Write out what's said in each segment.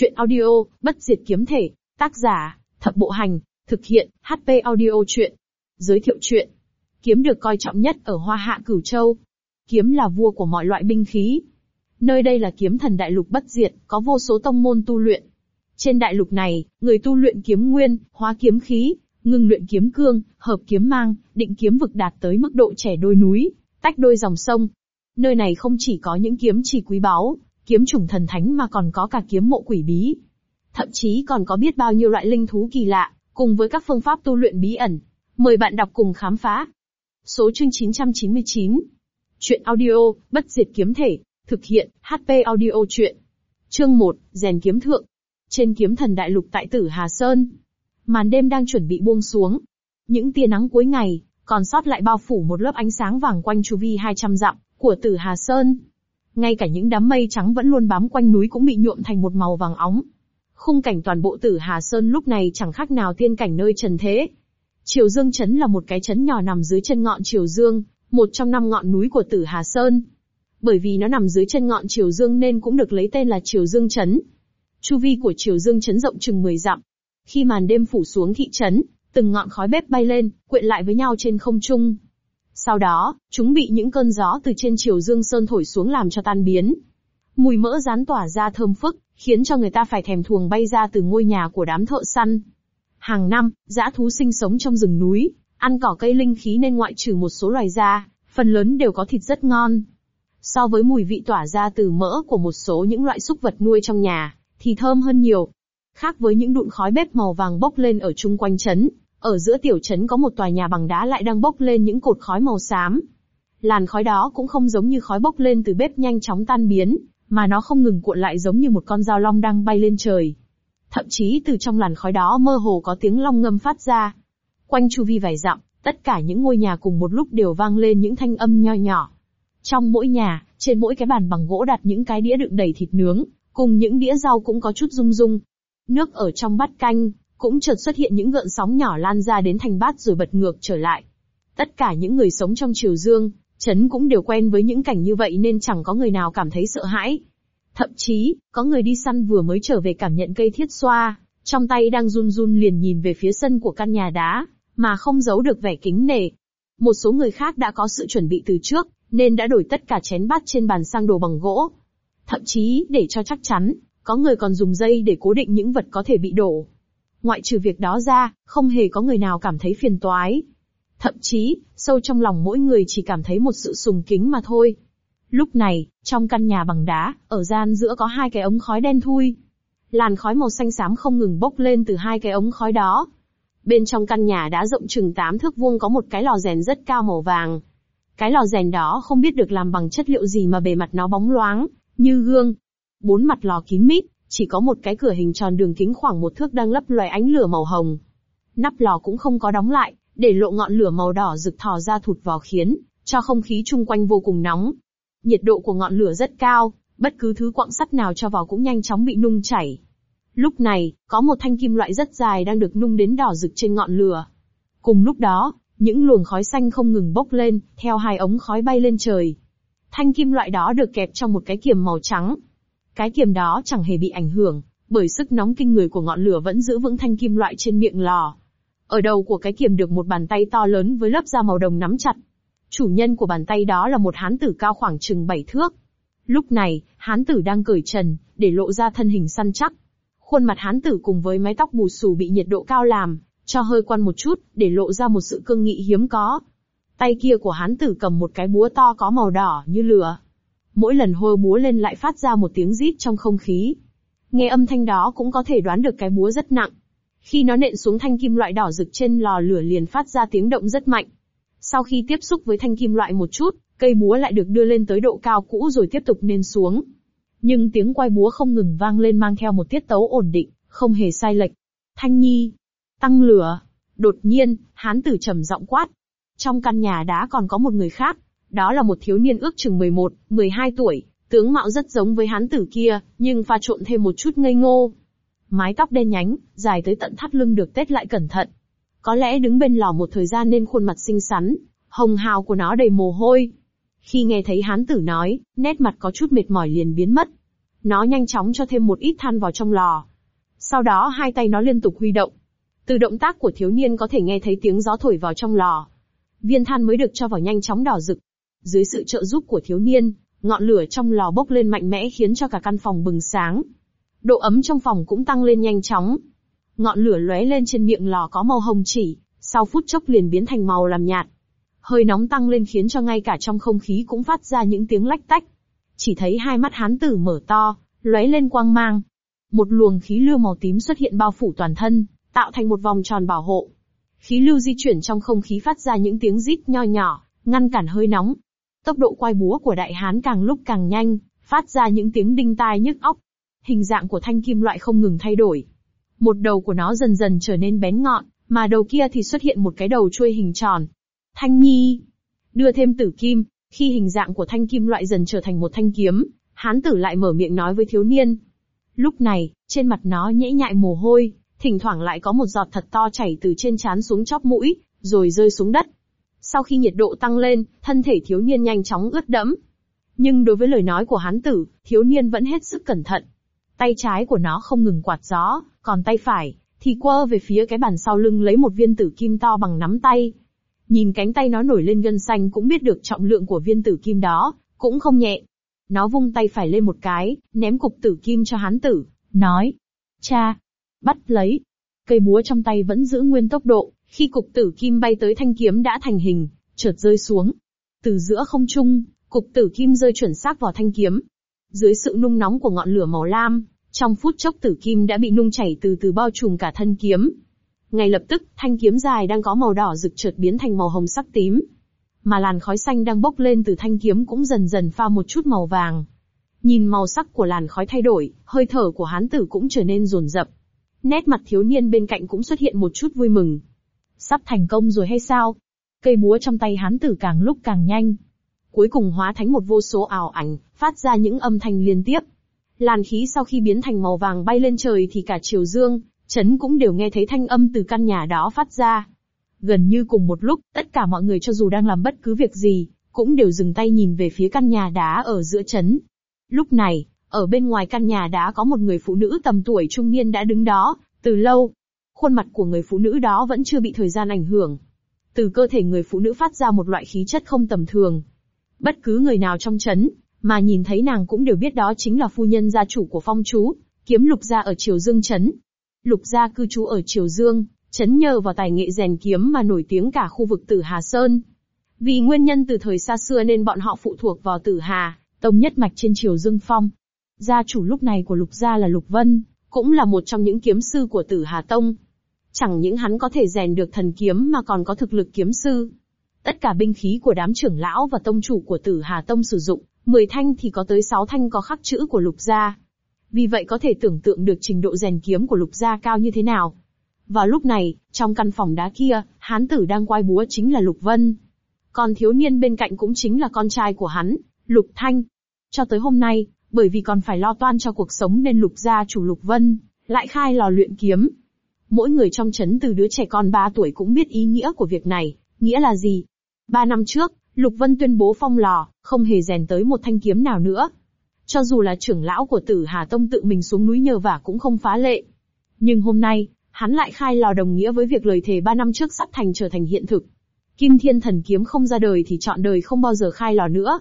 Chuyện audio, bất diệt kiếm thể, tác giả, thập bộ hành, thực hiện, HP audio chuyện. Giới thiệu chuyện. Kiếm được coi trọng nhất ở Hoa Hạ Cửu Châu. Kiếm là vua của mọi loại binh khí. Nơi đây là kiếm thần đại lục bất diệt, có vô số tông môn tu luyện. Trên đại lục này, người tu luyện kiếm nguyên, hóa kiếm khí, ngưng luyện kiếm cương, hợp kiếm mang, định kiếm vực đạt tới mức độ trẻ đôi núi, tách đôi dòng sông. Nơi này không chỉ có những kiếm chỉ quý báu, kiếm chủng thần thánh mà còn có cả kiếm mộ quỷ bí. Thậm chí còn có biết bao nhiêu loại linh thú kỳ lạ, cùng với các phương pháp tu luyện bí ẩn. Mời bạn đọc cùng khám phá. Số chương 999. Chuyện audio, bất diệt kiếm thể, thực hiện, HP audio chuyện. Chương 1, rèn kiếm thượng. Trên kiếm thần đại lục tại tử Hà Sơn. Màn đêm đang chuẩn bị buông xuống. Những tia nắng cuối ngày, còn sót lại bao phủ một lớp ánh sáng vàng quanh chu vi 200 dặm, của tử Hà Sơn. Ngay cả những đám mây trắng vẫn luôn bám quanh núi cũng bị nhuộm thành một màu vàng óng. Khung cảnh toàn bộ tử Hà Sơn lúc này chẳng khác nào thiên cảnh nơi trần thế. Triều Dương Trấn là một cái trấn nhỏ nằm dưới chân ngọn Triều Dương, một trong năm ngọn núi của tử Hà Sơn. Bởi vì nó nằm dưới chân ngọn Triều Dương nên cũng được lấy tên là Triều Dương Trấn. Chu vi của Triều Dương Trấn rộng chừng 10 dặm. Khi màn đêm phủ xuống thị trấn, từng ngọn khói bếp bay lên, quyện lại với nhau trên không trung. Sau đó, chúng bị những cơn gió từ trên chiều Dương Sơn thổi xuống làm cho tan biến. Mùi mỡ rán tỏa ra thơm phức, khiến cho người ta phải thèm thuồng bay ra từ ngôi nhà của đám thợ săn. Hàng năm, dã thú sinh sống trong rừng núi, ăn cỏ cây linh khí nên ngoại trừ một số loài da, phần lớn đều có thịt rất ngon. So với mùi vị tỏa ra từ mỡ của một số những loại súc vật nuôi trong nhà, thì thơm hơn nhiều. Khác với những đụn khói bếp màu vàng bốc lên ở chung quanh trấn, ở giữa tiểu trấn có một tòa nhà bằng đá lại đang bốc lên những cột khói màu xám. Làn khói đó cũng không giống như khói bốc lên từ bếp nhanh chóng tan biến, mà nó không ngừng cuộn lại giống như một con dao long đang bay lên trời. Thậm chí từ trong làn khói đó mơ hồ có tiếng long ngâm phát ra. Quanh chu vi vài dặm, tất cả những ngôi nhà cùng một lúc đều vang lên những thanh âm nho nhỏ. Trong mỗi nhà, trên mỗi cái bàn bằng gỗ đặt những cái đĩa đựng đầy thịt nướng, cùng những đĩa rau cũng có chút rung rung. Nước ở trong bát canh, cũng chợt xuất hiện những gợn sóng nhỏ lan ra đến thành bát rồi bật ngược trở lại. Tất cả những người sống trong triều dương, chấn cũng đều quen với những cảnh như vậy nên chẳng có người nào cảm thấy sợ hãi. Thậm chí, có người đi săn vừa mới trở về cảm nhận cây thiết xoa, trong tay đang run run liền nhìn về phía sân của căn nhà đá, mà không giấu được vẻ kính nể. Một số người khác đã có sự chuẩn bị từ trước, nên đã đổi tất cả chén bát trên bàn sang đồ bằng gỗ. Thậm chí, để cho chắc chắn, có người còn dùng dây để cố định những vật có thể bị đổ. Ngoại trừ việc đó ra, không hề có người nào cảm thấy phiền toái. Thậm chí, sâu trong lòng mỗi người chỉ cảm thấy một sự sùng kính mà thôi. Lúc này, trong căn nhà bằng đá, ở gian giữa có hai cái ống khói đen thui. Làn khói màu xanh xám không ngừng bốc lên từ hai cái ống khói đó. Bên trong căn nhà đã rộng chừng 8 thước vuông có một cái lò rèn rất cao màu vàng. Cái lò rèn đó không biết được làm bằng chất liệu gì mà bề mặt nó bóng loáng, như gương. Bốn mặt lò kín mít, chỉ có một cái cửa hình tròn đường kính khoảng một thước đang lấp loài ánh lửa màu hồng. Nắp lò cũng không có đóng lại, để lộ ngọn lửa màu đỏ rực thò ra thụt vào khiến cho không khí chung quanh vô cùng nóng. Nhiệt độ của ngọn lửa rất cao, bất cứ thứ quặng sắt nào cho vào cũng nhanh chóng bị nung chảy. Lúc này, có một thanh kim loại rất dài đang được nung đến đỏ rực trên ngọn lửa. Cùng lúc đó, những luồng khói xanh không ngừng bốc lên, theo hai ống khói bay lên trời. Thanh kim loại đó được kẹp trong một cái kiềm màu trắng, cái kiềm đó chẳng hề bị ảnh hưởng, bởi sức nóng kinh người của ngọn lửa vẫn giữ vững thanh kim loại trên miệng lò. Ở đầu của cái kiềm được một bàn tay to lớn với lớp da màu đồng nắm chặt. Chủ nhân của bàn tay đó là một hán tử cao khoảng chừng 7 thước. Lúc này, hán tử đang cởi trần, để lộ ra thân hình săn chắc. Khuôn mặt hán tử cùng với mái tóc bù xù bị nhiệt độ cao làm, cho hơi quan một chút, để lộ ra một sự cương nghị hiếm có. Tay kia của hán tử cầm một cái búa to có màu đỏ như lửa, Mỗi lần hôi búa lên lại phát ra một tiếng rít trong không khí. Nghe âm thanh đó cũng có thể đoán được cái búa rất nặng. Khi nó nện xuống thanh kim loại đỏ rực trên lò lửa liền phát ra tiếng động rất mạnh. Sau khi tiếp xúc với thanh kim loại một chút, cây búa lại được đưa lên tới độ cao cũ rồi tiếp tục nên xuống. Nhưng tiếng quay búa không ngừng vang lên mang theo một tiết tấu ổn định, không hề sai lệch. Thanh nhi, tăng lửa. Đột nhiên, hán tử trầm giọng quát. Trong căn nhà đá còn có một người khác, đó là một thiếu niên ước chừng 11, 12 tuổi, tướng mạo rất giống với hán tử kia, nhưng pha trộn thêm một chút ngây ngô. Mái tóc đen nhánh, dài tới tận thắt lưng được tết lại cẩn thận. Có lẽ đứng bên lò một thời gian nên khuôn mặt xinh xắn, hồng hào của nó đầy mồ hôi. Khi nghe thấy hán tử nói, nét mặt có chút mệt mỏi liền biến mất. Nó nhanh chóng cho thêm một ít than vào trong lò. Sau đó hai tay nó liên tục huy động. Từ động tác của thiếu niên có thể nghe thấy tiếng gió thổi vào trong lò. Viên than mới được cho vào nhanh chóng đỏ rực. Dưới sự trợ giúp của thiếu niên, ngọn lửa trong lò bốc lên mạnh mẽ khiến cho cả căn phòng bừng sáng. Độ ấm trong phòng cũng tăng lên nhanh chóng. Ngọn lửa lóe lên trên miệng lò có màu hồng chỉ, sau phút chốc liền biến thành màu làm nhạt. Hơi nóng tăng lên khiến cho ngay cả trong không khí cũng phát ra những tiếng lách tách. Chỉ thấy hai mắt hán tử mở to, lóe lên quang mang. Một luồng khí lưu màu tím xuất hiện bao phủ toàn thân, tạo thành một vòng tròn bảo hộ. Khí lưu di chuyển trong không khí phát ra những tiếng rít nho nhỏ, ngăn cản hơi nóng. Tốc độ quay búa của đại hán càng lúc càng nhanh, phát ra những tiếng đinh tai nhức óc. Hình dạng của thanh kim loại không ngừng thay đổi. Một đầu của nó dần dần trở nên bén ngọn, mà đầu kia thì xuất hiện một cái đầu chuôi hình tròn. Thanh nhi. Đưa thêm tử kim, khi hình dạng của thanh kim loại dần trở thành một thanh kiếm, hán tử lại mở miệng nói với thiếu niên. Lúc này, trên mặt nó nhễ nhại mồ hôi, thỉnh thoảng lại có một giọt thật to chảy từ trên trán xuống chóp mũi, rồi rơi xuống đất. Sau khi nhiệt độ tăng lên, thân thể thiếu niên nhanh chóng ướt đẫm. Nhưng đối với lời nói của hán tử, thiếu niên vẫn hết sức cẩn thận. Tay trái của nó không ngừng quạt gió, còn tay phải, thì quơ về phía cái bàn sau lưng lấy một viên tử kim to bằng nắm tay. Nhìn cánh tay nó nổi lên gân xanh cũng biết được trọng lượng của viên tử kim đó, cũng không nhẹ. Nó vung tay phải lên một cái, ném cục tử kim cho hán tử, nói. Cha, bắt lấy. Cây búa trong tay vẫn giữ nguyên tốc độ, khi cục tử kim bay tới thanh kiếm đã thành hình, chợt rơi xuống. Từ giữa không trung, cục tử kim rơi chuẩn xác vào thanh kiếm. Dưới sự nung nóng của ngọn lửa màu lam, trong phút chốc tử kim đã bị nung chảy từ từ bao trùm cả thân kiếm. Ngay lập tức, thanh kiếm dài đang có màu đỏ rực chợt biến thành màu hồng sắc tím. Mà làn khói xanh đang bốc lên từ thanh kiếm cũng dần dần pha một chút màu vàng. Nhìn màu sắc của làn khói thay đổi, hơi thở của hán tử cũng trở nên rồn rập. Nét mặt thiếu niên bên cạnh cũng xuất hiện một chút vui mừng. Sắp thành công rồi hay sao? Cây búa trong tay hán tử càng lúc càng nhanh. Cuối cùng hóa thành một vô số ảo ảnh, phát ra những âm thanh liên tiếp. Làn khí sau khi biến thành màu vàng bay lên trời thì cả triều dương, chấn cũng đều nghe thấy thanh âm từ căn nhà đó phát ra. Gần như cùng một lúc, tất cả mọi người cho dù đang làm bất cứ việc gì, cũng đều dừng tay nhìn về phía căn nhà đá ở giữa chấn. Lúc này, ở bên ngoài căn nhà đá có một người phụ nữ tầm tuổi trung niên đã đứng đó, từ lâu. Khuôn mặt của người phụ nữ đó vẫn chưa bị thời gian ảnh hưởng. Từ cơ thể người phụ nữ phát ra một loại khí chất không tầm thường. Bất cứ người nào trong chấn, mà nhìn thấy nàng cũng đều biết đó chính là phu nhân gia chủ của phong chú, kiếm lục gia ở Triều Dương chấn. Lục gia cư trú ở Triều Dương, chấn nhờ vào tài nghệ rèn kiếm mà nổi tiếng cả khu vực Tử Hà Sơn. Vì nguyên nhân từ thời xa xưa nên bọn họ phụ thuộc vào Tử Hà, tông nhất mạch trên Triều Dương Phong. Gia chủ lúc này của Lục gia là Lục Vân, cũng là một trong những kiếm sư của Tử Hà Tông. Chẳng những hắn có thể rèn được thần kiếm mà còn có thực lực kiếm sư. Tất cả binh khí của đám trưởng lão và tông chủ của Tử Hà Tông sử dụng, 10 thanh thì có tới 6 thanh có khắc chữ của lục gia. Vì vậy có thể tưởng tượng được trình độ rèn kiếm của lục gia cao như thế nào. Vào lúc này, trong căn phòng đá kia, hán tử đang quay búa chính là Lục Vân. Còn thiếu niên bên cạnh cũng chính là con trai của hắn, Lục Thanh. Cho tới hôm nay, bởi vì còn phải lo toan cho cuộc sống nên Lục gia chủ Lục Vân, lại khai lò luyện kiếm. Mỗi người trong chấn từ đứa trẻ con 3 tuổi cũng biết ý nghĩa của việc này, nghĩa là gì. Ba năm trước, Lục Vân tuyên bố phong lò, không hề rèn tới một thanh kiếm nào nữa. Cho dù là trưởng lão của tử Hà Tông tự mình xuống núi nhờ vả cũng không phá lệ. Nhưng hôm nay, hắn lại khai lò đồng nghĩa với việc lời thề ba năm trước sắp thành trở thành hiện thực. Kim Thiên Thần Kiếm không ra đời thì chọn đời không bao giờ khai lò nữa.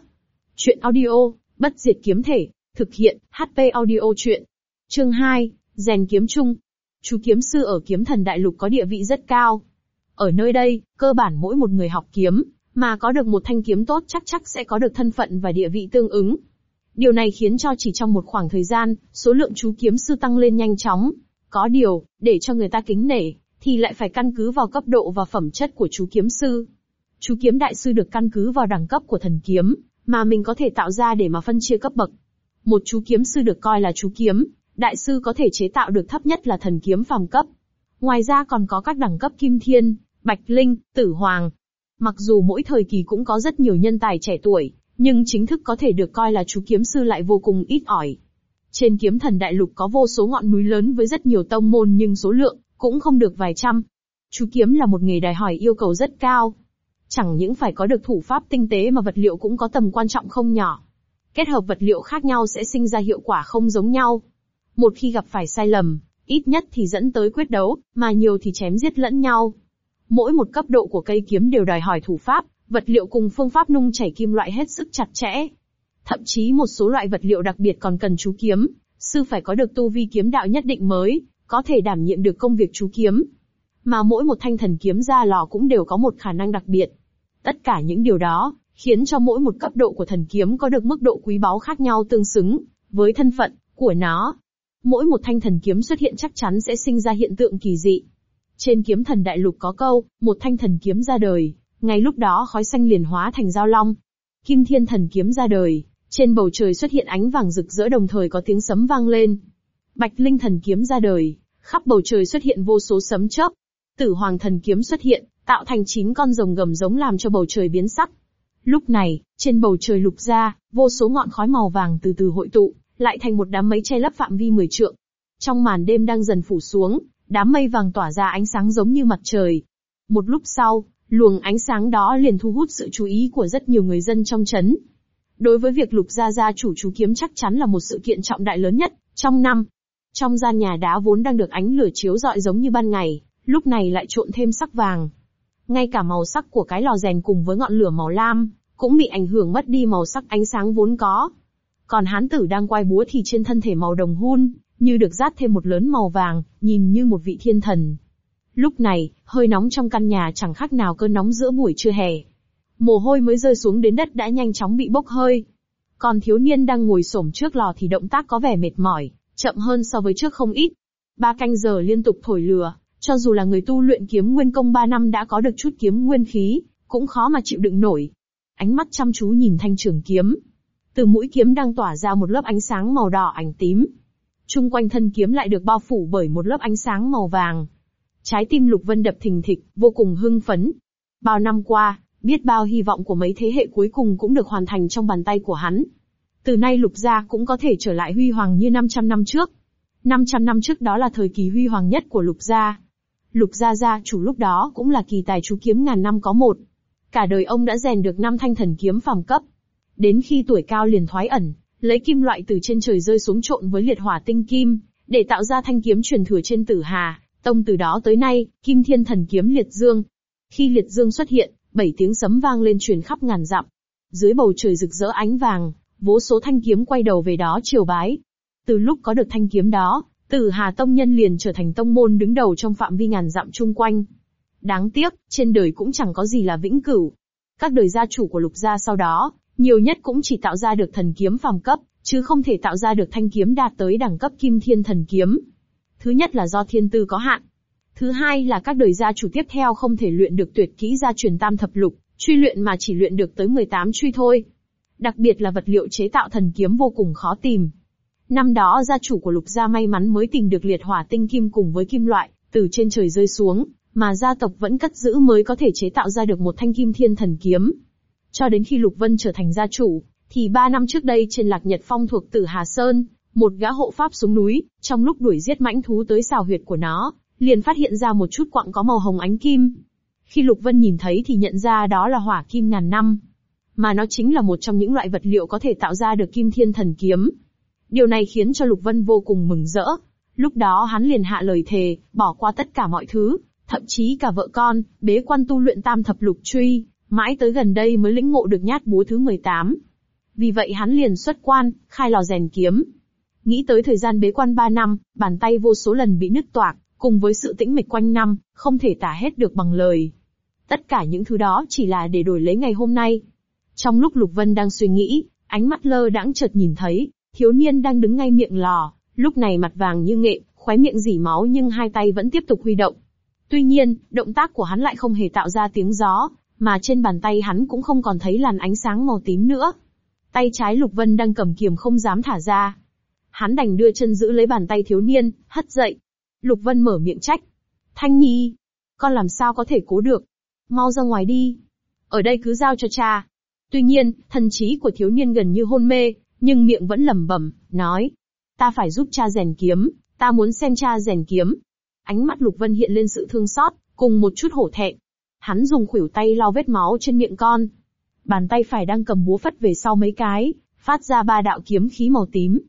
Chuyện audio, bất diệt kiếm thể, thực hiện, HP audio chuyện. Chương 2, rèn kiếm chung. Chú kiếm sư ở kiếm thần đại lục có địa vị rất cao. Ở nơi đây, cơ bản mỗi một người học kiếm, mà có được một thanh kiếm tốt chắc chắc sẽ có được thân phận và địa vị tương ứng. Điều này khiến cho chỉ trong một khoảng thời gian, số lượng chú kiếm sư tăng lên nhanh chóng. Có điều, để cho người ta kính nể, thì lại phải căn cứ vào cấp độ và phẩm chất của chú kiếm sư. Chú kiếm đại sư được căn cứ vào đẳng cấp của thần kiếm, mà mình có thể tạo ra để mà phân chia cấp bậc. Một chú kiếm sư được coi là chú kiếm, đại sư có thể chế tạo được thấp nhất là thần kiếm phàm cấp. Ngoài ra còn có các đẳng cấp kim thiên, bạch linh, tử hoàng, Mặc dù mỗi thời kỳ cũng có rất nhiều nhân tài trẻ tuổi, nhưng chính thức có thể được coi là chú kiếm sư lại vô cùng ít ỏi. Trên kiếm thần đại lục có vô số ngọn núi lớn với rất nhiều tông môn nhưng số lượng cũng không được vài trăm. Chú kiếm là một nghề đòi hỏi yêu cầu rất cao. Chẳng những phải có được thủ pháp tinh tế mà vật liệu cũng có tầm quan trọng không nhỏ. kết hợp vật liệu khác nhau sẽ sinh ra hiệu quả không giống nhau. Một khi gặp phải sai lầm, ít nhất thì dẫn tới quyết đấu, mà nhiều thì chém giết lẫn nhau. Mỗi một cấp độ của cây kiếm đều đòi hỏi thủ pháp, vật liệu cùng phương pháp nung chảy kim loại hết sức chặt chẽ. Thậm chí một số loại vật liệu đặc biệt còn cần chú kiếm, sư phải có được tu vi kiếm đạo nhất định mới, có thể đảm nhiệm được công việc chú kiếm. Mà mỗi một thanh thần kiếm ra lò cũng đều có một khả năng đặc biệt. Tất cả những điều đó, khiến cho mỗi một cấp độ của thần kiếm có được mức độ quý báu khác nhau tương xứng với thân phận của nó. Mỗi một thanh thần kiếm xuất hiện chắc chắn sẽ sinh ra hiện tượng kỳ dị. Trên kiếm thần đại lục có câu, một thanh thần kiếm ra đời, ngay lúc đó khói xanh liền hóa thành giao long. Kim thiên thần kiếm ra đời, trên bầu trời xuất hiện ánh vàng rực rỡ đồng thời có tiếng sấm vang lên. Bạch linh thần kiếm ra đời, khắp bầu trời xuất hiện vô số sấm chớp. Tử hoàng thần kiếm xuất hiện, tạo thành chín con rồng gầm giống làm cho bầu trời biến sắc. Lúc này, trên bầu trời lục ra, vô số ngọn khói màu vàng từ từ hội tụ, lại thành một đám mây che lấp phạm vi 10 trượng. Trong màn đêm đang dần phủ xuống, đám mây vàng tỏa ra ánh sáng giống như mặt trời. Một lúc sau, luồng ánh sáng đó liền thu hút sự chú ý của rất nhiều người dân trong chấn. Đối với việc lục gia gia chủ chú kiếm chắc chắn là một sự kiện trọng đại lớn nhất, trong năm. Trong gian nhà đá vốn đang được ánh lửa chiếu rọi giống như ban ngày, lúc này lại trộn thêm sắc vàng. Ngay cả màu sắc của cái lò rèn cùng với ngọn lửa màu lam, cũng bị ảnh hưởng mất đi màu sắc ánh sáng vốn có. Còn hán tử đang quay búa thì trên thân thể màu đồng hun, như được dát thêm một lớn màu vàng, nhìn như một vị thiên thần. Lúc này, hơi nóng trong căn nhà chẳng khác nào cơn nóng giữa buổi trưa hè. Mồ hôi mới rơi xuống đến đất đã nhanh chóng bị bốc hơi. Còn thiếu niên đang ngồi xổm trước lò thì động tác có vẻ mệt mỏi, chậm hơn so với trước không ít. Ba canh giờ liên tục thổi lửa, cho dù là người tu luyện kiếm nguyên công ba năm đã có được chút kiếm nguyên khí, cũng khó mà chịu đựng nổi. Ánh mắt chăm chú nhìn thanh trường kiếm. Từ mũi kiếm đang tỏa ra một lớp ánh sáng màu đỏ ảnh tím. Trung quanh thân kiếm lại được bao phủ bởi một lớp ánh sáng màu vàng. Trái tim Lục Vân đập thình thịch, vô cùng hưng phấn. Bao năm qua, biết bao hy vọng của mấy thế hệ cuối cùng cũng được hoàn thành trong bàn tay của hắn. Từ nay Lục gia cũng có thể trở lại huy hoàng như 500 năm trước. 500 năm trước đó là thời kỳ huy hoàng nhất của Lục gia. Lục gia gia chủ lúc đó cũng là kỳ tài chú kiếm ngàn năm có một. Cả đời ông đã rèn được năm thanh thần kiếm phàm cấp. Đến khi tuổi cao liền thoái ẩn, lấy kim loại từ trên trời rơi xuống trộn với liệt hỏa tinh kim, để tạo ra thanh kiếm truyền thừa trên tử hà, tông từ đó tới nay, kim thiên thần kiếm liệt dương. Khi liệt dương xuất hiện, bảy tiếng sấm vang lên truyền khắp ngàn dặm. Dưới bầu trời rực rỡ ánh vàng, vô số thanh kiếm quay đầu về đó triều bái. Từ lúc có được thanh kiếm đó, Tử Hà Tông Nhân liền trở thành tông môn đứng đầu trong phạm vi ngàn dặm chung quanh. Đáng tiếc, trên đời cũng chẳng có gì là vĩnh cửu. Các đời gia chủ của lục gia sau đó, nhiều nhất cũng chỉ tạo ra được thần kiếm phàm cấp, chứ không thể tạo ra được thanh kiếm đạt tới đẳng cấp kim thiên thần kiếm. Thứ nhất là do thiên tư có hạn. Thứ hai là các đời gia chủ tiếp theo không thể luyện được tuyệt kỹ gia truyền tam thập lục, truy luyện mà chỉ luyện được tới 18 truy thôi. Đặc biệt là vật liệu chế tạo thần kiếm vô cùng khó tìm. Năm đó gia chủ của lục gia may mắn mới tìm được liệt hỏa tinh kim cùng với kim loại, từ trên trời rơi xuống, mà gia tộc vẫn cất giữ mới có thể chế tạo ra được một thanh kim thiên thần kiếm. Cho đến khi Lục Vân trở thành gia chủ, thì ba năm trước đây trên Lạc Nhật Phong thuộc Tử Hà Sơn, một gã hộ pháp xuống núi, trong lúc đuổi giết mãnh thú tới xào huyệt của nó, liền phát hiện ra một chút quặng có màu hồng ánh kim. Khi Lục Vân nhìn thấy thì nhận ra đó là hỏa kim ngàn năm, mà nó chính là một trong những loại vật liệu có thể tạo ra được kim thiên thần kiếm. Điều này khiến cho Lục Vân vô cùng mừng rỡ. Lúc đó hắn liền hạ lời thề, bỏ qua tất cả mọi thứ, thậm chí cả vợ con, bế quan tu luyện tam thập lục truy, mãi tới gần đây mới lĩnh ngộ được nhát búa thứ 18. Vì vậy hắn liền xuất quan, khai lò rèn kiếm. Nghĩ tới thời gian bế quan 3 năm, bàn tay vô số lần bị nứt toạc, cùng với sự tĩnh mịch quanh năm, không thể tả hết được bằng lời. Tất cả những thứ đó chỉ là để đổi lấy ngày hôm nay. Trong lúc Lục Vân đang suy nghĩ, ánh mắt lơ đãng chợt nhìn thấy, thiếu niên đang đứng ngay miệng lò, lúc này mặt vàng như nghệ, khóe miệng dỉ máu nhưng hai tay vẫn tiếp tục huy động. Tuy nhiên, động tác của hắn lại không hề tạo ra tiếng gió, mà trên bàn tay hắn cũng không còn thấy làn ánh sáng màu tím nữa. Tay trái Lục Vân đang cầm kiềm không dám thả ra. Hắn đành đưa chân giữ lấy bàn tay thiếu niên, hất dậy. Lục Vân mở miệng trách. Thanh Nhi, con làm sao có thể cố được? Mau ra ngoài đi. Ở đây cứ giao cho cha. Tuy nhiên, thần trí của thiếu niên gần như hôn mê, nhưng miệng vẫn lẩm bẩm, nói. Ta phải giúp cha rèn kiếm, ta muốn xem cha rèn kiếm. Ánh mắt Lục Vân hiện lên sự thương xót, cùng một chút hổ thẹn. Hắn dùng khuỷu tay lau vết máu trên miệng con. Bàn tay phải đang cầm búa phất về sau mấy cái, phát ra ba đạo kiếm khí màu tím.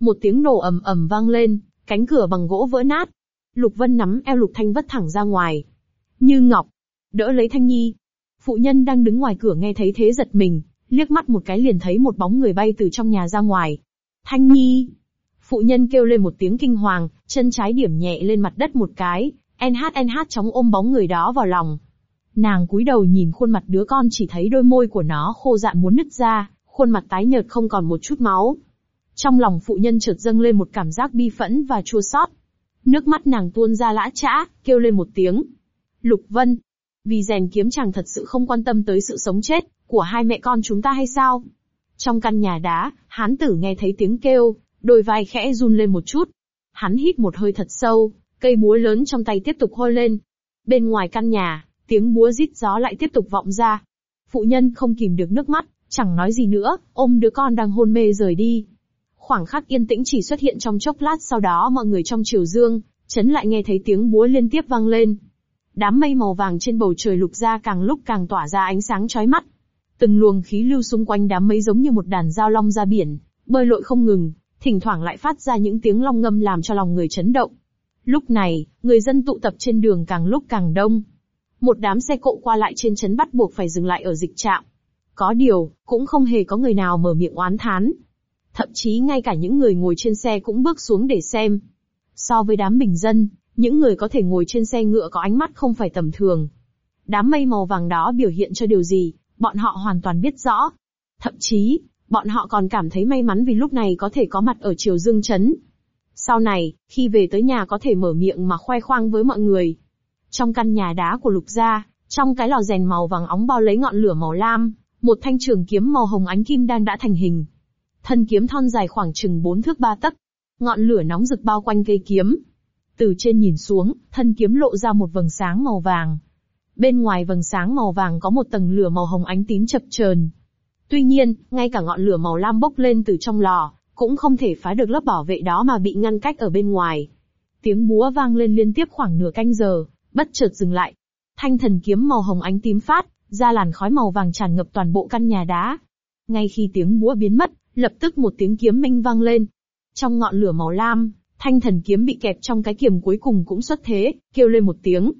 Một tiếng nổ ầm ầm vang lên, cánh cửa bằng gỗ vỡ nát. Lục Vân nắm eo Lục Thanh vất thẳng ra ngoài. Như Ngọc, đỡ lấy Thanh Nhi. Phụ nhân đang đứng ngoài cửa nghe thấy thế giật mình, liếc mắt một cái liền thấy một bóng người bay từ trong nhà ra ngoài. Thanh Nhi! Phụ nhân kêu lên một tiếng kinh hoàng, chân trái điểm nhẹ lên mặt đất một cái, NHNH chóng ôm bóng người đó vào lòng. Nàng cúi đầu nhìn khuôn mặt đứa con chỉ thấy đôi môi của nó khô dạn muốn nứt ra, khuôn mặt tái nhợt không còn một chút máu. Trong lòng phụ nhân chợt dâng lên một cảm giác bi phẫn và chua xót. Nước mắt nàng tuôn ra lã chã, kêu lên một tiếng. Lục Vân, vì rèn kiếm chàng thật sự không quan tâm tới sự sống chết của hai mẹ con chúng ta hay sao? Trong căn nhà đá, hán tử nghe thấy tiếng kêu, đôi vai khẽ run lên một chút. Hắn hít một hơi thật sâu, cây búa lớn trong tay tiếp tục hôi lên. Bên ngoài căn nhà, tiếng búa rít gió lại tiếp tục vọng ra. Phụ nhân không kìm được nước mắt, chẳng nói gì nữa, ôm đứa con đang hôn mê rời đi. Khoảng khắc yên tĩnh chỉ xuất hiện trong chốc lát sau đó mọi người trong triều dương, chấn lại nghe thấy tiếng búa liên tiếp vang lên. Đám mây màu vàng trên bầu trời lục ra càng lúc càng tỏa ra ánh sáng chói mắt. Từng luồng khí lưu xung quanh đám mây giống như một đàn dao long ra biển, bơi lội không ngừng, thỉnh thoảng lại phát ra những tiếng long ngâm làm cho lòng người chấn động. Lúc này, người dân tụ tập trên đường càng lúc càng đông. Một đám xe cộ qua lại trên chấn bắt buộc phải dừng lại ở dịch trạm. Có điều, cũng không hề có người nào mở miệng oán thán. Thậm chí ngay cả những người ngồi trên xe cũng bước xuống để xem. So với đám bình dân, những người có thể ngồi trên xe ngựa có ánh mắt không phải tầm thường. Đám mây màu vàng đó biểu hiện cho điều gì, bọn họ hoàn toàn biết rõ. Thậm chí, bọn họ còn cảm thấy may mắn vì lúc này có thể có mặt ở Triều Dương Trấn. Sau này, khi về tới nhà có thể mở miệng mà khoe khoang với mọi người. Trong căn nhà đá của Lục Gia, trong cái lò rèn màu vàng óng bao lấy ngọn lửa màu lam, một thanh trường kiếm màu hồng ánh kim đang đã thành hình. Thân kiếm thon dài khoảng chừng 4 thước 3 tấc. Ngọn lửa nóng rực bao quanh cây kiếm. Từ trên nhìn xuống, thân kiếm lộ ra một vầng sáng màu vàng. Bên ngoài vầng sáng màu vàng có một tầng lửa màu hồng ánh tím chập chờn. Tuy nhiên, ngay cả ngọn lửa màu lam bốc lên từ trong lò, cũng không thể phá được lớp bảo vệ đó mà bị ngăn cách ở bên ngoài. Tiếng búa vang lên liên tiếp khoảng nửa canh giờ, bất chợt dừng lại. Thanh thần kiếm màu hồng ánh tím phát, ra làn khói màu vàng tràn ngập toàn bộ căn nhà đá. Ngay khi tiếng búa biến mất, lập tức một tiếng kiếm minh vang lên. Trong ngọn lửa màu lam, thanh thần kiếm bị kẹp trong cái kiềm cuối cùng cũng xuất thế, kêu lên một tiếng.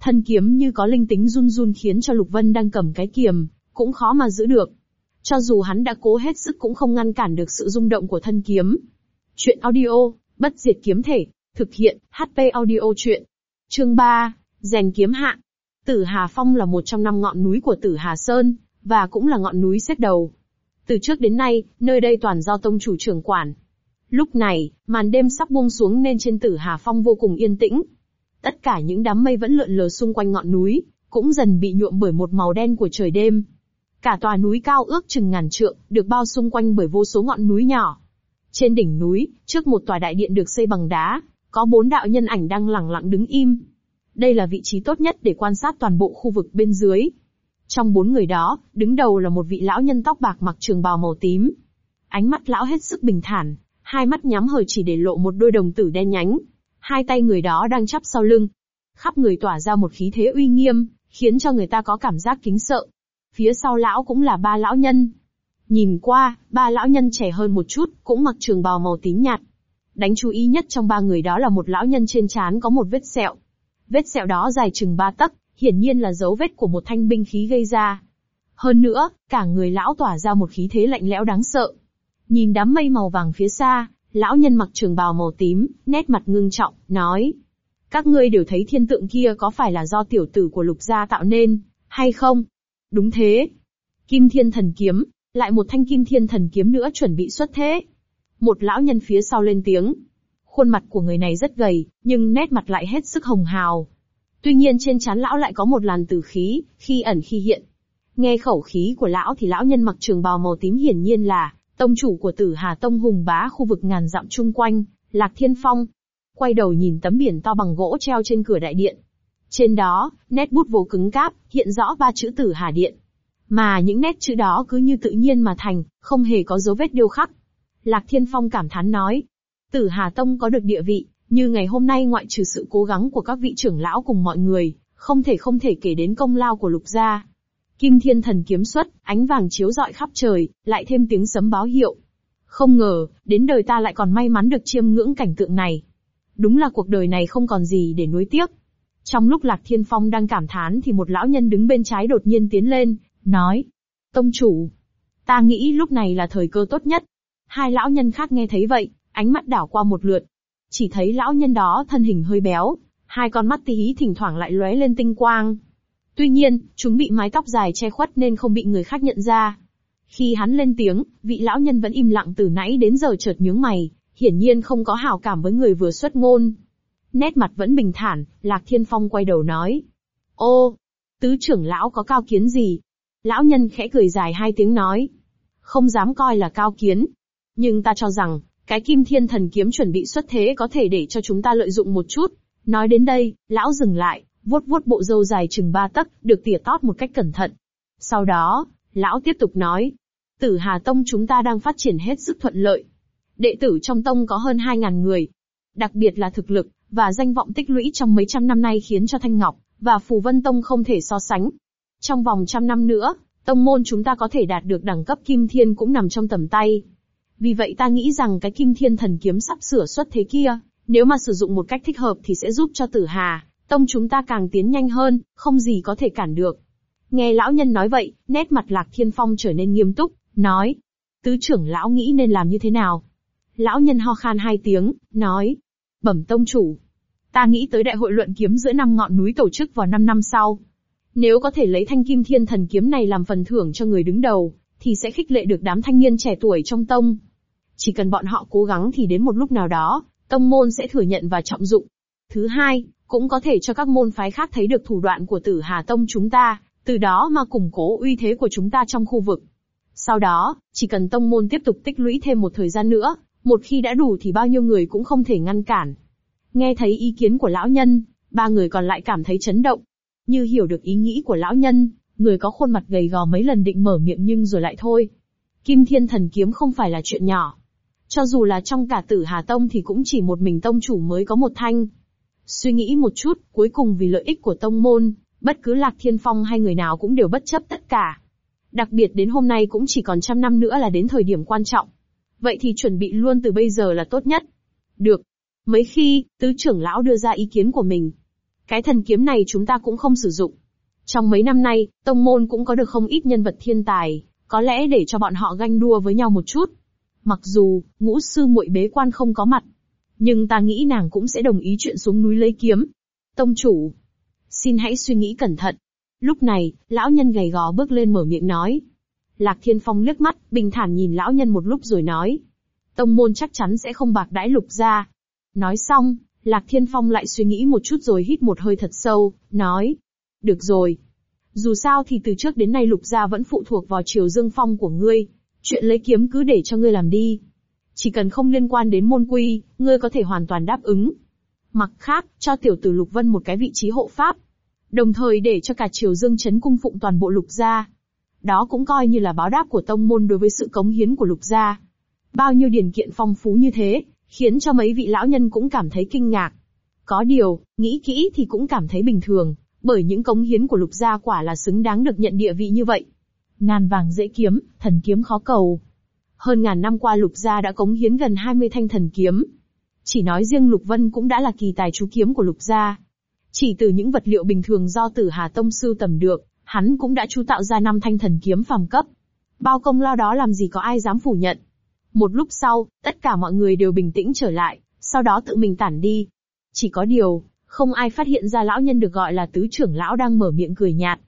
Thân kiếm như có linh tính run run khiến cho Lục Vân đang cầm cái kiềm, cũng khó mà giữ được. Cho dù hắn đã cố hết sức cũng không ngăn cản được sự rung động của thân kiếm. Chuyện audio, bất diệt kiếm thể, thực hiện, HP audio chuyện. Chương 3, rèn kiếm hạ. Tử Hà Phong là một trong năm ngọn núi của Tử Hà Sơn, và cũng là ngọn núi xếp đầu. Từ trước đến nay, nơi đây toàn do tông chủ trưởng quản. Lúc này, màn đêm sắp buông xuống nên trên Tử Hà Phong vô cùng yên tĩnh. Tất cả những đám mây vẫn lượn lờ xung quanh ngọn núi, cũng dần bị nhuộm bởi một màu đen của trời đêm. Cả tòa núi cao ước chừng ngàn trượng, được bao xung quanh bởi vô số ngọn núi nhỏ. Trên đỉnh núi, trước một tòa đại điện được xây bằng đá, có bốn đạo nhân ảnh đang lẳng lặng đứng im. Đây là vị trí tốt nhất để quan sát toàn bộ khu vực bên dưới. Trong bốn người đó, đứng đầu là một vị lão nhân tóc bạc mặc trường bào màu tím. Ánh mắt lão hết sức bình thản, hai mắt nhắm hờ chỉ để lộ một đôi đồng tử đen nhánh. Hai tay người đó đang chắp sau lưng. Khắp người tỏa ra một khí thế uy nghiêm, khiến cho người ta có cảm giác kính sợ. Phía sau lão cũng là ba lão nhân. Nhìn qua, ba lão nhân trẻ hơn một chút, cũng mặc trường bào màu tím nhạt. Đánh chú ý nhất trong ba người đó là một lão nhân trên trán có một vết sẹo. Vết sẹo đó dài chừng ba tấc, hiển nhiên là dấu vết của một thanh binh khí gây ra. Hơn nữa, cả người lão tỏa ra một khí thế lạnh lẽo đáng sợ. Nhìn đám mây màu vàng phía xa, lão nhân mặc trường bào màu tím, nét mặt ngưng trọng, nói. Các ngươi đều thấy thiên tượng kia có phải là do tiểu tử của lục gia tạo nên, hay không? Đúng thế. Kim thiên thần kiếm, lại một thanh kim thiên thần kiếm nữa chuẩn bị xuất thế. Một lão nhân phía sau lên tiếng. Khuôn mặt của người này rất gầy, nhưng nét mặt lại hết sức hồng hào. Tuy nhiên trên trán lão lại có một làn tử khí, khi ẩn khi hiện. Nghe khẩu khí của lão thì lão nhân mặc trường bào màu tím hiển nhiên là tông chủ của Tử Hà Tông hùng bá khu vực ngàn dặm chung quanh, Lạc Thiên Phong. Quay đầu nhìn tấm biển to bằng gỗ treo trên cửa đại điện, trên đó, nét bút vô cứng cáp, hiện rõ ba chữ tử hà điện. Mà những nét chữ đó cứ như tự nhiên mà thành, không hề có dấu vết điêu khắc. Lạc Thiên Phong cảm thán nói, tử hà tông có được địa vị, như ngày hôm nay ngoại trừ sự cố gắng của các vị trưởng lão cùng mọi người, không thể không thể kể đến công lao của lục gia. Kim thiên thần kiếm xuất, ánh vàng chiếu rọi khắp trời, lại thêm tiếng sấm báo hiệu, Không ngờ, đến đời ta lại còn may mắn được chiêm ngưỡng cảnh tượng này. Đúng là cuộc đời này không còn gì để nuối tiếc. Trong lúc Lạc Thiên Phong đang cảm thán thì một lão nhân đứng bên trái đột nhiên tiến lên, nói. Tông chủ, ta nghĩ lúc này là thời cơ tốt nhất. Hai lão nhân khác nghe thấy vậy, ánh mắt đảo qua một lượt. Chỉ thấy lão nhân đó thân hình hơi béo, hai con mắt tí hí thỉnh thoảng lại lóe lên tinh quang. Tuy nhiên, chúng bị mái tóc dài che khuất nên không bị người khác nhận ra. Khi hắn lên tiếng, vị lão nhân vẫn im lặng từ nãy đến giờ chợt nhướng mày, hiển nhiên không có hảo cảm với người vừa xuất ngôn. Nét mặt vẫn bình thản, Lạc Thiên Phong quay đầu nói. Ô, tứ trưởng lão có cao kiến gì? Lão nhân khẽ cười dài hai tiếng nói. Không dám coi là cao kiến. Nhưng ta cho rằng, cái kim thiên thần kiếm chuẩn bị xuất thế có thể để cho chúng ta lợi dụng một chút. Nói đến đây, lão dừng lại, vuốt vuốt bộ râu dài chừng ba tấc, được tỉa tót một cách cẩn thận. Sau đó, lão tiếp tục nói, Tử Hà Tông chúng ta đang phát triển hết sức thuận lợi. Đệ tử trong tông có hơn 2.000 người. Đặc biệt là thực lực, và danh vọng tích lũy trong mấy trăm năm nay khiến cho Thanh Ngọc, và Phù Vân Tông không thể so sánh. Trong vòng trăm năm nữa, tông môn chúng ta có thể đạt được đẳng cấp Kim Thiên cũng nằm trong tầm tay. Vì vậy ta nghĩ rằng cái Kim Thiên thần kiếm sắp sửa xuất thế kia, nếu mà sử dụng một cách thích hợp thì sẽ giúp cho Tử Hà, tông chúng ta càng tiến nhanh hơn, không gì có thể cản được. Nghe lão nhân nói vậy, nét mặt Lạc Thiên Phong trở nên nghiêm túc, nói. Tứ trưởng lão nghĩ nên làm như thế nào? Lão nhân ho khan hai tiếng, nói. Bẩm tông chủ. Ta nghĩ tới đại hội luận kiếm giữa năm ngọn núi tổ chức vào năm năm sau. Nếu có thể lấy thanh kim thiên thần kiếm này làm phần thưởng cho người đứng đầu, thì sẽ khích lệ được đám thanh niên trẻ tuổi trong tông. Chỉ cần bọn họ cố gắng thì đến một lúc nào đó, tông môn sẽ thừa nhận và trọng dụng. Thứ hai, cũng có thể cho các môn phái khác thấy được thủ đoạn của tử Hà Tông chúng ta, từ đó mà củng cố uy thế của chúng ta trong khu vực. Sau đó, chỉ cần tông môn tiếp tục tích lũy thêm một thời gian nữa, một khi đã đủ thì bao nhiêu người cũng không thể ngăn cản. Nghe thấy ý kiến của lão nhân, ba người còn lại cảm thấy chấn động. Như hiểu được ý nghĩ của lão nhân, người có khuôn mặt gầy gò mấy lần định mở miệng nhưng rồi lại thôi. Kim Thiên Thần Kiếm không phải là chuyện nhỏ. Cho dù là trong cả tử Hà Tông thì cũng chỉ một mình tông chủ mới có một thanh. Suy nghĩ một chút, cuối cùng vì lợi ích của tông môn, bất cứ Lạc Thiên Phong hay người nào cũng đều bất chấp tất cả. Đặc biệt đến hôm nay cũng chỉ còn trăm năm nữa là đến thời điểm quan trọng. Vậy thì chuẩn bị luôn từ bây giờ là tốt nhất. Được. Mấy khi, tứ trưởng lão đưa ra ý kiến của mình. Cái thần kiếm này chúng ta cũng không sử dụng. Trong mấy năm nay, tông môn cũng có được không ít nhân vật thiên tài, có lẽ để cho bọn họ ganh đua với nhau một chút. Mặc dù, ngũ sư muội bế quan không có mặt. Nhưng ta nghĩ nàng cũng sẽ đồng ý chuyện xuống núi lấy kiếm. Tông chủ. Xin hãy suy nghĩ cẩn thận. Lúc này, lão nhân gầy gò bước lên mở miệng nói. Lạc Thiên Phong liếc mắt, bình thản nhìn lão nhân một lúc rồi nói. Tông môn chắc chắn sẽ không bạc đãi lục ra. Nói xong, Lạc Thiên Phong lại suy nghĩ một chút rồi hít một hơi thật sâu, nói. Được rồi. Dù sao thì từ trước đến nay lục gia vẫn phụ thuộc vào triều dương phong của ngươi. Chuyện lấy kiếm cứ để cho ngươi làm đi. Chỉ cần không liên quan đến môn quy, ngươi có thể hoàn toàn đáp ứng. Mặt khác, cho tiểu tử Lục Vân một cái vị trí hộ pháp, Đồng thời để cho cả triều dương chấn cung phụng toàn bộ lục gia. Đó cũng coi như là báo đáp của tông môn đối với sự cống hiến của lục gia. Bao nhiêu điển kiện phong phú như thế, khiến cho mấy vị lão nhân cũng cảm thấy kinh ngạc. Có điều, nghĩ kỹ thì cũng cảm thấy bình thường, bởi những cống hiến của lục gia quả là xứng đáng được nhận địa vị như vậy. Ngàn vàng dễ kiếm, thần kiếm khó cầu. Hơn ngàn năm qua lục gia đã cống hiến gần 20 thanh thần kiếm. Chỉ nói riêng lục vân cũng đã là kỳ tài chú kiếm của lục gia. Chỉ từ những vật liệu bình thường do tử Hà Tông sưu tầm được, hắn cũng đã chu tạo ra năm thanh thần kiếm phàm cấp. Bao công lao đó làm gì có ai dám phủ nhận. Một lúc sau, tất cả mọi người đều bình tĩnh trở lại, sau đó tự mình tản đi. Chỉ có điều, không ai phát hiện ra lão nhân được gọi là tứ trưởng lão đang mở miệng cười nhạt.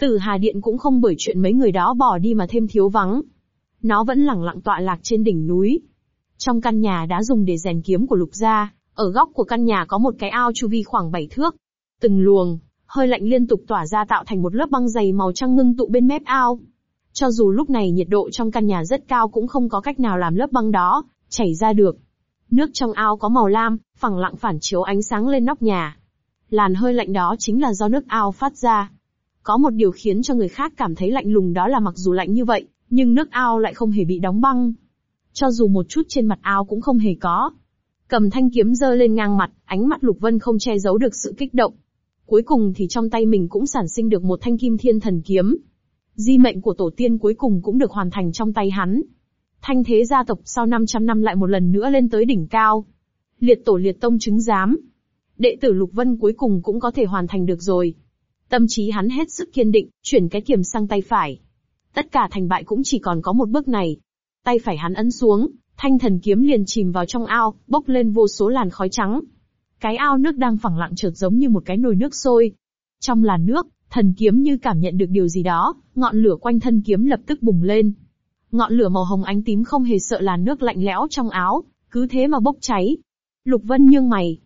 Tử Hà Điện cũng không bởi chuyện mấy người đó bỏ đi mà thêm thiếu vắng. Nó vẫn lẳng lặng tọa lạc trên đỉnh núi. Trong căn nhà đã dùng để rèn kiếm của lục gia, ở góc của căn nhà có một cái ao chu vi khoảng 7 thước, Từng luồng, hơi lạnh liên tục tỏa ra tạo thành một lớp băng dày màu trắng ngưng tụ bên mép ao. Cho dù lúc này nhiệt độ trong căn nhà rất cao cũng không có cách nào làm lớp băng đó chảy ra được. Nước trong ao có màu lam, phẳng lặng phản chiếu ánh sáng lên nóc nhà. Làn hơi lạnh đó chính là do nước ao phát ra. Có một điều khiến cho người khác cảm thấy lạnh lùng đó là mặc dù lạnh như vậy, nhưng nước ao lại không hề bị đóng băng. Cho dù một chút trên mặt ao cũng không hề có. Cầm thanh kiếm giơ lên ngang mặt, ánh mắt Lục Vân không che giấu được sự kích động. Cuối cùng thì trong tay mình cũng sản sinh được một thanh kim thiên thần kiếm. Di mệnh của tổ tiên cuối cùng cũng được hoàn thành trong tay hắn. thanh thế gia tộc sau 500 năm lại một lần nữa lên tới đỉnh cao. Liệt tổ liệt tông chứng giám. Đệ tử Lục Vân cuối cùng cũng có thể hoàn thành được rồi. Tâm trí hắn hết sức kiên định, chuyển cái kiềm sang tay phải. Tất cả thành bại cũng chỉ còn có một bước này. Tay phải hắn ấn xuống, thanh thần kiếm liền chìm vào trong ao, bốc lên vô số làn khói trắng. Cái ao nước đang phẳng lặng chợt giống như một cái nồi nước sôi. Trong làn nước, thần kiếm như cảm nhận được điều gì đó, ngọn lửa quanh thân kiếm lập tức bùng lên. Ngọn lửa màu hồng ánh tím không hề sợ làn nước lạnh lẽo trong áo, cứ thế mà bốc cháy. Lục Vân nhương mày.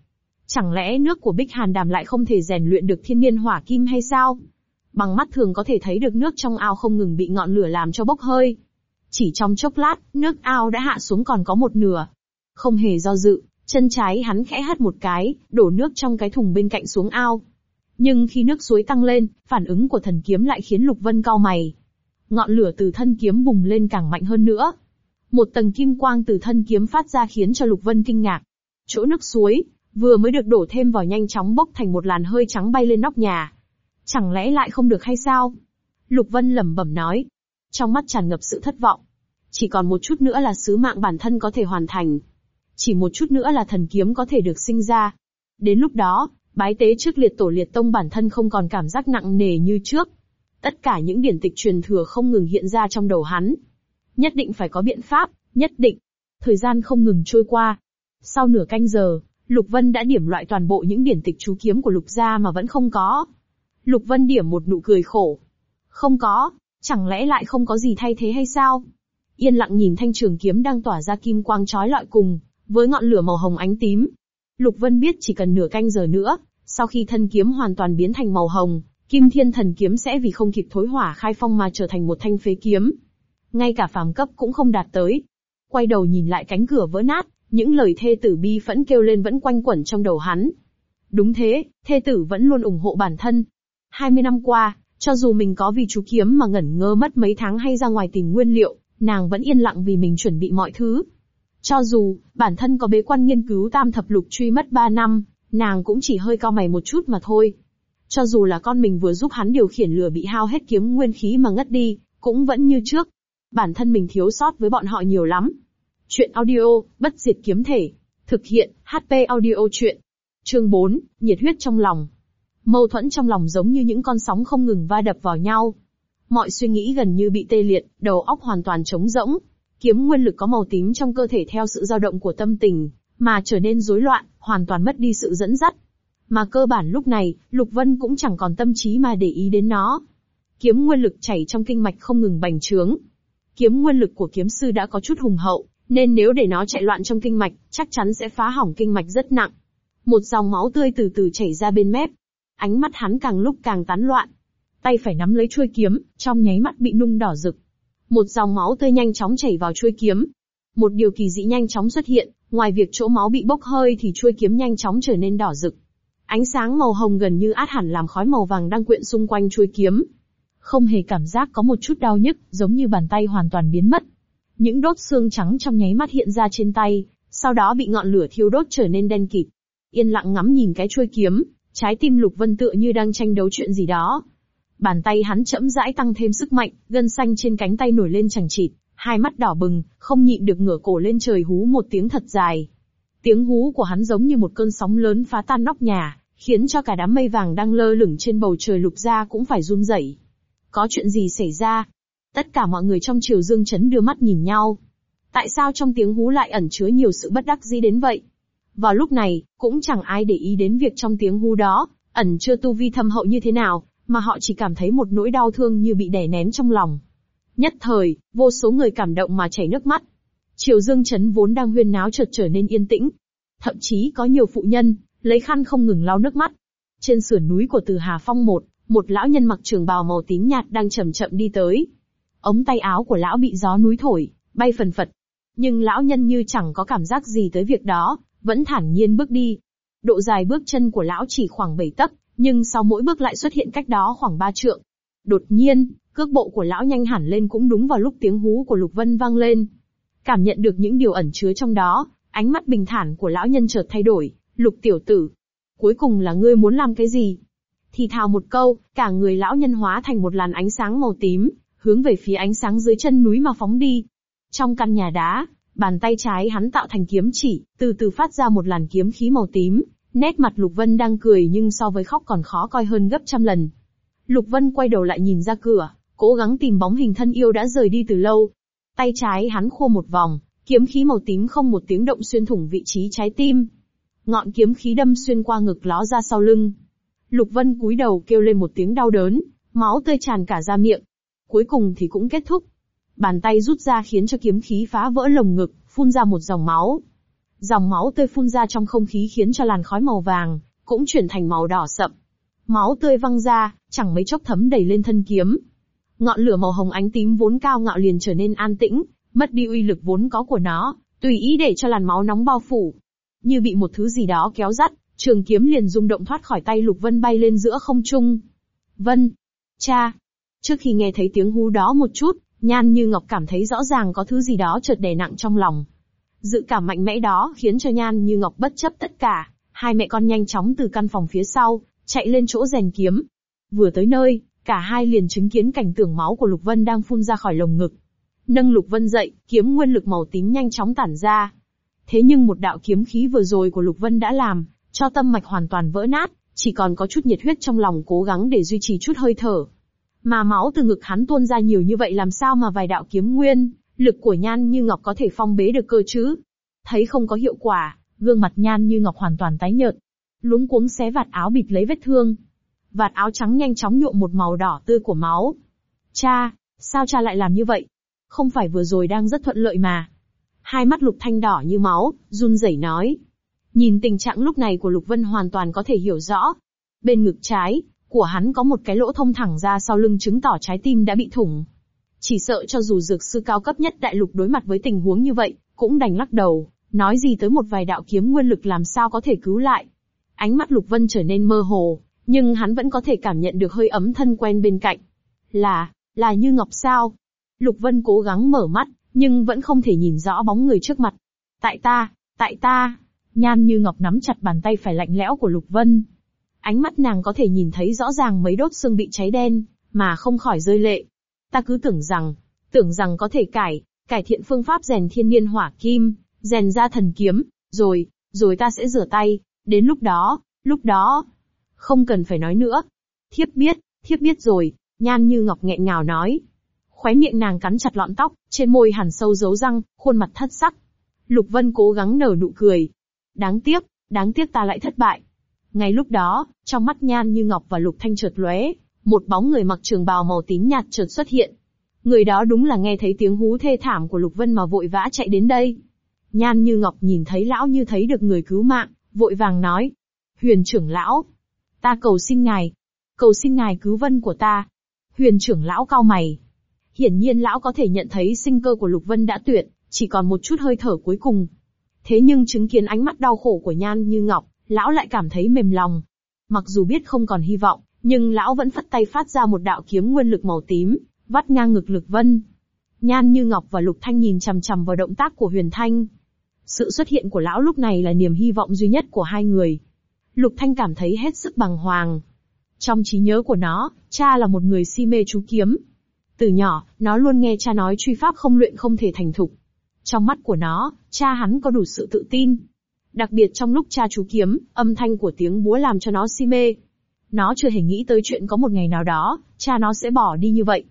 Chẳng lẽ nước của Bích Hàn Đàm lại không thể rèn luyện được thiên niên hỏa kim hay sao? Bằng mắt thường có thể thấy được nước trong ao không ngừng bị ngọn lửa làm cho bốc hơi. Chỉ trong chốc lát, nước ao đã hạ xuống còn có một nửa. Không hề do dự, chân trái hắn khẽ hất một cái, đổ nước trong cái thùng bên cạnh xuống ao. Nhưng khi nước suối tăng lên, phản ứng của thần kiếm lại khiến Lục Vân cau mày. Ngọn lửa từ thân kiếm bùng lên càng mạnh hơn nữa. Một tầng kim quang từ thân kiếm phát ra khiến cho Lục Vân kinh ngạc. Chỗ nước suối, vừa mới được đổ thêm vào nhanh chóng bốc thành một làn hơi trắng bay lên nóc nhà. Chẳng lẽ lại không được hay sao? Lục Vân lẩm bẩm nói. Trong mắt tràn ngập sự thất vọng. Chỉ còn một chút nữa là sứ mạng bản thân có thể hoàn thành. Chỉ một chút nữa là thần kiếm có thể được sinh ra. Đến lúc đó, bái tế trước liệt tổ liệt tông bản thân không còn cảm giác nặng nề như trước. Tất cả những điển tịch truyền thừa không ngừng hiện ra trong đầu hắn. Nhất định phải có biện pháp, nhất định. Thời gian không ngừng trôi qua. Sau nửa canh giờ, Lục Vân đã điểm loại toàn bộ những điển tịch chú kiếm của Lục gia mà vẫn không có. Lục Vân điểm một nụ cười khổ. Không có, chẳng lẽ lại không có gì thay thế hay sao? Yên lặng nhìn thanh trường kiếm đang tỏa ra kim quang chói lọi cùng, với ngọn lửa màu hồng ánh tím. Lục Vân biết chỉ cần nửa canh giờ nữa, sau khi thân kiếm hoàn toàn biến thành màu hồng, Kim Thiên Thần kiếm sẽ vì không kịp thối hỏa khai phong mà trở thành một thanh phế kiếm. Ngay cả phàm cấp cũng không đạt tới. Quay đầu nhìn lại cánh cửa vỡ nát, những lời thê tử bi phẫn kêu lên vẫn quanh quẩn trong đầu hắn. Đúng thế, thê tử vẫn luôn ủng hộ bản thân. 20 năm qua, cho dù mình có vì chú kiếm mà ngẩn ngơ mất mấy tháng hay ra ngoài tìm nguyên liệu, nàng vẫn yên lặng vì mình chuẩn bị mọi thứ. Cho dù, bản thân có bế quan nghiên cứu tam thập lục truy mất 3 năm, nàng cũng chỉ hơi cao mày một chút mà thôi. Cho dù là con mình vừa giúp hắn điều khiển lửa bị hao hết kiếm nguyên khí mà ngất đi, cũng vẫn như trước. Bản thân mình thiếu sót với bọn họ nhiều lắm. Chuyện audio, bất diệt kiếm thể. Thực hiện, HP audio chuyện. Chương 4, nhiệt huyết trong lòng. Mâu thuẫn trong lòng giống như những con sóng không ngừng va đập vào nhau. Mọi suy nghĩ gần như bị tê liệt, đầu óc hoàn toàn trống rỗng. Kiếm nguyên lực có màu tím trong cơ thể theo sự dao động của tâm tình, mà trở nên rối loạn, hoàn toàn mất đi sự dẫn dắt. Mà cơ bản lúc này, Lục Vân cũng chẳng còn tâm trí mà để ý đến nó. Kiếm nguyên lực chảy trong kinh mạch không ngừng bành trướng. Kiếm nguyên lực của kiếm sư đã có chút hùng hậu, nên nếu để nó chạy loạn trong kinh mạch, chắc chắn sẽ phá hỏng kinh mạch rất nặng. Một dòng máu tươi từ từ chảy ra bên mép. Ánh mắt hắn càng lúc càng tán loạn. Tay phải nắm lấy chuôi kiếm, trong nháy mắt bị nung đỏ rực. Một dòng máu tươi nhanh chóng chảy vào chuôi kiếm. Một điều kỳ dị nhanh chóng xuất hiện, ngoài việc chỗ máu bị bốc hơi thì chuôi kiếm nhanh chóng trở nên đỏ rực. Ánh sáng màu hồng gần như át hẳn làm khói màu vàng đang quyện xung quanh chuôi kiếm. Không hề cảm giác có một chút đau nhức, giống như bàn tay hoàn toàn biến mất. Những đốt xương trắng trong nháy mắt hiện ra trên tay, sau đó bị ngọn lửa thiêu đốt trở nên đen kịt. Yên lặng ngắm nhìn cái chuôi kiếm, trái tim Lục Vân tựa như đang tranh đấu chuyện gì đó. Bàn tay hắn chậm rãi tăng thêm sức mạnh, gân xanh trên cánh tay nổi lên chẳng chịt, hai mắt đỏ bừng, không nhịn được ngửa cổ lên trời hú một tiếng thật dài. Tiếng hú của hắn giống như một cơn sóng lớn phá tan nóc nhà, khiến cho cả đám mây vàng đang lơ lửng trên bầu trời lục ra cũng phải run rẩy. Có chuyện gì xảy ra? Tất cả mọi người trong triều dương chấn đưa mắt nhìn nhau. Tại sao trong tiếng hú lại ẩn chứa nhiều sự bất đắc dĩ đến vậy? Vào lúc này, cũng chẳng ai để ý đến việc trong tiếng hú đó, ẩn chưa tu vi thâm hậu như thế nào, mà họ chỉ cảm thấy một nỗi đau thương như bị đè nén trong lòng. Nhất thời, vô số người cảm động mà chảy nước mắt. Triều Dương Trấn vốn đang huyên náo chợt trở nên yên tĩnh. Thậm chí có nhiều phụ nhân, lấy khăn không ngừng lau nước mắt. Trên sườn núi của Từ Hà Phong một, một lão nhân mặc trường bào màu tím nhạt đang chậm chậm đi tới. Ống tay áo của lão bị gió núi thổi, bay phần phật. Nhưng lão nhân như chẳng có cảm giác gì tới việc đó, vẫn thản nhiên bước đi. Độ dài bước chân của lão chỉ khoảng 7 tấc, nhưng sau mỗi bước lại xuất hiện cách đó khoảng 3 trượng. Đột nhiên, cước bộ của lão nhanh hẳn lên cũng đúng vào lúc tiếng hú của Lục Vân vang lên. Cảm nhận được những điều ẩn chứa trong đó, ánh mắt bình thản của lão nhân chợt thay đổi, Lục tiểu tử. Cuối cùng là ngươi muốn làm cái gì? Thì thào một câu, cả người lão nhân hóa thành một làn ánh sáng màu tím, hướng về phía ánh sáng dưới chân núi mà phóng đi. Trong căn nhà đá, bàn tay trái hắn tạo thành kiếm chỉ, từ từ phát ra một làn kiếm khí màu tím, nét mặt Lục Vân đang cười nhưng so với khóc còn khó coi hơn gấp trăm lần. Lục Vân quay đầu lại nhìn ra cửa, cố gắng tìm bóng hình thân yêu đã rời đi từ lâu. Tay trái hắn khô một vòng, kiếm khí màu tím không một tiếng động xuyên thủng vị trí trái tim. Ngọn kiếm khí đâm xuyên qua ngực ló ra sau lưng. Lục Vân cúi đầu kêu lên một tiếng đau đớn, máu tươi tràn cả ra miệng. Cuối cùng thì cũng kết thúc. Bàn tay rút ra khiến cho kiếm khí phá vỡ lồng ngực, phun ra một dòng máu. Dòng máu tươi phun ra trong không khí khiến cho làn khói màu vàng, cũng chuyển thành màu đỏ sậm. Máu tươi văng ra, chẳng mấy chốc thấm đầy lên thân kiếm. Ngọn lửa màu hồng ánh tím vốn cao ngạo liền trở nên an tĩnh, mất đi uy lực vốn có của nó, tùy ý để cho làn máu nóng bao phủ. Như bị một thứ gì đó kéo dắt, trường kiếm liền rung động thoát khỏi tay Lục Vân bay lên giữa không trung. Vân! Cha! Trước khi nghe thấy tiếng hú đó một chút, Nhan Như Ngọc cảm thấy rõ ràng có thứ gì đó chợt đè nặng trong lòng. Dự cảm mạnh mẽ đó khiến cho Nhan Như Ngọc bất chấp tất cả, hai mẹ con nhanh chóng từ căn phòng phía sau, chạy lên chỗ rèn kiếm. Vừa tới nơi, cả hai liền chứng kiến cảnh tượng máu của Lục Vân đang phun ra khỏi lồng ngực. Nâng Lục Vân dậy, kiếm nguyên lực màu tím nhanh chóng tản ra. Thế nhưng một đạo kiếm khí vừa rồi của Lục Vân đã làm, cho tâm mạch hoàn toàn vỡ nát, chỉ còn có chút nhiệt huyết trong lòng cố gắng để duy trì chút hơi thở. Mà máu từ ngực hắn tuôn ra nhiều như vậy làm sao mà vài đạo kiếm nguyên, lực của Nhan Như Ngọc có thể phong bế được cơ chứ? Thấy không có hiệu quả, gương mặt Nhan Như Ngọc hoàn toàn tái nhợt. Luống cuống xé vạt áo bịt lấy vết thương. Vạt áo trắng nhanh chóng nhuộm một màu đỏ tươi của máu. Cha, sao cha lại làm như vậy? Không phải vừa rồi đang rất thuận lợi mà. Hai mắt Lục Thanh đỏ như máu, run rẩy nói. Nhìn tình trạng lúc này của Lục Vân hoàn toàn có thể hiểu rõ. Bên ngực trái, của hắn có một cái lỗ thông thẳng ra sau lưng chứng tỏ trái tim đã bị thủng. Chỉ sợ cho dù dược sư cao cấp nhất đại lục đối mặt với tình huống như vậy, cũng đành lắc đầu, nói gì tới một vài đạo kiếm nguyên lực làm sao có thể cứu lại. Ánh mắt Lục Vân trở nên mơ hồ, nhưng hắn vẫn có thể cảm nhận được hơi ấm thân quen bên cạnh. Là, là như ngọc sao? Lục Vân cố gắng mở mắt, nhưng vẫn không thể nhìn rõ bóng người trước mặt. Tại ta, tại ta. Nhan như ngọc nắm chặt bàn tay phải lạnh lẽo của Lục Vân. Ánh mắt nàng có thể nhìn thấy rõ ràng mấy đốt xương bị cháy đen, mà không khỏi rơi lệ. Ta cứ tưởng rằng, tưởng rằng có thể cải, cải thiện phương pháp rèn thiên niên hỏa kim, rèn ra thần kiếm, rồi, rồi ta sẽ rửa tay, đến lúc đó, lúc đó. Không cần phải nói nữa. Thiếp biết, thiếp biết rồi, nhan như ngọc nghẹn ngào nói. Khóe miệng nàng cắn chặt lọn tóc, trên môi hẳn sâu dấu răng, khuôn mặt thất sắc. Lục Vân cố gắng nở nụ cười. Đáng tiếc, đáng tiếc ta lại thất bại. Ngay lúc đó, trong mắt Nhan Như Ngọc và Lục Thanh chợt lóe, một bóng người mặc trường bào màu tím nhạt chợt xuất hiện. Người đó đúng là nghe thấy tiếng hú thê thảm của Lục Vân mà vội vã chạy đến đây. Nhan Như Ngọc nhìn thấy lão như thấy được người cứu mạng, vội vàng nói. Huyền trưởng lão, ta cầu xin ngài, cầu xin ngài cứu vân của ta. Huyền trưởng lão cao mày. Hiển nhiên lão có thể nhận thấy sinh cơ của Lục Vân đã tuyệt, chỉ còn một chút hơi thở cuối cùng. Thế nhưng chứng kiến ánh mắt đau khổ của Nhan Như Ngọc, lão lại cảm thấy mềm lòng. Mặc dù biết không còn hy vọng, nhưng lão vẫn phất tay phát ra một đạo kiếm nguyên lực màu tím, vắt ngang ngực lực vân. Nhan như Ngọc và Lục Thanh nhìn chằm chằm vào động tác của Huyền Thanh. Sự xuất hiện của lão lúc này là niềm hy vọng duy nhất của hai người. Lục Thanh cảm thấy hết sức bằng hoàng. Trong trí nhớ của nó, cha là một người si mê chú kiếm. Từ nhỏ, nó luôn nghe cha nói truy pháp không luyện không thể thành thục. Trong mắt của nó, cha hắn có đủ sự tự tin, Đặc biệt trong lúc cha chú kiếm, âm thanh của tiếng búa làm cho nó si mê. Nó chưa hề nghĩ tới chuyện có một ngày nào đó, cha nó sẽ bỏ đi như vậy.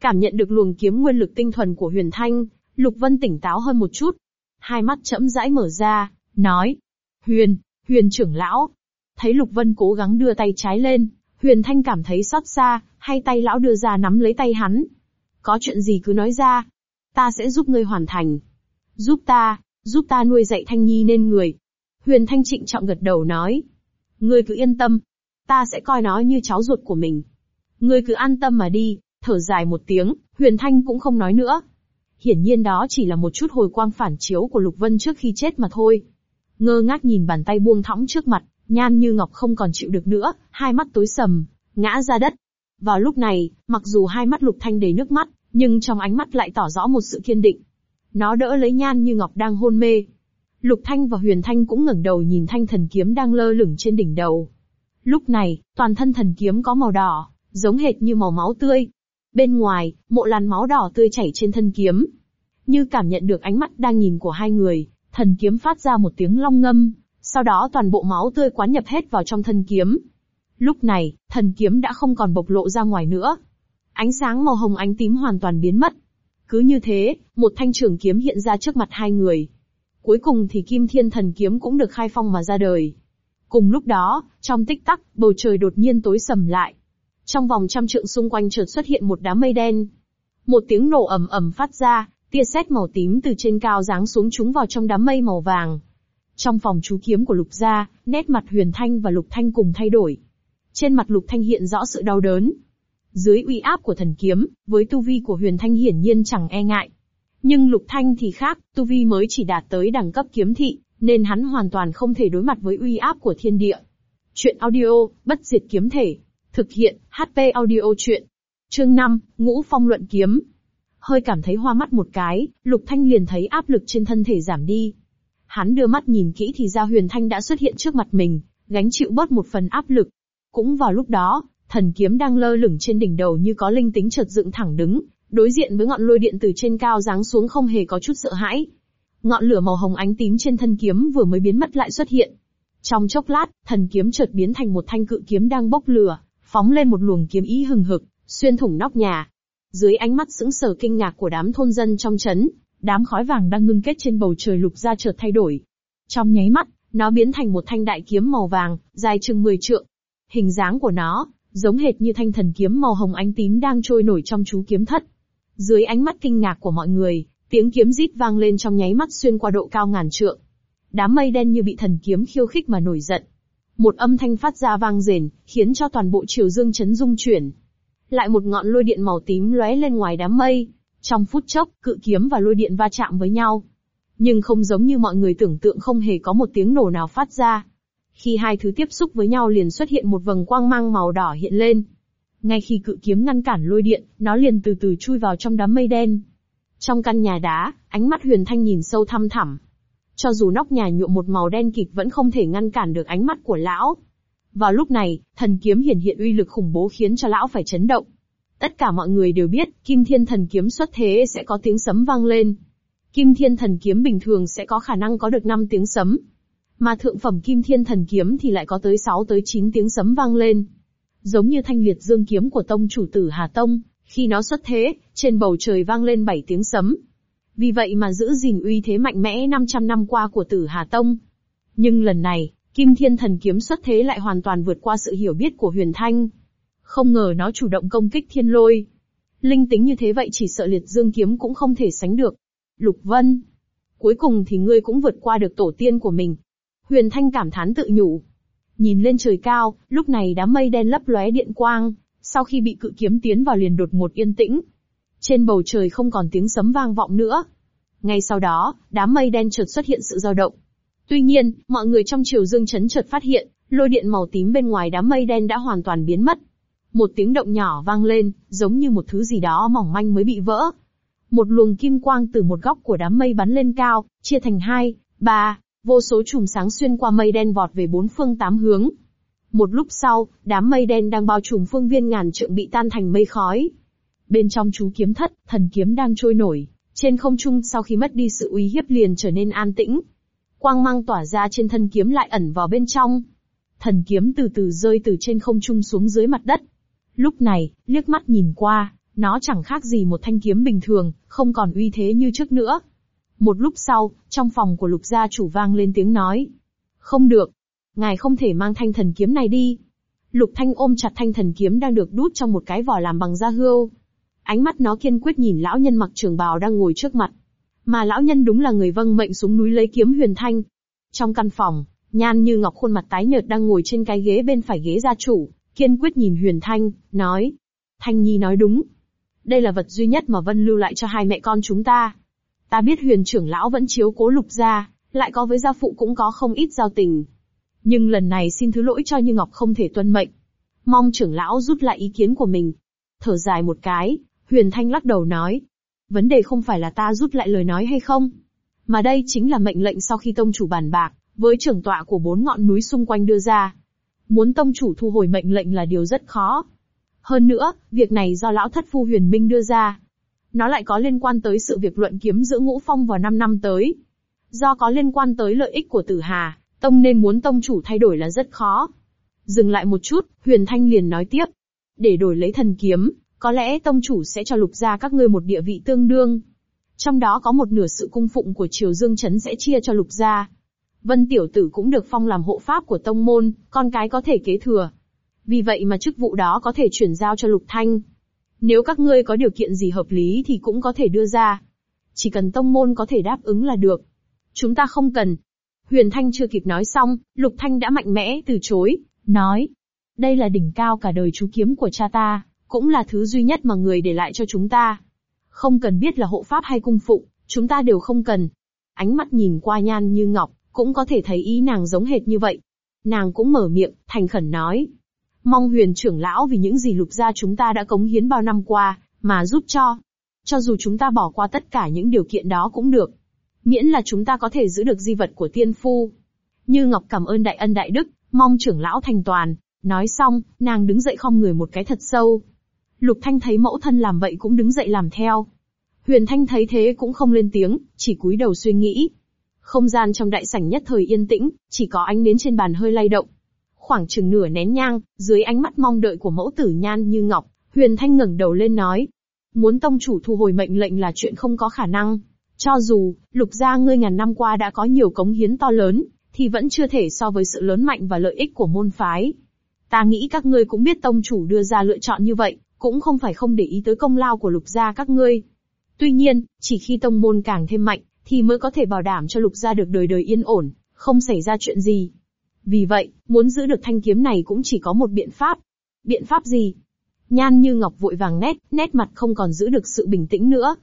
Cảm nhận được luồng kiếm nguyên lực tinh thuần của Huyền Thanh, Lục Vân tỉnh táo hơn một chút. Hai mắt chậm rãi mở ra, nói. Huyền, Huyền trưởng lão. Thấy Lục Vân cố gắng đưa tay trái lên, Huyền Thanh cảm thấy xót xa, hay tay lão đưa ra nắm lấy tay hắn. Có chuyện gì cứ nói ra. Ta sẽ giúp ngươi hoàn thành. Giúp ta, giúp ta nuôi dạy Thanh Nhi nên người. Huyền Thanh trịnh trọng gật đầu nói. Ngươi cứ yên tâm. Ta sẽ coi nó như cháu ruột của mình. Ngươi cứ an tâm mà đi, thở dài một tiếng, Huyền Thanh cũng không nói nữa. Hiển nhiên đó chỉ là một chút hồi quang phản chiếu của Lục Vân trước khi chết mà thôi. Ngơ ngác nhìn bàn tay buông thõng trước mặt, nhan như ngọc không còn chịu được nữa, hai mắt tối sầm, ngã ra đất. Vào lúc này, mặc dù hai mắt Lục Thanh đầy nước mắt, nhưng trong ánh mắt lại tỏ rõ một sự kiên định. Nó đỡ lấy nhan như ngọc đang hôn mê, Lục Thanh và Huyền Thanh cũng ngẩng đầu nhìn thanh thần kiếm đang lơ lửng trên đỉnh đầu. Lúc này, toàn thân thần kiếm có màu đỏ, giống hệt như màu máu tươi. Bên ngoài, mộ làn máu đỏ tươi chảy trên thân kiếm. Như cảm nhận được ánh mắt đang nhìn của hai người, thần kiếm phát ra một tiếng long ngâm, sau đó toàn bộ máu tươi quán nhập hết vào trong thân kiếm. Lúc này, thần kiếm đã không còn bộc lộ ra ngoài nữa. Ánh sáng màu hồng ánh tím hoàn toàn biến mất. Cứ như thế, một thanh trường kiếm hiện ra trước mặt hai người. Cuối cùng thì Kim Thiên Thần Kiếm cũng được khai phong mà ra đời. Cùng lúc đó, trong tích tắc, bầu trời đột nhiên tối sầm lại. Trong vòng trăm trượng xung quanh chợt xuất hiện một đám mây đen. Một tiếng nổ ầm ầm phát ra, tia sét màu tím từ trên cao giáng xuống chúng vào trong đám mây màu vàng. Trong phòng chú kiếm của Lục Gia, nét mặt Huyền Thanh và Lục Thanh cùng thay đổi. Trên mặt Lục Thanh hiện rõ sự đau đớn. Dưới uy áp của thần kiếm, với tu vi của Huyền Thanh hiển nhiên chẳng e ngại. Nhưng Lục Thanh thì khác, tu vi mới chỉ đạt tới đẳng cấp kiếm thị, nên hắn hoàn toàn không thể đối mặt với uy áp của thiên địa. Chuyện audio, bất diệt kiếm thể. Thực hiện, HP audio chuyện. Chương 5, Ngũ Phong Luận Kiếm. Hơi cảm thấy hoa mắt một cái, Lục Thanh liền thấy áp lực trên thân thể giảm đi. Hắn đưa mắt nhìn kỹ thì ra Huyền Thanh đã xuất hiện trước mặt mình, gánh chịu bớt một phần áp lực. Cũng vào lúc đó, thần kiếm đang lơ lửng trên đỉnh đầu như có linh tính chợt dựng thẳng đứng, đối diện với ngọn lôi điện từ trên cao giáng xuống không hề có chút sợ hãi. Ngọn lửa màu hồng ánh tím trên thân kiếm vừa mới biến mất lại xuất hiện. Trong chốc lát, thần kiếm chợt biến thành một thanh cự kiếm đang bốc lửa, phóng lên một luồng kiếm ý hừng hực, xuyên thủng nóc nhà. Dưới ánh mắt sững sờ kinh ngạc của đám thôn dân trong chấn, đám khói vàng đang ngưng kết trên bầu trời lục ra chợt thay đổi. Trong nháy mắt, nó biến thành một thanh đại kiếm màu vàng, dài chừng 10 trượng. Hình dáng của nó, giống hệt như thanh thần kiếm màu hồng ánh tím đang trôi nổi trong chú kiếm thất. Dưới ánh mắt kinh ngạc của mọi người, tiếng kiếm rít vang lên trong nháy mắt xuyên qua độ cao ngàn trượng. Đám mây đen như bị thần kiếm khiêu khích mà nổi giận. Một âm thanh phát ra vang rền, khiến cho toàn bộ triều dương chấn rung chuyển. Lại một ngọn lôi điện màu tím lóe lên ngoài đám mây. Trong phút chốc, cự kiếm và lôi điện va chạm với nhau. Nhưng không giống như mọi người tưởng tượng không hề có một tiếng nổ nào phát ra. Khi hai thứ tiếp xúc với nhau liền xuất hiện một vầng quang mang màu đỏ hiện lên. Ngay khi cự kiếm ngăn cản lôi điện, nó liền từ từ chui vào trong đám mây đen. Trong căn nhà đá, ánh mắt Huyền Thanh nhìn sâu thăm thẳm. Cho dù nóc nhà nhuộm một màu đen kịt vẫn không thể ngăn cản được ánh mắt của lão. Vào lúc này, thần kiếm hiển hiện uy lực khủng bố khiến cho lão phải chấn động. Tất cả mọi người đều biết, Kim Thiên Thần Kiếm xuất thế sẽ có tiếng sấm vang lên. Kim Thiên Thần Kiếm bình thường sẽ có khả năng có được 5 tiếng sấm. Mà thượng phẩm Kim Thiên Thần Kiếm thì lại có tới 6 tới 9 tiếng sấm vang lên. Giống như thanh liệt dương kiếm của tông chủ tử Hà Tông, khi nó xuất thế, trên bầu trời vang lên bảy tiếng sấm. Vì vậy mà giữ gìn uy thế mạnh mẽ 500 năm qua của tử Hà Tông. Nhưng lần này, Kim Thiên Thần Kiếm xuất thế lại hoàn toàn vượt qua sự hiểu biết của Huyền Thanh. Không ngờ nó chủ động công kích thiên lôi. Linh tính như thế vậy chỉ sợ liệt dương kiếm cũng không thể sánh được. Lục Vân. Cuối cùng thì ngươi cũng vượt qua được tổ tiên của mình. Huyền Thanh cảm thán tự nhủ. Nhìn lên trời cao, lúc này đám mây đen lấp lóe điện quang, sau khi bị cự kiếm tiến vào liền đột một yên tĩnh. Trên bầu trời không còn tiếng sấm vang vọng nữa. Ngay sau đó, đám mây đen chợt xuất hiện sự dao động. Tuy nhiên, mọi người trong triều dương chấn chợt phát hiện, lôi điện màu tím bên ngoài đám mây đen đã hoàn toàn biến mất. Một tiếng động nhỏ vang lên, giống như một thứ gì đó mỏng manh mới bị vỡ. Một luồng kim quang từ một góc của đám mây bắn lên cao, chia thành hai, ba, vô số chùm sáng xuyên qua mây đen vọt về bốn phương tám hướng. Một lúc sau, đám mây đen đang bao trùm phương viên ngàn trượng bị tan thành mây khói. Bên trong chú kiếm thất, thần kiếm đang trôi nổi, trên không trung sau khi mất đi sự uy hiếp liền trở nên an tĩnh. Quang mang tỏa ra trên thân kiếm lại ẩn vào bên trong. Thần kiếm từ từ rơi từ trên không trung xuống dưới mặt đất. Lúc này, liếc mắt nhìn qua, nó chẳng khác gì một thanh kiếm bình thường, không còn uy thế như trước nữa. Một lúc sau, trong phòng của lục gia chủ vang lên tiếng nói. Không được. Ngài không thể mang thanh thần kiếm này đi. Lục thanh ôm chặt thanh thần kiếm đang được đút trong một cái vỏ làm bằng da hươu. Ánh mắt nó kiên quyết nhìn lão nhân mặc trường bào đang ngồi trước mặt. Mà lão nhân đúng là người vâng mệnh xuống núi lấy kiếm huyền thanh. Trong căn phòng, nhan như ngọc khuôn mặt tái nhợt đang ngồi trên cái ghế bên phải ghế gia chủ, kiên quyết nhìn huyền thanh, nói. Thanh nhi nói đúng. Đây là vật duy nhất mà Vân lưu lại cho hai mẹ con chúng ta. Ta biết huyền trưởng lão vẫn chiếu cố lục gia, lại có với gia phụ cũng có không ít giao tình. Nhưng lần này xin thứ lỗi cho Như Ngọc không thể tuân mệnh. Mong trưởng lão rút lại ý kiến của mình. Thở dài một cái, huyền thanh lắc đầu nói. Vấn đề không phải là ta rút lại lời nói hay không. Mà đây chính là mệnh lệnh sau khi tông chủ bàn bạc, với trưởng tọa của bốn ngọn núi xung quanh đưa ra. Muốn tông chủ thu hồi mệnh lệnh là điều rất khó. Hơn nữa, việc này do lão thất phu huyền minh đưa ra nó lại có liên quan tới sự việc luận kiếm giữa ngũ phong vào 5 năm tới. Do có liên quan tới lợi ích của tử hà, tông nên muốn tông chủ thay đổi là rất khó. Dừng lại một chút, Huyền Thanh liền nói tiếp. Để đổi lấy thần kiếm, có lẽ tông chủ sẽ cho lục gia các ngươi một địa vị tương đương. Trong đó có một nửa sự cung phụng của Triều Dương Trấn sẽ chia cho lục gia. Vân Tiểu Tử cũng được phong làm hộ pháp của tông môn, con cái có thể kế thừa. Vì vậy mà chức vụ đó có thể chuyển giao cho Lục Thanh. Nếu các ngươi có điều kiện gì hợp lý thì cũng có thể đưa ra. Chỉ cần tông môn có thể đáp ứng là được. Chúng ta không cần. Huyền Thanh chưa kịp nói xong, Lục Thanh đã mạnh mẽ từ chối, nói. Đây là đỉnh cao cả đời chú kiếm của cha ta, cũng là thứ duy nhất mà người để lại cho chúng ta. Không cần biết là hộ pháp hay cung phụng, chúng ta đều không cần. Ánh mắt nhìn qua nhan như ngọc, cũng có thể thấy ý nàng giống hệt như vậy. Nàng cũng mở miệng, thành khẩn nói. Mong huyền trưởng lão vì những gì lục gia chúng ta đã cống hiến bao năm qua, mà giúp cho. Cho dù chúng ta bỏ qua tất cả những điều kiện đó cũng được. Miễn là chúng ta có thể giữ được di vật của tiên phu. Như Ngọc cảm ơn đại ân đại đức, mong trưởng lão thành toàn. Nói xong, nàng đứng dậy không người một cái thật sâu. Lục Thanh thấy mẫu thân làm vậy cũng đứng dậy làm theo. Huyền Thanh thấy thế cũng không lên tiếng, chỉ cúi đầu suy nghĩ. Không gian trong đại sảnh nhất thời yên tĩnh, chỉ có ánh nến trên bàn hơi lay động. Khoảng chừng nửa nén nhang, dưới ánh mắt mong đợi của mẫu tử nhan như ngọc, Huyền Thanh ngẩng đầu lên nói. Muốn tông chủ thu hồi mệnh lệnh là chuyện không có khả năng. Cho dù, lục gia ngươi ngàn năm qua đã có nhiều cống hiến to lớn, thì vẫn chưa thể so với sự lớn mạnh và lợi ích của môn phái. Ta nghĩ các ngươi cũng biết tông chủ đưa ra lựa chọn như vậy, cũng không phải không để ý tới công lao của lục gia các ngươi. Tuy nhiên, chỉ khi tông môn càng thêm mạnh, thì mới có thể bảo đảm cho lục gia được đời đời yên ổn, không xảy ra chuyện gì. Vì vậy, muốn giữ được thanh kiếm này cũng chỉ có một biện pháp. Biện pháp gì? Nhan như ngọc vội vàng nét, nét mặt không còn giữ được sự bình tĩnh nữa.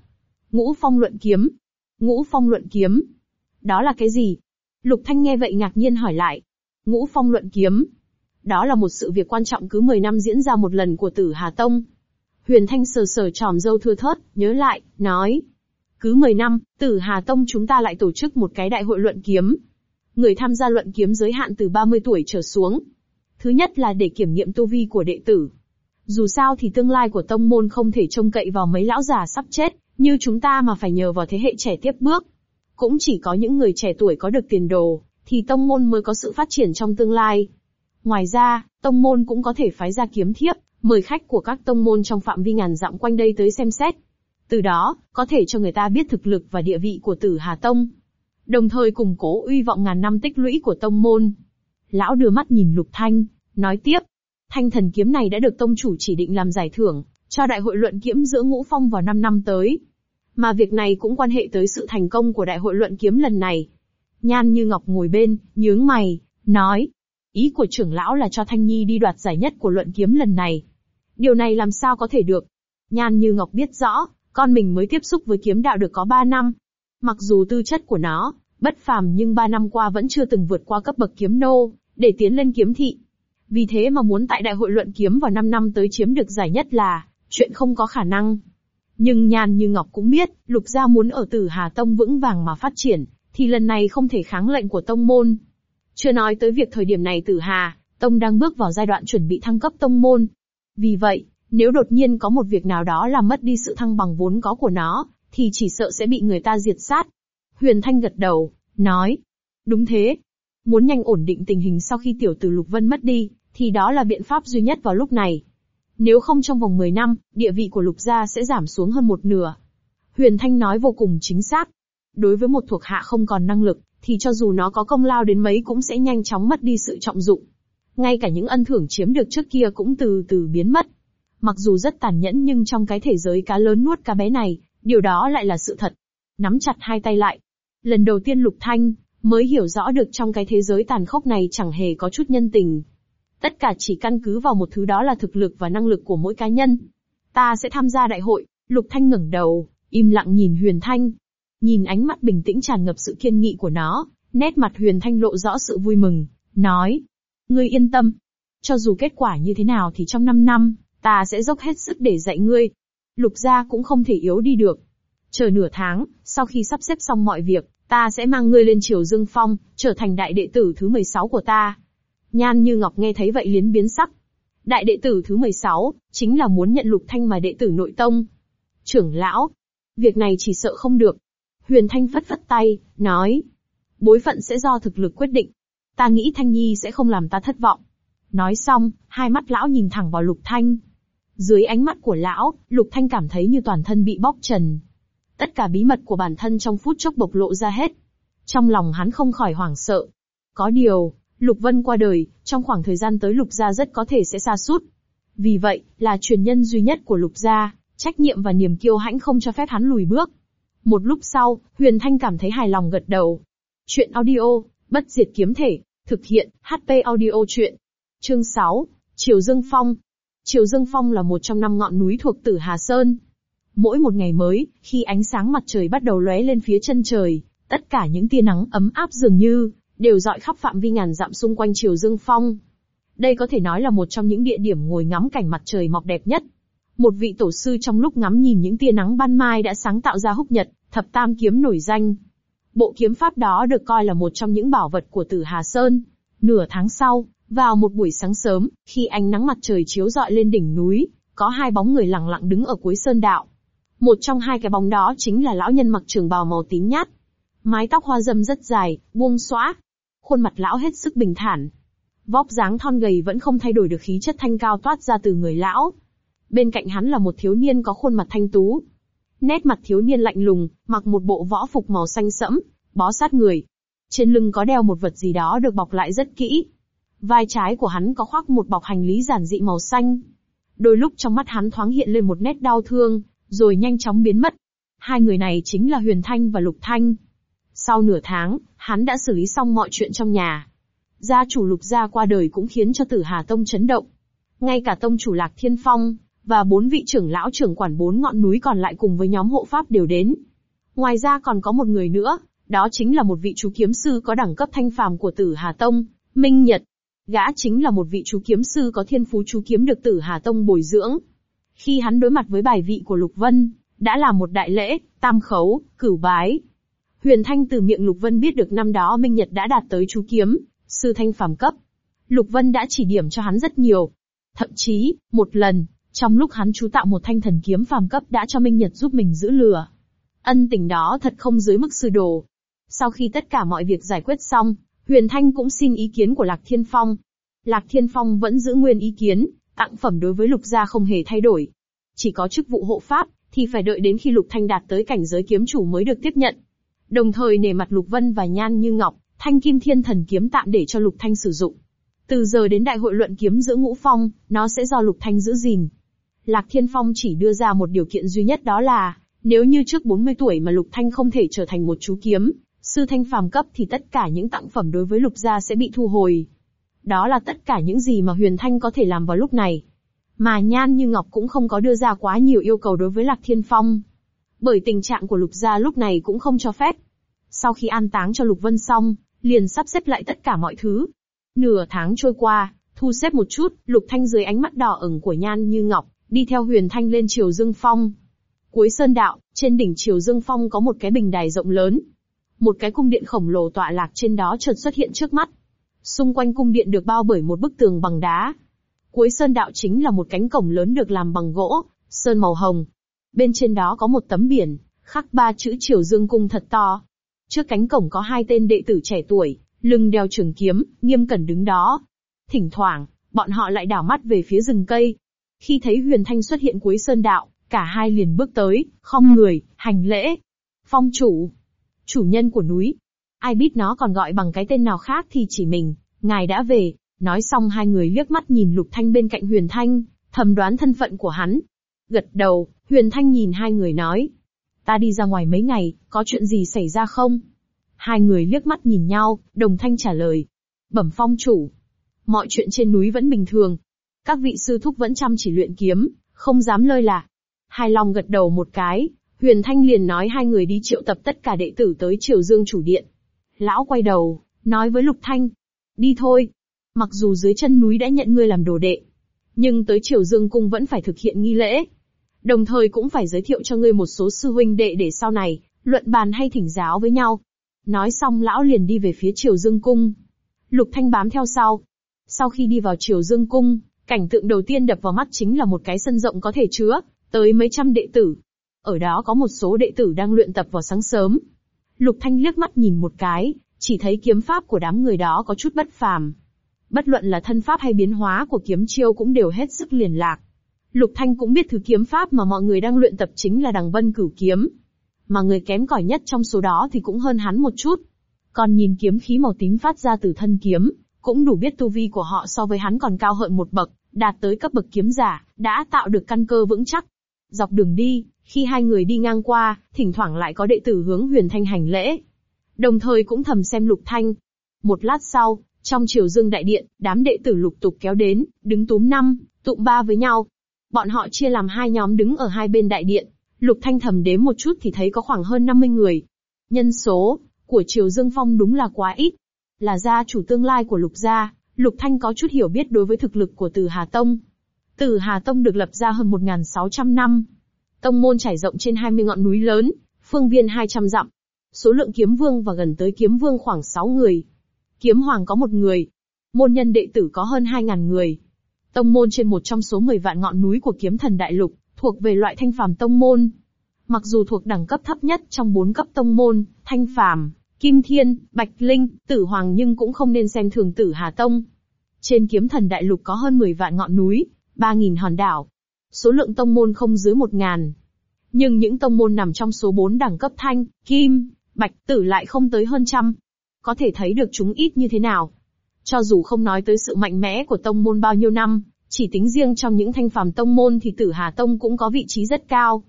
Ngũ phong luận kiếm. Ngũ phong luận kiếm. Đó là cái gì? Lục Thanh nghe vậy ngạc nhiên hỏi lại. Ngũ phong luận kiếm. Đó là một sự việc quan trọng cứ 10 năm diễn ra một lần của tử Hà Tông. Huyền Thanh sờ sờ tròm dâu thưa thớt, nhớ lại, nói. Cứ 10 năm, tử Hà Tông chúng ta lại tổ chức một cái đại hội luận kiếm. Người tham gia luận kiếm giới hạn từ 30 tuổi trở xuống. Thứ nhất là để kiểm nghiệm tu vi của đệ tử. Dù sao thì tương lai của tông môn không thể trông cậy vào mấy lão già sắp chết, như chúng ta mà phải nhờ vào thế hệ trẻ tiếp bước. Cũng chỉ có những người trẻ tuổi có được tiền đồ, thì tông môn mới có sự phát triển trong tương lai. Ngoài ra, tông môn cũng có thể phái ra kiếm thiếp, mời khách của các tông môn trong phạm vi ngàn dặm quanh đây tới xem xét. Từ đó, có thể cho người ta biết thực lực và địa vị của tử Hà Tông. Đồng thời củng cố uy vọng ngàn năm tích lũy của tông môn. Lão đưa mắt nhìn Lục Thanh, nói tiếp. Thanh thần kiếm này đã được tông chủ chỉ định làm giải thưởng, cho đại hội luận kiếm giữa ngũ phong vào 5 năm tới. Mà việc này cũng quan hệ tới sự thành công của đại hội luận kiếm lần này. Nhan như Ngọc ngồi bên, nhướng mày, nói. Ý của trưởng lão là cho Thanh Nhi đi đoạt giải nhất của luận kiếm lần này. Điều này làm sao có thể được? Nhan như Ngọc biết rõ, con mình mới tiếp xúc với kiếm đạo được có 3 năm. Mặc dù tư chất của nó, bất phàm nhưng 3 năm qua vẫn chưa từng vượt qua cấp bậc kiếm nô, để tiến lên kiếm thị. Vì thế mà muốn tại đại hội luận kiếm vào 5 năm tới chiếm được giải nhất là, chuyện không có khả năng. Nhưng Nhan Như Ngọc cũng biết, Lục Gia muốn ở Tử Hà Tông vững vàng mà phát triển, thì lần này không thể kháng lệnh của Tông Môn. Chưa nói tới việc thời điểm này Tử Hà, Tông đang bước vào giai đoạn chuẩn bị thăng cấp Tông Môn. Vì vậy, nếu đột nhiên có một việc nào đó làm mất đi sự thăng bằng vốn có của nó, thì chỉ sợ sẽ bị người ta diệt sát. Huyền Thanh gật đầu, nói. Đúng thế. Muốn nhanh ổn định tình hình sau khi tiểu tử Lục Vân mất đi, thì đó là biện pháp duy nhất vào lúc này. Nếu không trong vòng 10 năm, địa vị của Lục gia sẽ giảm xuống hơn một nửa. Huyền Thanh nói vô cùng chính xác. Đối với một thuộc hạ không còn năng lực, thì cho dù nó có công lao đến mấy cũng sẽ nhanh chóng mất đi sự trọng dụng. Ngay cả những ân thưởng chiếm được trước kia cũng từ từ biến mất. Mặc dù rất tàn nhẫn nhưng trong cái thể giới cá lớn nuốt cá bé này, điều đó lại là sự thật. Nắm chặt hai tay lại. Lần đầu tiên Lục Thanh, mới hiểu rõ được trong cái thế giới tàn khốc này chẳng hề có chút nhân tình. Tất cả chỉ căn cứ vào một thứ đó là thực lực và năng lực của mỗi cá nhân. Ta sẽ tham gia đại hội, Lục Thanh ngẩng đầu, im lặng nhìn Huyền Thanh. Nhìn ánh mắt bình tĩnh tràn ngập sự kiên nghị của nó, nét mặt Huyền Thanh lộ rõ sự vui mừng, nói. Ngươi yên tâm. Cho dù kết quả như thế nào thì trong 5 năm, ta sẽ dốc hết sức để dạy ngươi. Lục gia cũng không thể yếu đi được. Chờ nửa tháng, sau khi sắp xếp xong mọi việc, ta sẽ mang ngươi lên triều Dương Phong, trở thành đại đệ tử thứ 16 của ta. Nhan như Ngọc nghe thấy vậy liến biến sắc. Đại đệ tử thứ 16, chính là muốn nhận lục thanh mà đệ tử nội tông. Trưởng lão, Việc này chỉ sợ không được. Huyền Thanh phất phất tay, nói. Bối phận sẽ do thực lực quyết định. Ta nghĩ Thanh Nhi sẽ không làm ta thất vọng. Nói xong, hai mắt lão nhìn thẳng vào Lục Thanh. Dưới ánh mắt của lão, Lục Thanh cảm thấy như toàn thân bị bóc trần. Tất cả bí mật của bản thân trong phút chốc bộc lộ ra hết. Trong lòng hắn không khỏi hoảng sợ. Có điều, Lục Vân qua đời, trong khoảng thời gian tới Lục gia rất có thể sẽ xa sút. Vì vậy, là truyền nhân duy nhất của Lục gia, trách nhiệm và niềm kiêu hãnh không cho phép hắn lùi bước. Một lúc sau, Huyền Thanh cảm thấy hài lòng gật đầu. Chuyện audio, bất diệt kiếm thể, thực hiện, HP audio chuyện. Chương 6, Triều Dương Phong. Triều Dương Phong là một trong năm ngọn núi thuộc Tử Hà Sơn. Mỗi một ngày mới, khi ánh sáng mặt trời bắt đầu lóe lên phía chân trời, tất cả những tia nắng ấm áp dường như đều dọi khắp phạm vi ngàn dặm xung quanh Triều Dương Phong. Đây có thể nói là một trong những địa điểm ngồi ngắm cảnh mặt trời mọc đẹp nhất. Một vị tổ sư trong lúc ngắm nhìn những tia nắng ban mai đã sáng tạo ra húc nhật, thập tam kiếm nổi danh. Bộ kiếm pháp đó được coi là một trong những bảo vật của Tử Hà Sơn. Nửa tháng sau, vào một buổi sáng sớm, khi ánh nắng mặt trời chiếu rọi lên đỉnh núi, có hai bóng người lặng lặng đứng ở cuối sơn đạo. Một trong hai cái bóng đó chính là lão nhân mặc trường bào màu tím nhát. Mái tóc hoa dâm rất dài, buông xõa. Khuôn mặt lão hết sức bình thản. Vóc dáng thon gầy vẫn không thay đổi được khí chất thanh cao toát ra từ người lão. Bên cạnh hắn là một thiếu niên có khuôn mặt thanh tú. Nét mặt thiếu niên lạnh lùng, mặc một bộ võ phục màu xanh sẫm, bó sát người. Trên lưng có đeo một vật gì đó được bọc lại rất kỹ. Vai trái của hắn có khoác một bọc hành lý giản dị màu xanh. Đôi lúc trong mắt hắn thoáng hiện lên một nét đau thương, rồi nhanh chóng biến mất. Hai người này chính là Huyền Thanh và Lục Thanh. Sau nửa tháng, hắn đã xử lý xong mọi chuyện trong nhà. Gia chủ Lục Gia qua đời cũng khiến cho Tử Hà Tông chấn động. Ngay cả tông chủ Lạc Thiên Phong, và bốn vị trưởng lão trưởng quản bốn ngọn núi còn lại cùng với nhóm hộ pháp đều đến. Ngoài ra còn có một người nữa, đó chính là một vị chú kiếm sư có đẳng cấp thanh phàm của Tử Hà Tông, Minh Nhật. Gã chính là một vị chú kiếm sư có thiên phú chú kiếm được Tử Hà Tông bồi dưỡng. Khi hắn đối mặt với bài vị của Lục Vân, đã là một đại lễ, tam khấu, cửu bái. Huyền Thanh từ miệng Lục Vân biết được năm đó Minh Nhật đã đạt tới chú kiếm, sư thanh phàm cấp. Lục Vân đã chỉ điểm cho hắn rất nhiều. Thậm chí, một lần, trong lúc hắn chú tạo một thanh thần kiếm phàm cấp đã cho Minh Nhật giúp mình giữ lửa. Ân tình đó thật không dưới mức sư đồ. Sau khi tất cả mọi việc giải quyết xong, Huyền Thanh cũng xin ý kiến của Lạc Thiên Phong. Lạc Thiên Phong vẫn giữ nguyên ý kiến, tặng phẩm đối với Lục Gia không hề thay đổi. Chỉ có chức vụ hộ pháp, thì phải đợi đến khi Lục Thanh đạt tới cảnh giới kiếm chủ mới được tiếp nhận. Đồng thời nể mặt Lục Vân và Nhan Như Ngọc, Thanh Kim Thiên Thần kiếm tạm để cho Lục Thanh sử dụng. Từ giờ đến đại hội luận kiếm giữa ngũ phong, nó sẽ do Lục Thanh giữ gìn. Lạc Thiên Phong chỉ đưa ra một điều kiện duy nhất đó là, nếu như trước 40 tuổi mà Lục Thanh không thể trở thành một chú kiếm, sư thanh phàm cấp thì tất cả những tặng phẩm đối với Lục gia sẽ bị thu hồi. Đó là tất cả những gì mà Huyền Thanh có thể làm vào lúc này. Mà Nhan Như Ngọc cũng không có đưa ra quá nhiều yêu cầu đối với Lạc Thiên Phong. Bởi tình trạng của Lục gia lúc này cũng không cho phép. Sau khi an táng cho Lục Vân xong, liền sắp xếp lại tất cả mọi thứ. Nửa tháng trôi qua, thu xếp một chút, Lục Thanh dưới ánh mắt đỏ ửng của Nhan Như Ngọc, đi theo Huyền Thanh lên Triều Dương Phong. Cuối sơn đạo, trên đỉnh Triều Dương Phong có một cái bình đài rộng lớn. Một cái cung điện khổng lồ tọa lạc trên đó chợt xuất hiện trước mắt. Xung quanh cung điện được bao bởi một bức tường bằng đá. Cuối sơn đạo chính là một cánh cổng lớn được làm bằng gỗ, sơn màu hồng. Bên trên đó có một tấm biển, khắc ba chữ Triều Dương Cung thật to. Trước cánh cổng có hai tên đệ tử trẻ tuổi, lưng đeo trường kiếm, nghiêm cẩn đứng đó. Thỉnh thoảng, bọn họ lại đảo mắt về phía rừng cây, khi thấy Huyền Thanh xuất hiện cuối sơn đạo, cả hai liền bước tới, khom người, hành lễ. Phong chủ, chủ nhân của núi. Ai biết nó còn gọi bằng cái tên nào khác thì chỉ mình, ngài đã về. Nói xong hai người liếc mắt nhìn Lục Thanh bên cạnh Huyền Thanh, thầm đoán thân phận của hắn. Gật đầu, Huyền Thanh nhìn hai người nói. Ta đi ra ngoài mấy ngày, có chuyện gì xảy ra không? Hai người liếc mắt nhìn nhau, đồng thanh trả lời. Bẩm phong chủ. Mọi chuyện trên núi vẫn bình thường, các vị sư thúc vẫn chăm chỉ luyện kiếm, không dám lơi là. Hai Long gật đầu một cái, Huyền Thanh liền nói hai người đi triệu tập tất cả đệ tử tới Triều Dương chủ điện. Lão quay đầu, nói với Lục Thanh. Đi thôi. Mặc dù dưới chân núi đã nhận ngươi làm đồ đệ, nhưng tới Triều Dương cung vẫn phải thực hiện nghi lễ. Đồng thời cũng phải giới thiệu cho ngươi một số sư huynh đệ để sau này, luận bàn hay thỉnh giáo với nhau. Nói xong lão liền đi về phía Triều Dương cung. Lục Thanh bám theo sau. Sau khi đi vào Triều Dương cung, Cảnh tượng đầu tiên đập vào mắt chính là một cái sân rộng có thể chứa tới mấy trăm đệ tử. Ở đó có một số đệ tử đang luyện tập vào sáng sớm. Lục Thanh liếc mắt nhìn một cái, chỉ thấy kiếm pháp của đám người đó có chút bất phàm. Bất luận là thân pháp hay biến hóa của kiếm chiêu cũng đều hết sức liền lạc. Lục Thanh cũng biết thứ kiếm pháp mà mọi người đang luyện tập chính là đằng vân cửu kiếm. Mà người kém cỏi nhất trong số đó thì cũng hơn hắn một chút. Còn nhìn kiếm khí màu tím phát ra từ thân kiếm, cũng đủ biết tu vi của họ so với hắn còn cao hơn một bậc, đạt tới cấp bậc kiếm giả, đã tạo được căn cơ vững chắc. Dọc đường đi, khi hai người đi ngang qua, thỉnh thoảng lại có đệ tử hướng huyền thanh hành lễ. Đồng thời cũng thầm xem lục thanh. Một lát sau, trong triều dương đại điện, đám đệ tử lục tục kéo đến, đứng túm năm, tụm ba với nhau. Bọn họ chia làm hai nhóm đứng ở hai bên đại điện. Lục thanh thầm đếm một chút thì thấy có khoảng hơn 50 người. Nhân số của triều dương phong đúng là quá ít. Là gia chủ tương lai của lục gia, lục thanh có chút hiểu biết đối với thực lực của Từ Hà Tông. Từ Hà Tông được lập ra hơn 1.600 năm. Tông môn trải rộng trên 20 ngọn núi lớn, phương viên 200 dặm. Số lượng kiếm vương và gần tới kiếm vương khoảng 6 người. Kiếm hoàng có một người. Môn nhân đệ tử có hơn 2.000 người. Tông môn trên một trong số 10 vạn ngọn núi của kiếm thần đại lục, thuộc về loại thanh phàm tông môn. Mặc dù thuộc đẳng cấp thấp nhất trong bốn cấp tông môn, thanh phàm, kim thiên, bạch linh, tử hoàng nhưng cũng không nên xem thường tử Hà Tông. Trên kiếm thần đại lục có hơn 10 vạn ngọn núi, 3.000 hòn đảo. Số lượng tông môn không dưới một ngàn, Nhưng những tông môn nằm trong số 4 đẳng cấp thanh, kim, bạch tử lại không tới hơn trăm. Có thể thấy được chúng ít như thế nào. Cho dù không nói tới sự mạnh mẽ của tông môn bao nhiêu năm, chỉ tính riêng trong những thanh phàm tông môn thì Tử Hà Tông cũng có vị trí rất cao.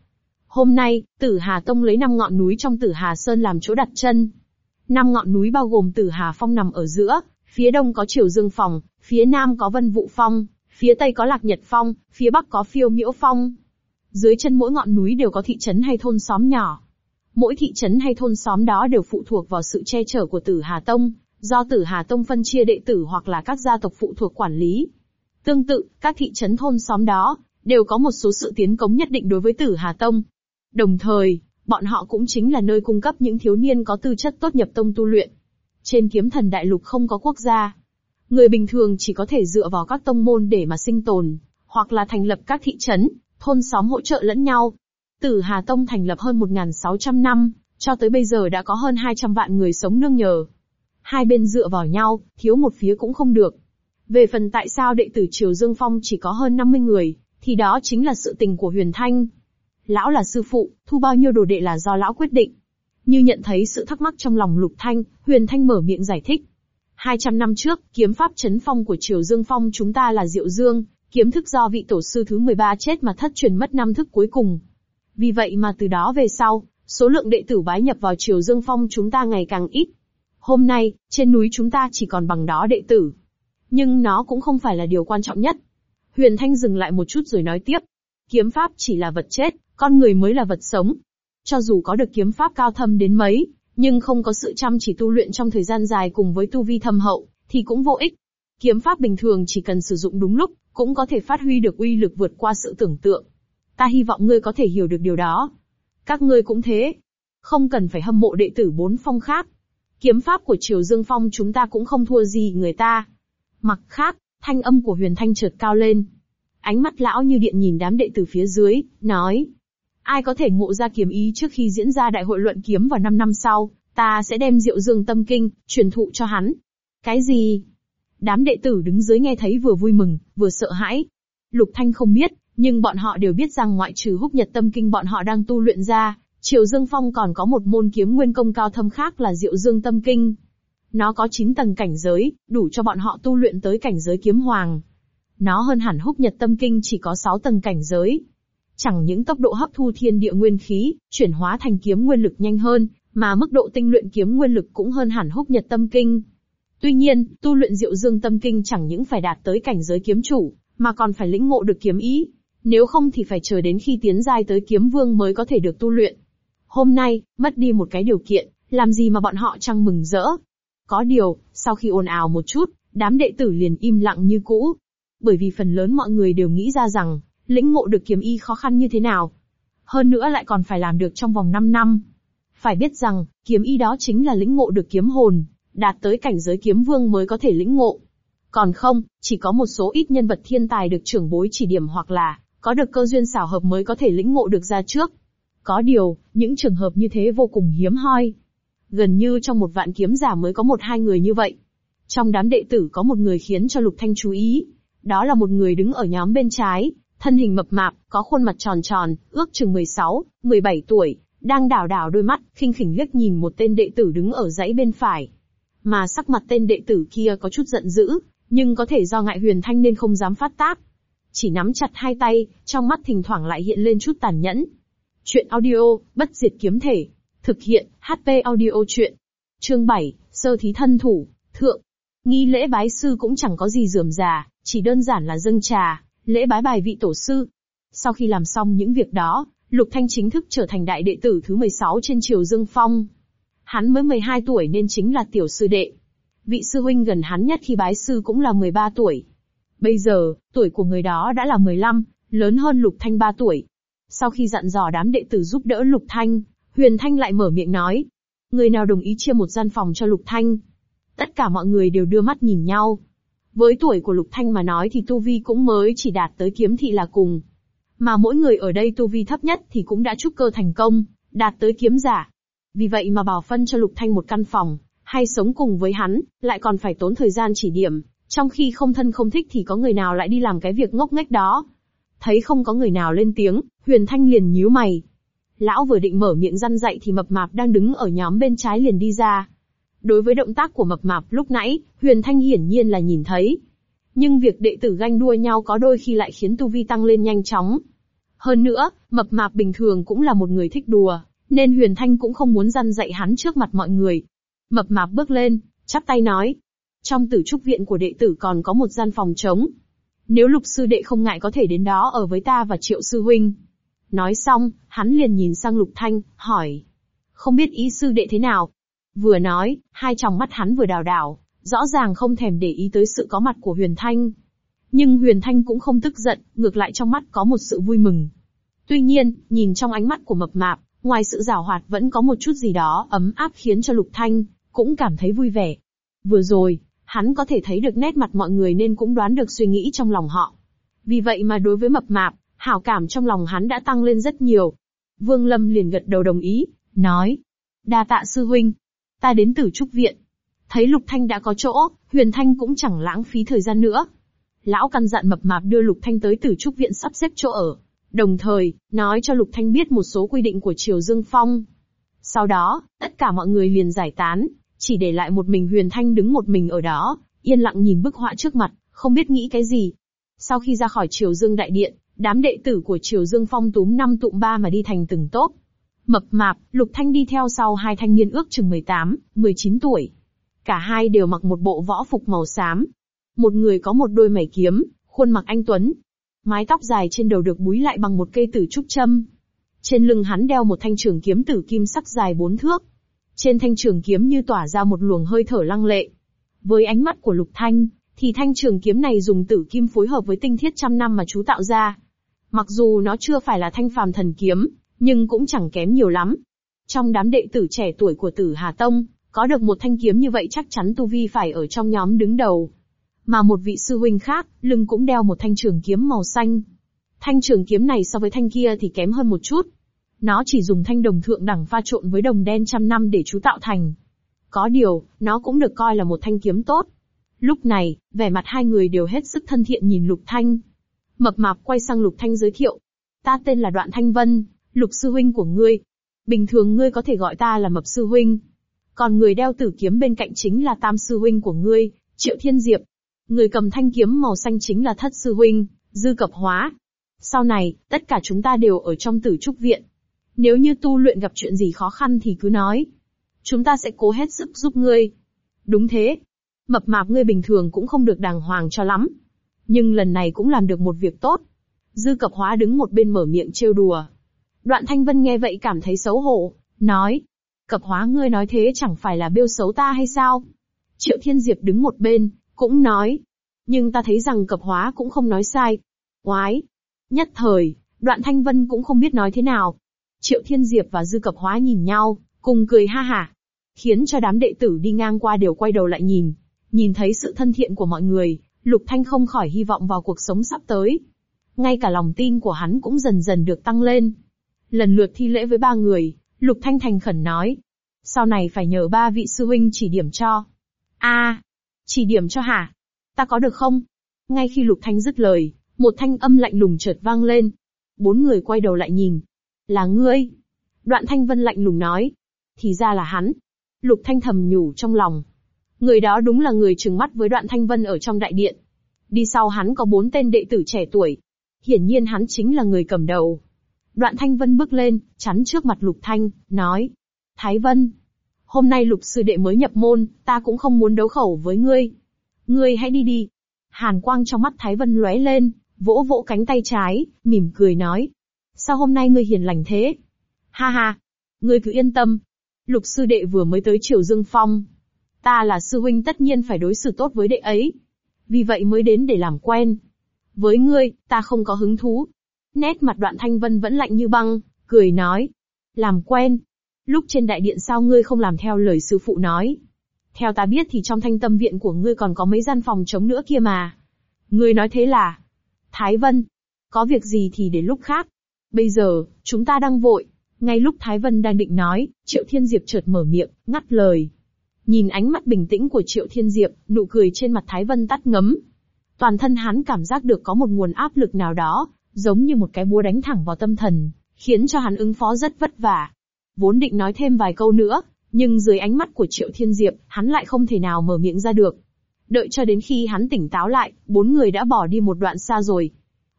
Hôm nay, Tử Hà Tông lấy năm ngọn núi trong Tử Hà Sơn làm chỗ đặt chân. Năm ngọn núi bao gồm Tử Hà Phong nằm ở giữa, phía đông có Triều Dương Phòng, phía nam có Vân Vụ Phong, phía tây có Lạc Nhật Phong, phía bắc có Phiêu Miễu Phong. Dưới chân mỗi ngọn núi đều có thị trấn hay thôn xóm nhỏ. Mỗi thị trấn hay thôn xóm đó đều phụ thuộc vào sự che chở của Tử Hà Tông, do Tử Hà Tông phân chia đệ tử hoặc là các gia tộc phụ thuộc quản lý. Tương tự, các thị trấn thôn xóm đó, đều có một số sự tiến cống nhất định đối với Tử Hà Tông. Đồng thời, bọn họ cũng chính là nơi cung cấp những thiếu niên có tư chất tốt nhập tông tu luyện. Trên kiếm thần đại lục không có quốc gia. Người bình thường chỉ có thể dựa vào các tông môn để mà sinh tồn, hoặc là thành lập các thị trấn, thôn xóm hỗ trợ lẫn nhau. Tử Hà Tông thành lập hơn 1.600 năm, cho tới bây giờ đã có hơn 200 vạn người sống nương nhờ. Hai bên dựa vào nhau, thiếu một phía cũng không được. Về phần tại sao đệ tử Triều Dương Phong chỉ có hơn 50 người, thì đó chính là sự tình của Huyền Thanh. Lão là sư phụ, thu bao nhiêu đồ đệ là do lão quyết định. Như nhận thấy sự thắc mắc trong lòng Lục Thanh, Huyền Thanh mở miệng giải thích. 200 năm trước, kiếm pháp chấn phong của Triều Dương Phong chúng ta là Diệu Dương, kiếm thức do vị tổ sư thứ 13 chết mà thất truyền mất năm thức cuối cùng. Vì vậy mà từ đó về sau, số lượng đệ tử bái nhập vào Triều Dương Phong chúng ta ngày càng ít. Hôm nay, trên núi chúng ta chỉ còn bằng đó đệ tử. Nhưng nó cũng không phải là điều quan trọng nhất. Huyền Thanh dừng lại một chút rồi nói tiếp. Kiếm pháp chỉ là vật chết, con người mới là vật sống. Cho dù có được kiếm pháp cao thâm đến mấy, nhưng không có sự chăm chỉ tu luyện trong thời gian dài cùng với tu vi thâm hậu, thì cũng vô ích. Kiếm pháp bình thường chỉ cần sử dụng đúng lúc, cũng có thể phát huy được uy lực vượt qua sự tưởng tượng. Ta hy vọng ngươi có thể hiểu được điều đó. Các ngươi cũng thế. Không cần phải hâm mộ đệ tử bốn phong khác. Kiếm pháp của Triều Dương Phong chúng ta cũng không thua gì người ta. Mặc khác, thanh âm của Huyền Thanh chợt cao lên. Ánh mắt lão như điện nhìn đám đệ tử phía dưới, nói. Ai có thể ngộ ra kiếm ý trước khi diễn ra đại hội luận kiếm vào 5 năm sau, ta sẽ đem Diệu Dương Tâm Kinh, truyền thụ cho hắn. Cái gì? Đám đệ tử đứng dưới nghe thấy vừa vui mừng, vừa sợ hãi. Lục Thanh không biết, nhưng bọn họ đều biết rằng ngoại trừ húc nhật tâm kinh bọn họ đang tu luyện ra, Triều Dương Phong còn có một môn kiếm nguyên công cao thâm khác là Diệu Dương Tâm Kinh. Nó có 9 tầng cảnh giới, đủ cho bọn họ tu luyện tới cảnh giới kiếm hoàng. Nó hơn hẳn húc nhật tâm kinh chỉ có 6 tầng cảnh giới. Chẳng những tốc độ hấp thu thiên địa nguyên khí, chuyển hóa thành kiếm nguyên lực nhanh hơn, mà mức độ tinh luyện kiếm nguyên lực cũng hơn hẳn húc nhật tâm kinh. Tuy nhiên, tu luyện diệu dương tâm kinh chẳng những phải đạt tới cảnh giới kiếm chủ, mà còn phải lĩnh ngộ được kiếm ý. Nếu không thì phải chờ đến khi tiến giai tới kiếm vương mới có thể được tu luyện. Hôm nay, mất đi một cái điều kiện, làm gì mà bọn họ chẳng mừng rỡ. Có điều, sau khi ồn ào một chút, đám đệ tử liền im lặng như cũ. Bởi vì phần lớn mọi người đều nghĩ ra rằng, lĩnh ngộ được kiếm y khó khăn như thế nào. Hơn nữa lại còn phải làm được trong vòng 5 năm. Phải biết rằng, kiếm y đó chính là lĩnh ngộ được kiếm hồn, đạt tới cảnh giới kiếm vương mới có thể lĩnh ngộ. Còn không, chỉ có một số ít nhân vật thiên tài được trưởng bối chỉ điểm hoặc là có được cơ duyên xảo hợp mới có thể lĩnh ngộ được ra trước. Có điều, những trường hợp như thế vô cùng hiếm hoi. Gần như trong một vạn kiếm giả mới có một hai người như vậy. Trong đám đệ tử có một người khiến cho Lục Thanh chú ý. Đó là một người đứng ở nhóm bên trái, thân hình mập mạp, có khuôn mặt tròn tròn, ước chừng 16, 17 tuổi, đang đảo đảo đôi mắt, khinh khỉnh liếc nhìn một tên đệ tử đứng ở dãy bên phải. Mà sắc mặt tên đệ tử kia có chút giận dữ, nhưng có thể do ngại huyền thanh nên không dám phát tác. Chỉ nắm chặt hai tay, trong mắt thỉnh thoảng lại hiện lên chút tàn nhẫn. Chuyện audio, bất diệt kiếm thể. Thực hiện, HP audio chuyện. Chương 7, sơ thí thân thủ, thượng. Nghi lễ bái sư cũng chẳng có gì dườm già, chỉ đơn giản là dâng trà, lễ bái bài vị tổ sư. Sau khi làm xong những việc đó, Lục Thanh chính thức trở thành đại đệ tử thứ 16 trên triều Dương Phong. Hắn mới 12 tuổi nên chính là tiểu sư đệ. Vị sư huynh gần hắn nhất khi bái sư cũng là 13 tuổi. Bây giờ, tuổi của người đó đã là 15, lớn hơn Lục Thanh 3 tuổi. Sau khi dặn dò đám đệ tử giúp đỡ Lục Thanh, Huyền Thanh lại mở miệng nói. Người nào đồng ý chia một gian phòng cho Lục Thanh? Tất cả mọi người đều đưa mắt nhìn nhau. Với tuổi của Lục Thanh mà nói thì Tu Vi cũng mới chỉ đạt tới kiếm thị là cùng. Mà mỗi người ở đây Tu Vi thấp nhất thì cũng đã trúc cơ thành công, đạt tới kiếm giả. Vì vậy mà bảo phân cho Lục Thanh một căn phòng, hay sống cùng với hắn, lại còn phải tốn thời gian chỉ điểm, trong khi không thân không thích thì có người nào lại đi làm cái việc ngốc nghếch đó. Thấy không có người nào lên tiếng, Huyền Thanh liền nhíu mày. Lão vừa định mở miệng răn dạy thì mập mạp đang đứng ở nhóm bên trái liền đi ra. Đối với động tác của mập mạp lúc nãy, Huyền Thanh hiển nhiên là nhìn thấy. Nhưng việc đệ tử ganh đua nhau có đôi khi lại khiến tu vi tăng lên nhanh chóng. Hơn nữa, mập mạp bình thường cũng là một người thích đùa, nên Huyền Thanh cũng không muốn răn dạy hắn trước mặt mọi người. Mập mạp bước lên, chắp tay nói. Trong tử trúc viện của đệ tử còn có một gian phòng trống. Nếu lục sư đệ không ngại có thể đến đó ở với ta và triệu sư huynh. Nói xong, hắn liền nhìn sang lục thanh, hỏi. Không biết ý sư đệ thế nào? Vừa nói, hai tròng mắt hắn vừa đào đảo, rõ ràng không thèm để ý tới sự có mặt của Huyền Thanh. Nhưng Huyền Thanh cũng không tức giận, ngược lại trong mắt có một sự vui mừng. Tuy nhiên, nhìn trong ánh mắt của mập mạp, ngoài sự giảo hoạt vẫn có một chút gì đó ấm áp khiến cho Lục Thanh cũng cảm thấy vui vẻ. Vừa rồi, hắn có thể thấy được nét mặt mọi người nên cũng đoán được suy nghĩ trong lòng họ. Vì vậy mà đối với mập mạp, hảo cảm trong lòng hắn đã tăng lên rất nhiều. Vương Lâm liền gật đầu đồng ý, nói. Đa tạ sư huynh. Ta đến tử trúc viện. Thấy Lục Thanh đã có chỗ, Huyền Thanh cũng chẳng lãng phí thời gian nữa. Lão căn dặn mập mạp đưa Lục Thanh tới tử trúc viện sắp xếp chỗ ở. Đồng thời, nói cho Lục Thanh biết một số quy định của Triều Dương Phong. Sau đó, tất cả mọi người liền giải tán, chỉ để lại một mình Huyền Thanh đứng một mình ở đó, yên lặng nhìn bức họa trước mặt, không biết nghĩ cái gì. Sau khi ra khỏi Triều Dương Đại Điện, đám đệ tử của Triều Dương Phong túm năm tụm ba mà đi thành từng tốp. Mập mạp, Lục Thanh đi theo sau hai thanh niên ước chừng 18, 19 tuổi. Cả hai đều mặc một bộ võ phục màu xám. Một người có một đôi mày kiếm, khuôn mặt anh Tuấn. Mái tóc dài trên đầu được búi lại bằng một cây tử trúc châm. Trên lưng hắn đeo một thanh trường kiếm tử kim sắc dài bốn thước. Trên thanh trường kiếm như tỏa ra một luồng hơi thở lăng lệ. Với ánh mắt của Lục Thanh, thì thanh trường kiếm này dùng tử kim phối hợp với tinh thiết trăm năm mà chú tạo ra. Mặc dù nó chưa phải là thanh phàm thần kiếm, nhưng cũng chẳng kém nhiều lắm. Trong đám đệ tử trẻ tuổi của tử Hà Tông, có được một thanh kiếm như vậy chắc chắn Tu Vi phải ở trong nhóm đứng đầu. Mà một vị sư huynh khác, lưng cũng đeo một thanh trường kiếm màu xanh. Thanh trường kiếm này so với thanh kia thì kém hơn một chút. Nó chỉ dùng thanh đồng thượng đẳng pha trộn với đồng đen trăm năm để chú tạo thành. Có điều, nó cũng được coi là một thanh kiếm tốt. Lúc này, vẻ mặt hai người đều hết sức thân thiện nhìn Lục Thanh. Mập mạp quay sang Lục Thanh giới thiệu. Ta tên là Đoạn Thanh Vân, Lục Sư Huynh của ngươi. Bình thường ngươi có thể gọi ta là Mập Sư Huynh. Còn người đeo tử kiếm bên cạnh chính là Tam Sư Huynh của ngươi, Triệu Thiên Diệp. Người cầm thanh kiếm màu xanh chính là Thất Sư Huynh, Dư Cập Hóa. Sau này, tất cả chúng ta đều ở trong tử trúc viện. Nếu như tu luyện gặp chuyện gì khó khăn thì cứ nói. Chúng ta sẽ cố hết sức giúp ngươi. Đúng thế. Mập mạp ngươi bình thường cũng không được đàng hoàng cho lắm. Nhưng lần này cũng làm được một việc tốt. Dư cập hóa đứng một bên mở miệng trêu đùa. Đoạn thanh vân nghe vậy cảm thấy xấu hổ, nói. Cập hóa ngươi nói thế chẳng phải là bêu xấu ta hay sao? Triệu Thiên Diệp đứng một bên, cũng nói. Nhưng ta thấy rằng cập hóa cũng không nói sai. Quái. Nhất thời, đoạn thanh vân cũng không biết nói thế nào. Triệu Thiên Diệp và Dư Cập Hóa nhìn nhau, cùng cười ha hả. Khiến cho đám đệ tử đi ngang qua đều quay đầu lại nhìn. Nhìn thấy sự thân thiện của mọi người, Lục Thanh không khỏi hy vọng vào cuộc sống sắp tới. Ngay cả lòng tin của hắn cũng dần dần được tăng lên. Lần lượt thi lễ với ba người, Lục Thanh thành khẩn nói. Sau này phải nhờ ba vị sư huynh chỉ điểm cho. a chỉ điểm cho hả? Ta có được không? Ngay khi Lục Thanh dứt lời, một thanh âm lạnh lùng chợt vang lên. Bốn người quay đầu lại nhìn. Là ngươi. Đoạn Thanh Vân lạnh lùng nói. Thì ra là hắn. Lục Thanh thầm nhủ trong lòng. Người đó đúng là người trừng mắt với Đoạn Thanh Vân ở trong đại điện. Đi sau hắn có bốn tên đệ tử trẻ tuổi. Hiển nhiên hắn chính là người cầm đầu. Đoạn Thanh Vân bước lên, chắn trước mặt Lục Thanh, nói. Thái Vân, hôm nay Lục sư đệ mới nhập môn, ta cũng không muốn đấu khẩu với ngươi. Ngươi hãy đi đi. Hàn quang trong mắt Thái Vân lóe lên, vỗ vỗ cánh tay trái, mỉm cười nói. Sao hôm nay ngươi hiền lành thế? Ha ha, ngươi cứ yên tâm. Lục sư đệ vừa mới tới Triều Dương Phong. Ta là sư huynh tất nhiên phải đối xử tốt với đệ ấy. Vì vậy mới đến để làm quen. Với ngươi, ta không có hứng thú. Nét mặt đoạn thanh vân vẫn lạnh như băng, cười nói. Làm quen. Lúc trên đại điện sao ngươi không làm theo lời sư phụ nói. Theo ta biết thì trong thanh tâm viện của ngươi còn có mấy gian phòng trống nữa kia mà. Ngươi nói thế là. Thái Vân. Có việc gì thì để lúc khác. Bây giờ, chúng ta đang vội. Ngay lúc Thái Vân đang định nói, Triệu Thiên Diệp chợt mở miệng, ngắt lời. Nhìn ánh mắt bình tĩnh của Triệu Thiên Diệp, nụ cười trên mặt Thái Vân tắt ngấm. Toàn thân hắn cảm giác được có một nguồn áp lực nào đó, giống như một cái búa đánh thẳng vào tâm thần, khiến cho hắn ứng phó rất vất vả. Vốn định nói thêm vài câu nữa, nhưng dưới ánh mắt của Triệu Thiên Diệp, hắn lại không thể nào mở miệng ra được. Đợi cho đến khi hắn tỉnh táo lại, bốn người đã bỏ đi một đoạn xa rồi.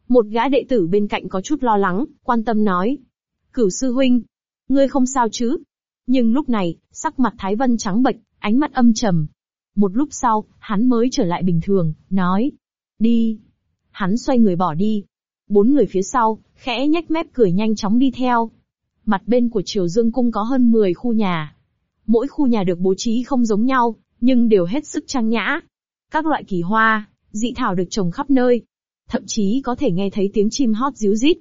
Một gã đệ tử bên cạnh có chút lo lắng, quan tâm nói. Cửu sư huynh, ngươi không sao chứ? Nhưng lúc này, sắc mặt Thái Vân trắng bệch, ánh mắt âm trầm. Một lúc sau, hắn mới trở lại bình thường, nói. Đi. Hắn xoay người bỏ đi. Bốn người phía sau, khẽ nhếch mép cười nhanh chóng đi theo. Mặt bên của Triều Dương Cung có hơn 10 khu nhà. Mỗi khu nhà được bố trí không giống nhau, nhưng đều hết sức trang nhã. Các loại kỳ hoa, dị thảo được trồng khắp nơi. Thậm chí có thể nghe thấy tiếng chim hót ríu rít.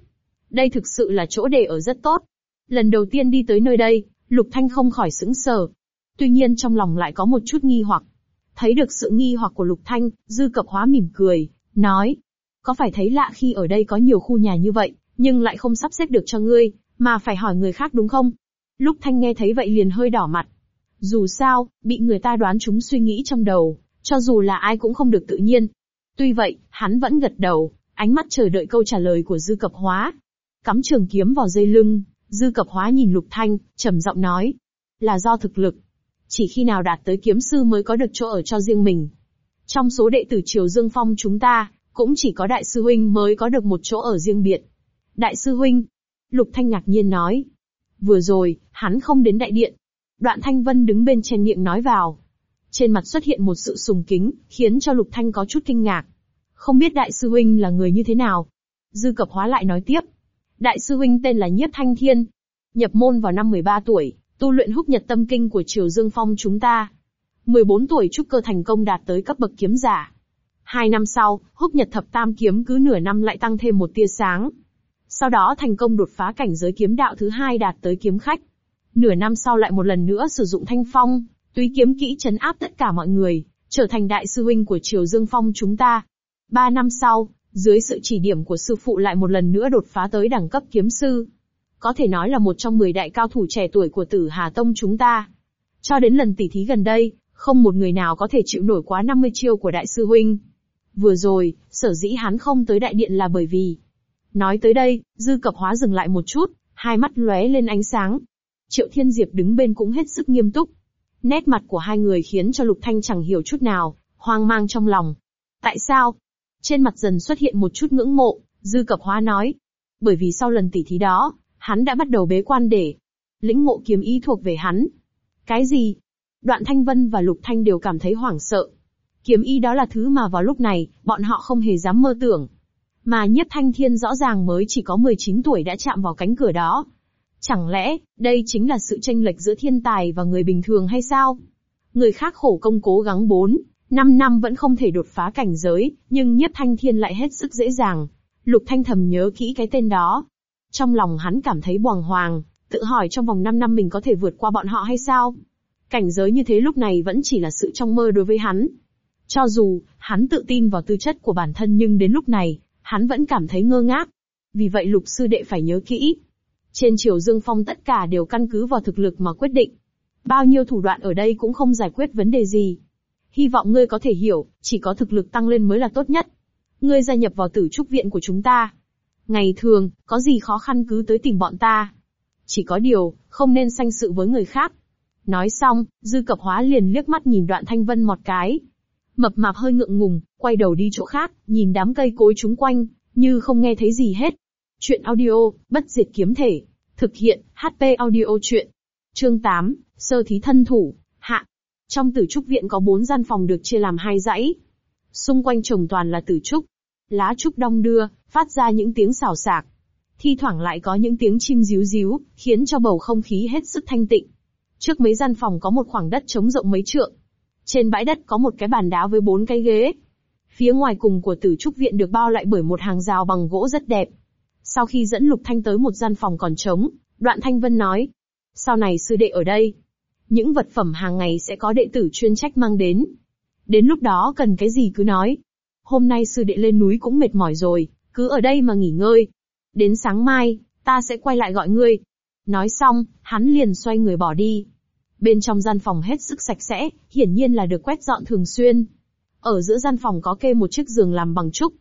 Đây thực sự là chỗ để ở rất tốt. Lần đầu tiên đi tới nơi đây, Lục Thanh không khỏi sững sờ. Tuy nhiên trong lòng lại có một chút nghi hoặc. Thấy được sự nghi hoặc của Lục Thanh, Dư Cập Hóa mỉm cười, nói. Có phải thấy lạ khi ở đây có nhiều khu nhà như vậy, nhưng lại không sắp xếp được cho ngươi, mà phải hỏi người khác đúng không? Lúc Thanh nghe thấy vậy liền hơi đỏ mặt. Dù sao, bị người ta đoán chúng suy nghĩ trong đầu, cho dù là ai cũng không được tự nhiên. Tuy vậy, hắn vẫn gật đầu, ánh mắt chờ đợi câu trả lời của Dư Cập Hóa. Cắm trường kiếm vào dây lưng, Dư Cập Hóa nhìn Lục Thanh, trầm giọng nói. Là do thực lực. Chỉ khi nào đạt tới kiếm sư mới có được chỗ ở cho riêng mình. Trong số đệ tử Triều Dương Phong chúng ta, cũng chỉ có Đại sư Huynh mới có được một chỗ ở riêng biệt. Đại sư Huynh. Lục Thanh ngạc nhiên nói. Vừa rồi, hắn không đến đại điện. Đoạn Thanh Vân đứng bên trên miệng nói vào. Trên mặt xuất hiện một sự sùng kính, khiến cho Lục Thanh có chút kinh ngạc. Không biết Đại sư Huynh là người như thế nào? Dư Cập Hóa lại nói tiếp. Đại sư huynh tên là Nhiếp Thanh Thiên. Nhập môn vào năm 13 tuổi, tu luyện húc nhật tâm kinh của Triều Dương Phong chúng ta. 14 tuổi trúc cơ thành công đạt tới cấp bậc kiếm giả. Hai năm sau, húc nhật thập tam kiếm cứ nửa năm lại tăng thêm một tia sáng. Sau đó thành công đột phá cảnh giới kiếm đạo thứ hai đạt tới kiếm khách. Nửa năm sau lại một lần nữa sử dụng thanh phong, túy kiếm kỹ chấn áp tất cả mọi người, trở thành đại sư huynh của Triều Dương Phong chúng ta. Ba năm sau, dưới sự chỉ điểm của sư phụ lại một lần nữa đột phá tới đẳng cấp kiếm sư. Có thể nói là một trong 10 đại cao thủ trẻ tuổi của tử Hà Tông chúng ta. Cho đến lần tỉ thí gần đây, không một người nào có thể chịu nổi quá 50 chiêu của đại sư huynh. Vừa rồi, sở dĩ hắn không tới đại điện là bởi vì. Nói tới đây, dư cập hóa dừng lại một chút, hai mắt lóe lên ánh sáng. Triệu Thiên Diệp đứng bên cũng hết sức nghiêm túc. Nét mặt của hai người khiến cho Lục Thanh chẳng hiểu chút nào, hoang mang trong lòng. Tại sao? Trên mặt dần xuất hiện một chút ngưỡng mộ, dư cập hóa nói. Bởi vì sau lần tỉ thí đó, hắn đã bắt đầu bế quan để lĩnh ngộ kiếm ý thuộc về hắn. Cái gì? Đoạn Thanh Vân và Lục Thanh đều cảm thấy hoảng sợ. Kiếm ý đó là thứ mà vào lúc này, bọn họ không hề dám mơ tưởng. Mà nhất Thanh Thiên rõ ràng mới chỉ có 19 tuổi đã chạm vào cánh cửa đó. Chẳng lẽ, đây chính là sự tranh lệch giữa thiên tài và người bình thường hay sao? Người khác khổ công cố gắng 4, 5 năm vẫn không thể đột phá cảnh giới, nhưng nhất Thanh Thiên lại hết sức dễ dàng. Lục Thanh thầm nhớ kỹ cái tên đó. Trong lòng hắn cảm thấy bàng hoàng, tự hỏi trong vòng 5 năm mình có thể vượt qua bọn họ hay sao? Cảnh giới như thế lúc này vẫn chỉ là sự trong mơ đối với hắn. Cho dù, hắn tự tin vào tư chất của bản thân nhưng đến lúc này, hắn vẫn cảm thấy ngơ ngác. Vì vậy lục sư đệ phải nhớ kỹ. Trên Triều Dương Phong tất cả đều căn cứ vào thực lực mà quyết định. Bao nhiêu thủ đoạn ở đây cũng không giải quyết vấn đề gì. Hy vọng ngươi có thể hiểu, chỉ có thực lực tăng lên mới là tốt nhất. Ngươi gia nhập vào tử trúc viện của chúng ta. Ngày thường, có gì khó khăn cứ tới tìm bọn ta. Chỉ có điều, không nên sanh sự với người khác. Nói xong, dư cập hóa liền liếc mắt nhìn đoạn thanh vân một cái. Mập mạp hơi ngượng ngùng, quay đầu đi chỗ khác, nhìn đám cây cối chúng quanh, như không nghe thấy gì hết. Chuyện audio, bất diệt kiếm thể. Thực hiện, HP audio chuyện. Chương 8, Sơ thí thân thủ, hạ. Trong tử trúc viện có bốn gian phòng được chia làm hai dãy. Xung quanh trồng toàn là tử trúc. Lá trúc đong đưa, phát ra những tiếng xào xạc. Thi thoảng lại có những tiếng chim ríu ríu, khiến cho bầu không khí hết sức thanh tịnh. Trước mấy gian phòng có một khoảng đất trống rộng mấy trượng. Trên bãi đất có một cái bàn đá với bốn cái ghế. Phía ngoài cùng của tử trúc viện được bao lại bởi một hàng rào bằng gỗ rất đẹp. Sau khi dẫn Lục Thanh tới một gian phòng còn trống, Đoạn Thanh Vân nói. Sau này sư đệ ở đây. Những vật phẩm hàng ngày sẽ có đệ tử chuyên trách mang đến. Đến lúc đó cần cái gì cứ nói. Hôm nay sư đệ lên núi cũng mệt mỏi rồi, cứ ở đây mà nghỉ ngơi. Đến sáng mai, ta sẽ quay lại gọi ngươi. Nói xong, hắn liền xoay người bỏ đi. Bên trong gian phòng hết sức sạch sẽ, hiển nhiên là được quét dọn thường xuyên. Ở giữa gian phòng có kê một chiếc giường làm bằng trúc.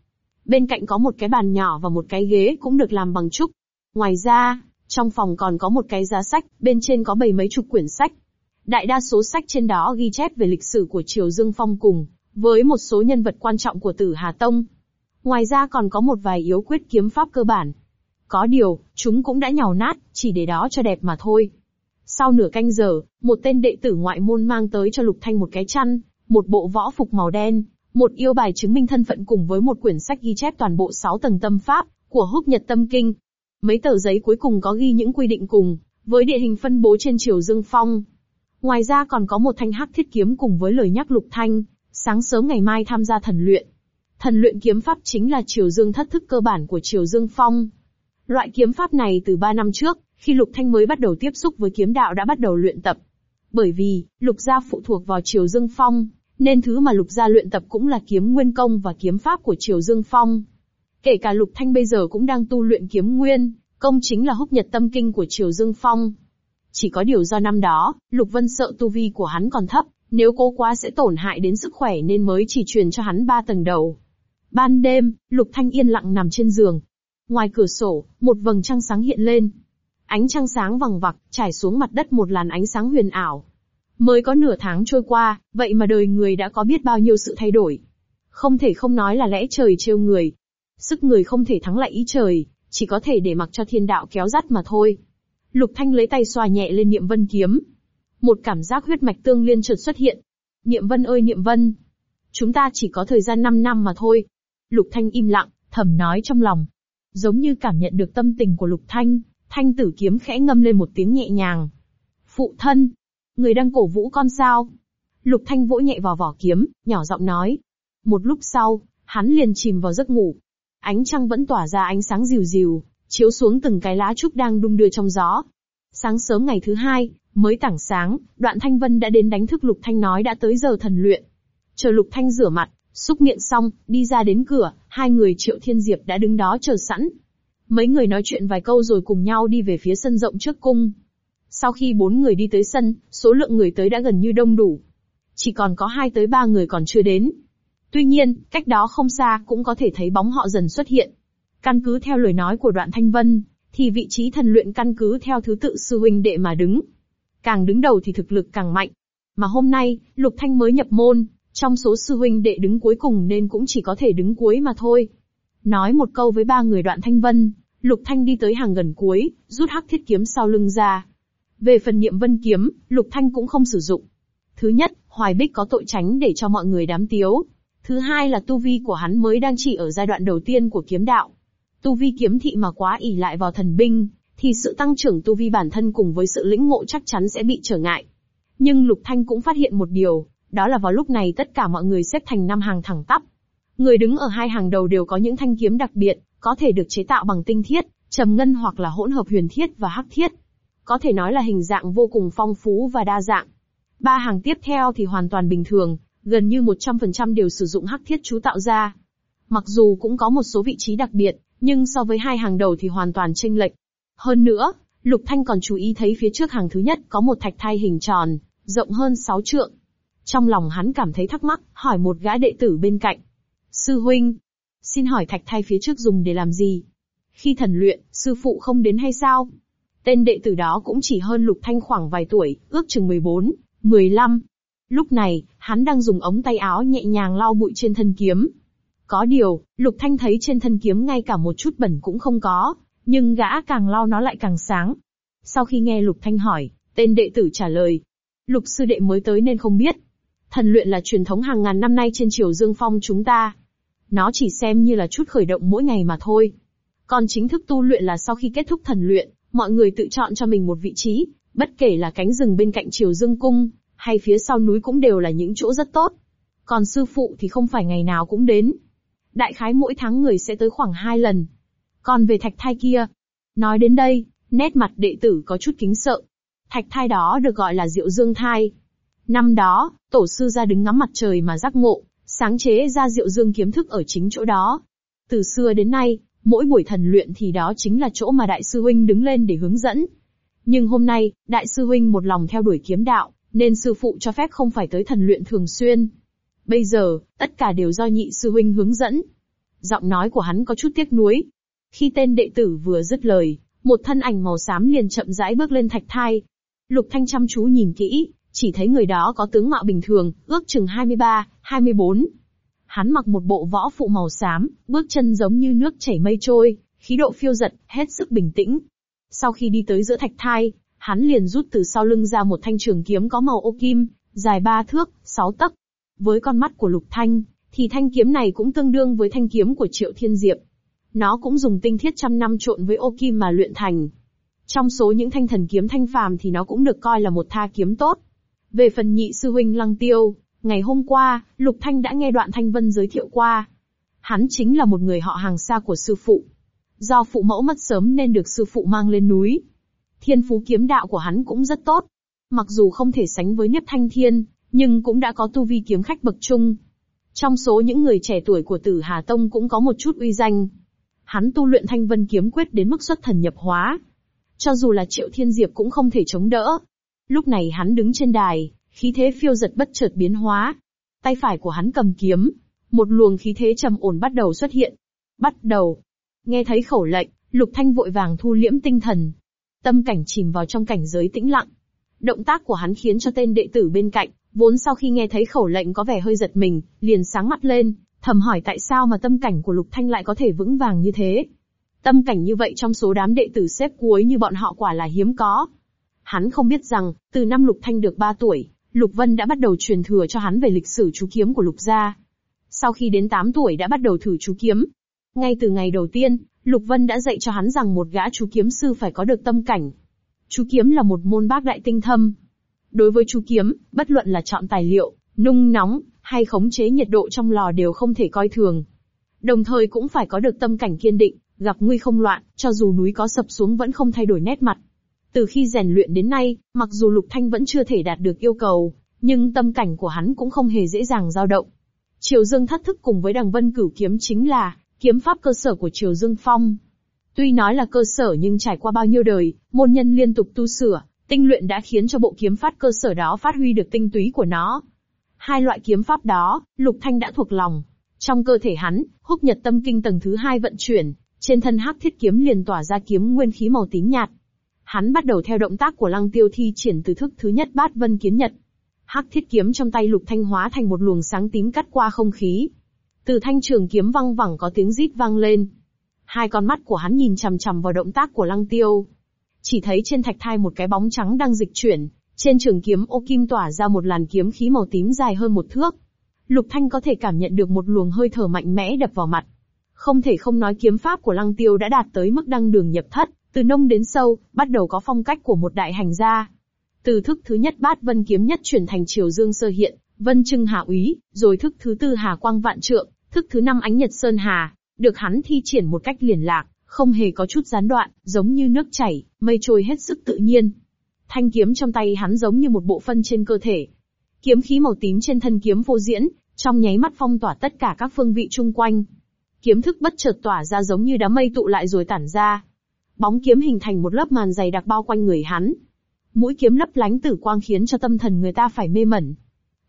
Bên cạnh có một cái bàn nhỏ và một cái ghế cũng được làm bằng trúc. Ngoài ra, trong phòng còn có một cái giá sách, bên trên có bầy mấy chục quyển sách. Đại đa số sách trên đó ghi chép về lịch sử của Triều Dương Phong cùng, với một số nhân vật quan trọng của Tử Hà Tông. Ngoài ra còn có một vài yếu quyết kiếm pháp cơ bản. Có điều, chúng cũng đã nhào nát, chỉ để đó cho đẹp mà thôi. Sau nửa canh giờ, một tên đệ tử ngoại môn mang tới cho Lục Thanh một cái chăn, một bộ võ phục màu đen, một yêu bài chứng minh thân phận cùng với một quyển sách ghi chép toàn bộ 6 tầng tâm pháp của Húc Nhật Tâm Kinh. Mấy tờ giấy cuối cùng có ghi những quy định cùng với địa hình phân bố trên Triều Dương Phong. Ngoài ra còn có một thanh hắc thiết kiếm cùng với lời nhắc Lục Thanh, sáng sớm ngày mai tham gia thần luyện. Thần luyện kiếm pháp chính là Triều Dương thất thức cơ bản của Triều Dương Phong. Loại kiếm pháp này từ 3 năm trước, khi Lục Thanh mới bắt đầu tiếp xúc với kiếm đạo đã bắt đầu luyện tập. Bởi vì, Lục gia phụ thuộc vào Triều Dương Phong, nên thứ mà Lục gia luyện tập cũng là kiếm nguyên công và kiếm pháp của Triều Dương Phong. Kể cả Lục Thanh bây giờ cũng đang tu luyện kiếm nguyên, công chính là húc nhật tâm kinh của Triều Dương Phong. Chỉ có điều do năm đó, Lục Vân sợ tu vi của hắn còn thấp, nếu cố quá sẽ tổn hại đến sức khỏe nên mới chỉ truyền cho hắn ba tầng đầu. Ban đêm, Lục Thanh yên lặng nằm trên giường. Ngoài cửa sổ, một vầng trăng sáng hiện lên. Ánh trăng sáng vằng vặc, trải xuống mặt đất một làn ánh sáng huyền ảo. Mới có nửa tháng trôi qua, vậy mà đời người đã có biết bao nhiêu sự thay đổi. Không thể không nói là lẽ trời trêu người. Sức người không thể thắng lại ý trời, chỉ có thể để mặc cho thiên đạo kéo dắt mà thôi. Lục Thanh lấy tay xoa nhẹ lên niệm vân kiếm. Một cảm giác huyết mạch tương liên chợt xuất hiện. Niệm vân ơi niệm vân. Chúng ta chỉ có thời gian 5 năm mà thôi. Lục Thanh im lặng, thầm nói trong lòng. Giống như cảm nhận được tâm tình của Lục Thanh, Thanh tử kiếm khẽ ngâm lên một tiếng nhẹ nhàng. Phụ thân, người đang cổ vũ con sao? Lục Thanh vỗ nhẹ vào vỏ kiếm, nhỏ giọng nói. Một lúc sau, hắn liền chìm vào giấc ngủ. Ánh trăng vẫn tỏa ra ánh sáng dịu dịu, chiếu xuống từng cái lá trúc đang đung đưa trong gió. Sáng sớm ngày thứ hai, mới tảng sáng, đoạn Thanh Vân đã đến đánh thức Lục Thanh nói đã tới giờ thần luyện. Chờ Lục Thanh rửa mặt, xúc miệng xong, đi ra đến cửa, hai người Triệu Thiên Diệp đã đứng đó chờ sẵn. Mấy người nói chuyện vài câu rồi cùng nhau đi về phía sân rộng trước cung. Sau khi bốn người đi tới sân, số lượng người tới đã gần như đông đủ. Chỉ còn có hai tới ba người còn chưa đến. Tuy nhiên, cách đó không xa cũng có thể thấy bóng họ dần xuất hiện. Căn cứ theo lời nói của đoạn thanh vân, thì vị trí thần luyện căn cứ theo thứ tự sư huynh đệ mà đứng. Càng đứng đầu thì thực lực càng mạnh. Mà hôm nay, Lục Thanh mới nhập môn, trong số sư huynh đệ đứng cuối cùng nên cũng chỉ có thể đứng cuối mà thôi. Nói một câu với ba người đoạn thanh vân, Lục Thanh đi tới hàng gần cuối, rút hắc thiết kiếm sau lưng ra. Về phần niệm vân kiếm, Lục Thanh cũng không sử dụng. Thứ nhất, Hoài Bích có tội tránh để cho mọi người đám tiếu. Thứ hai là tu vi của hắn mới đang chỉ ở giai đoạn đầu tiên của kiếm đạo. Tu vi kiếm thị mà quá ỉ lại vào thần binh, thì sự tăng trưởng tu vi bản thân cùng với sự lĩnh ngộ chắc chắn sẽ bị trở ngại. Nhưng Lục Thanh cũng phát hiện một điều, đó là vào lúc này tất cả mọi người xếp thành năm hàng thẳng tắp. Người đứng ở hai hàng đầu đều có những thanh kiếm đặc biệt, có thể được chế tạo bằng tinh thiết, trầm ngân hoặc là hỗn hợp huyền thiết và hắc thiết. Có thể nói là hình dạng vô cùng phong phú và đa dạng. Ba hàng tiếp theo thì hoàn toàn bình thường, gần như 100% đều sử dụng hắc thiết chú tạo ra. Mặc dù cũng có một số vị trí đặc biệt, nhưng so với hai hàng đầu thì hoàn toàn chênh lệch. Hơn nữa, Lục Thanh còn chú ý thấy phía trước hàng thứ nhất có một thạch thai hình tròn, rộng hơn 6 trượng. Trong lòng hắn cảm thấy thắc mắc, hỏi một gã đệ tử bên cạnh. Sư huynh, xin hỏi thạch thai phía trước dùng để làm gì? Khi thần luyện, sư phụ không đến hay sao? Tên đệ tử đó cũng chỉ hơn Lục Thanh khoảng vài tuổi, ước chừng 14, 15. Lúc này, hắn đang dùng ống tay áo nhẹ nhàng lau bụi trên thân kiếm. Có điều, Lục Thanh thấy trên thân kiếm ngay cả một chút bẩn cũng không có, nhưng gã càng lau nó lại càng sáng. Sau khi nghe Lục Thanh hỏi, tên đệ tử trả lời. Lục sư đệ mới tới nên không biết. Thần luyện là truyền thống hàng ngàn năm nay trên triều Dương Phong chúng ta. Nó chỉ xem như là chút khởi động mỗi ngày mà thôi. Còn chính thức tu luyện là sau khi kết thúc thần luyện, mọi người tự chọn cho mình một vị trí, bất kể là cánh rừng bên cạnh triều Dương Cung, hay phía sau núi cũng đều là những chỗ rất tốt. Còn sư phụ thì không phải ngày nào cũng đến. Đại khái mỗi tháng người sẽ tới khoảng hai lần. Còn về thạch thai kia, nói đến đây, nét mặt đệ tử có chút kính sợ. Thạch thai đó được gọi là diệu dương thai. Năm đó, tổ sư ra đứng ngắm mặt trời mà giác ngộ, sáng chế ra diệu dương kiếm thức ở chính chỗ đó. Từ xưa đến nay, mỗi buổi thần luyện thì đó chính là chỗ mà đại sư huynh đứng lên để hướng dẫn. Nhưng hôm nay, đại sư huynh một lòng theo đuổi kiếm đạo, nên sư phụ cho phép không phải tới thần luyện thường xuyên. Bây giờ, tất cả đều do nhị sư huynh hướng dẫn. Giọng nói của hắn có chút tiếc nuối. Khi tên đệ tử vừa dứt lời, một thân ảnh màu xám liền chậm rãi bước lên thạch thai. Lục Thanh chăm chú nhìn kỹ, chỉ thấy người đó có tướng mạo bình thường, ước chừng 23, 24. Hắn mặc một bộ võ phụ màu xám, bước chân giống như nước chảy mây trôi, khí độ phiêu giật, hết sức bình tĩnh. Sau khi đi tới giữa thạch thai, hắn liền rút từ sau lưng ra một thanh trường kiếm có màu ô kim, dài ba thước, sáu tấc. Với con mắt của Lục Thanh, thì thanh kiếm này cũng tương đương với thanh kiếm của Triệu Thiên Diệp. Nó cũng dùng tinh thiết trăm năm trộn với ô kim mà luyện thành. Trong số những thanh thần kiếm thanh phàm thì nó cũng được coi là một tha kiếm tốt. Về phần nhị sư huynh Lăng Tiêu, ngày hôm qua, Lục Thanh đã nghe đoạn Thanh Vân giới thiệu qua. Hắn chính là một người họ hàng xa của sư phụ. Do phụ mẫu mất sớm nên được sư phụ mang lên núi. Thiên phú kiếm đạo của hắn cũng rất tốt. Mặc dù không thể sánh với Niếp Thanh Thiên, nhưng cũng đã có tu vi kiếm khách bậc trung. Trong số những người trẻ tuổi của Tử Hà Tông cũng có một chút uy danh. Hắn tu luyện Thanh Vân kiếm quyết đến mức xuất thần nhập hóa. Cho dù là Triệu Thiên Diệp cũng không thể chống đỡ. Lúc này hắn đứng trên đài, khí thế phiêu giật bất chợt biến hóa. Tay phải của hắn cầm kiếm, một luồng khí thế trầm ổn bắt đầu xuất hiện. Bắt đầu. Nghe thấy khẩu lệnh, Lục Thanh vội vàng thu liễm tinh thần. Tâm cảnh chìm vào trong cảnh giới tĩnh lặng. Động tác của hắn khiến cho tên đệ tử bên cạnh, vốn sau khi nghe thấy khẩu lệnh có vẻ hơi giật mình, liền sáng mắt lên, thầm hỏi tại sao mà tâm cảnh của Lục Thanh lại có thể vững vàng như thế. Tâm cảnh như vậy trong số đám đệ tử xếp cuối như bọn họ quả là hiếm có. Hắn không biết rằng, từ năm Lục Thanh được 3 tuổi, Lục Vân đã bắt đầu truyền thừa cho hắn về lịch sử chú kiếm của Lục gia. Sau khi đến 8 tuổi đã bắt đầu thử chú kiếm. Ngay từ ngày đầu tiên, Lục Vân đã dạy cho hắn rằng một gã chú kiếm sư phải có được tâm cảnh. Chú kiếm là một môn bác đại tinh thâm. Đối với chú kiếm, bất luận là chọn tài liệu, nung nóng, hay khống chế nhiệt độ trong lò đều không thể coi thường. Đồng thời cũng phải có được tâm cảnh kiên định, gặp nguy không loạn, cho dù núi có sập xuống vẫn không thay đổi nét mặt. Từ khi rèn luyện đến nay, mặc dù Lục Thanh vẫn chưa thể đạt được yêu cầu, nhưng tâm cảnh của hắn cũng không hề dễ dàng dao động. Triều Dương thất thức cùng với đằng vân cửu kiếm chính là kiếm pháp cơ sở của Triều Dương Phong. Tuy nói là cơ sở nhưng trải qua bao nhiêu đời, môn nhân liên tục tu sửa, tinh luyện đã khiến cho bộ kiếm pháp cơ sở đó phát huy được tinh túy của nó. Hai loại kiếm pháp đó, Lục Thanh đã thuộc lòng. Trong cơ thể hắn, húc nhật tâm kinh tầng thứ hai vận chuyển, trên thân hắc thiết kiếm liền tỏa ra kiếm nguyên khí màu tím nhạt. Hắn bắt đầu theo động tác của lăng tiêu thi triển từ thức thứ nhất bát vân kiến nhật. Hắc thiết kiếm trong tay lục thanh hóa thành một luồng sáng tím cắt qua không khí. Từ thanh trường kiếm văng vẳng có tiếng rít vang lên. Hai con mắt của hắn nhìn chằm chằm vào động tác của lăng tiêu. Chỉ thấy trên thạch thai một cái bóng trắng đang dịch chuyển, trên trường kiếm ô kim tỏa ra một làn kiếm khí màu tím dài hơn một thước. Lục Thanh có thể cảm nhận được một luồng hơi thở mạnh mẽ đập vào mặt. Không thể không nói kiếm pháp của Lăng Tiêu đã đạt tới mức đăng đường nhập thất, từ nông đến sâu, bắt đầu có phong cách của một đại hành gia. Từ thức thứ nhất bát vân kiếm nhất chuyển thành triều dương sơ hiện, vân trưng hạ úy, rồi thức thứ tư hà quang vạn trượng, thức thứ năm ánh nhật sơn hà, được hắn thi triển một cách liền lạc, không hề có chút gián đoạn, giống như nước chảy, mây trôi hết sức tự nhiên. Thanh kiếm trong tay hắn giống như một bộ phân trên cơ thể. Kiếm khí màu tím trên thân kiếm vô diễn, trong nháy mắt phong tỏa tất cả các phương vị chung quanh. Kiếm thức bất chợt tỏa ra giống như đám mây tụ lại rồi tản ra. Bóng kiếm hình thành một lớp màn dày đặc bao quanh người hắn. Mũi kiếm lấp lánh tử quang khiến cho tâm thần người ta phải mê mẩn.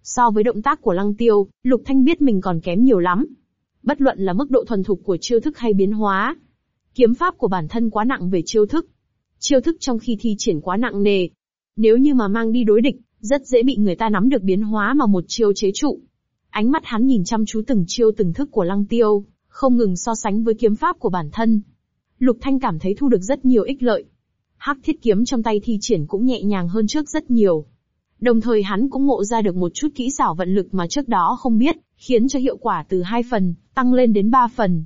So với động tác của Lăng Tiêu, Lục Thanh biết mình còn kém nhiều lắm. Bất luận là mức độ thuần thục của chiêu thức hay biến hóa. Kiếm pháp của bản thân quá nặng về chiêu thức. Chiêu thức trong khi thi triển quá nặng nề. Nếu như mà mang đi đối địch, rất dễ bị người ta nắm được biến hóa mà một chiêu chế trụ. Ánh mắt hắn nhìn chăm chú từng chiêu từng thức của Lăng Tiêu, không ngừng so sánh với kiếm pháp của bản thân. Lục Thanh cảm thấy thu được rất nhiều ích lợi. Hắc thiết kiếm trong tay thi triển cũng nhẹ nhàng hơn trước rất nhiều. Đồng thời hắn cũng ngộ ra được một chút kỹ xảo vận lực mà trước đó không biết, khiến cho hiệu quả từ 2 phần, tăng lên đến 3 phần.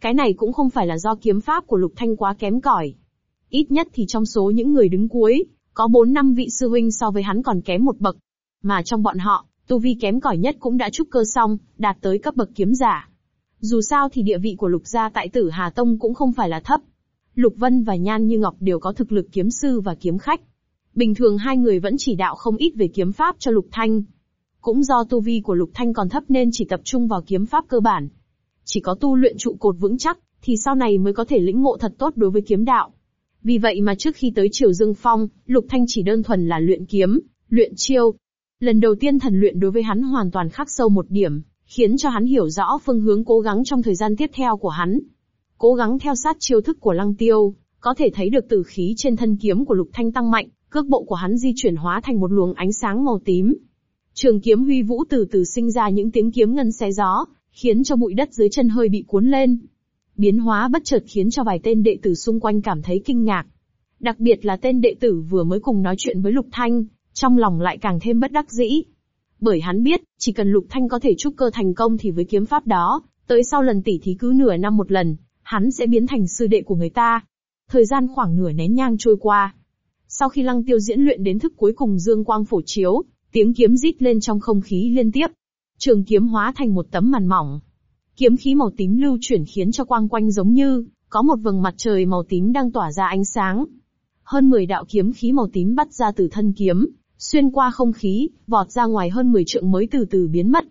Cái này cũng không phải là do kiếm pháp của Lục Thanh quá kém cỏi. Ít nhất thì trong số những người đứng cuối, có 4 năm vị sư huynh so với hắn còn kém một bậc. Mà trong bọn họ, tu vi kém cỏi nhất cũng đã trúc cơ xong, đạt tới cấp bậc kiếm giả. Dù sao thì địa vị của Lục gia tại Tử Hà Tông cũng không phải là thấp. Lục Vân và Nhan Như Ngọc đều có thực lực kiếm sư và kiếm khách. Bình thường hai người vẫn chỉ đạo không ít về kiếm pháp cho Lục Thanh. Cũng do tu vi của Lục Thanh còn thấp nên chỉ tập trung vào kiếm pháp cơ bản. Chỉ có tu luyện trụ cột vững chắc, thì sau này mới có thể lĩnh ngộ thật tốt đối với kiếm đạo. Vì vậy mà trước khi tới Triều Dương Phong, Lục Thanh chỉ đơn thuần là luyện kiếm, luyện chiêu. Lần đầu tiên thần luyện đối với hắn hoàn toàn khác sâu một điểm, khiến cho hắn hiểu rõ phương hướng cố gắng trong thời gian tiếp theo của hắn. Cố gắng theo sát chiêu thức của Lăng Tiêu, có thể thấy được tử khí trên thân kiếm của Lục Thanh tăng mạnh, cước bộ của hắn di chuyển hóa thành một luồng ánh sáng màu tím. Trường kiếm huy vũ từ từ sinh ra những tiếng kiếm ngân xé gió, khiến cho bụi đất dưới chân hơi bị cuốn lên. Biến hóa bất chợt khiến cho vài tên đệ tử xung quanh cảm thấy kinh ngạc. Đặc biệt là tên đệ tử vừa mới cùng nói chuyện với Lục Thanh, trong lòng lại càng thêm bất đắc dĩ. Bởi hắn biết, chỉ cần Lục Thanh có thể trúc cơ thành công thì với kiếm pháp đó, tới sau lần tỉ thí cứ nửa năm một lần, hắn sẽ biến thành sư đệ của người ta. Thời gian khoảng nửa nén nhang trôi qua. Sau khi lăng tiêu diễn luyện đến thức cuối cùng dương quang phổ chiếu, tiếng kiếm rít lên trong không khí liên tiếp. Trường kiếm hóa thành một tấm màn mỏng. Kiếm khí màu tím lưu chuyển khiến cho quang quanh giống như, có một vầng mặt trời màu tím đang tỏa ra ánh sáng. Hơn 10 đạo kiếm khí màu tím bắt ra từ thân kiếm, xuyên qua không khí, vọt ra ngoài hơn 10 trượng mới từ từ biến mất.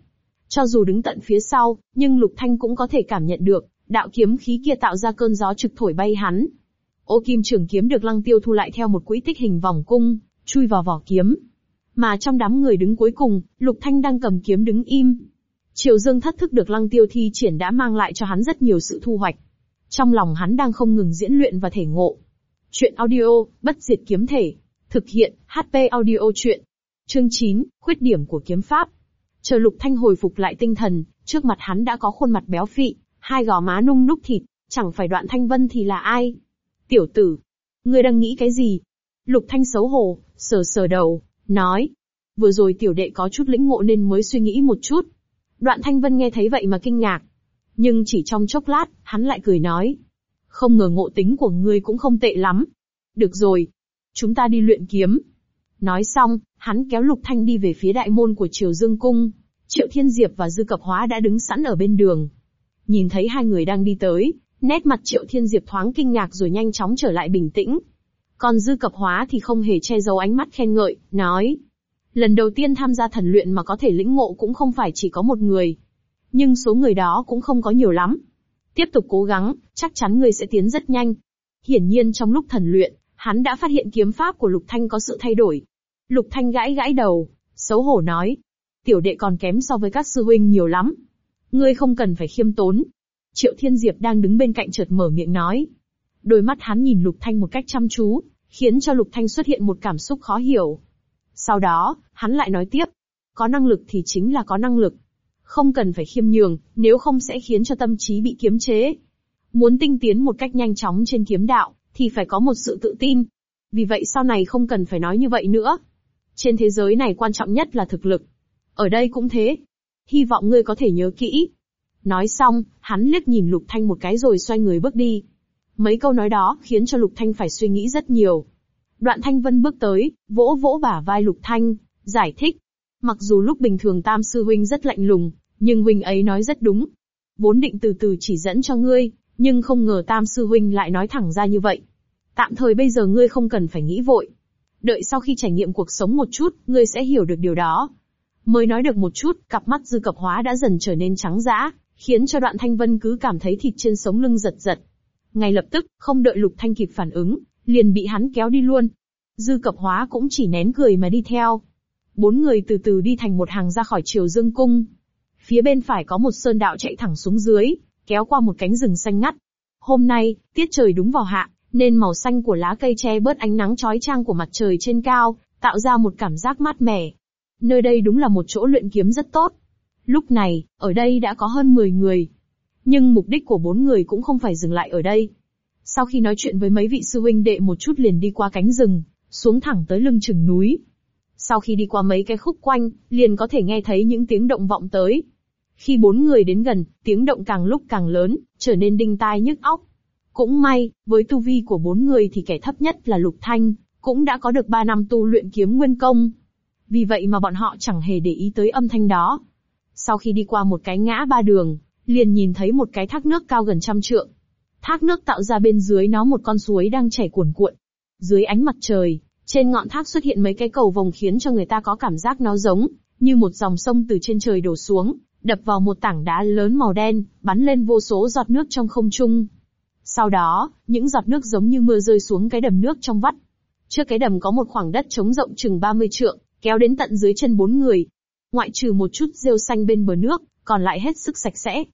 Cho dù đứng tận phía sau, nhưng Lục Thanh cũng có thể cảm nhận được, đạo kiếm khí kia tạo ra cơn gió trực thổi bay hắn. Ô kim trường kiếm được lăng tiêu thu lại theo một quỹ tích hình vòng cung, chui vào vỏ kiếm. Mà trong đám người đứng cuối cùng, Lục Thanh đang cầm kiếm đứng im. Triều Dương thất thức được lăng tiêu thi triển đã mang lại cho hắn rất nhiều sự thu hoạch. Trong lòng hắn đang không ngừng diễn luyện và thể ngộ. Chuyện audio, bất diệt kiếm thể. Thực hiện, HP audio chuyện. Chương 9, khuyết điểm của kiếm pháp. Chờ Lục Thanh hồi phục lại tinh thần, trước mặt hắn đã có khuôn mặt béo phị, hai gò má nung núc thịt, chẳng phải đoạn thanh vân thì là ai? Tiểu tử, ngươi đang nghĩ cái gì? Lục Thanh xấu hổ, sờ sờ đầu, nói. Vừa rồi tiểu đệ có chút lĩnh ngộ nên mới suy nghĩ một chút. Đoạn Thanh Vân nghe thấy vậy mà kinh ngạc. Nhưng chỉ trong chốc lát, hắn lại cười nói. Không ngờ ngộ tính của ngươi cũng không tệ lắm. Được rồi. Chúng ta đi luyện kiếm. Nói xong, hắn kéo Lục Thanh đi về phía đại môn của Triều Dương Cung. Triệu Thiên Diệp và Dư Cập Hóa đã đứng sẵn ở bên đường. Nhìn thấy hai người đang đi tới, nét mặt Triệu Thiên Diệp thoáng kinh ngạc rồi nhanh chóng trở lại bình tĩnh. Còn Dư Cập Hóa thì không hề che giấu ánh mắt khen ngợi, nói. Lần đầu tiên tham gia thần luyện mà có thể lĩnh ngộ cũng không phải chỉ có một người. Nhưng số người đó cũng không có nhiều lắm. Tiếp tục cố gắng, chắc chắn người sẽ tiến rất nhanh. Hiển nhiên trong lúc thần luyện, hắn đã phát hiện kiếm pháp của Lục Thanh có sự thay đổi. Lục Thanh gãi gãi đầu, xấu hổ nói. Tiểu đệ còn kém so với các sư huynh nhiều lắm. Ngươi không cần phải khiêm tốn. Triệu Thiên Diệp đang đứng bên cạnh chợt mở miệng nói. Đôi mắt hắn nhìn Lục Thanh một cách chăm chú, khiến cho Lục Thanh xuất hiện một cảm xúc khó hiểu. Sau đó, hắn lại nói tiếp. Có năng lực thì chính là có năng lực. Không cần phải khiêm nhường, nếu không sẽ khiến cho tâm trí bị kiếm chế. Muốn tinh tiến một cách nhanh chóng trên kiếm đạo, thì phải có một sự tự tin. Vì vậy sau này không cần phải nói như vậy nữa. Trên thế giới này quan trọng nhất là thực lực. Ở đây cũng thế. Hy vọng ngươi có thể nhớ kỹ. Nói xong, hắn liếc nhìn Lục Thanh một cái rồi xoay người bước đi. Mấy câu nói đó khiến cho Lục Thanh phải suy nghĩ rất nhiều. Đoạn Thanh Vân bước tới, vỗ vỗ bả vai Lục Thanh, giải thích. Mặc dù lúc bình thường Tam Sư Huynh rất lạnh lùng, nhưng Huynh ấy nói rất đúng. Vốn định từ từ chỉ dẫn cho ngươi, nhưng không ngờ Tam Sư Huynh lại nói thẳng ra như vậy. Tạm thời bây giờ ngươi không cần phải nghĩ vội. Đợi sau khi trải nghiệm cuộc sống một chút, ngươi sẽ hiểu được điều đó. Mới nói được một chút, cặp mắt dư cập hóa đã dần trở nên trắng dã, khiến cho đoạn thanh vân cứ cảm thấy thịt trên sống lưng giật giật. Ngay lập tức, không đợi Lục Thanh kịp phản ứng, liền bị hắn kéo đi luôn. Dư cập hóa cũng chỉ nén cười mà đi theo. Bốn người từ từ đi thành một hàng ra khỏi triều dương cung. Phía bên phải có một sơn đạo chạy thẳng xuống dưới, kéo qua một cánh rừng xanh ngắt. Hôm nay, tiết trời đúng vào hạ, nên màu xanh của lá cây che bớt ánh nắng chói chang của mặt trời trên cao, tạo ra một cảm giác mát mẻ. Nơi đây đúng là một chỗ luyện kiếm rất tốt. Lúc này, ở đây đã có hơn 10 người. Nhưng mục đích của bốn người cũng không phải dừng lại ở đây. Sau khi nói chuyện với mấy vị sư huynh đệ một chút liền đi qua cánh rừng, xuống thẳng tới lưng chừng núi. Sau khi đi qua mấy cái khúc quanh, liền có thể nghe thấy những tiếng động vọng tới. Khi bốn người đến gần, tiếng động càng lúc càng lớn, trở nên đinh tai nhức óc. Cũng may, với tu vi của bốn người thì kẻ thấp nhất là Lục Thanh, cũng đã có được ba năm tu luyện kiếm nguyên công. Vì vậy mà bọn họ chẳng hề để ý tới âm thanh đó. Sau khi đi qua một cái ngã ba đường, liền nhìn thấy một cái thác nước cao gần trăm trượng. Thác nước tạo ra bên dưới nó một con suối đang chảy cuồn cuộn. Dưới ánh mặt trời, trên ngọn thác xuất hiện mấy cái cầu vòng khiến cho người ta có cảm giác nó giống như một dòng sông từ trên trời đổ xuống, đập vào một tảng đá lớn màu đen, bắn lên vô số giọt nước trong không trung. Sau đó, những giọt nước giống như mưa rơi xuống cái đầm nước trong vắt. Trước cái đầm có một khoảng đất trống rộng chừng 30 trượng, kéo đến tận dưới chân bốn người. Ngoại trừ một chút rêu xanh bên bờ nước, còn lại hết sức sạch sẽ.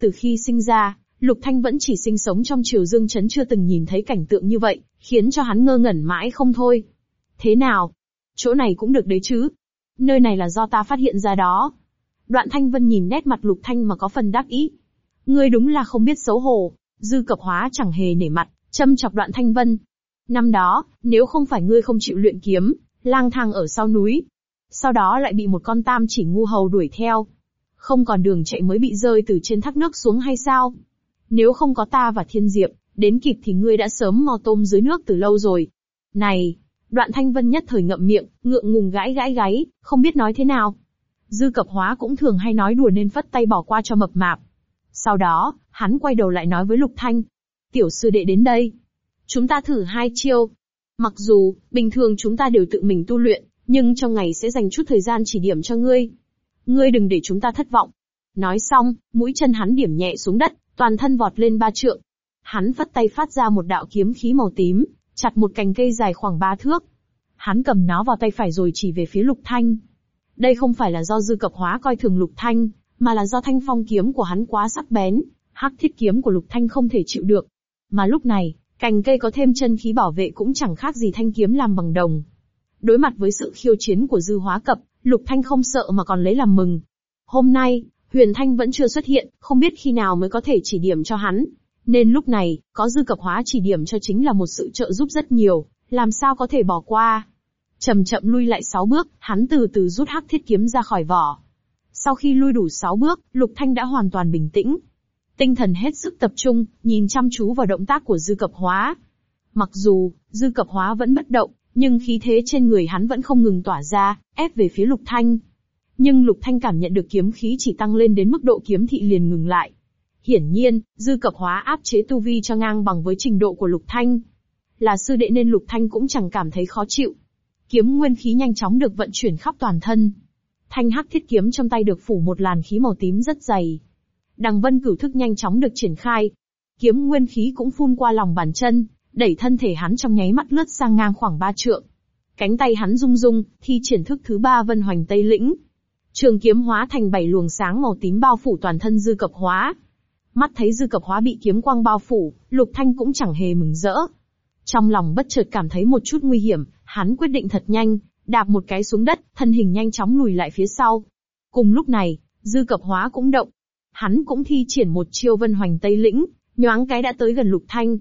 Từ khi sinh ra, Lục Thanh vẫn chỉ sinh sống trong triều dương chấn chưa từng nhìn thấy cảnh tượng như vậy, khiến cho hắn ngơ ngẩn mãi không thôi. Thế nào? Chỗ này cũng được đấy chứ? Nơi này là do ta phát hiện ra đó. Đoạn Thanh Vân nhìn nét mặt Lục Thanh mà có phần đắc ý. Ngươi đúng là không biết xấu hổ. Dư cập hóa chẳng hề nể mặt, châm chọc Đoạn Thanh Vân. Năm đó, nếu không phải ngươi không chịu luyện kiếm, lang thang ở sau núi, sau đó lại bị một con tam chỉ ngu hầu đuổi theo, không còn đường chạy mới bị rơi từ trên thác nước xuống hay sao? Nếu không có ta và Thiên Diệp, đến kịp thì ngươi đã sớm mò tôm dưới nước từ lâu rồi. Này, đoạn thanh vân nhất thời ngậm miệng, ngượng ngùng gãi gãi gáy, không biết nói thế nào. Dư cập hóa cũng thường hay nói đùa nên phất tay bỏ qua cho mập mạp. Sau đó, hắn quay đầu lại nói với Lục Thanh. Tiểu sư đệ đến đây. Chúng ta thử hai chiêu. Mặc dù, bình thường chúng ta đều tự mình tu luyện, nhưng trong ngày sẽ dành chút thời gian chỉ điểm cho ngươi. Ngươi đừng để chúng ta thất vọng. Nói xong, mũi chân hắn điểm nhẹ xuống đất, toàn thân vọt lên ba trượng. Hắn phất tay phát ra một đạo kiếm khí màu tím, chặt một cành cây dài khoảng ba thước. Hắn cầm nó vào tay phải rồi chỉ về phía Lục Thanh. Đây không phải là do dư cập hóa coi thường Lục Thanh, mà là do thanh phong kiếm của hắn quá sắc bén, hắc thiết kiếm của Lục Thanh không thể chịu được. Mà lúc này, cành cây có thêm chân khí bảo vệ cũng chẳng khác gì thanh kiếm làm bằng đồng. Đối mặt với sự khiêu chiến của dư hóa cập, Lục Thanh không sợ mà còn lấy làm mừng. Hôm nay, Huyền Thanh vẫn chưa xuất hiện, không biết khi nào mới có thể chỉ điểm cho hắn. Nên lúc này, có dư cập hóa chỉ điểm cho chính là một sự trợ giúp rất nhiều, làm sao có thể bỏ qua. Chậm chậm lui lại sáu bước, hắn từ từ rút hắc thiết kiếm ra khỏi vỏ. Sau khi lui đủ sáu bước, Lục Thanh đã hoàn toàn bình tĩnh. Tinh thần hết sức tập trung, nhìn chăm chú vào động tác của dư cập hóa. Mặc dù, dư cập hóa vẫn bất động, nhưng khí thế trên người hắn vẫn không ngừng tỏa ra, ép về phía Lục Thanh. Nhưng Lục Thanh cảm nhận được kiếm khí chỉ tăng lên đến mức độ kiếm thị liền ngừng lại. Hiển nhiên, dư cập hóa áp chế tu vi cho ngang bằng với trình độ của Lục Thanh. Là sư đệ nên Lục Thanh cũng chẳng cảm thấy khó chịu. Kiếm nguyên khí nhanh chóng được vận chuyển khắp toàn thân. Thanh hắc thiết kiếm trong tay được phủ một làn khí màu tím rất dày. Đằng vân cửu thức nhanh chóng được triển khai. Kiếm nguyên khí cũng phun qua lòng bàn chân, đẩy thân thể hắn trong nháy mắt lướt sang ngang khoảng ba trượng. Cánh tay hắn rung rung, thi triển thức thứ ba vân hoành tây lĩnh. Trường kiếm hóa thành bảy luồng sáng màu tím bao phủ toàn thân dư cập hóa. Mắt thấy dư cập hóa bị kiếm quang bao phủ, lục thanh cũng chẳng hề mừng rỡ. Trong lòng bất chợt cảm thấy một chút nguy hiểm, hắn quyết định thật nhanh, đạp một cái xuống đất, thân hình nhanh chóng lùi lại phía sau. Cùng lúc này, dư cập hóa cũng động. Hắn cũng thi triển một chiêu vân hoành tây lĩnh, nhoáng cái đã tới gần lục thanh,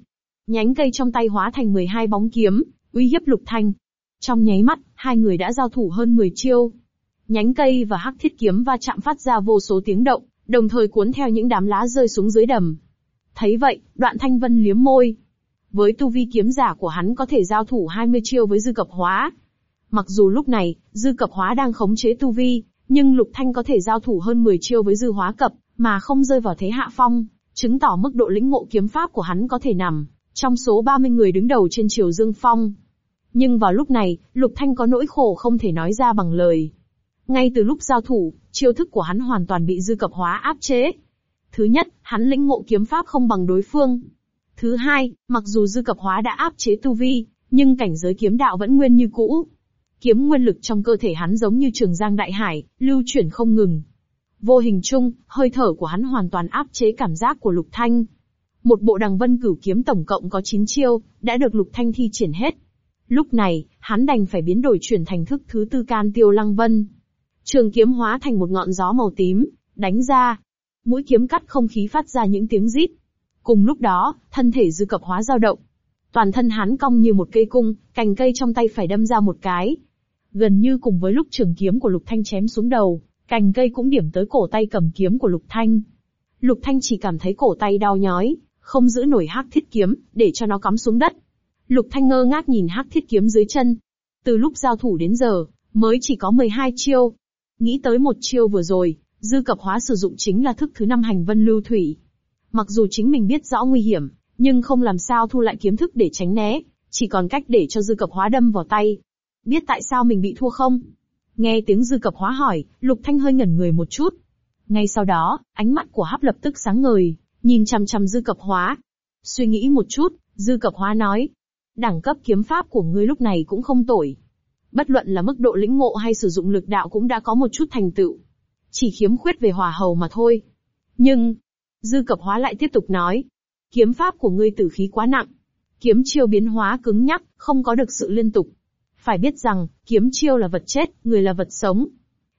Nhánh cây trong tay hóa thành 12 bóng kiếm, uy hiếp Lục Thanh. Trong nháy mắt, hai người đã giao thủ hơn 10 chiêu. Nhánh cây và hắc thiết kiếm va chạm phát ra vô số tiếng động, đồng thời cuốn theo những đám lá rơi xuống dưới đầm. Thấy vậy, đoạn thanh vân liếm môi. Với tu vi kiếm giả của hắn có thể giao thủ 20 chiêu với dư cập hóa. Mặc dù lúc này, dư cập hóa đang khống chế tu vi, nhưng lục thanh có thể giao thủ hơn 10 chiêu với dư hóa cập, mà không rơi vào thế hạ phong, chứng tỏ mức độ lĩnh ngộ kiếm pháp của hắn có thể nằm trong số 30 người đứng đầu trên triều Dương Phong. Nhưng vào lúc này, Lục Thanh có nỗi khổ không thể nói ra bằng lời. Ngay từ lúc giao thủ, chiêu thức của hắn hoàn toàn bị dư cập hóa áp chế. Thứ nhất, hắn lĩnh ngộ kiếm pháp không bằng đối phương. Thứ hai, mặc dù dư cập hóa đã áp chế tu vi, nhưng cảnh giới kiếm đạo vẫn nguyên như cũ. Kiếm nguyên lực trong cơ thể hắn giống như trường giang đại hải, lưu chuyển không ngừng. Vô hình chung, hơi thở của hắn hoàn toàn áp chế cảm giác của Lục Thanh. Một bộ đằng vân cửu kiếm tổng cộng có 9 chiêu, đã được Lục Thanh thi triển hết. Lúc này, hắn đành phải biến đổi chuyển thành thức thứ tư can tiêu lăng vân. Trường kiếm hóa thành một ngọn gió màu tím, đánh ra. Mũi kiếm cắt không khí phát ra những tiếng rít. Cùng lúc đó, thân thể dư cập hóa dao động. Toàn thân hắn cong như một cây cung, cành cây trong tay phải đâm ra một cái. Gần như cùng với lúc trường kiếm của Lục Thanh chém xuống đầu, cành cây cũng điểm tới cổ tay cầm kiếm của Lục Thanh. Lục Thanh chỉ cảm thấy cổ tay đau nhói, không giữ nổi hắc thiết kiếm, để cho nó cắm xuống đất. Lục Thanh ngơ ngác nhìn hắc thiết kiếm dưới chân. Từ lúc giao thủ đến giờ, mới chỉ có 12 chiêu. Nghĩ tới một chiêu vừa rồi, dư cập hóa sử dụng chính là thức thứ năm hành vân lưu thủy. Mặc dù chính mình biết rõ nguy hiểm, nhưng không làm sao thu lại kiếm thức để tránh né, chỉ còn cách để cho dư cập hóa đâm vào tay. Biết tại sao mình bị thua không? Nghe tiếng dư cập hóa hỏi, Lục Thanh hơi ngẩn người một chút. Ngay sau đó, ánh mắt của hấp lập tức sáng ngời, nhìn chằm chằm dư cập hóa. Suy nghĩ một chút, dư cập hóa nói. Đẳng cấp kiếm pháp của ngươi lúc này cũng không tồi. Bất luận là mức độ lĩnh ngộ hay sử dụng lực đạo cũng đã có một chút thành tựu. Chỉ khiếm khuyết về hòa hầu mà thôi. Nhưng, dư cập hóa lại tiếp tục nói. Kiếm pháp của ngươi tử khí quá nặng. Kiếm chiêu biến hóa cứng nhắc, không có được sự liên tục. Phải biết rằng, kiếm chiêu là vật chết, người là vật sống.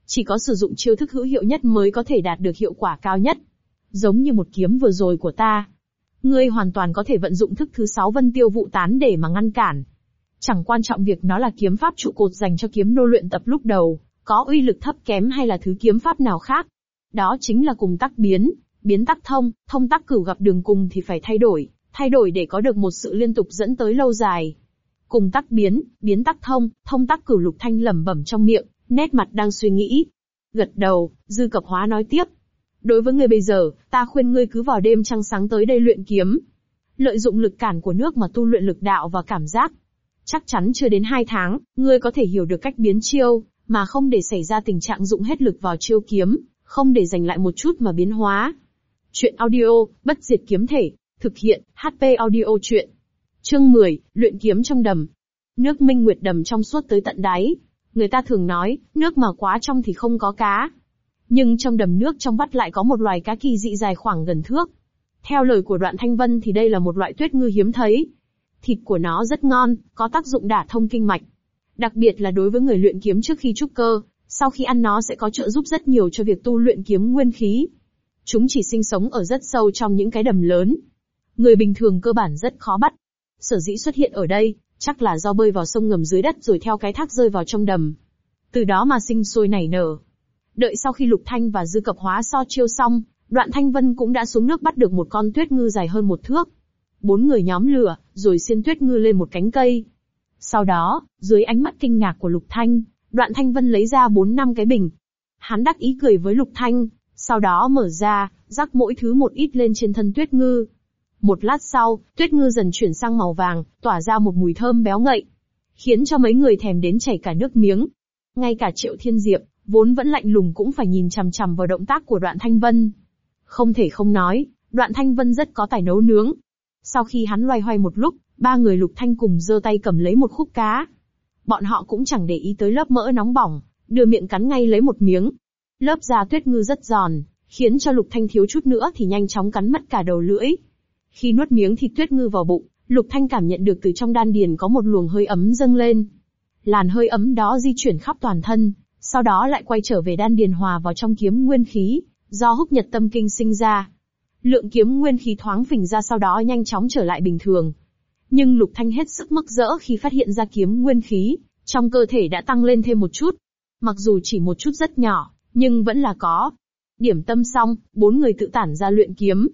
Chỉ có sử dụng chiêu thức hữu hiệu nhất mới có thể đạt được hiệu quả cao nhất. Giống như một kiếm vừa rồi của ta. Ngươi hoàn toàn có thể vận dụng thức thứ sáu vân tiêu vụ tán để mà ngăn cản. Chẳng quan trọng việc nó là kiếm pháp trụ cột dành cho kiếm nô luyện tập lúc đầu, có uy lực thấp kém hay là thứ kiếm pháp nào khác. Đó chính là cùng tắc biến, biến tắc thông, thông tắc cửu gặp đường cùng thì phải thay đổi, thay đổi để có được một sự liên tục dẫn tới lâu dài. Cùng tắc biến, biến tắc thông, thông tắc cửu lục thanh lẩm bẩm trong miệng, nét mặt đang suy nghĩ. Gật đầu, dư cập hóa nói tiếp. Đối với ngươi bây giờ, ta khuyên ngươi cứ vào đêm trăng sáng tới đây luyện kiếm. Lợi dụng lực cản của nước mà tu luyện lực đạo và cảm giác. Chắc chắn chưa đến hai tháng, ngươi có thể hiểu được cách biến chiêu, mà không để xảy ra tình trạng dụng hết lực vào chiêu kiếm, không để dành lại một chút mà biến hóa. Chuyện audio, bất diệt kiếm thể, thực hiện, HP audio chuyện. Chương 10, luyện kiếm trong đầm. Nước minh nguyệt đầm trong suốt tới tận đáy. Người ta thường nói, nước mà quá trong thì không có cá. Nhưng trong đầm nước trong vắt lại có một loài cá kỳ dị dài khoảng gần thước. Theo lời của đoạn thanh vân thì đây là một loại tuyết ngư hiếm thấy. Thịt của nó rất ngon, có tác dụng đả thông kinh mạch. Đặc biệt là đối với người luyện kiếm trước khi trúc cơ, sau khi ăn nó sẽ có trợ giúp rất nhiều cho việc tu luyện kiếm nguyên khí. Chúng chỉ sinh sống ở rất sâu trong những cái đầm lớn. Người bình thường cơ bản rất khó bắt. Sở dĩ xuất hiện ở đây, chắc là do bơi vào sông ngầm dưới đất rồi theo cái thác rơi vào trong đầm. Từ đó mà sinh sôi nảy nở. Đợi sau khi Lục Thanh và Dư Cập hóa so chiêu xong, Đoạn Thanh Vân cũng đã xuống nước bắt được một con tuyết ngư dài hơn một thước. Bốn người nhóm lửa, rồi xiên tuyết ngư lên một cánh cây. Sau đó, dưới ánh mắt kinh ngạc của Lục Thanh, Đoạn Thanh Vân lấy ra bốn năm cái bình. Hắn đắc ý cười với Lục Thanh, sau đó mở ra, rắc mỗi thứ một ít lên trên thân tuyết ngư. Một lát sau, tuyết ngư dần chuyển sang màu vàng, tỏa ra một mùi thơm béo ngậy. Khiến cho mấy người thèm đến chảy cả nước miếng. Ngay cả Triệu Thiên Diệp, vốn vẫn lạnh lùng cũng phải nhìn chằm chằm vào động tác của đoạn Thanh Vân. Không thể không nói, đoạn Thanh Vân rất có tài nấu nướng. Sau khi hắn loay hoay một lúc, ba người lục thanh cùng giơ tay cầm lấy một khúc cá. Bọn họ cũng chẳng để ý tới lớp mỡ nóng bỏng, đưa miệng cắn ngay lấy một miếng. Lớp da tuyết ngư rất giòn, khiến cho lục thanh thiếu chút nữa thì nhanh chóng cắn mất cả đầu lưỡi. Khi nuốt miếng thịt tuyết ngư vào bụng, lục thanh cảm nhận được từ trong đan điền có một luồng hơi ấm dâng lên. Làn hơi ấm đó di chuyển khắp toàn thân, sau đó lại quay trở về đan điền hòa vào trong kiếm nguyên khí, do húc nhật tâm kinh sinh ra. Lượng kiếm nguyên khí thoáng phình ra sau đó nhanh chóng trở lại bình thường. Nhưng Lục Thanh hết sức mắc rỡ khi phát hiện ra kiếm nguyên khí, trong cơ thể đã tăng lên thêm một chút. Mặc dù chỉ một chút rất nhỏ, nhưng vẫn là có. Điểm tâm xong, bốn người tự tản ra luyện kiếm.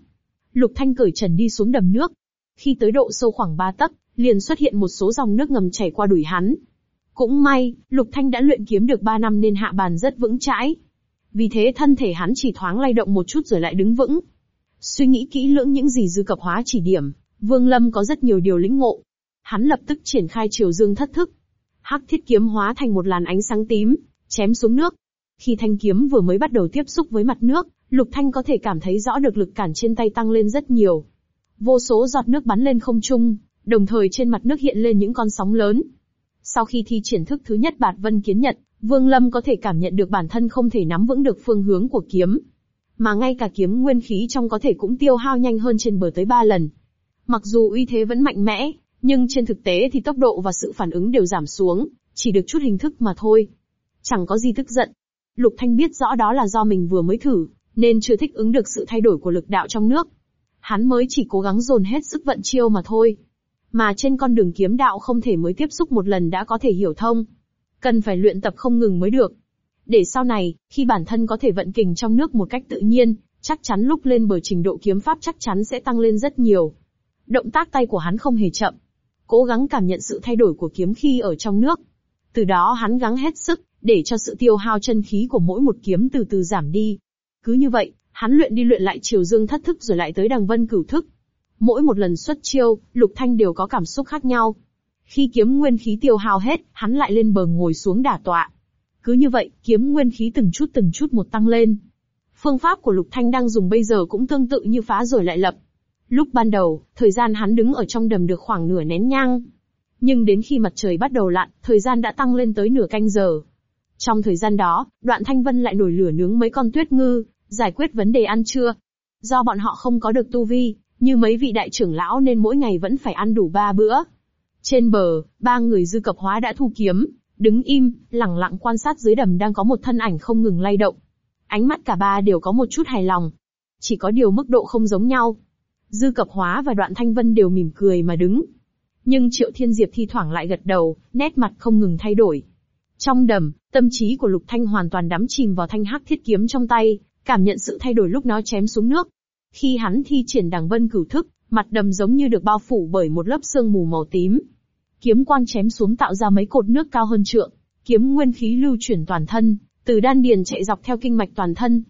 Lục Thanh cởi trần đi xuống đầm nước. Khi tới độ sâu khoảng ba tấc, liền xuất hiện một số dòng nước ngầm chảy qua đuổi hắn. Cũng may, Lục Thanh đã luyện kiếm được 3 năm nên hạ bàn rất vững chãi. Vì thế thân thể hắn chỉ thoáng lay động một chút rồi lại đứng vững. Suy nghĩ kỹ lưỡng những gì dư cập hóa chỉ điểm, Vương Lâm có rất nhiều điều lĩnh ngộ. Hắn lập tức triển khai chiều dương thất thức. Hắc thiết kiếm hóa thành một làn ánh sáng tím, chém xuống nước. Khi thanh kiếm vừa mới bắt đầu tiếp xúc với mặt nước, Lục Thanh có thể cảm thấy rõ được lực cản trên tay tăng lên rất nhiều. Vô số giọt nước bắn lên không trung, đồng thời trên mặt nước hiện lên những con sóng lớn. Sau khi thi triển thức thứ nhất bạt vân kiến nhật, Vương Lâm có thể cảm nhận được bản thân không thể nắm vững được phương hướng của kiếm. Mà ngay cả kiếm nguyên khí trong có thể cũng tiêu hao nhanh hơn trên bờ tới ba lần. Mặc dù uy thế vẫn mạnh mẽ, nhưng trên thực tế thì tốc độ và sự phản ứng đều giảm xuống, chỉ được chút hình thức mà thôi. Chẳng có gì tức giận. Lục Thanh biết rõ đó là do mình vừa mới thử, nên chưa thích ứng được sự thay đổi của lực đạo trong nước. Hắn mới chỉ cố gắng dồn hết sức vận chiêu mà thôi. Mà trên con đường kiếm đạo không thể mới tiếp xúc một lần đã có thể hiểu thông. Cần phải luyện tập không ngừng mới được. Để sau này, khi bản thân có thể vận kình trong nước một cách tự nhiên, chắc chắn lúc lên bờ trình độ kiếm pháp chắc chắn sẽ tăng lên rất nhiều. Động tác tay của hắn không hề chậm. Cố gắng cảm nhận sự thay đổi của kiếm khi ở trong nước. Từ đó hắn gắng hết sức, để cho sự tiêu hao chân khí của mỗi một kiếm từ từ giảm đi. Cứ như vậy, hắn luyện đi luyện lại triều dương thất thức rồi lại tới đằng vân cửu thức. Mỗi một lần xuất chiêu, Lục Thanh đều có cảm xúc khác nhau. Khi kiếm nguyên khí tiêu hao hết, hắn lại lên bờ ngồi xuống đả tọa. Cứ như vậy, kiếm nguyên khí từng chút từng chút một tăng lên. Phương pháp của Lục Thanh đang dùng bây giờ cũng tương tự như phá rồi lại lập. Lúc ban đầu, thời gian hắn đứng ở trong đầm được khoảng nửa nén nhang. Nhưng đến khi mặt trời bắt đầu lặn, thời gian đã tăng lên tới nửa canh giờ. Trong thời gian đó, đoạn Thanh Vân lại nổi lửa nướng mấy con tuyết ngư, giải quyết vấn đề ăn trưa. Do bọn họ không có được tu vi, như mấy vị đại trưởng lão nên mỗi ngày vẫn phải ăn đủ ba bữa. Trên bờ, ba người dư cập hóa đã thu kiếm, đứng im, lặng lặng quan sát dưới đầm đang có một thân ảnh không ngừng lay động. Ánh mắt cả ba đều có một chút hài lòng. Chỉ có điều mức độ không giống nhau. Dư cập hóa và đoạn thanh vân đều mỉm cười mà đứng. Nhưng triệu thiên diệp thi thoảng lại gật đầu, nét mặt không ngừng thay đổi. Trong đầm, tâm trí của lục thanh hoàn toàn đắm chìm vào thanh hắc thiết kiếm trong tay, cảm nhận sự thay đổi lúc nó chém xuống nước. Khi hắn thi triển đằng vân cửu thức, mặt đầm giống như được bao phủ bởi một lớp sương mù màu tím. Kiếm quang chém xuống tạo ra mấy cột nước cao hơn trượng, kiếm nguyên khí lưu chuyển toàn thân, từ đan điền chạy dọc theo kinh mạch toàn thân.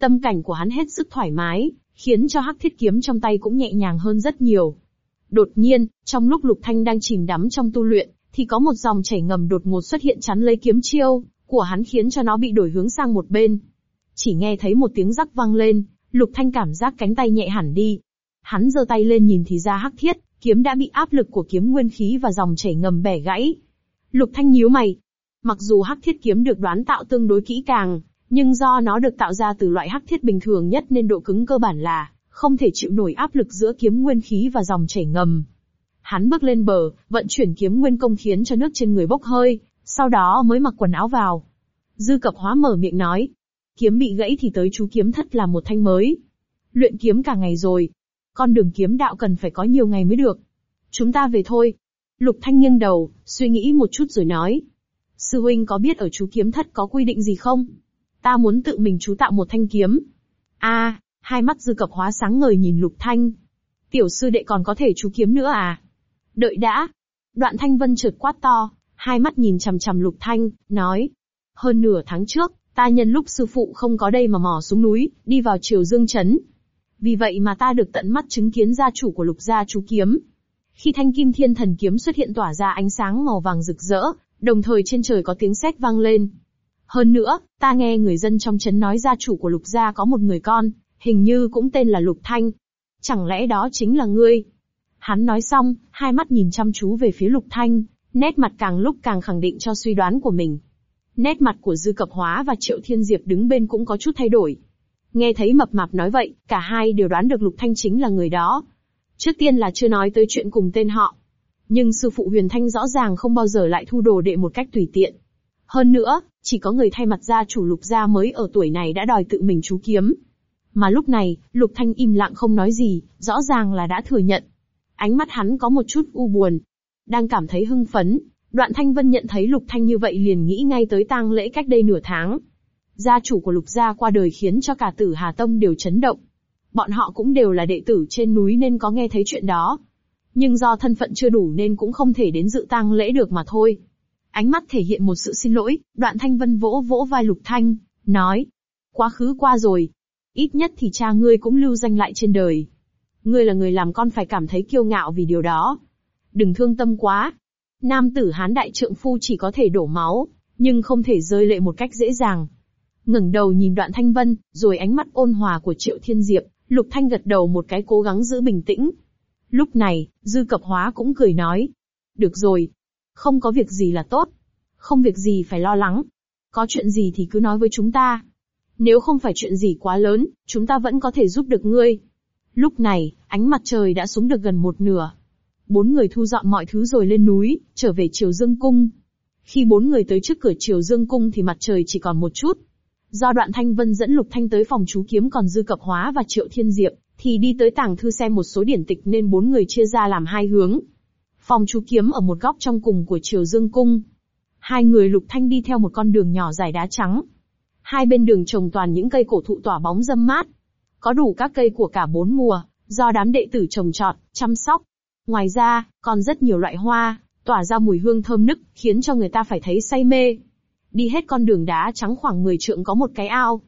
Tâm cảnh của hắn hết sức thoải mái, khiến cho hắc thiết kiếm trong tay cũng nhẹ nhàng hơn rất nhiều. Đột nhiên, trong lúc Lục Thanh đang chìm đắm trong tu luyện, thì có một dòng chảy ngầm đột ngột xuất hiện chắn lấy kiếm chiêu của hắn khiến cho nó bị đổi hướng sang một bên. Chỉ nghe thấy một tiếng rắc vang lên, Lục Thanh cảm giác cánh tay nhẹ hẳn đi. Hắn giơ tay lên nhìn thì ra hắc thiết, kiếm đã bị áp lực của kiếm nguyên khí và dòng chảy ngầm bẻ gãy. Lục Thanh nhíu mày. Mặc dù hắc thiết kiếm được đoán tạo tương đối kỹ càng, nhưng do nó được tạo ra từ loại hắc thiết bình thường nhất nên độ cứng cơ bản là không thể chịu nổi áp lực giữa kiếm nguyên khí và dòng chảy ngầm. Hắn bước lên bờ, vận chuyển kiếm nguyên công khiến cho nước trên người bốc hơi, sau đó mới mặc quần áo vào. Dư cập hóa mở miệng nói, kiếm bị gãy thì tới chú kiếm thất là một thanh mới. Luyện kiếm cả ngày rồi. Con đường kiếm đạo cần phải có nhiều ngày mới được. Chúng ta về thôi. Lục Thanh nghiêng đầu, suy nghĩ một chút rồi nói. Sư huynh có biết ở chú kiếm thất có quy định gì không? Ta muốn tự mình chú tạo một thanh kiếm. A, hai mắt dư cập hóa sáng ngời nhìn Lục Thanh. Tiểu sư đệ còn có thể chú kiếm nữa à? Đợi đã. Đoạn Thanh Vân trượt quát to, hai mắt nhìn chằm chằm Lục Thanh, nói. Hơn nửa tháng trước, ta nhân lúc sư phụ không có đây mà mò xuống núi, đi vào triều dương chấn. Vì vậy mà ta được tận mắt chứng kiến gia chủ của lục gia chú kiếm. Khi thanh kim thiên thần kiếm xuất hiện tỏa ra ánh sáng màu vàng rực rỡ, đồng thời trên trời có tiếng sét vang lên. Hơn nữa, ta nghe người dân trong chấn nói gia chủ của lục gia có một người con, hình như cũng tên là lục thanh. Chẳng lẽ đó chính là ngươi? Hắn nói xong, hai mắt nhìn chăm chú về phía lục thanh, nét mặt càng lúc càng khẳng định cho suy đoán của mình. Nét mặt của Dư Cập Hóa và Triệu Thiên Diệp đứng bên cũng có chút thay đổi. Nghe thấy mập mạp nói vậy, cả hai đều đoán được Lục Thanh chính là người đó. Trước tiên là chưa nói tới chuyện cùng tên họ. Nhưng sư phụ Huyền Thanh rõ ràng không bao giờ lại thu đồ đệ một cách tùy tiện. Hơn nữa, chỉ có người thay mặt gia chủ Lục gia mới ở tuổi này đã đòi tự mình chú kiếm. Mà lúc này, Lục Thanh im lặng không nói gì, rõ ràng là đã thừa nhận. Ánh mắt hắn có một chút u buồn. Đang cảm thấy hưng phấn, Đoạn Thanh Vân nhận thấy Lục Thanh như vậy liền nghĩ ngay tới tang lễ cách đây nửa tháng. Gia chủ của Lục gia qua đời khiến cho cả Tử Hà Tông đều chấn động. Bọn họ cũng đều là đệ tử trên núi nên có nghe thấy chuyện đó. Nhưng do thân phận chưa đủ nên cũng không thể đến dự tang lễ được mà thôi. Ánh mắt thể hiện một sự xin lỗi, Đoạn Thanh Vân vỗ vỗ vai Lục Thanh, nói. Quá khứ qua rồi. Ít nhất thì cha ngươi cũng lưu danh lại trên đời. Ngươi là người làm con phải cảm thấy kiêu ngạo vì điều đó. Đừng thương tâm quá, Nam tử hán đại trượng phu chỉ có thể đổ máu, nhưng không thể rơi lệ một cách dễ dàng. ngẩng đầu nhìn đoạn thanh vân, rồi ánh mắt ôn hòa của triệu thiên diệp, lục thanh gật đầu một cái cố gắng giữ bình tĩnh. Lúc này, dư cập hóa cũng cười nói. Được rồi. Không có việc gì là tốt. Không việc gì phải lo lắng. Có chuyện gì thì cứ nói với chúng ta. Nếu không phải chuyện gì quá lớn, chúng ta vẫn có thể giúp được ngươi. Lúc này, ánh mặt trời đã xuống được gần một nửa. Bốn người thu dọn mọi thứ rồi lên núi, trở về Triều Dương Cung. Khi bốn người tới trước cửa Triều Dương Cung thì mặt trời chỉ còn một chút. Do đoạn Thanh Vân dẫn Lục Thanh tới phòng chú kiếm còn dư cập hóa và Triệu Thiên Diệp, thì đi tới tàng thư xem một số điển tịch nên bốn người chia ra làm hai hướng. Phòng chú kiếm ở một góc trong cùng của Triều Dương Cung. Hai người Lục Thanh đi theo một con đường nhỏ dài đá trắng. Hai bên đường trồng toàn những cây cổ thụ tỏa bóng dâm mát. Có đủ các cây của cả bốn mùa, do đám đệ tử trồng trọt, chăm sóc. Ngoài ra, còn rất nhiều loại hoa, tỏa ra mùi hương thơm nức, khiến cho người ta phải thấy say mê. Đi hết con đường đá trắng khoảng 10 trượng có một cái ao.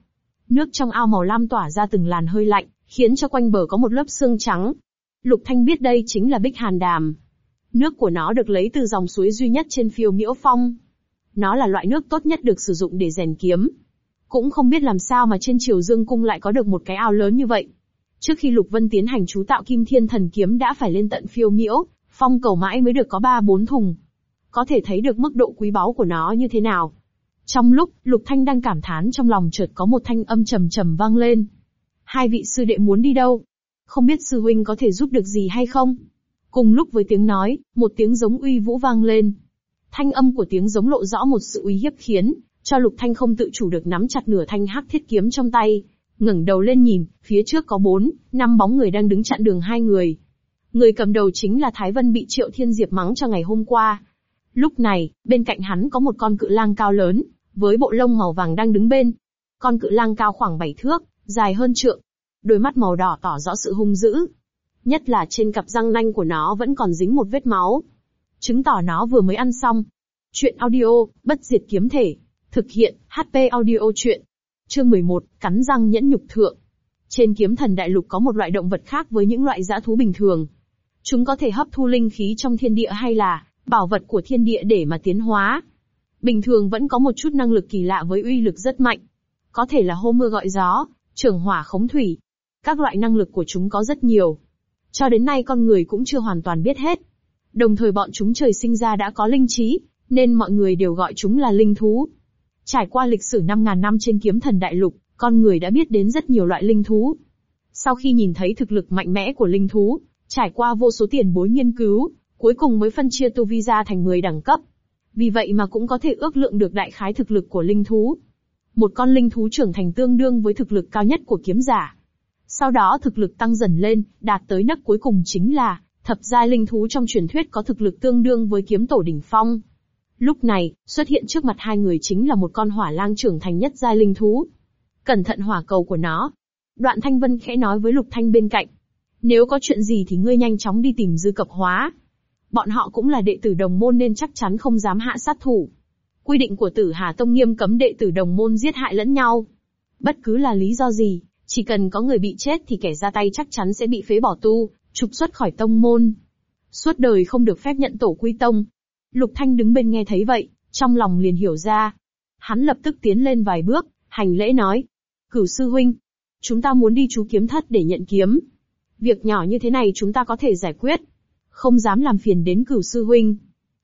Nước trong ao màu lam tỏa ra từng làn hơi lạnh, khiến cho quanh bờ có một lớp xương trắng. Lục Thanh biết đây chính là Bích Hàn Đàm. Nước của nó được lấy từ dòng suối duy nhất trên phiêu miễu phong. Nó là loại nước tốt nhất được sử dụng để rèn kiếm. Cũng không biết làm sao mà trên triều dương cung lại có được một cái ao lớn như vậy. Trước khi Lục Vân tiến hành chú tạo kim thiên thần kiếm đã phải lên tận phiêu miễu, phong cầu mãi mới được có ba bốn thùng. Có thể thấy được mức độ quý báu của nó như thế nào. Trong lúc, Lục Thanh đang cảm thán trong lòng chợt có một thanh âm trầm trầm vang lên. Hai vị sư đệ muốn đi đâu? Không biết sư huynh có thể giúp được gì hay không? Cùng lúc với tiếng nói, một tiếng giống uy vũ vang lên. Thanh âm của tiếng giống lộ rõ một sự uy hiếp khiến cho Lục Thanh không tự chủ được nắm chặt nửa thanh hắc thiết kiếm trong tay, ngẩng đầu lên nhìn, phía trước có bốn, năm bóng người đang đứng chặn đường hai người. Người cầm đầu chính là Thái Vân bị Triệu Thiên Diệp mắng cho ngày hôm qua. Lúc này, bên cạnh hắn có một con cự lang cao lớn, với bộ lông màu vàng đang đứng bên. Con cự lang cao khoảng 7 thước, dài hơn trượng. Đôi mắt màu đỏ tỏ rõ sự hung dữ. Nhất là trên cặp răng nanh của nó vẫn còn dính một vết máu. Chứng tỏ nó vừa mới ăn xong. Chuyện audio, bất diệt kiếm thể. Thực hiện, HP audio chuyện. Chương 11, cắn răng nhẫn nhục thượng. Trên kiếm thần đại lục có một loại động vật khác với những loại dã thú bình thường. Chúng có thể hấp thu linh khí trong thiên địa hay là bảo vật của thiên địa để mà tiến hóa. Bình thường vẫn có một chút năng lực kỳ lạ với uy lực rất mạnh. Có thể là hô mưa gọi gió, trường hỏa khống thủy. Các loại năng lực của chúng có rất nhiều. Cho đến nay con người cũng chưa hoàn toàn biết hết. Đồng thời bọn chúng trời sinh ra đã có linh trí, nên mọi người đều gọi chúng là linh thú. Trải qua lịch sử 5.000 năm trên kiếm thần đại lục, con người đã biết đến rất nhiều loại linh thú. Sau khi nhìn thấy thực lực mạnh mẽ của linh thú, trải qua vô số tiền bối nghiên cứu, cuối cùng mới phân chia tu vi ra thành 10 đẳng cấp. Vì vậy mà cũng có thể ước lượng được đại khái thực lực của linh thú. Một con linh thú trưởng thành tương đương với thực lực cao nhất của kiếm giả. Sau đó thực lực tăng dần lên, đạt tới nấc cuối cùng chính là thập giai linh thú trong truyền thuyết có thực lực tương đương với kiếm tổ đỉnh phong. Lúc này, xuất hiện trước mặt hai người chính là một con hỏa lang trưởng thành nhất giai linh thú. Cẩn thận hỏa cầu của nó. Đoạn Thanh Vân khẽ nói với Lục Thanh bên cạnh. Nếu có chuyện gì thì ngươi nhanh chóng đi tìm dư cập hóa. Bọn họ cũng là đệ tử đồng môn nên chắc chắn không dám hạ sát thủ. Quy định của tử Hà Tông nghiêm cấm đệ tử đồng môn giết hại lẫn nhau. Bất cứ là lý do gì, chỉ cần có người bị chết thì kẻ ra tay chắc chắn sẽ bị phế bỏ tu, trục xuất khỏi tông môn. Suốt đời không được phép nhận tổ quy tông. Lục Thanh đứng bên nghe thấy vậy, trong lòng liền hiểu ra. Hắn lập tức tiến lên vài bước, hành lễ nói. Cửu sư huynh, chúng ta muốn đi chú kiếm thất để nhận kiếm. Việc nhỏ như thế này chúng ta có thể giải quyết. Không dám làm phiền đến cửu sư huynh.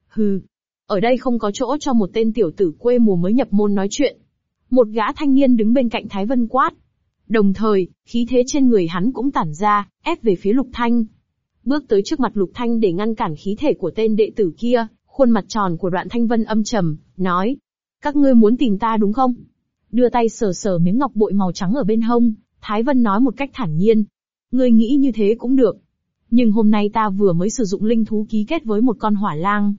Hừ, ở đây không có chỗ cho một tên tiểu tử quê mùa mới nhập môn nói chuyện. Một gã thanh niên đứng bên cạnh Thái Vân quát. Đồng thời, khí thế trên người hắn cũng tản ra, ép về phía Lục Thanh. Bước tới trước mặt Lục Thanh để ngăn cản khí thể của tên đệ tử kia, khuôn mặt tròn của đoạn Thanh Vân âm trầm, nói. Các ngươi muốn tìm ta đúng không? Đưa tay sờ sờ miếng ngọc bội màu trắng ở bên hông, Thái Vân nói một cách thản nhiên. Ngươi nghĩ như thế cũng được. Nhưng hôm nay ta vừa mới sử dụng linh thú ký kết với một con hỏa lang.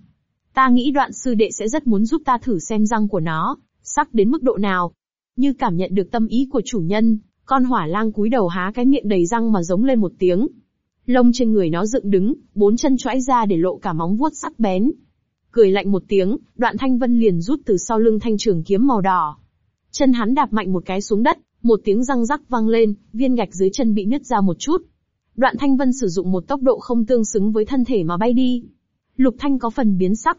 Ta nghĩ đoạn sư đệ sẽ rất muốn giúp ta thử xem răng của nó, sắc đến mức độ nào. Như cảm nhận được tâm ý của chủ nhân, con hỏa lang cúi đầu há cái miệng đầy răng mà giống lên một tiếng. Lông trên người nó dựng đứng, bốn chân choãi ra để lộ cả móng vuốt sắc bén. Cười lạnh một tiếng, đoạn thanh vân liền rút từ sau lưng thanh trường kiếm màu đỏ. Chân hắn đạp mạnh một cái xuống đất, một tiếng răng rắc vang lên, viên gạch dưới chân bị nứt ra một chút. Đoạn Thanh Vân sử dụng một tốc độ không tương xứng với thân thể mà bay đi. Lục Thanh có phần biến sắc.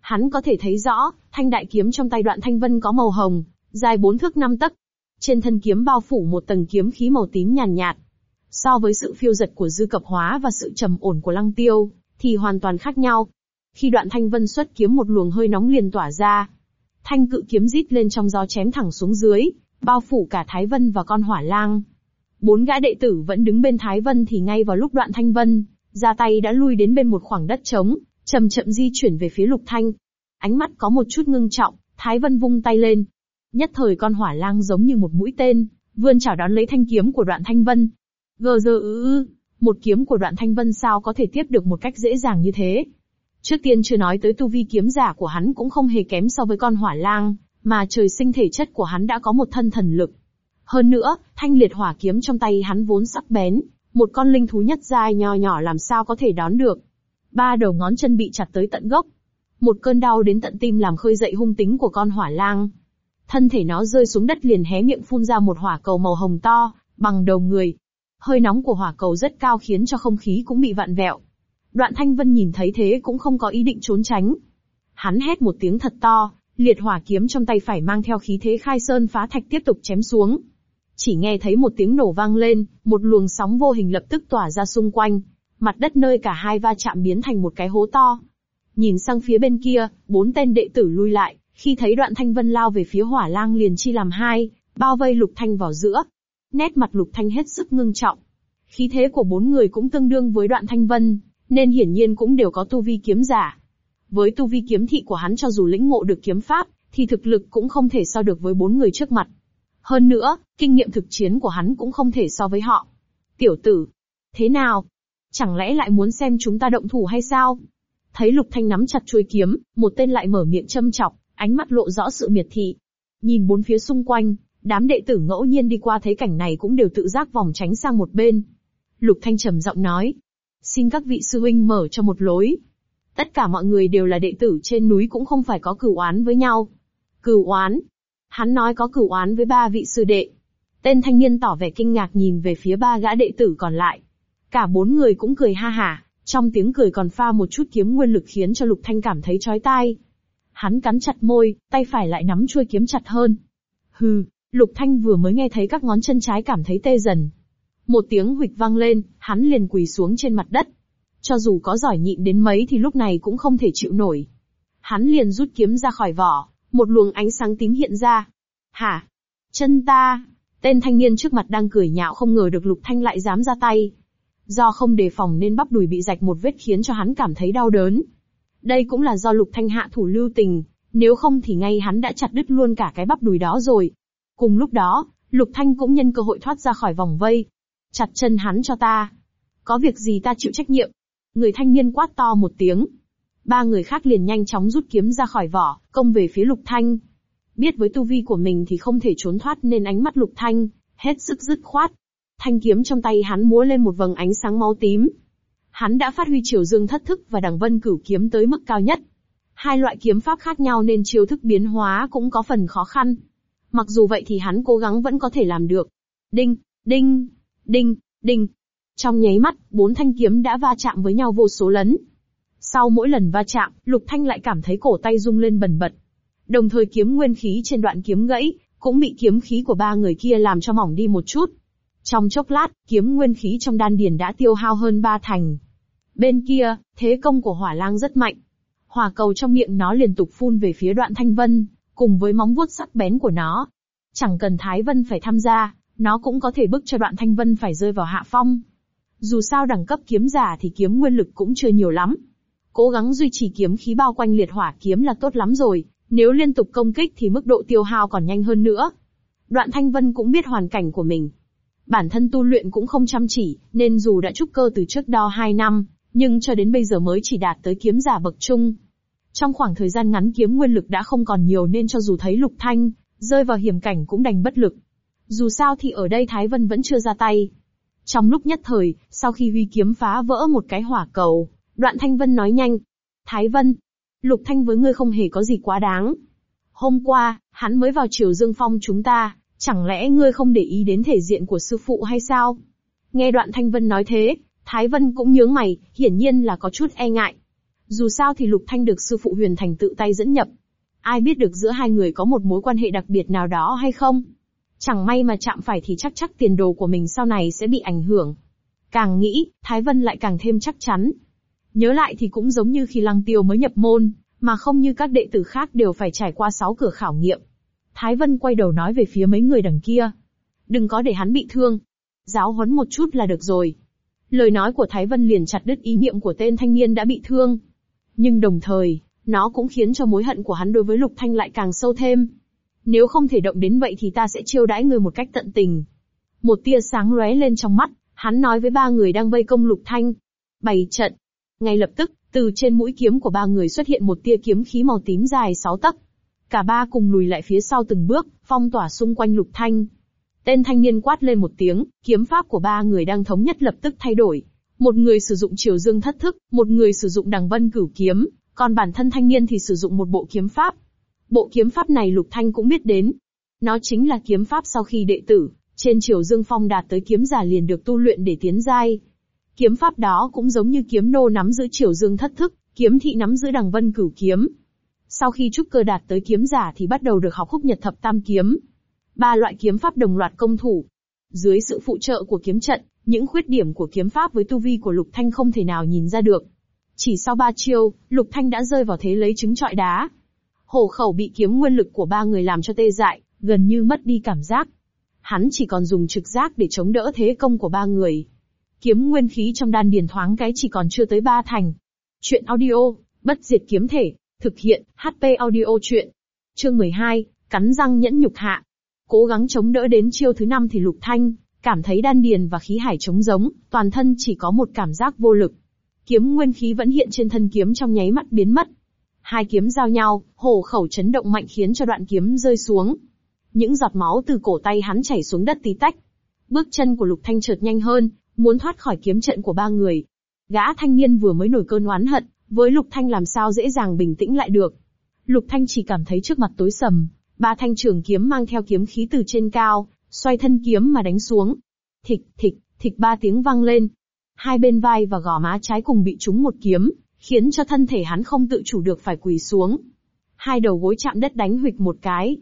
Hắn có thể thấy rõ, thanh đại kiếm trong tay Đoạn Thanh Vân có màu hồng, dài bốn thước năm tấc. Trên thân kiếm bao phủ một tầng kiếm khí màu tím nhàn nhạt, nhạt. So với sự phiêu giật của dư cập hóa và sự trầm ổn của lăng tiêu, thì hoàn toàn khác nhau. Khi đoạn thanh vân xuất kiếm một luồng hơi nóng liền tỏa ra. Thanh cự kiếm rít lên trong gió chém thẳng xuống dưới, bao phủ cả Thái Vân và con hỏa lang. Bốn gã đệ tử vẫn đứng bên Thái Vân thì ngay vào lúc đoạn thanh vân, ra tay đã lui đến bên một khoảng đất trống, chậm chậm di chuyển về phía lục thanh. Ánh mắt có một chút ngưng trọng, Thái Vân vung tay lên. Nhất thời con hỏa lang giống như một mũi tên, vươn chảo đón lấy thanh kiếm của đoạn thanh vân. Gờ giờ ư ư, một kiếm của đoạn thanh vân sao có thể tiếp được một cách dễ dàng như thế. Trước tiên chưa nói tới tu vi kiếm giả của hắn cũng không hề kém so với con hỏa lang, mà trời sinh thể chất của hắn đã có một thân thần lực. Hơn nữa, thanh liệt hỏa kiếm trong tay hắn vốn sắc bén, một con linh thú nhất giai nho nhỏ làm sao có thể đón được. Ba đầu ngón chân bị chặt tới tận gốc. Một cơn đau đến tận tim làm khơi dậy hung tính của con hỏa lang. Thân thể nó rơi xuống đất liền hé miệng phun ra một hỏa cầu màu hồng to, bằng đầu người. Hơi nóng của hỏa cầu rất cao khiến cho không khí cũng bị vặn vẹo. Đoạn Thanh Vân nhìn thấy thế cũng không có ý định trốn tránh. Hắn hét một tiếng thật to, liệt hỏa kiếm trong tay phải mang theo khí thế khai sơn phá thạch tiếp tục chém xuống. Chỉ nghe thấy một tiếng nổ vang lên, một luồng sóng vô hình lập tức tỏa ra xung quanh. Mặt đất nơi cả hai va chạm biến thành một cái hố to. Nhìn sang phía bên kia, bốn tên đệ tử lui lại, khi thấy đoạn thanh vân lao về phía hỏa lang liền chi làm hai, bao vây lục thanh vào giữa. Nét mặt lục thanh hết sức ngưng trọng. Khí thế của bốn người cũng tương đương với đoạn thanh vân, nên hiển nhiên cũng đều có tu vi kiếm giả. Với tu vi kiếm thị của hắn cho dù lĩnh ngộ được kiếm pháp, thì thực lực cũng không thể so được với bốn người trước mặt. Hơn nữa, kinh nghiệm thực chiến của hắn cũng không thể so với họ. Tiểu tử, thế nào? Chẳng lẽ lại muốn xem chúng ta động thủ hay sao? Thấy Lục Thanh nắm chặt chuôi kiếm, một tên lại mở miệng châm chọc, ánh mắt lộ rõ sự miệt thị. Nhìn bốn phía xung quanh, đám đệ tử ngẫu nhiên đi qua thấy cảnh này cũng đều tự giác vòng tránh sang một bên. Lục Thanh trầm giọng nói, xin các vị sư huynh mở cho một lối. Tất cả mọi người đều là đệ tử trên núi cũng không phải có cửu oán với nhau. Cửu oán, Hắn nói có cửu oán với ba vị sư đệ. Tên thanh niên tỏ vẻ kinh ngạc nhìn về phía ba gã đệ tử còn lại. Cả bốn người cũng cười ha hả, trong tiếng cười còn pha một chút kiếm nguyên lực khiến cho Lục Thanh cảm thấy chói tai. Hắn cắn chặt môi, tay phải lại nắm chuôi kiếm chặt hơn. Hừ, Lục Thanh vừa mới nghe thấy các ngón chân trái cảm thấy tê dần. Một tiếng huỵch vang lên, hắn liền quỳ xuống trên mặt đất. Cho dù có giỏi nhịn đến mấy thì lúc này cũng không thể chịu nổi. Hắn liền rút kiếm ra khỏi vỏ, một luồng ánh sáng tím hiện ra. Hả? Chân ta? Tên thanh niên trước mặt đang cười nhạo không ngờ được Lục Thanh lại dám ra tay. Do không đề phòng nên bắp đùi bị rạch một vết khiến cho hắn cảm thấy đau đớn. Đây cũng là do Lục Thanh hạ thủ lưu tình, nếu không thì ngay hắn đã chặt đứt luôn cả cái bắp đùi đó rồi. Cùng lúc đó, Lục Thanh cũng nhân cơ hội thoát ra khỏi vòng vây. Chặt chân hắn cho ta. Có việc gì ta chịu trách nhiệm. Người thanh niên quát to một tiếng. Ba người khác liền nhanh chóng rút kiếm ra khỏi vỏ, công về phía Lục Thanh. Biết với tu vi của mình thì không thể trốn thoát nên ánh mắt Lục Thanh, hết sức dứt khoát. Thanh kiếm trong tay hắn múa lên một vầng ánh sáng máu tím. Hắn đã phát huy chiều dương thất thức và đằng vân cửu kiếm tới mức cao nhất. Hai loại kiếm pháp khác nhau nên chiêu thức biến hóa cũng có phần khó khăn. Mặc dù vậy thì hắn cố gắng vẫn có thể làm được. Đinh, đinh, đinh, đinh. Trong nháy mắt, bốn thanh kiếm đã va chạm với nhau vô số lần. Sau mỗi lần va chạm, Lục Thanh lại cảm thấy cổ tay rung lên bần bật. Đồng thời kiếm nguyên khí trên đoạn kiếm gãy, cũng bị kiếm khí của ba người kia làm cho mỏng đi một chút. Trong chốc lát, kiếm nguyên khí trong đan điền đã tiêu hao hơn ba thành. Bên kia, thế công của hỏa lang rất mạnh. Hỏa cầu trong miệng nó liên tục phun về phía đoạn thanh vân, cùng với móng vuốt sắc bén của nó. Chẳng cần Thái Vân phải tham gia, nó cũng có thể bức cho đoạn thanh vân phải rơi vào hạ phong. Dù sao đẳng cấp kiếm giả thì kiếm nguyên lực cũng chưa nhiều lắm. Cố gắng duy trì kiếm khí bao quanh liệt hỏa kiếm là tốt lắm rồi, nếu liên tục công kích thì mức độ tiêu hao còn nhanh hơn nữa. Đoạn Thanh Vân cũng biết hoàn cảnh của mình. Bản thân tu luyện cũng không chăm chỉ, nên dù đã trúc cơ từ trước đo 2 năm, nhưng cho đến bây giờ mới chỉ đạt tới kiếm giả bậc trung. Trong khoảng thời gian ngắn kiếm nguyên lực đã không còn nhiều nên cho dù thấy Lục Thanh, rơi vào hiểm cảnh cũng đành bất lực. Dù sao thì ở đây Thái Vân vẫn chưa ra tay. Trong lúc nhất thời, sau khi huy kiếm phá vỡ một cái hỏa cầu, Đoạn Thanh Vân nói nhanh. Thái Vân, Lục Thanh với ngươi không hề có gì quá đáng. Hôm qua, hắn mới vào triều dương phong chúng ta, chẳng lẽ ngươi không để ý đến thể diện của sư phụ hay sao? Nghe đoạn Thanh Vân nói thế, Thái Vân cũng nhướng mày, hiển nhiên là có chút e ngại. Dù sao thì Lục Thanh được sư phụ huyền thành tự tay dẫn nhập. Ai biết được giữa hai người có một mối quan hệ đặc biệt nào đó hay không? Chẳng may mà chạm phải thì chắc chắc tiền đồ của mình sau này sẽ bị ảnh hưởng. Càng nghĩ, Thái Vân lại càng thêm chắc chắn. Nhớ lại thì cũng giống như khi Lăng Tiêu mới nhập môn, mà không như các đệ tử khác đều phải trải qua sáu cửa khảo nghiệm. Thái Vân quay đầu nói về phía mấy người đằng kia. Đừng có để hắn bị thương. Giáo huấn một chút là được rồi. Lời nói của Thái Vân liền chặt đứt ý niệm của tên thanh niên đã bị thương. Nhưng đồng thời, nó cũng khiến cho mối hận của hắn đối với Lục Thanh lại càng sâu thêm. Nếu không thể động đến vậy thì ta sẽ chiêu đãi người một cách tận tình. Một tia sáng lóe lên trong mắt, hắn nói với ba người đang vây công Lục Thanh. Bày trận. Ngay lập tức, từ trên mũi kiếm của ba người xuất hiện một tia kiếm khí màu tím dài sáu tấc. Cả ba cùng lùi lại phía sau từng bước, phong tỏa xung quanh Lục Thanh. Tên thanh niên quát lên một tiếng, kiếm pháp của ba người đang thống nhất lập tức thay đổi. Một người sử dụng triều dương thất thức, một người sử dụng đằng vân cửu kiếm, còn bản thân thanh niên thì sử dụng một bộ kiếm pháp. Bộ kiếm pháp này Lục Thanh cũng biết đến. Nó chính là kiếm pháp sau khi đệ tử, trên triều dương phong đạt tới kiếm giả liền được tu luyện để tiến giai. Kiếm pháp đó cũng giống như kiếm nô nắm giữ triều dương thất thức, kiếm thị nắm giữ đằng vân cửu kiếm. Sau khi trúc cơ đạt tới kiếm giả thì bắt đầu được học khúc nhật thập tam kiếm. Ba loại kiếm pháp đồng loạt công thủ. Dưới sự phụ trợ của kiếm trận, những khuyết điểm của kiếm pháp với tu vi của Lục Thanh không thể nào nhìn ra được. Chỉ sau ba chiêu, Lục Thanh đã rơi vào thế lấy trứng trọi đá. Hổ khẩu bị kiếm nguyên lực của ba người làm cho tê dại, gần như mất đi cảm giác. Hắn chỉ còn dùng trực giác để chống đỡ thế công của ba người. Kiếm nguyên khí trong đan điền thoáng cái chỉ còn chưa tới ba thành. Chuyện audio, bất diệt kiếm thể, thực hiện, HP audio chuyện. Chương 12, cắn răng nhẫn nhục hạ. Cố gắng chống đỡ đến chiêu thứ năm thì Lục Thanh, cảm thấy đan điền và khí hải trống giống, toàn thân chỉ có một cảm giác vô lực. Kiếm nguyên khí vẫn hiện trên thân kiếm trong nháy mắt biến mất. Hai kiếm giao nhau, hổ khẩu chấn động mạnh khiến cho đoạn kiếm rơi xuống. Những giọt máu từ cổ tay hắn chảy xuống đất tí tách. Bước chân của Lục Thanh chợt nhanh hơn, muốn thoát khỏi kiếm trận của ba người. Gã thanh niên vừa mới nổi cơn oán hận, với Lục Thanh làm sao dễ dàng bình tĩnh lại được. Lục Thanh chỉ cảm thấy trước mặt tối sầm, ba thanh trường kiếm mang theo kiếm khí từ trên cao, xoay thân kiếm mà đánh xuống. Thịch, thịch, thịch ba tiếng vang lên. Hai bên vai và gò má trái cùng bị trúng một kiếm, khiến cho thân thể hắn không tự chủ được phải quỳ xuống. Hai đầu gối chạm đất đánh huỵch một cái.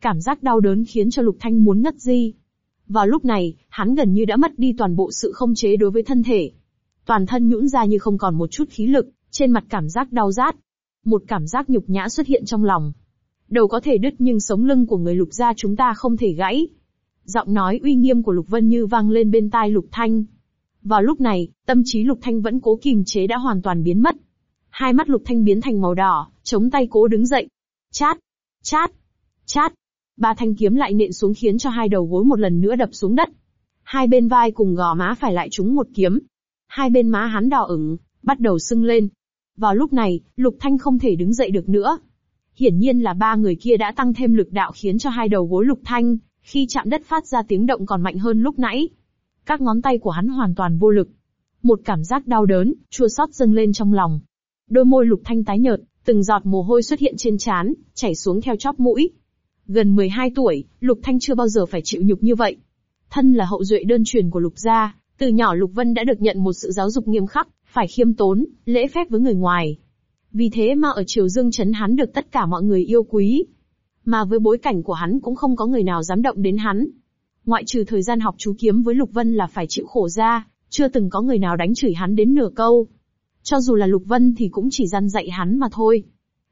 Cảm giác đau đớn khiến cho Lục Thanh muốn ngất di. Vào lúc này, hắn gần như đã mất đi toàn bộ sự không chế đối với thân thể. Toàn thân nhũn ra như không còn một chút khí lực, trên mặt cảm giác đau rát. Một cảm giác nhục nhã xuất hiện trong lòng. Đầu có thể đứt nhưng sống lưng của người lục gia chúng ta không thể gãy. Giọng nói uy nghiêm của Lục Vân Như vang lên bên tai Lục Thanh. Vào lúc này, tâm trí Lục Thanh vẫn cố kìm chế đã hoàn toàn biến mất. Hai mắt Lục Thanh biến thành màu đỏ, chống tay cố đứng dậy. Chát, chát, chát. Ba thanh kiếm lại nện xuống khiến cho hai đầu gối một lần nữa đập xuống đất. Hai bên vai cùng gò má phải lại trúng một kiếm. Hai bên má hắn đỏ ửng, bắt đầu sưng lên. Vào lúc này, Lục Thanh không thể đứng dậy được nữa. Hiển nhiên là ba người kia đã tăng thêm lực đạo khiến cho hai đầu gối Lục Thanh, khi chạm đất phát ra tiếng động còn mạnh hơn lúc nãy. Các ngón tay của hắn hoàn toàn vô lực. Một cảm giác đau đớn, chua xót dâng lên trong lòng. Đôi môi Lục Thanh tái nhợt, từng giọt mồ hôi xuất hiện trên trán, chảy xuống theo chóp mũi. Gần 12 tuổi, Lục Thanh chưa bao giờ phải chịu nhục như vậy. Thân là hậu duệ đơn truyền của Lục gia, từ nhỏ Lục Vân đã được nhận một sự giáo dục nghiêm khắc, phải khiêm tốn, lễ phép với người ngoài. Vì thế mà ở Triều Dương Trấn hắn được tất cả mọi người yêu quý. Mà với bối cảnh của hắn cũng không có người nào dám động đến hắn. Ngoại trừ thời gian học chú kiếm với Lục Vân là phải chịu khổ ra, chưa từng có người nào đánh chửi hắn đến nửa câu. Cho dù là Lục Vân thì cũng chỉ gian dạy hắn mà thôi.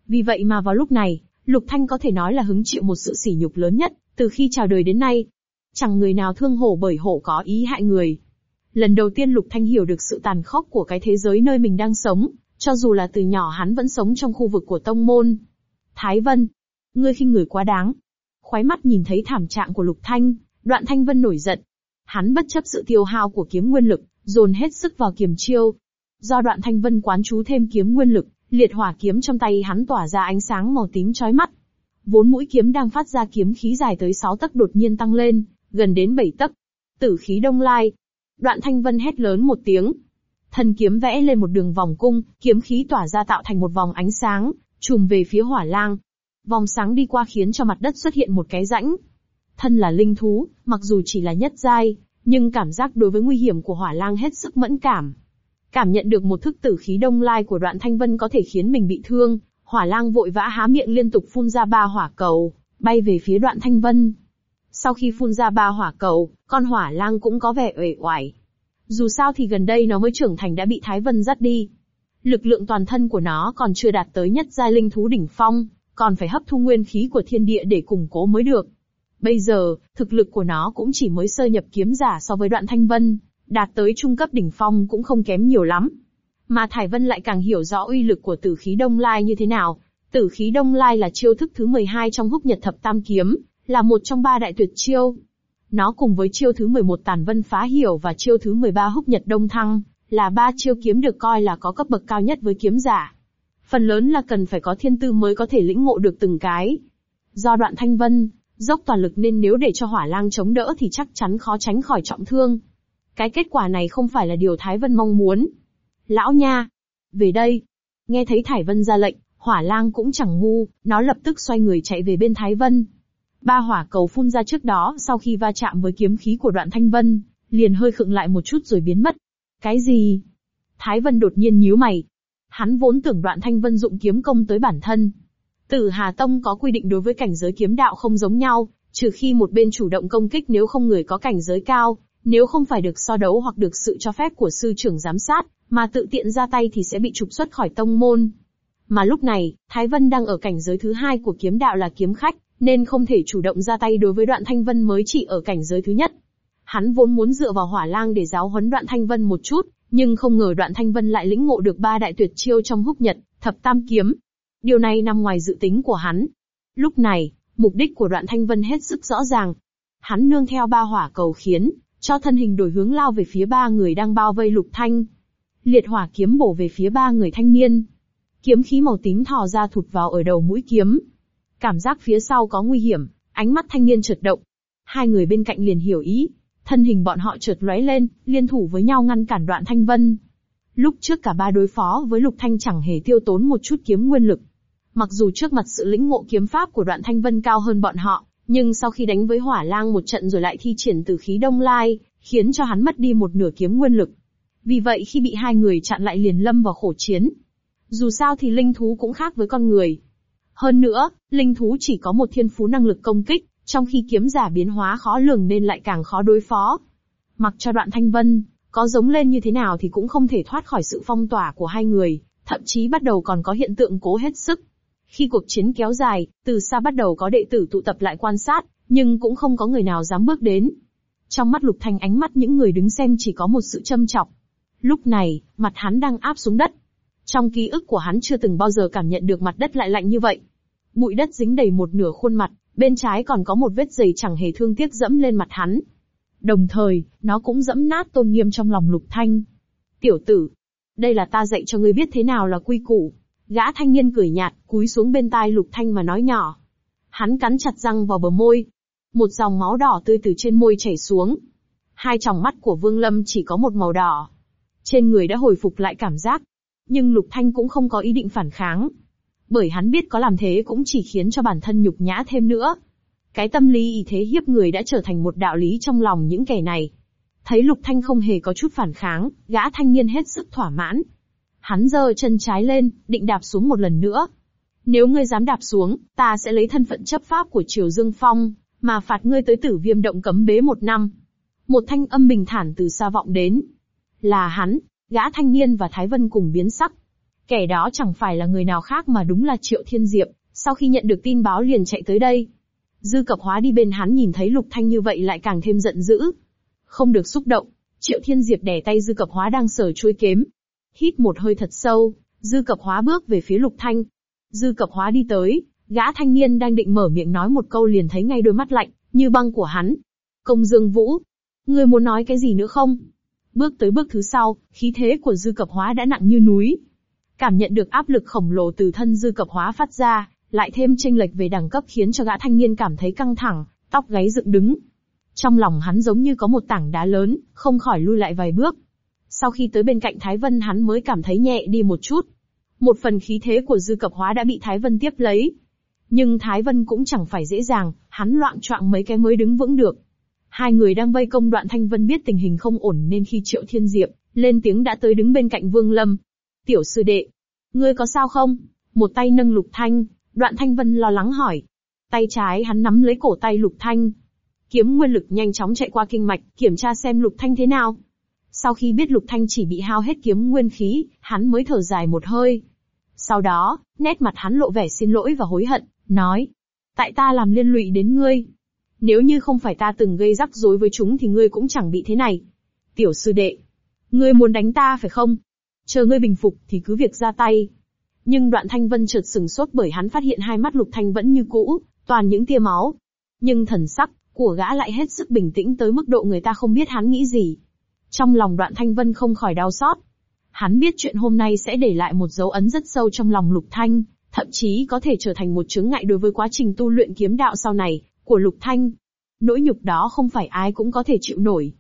Vì vậy mà vào lúc này, Lục Thanh có thể nói là hứng chịu một sự sỉ nhục lớn nhất, từ khi chào đời đến nay. Chẳng người nào thương hổ bởi hổ có ý hại người. Lần đầu tiên Lục Thanh hiểu được sự tàn khốc của cái thế giới nơi mình đang sống, cho dù là từ nhỏ hắn vẫn sống trong khu vực của tông môn. Thái Vân, ngươi khinh người quá đáng. Khói mắt nhìn thấy thảm trạng của Lục Thanh, đoạn Thanh Vân nổi giận. Hắn bất chấp sự tiêu hao của kiếm nguyên lực, dồn hết sức vào kiềm chiêu. Do đoạn Thanh Vân quán chú thêm kiếm nguyên lực, liệt hỏa kiếm trong tay hắn tỏa ra ánh sáng màu tím chói mắt. Vốn mũi kiếm đang phát ra kiếm khí dài tới 6 tấc đột nhiên tăng lên, gần đến 7 tấc. Tử khí đông lai. Đoạn Thanh Vân hét lớn một tiếng. Thần kiếm vẽ lên một đường vòng cung, kiếm khí tỏa ra tạo thành một vòng ánh sáng, trùm về phía hỏa lang. Vòng sáng đi qua khiến cho mặt đất xuất hiện một cái rãnh. Thân là linh thú, mặc dù chỉ là nhất giai, nhưng cảm giác đối với nguy hiểm của hỏa lang hết sức mẫn cảm. Cảm nhận được một thức tử khí đông lai của đoạn thanh vân có thể khiến mình bị thương, hỏa lang vội vã há miệng liên tục phun ra ba hỏa cầu, bay về phía đoạn thanh vân. Sau khi phun ra ba hỏa cầu, con hỏa lang cũng có vẻ uể oải. Dù sao thì gần đây nó mới trưởng thành đã bị Thái Vân dắt đi. Lực lượng toàn thân của nó còn chưa đạt tới nhất giai linh thú đỉnh phong, còn phải hấp thu nguyên khí của thiên địa để củng cố mới được. Bây giờ, thực lực của nó cũng chỉ mới sơ nhập kiếm giả so với đoạn thanh vân, đạt tới trung cấp đỉnh phong cũng không kém nhiều lắm. Mà Thải Vân lại càng hiểu rõ uy lực của tử khí đông lai như thế nào. Tử khí đông lai là chiêu thức thứ 12 trong húc nhật thập tam kiếm, là một trong ba đại tuyệt chiêu. Nó cùng với chiêu thứ 11 tàn vân phá hiểu và chiêu thứ 13 húc nhật đông thăng, là ba chiêu kiếm được coi là có cấp bậc cao nhất với kiếm giả. Phần lớn là cần phải có thiên tư mới có thể lĩnh ngộ được từng cái. Do đoạn thanh vân, dốc toàn lực nên nếu để cho hỏa lang chống đỡ thì chắc chắn khó tránh khỏi trọng thương. Cái kết quả này không phải là điều Thái Vân mong muốn. Lão nha! Về đây! Nghe thấy Thải Vân ra lệnh, hỏa lang cũng chẳng ngu, nó lập tức xoay người chạy về bên Thái Vân. Ba hỏa cầu phun ra trước đó sau khi va chạm với kiếm khí của đoạn thanh vân, liền hơi khựng lại một chút rồi biến mất. Cái gì? Thái Vân đột nhiên nhíu mày. Hắn vốn tưởng đoạn thanh vân dụng kiếm công tới bản thân. Tử Hà Tông có quy định đối với cảnh giới kiếm đạo không giống nhau, trừ khi một bên chủ động công kích nếu không người có cảnh giới cao, nếu không phải được so đấu hoặc được sự cho phép của sư trưởng giám sát, mà tự tiện ra tay thì sẽ bị trục xuất khỏi tông môn. Mà lúc này, Thái Vân đang ở cảnh giới thứ hai của kiếm đạo là kiếm khách, nên không thể chủ động ra tay đối với đoạn thanh vân mới chỉ ở cảnh giới thứ nhất. Hắn vốn muốn dựa vào hỏa lang để giáo huấn đoạn thanh vân một chút, nhưng không ngờ đoạn thanh vân lại lĩnh ngộ được ba đại tuyệt chiêu trong húc nhật, thập tam kiếm. Điều này nằm ngoài dự tính của hắn. Lúc này, mục đích của đoạn thanh vân hết sức rõ ràng. Hắn nương theo ba hỏa cầu khiến, cho thân hình đổi hướng lao về phía ba người đang bao vây lục thanh. Liệt hỏa kiếm bổ về phía ba người thanh niên. Kiếm khí màu tím thò ra thụt vào ở đầu mũi kiếm. Cảm giác phía sau có nguy hiểm, ánh mắt thanh niên chợt động. Hai người bên cạnh liền hiểu ý, thân hình bọn họ chợt lóe lên, liên thủ với nhau ngăn cản đoạn thanh vân. Lúc trước cả ba đối phó với lục thanh chẳng hề tiêu tốn một chút kiếm nguyên lực. Mặc dù trước mặt sự lĩnh ngộ kiếm pháp của đoạn thanh vân cao hơn bọn họ, nhưng sau khi đánh với hỏa lang một trận rồi lại thi triển tử khí đông lai, khiến cho hắn mất đi một nửa kiếm nguyên lực. Vì vậy khi bị hai người chặn lại liền lâm vào khổ chiến. Dù sao thì linh thú cũng khác với con người. Hơn nữa, linh thú chỉ có một thiên phú năng lực công kích, trong khi kiếm giả biến hóa khó lường nên lại càng khó đối phó. Mặc cho đoạn thanh vân, có giống lên như thế nào thì cũng không thể thoát khỏi sự phong tỏa của hai người, thậm chí bắt đầu còn có hiện tượng cố hết sức. Khi cuộc chiến kéo dài, từ xa bắt đầu có đệ tử tụ tập lại quan sát, nhưng cũng không có người nào dám bước đến. Trong mắt Lục Thanh ánh mắt những người đứng xem chỉ có một sự châm trọng. Lúc này, mặt hắn đang áp xuống đất. Trong ký ức của hắn chưa từng bao giờ cảm nhận được mặt đất lại lạnh như vậy. Bụi đất dính đầy một nửa khuôn mặt, bên trái còn có một vết dày chẳng hề thương tiếc dẫm lên mặt hắn. Đồng thời, nó cũng dẫm nát tôn nghiêm trong lòng Lục Thanh. Tiểu tử, đây là ta dạy cho ngươi biết thế nào là quy củ. Gã thanh niên cười nhạt, cúi xuống bên tai Lục Thanh mà nói nhỏ. Hắn cắn chặt răng vào bờ môi. Một dòng máu đỏ tươi từ trên môi chảy xuống. Hai tròng mắt của Vương Lâm chỉ có một màu đỏ. Trên người đã hồi phục lại cảm giác. Nhưng Lục Thanh cũng không có ý định phản kháng. Bởi hắn biết có làm thế cũng chỉ khiến cho bản thân nhục nhã thêm nữa. Cái tâm lý ý thế hiếp người đã trở thành một đạo lý trong lòng những kẻ này. Thấy Lục Thanh không hề có chút phản kháng, gã thanh niên hết sức thỏa mãn, Hắn giơ chân trái lên, định đạp xuống một lần nữa. Nếu ngươi dám đạp xuống, ta sẽ lấy thân phận chấp pháp của Triều Dương Phong, mà phạt ngươi tới tử viêm động cấm bế một năm. Một thanh âm bình thản từ xa vọng đến. Là hắn, gã thanh niên và Thái Vân cùng biến sắc. Kẻ đó chẳng phải là người nào khác mà đúng là Triệu Thiên Diệp, sau khi nhận được tin báo liền chạy tới đây. Dư cập hóa đi bên hắn nhìn thấy Lục Thanh như vậy lại càng thêm giận dữ. Không được xúc động, Triệu Thiên Diệp đè tay Dư cập hóa đang sở chuôi kiếm, Hít một hơi thật sâu, dư cập hóa bước về phía lục thanh. Dư cập hóa đi tới, gã thanh niên đang định mở miệng nói một câu liền thấy ngay đôi mắt lạnh, như băng của hắn. Công Dương Vũ, ngươi muốn nói cái gì nữa không? Bước tới bước thứ sau, khí thế của dư cập hóa đã nặng như núi. Cảm nhận được áp lực khổng lồ từ thân dư cập hóa phát ra, lại thêm tranh lệch về đẳng cấp khiến cho gã thanh niên cảm thấy căng thẳng, tóc gáy dựng đứng. Trong lòng hắn giống như có một tảng đá lớn, không khỏi lui lại vài bước. Sau khi tới bên cạnh Thái Vân hắn mới cảm thấy nhẹ đi một chút. Một phần khí thế của dư cập hóa đã bị Thái Vân tiếp lấy. Nhưng Thái Vân cũng chẳng phải dễ dàng, hắn loạn choạng mấy cái mới đứng vững được. Hai người đang vây công đoạn Thanh Vân biết tình hình không ổn nên khi Triệu Thiên Diệp lên tiếng đã tới đứng bên cạnh Vương Lâm. Tiểu sư đệ, ngươi có sao không? Một tay nâng Lục Thanh, đoạn Thanh Vân lo lắng hỏi. Tay trái hắn nắm lấy cổ tay Lục Thanh. Kiếm nguyên lực nhanh chóng chạy qua kinh mạch, kiểm tra xem Lục Thanh thế nào. Sau khi biết Lục Thanh chỉ bị hao hết kiếm nguyên khí, hắn mới thở dài một hơi. Sau đó, nét mặt hắn lộ vẻ xin lỗi và hối hận, nói. Tại ta làm liên lụy đến ngươi. Nếu như không phải ta từng gây rắc rối với chúng thì ngươi cũng chẳng bị thế này. Tiểu sư đệ. Ngươi muốn đánh ta phải không? Chờ ngươi bình phục thì cứ việc ra tay. Nhưng đoạn thanh vân chợt sừng sốt bởi hắn phát hiện hai mắt lục thanh vẫn như cũ, toàn những tia máu. Nhưng thần sắc của gã lại hết sức bình tĩnh tới mức độ người ta không biết hắn nghĩ gì. Trong lòng đoạn thanh vân không khỏi đau xót. Hắn biết chuyện hôm nay sẽ để lại một dấu ấn rất sâu trong lòng lục thanh, thậm chí có thể trở thành một chứng ngại đối với quá trình tu luyện kiếm đạo sau này, của lục thanh. Nỗi nhục đó không phải ai cũng có thể chịu nổi.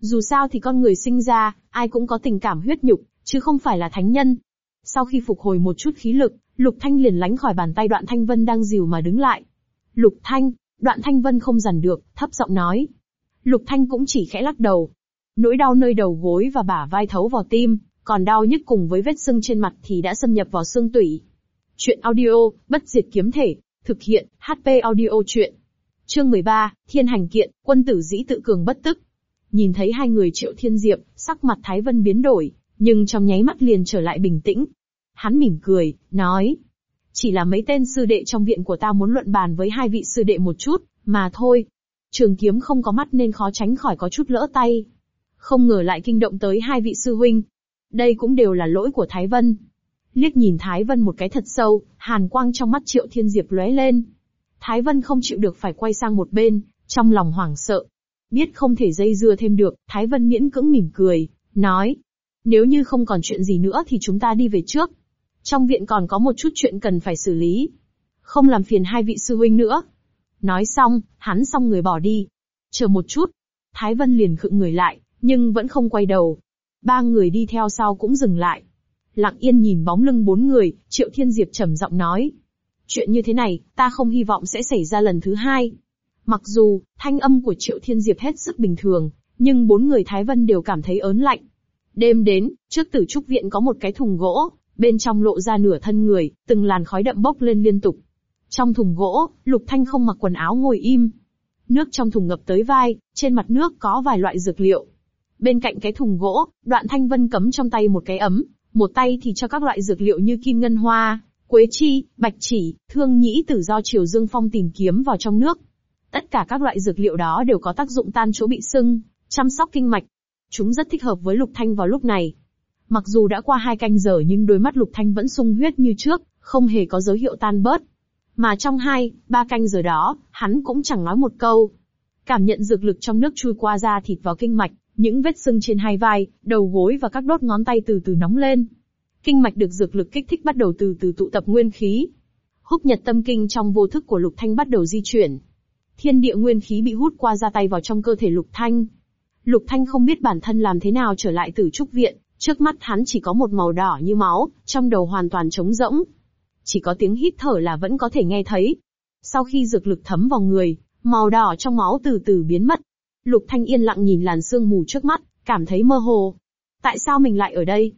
Dù sao thì con người sinh ra, ai cũng có tình cảm huyết nhục, chứ không phải là thánh nhân. Sau khi phục hồi một chút khí lực, Lục Thanh liền lánh khỏi bàn tay Đoạn Thanh Vân đang dìu mà đứng lại. Lục Thanh, Đoạn Thanh Vân không dằn được, thấp giọng nói. Lục Thanh cũng chỉ khẽ lắc đầu. Nỗi đau nơi đầu gối và bả vai thấu vào tim, còn đau nhức cùng với vết sưng trên mặt thì đã xâm nhập vào xương tủy. Chuyện audio, bất diệt kiếm thể, thực hiện, HP audio chuyện. Chương 13, Thiên Hành Kiện, quân tử dĩ tự cường bất tức. Nhìn thấy hai người triệu thiên diệp, sắc mặt Thái Vân biến đổi, nhưng trong nháy mắt liền trở lại bình tĩnh. Hắn mỉm cười, nói. Chỉ là mấy tên sư đệ trong viện của ta muốn luận bàn với hai vị sư đệ một chút, mà thôi. Trường kiếm không có mắt nên khó tránh khỏi có chút lỡ tay. Không ngờ lại kinh động tới hai vị sư huynh. Đây cũng đều là lỗi của Thái Vân. Liếc nhìn Thái Vân một cái thật sâu, hàn quang trong mắt Triệu Thiên Diệp lóe lên. Thái Vân không chịu được phải quay sang một bên, trong lòng hoảng sợ. Biết không thể dây dưa thêm được, Thái Vân miễn cưỡng mỉm cười, nói, nếu như không còn chuyện gì nữa thì chúng ta đi về trước. Trong viện còn có một chút chuyện cần phải xử lý. Không làm phiền hai vị sư huynh nữa. Nói xong, hắn xong người bỏ đi. Chờ một chút. Thái Vân liền khựng người lại, nhưng vẫn không quay đầu. Ba người đi theo sau cũng dừng lại. Lặng yên nhìn bóng lưng bốn người, Triệu Thiên Diệp trầm giọng nói. Chuyện như thế này, ta không hy vọng sẽ xảy ra lần thứ hai. Mặc dù, thanh âm của Triệu Thiên Diệp hết sức bình thường, nhưng bốn người Thái Vân đều cảm thấy ớn lạnh. Đêm đến, trước tử trúc viện có một cái thùng gỗ, bên trong lộ ra nửa thân người, từng làn khói đậm bốc lên liên tục. Trong thùng gỗ, Lục Thanh không mặc quần áo ngồi im. Nước trong thùng ngập tới vai, trên mặt nước có vài loại dược liệu. Bên cạnh cái thùng gỗ, đoạn thanh vân cấm trong tay một cái ấm, một tay thì cho các loại dược liệu như kim ngân hoa, quế chi, bạch chỉ, thương nhĩ tử do Triều Dương Phong tìm kiếm vào trong nước. Tất cả các loại dược liệu đó đều có tác dụng tan chỗ bị sưng, chăm sóc kinh mạch, Chúng rất thích hợp với Lục Thanh vào lúc này. Mặc dù đã qua hai canh giờ nhưng đôi mắt Lục Thanh vẫn sung huyết như trước, không hề có dấu hiệu tan bớt. Mà trong hai, ba canh giờ đó, hắn cũng chẳng nói một câu. Cảm nhận dược lực trong nước chui qua da thịt vào kinh mạch, những vết sưng trên hai vai, đầu gối và các đốt ngón tay từ từ nóng lên. Kinh mạch được dược lực kích thích bắt đầu từ từ tụ tập nguyên khí. Húc nhật tâm kinh trong vô thức của Lục Thanh bắt đầu di chuyển. Thiên địa nguyên khí bị hút qua ra tay vào trong cơ thể Lục Thanh, Lục Thanh không biết bản thân làm thế nào trở lại tử trúc viện, trước mắt hắn chỉ có một màu đỏ như máu, trong đầu hoàn toàn trống rỗng. Chỉ có tiếng hít thở là vẫn có thể nghe thấy. Sau khi dược lực thấm vào người, màu đỏ trong máu từ từ biến mất. Lục Thanh yên lặng nhìn làn sương mù trước mắt, cảm thấy mơ hồ. Tại sao mình lại ở đây?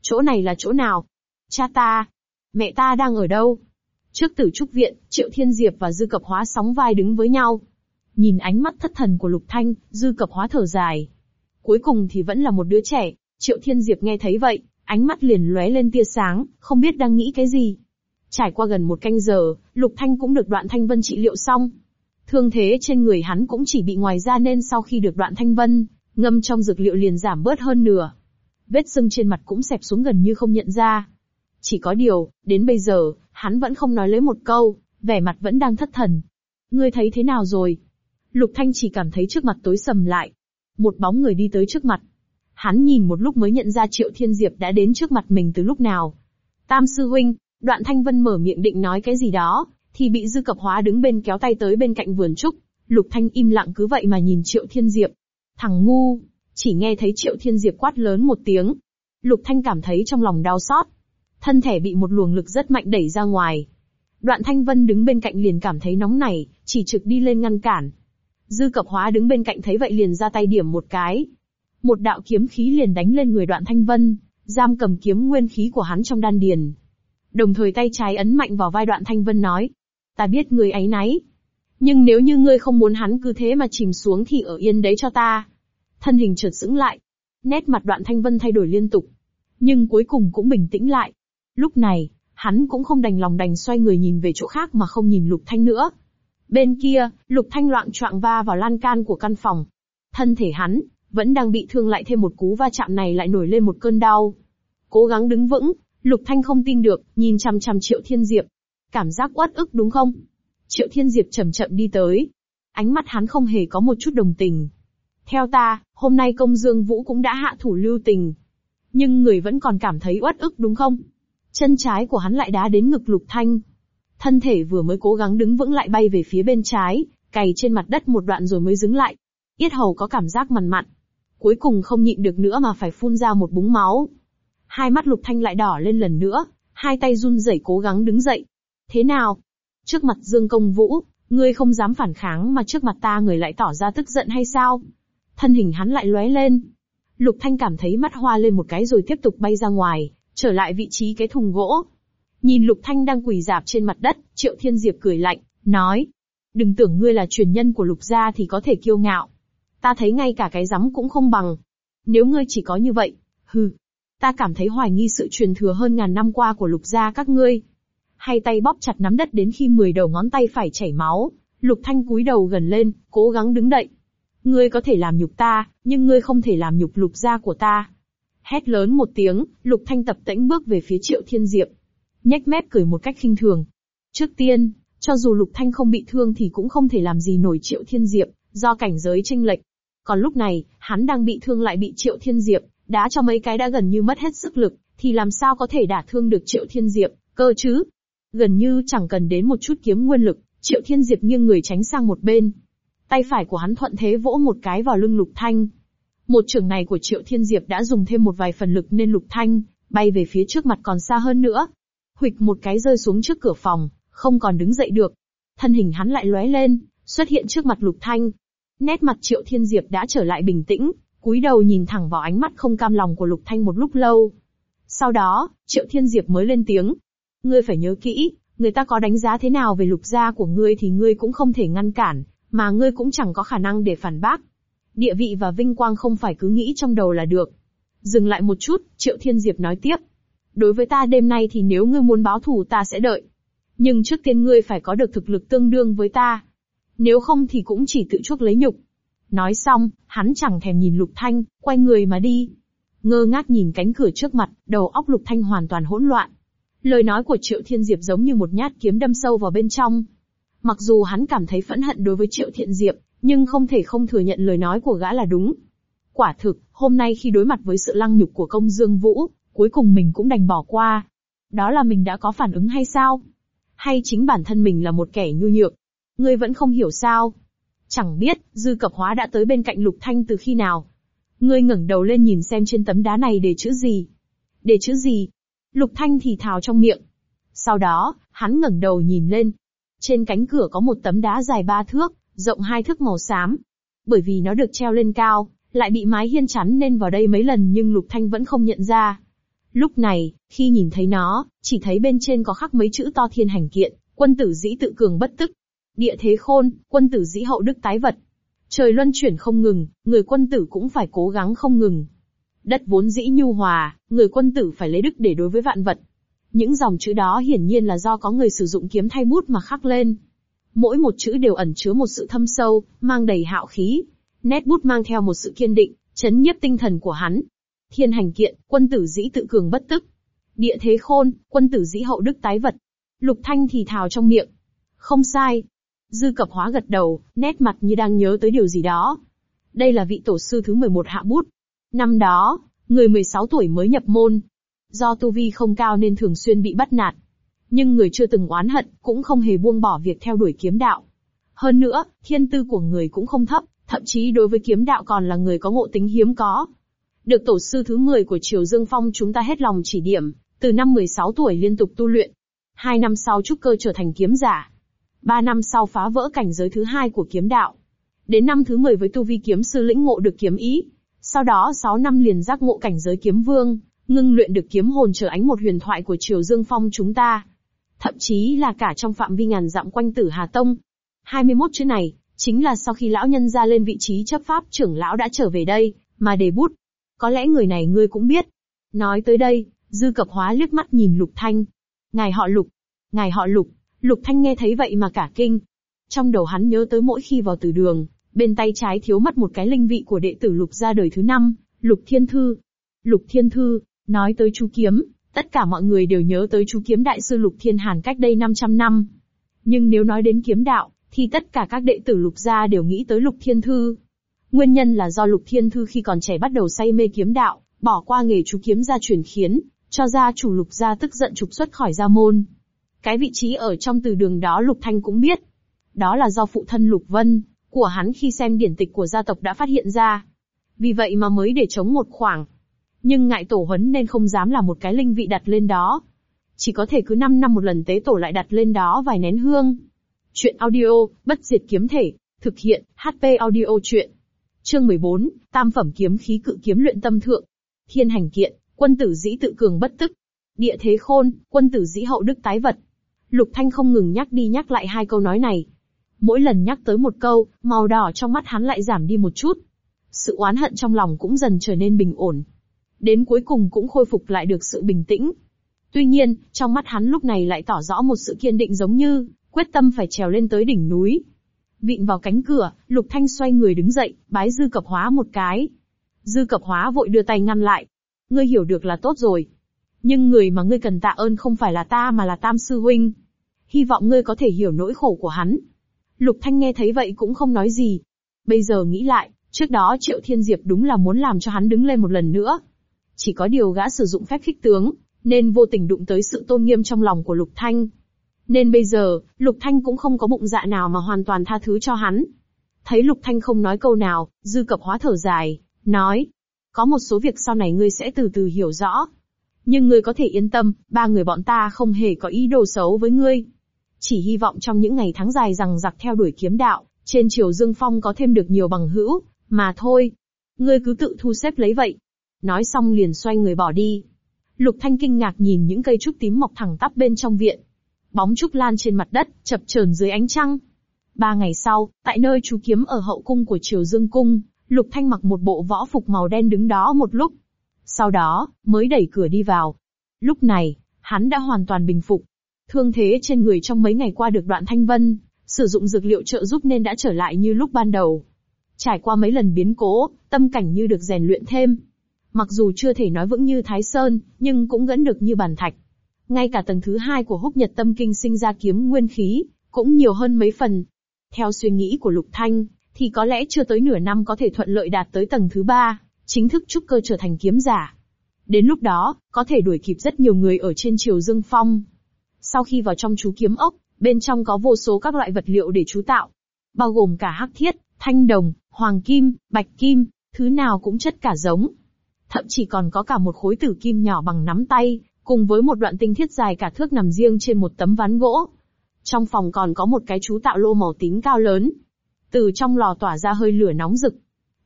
Chỗ này là chỗ nào? Cha ta? Mẹ ta đang ở đâu? Trước tử trúc viện, Triệu Thiên Diệp và Dư Cập Hóa sóng vai đứng với nhau. Nhìn ánh mắt thất thần của Lục Thanh, dư cập hóa thở dài. Cuối cùng thì vẫn là một đứa trẻ, Triệu Thiên Diệp nghe thấy vậy, ánh mắt liền lóe lên tia sáng, không biết đang nghĩ cái gì. Trải qua gần một canh giờ, Lục Thanh cũng được đoạn thanh vân trị liệu xong. Thương thế trên người hắn cũng chỉ bị ngoài da nên sau khi được đoạn thanh vân, ngâm trong dược liệu liền giảm bớt hơn nửa. Vết sưng trên mặt cũng xẹp xuống gần như không nhận ra. Chỉ có điều, đến bây giờ, hắn vẫn không nói lấy một câu, vẻ mặt vẫn đang thất thần. Ngươi thấy thế nào rồi? Lục Thanh chỉ cảm thấy trước mặt tối sầm lại. Một bóng người đi tới trước mặt. Hắn nhìn một lúc mới nhận ra Triệu Thiên Diệp đã đến trước mặt mình từ lúc nào. Tam sư huynh, đoạn Thanh Vân mở miệng định nói cái gì đó, thì bị Dư Cập Hóa đứng bên kéo tay tới bên cạnh vườn trúc. Lục Thanh im lặng cứ vậy mà nhìn Triệu Thiên Diệp. Thằng ngu, chỉ nghe thấy Triệu Thiên Diệp quát lớn một tiếng. Lục Thanh cảm thấy trong lòng đau xót. Thân thể bị một luồng lực rất mạnh đẩy ra ngoài. Đoạn Thanh Vân đứng bên cạnh liền cảm thấy nóng nảy, chỉ trực đi lên ngăn cản. Dư cập hóa đứng bên cạnh thấy vậy liền ra tay điểm một cái. Một đạo kiếm khí liền đánh lên người đoạn thanh vân, giam cầm kiếm nguyên khí của hắn trong đan điền. Đồng thời tay trái ấn mạnh vào vai đoạn thanh vân nói. Ta biết người ấy náy. Nhưng nếu như ngươi không muốn hắn cứ thế mà chìm xuống thì ở yên đấy cho ta. Thân hình chợt sững lại. Nét mặt đoạn thanh vân thay đổi liên tục. Nhưng cuối cùng cũng bình tĩnh lại. Lúc này, hắn cũng không đành lòng đành xoay người nhìn về chỗ khác mà không nhìn lục thanh nữa. Bên kia, lục thanh loạn choạng va vào lan can của căn phòng. Thân thể hắn, vẫn đang bị thương lại thêm một cú va chạm này lại nổi lên một cơn đau. Cố gắng đứng vững, lục thanh không tin được, nhìn chằm chằm triệu thiên diệp. Cảm giác uất ức đúng không? Triệu Thiên Diệp chậm chậm đi tới. Ánh mắt hắn không hề có một chút đồng tình. Theo ta, hôm nay công dương vũ cũng đã hạ thủ lưu tình. Nhưng người vẫn còn cảm thấy uất ức đúng không? Chân trái của hắn lại đá đến ngực lục thanh. Thân thể vừa mới cố gắng đứng vững lại bay về phía bên trái, cày trên mặt đất một đoạn rồi mới đứng lại. Yết hầu có cảm giác mằn mặn. Cuối cùng không nhịn được nữa mà phải phun ra một búng máu. Hai mắt lục thanh lại đỏ lên lần nữa, hai tay run rẩy cố gắng đứng dậy. Thế nào? Trước mặt Dương Công Vũ, ngươi không dám phản kháng mà trước mặt ta người lại tỏ ra tức giận hay sao? Thân hình hắn lại lóe lên. Lục Thanh cảm thấy mắt hoa lên một cái rồi tiếp tục bay ra ngoài, trở lại vị trí cái thùng gỗ. Nhìn Lục Thanh đang quỳ dạp trên mặt đất, Triệu Thiên Diệp cười lạnh, nói. Đừng tưởng ngươi là truyền nhân của Lục gia thì có thể kiêu ngạo. Ta thấy ngay cả cái rắm cũng không bằng. Nếu ngươi chỉ có như vậy, hừ. Ta cảm thấy hoài nghi sự truyền thừa hơn ngàn năm qua của Lục gia các ngươi hai tay bóp chặt nắm đất đến khi 10 đầu ngón tay phải chảy máu. Lục Thanh cúi đầu gần lên, cố gắng đứng dậy. Ngươi có thể làm nhục ta, nhưng ngươi không thể làm nhục lục gia của ta. Hét lớn một tiếng, Lục Thanh tập tễnh bước về phía Triệu Thiên Diệp. Nhếch mép cười một cách khinh thường. Trước tiên, cho dù Lục Thanh không bị thương thì cũng không thể làm gì nổi Triệu Thiên Diệp, do cảnh giới tranh lệch. Còn lúc này, hắn đang bị thương lại bị Triệu Thiên Diệp, đá cho mấy cái đã gần như mất hết sức lực, thì làm sao có thể đả thương được Triệu Thiên Diệp, cơ chứ? Gần như chẳng cần đến một chút kiếm nguyên lực, Triệu Thiên Diệp nghiêng người tránh sang một bên. Tay phải của hắn thuận thế vỗ một cái vào lưng Lục Thanh. Một trường này của Triệu Thiên Diệp đã dùng thêm một vài phần lực nên Lục Thanh, bay về phía trước mặt còn xa hơn nữa. Huịch một cái rơi xuống trước cửa phòng, không còn đứng dậy được. Thân hình hắn lại lóe lên, xuất hiện trước mặt Lục Thanh. Nét mặt Triệu Thiên Diệp đã trở lại bình tĩnh, cúi đầu nhìn thẳng vào ánh mắt không cam lòng của Lục Thanh một lúc lâu. Sau đó, Triệu Thiên Diệp mới lên tiếng, Ngươi phải nhớ kỹ, người ta có đánh giá thế nào về lục gia của ngươi thì ngươi cũng không thể ngăn cản, mà ngươi cũng chẳng có khả năng để phản bác. Địa vị và vinh quang không phải cứ nghĩ trong đầu là được. Dừng lại một chút, Triệu Thiên Diệp nói tiếp. Đối với ta đêm nay thì nếu ngươi muốn báo thù ta sẽ đợi. Nhưng trước tiên ngươi phải có được thực lực tương đương với ta. Nếu không thì cũng chỉ tự chuốc lấy nhục. Nói xong, hắn chẳng thèm nhìn Lục Thanh, quay người mà đi. Ngơ ngác nhìn cánh cửa trước mặt, đầu óc Lục Thanh hoàn toàn hỗn loạn. Lời nói của Triệu Thiên Diệp giống như một nhát kiếm đâm sâu vào bên trong. Mặc dù hắn cảm thấy phẫn hận đối với Triệu Thiện Diệp, nhưng không thể không thừa nhận lời nói của gã là đúng. Quả thực, hôm nay khi đối mặt với sự lăng nhục của công Dương Vũ, cuối cùng mình cũng đành bỏ qua. Đó là mình đã có phản ứng hay sao? Hay chính bản thân mình là một kẻ nhu nhược? Ngươi vẫn không hiểu sao? Chẳng biết, dư cập hóa đã tới bên cạnh Lục Thanh từ khi nào? Ngươi ngẩng đầu lên nhìn xem trên tấm đá này để chữ gì? Để chữ gì? Lục Thanh thì thào trong miệng. Sau đó, hắn ngẩng đầu nhìn lên. Trên cánh cửa có một tấm đá dài ba thước, rộng hai thước màu xám. Bởi vì nó được treo lên cao, lại bị mái hiên chắn nên vào đây mấy lần nhưng Lục Thanh vẫn không nhận ra. Lúc này, khi nhìn thấy nó, chỉ thấy bên trên có khắc mấy chữ to thiên hành kiện, quân tử dĩ tự cường bất tức. Địa thế khôn, quân tử dĩ hậu đức tái vật. Trời luân chuyển không ngừng, người quân tử cũng phải cố gắng không ngừng. Đất vốn dĩ nhu hòa, người quân tử phải lấy đức để đối với vạn vật. Những dòng chữ đó hiển nhiên là do có người sử dụng kiếm thay bút mà khắc lên. Mỗi một chữ đều ẩn chứa một sự thâm sâu, mang đầy hạo khí. Nét bút mang theo một sự kiên định, chấn nhiếp tinh thần của hắn. Thiên hành kiện, quân tử dĩ tự cường bất tức. Địa thế khôn, quân tử dĩ hậu đức tái vật. Lục Thanh thì thào trong miệng. Không sai. Dư cập hóa gật đầu, nét mặt như đang nhớ tới điều gì đó. Đây là vị tổ sư thứ 11 hạ bút, Năm đó, người 16 tuổi mới nhập môn. Do tu vi không cao nên thường xuyên bị bắt nạt. Nhưng người chưa từng oán hận, cũng không hề buông bỏ việc theo đuổi kiếm đạo. Hơn nữa, thiên tư của người cũng không thấp, thậm chí đối với kiếm đạo còn là người có ngộ tính hiếm có. Được tổ sư thứ 10 của Triều Dương Phong chúng ta hết lòng chỉ điểm, từ năm 16 tuổi liên tục tu luyện. Hai năm sau trúc cơ trở thành kiếm giả. Ba năm sau phá vỡ cảnh giới thứ hai của kiếm đạo. Đến năm thứ 10 với tu vi kiếm sư lĩnh ngộ được kiếm ý, sau đó 6 năm liền giác ngộ cảnh giới kiếm vương, ngưng luyện được kiếm hồn trở ánh một huyền thoại của Triều Dương Phong chúng ta. Thậm chí là cả trong phạm vi ngàn dặm quanh tử Hà Tông. 21 chữ này, chính là sau khi lão nhân ra lên vị trí chấp pháp trưởng lão đã trở về đây, mà đề bút. Có lẽ người này ngươi cũng biết. Nói tới đây, dư cập hóa liếc mắt nhìn Lục Thanh. Ngài họ Lục. Ngài họ Lục. Lục Thanh nghe thấy vậy mà cả kinh. Trong đầu hắn nhớ tới mỗi khi vào từ đường, bên tay trái thiếu mất một cái linh vị của đệ tử Lục ra đời thứ năm, Lục Thiên Thư. Lục Thiên Thư, nói tới chú kiếm, tất cả mọi người đều nhớ tới chú kiếm đại sư Lục Thiên Hàn cách đây 500 năm. Nhưng nếu nói đến kiếm đạo, thì tất cả các đệ tử Lục gia đều nghĩ tới Lục Thiên Thư. Nguyên nhân là do Lục Thiên Thư khi còn trẻ bắt đầu say mê kiếm đạo, bỏ qua nghề chú kiếm gia truyền khiến, cho gia chủ Lục gia tức giận trục xuất khỏi gia môn. Cái vị trí ở trong từ đường đó Lục Thanh cũng biết. Đó là do phụ thân Lục Vân, của hắn khi xem điển tịch của gia tộc đã phát hiện ra. Vì vậy mà mới để chống một khoảng. Nhưng ngại tổ huấn nên không dám là một cái linh vị đặt lên đó. Chỉ có thể cứ 5 năm một lần tế tổ lại đặt lên đó vài nén hương. Chuyện audio, bất diệt kiếm thể, thực hiện, HP audio chuyện. Chương 14, Tam phẩm kiếm khí cự kiếm luyện tâm thượng. Thiên hành kiện, quân tử dĩ tự cường bất tức. Địa thế khôn, quân tử dĩ hậu đức tái vật. Lục Thanh không ngừng nhắc đi nhắc lại hai câu nói này. Mỗi lần nhắc tới một câu, màu đỏ trong mắt hắn lại giảm đi một chút. Sự oán hận trong lòng cũng dần trở nên bình ổn. Đến cuối cùng cũng khôi phục lại được sự bình tĩnh. Tuy nhiên, trong mắt hắn lúc này lại tỏ rõ một sự kiên định giống như, quyết tâm phải trèo lên tới đỉnh núi. Vịn vào cánh cửa, Lục Thanh xoay người đứng dậy, bái dư cập hóa một cái. Dư cập hóa vội đưa tay ngăn lại. Ngươi hiểu được là tốt rồi. Nhưng người mà ngươi cần tạ ơn không phải là ta mà là Tam Sư Huynh. Hy vọng ngươi có thể hiểu nỗi khổ của hắn. Lục Thanh nghe thấy vậy cũng không nói gì. Bây giờ nghĩ lại, trước đó Triệu Thiên Diệp đúng là muốn làm cho hắn đứng lên một lần nữa. Chỉ có điều gã sử dụng phép khích tướng, nên vô tình đụng tới sự tôn nghiêm trong lòng của Lục Thanh. Nên bây giờ, Lục Thanh cũng không có bụng dạ nào mà hoàn toàn tha thứ cho hắn. Thấy Lục Thanh không nói câu nào, dư cập hóa thở dài, nói. Có một số việc sau này ngươi sẽ từ từ hiểu rõ. Nhưng ngươi có thể yên tâm, ba người bọn ta không hề có ý đồ xấu với ngươi. Chỉ hy vọng trong những ngày tháng dài rằng giặc theo đuổi kiếm đạo, trên triều Dương Phong có thêm được nhiều bằng hữu, mà thôi. Ngươi cứ tự thu xếp lấy vậy. Nói xong liền xoay người bỏ đi. Lục Thanh kinh ngạc nhìn những cây trúc tím mọc thẳng tắp bên trong viện. Bóng trúc lan trên mặt đất, chập chờn dưới ánh trăng. Ba ngày sau, tại nơi chú kiếm ở hậu cung của Triều Dương Cung, Lục Thanh mặc một bộ võ phục màu đen đứng đó một lúc. Sau đó, mới đẩy cửa đi vào. Lúc này, hắn đã hoàn toàn bình phục. Thương thế trên người trong mấy ngày qua được đoạn thanh vân, sử dụng dược liệu trợ giúp nên đã trở lại như lúc ban đầu. Trải qua mấy lần biến cố, tâm cảnh như được rèn luyện thêm. Mặc dù chưa thể nói vững như Thái Sơn, nhưng cũng gẫn được như bàn thạch. Ngay cả tầng thứ hai của húc nhật tâm kinh sinh ra kiếm nguyên khí, cũng nhiều hơn mấy phần. Theo suy nghĩ của Lục Thanh, thì có lẽ chưa tới nửa năm có thể thuận lợi đạt tới tầng thứ ba, chính thức trúc cơ trở thành kiếm giả. Đến lúc đó, có thể đuổi kịp rất nhiều người ở trên triều Dương Phong. Sau khi vào trong chú kiếm ốc, bên trong có vô số các loại vật liệu để chú tạo. Bao gồm cả hắc thiết, thanh đồng, hoàng kim, bạch kim, thứ nào cũng chất cả giống. Thậm chí còn có cả một khối tử kim nhỏ bằng nắm tay, cùng với một đoạn tinh thiết dài cả thước nằm riêng trên một tấm ván gỗ. Trong phòng còn có một cái chú tạo lô màu tím cao lớn. Từ trong lò tỏa ra hơi lửa nóng rực.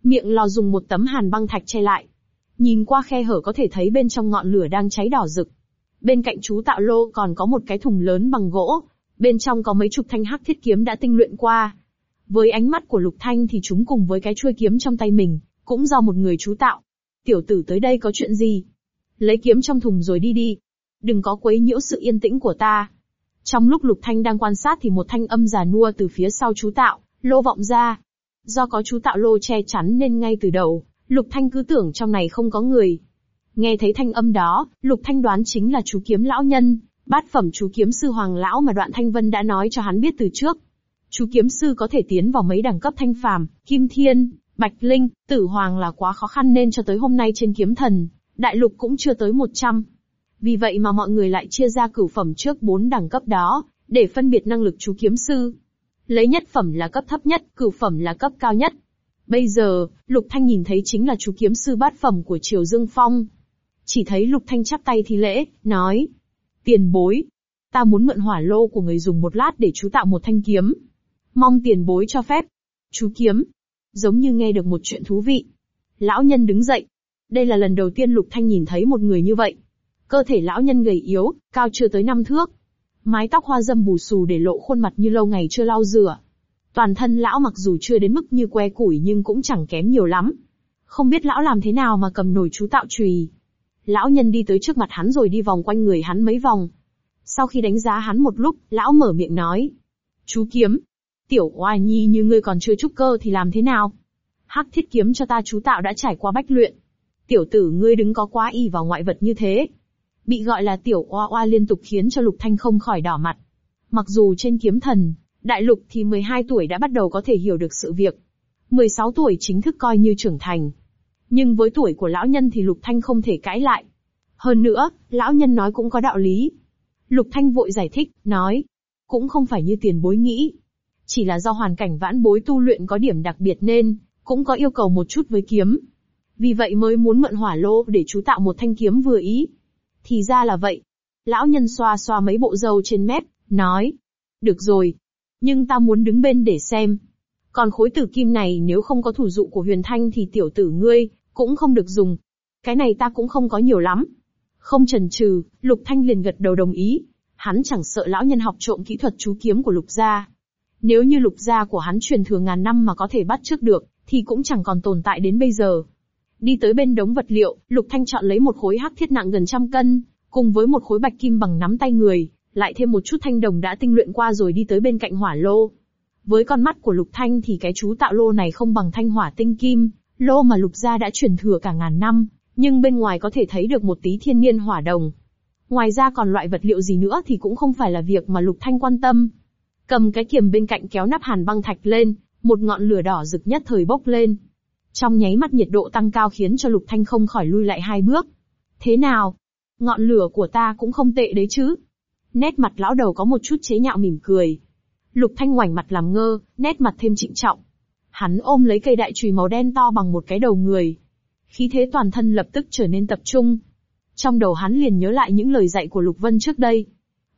Miệng lò dùng một tấm hàn băng thạch che lại. Nhìn qua khe hở có thể thấy bên trong ngọn lửa đang cháy đỏ rực. Bên cạnh chú tạo lô còn có một cái thùng lớn bằng gỗ. Bên trong có mấy chục thanh hắc thiết kiếm đã tinh luyện qua. Với ánh mắt của Lục Thanh thì chúng cùng với cái chuôi kiếm trong tay mình, cũng do một người chú tạo. Tiểu tử tới đây có chuyện gì? Lấy kiếm trong thùng rồi đi đi. Đừng có quấy nhiễu sự yên tĩnh của ta. Trong lúc Lục Thanh đang quan sát thì một thanh âm già nua từ phía sau chú tạo, lô vọng ra. Do có chú tạo lô che chắn nên ngay từ đầu, Lục Thanh cứ tưởng trong này không có người. Nghe thấy thanh âm đó, Lục Thanh đoán chính là chú kiếm lão nhân, bát phẩm chú kiếm sư Hoàng lão mà Đoạn Thanh Vân đã nói cho hắn biết từ trước. Chú kiếm sư có thể tiến vào mấy đẳng cấp thanh phàm, kim thiên, bạch linh, tử hoàng là quá khó khăn nên cho tới hôm nay trên kiếm thần, đại lục cũng chưa tới 100. Vì vậy mà mọi người lại chia ra cửu phẩm trước bốn đẳng cấp đó, để phân biệt năng lực chú kiếm sư. Lấy nhất phẩm là cấp thấp nhất, cửu phẩm là cấp cao nhất. Bây giờ, Lục Thanh nhìn thấy chính là chú kiếm sư bát phẩm của Triều Dương Phong. Chỉ thấy Lục Thanh chắp tay thi lễ, nói. Tiền bối. Ta muốn mượn hỏa lô của người dùng một lát để chú tạo một thanh kiếm. Mong tiền bối cho phép. Chú kiếm. Giống như nghe được một chuyện thú vị. Lão nhân đứng dậy, đây là lần đầu tiên Lục Thanh nhìn thấy một người như vậy. Cơ thể lão nhân gầy yếu, cao chưa tới năm thước. Mái tóc hoa dâm bù xù để lộ khuôn mặt như lâu ngày chưa lau rửa. Toàn thân lão mặc dù chưa đến mức như que củi nhưng cũng chẳng kém nhiều lắm. Không biết lão làm thế nào mà cầm nổi chú tạo trùy. Lão nhân đi tới trước mặt hắn rồi đi vòng quanh người hắn mấy vòng. Sau khi đánh giá hắn một lúc, lão mở miệng nói. Chú kiếm. Tiểu oai nhi như ngươi còn chưa trúc cơ thì làm thế nào? Hắc thiết kiếm cho ta chú tạo đã trải qua bách luyện. Tiểu tử ngươi đứng có quá y vào ngoại vật như thế. Bị gọi là tiểu oa oa liên tục khiến cho Lục Thanh không khỏi đỏ mặt. Mặc dù trên kiếm thần, đại lục thì 12 tuổi đã bắt đầu có thể hiểu được sự việc. 16 tuổi chính thức coi như trưởng thành. Nhưng với tuổi của lão nhân thì Lục Thanh không thể cãi lại. Hơn nữa, lão nhân nói cũng có đạo lý. Lục Thanh vội giải thích, nói. Cũng không phải như tiền bối nghĩ. Chỉ là do hoàn cảnh vãn bối tu luyện có điểm đặc biệt nên, cũng có yêu cầu một chút với kiếm. Vì vậy mới muốn mượn hỏa lô để chú tạo một thanh kiếm vừa ý. Thì ra là vậy. Lão nhân xoa xoa mấy bộ râu trên mép, nói. Được rồi. Nhưng ta muốn đứng bên để xem. Còn khối tử kim này nếu không có thủ dụ của huyền thanh thì tiểu tử ngươi, cũng không được dùng. Cái này ta cũng không có nhiều lắm. Không chần chừ, Lục Thanh liền gật đầu đồng ý. Hắn chẳng sợ lão nhân học trộm kỹ thuật chú kiếm của Lục gia. Nếu như Lục gia của hắn truyền thừa ngàn năm mà có thể bắt trước được, thì cũng chẳng còn tồn tại đến bây giờ. Đi tới bên đống vật liệu, Lục Thanh chọn lấy một khối hắc thiết nặng gần trăm cân, cùng với một khối bạch kim bằng nắm tay người, lại thêm một chút thanh đồng đã tinh luyện qua rồi đi tới bên cạnh hỏa lô. Với con mắt của Lục Thanh thì cái chú tạo lô này không bằng thanh hỏa tinh kim, lô mà Lục gia đã truyền thừa cả ngàn năm, nhưng bên ngoài có thể thấy được một tí thiên niên hỏa đồng. Ngoài ra còn loại vật liệu gì nữa thì cũng không phải là việc mà Lục Thanh quan tâm. Cầm cái kiềm bên cạnh kéo nắp hàn băng thạch lên, một ngọn lửa đỏ rực nhất thời bốc lên. Trong nháy mắt nhiệt độ tăng cao khiến cho Lục Thanh không khỏi lui lại hai bước. Thế nào? Ngọn lửa của ta cũng không tệ đấy chứ. Nét mặt lão đầu có một chút chế nhạo mỉm cười. Lục Thanh ngoảnh mặt làm ngơ, nét mặt thêm trịnh trọng. Hắn ôm lấy cây đại chùy màu đen to bằng một cái đầu người. Khí thế toàn thân lập tức trở nên tập trung. Trong đầu hắn liền nhớ lại những lời dạy của Lục Vân trước đây.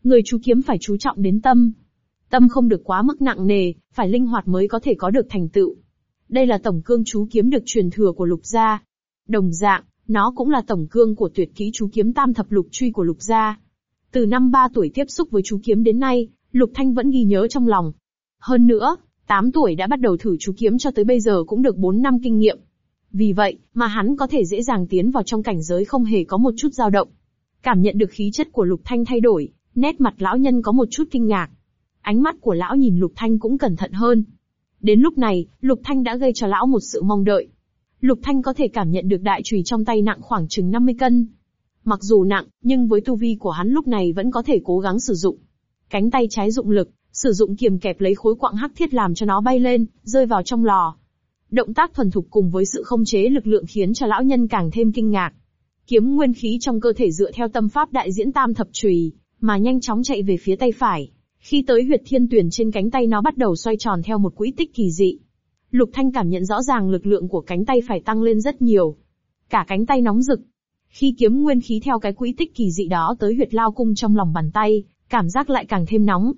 Người chú kiếm phải chú trọng đến tâm. Tâm không được quá mức nặng nề, phải linh hoạt mới có thể có được thành tựu. Đây là tổng cương chú kiếm được truyền thừa của Lục gia. Đồng dạng, nó cũng là tổng cương của tuyệt kỹ chú kiếm tam thập lục truy của Lục gia. Từ năm 3 tuổi tiếp xúc với chú kiếm đến nay, Lục Thanh vẫn ghi nhớ trong lòng. Hơn nữa, 8 tuổi đã bắt đầu thử chú kiếm cho tới bây giờ cũng được 4 năm kinh nghiệm. Vì vậy, mà hắn có thể dễ dàng tiến vào trong cảnh giới không hề có một chút dao động. Cảm nhận được khí chất của Lục Thanh thay đổi, nét mặt lão nhân có một chút kinh ngạc. Ánh mắt của lão nhìn Lục Thanh cũng cẩn thận hơn. Đến lúc này, Lục Thanh đã gây cho lão một sự mong đợi. Lục Thanh có thể cảm nhận được đại chùy trong tay nặng khoảng chừng 50 cân. Mặc dù nặng, nhưng với tu vi của hắn lúc này vẫn có thể cố gắng sử dụng. Cánh tay trái dụng lực, sử dụng kiềm kẹp lấy khối quặng hắc thiết làm cho nó bay lên, rơi vào trong lò. Động tác thuần thục cùng với sự không chế lực lượng khiến cho lão nhân càng thêm kinh ngạc. Kiếm nguyên khí trong cơ thể dựa theo tâm pháp đại diễn tam thập chùy, mà nhanh chóng chạy về phía tay phải. Khi tới huyệt thiên tuyển trên cánh tay nó bắt đầu xoay tròn theo một quỹ tích kỳ dị. Lục Thanh cảm nhận rõ ràng lực lượng của cánh tay phải tăng lên rất nhiều. Cả cánh tay nóng rực. Khi kiếm nguyên khí theo cái quỹ tích kỳ dị đó tới huyệt lao cung trong lòng bàn tay, cảm giác lại càng thêm nóng.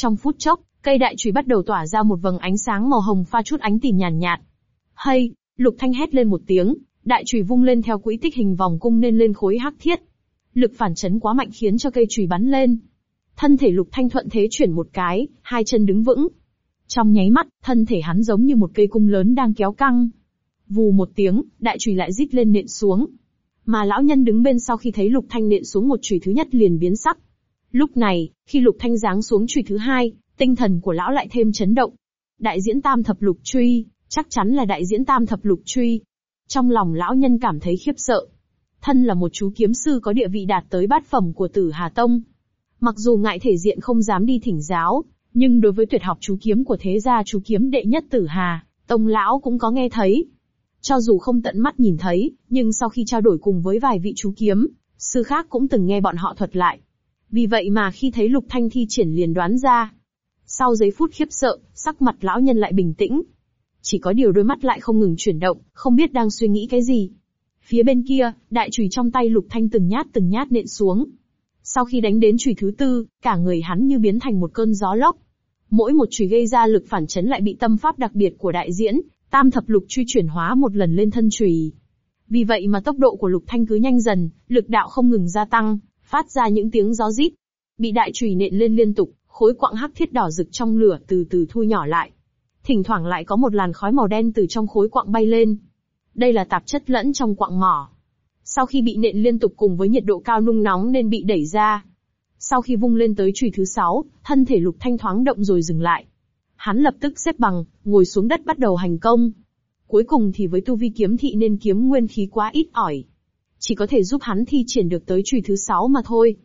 Trong phút chốc, cây đại chùy bắt đầu tỏa ra một vầng ánh sáng màu hồng pha chút ánh tìm nhàn nhạt, Hay, Lục Thanh hét lên một tiếng, đại chùy vung lên theo quỹ tích hình vòng cung nên lên khối hắc thiết. Lực phản chấn quá mạnh khiến cho cây chùy bắn lên. Thân thể Lục Thanh thuận thế chuyển một cái, hai chân đứng vững. Trong nháy mắt, thân thể hắn giống như một cây cung lớn đang kéo căng. Vù một tiếng, đại chùy lại rít lên nện xuống. Mà lão nhân đứng bên sau khi thấy Lục Thanh nện xuống một chùy thứ nhất liền biến sắc. Lúc này, khi Lục Thanh giáng xuống truy thứ hai, tinh thần của lão lại thêm chấn động. Đại diễn tam thập lục truy, chắc chắn là đại diễn tam thập lục truy. Trong lòng lão nhân cảm thấy khiếp sợ. Thân là một chú kiếm sư có địa vị đạt tới bát phẩm của tử Hà Tông. Mặc dù ngại thể diện không dám đi thỉnh giáo, nhưng đối với tuyệt học chú kiếm của thế gia chú kiếm đệ nhất tử Hà, Tông lão cũng có nghe thấy. Cho dù không tận mắt nhìn thấy, nhưng sau khi trao đổi cùng với vài vị chú kiếm, sư khác cũng từng nghe bọn họ thuật lại. Vì vậy mà khi thấy Lục Thanh thi triển liền đoán ra. Sau giây phút khiếp sợ, sắc mặt lão nhân lại bình tĩnh. Chỉ có điều đôi mắt lại không ngừng chuyển động, không biết đang suy nghĩ cái gì. Phía bên kia, đại chùy trong tay Lục Thanh từng nhát từng nhát nện xuống. Sau khi đánh đến chùy thứ tư, cả người hắn như biến thành một cơn gió lốc. Mỗi một chùy gây ra lực phản chấn lại bị tâm pháp đặc biệt của đại diễn, tam thập lục truy chuyển hóa một lần lên thân chùy. Vì vậy mà tốc độ của Lục Thanh cứ nhanh dần, lực đạo không ngừng gia tăng, phát ra những tiếng gió rít. Bị đại chùy nện lên liên tục, khối quặng hắc thiết đỏ rực trong lửa từ từ thu nhỏ lại. thỉnh thoảng lại có một làn khói màu đen từ trong khối quặng bay lên. Đây là tạp chất lẫn trong quặng mỏ. Sau khi bị nện liên tục cùng với nhiệt độ cao nung nóng nên bị đẩy ra. Sau khi vung lên tới chùy thứ sáu, thân thể lục thanh thoáng động rồi dừng lại. Hắn lập tức xếp bằng, ngồi xuống đất bắt đầu hành công. Cuối cùng thì với tu vi kiếm thị nên kiếm nguyên khí quá ít ỏi. Chỉ có thể giúp hắn thi triển được tới chùy thứ sáu mà thôi.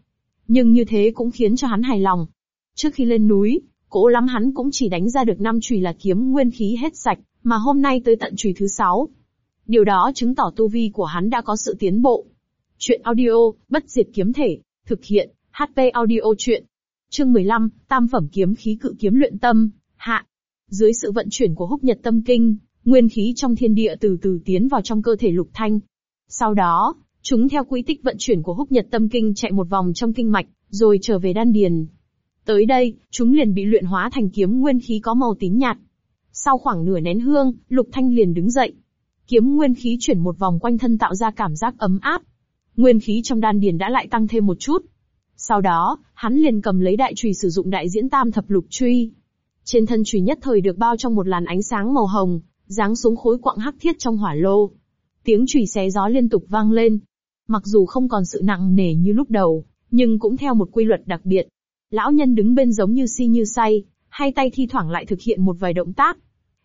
Nhưng như thế cũng khiến cho hắn hài lòng. Trước khi lên núi, cố lắm hắn cũng chỉ đánh ra được năm chùy là kiếm nguyên khí hết sạch, mà hôm nay tới tận chùy thứ sáu. Điều đó chứng tỏ tu vi của hắn đã có sự tiến bộ. Chuyện audio, bất diệt kiếm thể, thực hiện, HP audio chuyện. Chương 15, Tam phẩm kiếm khí cự kiếm luyện tâm, hạ. Dưới sự vận chuyển của húc nhật tâm kinh, nguyên khí trong thiên địa từ từ tiến vào trong cơ thể lục thanh. Sau đó, chúng theo quỹ tích vận chuyển của húc nhật tâm kinh chạy một vòng trong kinh mạch, rồi trở về đan điền. Tới đây, chúng liền bị luyện hóa thành kiếm nguyên khí có màu tím nhạt. Sau khoảng nửa nén hương, lục thanh liền đứng dậy. Kiếm nguyên khí chuyển một vòng quanh thân tạo ra cảm giác ấm áp. Nguyên khí trong đan điền đã lại tăng thêm một chút. Sau đó, hắn liền cầm lấy đại chùy sử dụng đại diễn tam thập lục truy. Trên thân chùy nhất thời được bao trong một làn ánh sáng màu hồng, giáng xuống khối quặng hắc thiết trong hỏa lô. Tiếng chùy xé gió liên tục vang lên. Mặc dù không còn sự nặng nề như lúc đầu, nhưng cũng theo một quy luật đặc biệt. Lão nhân đứng bên giống như si như say, hai tay thi thoảng lại thực hiện một vài động tác.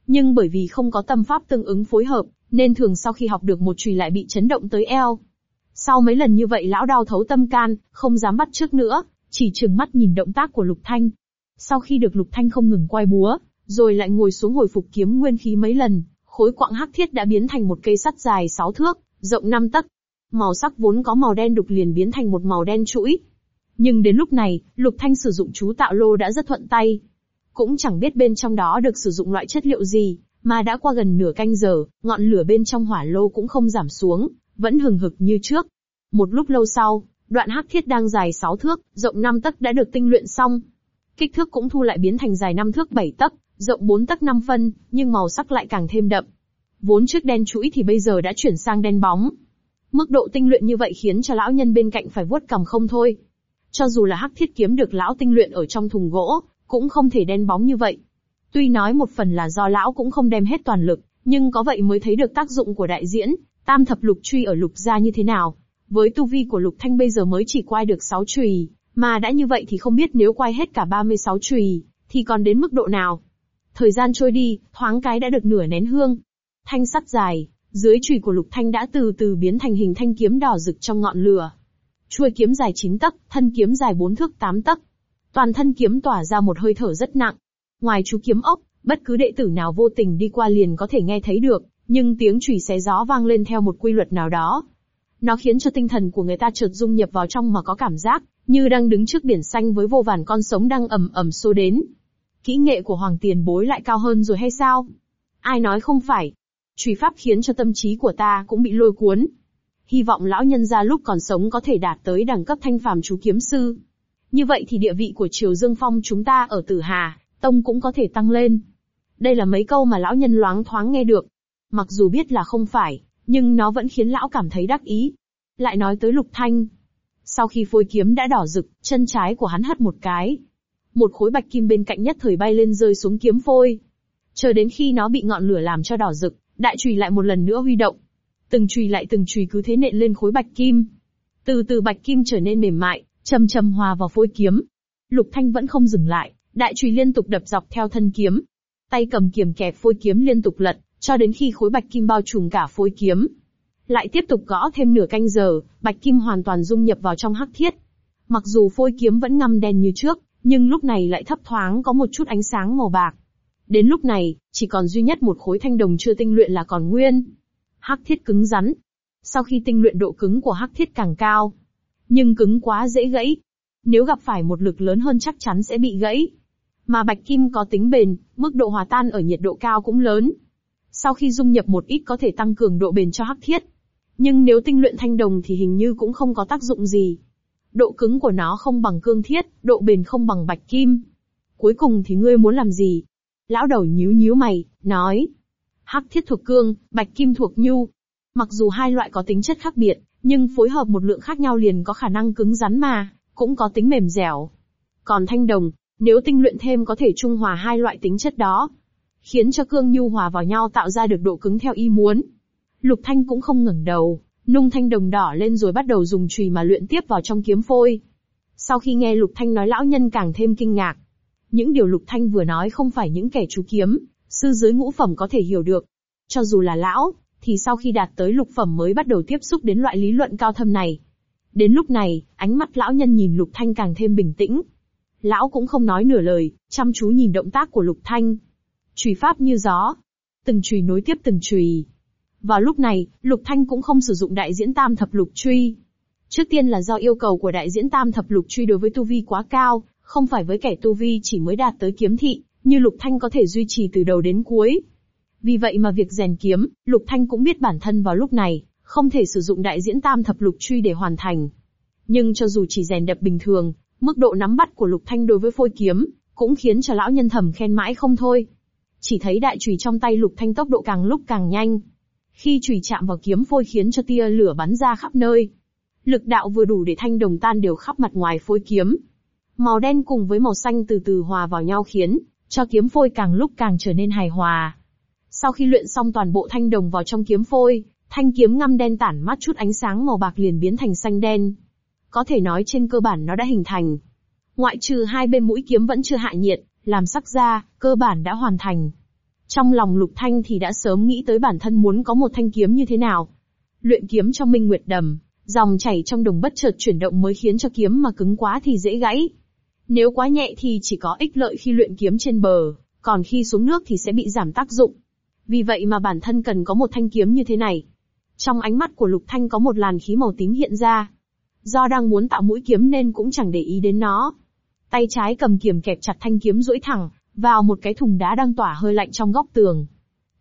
Nhưng bởi vì không có tâm pháp tương ứng phối hợp, nên thường sau khi học được một chùy lại bị chấn động tới eo. Sau mấy lần như vậy lão đau thấu tâm can, không dám bắt trước nữa, chỉ trừng mắt nhìn động tác của Lục Thanh. Sau khi được Lục Thanh không ngừng quay búa, rồi lại ngồi xuống hồi phục kiếm nguyên khí mấy lần, khối quặng hắc thiết đã biến thành một cây sắt dài 6 thước, rộng 5 tấc. Màu sắc vốn có màu đen đục liền biến thành một màu đen chuỗi. Nhưng đến lúc này, Lục Thanh sử dụng chú tạo lô đã rất thuận tay. Cũng chẳng biết bên trong đó được sử dụng loại chất liệu gì, mà đã qua gần nửa canh giờ, ngọn lửa bên trong hỏa lô cũng không giảm xuống, vẫn hừng hực như trước. Một lúc lâu sau, đoạn hắc thiết đang dài 6 thước, rộng 5 tấc đã được tinh luyện xong. Kích thước cũng thu lại biến thành dài 5 thước 7 tấc, rộng 4 tấc 5 phân, nhưng màu sắc lại càng thêm đậm. Vốn trước đen chuỗi thì bây giờ đã chuyển sang đen bóng. Mức độ tinh luyện như vậy khiến cho lão nhân bên cạnh phải vuốt cằm không thôi. Cho dù là hắc thiết kiếm được lão tinh luyện ở trong thùng gỗ, cũng không thể đen bóng như vậy. Tuy nói một phần là do lão cũng không đem hết toàn lực, nhưng có vậy mới thấy được tác dụng của đại diễn, tam thập lục truy ở lục gia như thế nào. Với tu vi của lục thanh bây giờ mới chỉ quay được 6 chùy, mà đã như vậy thì không biết nếu quay hết cả 36 chùy, thì còn đến mức độ nào. Thời gian trôi đi, thoáng cái đã được nửa nén hương. Thanh sắt dài, dưới chùy của lục thanh đã từ từ biến thành hình thanh kiếm đỏ rực trong ngọn lửa. Chuôi kiếm dài 9 tấc, thân kiếm dài 4 thước 8 tấc. Toàn thân kiếm tỏa ra một hơi thở rất nặng, Ngoài chú kiếm ốc, bất cứ đệ tử nào vô tình đi qua liền có thể nghe thấy được, nhưng tiếng chùy xé gió vang lên theo một quy luật nào đó. Nó khiến cho tinh thần của người ta chợt dung nhập vào trong mà có cảm giác, như đang đứng trước biển xanh với vô vàn con sống đang ầm ầm xô đến. Kỹ nghệ của hoàng tiền bối lại cao hơn rồi hay sao? Ai nói không phải? Truy pháp khiến cho tâm trí của ta cũng bị lôi cuốn. Hy vọng lão nhân gia lúc còn sống có thể đạt tới đẳng cấp thanh phàm chú kiếm sư. Như vậy thì địa vị của Triều Dương Phong chúng ta ở Tử Hà, tông cũng có thể tăng lên. Đây là mấy câu mà lão nhân loáng thoáng nghe được. Mặc dù biết là không phải, nhưng nó vẫn khiến lão cảm thấy đắc ý. Lại nói tới lục thanh. Sau khi phôi kiếm đã đỏ rực, chân trái của hắn hất một cái. Một khối bạch kim bên cạnh nhất thời bay lên rơi xuống kiếm phôi. Chờ đến khi nó bị ngọn lửa làm cho đỏ rực, đại chùy lại một lần nữa huy động. Từng chùy lại từng chùy cứ thế nện lên khối bạch kim. Từ từ bạch kim trở nên mềm mại, chầm chầm hòa vào phôi kiếm. Lục Thanh vẫn không dừng lại, Đại chùy liên tục đập dọc theo thân kiếm. Tay cầm kiếm kẹp phôi kiếm liên tục lật, cho đến khi khối bạch kim bao trùm cả phôi kiếm. Lại tiếp tục gõ thêm nửa canh giờ, bạch kim hoàn toàn dung nhập vào trong hắc thiết. Mặc dù phôi kiếm vẫn ngăm đen như trước, nhưng lúc này lại thấp thoáng có một chút ánh sáng màu bạc. Đến lúc này, chỉ còn duy nhất một khối thanh đồng chưa tinh luyện là còn nguyên. Hắc thiết cứng rắn. Sau khi tinh luyện độ cứng của hắc thiết càng cao, nhưng cứng quá dễ gãy. Nếu gặp phải một lực lớn hơn chắc chắn sẽ bị gãy. Mà bạch kim có tính bền, mức độ hòa tan ở nhiệt độ cao cũng lớn. Sau khi dung nhập một ít có thể tăng cường độ bền cho hắc thiết. Nhưng nếu tinh luyện thanh đồng thì hình như cũng không có tác dụng gì. Độ cứng của nó không bằng cương thiết, độ bền không bằng bạch kim. Cuối cùng thì ngươi muốn làm gì? Lão đầu nhíu nhíu mày, nói. Hắc thiết thuộc cương, bạch kim thuộc nhu. Mặc dù hai loại có tính chất khác biệt, nhưng phối hợp một lượng khác nhau liền có khả năng cứng rắn mà, cũng có tính mềm dẻo. Còn thanh đồng, nếu tinh luyện thêm có thể trung hòa hai loại tính chất đó. khiến cho cương nhu hòa vào nhau tạo ra được độ cứng theo ý muốn. Lục Thanh cũng không ngẩng đầu, nung thanh đồng đỏ lên rồi bắt đầu dùng chùy mà luyện tiếp vào trong kiếm phôi. Sau khi nghe Lục Thanh nói lão nhân càng thêm kinh ngạc. Những điều Lục Thanh vừa nói không phải những kẻ chú kiếm, sư dưới ngũ phẩm có thể hiểu được. Cho dù là lão, thì sau khi đạt tới lục phẩm mới bắt đầu tiếp xúc đến loại lý luận cao thâm này. Đến lúc này, ánh mắt lão nhân nhìn Lục Thanh càng thêm bình tĩnh. Lão cũng không nói nửa lời, chăm chú nhìn động tác của Lục Thanh. Chùy pháp như gió. Từng chùy nối tiếp từng chùy. Vào lúc này, Lục Thanh cũng không sử dụng đại diễn tam thập lục truy. Trước tiên là do yêu cầu của đại diễn tam thập lục truy đối với tu vi quá cao, không phải với kẻ tu vi chỉ mới đạt tới kiếm thị, như Lục Thanh có thể duy trì từ đầu đến cuối. Vì vậy mà việc rèn kiếm, Lục Thanh cũng biết bản thân vào lúc này, không thể sử dụng đại diễn tam thập lục truy để hoàn thành. Nhưng cho dù chỉ rèn đập bình thường, mức độ nắm bắt của Lục Thanh đối với phôi kiếm, cũng khiến cho lão nhân thầm khen mãi không thôi. Chỉ thấy đại chùy trong tay Lục Thanh tốc độ càng lúc càng nhanh. Khi chùy chạm vào kiếm phôi khiến cho tia lửa bắn ra khắp nơi. Lực đạo vừa đủ để thanh đồng tan đều khắp mặt ngoài phôi kiếm. Màu đen cùng với màu xanh từ từ hòa vào nhau khiến cho kiếm phôi càng lúc càng trở nên hài hòa. Sau khi luyện xong toàn bộ thanh đồng vào trong kiếm phôi, thanh kiếm ngăm đen tản mát chút ánh sáng màu bạc liền biến thành xanh đen. Có thể nói trên cơ bản nó đã hình thành. Ngoại trừ hai bên mũi kiếm vẫn chưa hạ nhiệt, làm sắc ra, cơ bản đã hoàn thành. Trong lòng lục thanh thì đã sớm nghĩ tới bản thân muốn có một thanh kiếm như thế nào. Luyện kiếm trong minh nguyệt đầm, dòng chảy trong đồng bất chợt chuyển động mới khiến cho kiếm mà cứng quá thì dễ gãy. Nếu quá nhẹ thì chỉ có ích lợi khi luyện kiếm trên bờ, còn khi xuống nước thì sẽ bị giảm tác dụng. Vì vậy mà bản thân cần có một thanh kiếm như thế này. Trong ánh mắt của Lục Thanh có một làn khí màu tím hiện ra. Do đang muốn tạo mũi kiếm nên cũng chẳng để ý đến nó. Tay trái cầm kiếm kẹp chặt thanh kiếm duỗi thẳng, vào một cái thùng đá đang tỏa hơi lạnh trong góc tường.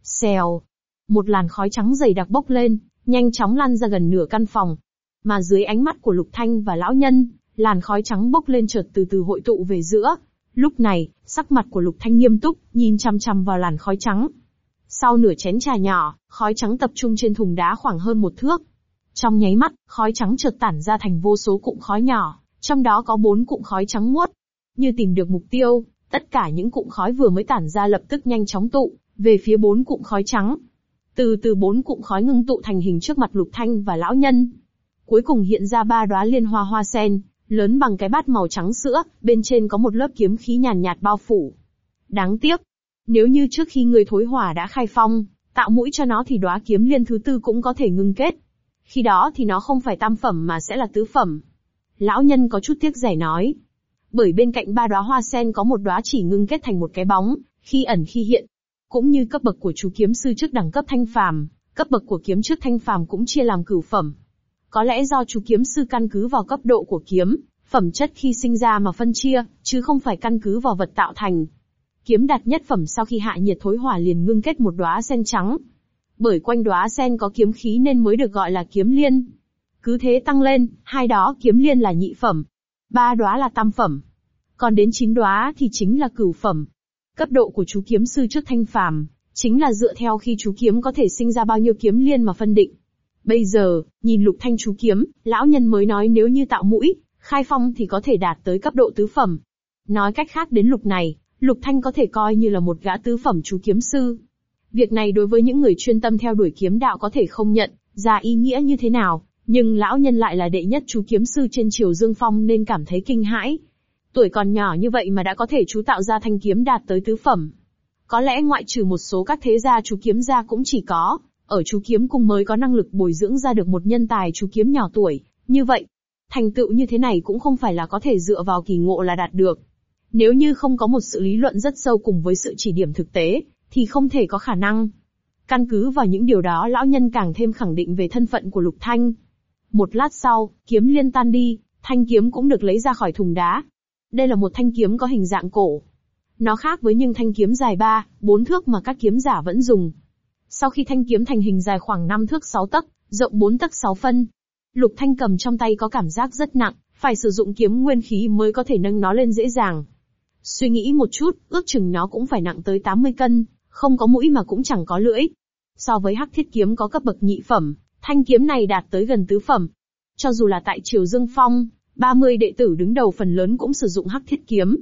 Xèo. Một làn khói trắng dày đặc bốc lên, nhanh chóng lan ra gần nửa căn phòng. Mà dưới ánh mắt của Lục Thanh và lão nhân, làn khói trắng bốc lên chợt từ từ hội tụ về giữa. Lúc này, sắc mặt của Lục Thanh nghiêm túc, nhìn chăm chăm vào làn khói trắng. Sau nửa chén trà nhỏ, khói trắng tập trung trên thùng đá khoảng hơn một thước. Trong nháy mắt, khói trắng chợt tản ra thành vô số cụm khói nhỏ, trong đó có bốn cụm khói trắng muốt. Như tìm được mục tiêu, tất cả những cụm khói vừa mới tản ra lập tức nhanh chóng tụ, về phía bốn cụm khói trắng. Từ từ bốn cụm khói ngưng tụ thành hình trước mặt Lục Thanh và lão nhân. Cuối cùng hiện ra ba đóa liên hoa hoa sen, lớn bằng cái bát màu trắng sữa, bên trên có một lớp kiếm khí nhàn nhạt bao phủ. Đáng tiếc, nếu như trước khi người thối hỏa đã khai phong, tạo mũi cho nó thì đóa kiếm liên thứ tư cũng có thể ngưng kết. Khi đó thì nó không phải tam phẩm mà sẽ là tứ phẩm. Lão nhân có chút tiếc rẻ nói. Bởi bên cạnh ba đóa hoa sen có một đóa chỉ ngưng kết thành một cái bóng, khi ẩn khi hiện. Cũng như cấp bậc của chú kiếm sư trước đẳng cấp thanh phàm, cấp bậc của kiếm trước thanh phàm cũng chia làm cửu phẩm. Có lẽ do chú kiếm sư căn cứ vào cấp độ của kiếm, phẩm chất khi sinh ra mà phân chia, chứ không phải căn cứ vào vật tạo thành. Kiếm đạt nhất phẩm sau khi hạ nhiệt thối hỏa liền ngưng kết một đóa sen trắng. Bởi quanh đóa sen có kiếm khí nên mới được gọi là kiếm liên. Cứ thế tăng lên, hai đó kiếm liên là nhị phẩm, ba đóa là tam phẩm, còn đến chín đóa thì chính là cửu phẩm. Cấp độ của chú kiếm sư trước thanh phàm, chính là dựa theo khi chú kiếm có thể sinh ra bao nhiêu kiếm liên mà phân định. Bây giờ, nhìn lục thanh chú kiếm, lão nhân mới nói nếu như tạo mũi, khai phong thì có thể đạt tới cấp độ tứ phẩm. Nói cách khác đến lục này, lục thanh có thể coi như là một gã tứ phẩm chú kiếm sư. Việc này đối với những người chuyên tâm theo đuổi kiếm đạo có thể không nhận, ra ý nghĩa như thế nào, nhưng lão nhân lại là đệ nhất chú kiếm sư trên triều Dương Phong nên cảm thấy kinh hãi. Tuổi còn nhỏ như vậy mà đã có thể chú tạo ra thanh kiếm đạt tới tứ phẩm. Có lẽ ngoại trừ một số các thế gia chú kiếm gia cũng chỉ có, ở chú kiếm cung mới có năng lực bồi dưỡng ra được một nhân tài chú kiếm nhỏ tuổi, như vậy. Thành tựu như thế này cũng không phải là có thể dựa vào kỳ ngộ là đạt được. Nếu như không có một sự lý luận rất sâu cùng với sự chỉ điểm thực tế, thì không thể có khả năng. Căn cứ vào những điều đó lão nhân càng thêm khẳng định về thân phận của Lục Thanh. Một lát sau, kiếm liên tan đi, thanh kiếm cũng được lấy ra khỏi thùng đá. Đây là một thanh kiếm có hình dạng cổ. Nó khác với những thanh kiếm dài 3, 4 thước mà các kiếm giả vẫn dùng. Sau khi thanh kiếm thành hình dài khoảng 5 thước 6 tấc, rộng 4 tấc 6 phân, Lục Thanh cầm trong tay có cảm giác rất nặng, phải sử dụng kiếm nguyên khí mới có thể nâng nó lên dễ dàng. Suy nghĩ một chút, ước chừng nó cũng phải nặng tới 80 cân, không có mũi mà cũng chẳng có lưỡi. So với hắc thiết kiếm có cấp bậc nhị phẩm, thanh kiếm này đạt tới gần tứ phẩm. Cho dù là tại Triều Dương Phong, 30 đệ tử đứng đầu phần lớn cũng sử dụng hắc thiết kiếm.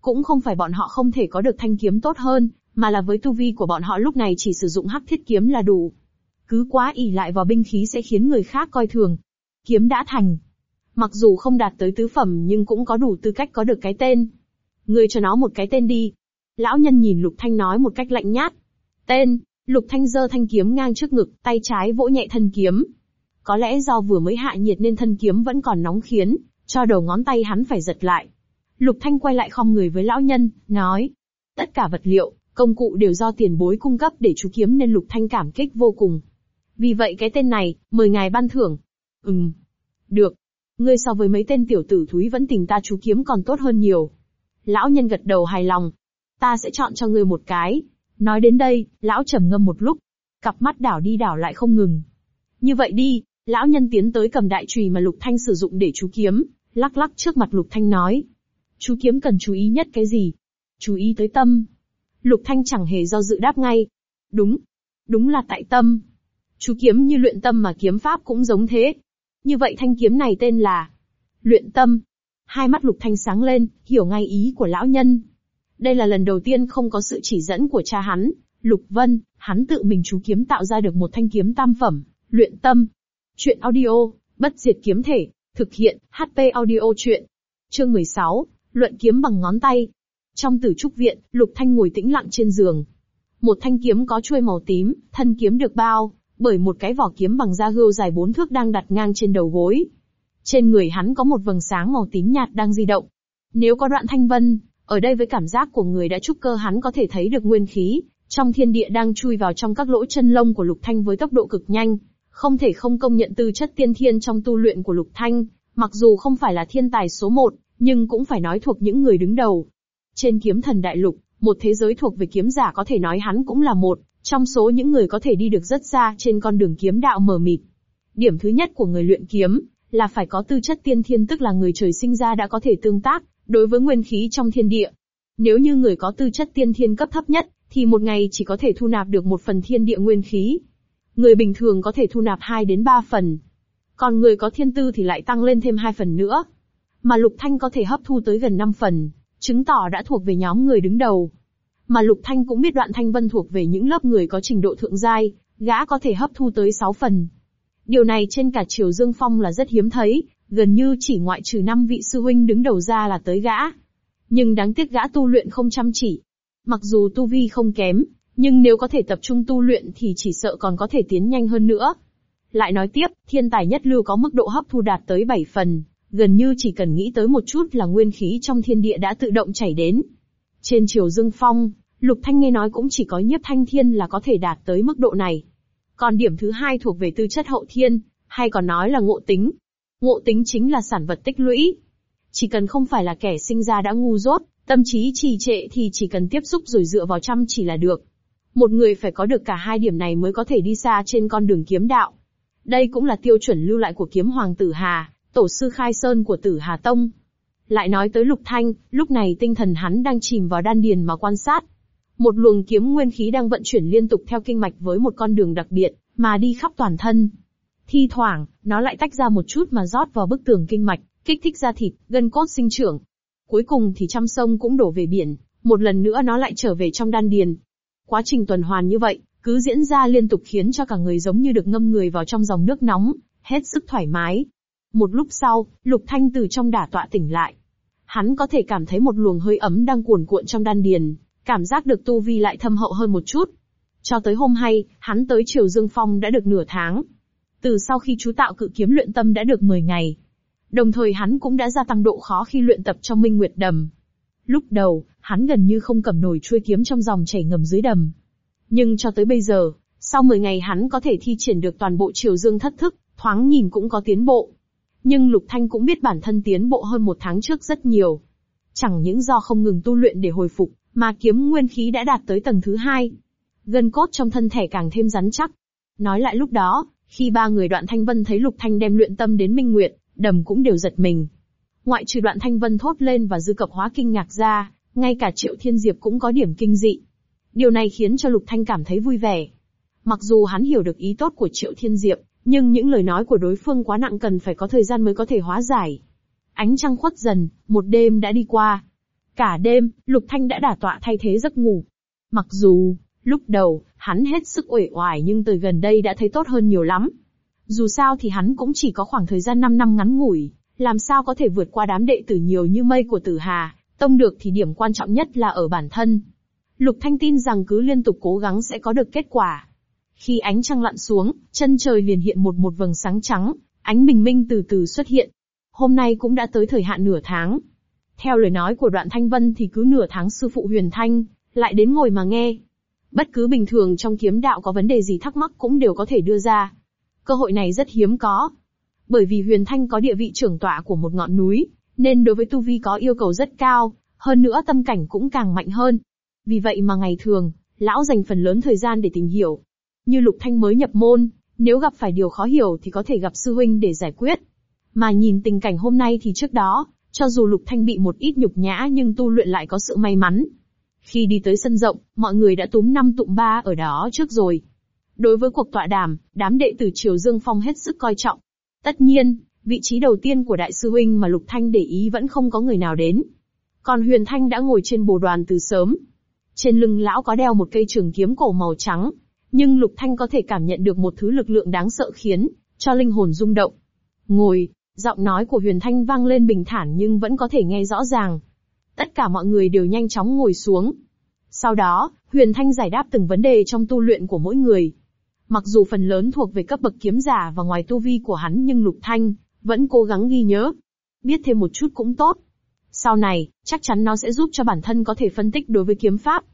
Cũng không phải bọn họ không thể có được thanh kiếm tốt hơn, mà là với tu vi của bọn họ lúc này chỉ sử dụng hắc thiết kiếm là đủ. Cứ quá ỉ lại vào binh khí sẽ khiến người khác coi thường. Kiếm đã thành. Mặc dù không đạt tới tứ phẩm nhưng cũng có đủ tư cách có được cái tên. người cho nó một cái tên đi. Lão nhân nhìn Lục Thanh nói một cách lạnh nhát. Tên, Lục Thanh giơ thanh kiếm ngang trước ngực, tay trái vỗ nhẹ thân kiếm. Có lẽ do vừa mới hạ nhiệt nên thân kiếm vẫn còn nóng khiến, cho đầu ngón tay hắn phải giật lại. Lục Thanh quay lại khom người với lão nhân, nói. Tất cả vật liệu, công cụ đều do tiền bối cung cấp để chú kiếm nên Lục Thanh cảm kích vô cùng. Vì vậy cái tên này, mời ngài ban thưởng. Ừm. Được. Ngươi so với mấy tên tiểu tử thúi vẫn tình ta chú kiếm còn tốt hơn nhiều. Lão nhân gật đầu hài lòng. Ta sẽ chọn cho ngươi một cái. Nói đến đây, lão trầm ngâm một lúc. Cặp mắt đảo đi đảo lại không ngừng. Như vậy đi, lão nhân tiến tới cầm đại chùy mà Lục Thanh sử dụng để chú kiếm, lắc lắc trước mặt Lục Thanh nói. Chú kiếm cần chú ý nhất cái gì? Chú ý tới tâm. Lục Thanh chẳng hề do dự đáp ngay. Đúng. Đúng là tại tâm. Chú kiếm như luyện tâm mà kiếm pháp cũng giống thế. Như vậy thanh kiếm này tên là luyện tâm. Hai mắt Lục Thanh sáng lên, hiểu ngay ý của lão nhân. Đây là lần đầu tiên không có sự chỉ dẫn của cha hắn, Lục Vân, hắn tự mình chú kiếm tạo ra được một thanh kiếm tam phẩm, luyện tâm. Chuyện audio, bất diệt kiếm thể, thực hiện, HP audio chuyện. Chương 16, luận kiếm bằng ngón tay. Trong tử trúc viện, Lục Thanh ngồi tĩnh lặng trên giường. Một thanh kiếm có chuôi màu tím, thân kiếm được bao, bởi một cái vỏ kiếm bằng da gươm dài bốn thước đang đặt ngang trên đầu gối. Trên người hắn có một vầng sáng màu tím nhạt đang di động. Nếu có đoạn thanh vân, ở đây với cảm giác của người đã trúc cơ hắn có thể thấy được nguyên khí, trong thiên địa đang chui vào trong các lỗ chân lông của Lục Thanh với tốc độ cực nhanh. Không thể không công nhận tư chất tiên thiên trong tu luyện của Lục Thanh, mặc dù không phải là thiên tài số một, nhưng cũng phải nói thuộc những người đứng đầu. Trên kiếm thần đại lục, một thế giới thuộc về kiếm giả có thể nói hắn cũng là một, trong số những người có thể đi được rất xa trên con đường kiếm đạo mờ mịt. Điểm thứ nhất của người luyện kiếm, là phải có tư chất tiên thiên tức là người trời sinh ra đã có thể tương tác, đối với nguyên khí trong thiên địa. Nếu như người có tư chất tiên thiên cấp thấp nhất, thì một ngày chỉ có thể thu nạp được một phần thiên địa nguyên khí. Người bình thường có thể thu nạp 2 đến 3 phần. Còn người có thiên tư thì lại tăng lên thêm 2 phần nữa. Mà Lục Thanh có thể hấp thu tới gần 5 phần, chứng tỏ đã thuộc về nhóm người đứng đầu. Mà Lục Thanh cũng biết đoạn Thanh Vân thuộc về những lớp người có trình độ thượng giai, gã có thể hấp thu tới 6 phần. Điều này trên cả Triều Dương Phong là rất hiếm thấy, gần như chỉ ngoại trừ năm vị sư huynh đứng đầu ra là tới gã. Nhưng đáng tiếc gã tu luyện không chăm chỉ. Mặc dù tu vi không kém, nhưng nếu có thể tập trung tu luyện thì chỉ sợ còn có thể tiến nhanh hơn nữa. Lại nói tiếp, thiên tài nhất lưu có mức độ hấp thu đạt tới 7 phần, gần như chỉ cần nghĩ tới một chút là nguyên khí trong thiên địa đã tự động chảy đến. Trên triều dương phong, Lục Thanh nghe nói cũng chỉ có nhiếp thanh thiên là có thể đạt tới mức độ này. Còn điểm thứ hai thuộc về tư chất hậu thiên, hay còn nói là ngộ tính. Ngộ tính chính là sản vật tích lũy. Chỉ cần không phải là kẻ sinh ra đã ngu dốt, tâm trí trì trệ thì chỉ cần tiếp xúc rồi dựa vào chăm chỉ là được. Một người phải có được cả hai điểm này mới có thể đi xa trên con đường kiếm đạo. Đây cũng là tiêu chuẩn lưu lại của kiếm hoàng tử Hà, tổ sư khai sơn của tử Hà Tông. Lại nói tới Lục Thanh, lúc này tinh thần hắn đang chìm vào đan điền mà quan sát. Một luồng kiếm nguyên khí đang vận chuyển liên tục theo kinh mạch với một con đường đặc biệt, mà đi khắp toàn thân. Thi thoảng, nó lại tách ra một chút mà rót vào bức tường kinh mạch, kích thích ra thịt, gân cốt sinh trưởng. Cuối cùng thì trăm sông cũng đổ về biển, một lần nữa nó lại trở về trong đan điền. Quá trình tuần hoàn như vậy, cứ diễn ra liên tục khiến cho cả người giống như được ngâm người vào trong dòng nước nóng, hết sức thoải mái. Một lúc sau, Lục Thanh từ trong đả tọa tỉnh lại. Hắn có thể cảm thấy một luồng hơi ấm đang cuồn cuộn trong đan điền, cảm giác được tu vi lại thâm hậu hơn một chút. Cho tới hôm nay, hắn tới Triều Dương Phong đã được nửa tháng. Từ sau khi chú tạo cự kiếm luyện tâm đã được 10 ngày. Đồng thời hắn cũng đã gia tăng độ khó khi luyện tập trong Minh Nguyệt Đầm. Lúc đầu, hắn gần như không cầm nổi chuôi kiếm trong dòng chảy ngầm dưới đầm. Nhưng cho tới bây giờ, sau 10 ngày hắn có thể thi triển được toàn bộ Triều Dương thất thức, thoáng nhìn cũng có tiến bộ. Nhưng Lục Thanh cũng biết bản thân tiến bộ hơn một tháng trước rất nhiều. Chẳng những do không ngừng tu luyện để hồi phục, mà kiếm nguyên khí đã đạt tới tầng thứ hai. Gân cốt trong thân thể càng thêm rắn chắc. Nói lại lúc đó, khi ba người đoạn thanh vân thấy Lục Thanh đem luyện tâm đến Minh Nguyệt, đầm cũng đều giật mình. Ngoại trừ đoạn thanh vân thốt lên và dư cập hóa kinh ngạc ra, ngay cả triệu thiên diệp cũng có điểm kinh dị. Điều này khiến cho Lục Thanh cảm thấy vui vẻ. Mặc dù hắn hiểu được ý tốt của triệu thiên diệp, nhưng những lời nói của đối phương quá nặng cần phải có thời gian mới có thể hóa giải. Ánh trăng khuất dần, một đêm đã đi qua. Cả đêm, Lục Thanh đã đả tọa thay thế giấc ngủ. Mặc dù, lúc đầu, hắn hết sức uể oải nhưng từ gần đây đã thấy tốt hơn nhiều lắm. Dù sao thì hắn cũng chỉ có khoảng thời gian 5 năm ngắn ngủi, làm sao có thể vượt qua đám đệ tử nhiều như mây của tử Hà, tông được thì điểm quan trọng nhất là ở bản thân. Lục Thanh tin rằng cứ liên tục cố gắng sẽ có được kết quả. Khi ánh trăng lặn xuống, chân trời liền hiện một một vầng sáng trắng, ánh bình minh từ từ xuất hiện. Hôm nay cũng đã tới thời hạn nửa tháng. Theo lời nói của đoạn Thanh Vân thì cứ nửa tháng sư phụ Huyền Thanh, lại đến ngồi mà nghe. Bất cứ bình thường trong kiếm đạo có vấn đề gì thắc mắc cũng đều có thể đưa ra. Cơ hội này rất hiếm có. Bởi vì Huyền Thanh có địa vị trưởng tọa của một ngọn núi, nên đối với tu vi có yêu cầu rất cao, hơn nữa tâm cảnh cũng càng mạnh hơn. Vì vậy mà ngày thường, lão dành phần lớn thời gian để tìm hiểu. Như Lục Thanh mới nhập môn, nếu gặp phải điều khó hiểu thì có thể gặp sư huynh để giải quyết. Mà nhìn tình cảnh hôm nay thì trước đó, cho dù Lục Thanh bị một ít nhục nhã nhưng tu luyện lại có sự may mắn. Khi đi tới sân rộng, mọi người đã túm năm tụm ba ở đó trước rồi. Đối với cuộc tọa đàm, đám đệ tử Triều Dương Phong hết sức coi trọng. Tất nhiên, vị trí đầu tiên của đại sư huynh mà Lục Thanh để ý vẫn không có người nào đến. Còn Huyền Thanh đã ngồi trên bồ đoàn từ sớm. Trên lưng lão có đeo một cây trường kiếm cổ màu trắng, nhưng Lục Thanh có thể cảm nhận được một thứ lực lượng đáng sợ khiến cho linh hồn rung động. Ngồi, giọng nói của Huyền Thanh vang lên bình thản nhưng vẫn có thể nghe rõ ràng. Tất cả mọi người đều nhanh chóng ngồi xuống. Sau đó, Huyền Thanh giải đáp từng vấn đề trong tu luyện của mỗi người. Mặc dù phần lớn thuộc về cấp bậc kiếm giả và ngoài tu vi của hắn nhưng Lục Thanh vẫn cố gắng ghi nhớ. Biết thêm một chút cũng tốt. Sau này, chắc chắn nó sẽ giúp cho bản thân có thể phân tích đối với kiếm pháp.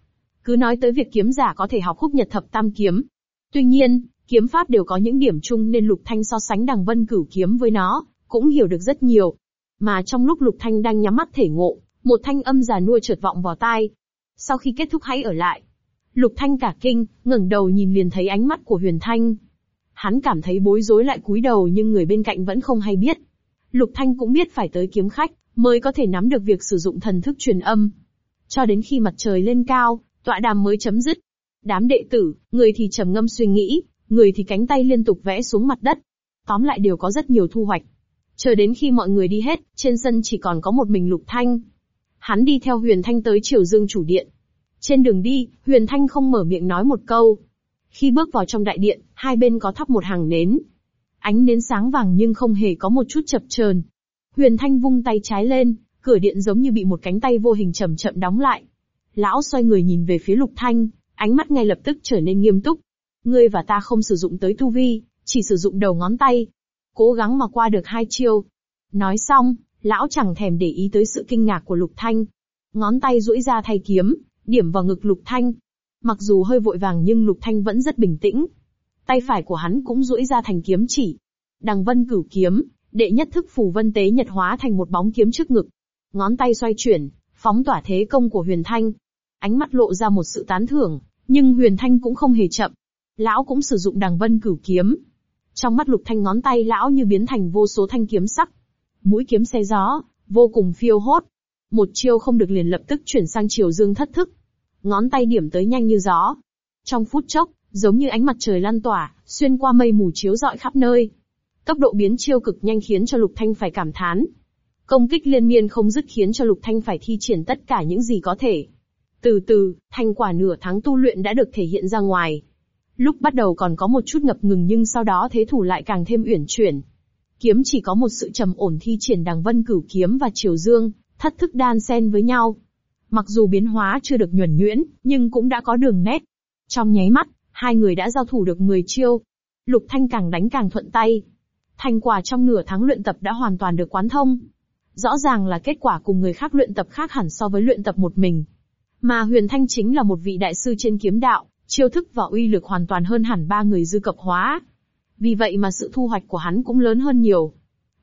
Cứ nói tới việc kiếm giả có thể học khúc nhật thập tam kiếm. Tuy nhiên, kiếm pháp đều có những điểm chung nên Lục Thanh so sánh đằng vân cửu kiếm với nó, cũng hiểu được rất nhiều. Mà trong lúc Lục Thanh đang nhắm mắt thể ngộ, một thanh âm già nua chợt vọng vào tai. Sau khi kết thúc hãy ở lại. Lục Thanh cả kinh, ngẩng đầu nhìn liền thấy ánh mắt của Huyền Thanh. Hắn cảm thấy bối rối lại cúi đầu nhưng người bên cạnh vẫn không hay biết. Lục Thanh cũng biết phải tới kiếm khách, mới có thể nắm được việc sử dụng thần thức truyền âm. Cho đến khi mặt trời lên cao, tọa đàm mới chấm dứt. Đám đệ tử, người thì trầm ngâm suy nghĩ, người thì cánh tay liên tục vẽ xuống mặt đất. Tóm lại đều có rất nhiều thu hoạch. Chờ đến khi mọi người đi hết, trên sân chỉ còn có một mình Lục Thanh. Hắn đi theo Huyền Thanh tới Triều Dương chủ điện. Trên đường đi, Huyền Thanh không mở miệng nói một câu. Khi bước vào trong đại điện, hai bên có thắp một hàng nến. Ánh nến sáng vàng nhưng không hề có một chút chập chờn. Huyền Thanh vung tay trái lên, cửa điện giống như bị một cánh tay vô hình chậm chậm đóng lại. Lão xoay người nhìn về phía Lục Thanh, ánh mắt ngay lập tức trở nên nghiêm túc. Ngươi và ta không sử dụng tới tu vi, chỉ sử dụng đầu ngón tay. Cố gắng mà qua được hai chiêu. Nói xong, lão chẳng thèm để ý tới sự kinh ngạc của Lục Thanh. Ngón tay duỗi ra thay kiếm, điểm vào ngực Lục Thanh. Mặc dù hơi vội vàng nhưng Lục Thanh vẫn rất bình tĩnh. Tay phải của hắn cũng duỗi ra thành kiếm chỉ. Đằng vân cửu kiếm, đệ nhất thức phù vân tế nhật hóa thành một bóng kiếm trước ngực. Ngón tay xoay chuyển, phóng tỏa thế công của Huyền Thanh. Ánh mắt lộ ra một sự tán thưởng, nhưng Huyền Thanh cũng không hề chậm. Lão cũng sử dụng đằng vân cửu kiếm. Trong mắt Lục Thanh ngón tay lão như biến thành vô số thanh kiếm sắc. Mũi kiếm xe gió, vô cùng phiêu hốt. Một chiêu không được liền lập tức chuyển sang chiều dương thất thức. Ngón tay điểm tới nhanh như gió. Trong phút chốc, giống như ánh mặt trời lan tỏa, xuyên qua mây mù chiếu rọi khắp nơi. Tốc độ biến chiêu cực nhanh khiến cho Lục Thanh phải cảm thán. Công kích liên miên không dứt khiến cho Lục Thanh phải thi triển tất cả những gì có thể. Từ từ, thành quả nửa tháng tu luyện đã được thể hiện ra ngoài. Lúc bắt đầu còn có một chút ngập ngừng nhưng sau đó thế thủ lại càng thêm uyển chuyển. Kiếm chỉ có một sự trầm ổn thi triển đằng vân cửu kiếm và triều dương, thất thức đan xen với nhau. Mặc dù biến hóa chưa được nhuần nhuyễn, nhưng cũng đã có đường nét. Trong nháy mắt, hai người đã giao thủ được 10 chiêu. Lục Thanh càng đánh càng thuận tay. Thành quả trong nửa tháng luyện tập đã hoàn toàn được quán thông. Rõ ràng là kết quả cùng người khác luyện tập khác hẳn so với luyện tập một mình. Mà Huyền Thanh chính là một vị đại sư trên kiếm đạo, chiêu thức và uy lực hoàn toàn hơn hẳn ba người dư cập hóa. Vì vậy mà sự thu hoạch của hắn cũng lớn hơn nhiều.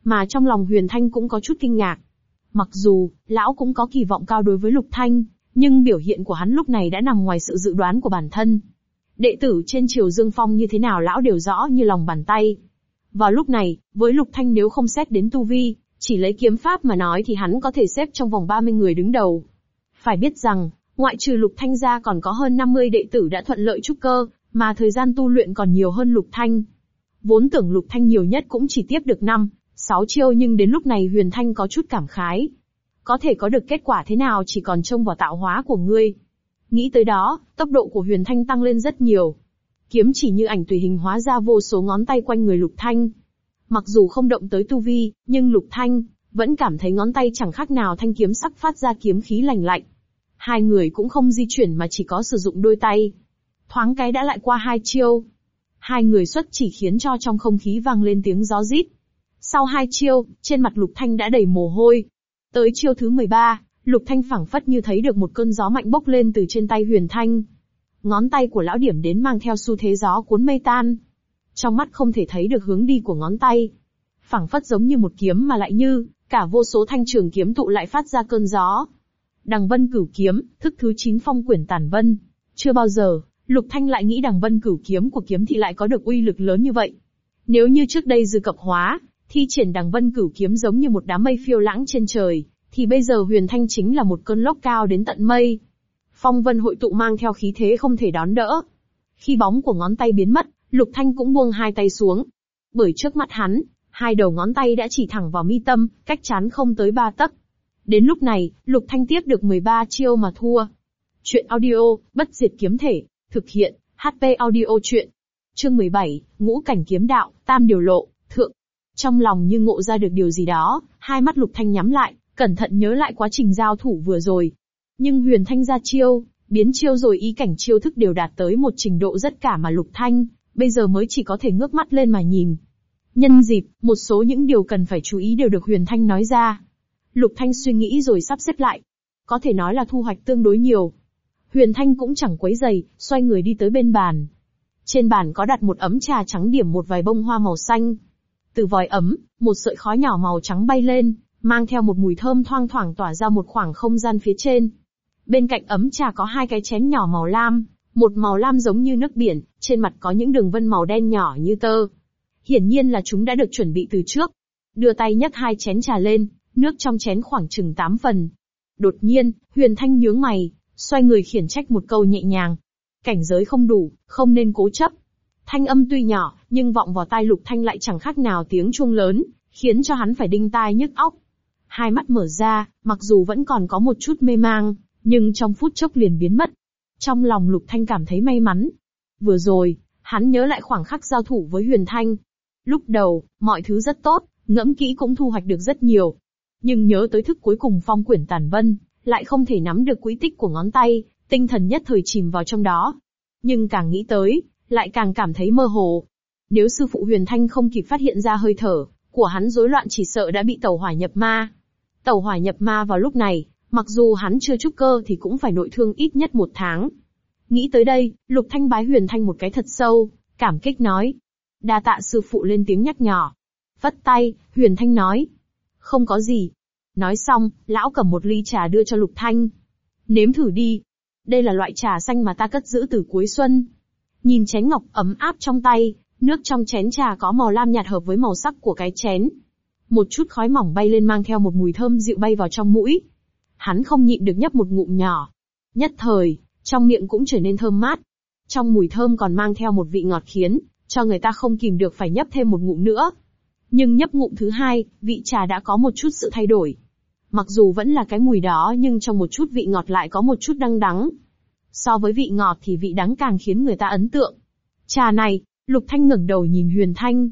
Mà trong lòng Huyền Thanh cũng có chút kinh ngạc. Mặc dù, lão cũng có kỳ vọng cao đối với Lục Thanh, nhưng biểu hiện của hắn lúc này đã nằm ngoài sự dự đoán của bản thân. Đệ tử trên triều Dương Phong như thế nào lão đều rõ như lòng bàn tay. Vào lúc này, với Lục Thanh nếu không xét đến tu vi, chỉ lấy kiếm pháp mà nói thì hắn có thể xếp trong vòng 30 người đứng đầu. Phải biết rằng, ngoại trừ Lục Thanh ra còn có hơn 50 đệ tử đã thuận lợi trúc cơ, mà thời gian tu luyện còn nhiều hơn Lục Thanh. Vốn tưởng Lục Thanh nhiều nhất cũng chỉ tiếp được 5, 6 chiêu nhưng đến lúc này Huyền Thanh có chút cảm khái. Có thể có được kết quả thế nào chỉ còn trông vào tạo hóa của ngươi. Nghĩ tới đó, tốc độ của Huyền Thanh tăng lên rất nhiều. Kiếm chỉ như ảnh tùy hình hóa ra vô số ngón tay quanh người Lục Thanh. Mặc dù không động tới tu vi, nhưng Lục Thanh vẫn cảm thấy ngón tay chẳng khác nào thanh kiếm sắc phát ra kiếm khí lành lạnh. Hai người cũng không di chuyển mà chỉ có sử dụng đôi tay. Thoáng cái đã lại qua hai chiêu. Hai người xuất chỉ khiến cho trong không khí vang lên tiếng gió rít. Sau hai chiêu, trên mặt Lục Thanh đã đầy mồ hôi. Tới chiêu thứ 13, Lục Thanh phảng phất như thấy được một cơn gió mạnh bốc lên từ trên tay Huyền Thanh. Ngón tay của lão điểm đến mang theo xu thế gió cuốn mây tan. Trong mắt không thể thấy được hướng đi của ngón tay. phảng phất giống như một kiếm mà lại như, cả vô số thanh trường kiếm tụ lại phát ra cơn gió. Đằng vân cửu kiếm, thức thứ 9 phong quyển tản vân. Chưa bao giờ, Lục Thanh lại nghĩ đằng vân cửu kiếm của kiếm thị lại có được uy lực lớn như vậy. Nếu như trước đây dư cập hóa, thi triển đằng vân cửu kiếm giống như một đám mây phiêu lãng trên trời, thì bây giờ huyền thanh chính là một cơn lốc cao đến tận mây. Phong vân hội tụ mang theo khí thế không thể đón đỡ. Khi bóng của ngón tay biến mất, Lục Thanh cũng buông hai tay xuống. Bởi trước mặt hắn, hai đầu ngón tay đã chỉ thẳng vào mi tâm, cách chán không tới ba tấc. Đến lúc này, Lục Thanh tiếp được 13 chiêu mà thua. Chuyện audio, bất diệt kiếm thể, thực hiện, HP audio chuyện. Chương 17, ngũ cảnh kiếm đạo, tam điều lộ, thượng. Trong lòng như ngộ ra được điều gì đó, hai mắt Lục Thanh nhắm lại, cẩn thận nhớ lại quá trình giao thủ vừa rồi. Nhưng Huyền Thanh ra chiêu, biến chiêu rồi ý cảnh chiêu thức đều đạt tới một trình độ rất cả mà Lục Thanh, bây giờ mới chỉ có thể ngước mắt lên mà nhìn. Nhân dịp, một số những điều cần phải chú ý đều được Huyền Thanh nói ra. Lục Thanh suy nghĩ rồi sắp xếp lại. Có thể nói là thu hoạch tương đối nhiều. Huyền Thanh cũng chẳng quấy giày, xoay người đi tới bên bàn. Trên bàn có đặt một ấm trà trắng điểm một vài bông hoa màu xanh. Từ vòi ấm, một sợi khói nhỏ màu trắng bay lên, mang theo một mùi thơm thoang thoảng tỏa ra một khoảng không gian phía trên. Bên cạnh ấm trà có hai cái chén nhỏ màu lam, một màu lam giống như nước biển, trên mặt có những đường vân màu đen nhỏ như tơ. Hiển nhiên là chúng đã được chuẩn bị từ trước. Đưa tay nhấc hai chén trà lên, nước trong chén khoảng chừng tám phần. Đột nhiên, Huyền Thanh nhướng mày, xoay người khiển trách một câu nhẹ nhàng. Cảnh giới không đủ, không nên cố chấp. Thanh âm tuy nhỏ, nhưng vọng vào tai Lục Thanh lại chẳng khác nào tiếng chuông lớn, khiến cho hắn phải đinh tai nhức óc. Hai mắt mở ra, mặc dù vẫn còn có một chút mê mang, nhưng trong phút chốc liền biến mất. Trong lòng Lục Thanh cảm thấy may mắn. Vừa rồi, hắn nhớ lại khoảng khắc giao thủ với Huyền Thanh. Lúc đầu, mọi thứ rất tốt, ngẫm kỹ cũng thu hoạch được rất nhiều. Nhưng nhớ tới thức cuối cùng phong quyển tàn vân, lại không thể nắm được quỹ tích của ngón tay, tinh thần nhất thời chìm vào trong đó. Nhưng càng nghĩ tới, lại càng cảm thấy mơ hồ. Nếu sư phụ Huyền Thanh không kịp phát hiện ra hơi thở của hắn rối loạn chỉ sợ đã bị tẩu hỏa nhập ma. Tẩu hỏa nhập ma vào lúc này, mặc dù hắn chưa trúc cơ thì cũng phải nội thương ít nhất một tháng. Nghĩ tới đây, Lục Thanh bái Huyền Thanh một cái thật sâu, cảm kích nói. Đa tạ sư phụ lên tiếng nhắc nhỏ. Vất tay, Huyền Thanh nói. Không có gì. Nói xong, lão cầm một ly trà đưa cho Lục Thanh. Nếm thử đi. Đây là loại trà xanh mà ta cất giữ từ cuối xuân. Nhìn chén ngọc ấm áp trong tay, nước trong chén trà có màu lam nhạt hợp với màu sắc của cái chén. Một chút khói mỏng bay lên mang theo một mùi thơm dịu bay vào trong mũi. Hắn không nhịn được nhấp một ngụm nhỏ. Nhất thời, trong miệng cũng trở nên thơm mát. Trong mùi thơm còn mang theo một vị ngọt khiến, cho người ta không kìm được phải nhấp thêm một ngụm nữa. Nhưng nhấp ngụm thứ hai, vị trà đã có một chút sự thay đổi. Mặc dù vẫn là cái mùi đó nhưng trong một chút vị ngọt lại có một chút đắng đắng. So với vị ngọt thì vị đắng càng khiến người ta ấn tượng. Trà này, Lục Thanh ngẩng đầu nhìn Huyền Thanh.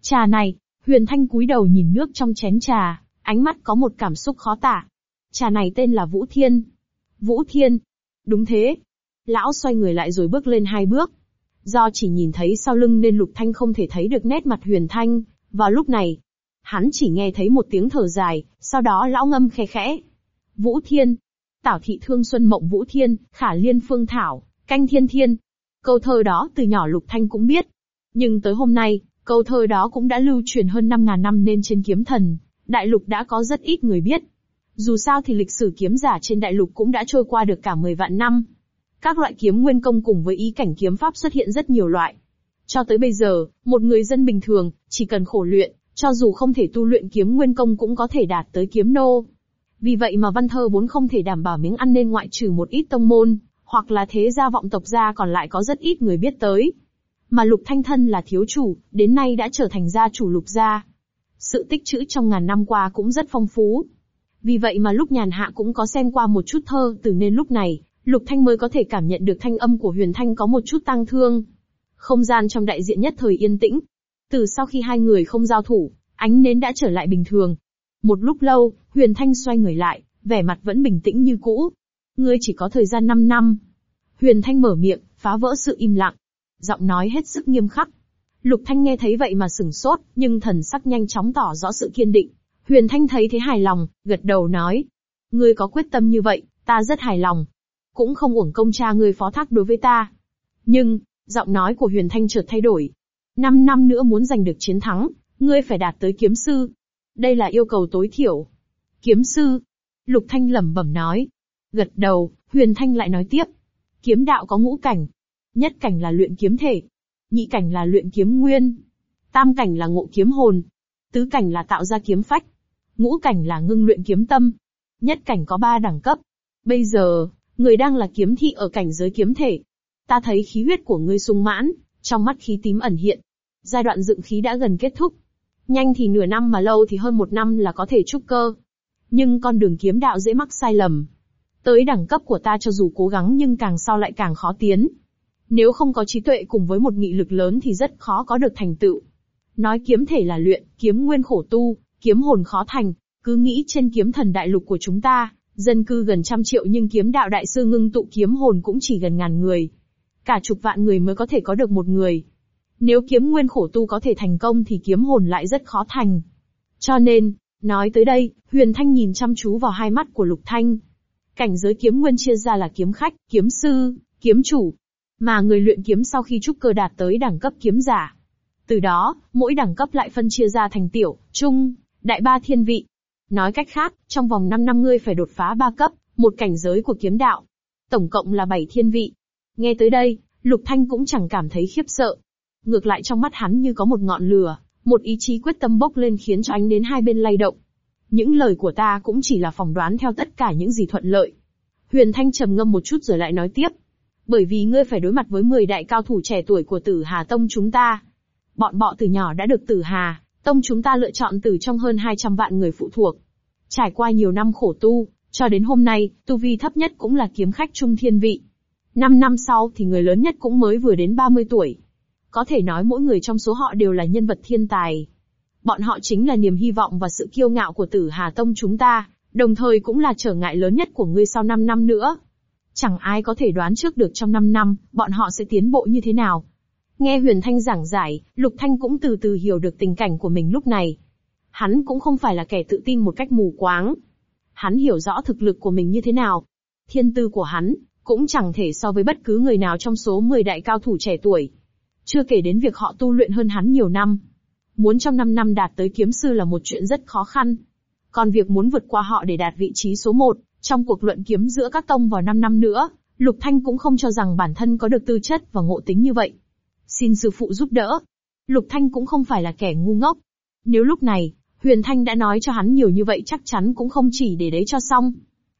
Trà này, Huyền Thanh cúi đầu nhìn nước trong chén trà, ánh mắt có một cảm xúc khó tả. Trà này tên là Vũ Thiên. Vũ Thiên. Đúng thế. Lão xoay người lại rồi bước lên hai bước. Do chỉ nhìn thấy sau lưng nên Lục Thanh không thể thấy được nét mặt Huyền Thanh. Vào lúc này, hắn chỉ nghe thấy một tiếng thở dài, sau đó lão ngâm khe khẽ. Vũ Thiên. Tảo thị thương xuân mộng Vũ Thiên, khả liên phương thảo, canh thiên thiên. Câu thơ đó từ nhỏ Lục Thanh cũng biết. Nhưng tới hôm nay, câu thơ đó cũng đã lưu truyền hơn 5.000 năm nên trên kiếm thần, đại lục đã có rất ít người biết. Dù sao thì lịch sử kiếm giả trên đại lục cũng đã trôi qua được cả 10 vạn năm. Các loại kiếm nguyên công cùng với ý cảnh kiếm pháp xuất hiện rất nhiều loại. Cho tới bây giờ, một người dân bình thường, chỉ cần khổ luyện, cho dù không thể tu luyện kiếm nguyên công cũng có thể đạt tới kiếm nô. Vì vậy mà văn thơ vốn không thể đảm bảo miếng ăn nên ngoại trừ một ít tông môn, hoặc là thế gia vọng tộc gia còn lại có rất ít người biết tới. Mà Lục Thanh Thân là thiếu chủ, đến nay đã trở thành gia chủ Lục gia. Sự tích trữ trong ngàn năm qua cũng rất phong phú. Vì vậy mà lúc nhàn hạ cũng có xem qua một chút thơ từ nên lúc này, Lục Thanh mới có thể cảm nhận được thanh âm của Huyền Thanh có một chút tăng thương. Không gian trong đại diện nhất thời yên tĩnh. Từ sau khi hai người không giao thủ, ánh nến đã trở lại bình thường. Một lúc lâu, Huyền Thanh xoay người lại, vẻ mặt vẫn bình tĩnh như cũ. Ngươi chỉ có thời gian 5 năm. Huyền Thanh mở miệng, phá vỡ sự im lặng. Giọng nói hết sức nghiêm khắc. Lục Thanh nghe thấy vậy mà sửng sốt, nhưng thần sắc nhanh chóng tỏ rõ sự kiên định. Huyền Thanh thấy thế hài lòng, gật đầu nói. Ngươi có quyết tâm như vậy, ta rất hài lòng. Cũng không uổng công cha ngươi phó thác đối với ta. Nhưng, giọng nói của Huyền Thanh chợt thay đổi. Năm năm nữa muốn giành được chiến thắng, ngươi phải đạt tới kiếm sư. Đây là yêu cầu tối thiểu. Kiếm sư. Lục Thanh lẩm bẩm nói. Gật đầu, Huyền Thanh lại nói tiếp. Kiếm đạo có ngũ cảnh. Nhất cảnh là luyện kiếm thể. Nhị cảnh là luyện kiếm nguyên. Tam cảnh là ngộ kiếm hồn. Tứ cảnh là tạo ra kiếm phách. Ngũ cảnh là ngưng luyện kiếm tâm. Nhất cảnh có ba đẳng cấp. Bây giờ, người đang là kiếm thị ở cảnh giới kiếm thể. Ta thấy khí huyết của ngươi sung mãn, trong mắt khí tím ẩn hiện. Giai đoạn dựng khí đã gần kết thúc. Nhanh thì nửa năm mà lâu thì hơn một năm là có thể trúc cơ. Nhưng con đường kiếm đạo dễ mắc sai lầm. Tới đẳng cấp của ta cho dù cố gắng nhưng càng sau lại càng khó tiến. Nếu không có trí tuệ cùng với một nghị lực lớn thì rất khó có được thành tựu. Nói kiếm thể là luyện, kiếm nguyên khổ tu, kiếm hồn khó thành, cứ nghĩ trên kiếm thần đại lục của chúng ta, dân cư gần trăm triệu nhưng kiếm đạo đại sư ngưng tụ kiếm hồn cũng chỉ gần ngàn người. Cả chục vạn người mới có thể có được một người. Nếu kiếm nguyên khổ tu có thể thành công thì kiếm hồn lại rất khó thành. Cho nên, nói tới đây, Huyền Thanh nhìn chăm chú vào hai mắt của Lục Thanh. Cảnh giới kiếm nguyên chia ra là kiếm khách, kiếm sư, kiếm chủ. Mà người luyện kiếm sau khi trúc cơ đạt tới đẳng cấp kiếm giả. Từ đó, mỗi đẳng cấp lại phân chia ra thành tiểu, trung, đại ba thiên vị. Nói cách khác, trong vòng 5 năm ngươi phải đột phá ba cấp, một cảnh giới của kiếm đạo. Tổng cộng là 7 thiên vị. Nghe tới đây, Lục Thanh cũng chẳng cảm thấy khiếp sợ. Ngược lại trong mắt hắn như có một ngọn lửa, một ý chí quyết tâm bốc lên khiến cho ánh đến hai bên lay động. Những lời của ta cũng chỉ là phỏng đoán theo tất cả những gì thuận lợi. Huyền Thanh trầm ngâm một chút rồi lại nói tiếp. Bởi vì ngươi phải đối mặt với 10 đại cao thủ trẻ tuổi của tử Hà Tông chúng ta. Bọn bọ từ nhỏ đã được tử Hà, Tông chúng ta lựa chọn từ trong hơn 200 vạn người phụ thuộc. Trải qua nhiều năm khổ tu, cho đến hôm nay, tu vi thấp nhất cũng là kiếm khách trung thiên vị. Năm năm sau thì người lớn nhất cũng mới vừa đến 30 tuổi. Có thể nói mỗi người trong số họ đều là nhân vật thiên tài. Bọn họ chính là niềm hy vọng và sự kiêu ngạo của tử Hà Tông chúng ta, đồng thời cũng là trở ngại lớn nhất của ngươi sau 5 năm nữa. Chẳng ai có thể đoán trước được trong 5 năm, bọn họ sẽ tiến bộ như thế nào. Nghe Huyền Thanh giảng giải, Lục Thanh cũng từ từ hiểu được tình cảnh của mình lúc này. Hắn cũng không phải là kẻ tự tin một cách mù quáng. Hắn hiểu rõ thực lực của mình như thế nào. Thiên tư của hắn, cũng chẳng thể so với bất cứ người nào trong số 10 đại cao thủ trẻ tuổi. Chưa kể đến việc họ tu luyện hơn hắn nhiều năm. Muốn trong 5 năm đạt tới kiếm sư là một chuyện rất khó khăn. Còn việc muốn vượt qua họ để đạt vị trí số 1, trong cuộc luận kiếm giữa các tông vào 5 năm nữa, Lục Thanh cũng không cho rằng bản thân có được tư chất và ngộ tính như vậy. Xin sư phụ giúp đỡ. Lục Thanh cũng không phải là kẻ ngu ngốc. Nếu lúc này, Huyền Thanh đã nói cho hắn nhiều như vậy chắc chắn cũng không chỉ để đấy cho xong.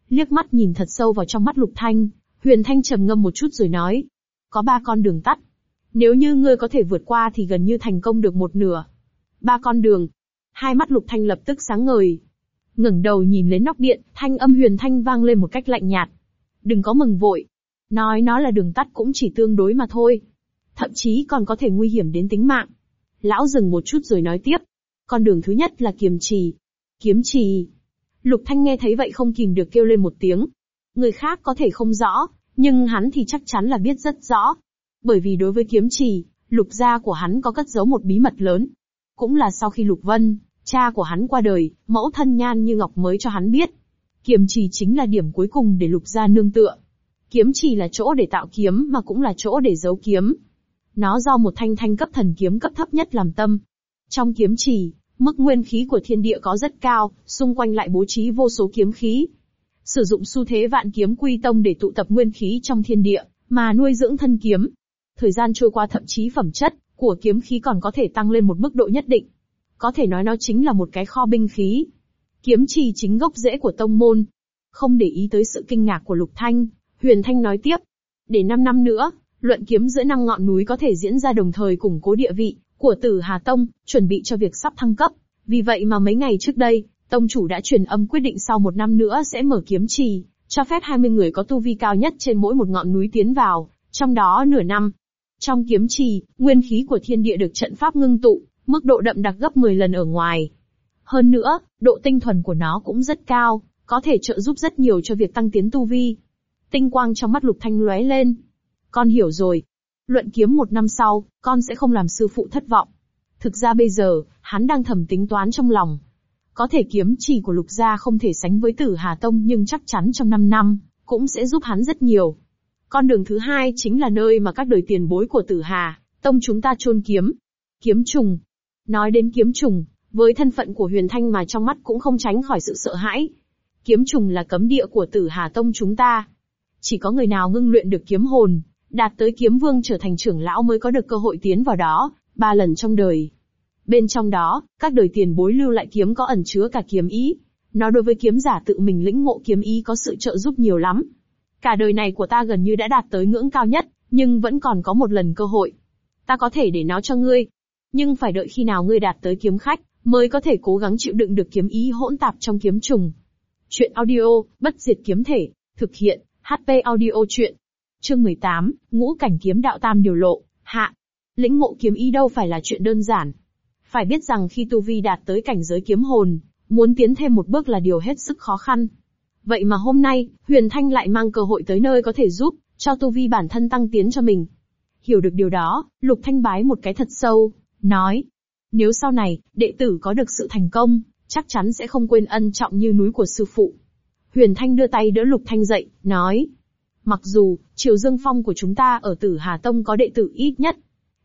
Liếc mắt nhìn thật sâu vào trong mắt Lục Thanh, Huyền Thanh trầm ngâm một chút rồi nói. Có ba con đường tắt. Nếu như ngươi có thể vượt qua thì gần như thành công được một nửa. Ba con đường. Hai mắt Lục Thanh lập tức sáng ngời. ngẩng đầu nhìn lên nóc điện, thanh âm Huyền Thanh vang lên một cách lạnh nhạt. Đừng có mừng vội. Nói nó là đường tắt cũng chỉ tương đối mà thôi thậm chí còn có thể nguy hiểm đến tính mạng. Lão dừng một chút rồi nói tiếp. Con đường thứ nhất là kiềm trì. Kiếm trì. Lục Thanh nghe thấy vậy không kìm được kêu lên một tiếng. Người khác có thể không rõ, nhưng hắn thì chắc chắn là biết rất rõ. Bởi vì đối với kiếm trì, lục gia của hắn có cất giấu một bí mật lớn. Cũng là sau khi lục vân, cha của hắn qua đời, mẫu thân nhan như ngọc mới cho hắn biết. Kiếm trì chính là điểm cuối cùng để lục gia nương tựa. Kiếm trì là chỗ để tạo kiếm mà cũng là chỗ để giấu kiếm. Nó do một thanh thanh cấp thần kiếm cấp thấp nhất làm tâm. Trong kiếm trì, mức nguyên khí của thiên địa có rất cao, xung quanh lại bố trí vô số kiếm khí. Sử dụng xu thế vạn kiếm quy tông để tụ tập nguyên khí trong thiên địa, mà nuôi dưỡng thân kiếm. Thời gian trôi qua thậm chí phẩm chất của kiếm khí còn có thể tăng lên một mức độ nhất định. Có thể nói nó chính là một cái kho binh khí. Kiếm trì chính gốc rễ của tông môn. Không để ý tới sự kinh ngạc của Lục Thanh, Huyền Thanh nói tiếp. Để 5 năm nữa, Luận kiếm giữa năm ngọn núi có thể diễn ra đồng thời củng cố địa vị của Tử Hà Tông, chuẩn bị cho việc sắp thăng cấp. Vì vậy mà mấy ngày trước đây, tông chủ đã truyền âm quyết định sau một năm nữa sẽ mở kiếm trì, cho phép 20 người có tu vi cao nhất trên mỗi một ngọn núi tiến vào, trong đó nửa năm. Trong kiếm trì, nguyên khí của thiên địa được trận pháp ngưng tụ, mức độ đậm đặc gấp 10 lần ở ngoài. Hơn nữa, độ tinh thuần của nó cũng rất cao, có thể trợ giúp rất nhiều cho việc tăng tiến tu vi. Tinh quang trong mắt Lục Thanh lóe lên. Con hiểu rồi. Luận kiếm một năm sau, con sẽ không làm sư phụ thất vọng. Thực ra bây giờ, hắn đang thầm tính toán trong lòng. Có thể kiếm chỉ của Lục gia không thể sánh với Tử Hà Tông nhưng chắc chắn trong 5 năm, cũng sẽ giúp hắn rất nhiều. Con đường thứ hai chính là nơi mà các đời tiền bối của Tử Hà, Tông chúng ta chôn kiếm. Kiếm trùng. Nói đến kiếm trùng, với thân phận của Huyền Thanh mà trong mắt cũng không tránh khỏi sự sợ hãi. Kiếm trùng là cấm địa của Tử Hà Tông chúng ta. Chỉ có người nào ngưng luyện được kiếm hồn, đạt tới kiếm vương trở thành trưởng lão mới có được cơ hội tiến vào đó, ba lần trong đời. Bên trong đó, các đời tiền bối lưu lại kiếm có ẩn chứa cả kiếm ý. Nó đối với kiếm giả tự mình lĩnh ngộ kiếm ý có sự trợ giúp nhiều lắm. Cả đời này của ta gần như đã đạt tới ngưỡng cao nhất, nhưng vẫn còn có một lần cơ hội. Ta có thể để nó cho ngươi. Nhưng phải đợi khi nào ngươi đạt tới kiếm khách, mới có thể cố gắng chịu đựng được kiếm ý hỗn tạp trong kiếm trùng. Chuyện audio, bất diệt kiếm thể, thực hiện, HP audio chuyện. Chương 18, ngũ cảnh kiếm đạo tam điều lộ, hạ. Lĩnh ngộ kiếm ý đâu phải là chuyện đơn giản. Phải biết rằng khi Tu Vi đạt tới cảnh giới kiếm hồn, muốn tiến thêm một bước là điều hết sức khó khăn. Vậy mà hôm nay, Huyền Thanh lại mang cơ hội tới nơi có thể giúp, cho Tu Vi bản thân tăng tiến cho mình. Hiểu được điều đó, Lục Thanh bái một cái thật sâu, nói. Nếu sau này, đệ tử có được sự thành công, chắc chắn sẽ không quên ân trọng như núi của sư phụ. Huyền Thanh đưa tay đỡ Lục Thanh dậy, nói. Mặc dù, Triều Dương Phong của chúng ta ở Tử Hà Tông có đệ tử ít nhất,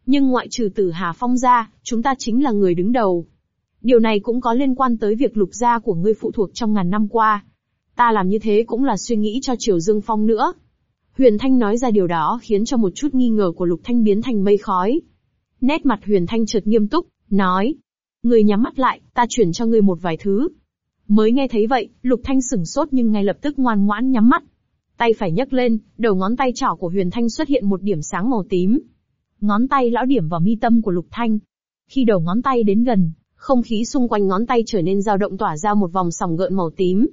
nhưng ngoại trừ Tử Hà Phong ra, chúng ta chính là người đứng đầu. Điều này cũng có liên quan tới việc lục gia của ngươi phụ thuộc trong ngàn năm qua. Ta làm như thế cũng là suy nghĩ cho Triều Dương Phong nữa. Huyền Thanh nói ra điều đó khiến cho một chút nghi ngờ của Lục Thanh biến thành mây khói. Nét mặt Huyền Thanh chợt nghiêm túc, nói. Người nhắm mắt lại, ta chuyển cho ngươi một vài thứ. Mới nghe thấy vậy, Lục Thanh sửng sốt nhưng ngay lập tức ngoan ngoãn nhắm mắt. Tay phải nhấc lên, đầu ngón tay trỏ của Huyền Thanh xuất hiện một điểm sáng màu tím. Ngón tay lão điểm vào mi tâm của Lục Thanh. Khi đầu ngón tay đến gần, không khí xung quanh ngón tay trở nên dao động tỏa ra một vòng sòng gợn màu tím.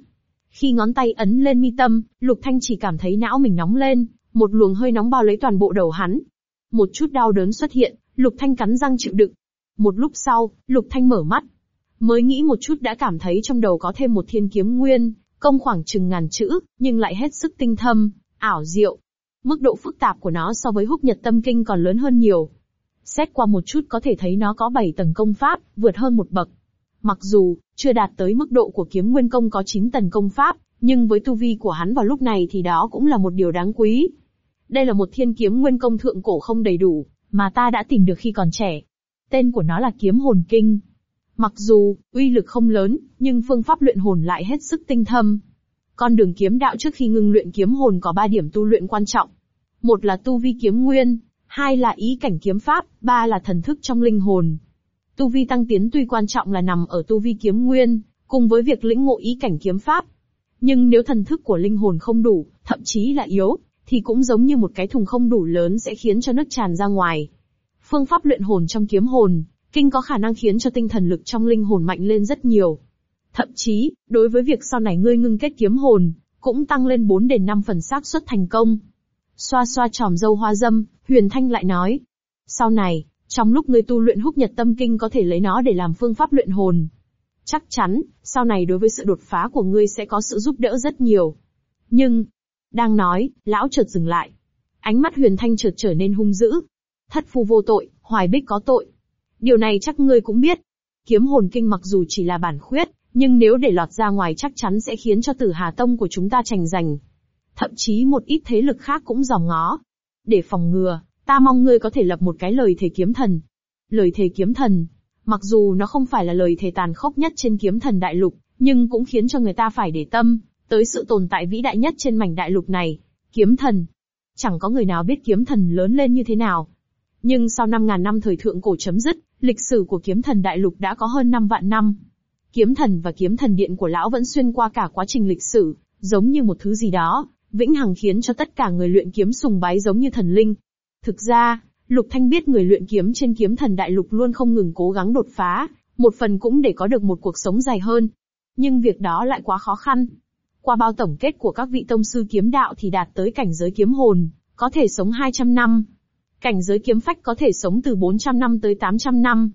Khi ngón tay ấn lên mi tâm, Lục Thanh chỉ cảm thấy não mình nóng lên, một luồng hơi nóng bao lấy toàn bộ đầu hắn. Một chút đau đớn xuất hiện, Lục Thanh cắn răng chịu đựng. Một lúc sau, Lục Thanh mở mắt. Mới nghĩ một chút đã cảm thấy trong đầu có thêm một thiên kiếm nguyên, công khoảng chừng ngàn chữ, nhưng lại hết sức tinh thâm, ảo diệu. Mức độ phức tạp của nó so với húc nhật tâm kinh còn lớn hơn nhiều. Xét qua một chút có thể thấy nó có 7 tầng công pháp, vượt hơn một bậc. Mặc dù, chưa đạt tới mức độ của kiếm nguyên công có 9 tầng công pháp, nhưng với tu vi của hắn vào lúc này thì đó cũng là một điều đáng quý. Đây là một thiên kiếm nguyên công thượng cổ không đầy đủ, mà ta đã tìm được khi còn trẻ. Tên của nó là kiếm hồn kinh. Mặc dù, uy lực không lớn, nhưng phương pháp luyện hồn lại hết sức tinh thâm. Con đường kiếm đạo trước khi ngưng luyện kiếm hồn có 3 điểm tu luyện quan trọng. Một là tu vi kiếm nguyên, hai là ý cảnh kiếm pháp, ba là thần thức trong linh hồn. Tu vi tăng tiến tuy quan trọng là nằm ở tu vi kiếm nguyên, cùng với việc lĩnh ngộ ý cảnh kiếm pháp. Nhưng nếu thần thức của linh hồn không đủ, thậm chí là yếu, thì cũng giống như một cái thùng không đủ lớn sẽ khiến cho nước tràn ra ngoài. Phương pháp luyện hồn trong kiếm hồn, kinh có khả năng khiến cho tinh thần lực trong linh hồn mạnh lên rất nhiều. Thậm chí, đối với việc sau này ngươi ngưng kết kiếm hồn, cũng tăng lên 4 đến 5 phần xác suất thành công. Xoa xoa tròm dâu hoa dâm, Huyền Thanh lại nói. Sau này, trong lúc ngươi tu luyện húc nhật tâm kinh có thể lấy nó để làm phương pháp luyện hồn. Chắc chắn, sau này đối với sự đột phá của ngươi sẽ có sự giúp đỡ rất nhiều. Nhưng, đang nói, lão chợt dừng lại. Ánh mắt Huyền Thanh chợt trở nên hung dữ. Thất phu vô tội, hoài bích có tội. Điều này chắc ngươi cũng biết. Kiếm hồn kinh mặc dù chỉ là bản khuyết, nhưng nếu để lọt ra ngoài chắc chắn sẽ khiến cho tử Hà Tông của chúng ta tranh giành. Thậm chí một ít thế lực khác cũng dòm ngó. Để phòng ngừa, ta mong ngươi có thể lập một cái lời thề kiếm thần. Lời thề kiếm thần, mặc dù nó không phải là lời thề tàn khốc nhất trên kiếm thần đại lục, nhưng cũng khiến cho người ta phải để tâm, tới sự tồn tại vĩ đại nhất trên mảnh đại lục này. Kiếm thần. Chẳng có người nào biết kiếm thần lớn lên như thế nào. Nhưng sau 5.000 năm thời thượng cổ chấm dứt, lịch sử của kiếm thần đại lục đã có hơn 5 vạn năm. Kiếm thần và kiếm thần điện của lão vẫn xuyên qua cả quá trình lịch sử, giống như một thứ gì đó, vĩnh hằng khiến cho tất cả người luyện kiếm sùng bái giống như thần linh. Thực ra, Lục Thanh biết người luyện kiếm trên kiếm thần đại lục luôn không ngừng cố gắng đột phá, một phần cũng để có được một cuộc sống dài hơn. Nhưng việc đó lại quá khó khăn. Qua bao tổng kết của các vị tông sư kiếm đạo thì đạt tới cảnh giới kiếm hồn, có thể sống 200 năm. Cảnh giới kiếm phách có thể sống từ 400 năm tới 800 năm.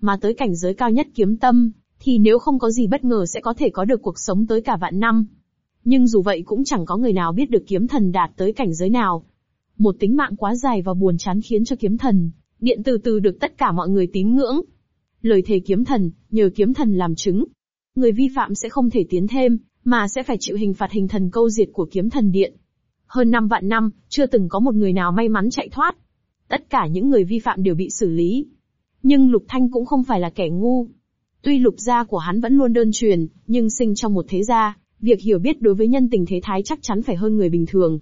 Mà tới cảnh giới cao nhất kiếm tâm, thì nếu không có gì bất ngờ sẽ có thể có được cuộc sống tới cả vạn năm. Nhưng dù vậy cũng chẳng có người nào biết được kiếm thần đạt tới cảnh giới nào. Một tính mạng quá dài và buồn chán khiến cho kiếm thần, điện từ từ được tất cả mọi người tín ngưỡng. Lời thề kiếm thần, nhờ kiếm thần làm chứng. Người vi phạm sẽ không thể tiến thêm, mà sẽ phải chịu hình phạt hình thần câu diệt của kiếm thần điện. Hơn năm vạn năm, chưa từng có một người nào may mắn chạy thoát. Tất cả những người vi phạm đều bị xử lý. Nhưng Lục Thanh cũng không phải là kẻ ngu. Tuy lục gia của hắn vẫn luôn đơn truyền, nhưng sinh trong một thế gia, việc hiểu biết đối với nhân tình thế thái chắc chắn phải hơn người bình thường.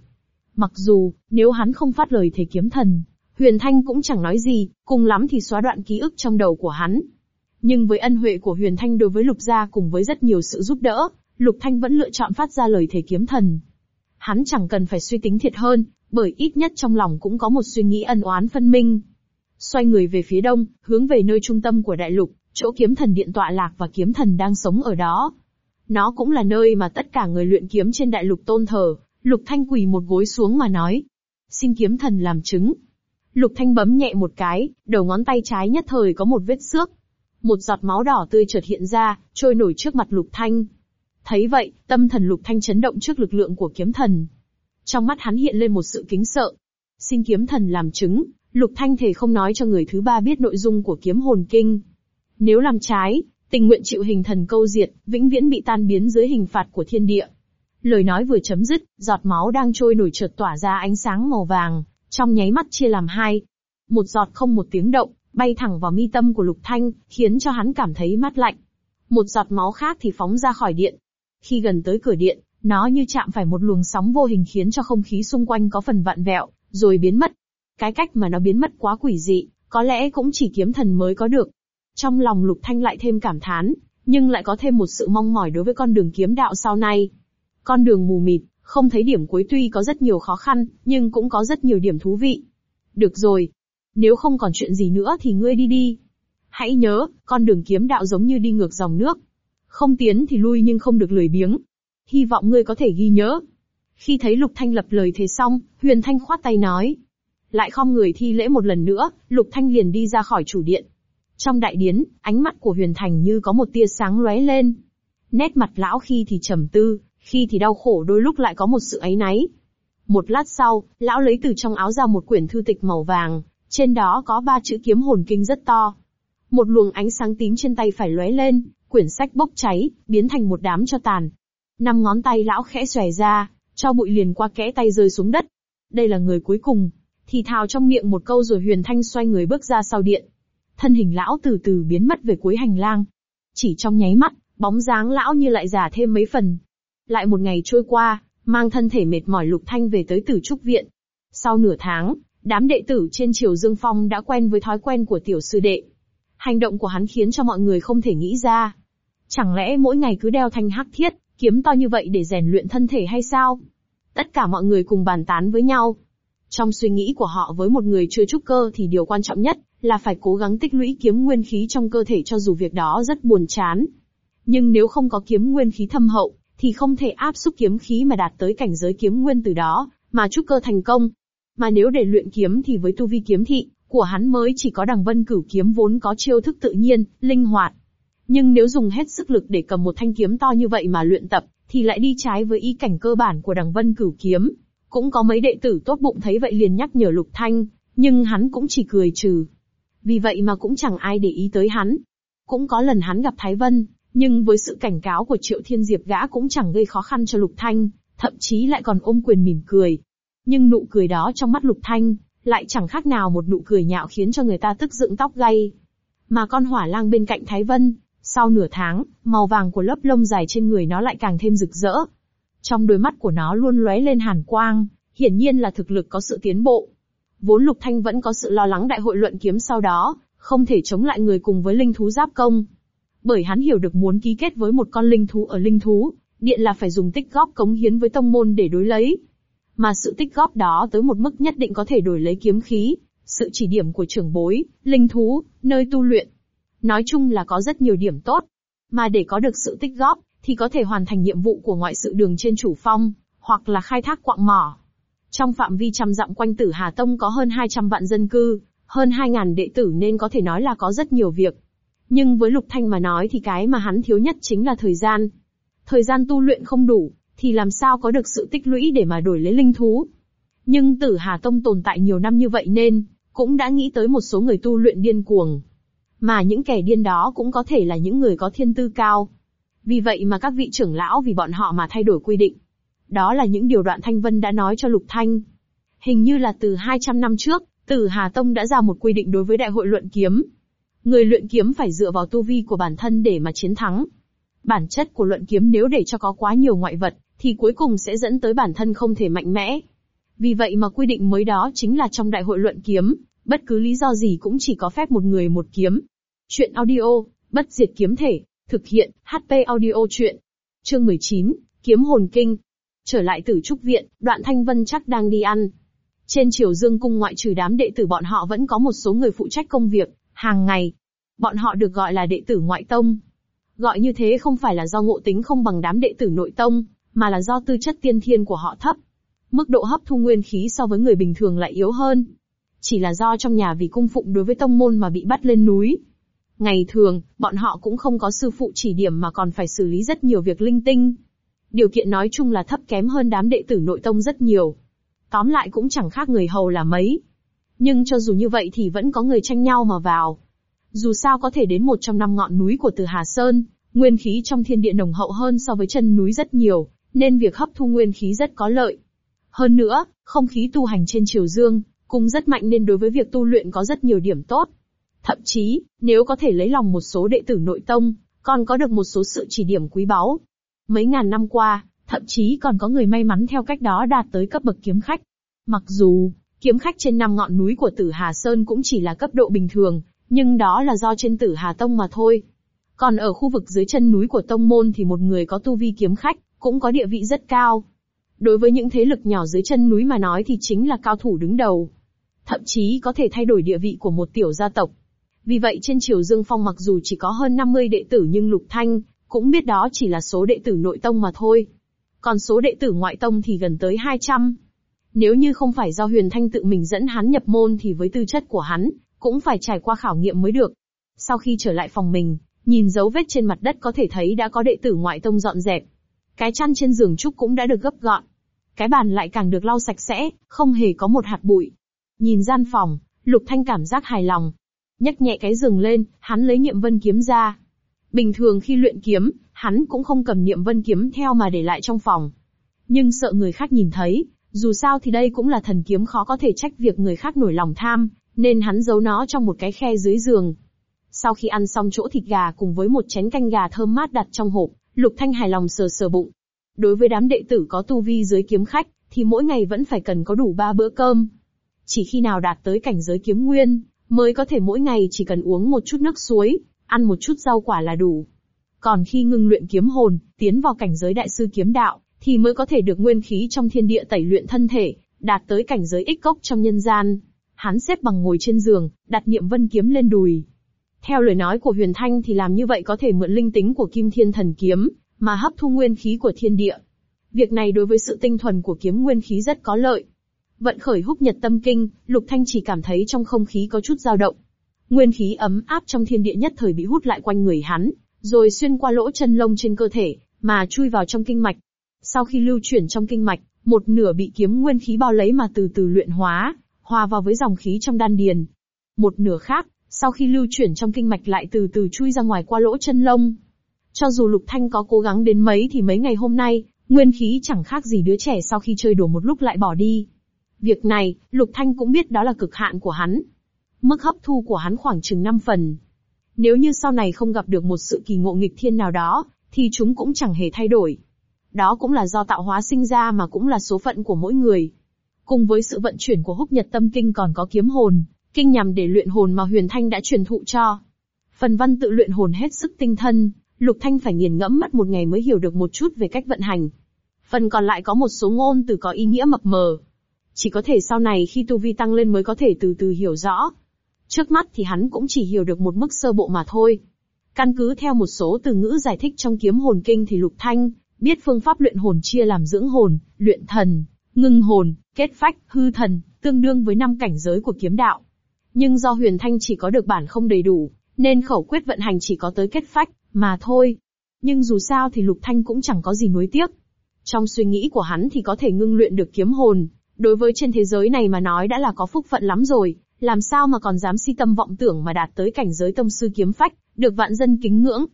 Mặc dù, nếu hắn không phát lời thề kiếm thần, Huyền Thanh cũng chẳng nói gì, cùng lắm thì xóa đoạn ký ức trong đầu của hắn. Nhưng với ân huệ của Huyền Thanh đối với Lục Gia cùng với rất nhiều sự giúp đỡ, Lục Thanh vẫn lựa chọn phát ra lời thề kiếm thần. Hắn chẳng cần phải suy tính thiệt hơn, bởi ít nhất trong lòng cũng có một suy nghĩ ân oán phân minh. Xoay người về phía đông, hướng về nơi trung tâm của đại lục, chỗ kiếm thần điện tọa lạc và kiếm thần đang sống ở đó. Nó cũng là nơi mà tất cả người luyện kiếm trên đại lục tôn thờ, Lục Thanh quỳ một gối xuống mà nói. Xin kiếm thần làm chứng. Lục Thanh bấm nhẹ một cái, đầu ngón tay trái nhất thời có một vết xước. Một giọt máu đỏ tươi chợt hiện ra, trôi nổi trước mặt Lục Thanh. Thấy vậy, tâm thần Lục Thanh chấn động trước lực lượng của kiếm thần. Trong mắt hắn hiện lên một sự kính sợ. Xin kiếm thần làm chứng, Lục Thanh thể không nói cho người thứ ba biết nội dung của kiếm hồn kinh. Nếu làm trái, tình nguyện chịu hình thần câu diệt, vĩnh viễn bị tan biến dưới hình phạt của thiên địa. Lời nói vừa chấm dứt, giọt máu đang trôi nổi chợt tỏa ra ánh sáng màu vàng, trong nháy mắt chia làm hai. Một giọt không một tiếng động, bay thẳng vào mi tâm của Lục Thanh, khiến cho hắn cảm thấy mát lạnh. Một giọt máu khác thì phóng ra khỏi điện. Khi gần tới cửa điện, nó như chạm phải một luồng sóng vô hình khiến cho không khí xung quanh có phần vặn vẹo, rồi biến mất. Cái cách mà nó biến mất quá quỷ dị, có lẽ cũng chỉ kiếm thần mới có được. Trong lòng Lục Thanh lại thêm cảm thán, nhưng lại có thêm một sự mong mỏi đối với con đường kiếm đạo sau này. Con đường mù mịt, không thấy điểm cuối tuy có rất nhiều khó khăn, nhưng cũng có rất nhiều điểm thú vị. Được rồi. Nếu không còn chuyện gì nữa thì ngươi đi đi. Hãy nhớ, con đường kiếm đạo giống như đi ngược dòng nước. Không tiến thì lui nhưng không được lười biếng. Hy vọng ngươi có thể ghi nhớ. Khi thấy Lục Thanh lập lời thế xong, Huyền Thanh khoát tay nói. Lại không người thi lễ một lần nữa, Lục Thanh liền đi ra khỏi chủ điện. Trong đại điến, ánh mắt của Huyền Thành như có một tia sáng lóe lên. Nét mặt lão khi thì trầm tư, khi thì đau khổ đôi lúc lại có một sự ấy náy. Một lát sau, lão lấy từ trong áo ra một quyển thư tịch màu vàng, trên đó có ba chữ kiếm hồn kinh rất to. Một luồng ánh sáng tím trên tay phải lóe lên, quyển sách bốc cháy, biến thành một đám cho tàn. Năm ngón tay lão khẽ xòe ra, cho bụi liền qua kẽ tay rơi xuống đất. Đây là người cuối cùng. Thì thào trong miệng một câu rồi huyền thanh xoay người bước ra sau điện. Thân hình lão từ từ biến mất về cuối hành lang. Chỉ trong nháy mắt, bóng dáng lão như lại già thêm mấy phần, lại một ngày trôi qua, mang thân thể mệt mỏi Lục Thanh về tới Tử Trúc Viện. Sau nửa tháng, đám đệ tử trên Triều Dương Phong đã quen với thói quen của tiểu sư đệ. Hành động của hắn khiến cho mọi người không thể nghĩ ra. Chẳng lẽ mỗi ngày cứ đeo thanh hắc thiết, kiếm to như vậy để rèn luyện thân thể hay sao? Tất cả mọi người cùng bàn tán với nhau. Trong suy nghĩ của họ với một người chưa trúc cơ thì điều quan trọng nhất là phải cố gắng tích lũy kiếm nguyên khí trong cơ thể cho dù việc đó rất buồn chán. Nhưng nếu không có kiếm nguyên khí thâm hậu, thì không thể áp xúc kiếm khí mà đạt tới cảnh giới kiếm nguyên từ đó, mà trúc cơ thành công. Mà nếu để luyện kiếm thì với tu vi kiếm thị, của hắn mới chỉ có đằng vân cửu kiếm vốn có chiêu thức tự nhiên, linh hoạt. Nhưng nếu dùng hết sức lực để cầm một thanh kiếm to như vậy mà luyện tập, thì lại đi trái với ý cảnh cơ bản của đằng vân cửu kiếm. Cũng có mấy đệ tử tốt bụng thấy vậy liền nhắc nhở lục thanh, nhưng hắn cũng chỉ cười trừ. Vì vậy mà cũng chẳng ai để ý tới hắn. Cũng có lần hắn gặp Thái Vân, nhưng với sự cảnh cáo của Triệu Thiên Diệp gã cũng chẳng gây khó khăn cho Lục Thanh, thậm chí lại còn ôm quyền mỉm cười. Nhưng nụ cười đó trong mắt Lục Thanh, lại chẳng khác nào một nụ cười nhạo khiến cho người ta tức dựng tóc gay. Mà con hỏa lang bên cạnh Thái Vân, sau nửa tháng, màu vàng của lớp lông dài trên người nó lại càng thêm rực rỡ. Trong đôi mắt của nó luôn lóe lên hàn quang, hiển nhiên là thực lực có sự tiến bộ. Vốn Lục Thanh vẫn có sự lo lắng đại hội luận kiếm sau đó, không thể chống lại người cùng với linh thú giáp công. Bởi hắn hiểu được muốn ký kết với một con linh thú ở linh thú, điện là phải dùng tích góp cống hiến với tông môn để đối lấy. Mà sự tích góp đó tới một mức nhất định có thể đổi lấy kiếm khí, sự chỉ điểm của trưởng bối, linh thú, nơi tu luyện. Nói chung là có rất nhiều điểm tốt. Mà để có được sự tích góp, thì có thể hoàn thành nhiệm vụ của ngoại sự đường trên chủ phong, hoặc là khai thác quạng mỏ. Trong phạm vi trăm dặm quanh Tử Hà Tông có hơn 200 vạn dân cư, hơn 2.000 đệ tử nên có thể nói là có rất nhiều việc. Nhưng với Lục Thanh mà nói thì cái mà hắn thiếu nhất chính là thời gian. Thời gian tu luyện không đủ, thì làm sao có được sự tích lũy để mà đổi lấy linh thú. Nhưng Tử Hà Tông tồn tại nhiều năm như vậy nên, cũng đã nghĩ tới một số người tu luyện điên cuồng. Mà những kẻ điên đó cũng có thể là những người có thiên tư cao. Vì vậy mà các vị trưởng lão vì bọn họ mà thay đổi quy định. Đó là những điều đoạn Thanh Vân đã nói cho Lục Thanh. Hình như là từ 200 năm trước, Tử Hà Tông đã ra một quy định đối với đại hội luận kiếm. Người luyện kiếm phải dựa vào tu vi của bản thân để mà chiến thắng. Bản chất của luận kiếm nếu để cho có quá nhiều ngoại vật, thì cuối cùng sẽ dẫn tới bản thân không thể mạnh mẽ. Vì vậy mà quy định mới đó chính là trong đại hội luận kiếm, bất cứ lý do gì cũng chỉ có phép một người một kiếm. Chuyện audio, bất diệt kiếm thể, thực hiện, HP audio chuyện. Chương 19, Kiếm hồn kinh. Trở lại tử trúc viện, đoạn thanh vân chắc đang đi ăn. Trên triều dương cung ngoại trừ đám đệ tử bọn họ vẫn có một số người phụ trách công việc, hàng ngày. Bọn họ được gọi là đệ tử ngoại tông. Gọi như thế không phải là do ngộ tính không bằng đám đệ tử nội tông, mà là do tư chất tiên thiên của họ thấp. Mức độ hấp thu nguyên khí so với người bình thường lại yếu hơn. Chỉ là do trong nhà vì cung phụng đối với tông môn mà bị bắt lên núi. Ngày thường, bọn họ cũng không có sư phụ chỉ điểm mà còn phải xử lý rất nhiều việc linh tinh. Điều kiện nói chung là thấp kém hơn đám đệ tử nội tông rất nhiều. Tóm lại cũng chẳng khác người hầu là mấy. Nhưng cho dù như vậy thì vẫn có người tranh nhau mà vào. Dù sao có thể đến một trong năm ngọn núi của Từ Hà Sơn, nguyên khí trong thiên địa nồng hậu hơn so với chân núi rất nhiều, nên việc hấp thu nguyên khí rất có lợi. Hơn nữa, không khí tu hành trên Triều Dương, cũng rất mạnh nên đối với việc tu luyện có rất nhiều điểm tốt. Thậm chí, nếu có thể lấy lòng một số đệ tử nội tông, còn có được một số sự chỉ điểm quý báu. Mấy ngàn năm qua, thậm chí còn có người may mắn theo cách đó đạt tới cấp bậc kiếm khách. Mặc dù, kiếm khách trên năm ngọn núi của Tử Hà Sơn cũng chỉ là cấp độ bình thường, nhưng đó là do trên Tử Hà Tông mà thôi. Còn ở khu vực dưới chân núi của Tông Môn thì một người có tu vi kiếm khách, cũng có địa vị rất cao. Đối với những thế lực nhỏ dưới chân núi mà nói thì chính là cao thủ đứng đầu. Thậm chí có thể thay đổi địa vị của một tiểu gia tộc. Vì vậy trên Triều Dương Phong mặc dù chỉ có hơn 50 đệ tử nhưng Lục Thanh, cũng biết đó chỉ là số đệ tử nội tông mà thôi. Còn số đệ tử ngoại tông thì gần tới 200. Nếu như không phải do Huyền Thanh tự mình dẫn hắn nhập môn thì với tư chất của hắn, cũng phải trải qua khảo nghiệm mới được. Sau khi trở lại phòng mình, nhìn dấu vết trên mặt đất có thể thấy đã có đệ tử ngoại tông dọn dẹp. Cái chăn trên giường trúc cũng đã được gấp gọn. Cái bàn lại càng được lau sạch sẽ, không hề có một hạt bụi. Nhìn gian phòng, Lục Thanh cảm giác hài lòng. Nhấc nhẹ cái giường lên, hắn lấy niệm vân kiếm ra. Bình thường khi luyện kiếm, hắn cũng không cầm niệm vân kiếm theo mà để lại trong phòng. Nhưng sợ người khác nhìn thấy, dù sao thì đây cũng là thần kiếm khó có thể trách việc người khác nổi lòng tham, nên hắn giấu nó trong một cái khe dưới giường. Sau khi ăn xong chỗ thịt gà cùng với một chén canh gà thơm mát đặt trong hộp, Lục Thanh hài lòng sờ sờ bụng. Đối với đám đệ tử có tu vi dưới kiếm khách, thì mỗi ngày vẫn phải cần có đủ ba bữa cơm. Chỉ khi nào đạt tới cảnh giới kiếm nguyên, mới có thể mỗi ngày chỉ cần uống một chút nước suối, ăn một chút rau quả là đủ. Còn khi ngưng luyện kiếm hồn, tiến vào cảnh giới đại sư kiếm đạo, thì mới có thể được nguyên khí trong thiên địa tẩy luyện thân thể, đạt tới cảnh giới ích cốc trong nhân gian. Hắn xếp bằng ngồi trên giường, đặt niệm vân kiếm lên đùi. Theo lời nói của Huyền Thanh thì làm như vậy có thể mượn linh tính của Kim Thiên Thần Kiếm, mà hấp thu nguyên khí của thiên địa. Việc này đối với sự tinh thuần của kiếm nguyên khí rất có lợi. Vận khởi húc nhật tâm kinh, Lục Thanh chỉ cảm thấy trong không khí có chút dao động. Nguyên khí ấm áp trong thiên địa nhất thời bị hút lại quanh người hắn, rồi xuyên qua lỗ chân lông trên cơ thể, mà chui vào trong kinh mạch. Sau khi lưu chuyển trong kinh mạch, một nửa bị kiếm nguyên khí bao lấy mà từ từ luyện hóa, hòa vào với dòng khí trong đan điền. Một nửa khác, sau khi lưu chuyển trong kinh mạch lại từ từ chui ra ngoài qua lỗ chân lông. Cho dù Lục Thanh có cố gắng đến mấy thì mấy ngày hôm nay, nguyên khí chẳng khác gì đứa trẻ sau khi chơi đùa một lúc lại bỏ đi. Việc này, Lục Thanh cũng biết đó là cực hạn của hắn. Mức hấp thu của hắn khoảng chừng 5 phần. Nếu như sau này không gặp được một sự kỳ ngộ nghịch thiên nào đó, thì chúng cũng chẳng hề thay đổi. Đó cũng là do tạo hóa sinh ra mà cũng là số phận của mỗi người. Cùng với sự vận chuyển của húc nhật tâm kinh còn có kiếm hồn, kinh nhằm để luyện hồn mà Huyền Thanh đã truyền thụ cho. Phần văn tự luyện hồn hết sức tinh thân, Lục Thanh phải nghiền ngẫm mất một ngày mới hiểu được một chút về cách vận hành. Phần còn lại có một số ngôn từ có ý nghĩa mập mờ. Chỉ có thể sau này khi tu vi tăng lên mới có thể từ từ hiểu rõ. Trước mắt thì hắn cũng chỉ hiểu được một mức sơ bộ mà thôi. Căn cứ theo một số từ ngữ giải thích trong kiếm hồn kinh thì Lục Thanh biết phương pháp luyện hồn chia làm dưỡng hồn, luyện thần, ngưng hồn, kết phách, hư thần, tương đương với năm cảnh giới của kiếm đạo. Nhưng do Huyền Thanh chỉ có được bản không đầy đủ, nên khẩu quyết vận hành chỉ có tới kết phách, mà thôi. Nhưng dù sao thì Lục Thanh cũng chẳng có gì nuối tiếc. Trong suy nghĩ của hắn thì có thể ngưng luyện được kiếm hồn, đối với trên thế giới này mà nói đã là có phúc phận lắm rồi, làm sao mà còn dám si tâm vọng tưởng mà đạt tới cảnh giới tông sư kiếm phách, được vạn dân kính ngưỡng.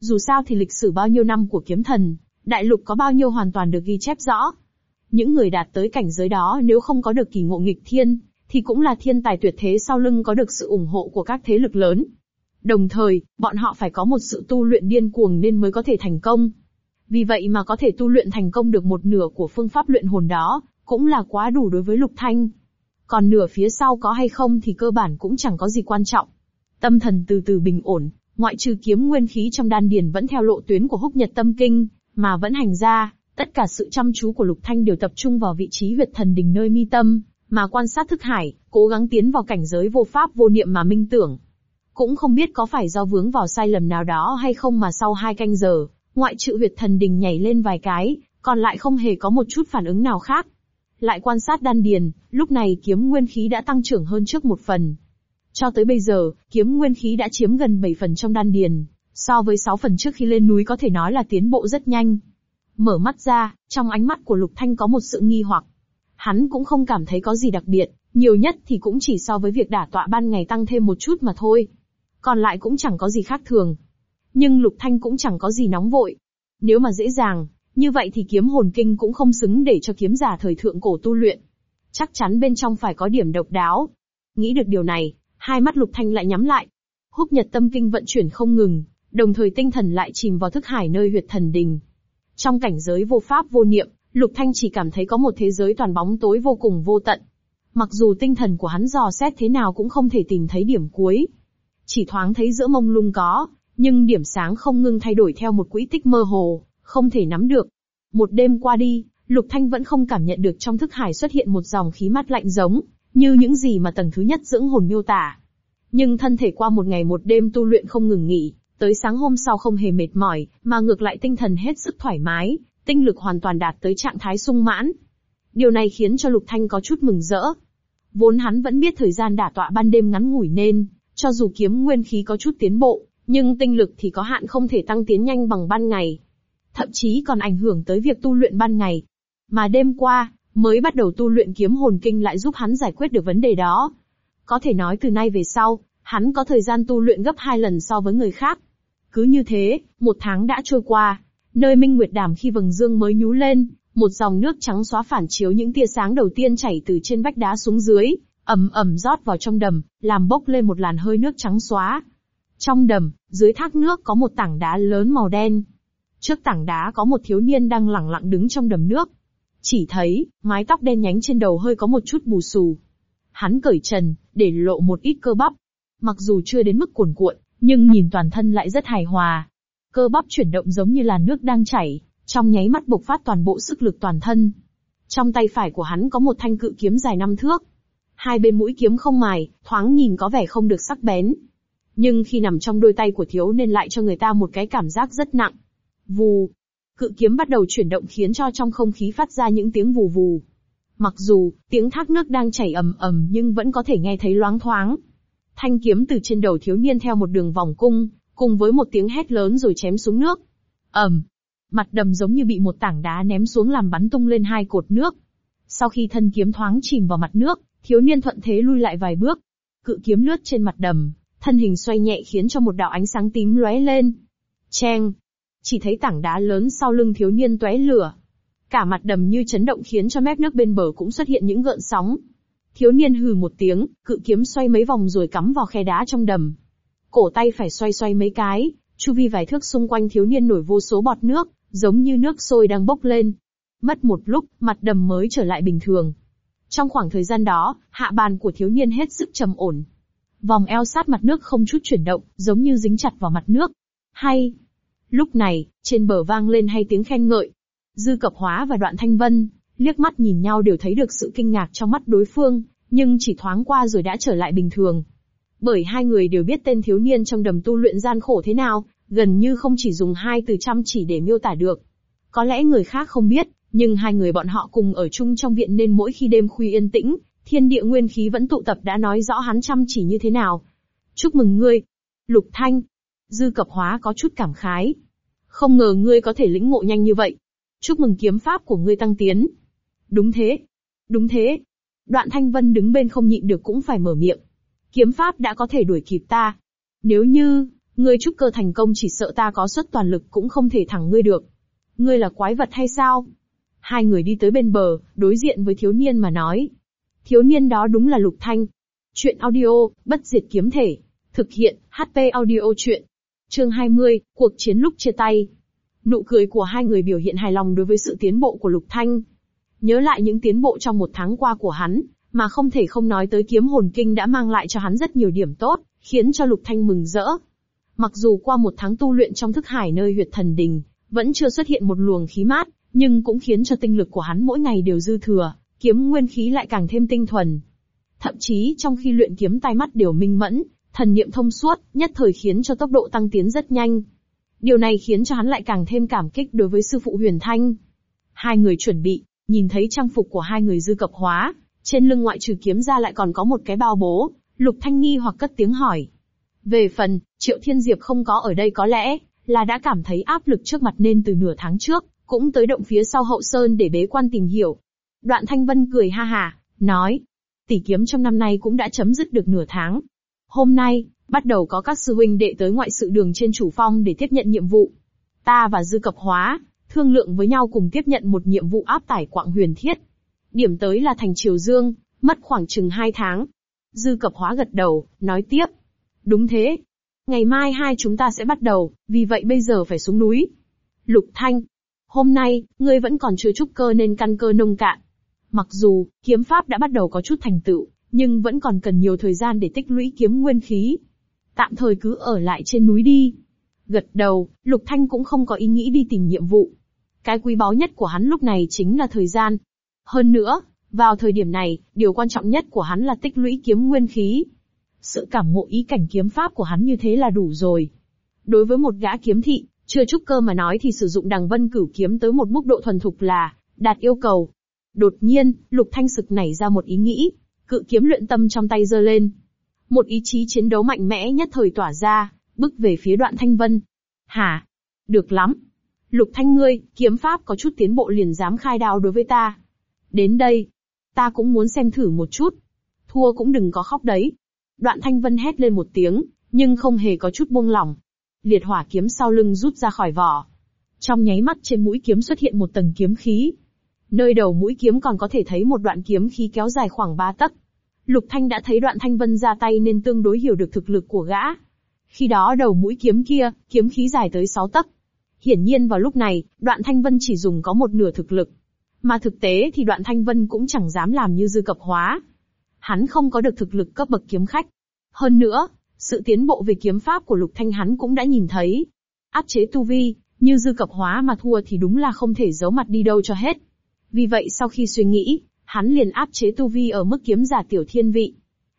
Dù sao thì lịch sử bao nhiêu năm của kiếm thần, đại lục có bao nhiêu hoàn toàn được ghi chép rõ. Những người đạt tới cảnh giới đó nếu không có được kỳ ngộ nghịch thiên, thì cũng là thiên tài tuyệt thế sau lưng có được sự ủng hộ của các thế lực lớn. Đồng thời, bọn họ phải có một sự tu luyện điên cuồng nên mới có thể thành công. Vì vậy mà có thể tu luyện thành công được một nửa của phương pháp luyện hồn đó, cũng là quá đủ đối với Lục Thanh. Còn nửa phía sau có hay không thì cơ bản cũng chẳng có gì quan trọng. Tâm thần từ từ bình ổn, ngoại trừ kiếm nguyên khí trong đan điền vẫn theo lộ tuyến của húc nhật tâm kinh, mà vẫn hành ra, tất cả sự chăm chú của Lục Thanh đều tập trung vào vị trí huyệt thần đình nơi mi tâm, mà quan sát thức hải, cố gắng tiến vào cảnh giới vô pháp vô niệm mà minh tưởng. Cũng không biết có phải do vướng vào sai lầm nào đó hay không mà sau hai canh giờ, ngoại trừ huyệt thần đình nhảy lên vài cái, còn lại không hề có một chút phản ứng nào khác. Lại quan sát đan điền, lúc này kiếm nguyên khí đã tăng trưởng hơn trước một phần. Cho tới bây giờ, kiếm nguyên khí đã chiếm gần 7 phần trong đan điền, so với 6 phần trước khi lên núi có thể nói là tiến bộ rất nhanh. Mở mắt ra, trong ánh mắt của Lục Thanh có một sự nghi hoặc. Hắn cũng không cảm thấy có gì đặc biệt, nhiều nhất thì cũng chỉ so với việc đả tọa ban ngày tăng thêm một chút mà thôi. Còn lại cũng chẳng có gì khác thường. Nhưng Lục Thanh cũng chẳng có gì nóng vội. Nếu mà dễ dàng, như vậy thì kiếm hồn kinh cũng không xứng để cho kiếm giả thời thượng cổ tu luyện. Chắc chắn bên trong phải có điểm độc đáo. Nghĩ được điều này, hai mắt Lục Thanh lại nhắm lại. Húc Nhật Tâm Kinh vận chuyển không ngừng, đồng thời tinh thần lại chìm vào thức hải nơi huyệt thần đình. Trong cảnh giới vô pháp vô niệm, Lục Thanh chỉ cảm thấy có một thế giới toàn bóng tối vô cùng vô tận. Mặc dù tinh thần của hắn dò xét thế nào cũng không thể tìm thấy điểm cuối. Chỉ thoáng thấy giữa mông lung có, nhưng điểm sáng không ngưng thay đổi theo một quỹ tích mơ hồ, không thể nắm được. Một đêm qua đi, Lục Thanh vẫn không cảm nhận được trong thức hải xuất hiện một dòng khí mát lạnh giống, như những gì mà tầng thứ nhất dưỡng hồn miêu tả. Nhưng thân thể qua một ngày một đêm tu luyện không ngừng nghỉ, tới sáng hôm sau không hề mệt mỏi, mà ngược lại tinh thần hết sức thoải mái, tinh lực hoàn toàn đạt tới trạng thái sung mãn. Điều này khiến cho Lục Thanh có chút mừng rỡ. Vốn hắn vẫn biết thời gian đả tọa ban đêm ngắn ngủi nên, cho dù kiếm nguyên khí có chút tiến bộ, nhưng tinh lực thì có hạn không thể tăng tiến nhanh bằng ban ngày. Thậm chí còn ảnh hưởng tới việc tu luyện ban ngày. Mà đêm qua, mới bắt đầu tu luyện kiếm hồn kinh lại giúp hắn giải quyết được vấn đề đó. Có thể nói từ nay về sau, hắn có thời gian tu luyện gấp hai lần so với người khác. Cứ như thế, một tháng đã trôi qua, nơi Minh Nguyệt Đàm khi vầng dương mới nhú lên, một dòng nước trắng xóa phản chiếu những tia sáng đầu tiên chảy từ trên vách đá xuống dưới, ầm ầm rót vào trong đầm, làm bốc lên một làn hơi nước trắng xóa. Trong đầm, dưới thác nước có một tảng đá lớn màu đen. Trước tảng đá có một thiếu niên đang lẳng lặng đứng trong đầm nước. Chỉ thấy, mái tóc đen nhánh trên đầu hơi có một chút bù xù. Hắn cởi trần, để lộ một ít cơ bắp. Mặc dù chưa đến mức cuồn cuộn, nhưng nhìn toàn thân lại rất hài hòa. Cơ bắp chuyển động giống như là nước đang chảy, trong nháy mắt bộc phát toàn bộ sức lực toàn thân. Trong tay phải của hắn có một thanh cự kiếm dài năm thước. Hai bên mũi kiếm không mài, thoáng nhìn có vẻ không được sắc bén. Nhưng khi nằm trong đôi tay của thiếu nên lại cho người ta một cái cảm giác rất nặng. Vù. Cự kiếm bắt đầu chuyển động khiến cho trong không khí phát ra những tiếng vù vù. Mặc dù, tiếng thác nước đang chảy ầm ầm nhưng vẫn có thể nghe thấy loáng thoáng. Thanh kiếm từ trên đầu thiếu niên theo một đường vòng cung, cùng với một tiếng hét lớn rồi chém xuống nước. ầm, mặt đầm giống như bị một tảng đá ném xuống làm bắn tung lên hai cột nước. Sau khi thân kiếm thoáng chìm vào mặt nước, thiếu niên thuận thế lui lại vài bước. Cự kiếm lướt trên mặt đầm, thân hình xoay nhẹ khiến cho một đạo ánh sáng tím lóe lên. Cheng! Chỉ thấy tảng đá lớn sau lưng thiếu niên tóe lửa. Cả mặt đầm như chấn động khiến cho mép nước bên bờ cũng xuất hiện những gợn sóng. Thiếu niên hừ một tiếng, cự kiếm xoay mấy vòng rồi cắm vào khe đá trong đầm. Cổ tay phải xoay xoay mấy cái, chu vi vài thước xung quanh thiếu niên nổi vô số bọt nước, giống như nước sôi đang bốc lên. Mất một lúc, mặt đầm mới trở lại bình thường. Trong khoảng thời gian đó, hạ bàn của thiếu niên hết sức trầm ổn. Vòng eo sát mặt nước không chút chuyển động, giống như dính chặt vào mặt nước. Hay. Lúc này, trên bờ vang lên hay tiếng khen ngợi. Dư Cập Hóa và Đoạn Thanh Vân, liếc mắt nhìn nhau đều thấy được sự kinh ngạc trong mắt đối phương, nhưng chỉ thoáng qua rồi đã trở lại bình thường. Bởi hai người đều biết tên thiếu niên trong đầm tu luyện gian khổ thế nào, gần như không chỉ dùng hai từ chăm chỉ để miêu tả được. Có lẽ người khác không biết, nhưng hai người bọn họ cùng ở chung trong viện nên mỗi khi đêm khuya yên tĩnh, thiên địa nguyên khí vẫn tụ tập đã nói rõ hắn chăm chỉ như thế nào. Chúc mừng ngươi. Lục Thanh. Dư cập hóa có chút cảm khái. Không ngờ ngươi có thể lĩnh ngộ nhanh như vậy. Chúc mừng kiếm pháp của ngươi tăng tiến. Đúng thế. Đúng thế. Đoạn Thanh Vân đứng bên không nhịn được cũng phải mở miệng. Kiếm pháp đã có thể đuổi kịp ta. Nếu như, ngươi trúc cơ thành công chỉ sợ ta có suất toàn lực cũng không thể thẳng ngươi được. Ngươi là quái vật hay sao? Hai người đi tới bên bờ, đối diện với thiếu niên mà nói. Thiếu niên đó đúng là Lục Thanh. Chuyện audio, bất diệt kiếm thể. Thực hiện, HP audio chuyện. Chương 20, cuộc chiến lúc chia tay. Nụ cười của hai người biểu hiện hài lòng đối với sự tiến bộ của Lục Thanh. Nhớ lại những tiến bộ trong một tháng qua của hắn, mà không thể không nói tới kiếm hồn kinh đã mang lại cho hắn rất nhiều điểm tốt, khiến cho Lục Thanh mừng rỡ. Mặc dù qua một tháng tu luyện trong thức hải nơi huyệt thần đình, vẫn chưa xuất hiện một luồng khí mát, nhưng cũng khiến cho tinh lực của hắn mỗi ngày đều dư thừa, kiếm nguyên khí lại càng thêm tinh thuần. Thậm chí trong khi luyện kiếm tai mắt đều minh mẫn, thần niệm thông suốt, nhất thời khiến cho tốc độ tăng tiến rất nhanh. Điều này khiến cho hắn lại càng thêm cảm kích đối với sư phụ Huyền Thanh. Hai người chuẩn bị, nhìn thấy trang phục của hai người dư cập hóa, trên lưng ngoại trừ kiếm ra lại còn có một cái bao bố, Lục Thanh nghi hoặc cất tiếng hỏi. Về phần, Triệu Thiên Diệp không có ở đây có lẽ, là đã cảm thấy áp lực trước mặt nên từ nửa tháng trước, cũng tới động phía sau hậu sơn để bế quan tìm hiểu. Đoạn Thanh Vân cười ha hà, nói, tỷ kiếm trong năm nay cũng đã chấm dứt được nửa tháng. Hôm nay, bắt đầu có các sư huynh đệ tới ngoại sự đường trên chủ phong để tiếp nhận nhiệm vụ. Ta và Dư Cập Hóa, thương lượng với nhau cùng tiếp nhận một nhiệm vụ áp tải quạng huyền thiết. Điểm tới là thành Triều Dương, mất khoảng chừng hai tháng. Dư Cập Hóa gật đầu, nói tiếp. Đúng thế. Ngày mai hai chúng ta sẽ bắt đầu, vì vậy bây giờ phải xuống núi. Lục Thanh, Hôm nay, ngươi vẫn còn chưa trúc cơ nên căn cơ nông cạn. Mặc dù, kiếm pháp đã bắt đầu có chút thành tựu, nhưng vẫn còn cần nhiều thời gian để tích lũy kiếm nguyên khí. Tạm thời cứ ở lại trên núi đi. Gật đầu, Lục Thanh cũng không có ý nghĩ đi tìm nhiệm vụ. Cái quý báu nhất của hắn lúc này chính là thời gian. Hơn nữa, vào thời điểm này, điều quan trọng nhất của hắn là tích lũy kiếm nguyên khí. Sự cảm ngộ ý cảnh kiếm pháp của hắn như thế là đủ rồi. Đối với một gã kiếm thị, chưa trúc cơ mà nói thì sử dụng đằng vân cửu kiếm tới một mức độ thuần thục là, đạt yêu cầu. Đột nhiên, lục thanh sực nảy ra một ý nghĩ, cự kiếm luyện tâm trong tay giơ lên. Một ý chí chiến đấu mạnh mẽ nhất thời tỏa ra, bước về phía đoạn thanh vân. Hả? Được lắm. Lục thanh ngươi, kiếm pháp có chút tiến bộ liền dám khai đao đối với ta. Đến đây. Ta cũng muốn xem thử một chút. Thua cũng đừng có khóc đấy. Đoạn thanh vân hét lên một tiếng, nhưng không hề có chút buông lỏng liệt hỏa kiếm sau lưng rút ra khỏi vỏ. Trong nháy mắt trên mũi kiếm xuất hiện một tầng kiếm khí. Nơi đầu mũi kiếm còn có thể thấy một đoạn kiếm khí kéo dài khoảng 3 tấc. Lục Thanh đã thấy đoạn Thanh Vân ra tay nên tương đối hiểu được thực lực của gã. Khi đó đầu mũi kiếm kia, kiếm khí dài tới 6 tấc. Hiển nhiên vào lúc này, đoạn Thanh Vân chỉ dùng có một nửa thực lực. Mà thực tế thì đoạn Thanh Vân cũng chẳng dám làm như dư cập hóa. Hắn không có được thực lực cấp bậc kiếm khách. Hơn nữa, sự tiến bộ về kiếm pháp của Lục Thanh hắn cũng đã nhìn thấy. Áp chế tu vi, như dư cập hóa mà thua thì đúng là không thể giấu mặt đi đâu cho hết. Vì vậy sau khi suy nghĩ, hắn liền áp chế tu vi ở mức kiếm giả tiểu thiên vị.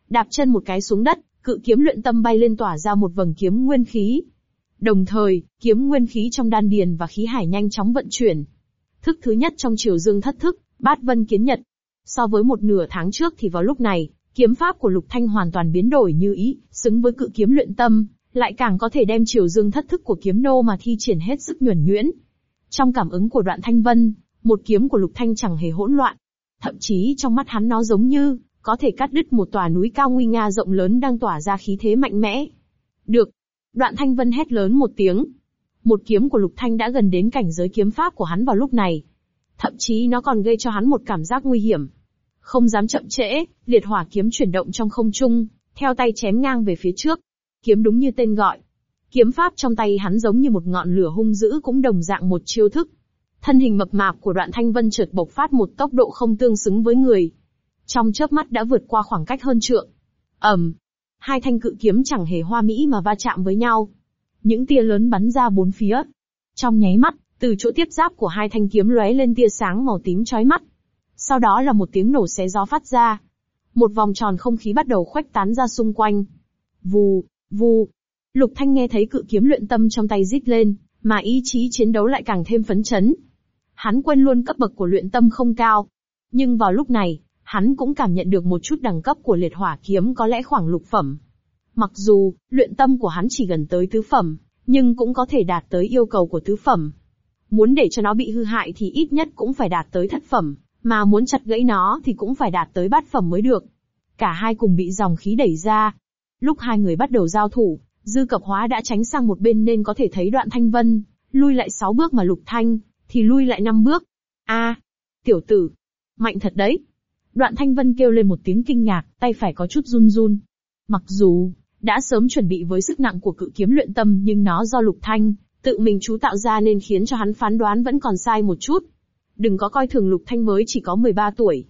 Đạp chân một cái xuống đất, cự kiếm luyện tâm bay lên tỏa ra một vầng kiếm nguyên khí. Đồng thời, kiếm nguyên khí trong đan điền và khí hải nhanh chóng vận chuyển. Thức thứ nhất trong triều dương thất thức, bát vân kiến nhật. So với một nửa tháng trước thì vào lúc này, Kiếm pháp của Lục Thanh hoàn toàn biến đổi như ý, xứng với cự kiếm luyện tâm, lại càng có thể đem chiều dương thất thức của kiếm nô mà thi triển hết sức nhuần nhuyễn. Trong cảm ứng của đoạn thanh vân, một kiếm của Lục Thanh chẳng hề hỗn loạn. Thậm chí trong mắt hắn nó giống như, có thể cắt đứt một tòa núi cao nguy nga rộng lớn đang tỏa ra khí thế mạnh mẽ. Được. Đoạn thanh vân hét lớn một tiếng. Một kiếm của Lục Thanh đã gần đến cảnh giới kiếm pháp của hắn vào lúc này. Thậm chí nó còn gây cho hắn một cảm giác nguy hiểm. Không dám chậm trễ, liệt hỏa kiếm chuyển động trong không trung, theo tay chém ngang về phía trước. Kiếm đúng như tên gọi. Kiếm pháp trong tay hắn giống như một ngọn lửa hung dữ cũng đồng dạng một chiêu thức. Thân hình mập mạp của đoạn thanh vân chợt bộc phát một tốc độ không tương xứng với người. Trong chớp mắt đã vượt qua khoảng cách hơn trượng. ầm, hai thanh cự kiếm chẳng hề hoa mỹ mà va chạm với nhau. Những tia lớn bắn ra bốn phía. Trong nháy mắt, từ chỗ tiếp giáp của hai thanh kiếm lóe lên tia sáng màu tím chói mắt. Sau đó là một tiếng nổ xé gió phát ra. Một vòng tròn không khí bắt đầu khuếch tán ra xung quanh. Vù, vù. Lục Thanh nghe thấy cự kiếm luyện tâm trong tay rít lên, mà ý chí chiến đấu lại càng thêm phấn chấn. Hắn quên luôn cấp bậc của luyện tâm không cao. Nhưng vào lúc này, hắn cũng cảm nhận được một chút đẳng cấp của liệt hỏa kiếm có lẽ khoảng lục phẩm. Mặc dù, luyện tâm của hắn chỉ gần tới tứ phẩm, nhưng cũng có thể đạt tới yêu cầu của tứ phẩm. Muốn để cho nó bị hư hại thì ít nhất cũng phải đạt tới thất phẩm, mà muốn chặt gãy nó thì cũng phải đạt tới bát phẩm mới được. Cả hai cùng bị dòng khí đẩy ra. Lúc hai người bắt đầu giao thủ, dư cập hóa đã tránh sang một bên nên có thể thấy đoạn thanh vân, lui lại sáu bước mà lục thanh, thì lui lại năm bước. a tiểu tử, mạnh thật đấy. Đoạn thanh vân kêu lên một tiếng kinh ngạc, tay phải có chút run run. Mặc dù, đã sớm chuẩn bị với sức nặng của cự kiếm luyện tâm nhưng nó do lục thanh, tự mình chú tạo ra nên khiến cho hắn phán đoán vẫn còn sai một chút. Đừng có coi thường lục thanh mới chỉ có 13 tuổi.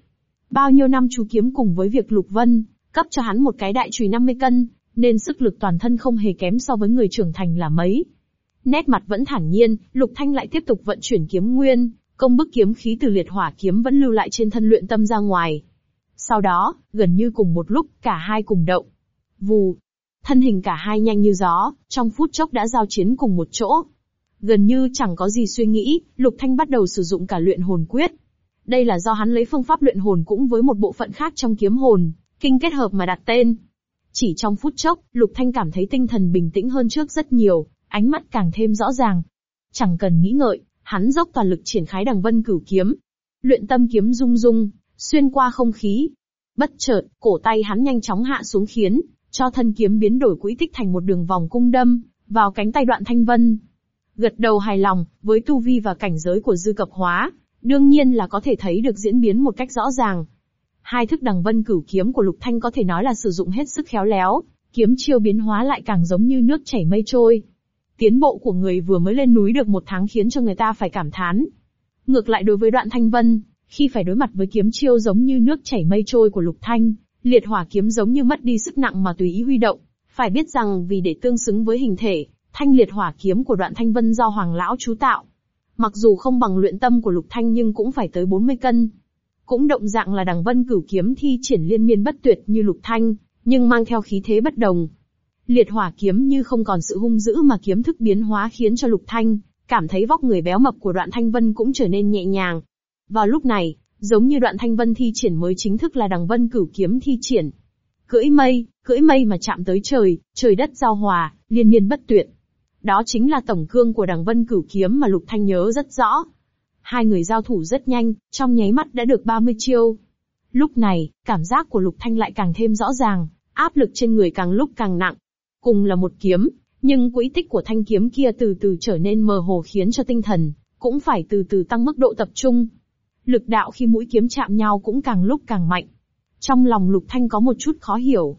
Bao nhiêu năm chú kiếm cùng với việc lục vân, cấp cho hắn một cái đại chùy 50 cân, nên sức lực toàn thân không hề kém so với người trưởng thành là mấy. Nét mặt vẫn thản nhiên, lục thanh lại tiếp tục vận chuyển kiếm nguyên, công bức kiếm khí từ liệt hỏa kiếm vẫn lưu lại trên thân luyện tâm ra ngoài. Sau đó, gần như cùng một lúc, cả hai cùng động. Vù, Thân hình cả hai nhanh như gió, trong phút chốc đã giao chiến cùng một chỗ. Gần như chẳng có gì suy nghĩ, Lục Thanh bắt đầu sử dụng cả luyện hồn quyết. Đây là do hắn lấy phương pháp luyện hồn cũng với một bộ phận khác trong kiếm hồn, kinh kết hợp mà đặt tên. Chỉ trong phút chốc, Lục Thanh cảm thấy tinh thần bình tĩnh hơn trước rất nhiều, ánh mắt càng thêm rõ ràng. Chẳng cần nghĩ ngợi, hắn dốc toàn lực triển khai đằng vân cửu kiếm. Luyện tâm kiếm rung rung, xuyên qua không khí. Bất chợt, cổ tay hắn nhanh chóng hạ xuống khiến cho thân kiếm biến đổi quỹ tích thành một đường vòng cung đâm, vào cánh tay đoạn thanh vân. Gật đầu hài lòng, với tu vi và cảnh giới của dư cập hóa, đương nhiên là có thể thấy được diễn biến một cách rõ ràng. Hai thức đằng vân cửu kiếm của lục thanh có thể nói là sử dụng hết sức khéo léo, kiếm chiêu biến hóa lại càng giống như nước chảy mây trôi. Tiến bộ của người vừa mới lên núi được một tháng khiến cho người ta phải cảm thán. Ngược lại đối với đoạn thanh vân, khi phải đối mặt với kiếm chiêu giống như nước chảy mây trôi của lục thanh, Liệt hỏa kiếm giống như mất đi sức nặng mà tùy ý huy động. Phải biết rằng vì để tương xứng với hình thể, thanh liệt hỏa kiếm của đoạn thanh vân do hoàng lão chú tạo. Mặc dù không bằng luyện tâm của lục thanh nhưng cũng phải tới 40 cân. Cũng động dạng là đằng vân cửu kiếm thi triển liên miên bất tuyệt như lục thanh, nhưng mang theo khí thế bất đồng. Liệt hỏa kiếm như không còn sự hung dữ mà kiếm thức biến hóa khiến cho lục thanh, cảm thấy vóc người béo mập của đoạn thanh vân cũng trở nên nhẹ nhàng. Vào lúc này, Giống như đoạn thanh vân thi triển mới chính thức là đằng vân cửu kiếm thi triển. Cưỡi mây, cưỡi mây mà chạm tới trời, trời đất giao hòa, liên miên bất tuyệt. Đó chính là tổng cương của đằng vân cửu kiếm mà Lục Thanh nhớ rất rõ. Hai người giao thủ rất nhanh, trong nháy mắt đã được 30 chiêu. Lúc này, cảm giác của Lục Thanh lại càng thêm rõ ràng, áp lực trên người càng lúc càng nặng. Cùng là một kiếm, nhưng quỹ tích của thanh kiếm kia từ từ trở nên mờ hồ khiến cho tinh thần, cũng phải từ từ tăng mức độ tập trung. Lực đạo khi mũi kiếm chạm nhau cũng càng lúc càng mạnh. Trong lòng Lục Thanh có một chút khó hiểu.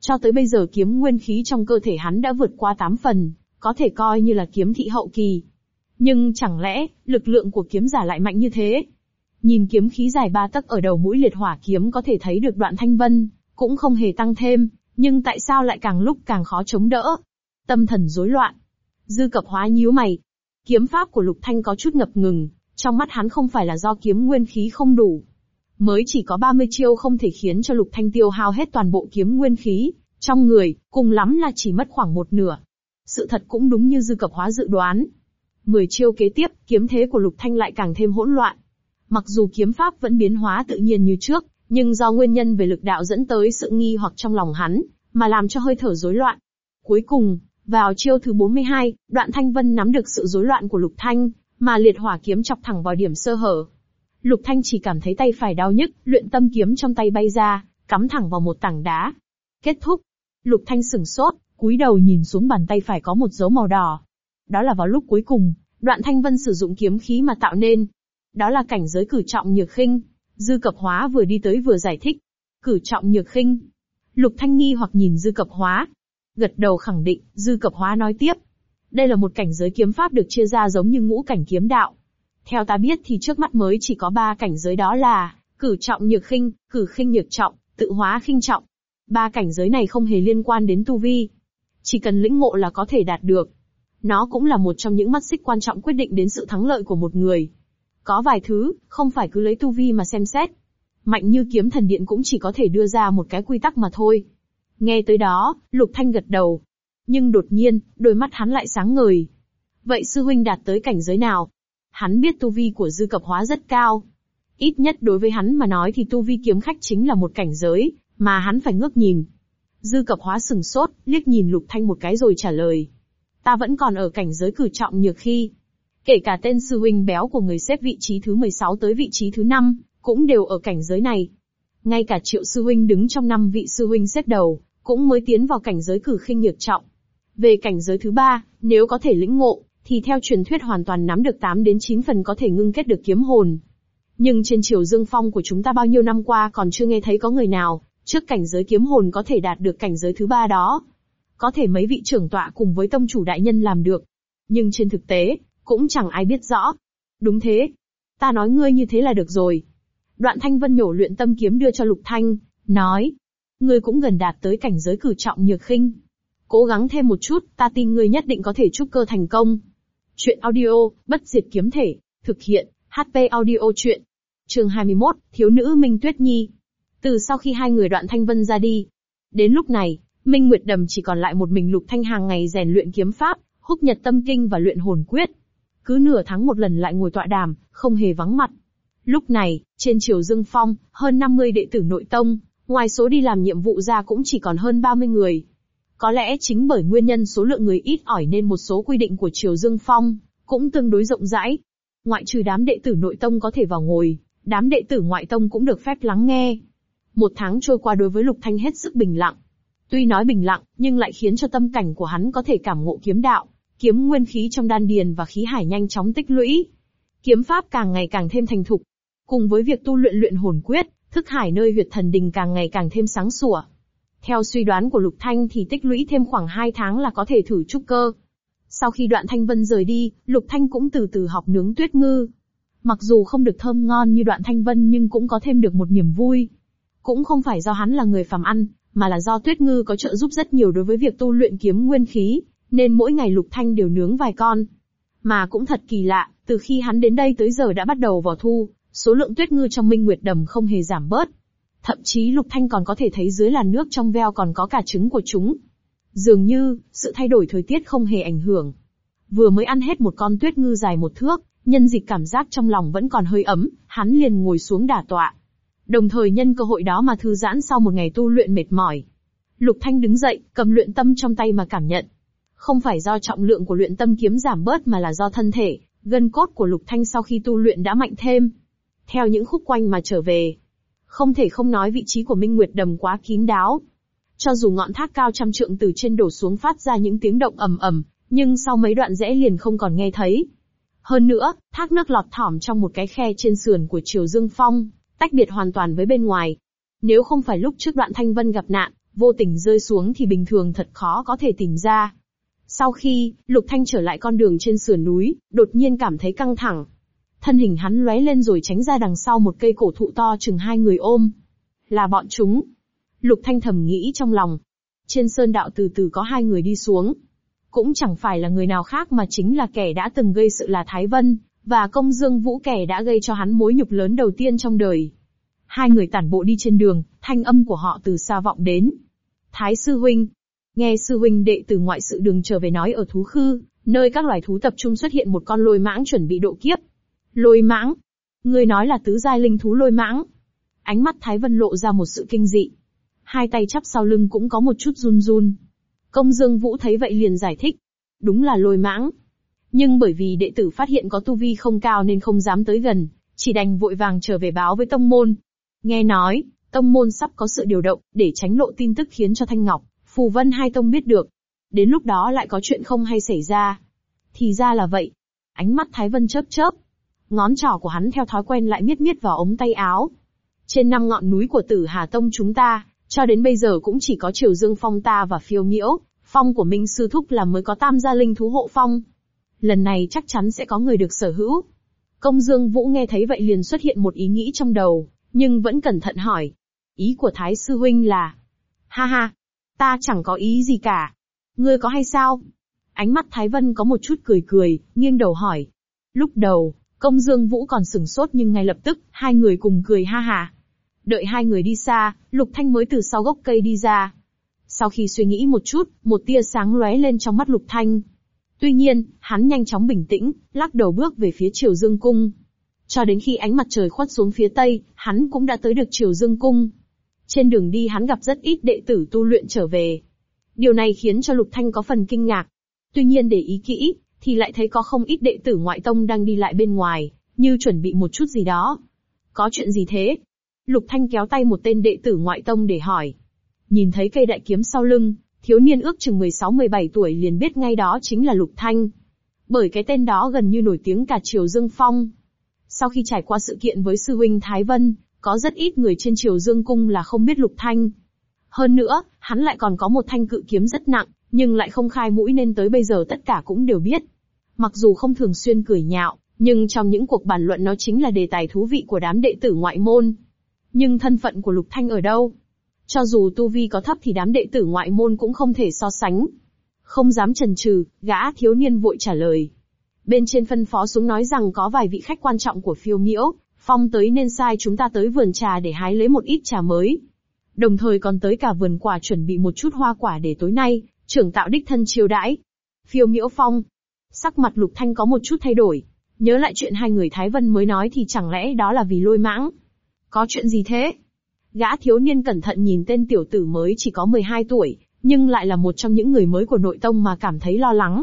Cho tới bây giờ kiếm nguyên khí trong cơ thể hắn đã vượt qua 8 phần, có thể coi như là kiếm thị hậu kỳ. Nhưng chẳng lẽ, lực lượng của kiếm giả lại mạnh như thế? Nhìn kiếm khí dài ba tấc ở đầu mũi liệt hỏa kiếm có thể thấy được đoạn thanh vân, cũng không hề tăng thêm, nhưng tại sao lại càng lúc càng khó chống đỡ? Tâm thần rối loạn. Dư cập hóa nhíu mày. Kiếm pháp của lục thanh có chút ngập ngừng, trong mắt hắn không phải là do kiếm nguyên khí không đủ. Mới chỉ có 30 chiêu không thể khiến cho Lục Thanh tiêu hao hết toàn bộ kiếm nguyên khí, trong người, cùng lắm là chỉ mất khoảng một nửa. Sự thật cũng đúng như dư cập hóa dự đoán. 10 chiêu kế tiếp, kiếm thế của Lục Thanh lại càng thêm hỗn loạn. Mặc dù kiếm pháp vẫn biến hóa tự nhiên như trước, nhưng do nguyên nhân về lực đạo dẫn tới sự nghi hoặc trong lòng hắn, mà làm cho hơi thở rối loạn. Cuối cùng, vào chiêu thứ 42, đoạn Thanh Vân nắm được sự rối loạn của Lục Thanh, mà liệt hỏa kiếm chọc thẳng vào điểm sơ hở. Lục Thanh chỉ cảm thấy tay phải đau nhức, luyện tâm kiếm trong tay bay ra, cắm thẳng vào một tảng đá. Kết thúc. Lục Thanh sừng sốt, cúi đầu nhìn xuống bàn tay phải có một dấu màu đỏ. Đó là vào lúc cuối cùng, đoạn thanh vân sử dụng kiếm khí mà tạo nên. Đó là cảnh giới cử trọng nhược khinh. Dư cập hóa vừa đi tới vừa giải thích. Cử trọng nhược khinh. Lục Thanh nghi hoặc nhìn dư cập hóa. Gật đầu khẳng định, dư cập hóa nói tiếp. Đây là một cảnh giới kiếm pháp được chia ra giống như ngũ cảnh kiếm đạo. Theo ta biết thì trước mắt mới chỉ có ba cảnh giới đó là cử trọng nhược khinh, cử khinh nhược trọng, tự hóa khinh trọng. Ba cảnh giới này không hề liên quan đến tu vi. Chỉ cần lĩnh ngộ là có thể đạt được. Nó cũng là một trong những mắt xích quan trọng quyết định đến sự thắng lợi của một người. Có vài thứ, không phải cứ lấy tu vi mà xem xét. Mạnh như kiếm thần điện cũng chỉ có thể đưa ra một cái quy tắc mà thôi. Nghe tới đó, Lục Thanh gật đầu. Nhưng đột nhiên, đôi mắt hắn lại sáng ngời. Vậy sư huynh đạt tới cảnh giới nào? Hắn biết tu vi của dư cập hóa rất cao. Ít nhất đối với hắn mà nói thì tu vi kiếm khách chính là một cảnh giới, mà hắn phải ngước nhìn. Dư cập hóa sừng sốt, liếc nhìn Lục Thanh một cái rồi trả lời. Ta vẫn còn ở cảnh giới cử trọng nhược khi. Kể cả tên sư huynh béo của người xếp vị trí thứ 16 tới vị trí thứ 5, cũng đều ở cảnh giới này. Ngay cả triệu sư huynh đứng trong năm vị sư huynh xếp đầu, cũng mới tiến vào cảnh giới cử khinh nhược trọng. Về cảnh giới thứ ba, nếu có thể lĩnh ngộ, thì theo truyền thuyết hoàn toàn nắm được 8 đến 9 phần có thể ngưng kết được kiếm hồn. Nhưng trên triều dương phong của chúng ta bao nhiêu năm qua còn chưa nghe thấy có người nào, trước cảnh giới kiếm hồn có thể đạt được cảnh giới thứ ba đó. Có thể mấy vị trưởng tọa cùng với tông chủ đại nhân làm được. Nhưng trên thực tế, cũng chẳng ai biết rõ. Đúng thế. Ta nói ngươi như thế là được rồi. Đoạn thanh vân nhổ luyện tâm kiếm đưa cho lục thanh, nói. Ngươi cũng gần đạt tới cảnh giới cử trọng nhược khinh. Cố gắng thêm một chút, ta tin ngươi nhất định có thể trúc cơ thành công. Chuyện audio, bất diệt kiếm thể, thực hiện, HP audio chuyện. Trường 21, Thiếu nữ Minh Tuyết Nhi. Từ sau khi hai người đoạn thanh vân ra đi. Đến lúc này, Minh Nguyệt Đầm chỉ còn lại một mình lục thanh hàng ngày rèn luyện kiếm pháp, húc nhật tâm kinh và luyện hồn quyết. Cứ nửa tháng một lần lại ngồi tọa đàm, không hề vắng mặt. Lúc này, trên triều Dương Phong, hơn 50 đệ tử nội tông, ngoài số đi làm nhiệm vụ ra cũng chỉ còn hơn 30 người. Có lẽ chính bởi nguyên nhân số lượng người ít ỏi nên một số quy định của triều Dương Phong, cũng tương đối rộng rãi. Ngoại trừ đám đệ tử nội tông có thể vào ngồi, đám đệ tử ngoại tông cũng được phép lắng nghe. Một tháng trôi qua đối với Lục Thanh hết sức bình lặng. Tuy nói bình lặng, nhưng lại khiến cho tâm cảnh của hắn có thể cảm ngộ kiếm đạo, kiếm nguyên khí trong đan điền và khí hải nhanh chóng tích lũy. Kiếm pháp càng ngày càng thêm thành thục. Cùng với việc tu luyện luyện hồn quyết, thức hải nơi huyệt thần đình càng ngày càng thêm sáng sủa. Theo suy đoán của Lục Thanh thì tích lũy thêm khoảng 2 tháng là có thể thử trúc cơ. Sau khi đoạn Thanh Vân rời đi, Lục Thanh cũng từ từ học nướng tuyết ngư. Mặc dù không được thơm ngon như đoạn Thanh Vân nhưng cũng có thêm được một niềm vui. Cũng không phải do hắn là người phàm ăn, mà là do tuyết ngư có trợ giúp rất nhiều đối với việc tu luyện kiếm nguyên khí, nên mỗi ngày Lục Thanh đều nướng vài con. Mà cũng thật kỳ lạ, từ khi hắn đến đây tới giờ đã bắt đầu vào thu, số lượng tuyết ngư trong Minh Nguyệt Đầm không hề giảm bớt. Thậm chí Lục Thanh còn có thể thấy dưới làn nước trong veo còn có cả trứng của chúng. Dường như, sự thay đổi thời tiết không hề ảnh hưởng. Vừa mới ăn hết một con tuyết ngư dài một thước, nhân dịp cảm giác trong lòng vẫn còn hơi ấm, hắn liền ngồi xuống đả tọa. Đồng thời nhân cơ hội đó mà thư giãn sau một ngày tu luyện mệt mỏi. Lục Thanh đứng dậy, cầm luyện tâm trong tay mà cảm nhận. Không phải do trọng lượng của luyện tâm kiếm giảm bớt mà là do thân thể, gân cốt của Lục Thanh sau khi tu luyện đã mạnh thêm. Theo những khúc quanh mà trở về. Không thể không nói vị trí của Minh Nguyệt Đầm quá kín đáo. Cho dù ngọn thác cao trăm trượng từ trên đổ xuống phát ra những tiếng động ầm ầm, nhưng sau mấy đoạn rẽ liền không còn nghe thấy. Hơn nữa, thác nước lọt thỏm trong một cái khe trên sườn của Triều Dương Phong, tách biệt hoàn toàn với bên ngoài. Nếu không phải lúc trước đoạn Thanh Vân gặp nạn, vô tình rơi xuống thì bình thường thật khó có thể tìm ra. Sau khi, Lục Thanh trở lại con đường trên sườn núi, đột nhiên cảm thấy căng thẳng. Thân hình hắn lóe lên rồi tránh ra đằng sau một cây cổ thụ to chừng hai người ôm. Là bọn chúng. Lục Thanh thầm nghĩ trong lòng. Trên sơn đạo từ từ có hai người đi xuống. Cũng chẳng phải là người nào khác mà chính là kẻ đã từng gây sự là Thái Vân, và công dương vũ kẻ đã gây cho hắn mối nhục lớn đầu tiên trong đời. Hai người tản bộ đi trên đường, thanh âm của họ từ xa vọng đến. Thái sư huynh. Nghe sư huynh đệ từ ngoại sự đường trở về nói ở thú khư, nơi các loài thú tập trung xuất hiện một con lôi mãng chuẩn bị độ kiếp. Lôi mãng. Người nói là tứ giai linh thú lôi mãng. Ánh mắt Thái Vân lộ ra một sự kinh dị. Hai tay chắp sau lưng cũng có một chút run run. Công Dương Vũ thấy vậy liền giải thích. Đúng là lôi mãng. Nhưng bởi vì đệ tử phát hiện có tu vi không cao nên không dám tới gần, chỉ đành vội vàng trở về báo với tông môn. Nghe nói, tông môn sắp có sự điều động, để tránh lộ tin tức khiến cho Thanh Ngọc, Phù Vân hai tông biết được. Đến lúc đó lại có chuyện không hay xảy ra. Thì ra là vậy. Ánh mắt Thái Vân chớp chớp. Ngón trỏ của hắn theo thói quen lại miết miết vào ống tay áo. Trên năm ngọn núi của tử Hà Tông chúng ta, cho đến bây giờ cũng chỉ có Triều Dương Phong ta và Phiêu Miễu, Phong của Minh Sư Thúc là mới có tam gia linh thú hộ phong. Lần này chắc chắn sẽ có người được sở hữu. Công Dương Vũ nghe thấy vậy liền xuất hiện một ý nghĩ trong đầu, nhưng vẫn cẩn thận hỏi. Ý của Thái Sư Huynh là... Ha ha, ta chẳng có ý gì cả. Ngươi có hay sao? Ánh mắt Thái Vân có một chút cười cười, nghiêng đầu hỏi. Lúc đầu, công dương vũ còn sửng sốt nhưng ngay lập tức, hai người cùng cười ha hà. Đợi hai người đi xa, Lục Thanh mới từ sau gốc cây đi ra. Sau khi suy nghĩ một chút, một tia sáng lóe lên trong mắt Lục Thanh. Tuy nhiên, hắn nhanh chóng bình tĩnh, lắc đầu bước về phía Triều Dương Cung. Cho đến khi ánh mặt trời khuất xuống phía tây, hắn cũng đã tới được Triều Dương Cung. Trên đường đi hắn gặp rất ít đệ tử tu luyện trở về. Điều này khiến cho Lục Thanh có phần kinh ngạc. Tuy nhiên để ý kỹ, thì lại thấy có không ít đệ tử ngoại tông đang đi lại bên ngoài, như chuẩn bị một chút gì đó. Có chuyện gì thế? Lục Thanh kéo tay một tên đệ tử ngoại tông để hỏi. Nhìn thấy cây đại kiếm sau lưng, thiếu niên ước chừng 16-17 tuổi liền biết ngay đó chính là Lục Thanh. Bởi cái tên đó gần như nổi tiếng cả Triều Dương Phong. Sau khi trải qua sự kiện với sư huynh Thái Vân, có rất ít người trên Triều Dương Cung là không biết Lục Thanh. Hơn nữa, hắn lại còn có một thanh cự kiếm rất nặng, nhưng lại không khai mũi nên tới bây giờ tất cả cũng đều biết. Mặc dù không thường xuyên cười nhạo, nhưng trong những cuộc bàn luận nó chính là đề tài thú vị của đám đệ tử ngoại môn. Nhưng thân phận của Lục Thanh ở đâu? Cho dù tu vi có thấp thì đám đệ tử ngoại môn cũng không thể so sánh. Không dám chần chừ, gã thiếu niên vội trả lời. Bên trên phân phó xuống nói rằng có vài vị khách quan trọng của phiêu miễu, phong tới nên sai chúng ta tới vườn trà để hái lấy một ít trà mới. Đồng thời còn tới cả vườn quả chuẩn bị một chút hoa quả để tối nay, trưởng tạo đích thân chiêu đãi. Phiêu miễu phong. Sắc mặt lục thanh có một chút thay đổi. Nhớ lại chuyện hai người Thái Vân mới nói thì chẳng lẽ đó là vì lôi mãng. Có chuyện gì thế? Gã thiếu niên cẩn thận nhìn tên tiểu tử mới chỉ có 12 tuổi, nhưng lại là một trong những người mới của nội tông mà cảm thấy lo lắng.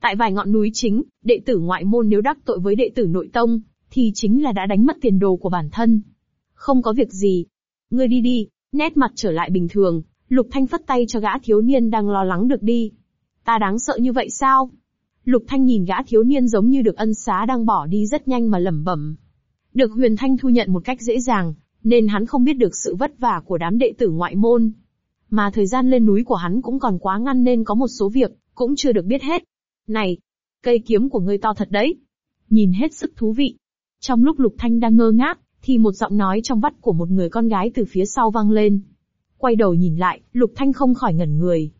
Tại vài ngọn núi chính, đệ tử ngoại môn nếu đắc tội với đệ tử nội tông, thì chính là đã đánh mất tiền đồ của bản thân. Không có việc gì. Ngươi đi đi, nét mặt trở lại bình thường, Lục Thanh phất tay cho gã thiếu niên đang lo lắng được đi. Ta đáng sợ như vậy sao? Lục Thanh nhìn gã thiếu niên giống như được ân xá đang bỏ đi rất nhanh mà lẩm bẩm. Được Huyền Thanh thu nhận một cách dễ dàng, nên hắn không biết được sự vất vả của đám đệ tử ngoại môn. Mà thời gian lên núi của hắn cũng còn quá ngăn nên có một số việc, cũng chưa được biết hết. Này, cây kiếm của ngươi to thật đấy. Nhìn hết sức thú vị. Trong lúc Lục Thanh đang ngơ ngác, thì một giọng nói trong vắt của một người con gái từ phía sau vang lên. Quay đầu nhìn lại, Lục Thanh không khỏi ngẩn người.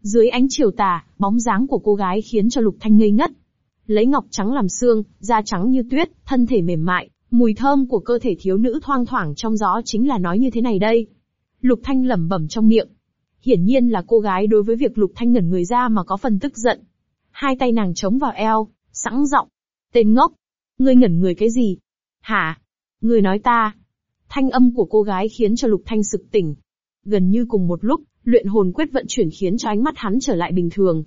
Dưới ánh chiều tà, bóng dáng của cô gái khiến cho Lục Thanh ngây ngất. Lấy ngọc trắng làm xương, da trắng như tuyết, thân thể mềm mại, mùi thơm của cơ thể thiếu nữ thoang thoảng trong gió chính là nói như thế này đây. Lục Thanh lẩm bẩm trong miệng. Hiển nhiên là cô gái đối với việc Lục Thanh ngẩn người ra mà có phần tức giận. Hai tay nàng chống vào eo, sẵn giọng. Tên ngốc! Ngươi ngẩn người cái gì? Hả? Ngươi nói ta? Thanh âm của cô gái khiến cho Lục Thanh sực tỉnh. Gần như cùng một lúc, luyện hồn quyết vận chuyển khiến cho ánh mắt hắn trở lại bình thường.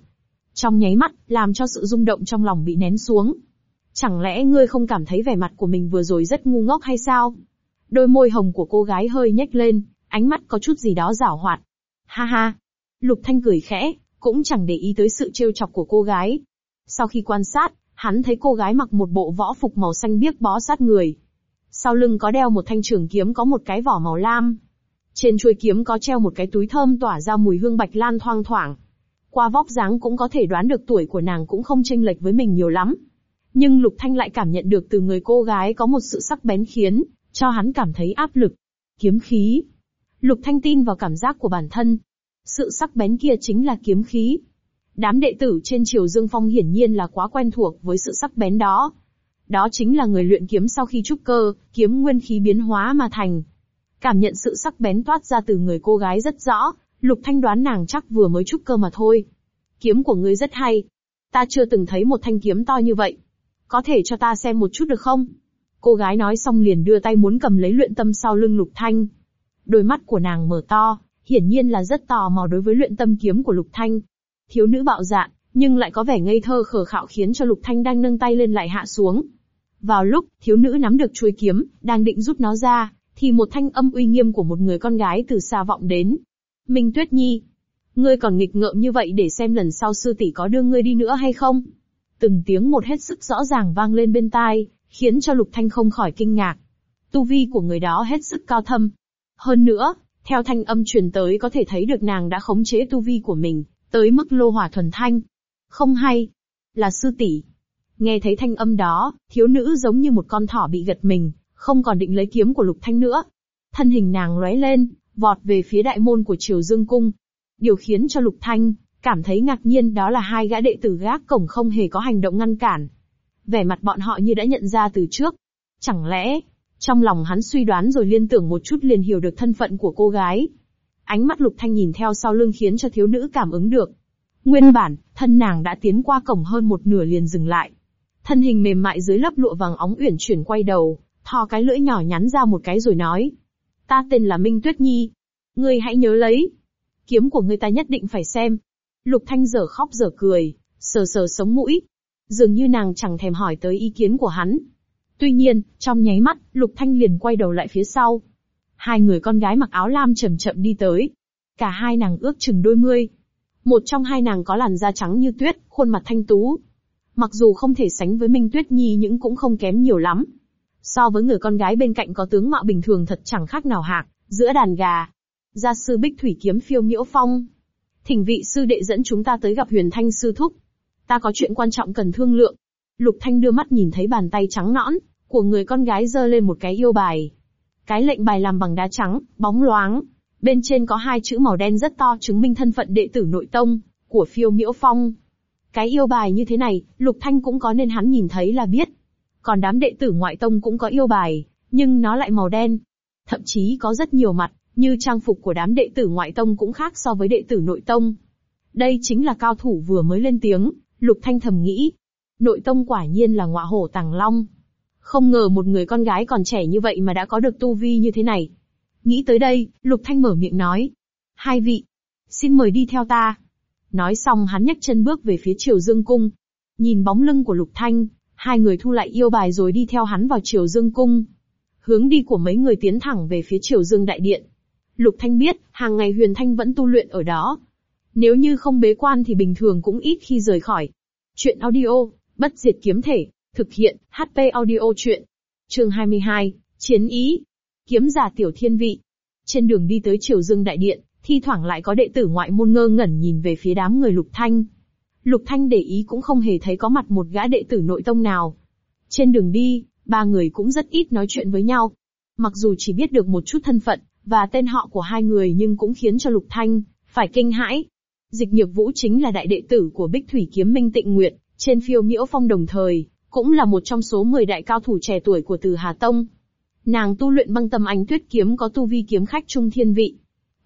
Trong nháy mắt, làm cho sự rung động trong lòng bị nén xuống. Chẳng lẽ ngươi không cảm thấy vẻ mặt của mình vừa rồi rất ngu ngốc hay sao? Đôi môi hồng của cô gái hơi nhếch lên, ánh mắt có chút gì đó giảo hoạt. Ha ha! Lục Thanh cười khẽ, cũng chẳng để ý tới sự trêu chọc của cô gái. Sau khi quan sát, hắn thấy cô gái mặc một bộ võ phục màu xanh biếc bó sát người. Sau lưng có đeo một thanh trường kiếm có một cái vỏ màu lam. Trên chuôi kiếm có treo một cái túi thơm tỏa ra mùi hương bạch lan thoang thoảng. Qua vóc dáng cũng có thể đoán được tuổi của nàng cũng không chênh lệch với mình nhiều lắm. Nhưng Lục Thanh lại cảm nhận được từ người cô gái có một sự sắc bén khiến, cho hắn cảm thấy áp lực. Kiếm khí. Lục Thanh tin vào cảm giác của bản thân. Sự sắc bén kia chính là kiếm khí. Đám đệ tử trên triều Dương Phong hiển nhiên là quá quen thuộc với sự sắc bén đó. Đó chính là người luyện kiếm sau khi trúc cơ, kiếm nguyên khí biến hóa mà thành. Cảm nhận sự sắc bén toát ra từ người cô gái rất rõ, Lục Thanh đoán nàng chắc vừa mới trúc cơ mà thôi. Kiếm của ngươi rất hay. Ta chưa từng thấy một thanh kiếm to như vậy. Có thể cho ta xem một chút được không? Cô gái nói xong liền đưa tay muốn cầm lấy luyện tâm sau lưng Lục Thanh. Đôi mắt của nàng mở to, hiển nhiên là rất tò mò đối với luyện tâm kiếm của Lục Thanh. Thiếu nữ bạo dạn, nhưng lại có vẻ ngây thơ khờ khạo khiến cho Lục Thanh đang nâng tay lên lại hạ xuống. Vào lúc, thiếu nữ nắm được chuôi kiếm, đang định rút nó ra, thì một thanh âm uy nghiêm của một người con gái từ xa vọng đến. Minh Tuyết Nhi, ngươi còn nghịch ngợm như vậy để xem lần sau sư tỷ có đưa ngươi đi nữa hay không? Từng tiếng một hết sức rõ ràng vang lên bên tai, khiến cho Lục Thanh không khỏi kinh ngạc. Tu vi của người đó hết sức cao thâm. Hơn nữa, theo thanh âm truyền tới có thể thấy được nàng đã khống chế tu vi của mình, tới mức lô hỏa thuần thanh. Không hay. Là sư tỷ. Nghe thấy thanh âm đó, thiếu nữ giống như một con thỏ bị gật mình, không còn định lấy kiếm của Lục Thanh nữa. Thân hình nàng lóe lên, vọt về phía đại môn của Triều Dương Cung. Điều khiến cho Lục Thanh cảm thấy ngạc nhiên đó là hai gã đệ tử gác cổng không hề có hành động ngăn cản. Vẻ mặt bọn họ như đã nhận ra từ trước. Chẳng lẽ, trong lòng hắn suy đoán rồi liên tưởng một chút liền hiểu được thân phận của cô gái. Ánh mắt Lục Thanh nhìn theo sau lưng khiến cho thiếu nữ cảm ứng được. Nguyên bản, thân nàng đã tiến qua cổng hơn một nửa liền dừng lại. Thân hình mềm mại dưới lớp lụa vàng óng uyển chuyển quay đầu, thò cái lưỡi nhỏ nhắn ra một cái rồi nói. Ta tên là Minh Tuyết Nhi. Ngươi hãy nhớ lấy. Kiếm của ngươi ta nhất định phải xem. Lục Thanh dở khóc dở cười, sờ sờ sống mũi. Dường như nàng chẳng thèm hỏi tới ý kiến của hắn. Tuy nhiên, trong nháy mắt, Lục Thanh liền quay đầu lại phía sau. Hai người con gái mặc áo lam chậm chậm đi tới. Cả hai nàng ước chừng đôi mươi. Một trong hai nàng có làn da trắng như tuyết, khuôn mặt thanh tú. Mặc dù không thể sánh với Minh Tuyết Nhi nhưng cũng không kém nhiều lắm. So với người con gái bên cạnh có tướng mạo bình thường thật chẳng khác nào hạc, giữa đàn gà. Gia sư Bích Thủy kiếm phiêu miễu phong. Thỉnh vị sư đệ dẫn chúng ta tới gặp Huyền Thanh sư thúc. Ta có chuyện quan trọng cần thương lượng. Lục Thanh đưa mắt nhìn thấy bàn tay trắng nõn của người con gái giơ lên một cái yêu bài. Cái lệnh bài làm bằng đá trắng, bóng loáng. Bên trên có hai chữ màu đen rất to chứng minh thân phận đệ tử nội tông của Phiêu Miễu Phong. Cái yêu bài như thế này, Lục Thanh cũng có nên hắn nhìn thấy là biết. Còn đám đệ tử ngoại tông cũng có yêu bài, nhưng nó lại màu đen. Thậm chí có rất nhiều mặt, như trang phục của đám đệ tử ngoại tông cũng khác so với đệ tử nội tông. Đây chính là cao thủ vừa mới lên tiếng, Lục Thanh thầm nghĩ. Nội tông quả nhiên là ngọa hổ tàng long. Không ngờ một người con gái còn trẻ như vậy mà đã có được tu vi như thế này. Nghĩ tới đây, Lục Thanh mở miệng nói. Hai vị, xin mời đi theo ta. Nói xong hắn nhấc chân bước về phía Triều Dương Cung. Nhìn bóng lưng của Lục Thanh, hai người thu lại yêu bài rồi đi theo hắn vào Triều Dương Cung. Hướng đi của mấy người tiến thẳng về phía Triều Dương Đại Điện. Lục Thanh biết, hàng ngày Huyền Thanh vẫn tu luyện ở đó. Nếu như không bế quan thì bình thường cũng ít khi rời khỏi. Chuyện audio, bất diệt kiếm thể, thực hiện, HP audio chuyện. Chương 22, Chiến ý. Kiếm giả tiểu thiên vị. Trên đường đi tới Triều Dương Đại Điện, thi thoảng lại có đệ tử ngoại môn ngơ ngẩn nhìn về phía đám người Lục Thanh. Lục Thanh để ý cũng không hề thấy có mặt một gã đệ tử nội tông nào. Trên đường đi, ba người cũng rất ít nói chuyện với nhau. Mặc dù chỉ biết được một chút thân phận, và tên họ của hai người nhưng cũng khiến cho Lục Thanh, phải kinh hãi. Dịch Nhược Vũ chính là đại đệ tử của Bích Thủy Kiếm Minh Tịnh Nguyệt, trên phiêu miễu phong đồng thời, cũng là một trong số 10 đại cao thủ trẻ tuổi của Từ Hà Tông. Nàng tu luyện băng tâm ánh tuyết kiếm có tu vi kiếm khách trung thiên vị.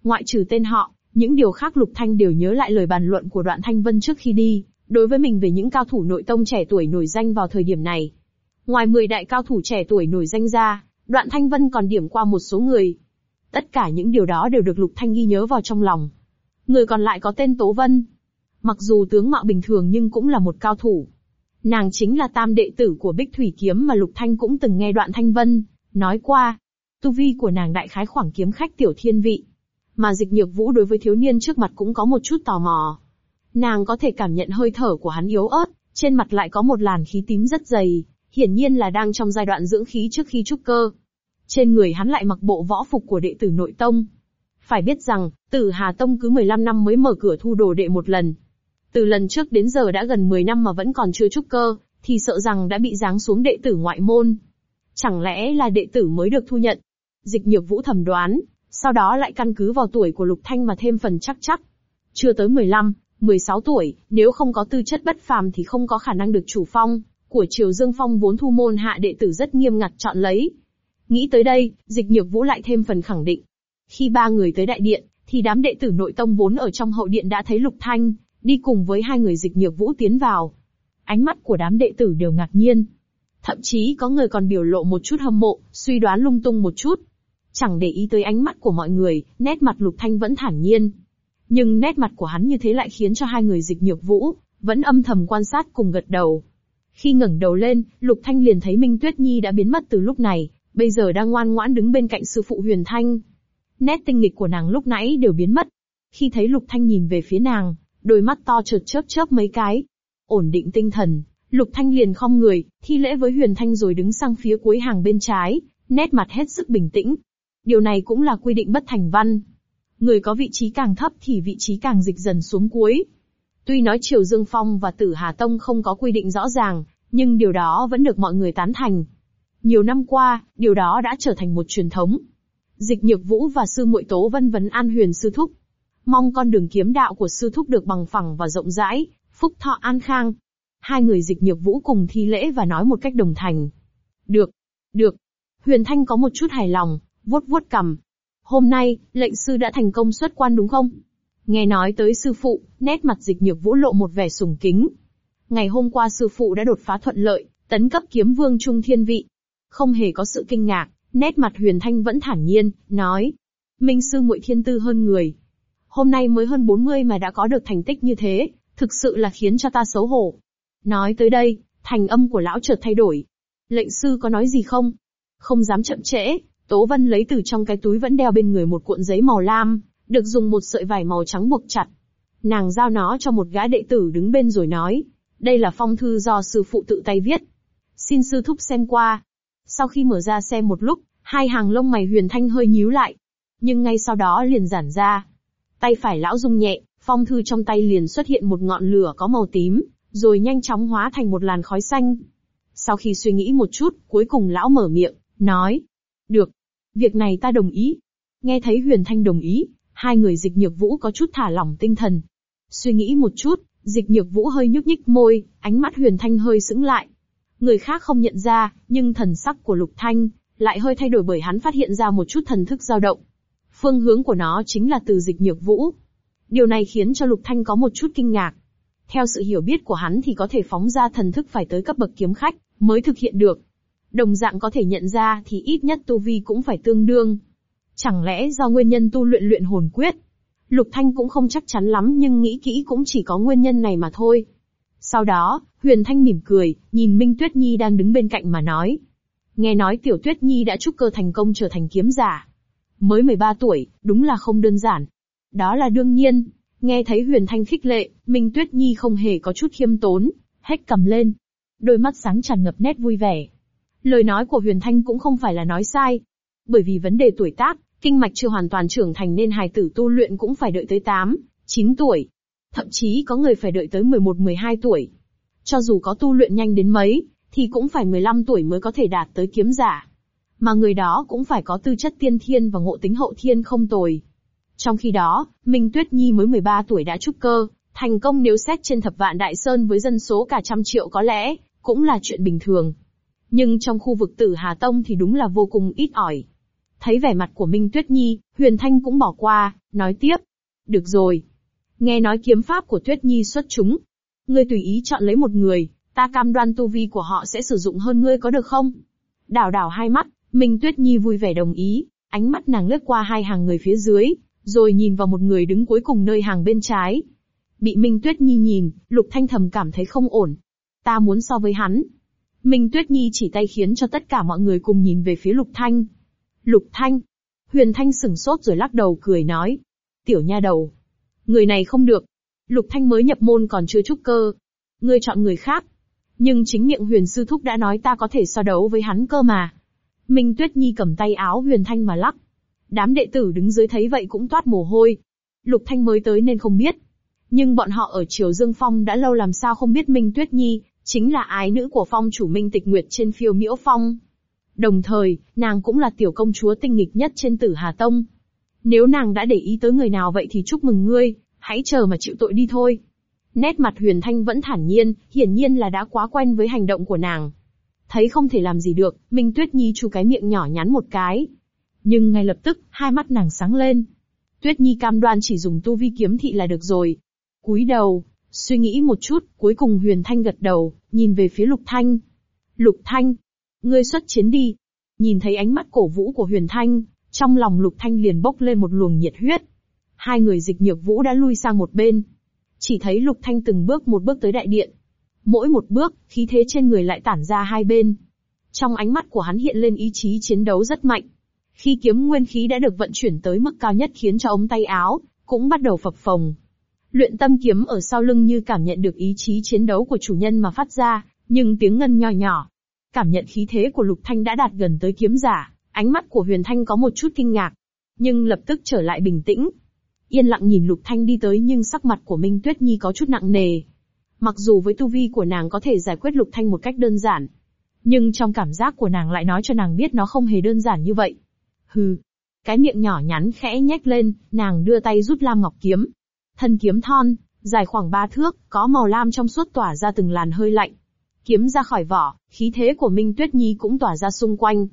Ngoại trừ tên họ, những điều khác Lục Thanh đều nhớ lại lời bàn luận của Đoạn Thanh Vân trước khi đi, đối với mình về những cao thủ nội tông trẻ tuổi nổi danh vào thời điểm này. Ngoài 10 đại cao thủ trẻ tuổi nổi danh ra, Đoạn Thanh Vân còn điểm qua một số người. Tất cả những điều đó đều được Lục Thanh ghi nhớ vào trong lòng. Người còn lại có tên Tố Vân. Mặc dù tướng mạo bình thường nhưng cũng là một cao thủ. Nàng chính là tam đệ tử của Bích Thủy Kiếm mà Lục Thanh cũng từng nghe Đoạn Thanh Vân nói qua. Tu vi của nàng đại khái khoảng kiếm khách tiểu thiên vị. Mà dịch nhược vũ đối với thiếu niên trước mặt cũng có một chút tò mò. Nàng có thể cảm nhận hơi thở của hắn yếu ớt, trên mặt lại có một làn khí tím rất dày, hiển nhiên là đang trong giai đoạn dưỡng khí trước khi trúc cơ. Trên người hắn lại mặc bộ võ phục của đệ tử nội tông. Phải biết rằng, tử Hà Tông cứ 15 năm mới mở cửa thu đồ đệ một lần. Từ lần trước đến giờ đã gần 10 năm mà vẫn còn chưa trúc cơ, thì sợ rằng đã bị giáng xuống đệ tử ngoại môn. Chẳng lẽ là đệ tử mới được thu nhận? Dịch nhược vũ thẩm đoán, sau đó lại căn cứ vào tuổi của Lục Thanh mà thêm phần chắc chắc. Chưa tới 15, 16 tuổi, nếu không có tư chất bất phàm thì không có khả năng được chủ phong, của Triều Dương Phong vốn thu môn hạ đệ tử rất nghiêm ngặt chọn lấy. Nghĩ tới đây, dịch nhược vũ lại thêm phần khẳng định. Khi ba người tới đại điện, thì đám đệ tử nội tông vốn ở trong hậu điện đã thấy Lục Thanh, đi cùng với hai người dịch nhược vũ tiến vào. Ánh mắt của đám đệ tử đều ngạc nhiên. Thậm chí có người còn biểu lộ một chút hâm mộ, suy đoán lung tung một chút. Chẳng để ý tới ánh mắt của mọi người, nét mặt Lục Thanh vẫn thản nhiên. Nhưng nét mặt của hắn như thế lại khiến cho hai người dịch nhược vũ, vẫn âm thầm quan sát cùng gật đầu. Khi ngẩng đầu lên, Lục Thanh liền thấy Minh Tuyết Nhi đã biến mất từ lúc này, bây giờ đang ngoan ngoãn đứng bên cạnh sư phụ Huyền Thanh. Nét tinh nghịch của nàng lúc nãy đều biến mất. Khi thấy Lục Thanh nhìn về phía nàng, đôi mắt to chợt chớp chớp mấy cái. Ổn định tinh thần, Lục Thanh liền khom người, thi lễ với Huyền Thanh rồi đứng sang phía cuối hàng bên trái, nét mặt hết sức bình tĩnh. Điều này cũng là quy định bất thành văn. Người có vị trí càng thấp thì vị trí càng dịch dần xuống cuối. Tuy nói Triều Dương Phong và Tử Hà Tông không có quy định rõ ràng, nhưng điều đó vẫn được mọi người tán thành. Nhiều năm qua, điều đó đã trở thành một truyền thống. Dịch Nhược Vũ và sư muội Tố Vân vấn an Huyền sư thúc. Mong con đường kiếm đạo của sư thúc được bằng phẳng và rộng rãi, phúc thọ an khang. Hai người Dịch Nhược Vũ cùng thi lễ và nói một cách đồng thành. Được, được. Huyền Thanh có một chút hài lòng, vuốt vuốt cầm. Hôm nay, lệnh sư đã thành công xuất quan đúng không? Nghe nói tới sư phụ, nét mặt dịch nhược vũ lộ một vẻ sùng kính. Ngày hôm qua sư phụ đã đột phá thuận lợi, tấn cấp kiếm vương trung thiên vị. Không hề có sự kinh ngạc, nét mặt huyền thanh vẫn thản nhiên, nói. Minh sư muội thiên tư hơn người. Hôm nay mới hơn 40 mà đã có được thành tích như thế, thực sự là khiến cho ta xấu hổ. Nói tới đây, thành âm của lão chợt thay đổi. Lệnh sư có nói gì không? Không dám chậm trễ, Tố Vân lấy từ trong cái túi vẫn đeo bên người một cuộn giấy màu lam, được dùng một sợi vải màu trắng buộc chặt. Nàng giao nó cho một gã đệ tử đứng bên rồi nói, đây là phong thư do sư phụ tự tay viết. Xin sư thúc xem qua. Sau khi mở ra xem một lúc, hai hàng lông mày huyền thanh hơi nhíu lại. Nhưng ngay sau đó liền giản ra. Tay phải lão rung nhẹ, phong thư trong tay liền xuất hiện một ngọn lửa có màu tím, rồi nhanh chóng hóa thành một làn khói xanh. Sau khi suy nghĩ một chút, cuối cùng lão mở miệng, nói. Được. Việc này ta đồng ý. Nghe thấy huyền thanh đồng ý, hai người dịch nhược vũ có chút thả lỏng tinh thần. Suy nghĩ một chút, dịch nhược vũ hơi nhúc nhích môi, ánh mắt huyền thanh hơi sững lại. Người khác không nhận ra, nhưng thần sắc của lục thanh, lại hơi thay đổi bởi hắn phát hiện ra một chút thần thức dao động. Phương hướng của nó chính là từ dịch nhược vũ. Điều này khiến cho lục thanh có một chút kinh ngạc. Theo sự hiểu biết của hắn thì có thể phóng ra thần thức phải tới cấp bậc kiếm khách, mới thực hiện được. Đồng dạng có thể nhận ra thì ít nhất tu vi cũng phải tương đương, Chẳng lẽ do nguyên nhân tu luyện luyện hồn quyết? Lục Thanh cũng không chắc chắn lắm nhưng nghĩ kỹ cũng chỉ có nguyên nhân này mà thôi. Sau đó, Huyền Thanh mỉm cười, nhìn Minh Tuyết Nhi đang đứng bên cạnh mà nói. Nghe nói Tiểu Tuyết Nhi đã trúc cơ thành công trở thành kiếm giả. Mới 13 tuổi, đúng là không đơn giản. Đó là đương nhiên. Nghe thấy Huyền Thanh khích lệ, Minh Tuyết Nhi không hề có chút khiêm tốn, hét cầm lên. Đôi mắt sáng tràn ngập nét vui vẻ. Lời nói của Huyền Thanh cũng không phải là nói sai. Bởi vì vấn đề tuổi tác, Kinh mạch chưa hoàn toàn trưởng thành nên hài tử tu luyện cũng phải đợi tới 8, 9 tuổi. Thậm chí có người phải đợi tới 11, 12 tuổi. Cho dù có tu luyện nhanh đến mấy, thì cũng phải 15 tuổi mới có thể đạt tới kiếm giả. Mà người đó cũng phải có tư chất tiên thiên và ngộ tính hậu thiên không tồi. Trong khi đó, Minh Tuyết Nhi mới 13 tuổi đã trúc cơ, thành công nếu xét trên thập vạn đại sơn với dân số cả trăm triệu có lẽ, cũng là chuyện bình thường. Nhưng trong khu vực tử Hà Tông thì đúng là vô cùng ít ỏi. Thấy vẻ mặt của Minh Tuyết Nhi, Huyền Thanh cũng bỏ qua, nói tiếp. Được rồi. Nghe nói kiếm pháp của Tuyết Nhi xuất chúng. Ngươi tùy ý chọn lấy một người, ta cam đoan tu vi của họ sẽ sử dụng hơn ngươi có được không? Đảo đảo hai mắt, Minh Tuyết Nhi vui vẻ đồng ý, ánh mắt nàng lướt qua hai hàng người phía dưới, rồi nhìn vào một người đứng cuối cùng nơi hàng bên trái. Bị Minh Tuyết Nhi nhìn, Lục Thanh thầm cảm thấy không ổn. Ta muốn so với hắn. Minh Tuyết Nhi chỉ tay khiến cho tất cả mọi người cùng nhìn về phía Lục Thanh. Lục Thanh. Huyền Thanh sừng sốt rồi lắc đầu cười nói. Tiểu nha đầu. Người này không được. Lục Thanh mới nhập môn còn chưa trúc cơ. Ngươi chọn người khác. Nhưng chính miệng huyền sư thúc đã nói ta có thể so đấu với hắn cơ mà. Minh Tuyết Nhi cầm tay áo huyền thanh mà lắc. Đám đệ tử đứng dưới thấy vậy cũng toát mồ hôi. Lục Thanh mới tới nên không biết. Nhưng bọn họ ở Triều Dương Phong đã lâu làm sao không biết Minh Tuyết Nhi, chính là ái nữ của phong chủ Minh Tịch Nguyệt trên phiêu miễu phong. Đồng thời, nàng cũng là tiểu công chúa tinh nghịch nhất trên tử Hà Tông. Nếu nàng đã để ý tới người nào vậy thì chúc mừng ngươi, hãy chờ mà chịu tội đi thôi. Nét mặt huyền thanh vẫn thản nhiên, hiển nhiên là đã quá quen với hành động của nàng. Thấy không thể làm gì được, Minh Tuyết Nhi chu cái miệng nhỏ nhắn một cái. Nhưng ngay lập tức, hai mắt nàng sáng lên. Tuyết Nhi cam đoan chỉ dùng tu vi kiếm thị là được rồi. Cúi đầu, suy nghĩ một chút, cuối cùng huyền thanh gật đầu, nhìn về phía lục thanh. Lục thanh, Ngươi xuất chiến đi. Nhìn thấy ánh mắt cổ vũ của Huyền Thanh, trong lòng Lục Thanh liền bốc lên một luồng nhiệt huyết. Hai người dịch nhược vũ đã lui sang một bên. Chỉ thấy Lục Thanh từng bước một bước tới đại điện. Mỗi một bước, khí thế trên người lại tản ra hai bên. Trong ánh mắt của hắn hiện lên ý chí chiến đấu rất mạnh. Khi kiếm nguyên khí đã được vận chuyển tới mức cao nhất khiến cho ống tay áo, cũng bắt đầu phập phồng. Luyện tâm kiếm ở sau lưng như cảm nhận được ý chí chiến đấu của chủ nhân mà phát ra, nhưng tiếng ngân nhỏ nhỏ, Cảm nhận khí thế của Lục Thanh đã đạt gần tới kiếm giả, ánh mắt của Huyền Thanh có một chút kinh ngạc, nhưng lập tức trở lại bình tĩnh. Yên lặng nhìn Lục Thanh đi tới nhưng sắc mặt của Minh Tuyết Nhi có chút nặng nề. Mặc dù với tu vi của nàng có thể giải quyết Lục Thanh một cách đơn giản, nhưng trong cảm giác của nàng lại nói cho nàng biết nó không hề đơn giản như vậy. Hừ. Cái miệng nhỏ nhắn khẽ nhếch lên, nàng đưa tay rút lam ngọc kiếm. Thân kiếm thon, dài khoảng ba thước, có màu lam trong suốt tỏa ra từng làn hơi lạnh. Kiếm ra khỏi vỏ, khí thế của Minh Tuyết Nhi cũng tỏa ra xung quanh.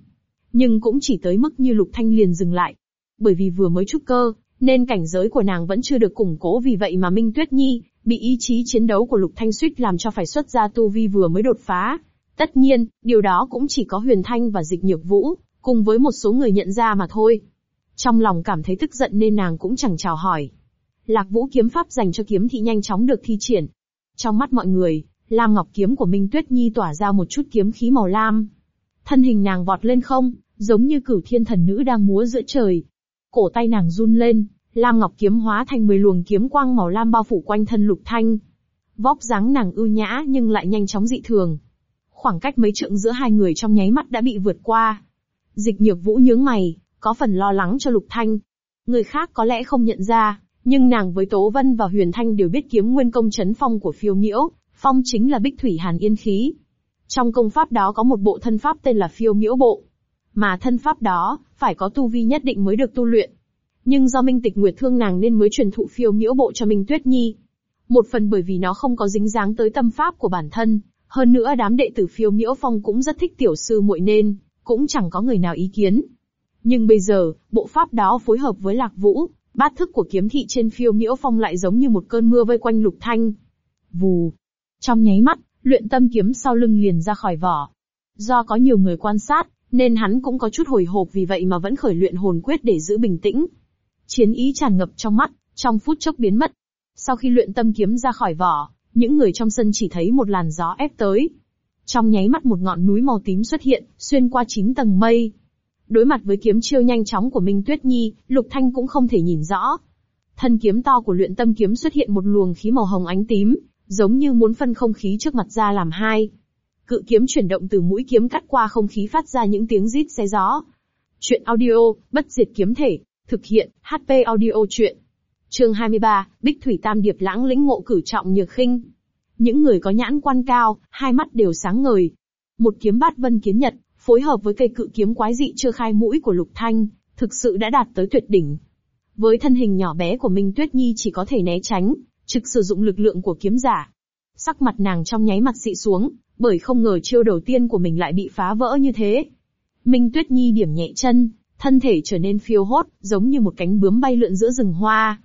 Nhưng cũng chỉ tới mức như Lục Thanh liền dừng lại. Bởi vì vừa mới trúc cơ, nên cảnh giới của nàng vẫn chưa được củng cố vì vậy mà Minh Tuyết Nhi, bị ý chí chiến đấu của Lục Thanh suýt làm cho phải xuất ra tu vi vừa mới đột phá. Tất nhiên, điều đó cũng chỉ có Huyền Thanh và Dịch Nhược Vũ, cùng với một số người nhận ra mà thôi. Trong lòng cảm thấy tức giận nên nàng cũng chẳng chào hỏi. Lạc Vũ kiếm pháp dành cho kiếm thị nhanh chóng được thi triển. Trong mắt mọi người, Lam Ngọc kiếm của Minh Tuyết Nhi tỏa ra một chút kiếm khí màu lam. Thân hình nàng vọt lên không, giống như cửu thiên thần nữ đang múa giữa trời. Cổ tay nàng run lên, Lam Ngọc kiếm hóa thành 10 luồng kiếm quang màu lam bao phủ quanh thân Lục Thanh. Vóc dáng nàng ưu nhã nhưng lại nhanh chóng dị thường. Khoảng cách mấy trượng giữa hai người trong nháy mắt đã bị vượt qua. Dịch nhược vũ nhướng mày, có phần lo lắng cho Lục Thanh. Người khác có lẽ không nhận ra, nhưng nàng với Tố Vân và Huyền Thanh đều biết kiếm nguyên công chấn phong của phiêu miễu, phong chính là bích thủy hàn yên khí. Trong công pháp đó có một bộ thân pháp tên là phiêu miễu bộ. Mà thân pháp đó, phải có tu vi nhất định mới được tu luyện. Nhưng do Minh Tịch Nguyệt thương nàng nên mới truyền thụ phiêu miễu bộ cho Minh Tuyết Nhi. Một phần bởi vì nó không có dính dáng tới tâm pháp của bản thân, hơn nữa đám đệ tử phiêu miễu phong cũng rất thích tiểu sư muội nên, cũng chẳng có người nào ý kiến. Nhưng bây giờ, bộ pháp đó phối hợp với lạc vũ, bát thức của kiếm thị trên phiêu miễu phong lại giống như một cơn mưa vây quanh lục thanh. Vù. Trong nháy mắt, luyện tâm kiếm sau lưng liền ra khỏi vỏ. Do có nhiều người quan sát, nên hắn cũng có chút hồi hộp vì vậy mà vẫn khởi luyện hồn quyết để giữ bình tĩnh. Chiến ý tràn ngập trong mắt, trong phút chốc biến mất. Sau khi luyện tâm kiếm ra khỏi vỏ, những người trong sân chỉ thấy một làn gió ép tới. Trong nháy mắt một ngọn núi màu tím xuất hiện, xuyên qua chín tầng mây. Đối mặt với kiếm chiêu nhanh chóng của Minh Tuyết Nhi, Lục Thanh cũng không thể nhìn rõ. Thân kiếm to của luyện tâm kiếm xuất hiện một luồng khí màu hồng ánh tím, giống như muốn phân không khí trước mặt ra làm hai. Cự kiếm chuyển động từ mũi kiếm cắt qua không khí phát ra những tiếng rít xé gió. Chuyện audio, bất diệt kiếm thể, thực hiện, HP audio chuyện. Chương 23, Bích Thủy Tam Điệp lãng lĩnh ngộ cử trọng nhược khinh. Những người có nhãn quan cao, hai mắt đều sáng ngời. Một kiếm bát vân kiến nhật, phối hợp với cây cự kiếm quái dị chưa khai mũi của Lục Thanh, thực sự đã đạt tới tuyệt đỉnh. Với thân hình nhỏ bé của Minh Tuyết Nhi chỉ có thể né tránh, trực sử dụng lực lượng của kiếm giả. Sắc mặt nàng trong nháy mặt dị xuống, bởi không ngờ chiêu đầu tiên của mình lại bị phá vỡ như thế. Minh Tuyết Nhi điểm nhẹ chân, thân thể trở nên phiêu hốt, giống như một cánh bướm bay lượn giữa rừng hoa.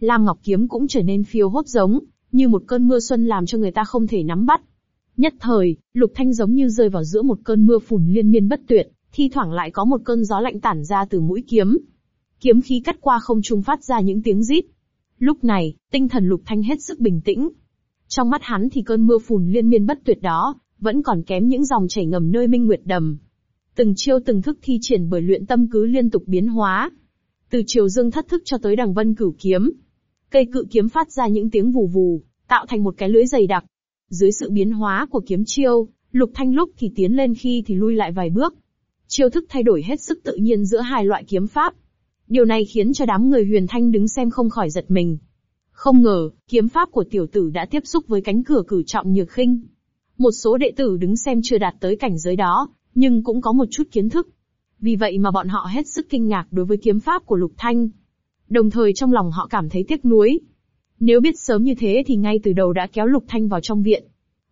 Lam Ngọc Kiếm cũng trở nên phiêu hốt giống, như một cơn mưa xuân làm cho người ta không thể nắm bắt. Nhất thời, Lục Thanh giống như rơi vào giữa một cơn mưa phùn liên miên bất tuyệt, thi thoảng lại có một cơn gió lạnh tản ra từ mũi kiếm. Kiếm khí cắt qua không trung phát ra những tiếng rít. Lúc này, tinh thần Lục Thanh hết sức bình tĩnh. Trong mắt hắn thì cơn mưa phùn liên miên bất tuyệt đó, vẫn còn kém những dòng chảy ngầm nơi Minh Nguyệt Đầm. Từng chiêu từng thức thi triển bởi luyện tâm cứ liên tục biến hóa. Từ chiều dương thất thức cho tới đằng vân cửu kiếm. Cây cự kiếm phát ra những tiếng vù vù, tạo thành một cái lưới dày đặc. Dưới sự biến hóa của kiếm chiêu, Lục Thanh lúc thì tiến lên khi thì lui lại vài bước. Chiêu thức thay đổi hết sức tự nhiên giữa hai loại kiếm pháp. Điều này khiến cho đám người huyền thanh đứng xem không khỏi giật mình. Không ngờ, kiếm pháp của tiểu tử đã tiếp xúc với cánh cửa cử trọng nhược khinh. Một số đệ tử đứng xem chưa đạt tới cảnh giới đó, nhưng cũng có một chút kiến thức. Vì vậy mà bọn họ hết sức kinh ngạc đối với kiếm pháp của Lục Thanh. Đồng thời trong lòng họ cảm thấy tiếc nuối. Nếu biết sớm như thế thì ngay từ đầu đã kéo Lục Thanh vào trong viện.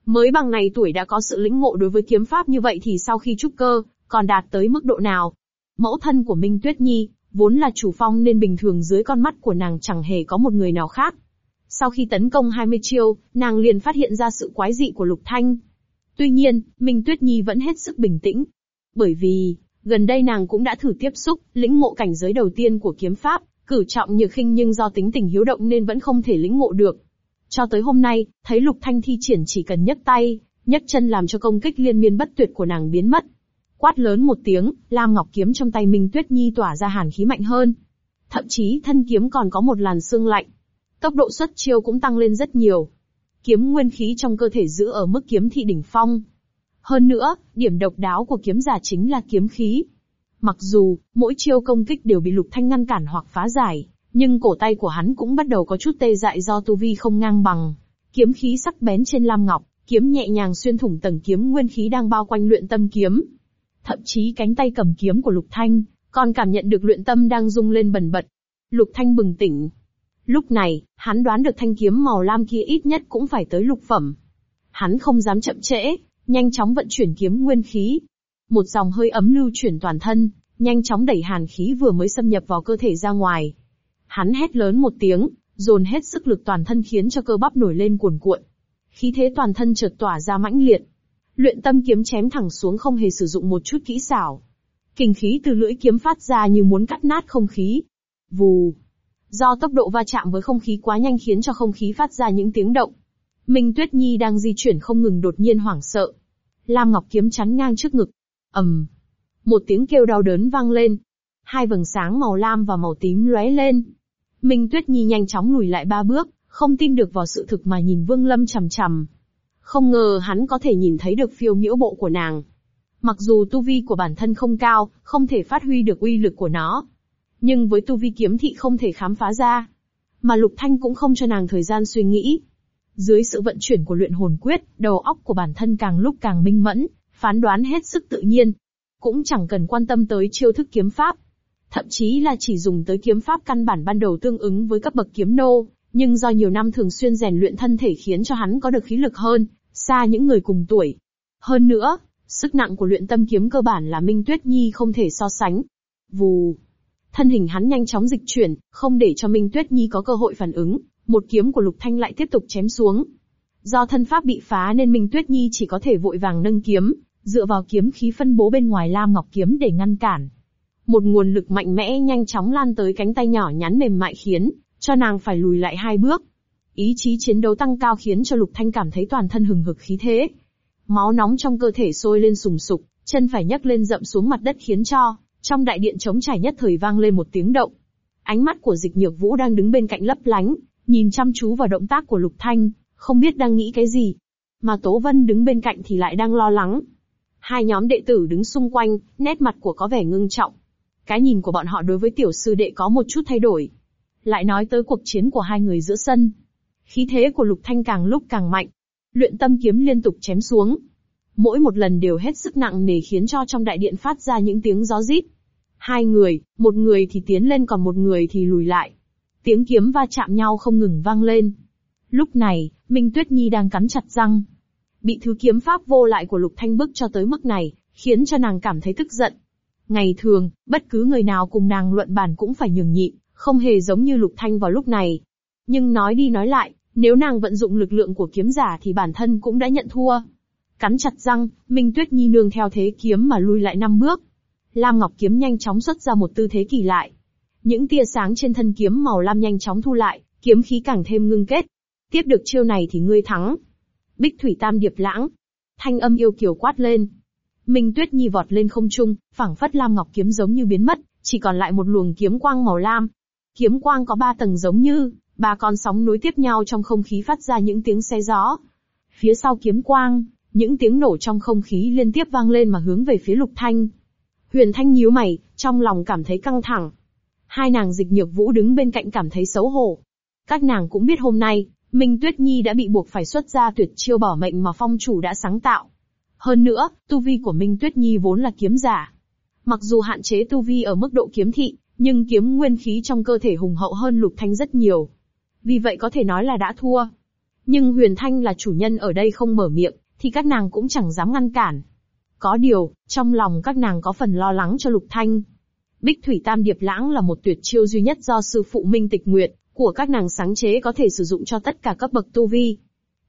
Mới bằng này tuổi đã có sự lĩnh ngộ đối với kiếm pháp như vậy thì sau khi trúc cơ, còn đạt tới mức độ nào? Mẫu thân của Minh Tuyết Nhi, vốn là chủ phong nên bình thường dưới con mắt của nàng chẳng hề có một người nào khác. Sau khi tấn công 20 chiêu, nàng liền phát hiện ra sự quái dị của Lục Thanh. Tuy nhiên, Minh Tuyết Nhi vẫn hết sức bình tĩnh. Bởi vì, gần đây nàng cũng đã thử tiếp xúc, lĩnh ngộ cảnh giới đầu tiên của kiếm pháp, cử trọng như khinh nhưng do tính tình hiếu động nên vẫn không thể lĩnh ngộ được. Cho tới hôm nay, thấy Lục Thanh thi triển chỉ cần nhấc tay, nhấc chân làm cho công kích liên miên bất tuyệt của nàng biến mất. Quát lớn một tiếng, Lam Ngọc kiếm trong tay Minh Tuyết Nhi tỏa ra hàn khí mạnh hơn. Thậm chí thân kiếm còn có một làn xương lạnh. Tốc độ xuất chiêu cũng tăng lên rất nhiều. Kiếm nguyên khí trong cơ thể giữ ở mức kiếm thị đỉnh phong. Hơn nữa, điểm độc đáo của kiếm giả chính là kiếm khí. Mặc dù, mỗi chiêu công kích đều bị Lục Thanh ngăn cản hoặc phá giải, nhưng cổ tay của hắn cũng bắt đầu có chút tê dại do tu vi không ngang bằng. Kiếm khí sắc bén trên lam ngọc, kiếm nhẹ nhàng xuyên thủng tầng kiếm nguyên khí đang bao quanh luyện tâm kiếm. Thậm chí cánh tay cầm kiếm của Lục Thanh, còn cảm nhận được luyện tâm đang rung lên bần bật. Lục Thanh bừng tỉnh. Lúc này, hắn đoán được thanh kiếm màu lam kia ít nhất cũng phải tới lục phẩm. Hắn không dám chậm trễ, nhanh chóng vận chuyển kiếm nguyên khí. Một dòng hơi ấm lưu chuyển toàn thân, nhanh chóng đẩy hàn khí vừa mới xâm nhập vào cơ thể ra ngoài. Hắn hét lớn một tiếng, dồn hết sức lực toàn thân khiến cho cơ bắp nổi lên cuồn cuộn. Khí thế toàn thân chợt tỏa ra mãnh liệt. Luyện tâm kiếm chém thẳng xuống không hề sử dụng một chút kỹ xảo. Kình khí từ lưỡi kiếm phát ra như muốn cắt nát không khí. Vù. Do tốc độ va chạm với không khí quá nhanh khiến cho không khí phát ra những tiếng động. Minh Tuyết Nhi đang di chuyển không ngừng đột nhiên hoảng sợ. Lam Ngọc kiếm chắn ngang trước ngực. ầm, một tiếng kêu đau đớn vang lên. Hai vầng sáng màu lam và màu tím lóe lên. Minh Tuyết Nhi nhanh chóng lùi lại ba bước, không tin được vào sự thực mà nhìn Vương Lâm chằm chằm. Không ngờ hắn có thể nhìn thấy được phiêu miễu bộ của nàng. Mặc dù tu vi của bản thân không cao, không thể phát huy được uy lực của nó. Nhưng với tu vi kiếm thị không thể khám phá ra. Mà Lục Thanh cũng không cho nàng thời gian suy nghĩ. Dưới sự vận chuyển của luyện hồn quyết, đầu óc của bản thân càng lúc càng minh mẫn, phán đoán hết sức tự nhiên. Cũng chẳng cần quan tâm tới chiêu thức kiếm pháp. Thậm chí là chỉ dùng tới kiếm pháp căn bản ban đầu tương ứng với cấp bậc kiếm nô, nhưng do nhiều năm thường xuyên rèn luyện thân thể khiến cho hắn có được khí lực hơn, xa những người cùng tuổi. Hơn nữa, sức nặng của luyện tâm kiếm cơ bản là Minh Tuyết Nhi không thể so sánh. Vù. Thân hình hắn nhanh chóng dịch chuyển, không để cho Minh Tuyết Nhi có cơ hội phản ứng, một kiếm của Lục Thanh lại tiếp tục chém xuống. Do thân pháp bị phá nên Minh Tuyết Nhi chỉ có thể vội vàng nâng kiếm, dựa vào kiếm khí phân bố bên ngoài Lam Ngọc kiếm để ngăn cản. Một nguồn lực mạnh mẽ nhanh chóng lan tới cánh tay nhỏ nhắn mềm mại khiến cho nàng phải lùi lại hai bước. Ý chí chiến đấu tăng cao khiến cho Lục Thanh cảm thấy toàn thân hừng hực khí thế. Máu nóng trong cơ thể sôi lên sùng sục, chân phải nhấc lên dậm xuống mặt đất khiến cho, trong đại điện trống trải nhất thời vang lên một tiếng động. Ánh mắt của dịch nhược vũ đang đứng bên cạnh lấp lánh, nhìn chăm chú vào động tác của Lục Thanh, không biết đang nghĩ cái gì. Mà Tố Vân đứng bên cạnh thì lại đang lo lắng. Hai nhóm đệ tử đứng xung quanh, nét mặt của có vẻ ngưng trọng. Cái nhìn của bọn họ đối với tiểu sư đệ có một chút thay đổi. Lại nói tới cuộc chiến của hai người giữa sân. Khí thế của Lục Thanh càng lúc càng mạnh. Luyện tâm kiếm liên tục chém xuống. Mỗi một lần đều hết sức nặng nề khiến cho trong đại điện phát ra những tiếng gió rít. Hai người, một người thì tiến lên còn một người thì lùi lại. Tiếng kiếm va chạm nhau không ngừng vang lên. Lúc này, Minh Tuyết Nhi đang cắn chặt răng. Bị thứ kiếm pháp vô lại của Lục Thanh bức cho tới mức này, khiến cho nàng cảm thấy tức giận. Ngày thường, bất cứ người nào cùng nàng luận bàn cũng phải nhường nhịn, không hề giống như Lục Thanh vào lúc này. Nhưng nói đi nói lại, nếu nàng vận dụng lực lượng của kiếm giả thì bản thân cũng đã nhận thua. Cắn chặt răng, Minh Tuyết Nhi nương theo thế kiếm mà lui lại năm bước. Lam Ngọc kiếm nhanh chóng xuất ra một tư thế kỳ lại. Những tia sáng trên thân kiếm màu lam nhanh chóng thu lại, kiếm khí càng thêm ngưng kết. Tiếp được chiêu này thì ngươi thắng. Bích thủy tam điệp lãng. Thanh âm yêu kiều quát lên. Minh Tuyết Nhi vọt lên không trung, phảng phất Lam Ngọc kiếm giống như biến mất, chỉ còn lại một luồng kiếm quang màu lam. Kiếm quang có ba tầng giống như ba con sóng nối tiếp nhau trong không khí phát ra những tiếng xe gió. Phía sau kiếm quang, những tiếng nổ trong không khí liên tiếp vang lên mà hướng về phía Lục Thanh. Huyền Thanh nhíu mày, trong lòng cảm thấy căng thẳng. Hai nàng dịch nhược vũ đứng bên cạnh cảm thấy xấu hổ. Các nàng cũng biết hôm nay, Minh Tuyết Nhi đã bị buộc phải xuất ra tuyệt chiêu bỏ mệnh mà phong chủ đã sáng tạo. Hơn nữa, tu vi của Minh Tuyết Nhi vốn là kiếm giả. Mặc dù hạn chế tu vi ở mức độ kiếm thị, nhưng kiếm nguyên khí trong cơ thể hùng hậu hơn Lục Thanh rất nhiều. Vì vậy có thể nói là đã thua. Nhưng Huyền Thanh là chủ nhân ở đây không mở miệng, thì các nàng cũng chẳng dám ngăn cản. Có điều, trong lòng các nàng có phần lo lắng cho Lục Thanh. Bích Thủy Tam Điệp Lãng là một tuyệt chiêu duy nhất do sư phụ Minh Tịch Nguyệt, của các nàng sáng chế có thể sử dụng cho tất cả các bậc tu vi.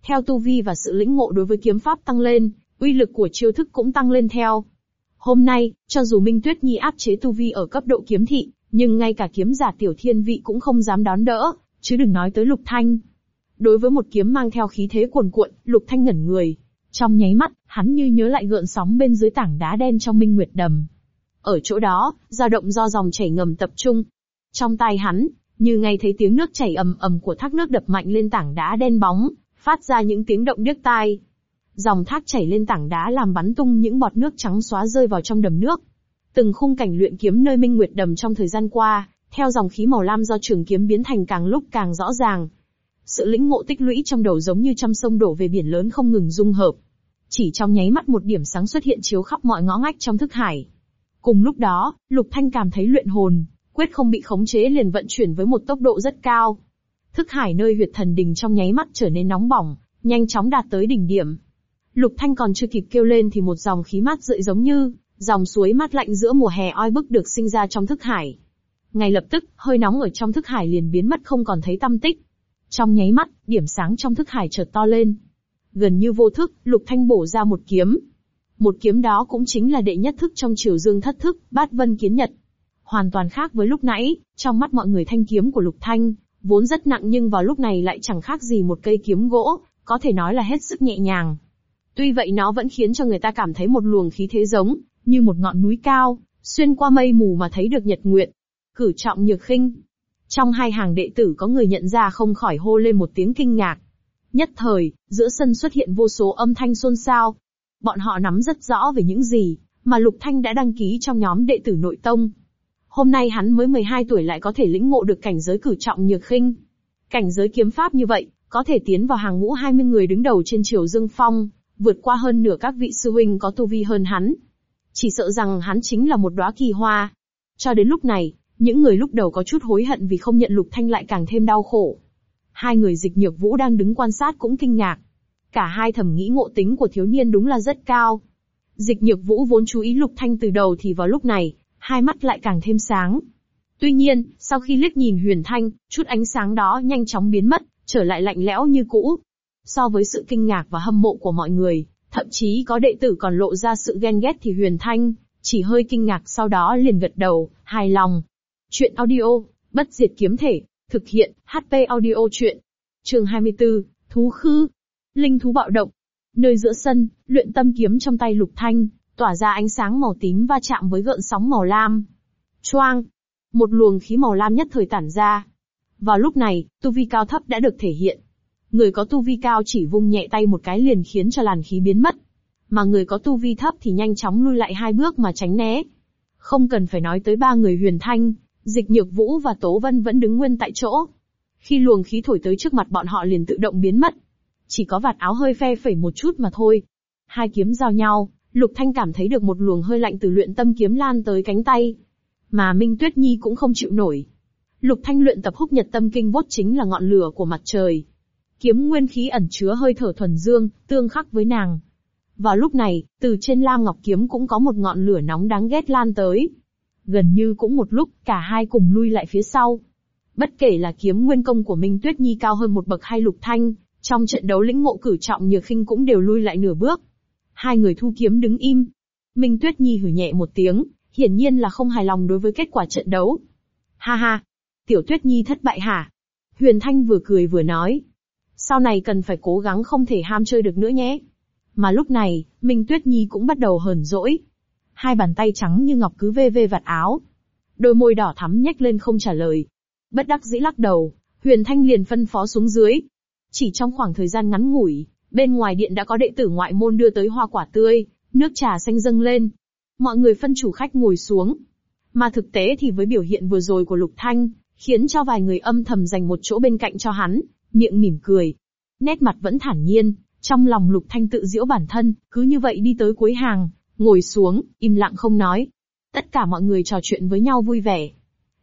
Theo tu vi và sự lĩnh ngộ đối với kiếm pháp tăng lên, uy lực của chiêu thức cũng tăng lên theo. Hôm nay, cho dù Minh Tuyết Nhi áp chế tu vi ở cấp độ kiếm thị, nhưng ngay cả kiếm giả tiểu thiên vị cũng không dám đón đỡ, chứ đừng nói tới Lục Thanh. Đối với một kiếm mang theo khí thế cuồn cuộn, Lục Thanh ngẩn người. Trong nháy mắt, hắn như nhớ lại gợn sóng bên dưới tảng đá đen trong Minh Nguyệt Đầm. Ở chỗ đó, dao động do dòng chảy ngầm tập trung. Trong tai hắn, như ngay thấy tiếng nước chảy ầm ầm của thác nước đập mạnh lên tảng đá đen bóng, phát ra những tiếng động điếc tai. Dòng thác chảy lên tảng đá làm bắn tung những bọt nước trắng xóa rơi vào trong đầm nước. Từng khung cảnh luyện kiếm nơi Minh Nguyệt Đầm trong thời gian qua, theo dòng khí màu lam do trường kiếm biến thành càng lúc càng rõ ràng. Sự lĩnh ngộ tích lũy trong đầu giống như trăm sông đổ về biển lớn không ngừng dung hợp. Chỉ trong nháy mắt một điểm sáng xuất hiện chiếu khắp mọi ngõ ngách trong thức hải. Cùng lúc đó, Lục Thanh cảm thấy luyện hồn, quyết không bị khống chế liền vận chuyển với một tốc độ rất cao. Thức hải nơi huyệt thần đình trong nháy mắt trở nên nóng bỏng, nhanh chóng đạt tới đỉnh điểm. Lục Thanh còn chưa kịp kêu lên thì một dòng khí mát rượi giống như Dòng suối mát lạnh giữa mùa hè oi bức được sinh ra trong thức hải. Ngay lập tức, hơi nóng ở trong thức hải liền biến mất không còn thấy tâm tích. Trong nháy mắt, điểm sáng trong thức hải chợt to lên. Gần như vô thức, Lục Thanh bổ ra một kiếm. Một kiếm đó cũng chính là đệ nhất thức trong triều dương thất thức, bát vân kiến nhật. Hoàn toàn khác với lúc nãy, trong mắt mọi người thanh kiếm của Lục Thanh, vốn rất nặng nhưng vào lúc này lại chẳng khác gì một cây kiếm gỗ, có thể nói là hết sức nhẹ nhàng. Tuy vậy nó vẫn khiến cho người ta cảm thấy một luồng khí thế giống, như một ngọn núi cao, xuyên qua mây mù mà thấy được nhật nguyện. Cử trọng nhược khinh. Trong hai hàng đệ tử có người nhận ra không khỏi hô lên một tiếng kinh ngạc. Nhất thời, giữa sân xuất hiện vô số âm thanh xôn xao. Bọn họ nắm rất rõ về những gì mà Lục Thanh đã đăng ký trong nhóm đệ tử nội tông. Hôm nay hắn mới 12 tuổi lại có thể lĩnh ngộ được cảnh giới cử trọng nhược khinh. Cảnh giới kiếm pháp như vậy, có thể tiến vào hàng ngũ 20 người đứng đầu trên triều Dương Phong, vượt qua hơn nửa các vị sư huynh có tu vi hơn hắn. Chỉ sợ rằng hắn chính là một đóa kỳ hoa. Cho đến lúc này, những người lúc đầu có chút hối hận vì không nhận Lục Thanh lại càng thêm đau khổ. Hai người dịch nhược vũ đang đứng quan sát cũng kinh ngạc. Cả hai thầm nghĩ ngộ tính của thiếu niên đúng là rất cao. Dịch nhược vũ vốn chú ý Lục Thanh từ đầu thì vào lúc này, hai mắt lại càng thêm sáng. Tuy nhiên, sau khi liếc nhìn Huyền Thanh, chút ánh sáng đó nhanh chóng biến mất, trở lại lạnh lẽo như cũ. So với sự kinh ngạc và hâm mộ của mọi người, thậm chí có đệ tử còn lộ ra sự ghen ghét thì Huyền Thanh, chỉ hơi kinh ngạc sau đó liền gật đầu, hài lòng. Chuyện audio, bất diệt kiếm thể, thực hiện, HP audio chuyện. Trường 24, Thú Khư. Linh thú bạo động. Nơi giữa sân, luyện tâm kiếm trong tay Lục Thanh, tỏa ra ánh sáng màu tím va chạm với gợn sóng màu lam. Choang! Một luồng khí màu lam nhất thời tản ra. Vào lúc này, tu vi cao thấp đã được thể hiện. Người có tu vi cao chỉ vung nhẹ tay một cái liền khiến cho làn khí biến mất. Mà người có tu vi thấp thì nhanh chóng lui lại hai bước mà tránh né. Không cần phải nói tới ba người huyền thanh, dịch nhược vũ và tố vân vẫn đứng nguyên tại chỗ. Khi luồng khí thổi tới trước mặt bọn họ liền tự động biến mất. Chỉ có vạt áo hơi phe phẩy một chút mà thôi. Hai kiếm giao nhau, Lục Thanh cảm thấy được một luồng hơi lạnh từ luyện tâm kiếm lan tới cánh tay. Mà Minh Tuyết Nhi cũng không chịu nổi. Lục Thanh luyện tập húc nhật tâm kinh vốt chính là ngọn lửa của mặt trời. Kiếm nguyên khí ẩn chứa hơi thở thuần dương, tương khắc với nàng. Vào lúc này, từ trên lam ngọc kiếm cũng có một ngọn lửa nóng đáng ghét lan tới. Gần như cũng một lúc, cả hai cùng lui lại phía sau. Bất kể là kiếm nguyên công của Minh Tuyết Nhi cao hơn một bậc hay Lục Thanh, trong trận đấu lĩnh ngộ cử trọng nhược khinh cũng đều lui lại nửa bước. Hai người thu kiếm đứng im. Minh Tuyết Nhi hử nhẹ một tiếng, hiển nhiên là không hài lòng đối với kết quả trận đấu. Ha ha, tiểu Tuyết Nhi thất bại hả? Huyền Thanh vừa cười vừa nói. Sau này cần phải cố gắng không thể ham chơi được nữa nhé. Mà lúc này, Minh Tuyết Nhi cũng bắt đầu hờn dỗi. Hai bàn tay trắng như ngọc cứ vê vê vạt áo. Đôi môi đỏ thắm nhếch lên không trả lời. Bất đắc dĩ lắc đầu, Huyền Thanh liền phân phó xuống dưới. Chỉ trong khoảng thời gian ngắn ngủi, Bên ngoài điện đã có đệ tử ngoại môn đưa tới hoa quả tươi, nước trà xanh dâng lên. Mọi người phân chủ khách ngồi xuống. Mà thực tế thì với biểu hiện vừa rồi của Lục Thanh, khiến cho vài người âm thầm dành một chỗ bên cạnh cho hắn, miệng mỉm cười. Nét mặt vẫn thản nhiên, trong lòng Lục Thanh tự giễu bản thân, cứ như vậy đi tới cuối hàng, ngồi xuống, im lặng không nói. Tất cả mọi người trò chuyện với nhau vui vẻ.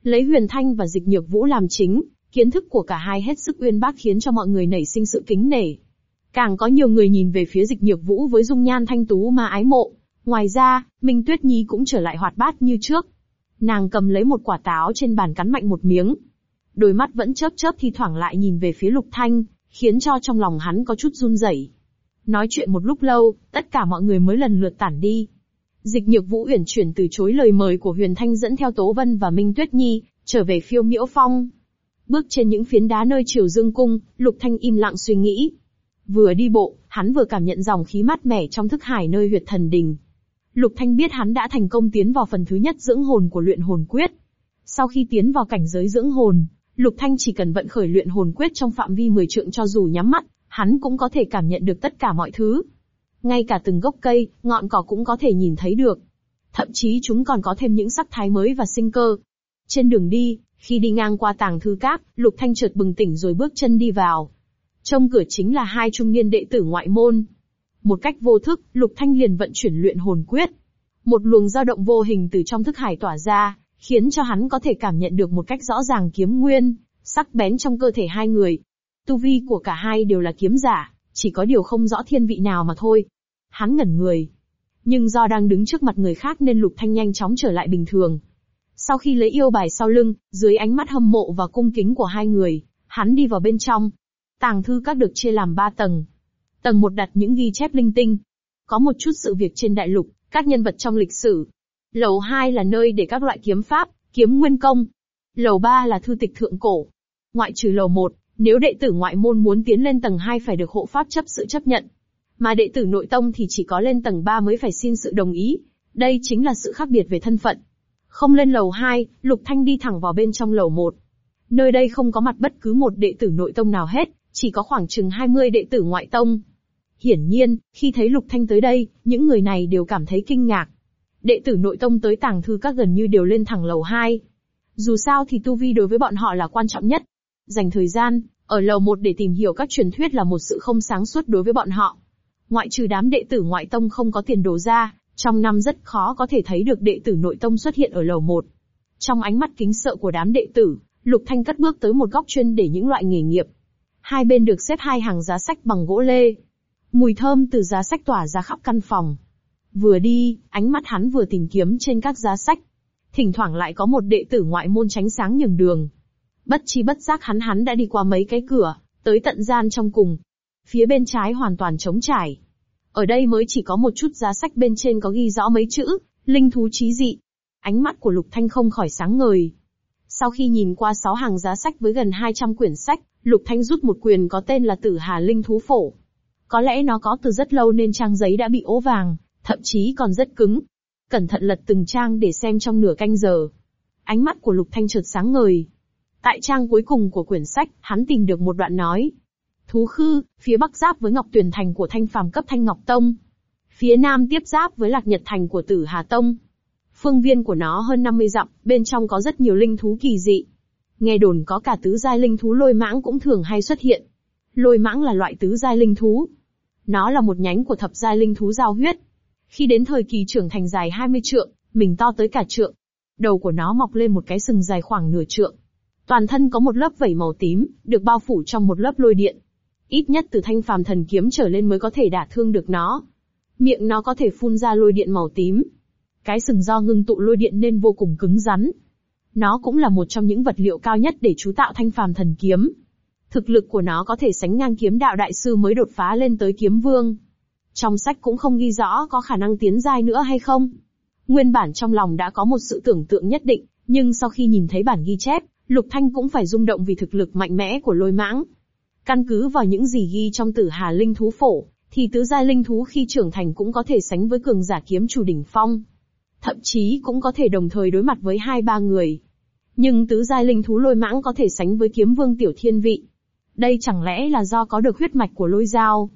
Lấy Huyền Thanh và Dịch Nhược Vũ làm chính, kiến thức của cả hai hết sức uyên bác khiến cho mọi người nảy sinh sự kính nể. Càng có nhiều người nhìn về phía dịch nhược vũ với dung nhan thanh tú mà ái mộ. Ngoài ra, Minh Tuyết Nhi cũng trở lại hoạt bát như trước. Nàng cầm lấy một quả táo trên bàn cắn mạnh một miếng. Đôi mắt vẫn chớp chớp thi thoảng lại nhìn về phía Lục Thanh, khiến cho trong lòng hắn có chút run rẩy. Nói chuyện một lúc lâu, tất cả mọi người mới lần lượt tản đi. Dịch nhược vũ uyển chuyển từ chối lời mời của Huyền Thanh dẫn theo Tố Vân và Minh Tuyết Nhi, trở về phiêu miễu phong. Bước trên những phiến đá nơi triều dương cung, Lục Thanh im lặng suy nghĩ. Vừa đi bộ, hắn vừa cảm nhận dòng khí mát mẻ trong thức hải nơi huyệt thần đình. Lục Thanh biết hắn đã thành công tiến vào phần thứ nhất dưỡng hồn của luyện hồn quyết. Sau khi tiến vào cảnh giới dưỡng hồn, Lục Thanh chỉ cần vận khởi luyện hồn quyết trong phạm vi 10 trượng cho dù nhắm mắt, hắn cũng có thể cảm nhận được tất cả mọi thứ. Ngay cả từng gốc cây, ngọn cỏ cũng có thể nhìn thấy được. Thậm chí chúng còn có thêm những sắc thái mới và sinh cơ. Trên đường đi, khi đi ngang qua tàng thư các, Lục Thanh chợt bừng tỉnh rồi bước chân đi vào. Trong cửa chính là hai trung niên đệ tử ngoại môn. Một cách vô thức, Lục Thanh liền vận chuyển luyện hồn quyết. Một luồng dao động vô hình từ trong thức hải tỏa ra, khiến cho hắn có thể cảm nhận được một cách rõ ràng kiếm nguyên, sắc bén trong cơ thể hai người. Tu vi của cả hai đều là kiếm giả, chỉ có điều không rõ thiên vị nào mà thôi. Hắn ngẩn người. nhưng do đang đứng trước mặt người khác nên Lục Thanh nhanh chóng trở lại bình thường. Sau khi lấy yêu bài sau lưng, dưới ánh mắt hâm mộ và cung kính của hai người, hắn đi vào bên trong. Tàng thư các được chia làm ba tầng. Tầng một đặt những ghi chép linh tinh. Có một chút sự việc trên đại lục, các nhân vật trong lịch sử. Lầu 2 là nơi để các loại kiếm pháp, kiếm nguyên công. Lầu 3 là thư tịch thượng cổ. Ngoại trừ lầu 1, nếu đệ tử ngoại môn muốn tiến lên tầng 2 phải được hộ pháp chấp sự chấp nhận. Mà đệ tử nội tông thì chỉ có lên tầng 3 mới phải xin sự đồng ý. Đây chính là sự khác biệt về thân phận. Không lên lầu 2, Lục Thanh đi thẳng vào bên trong lầu 1. Nơi đây không có mặt bất cứ một đệ tử nội tông nào hết, chỉ có khoảng chừng 20 đệ tử ngoại tông. Hiển nhiên, khi thấy Lục Thanh tới đây, những người này đều cảm thấy kinh ngạc. Đệ tử nội tông tới tàng thư các gần như đều lên thẳng lầu 2. Dù sao thì tu vi đối với bọn họ là quan trọng nhất. Dành thời gian, ở lầu một để tìm hiểu các truyền thuyết là một sự không sáng suốt đối với bọn họ. Ngoại trừ đám đệ tử ngoại tông không có tiền đồ ra, trong năm rất khó có thể thấy được đệ tử nội tông xuất hiện ở lầu một. Trong ánh mắt kính sợ của đám đệ tử, Lục Thanh cất bước tới một góc chuyên để những loại nghề nghiệp. Hai bên được xếp hai hàng giá sách bằng gỗ lê. Mùi thơm từ giá sách tỏa ra khắp căn phòng. Vừa đi, ánh mắt hắn vừa tìm kiếm trên các giá sách. Thỉnh thoảng lại có một đệ tử ngoại môn tránh sáng nhường đường. Bất chi bất giác hắn hắn đã đi qua mấy cái cửa, tới tận gian trong cùng. Phía bên trái hoàn toàn trống trải. Ở đây mới chỉ có một chút giá sách bên trên có ghi rõ mấy chữ, linh thú trí dị. Ánh mắt của Lục Thanh không khỏi sáng ngời. Sau khi nhìn qua sáu hàng giá sách với gần 200 quyển sách, Lục Thanh rút một quyền có tên là Tử Hà Linh Thú Phổ. Có lẽ nó có từ rất lâu nên trang giấy đã bị ố vàng, thậm chí còn rất cứng. Cẩn thận lật từng trang để xem trong nửa canh giờ. Ánh mắt của Lục Thanh chợt sáng ngời. Tại trang cuối cùng của quyển sách, hắn tìm được một đoạn nói. Thú khư, phía bắc giáp với Ngọc Tuyền Thành của Thanh Phàm cấp Thanh Ngọc Tông. Phía nam tiếp giáp với Lạc Nhật Thành của Tử Hà Tông. Phương viên của nó hơn 50 dặm, bên trong có rất nhiều linh thú kỳ dị. Nghe đồn có cả tứ giai linh thú lôi mãng cũng thường hay xuất hiện. Lôi mãng là loại tứ giai linh thú. Nó là một nhánh của thập giai linh thú giao huyết. Khi đến thời kỳ trưởng thành dài 20 trượng, mình to tới cả trượng. Đầu của nó mọc lên một cái sừng dài khoảng nửa trượng. Toàn thân có một lớp vảy màu tím, được bao phủ trong một lớp lôi điện. Ít nhất từ thanh phàm thần kiếm trở lên mới có thể đả thương được nó. Miệng nó có thể phun ra lôi điện màu tím. Cái sừng do ngưng tụ lôi điện nên vô cùng cứng rắn. Nó cũng là một trong những vật liệu cao nhất để chú tạo thanh phàm thần kiếm. Thực lực của nó có thể sánh ngang kiếm đạo đại sư mới đột phá lên tới kiếm vương. Trong sách cũng không ghi rõ có khả năng tiến giai nữa hay không. Nguyên bản trong lòng đã có một sự tưởng tượng nhất định, nhưng sau khi nhìn thấy bản ghi chép, Lục Thanh cũng phải rung động vì thực lực mạnh mẽ của lôi mãng. Căn cứ vào những gì ghi trong tử Hà Linh Thú Phổ, thì tứ giai linh thú khi trưởng thành cũng có thể sánh với cường giả kiếm chủ đỉnh phong. Thậm chí cũng có thể đồng thời đối mặt với hai ba người. Nhưng tứ giai linh thú lôi mãng có thể sánh với kiếm vương tiểu thiên vị. Đây chẳng lẽ là do có được huyết mạch của lôi dao?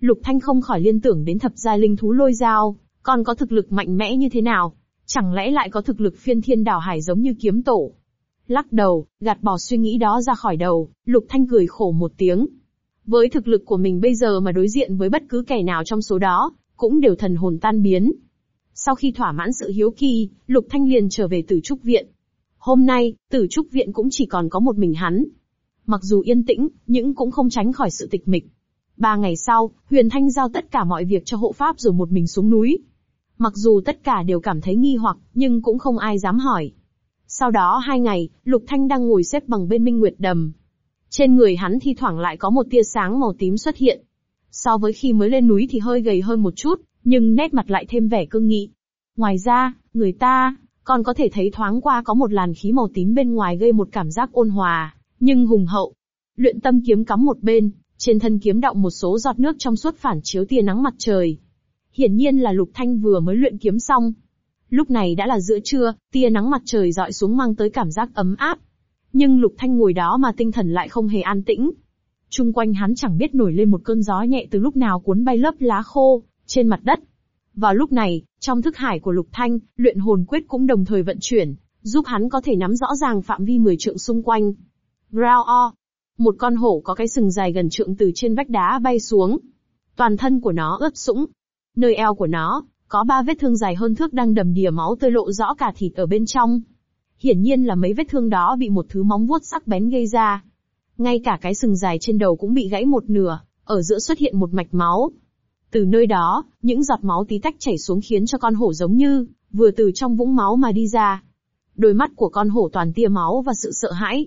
Lục Thanh không khỏi liên tưởng đến thập giai linh thú lôi dao, còn có thực lực mạnh mẽ như thế nào? Chẳng lẽ lại có thực lực phiên thiên đảo hải giống như kiếm tổ? Lắc đầu, gạt bỏ suy nghĩ đó ra khỏi đầu, Lục Thanh cười khổ một tiếng. Với thực lực của mình bây giờ mà đối diện với bất cứ kẻ nào trong số đó, cũng đều thần hồn tan biến. Sau khi thỏa mãn sự hiếu kỳ, Lục Thanh liền trở về tử trúc viện. Hôm nay, tử trúc viện cũng chỉ còn có một mình hắn. Mặc dù yên tĩnh, nhưng cũng không tránh khỏi sự tịch mịch. Ba ngày sau, Huyền Thanh giao tất cả mọi việc cho hộ pháp rồi một mình xuống núi. Mặc dù tất cả đều cảm thấy nghi hoặc, nhưng cũng không ai dám hỏi. Sau đó hai ngày, Lục Thanh đang ngồi xếp bằng bên Minh Nguyệt Đầm. Trên người hắn thi thoảng lại có một tia sáng màu tím xuất hiện. So với khi mới lên núi thì hơi gầy hơn một chút, nhưng nét mặt lại thêm vẻ cương nghị. Ngoài ra, người ta, còn có thể thấy thoáng qua có một làn khí màu tím bên ngoài gây một cảm giác ôn hòa, nhưng hùng hậu. Luyện tâm kiếm cắm một bên, trên thân kiếm đọng một số giọt nước trong suốt phản chiếu tia nắng mặt trời. Hiển nhiên là Lục Thanh vừa mới luyện kiếm xong, Lúc này đã là giữa trưa, tia nắng mặt trời dọi xuống mang tới cảm giác ấm áp. Nhưng Lục Thanh ngồi đó mà tinh thần lại không hề an tĩnh. Trung quanh hắn chẳng biết nổi lên một cơn gió nhẹ từ lúc nào cuốn bay lớp lá khô, trên mặt đất. Vào lúc này, trong thức hải của Lục Thanh, luyện hồn quyết cũng đồng thời vận chuyển, giúp hắn có thể nắm rõ ràng phạm vi 10 trượng xung quanh. Rao o. Một con hổ có cái sừng dài gần trượng từ trên vách đá bay xuống. Toàn thân của nó ướt sũng. Nơi eo của nó, có ba vết thương dài hơn thước đang đầm đìa máu tươi lộ rõ cả thịt ở bên trong. Hiển nhiên là mấy vết thương đó bị một thứ móng vuốt sắc bén gây ra. Ngay cả cái sừng dài trên đầu cũng bị gãy một nửa, ở giữa xuất hiện một mạch máu. Từ nơi đó, những giọt máu tí tách chảy xuống khiến cho con hổ giống như, vừa từ trong vũng máu mà đi ra. Đôi mắt của con hổ toàn tia máu và sự sợ hãi.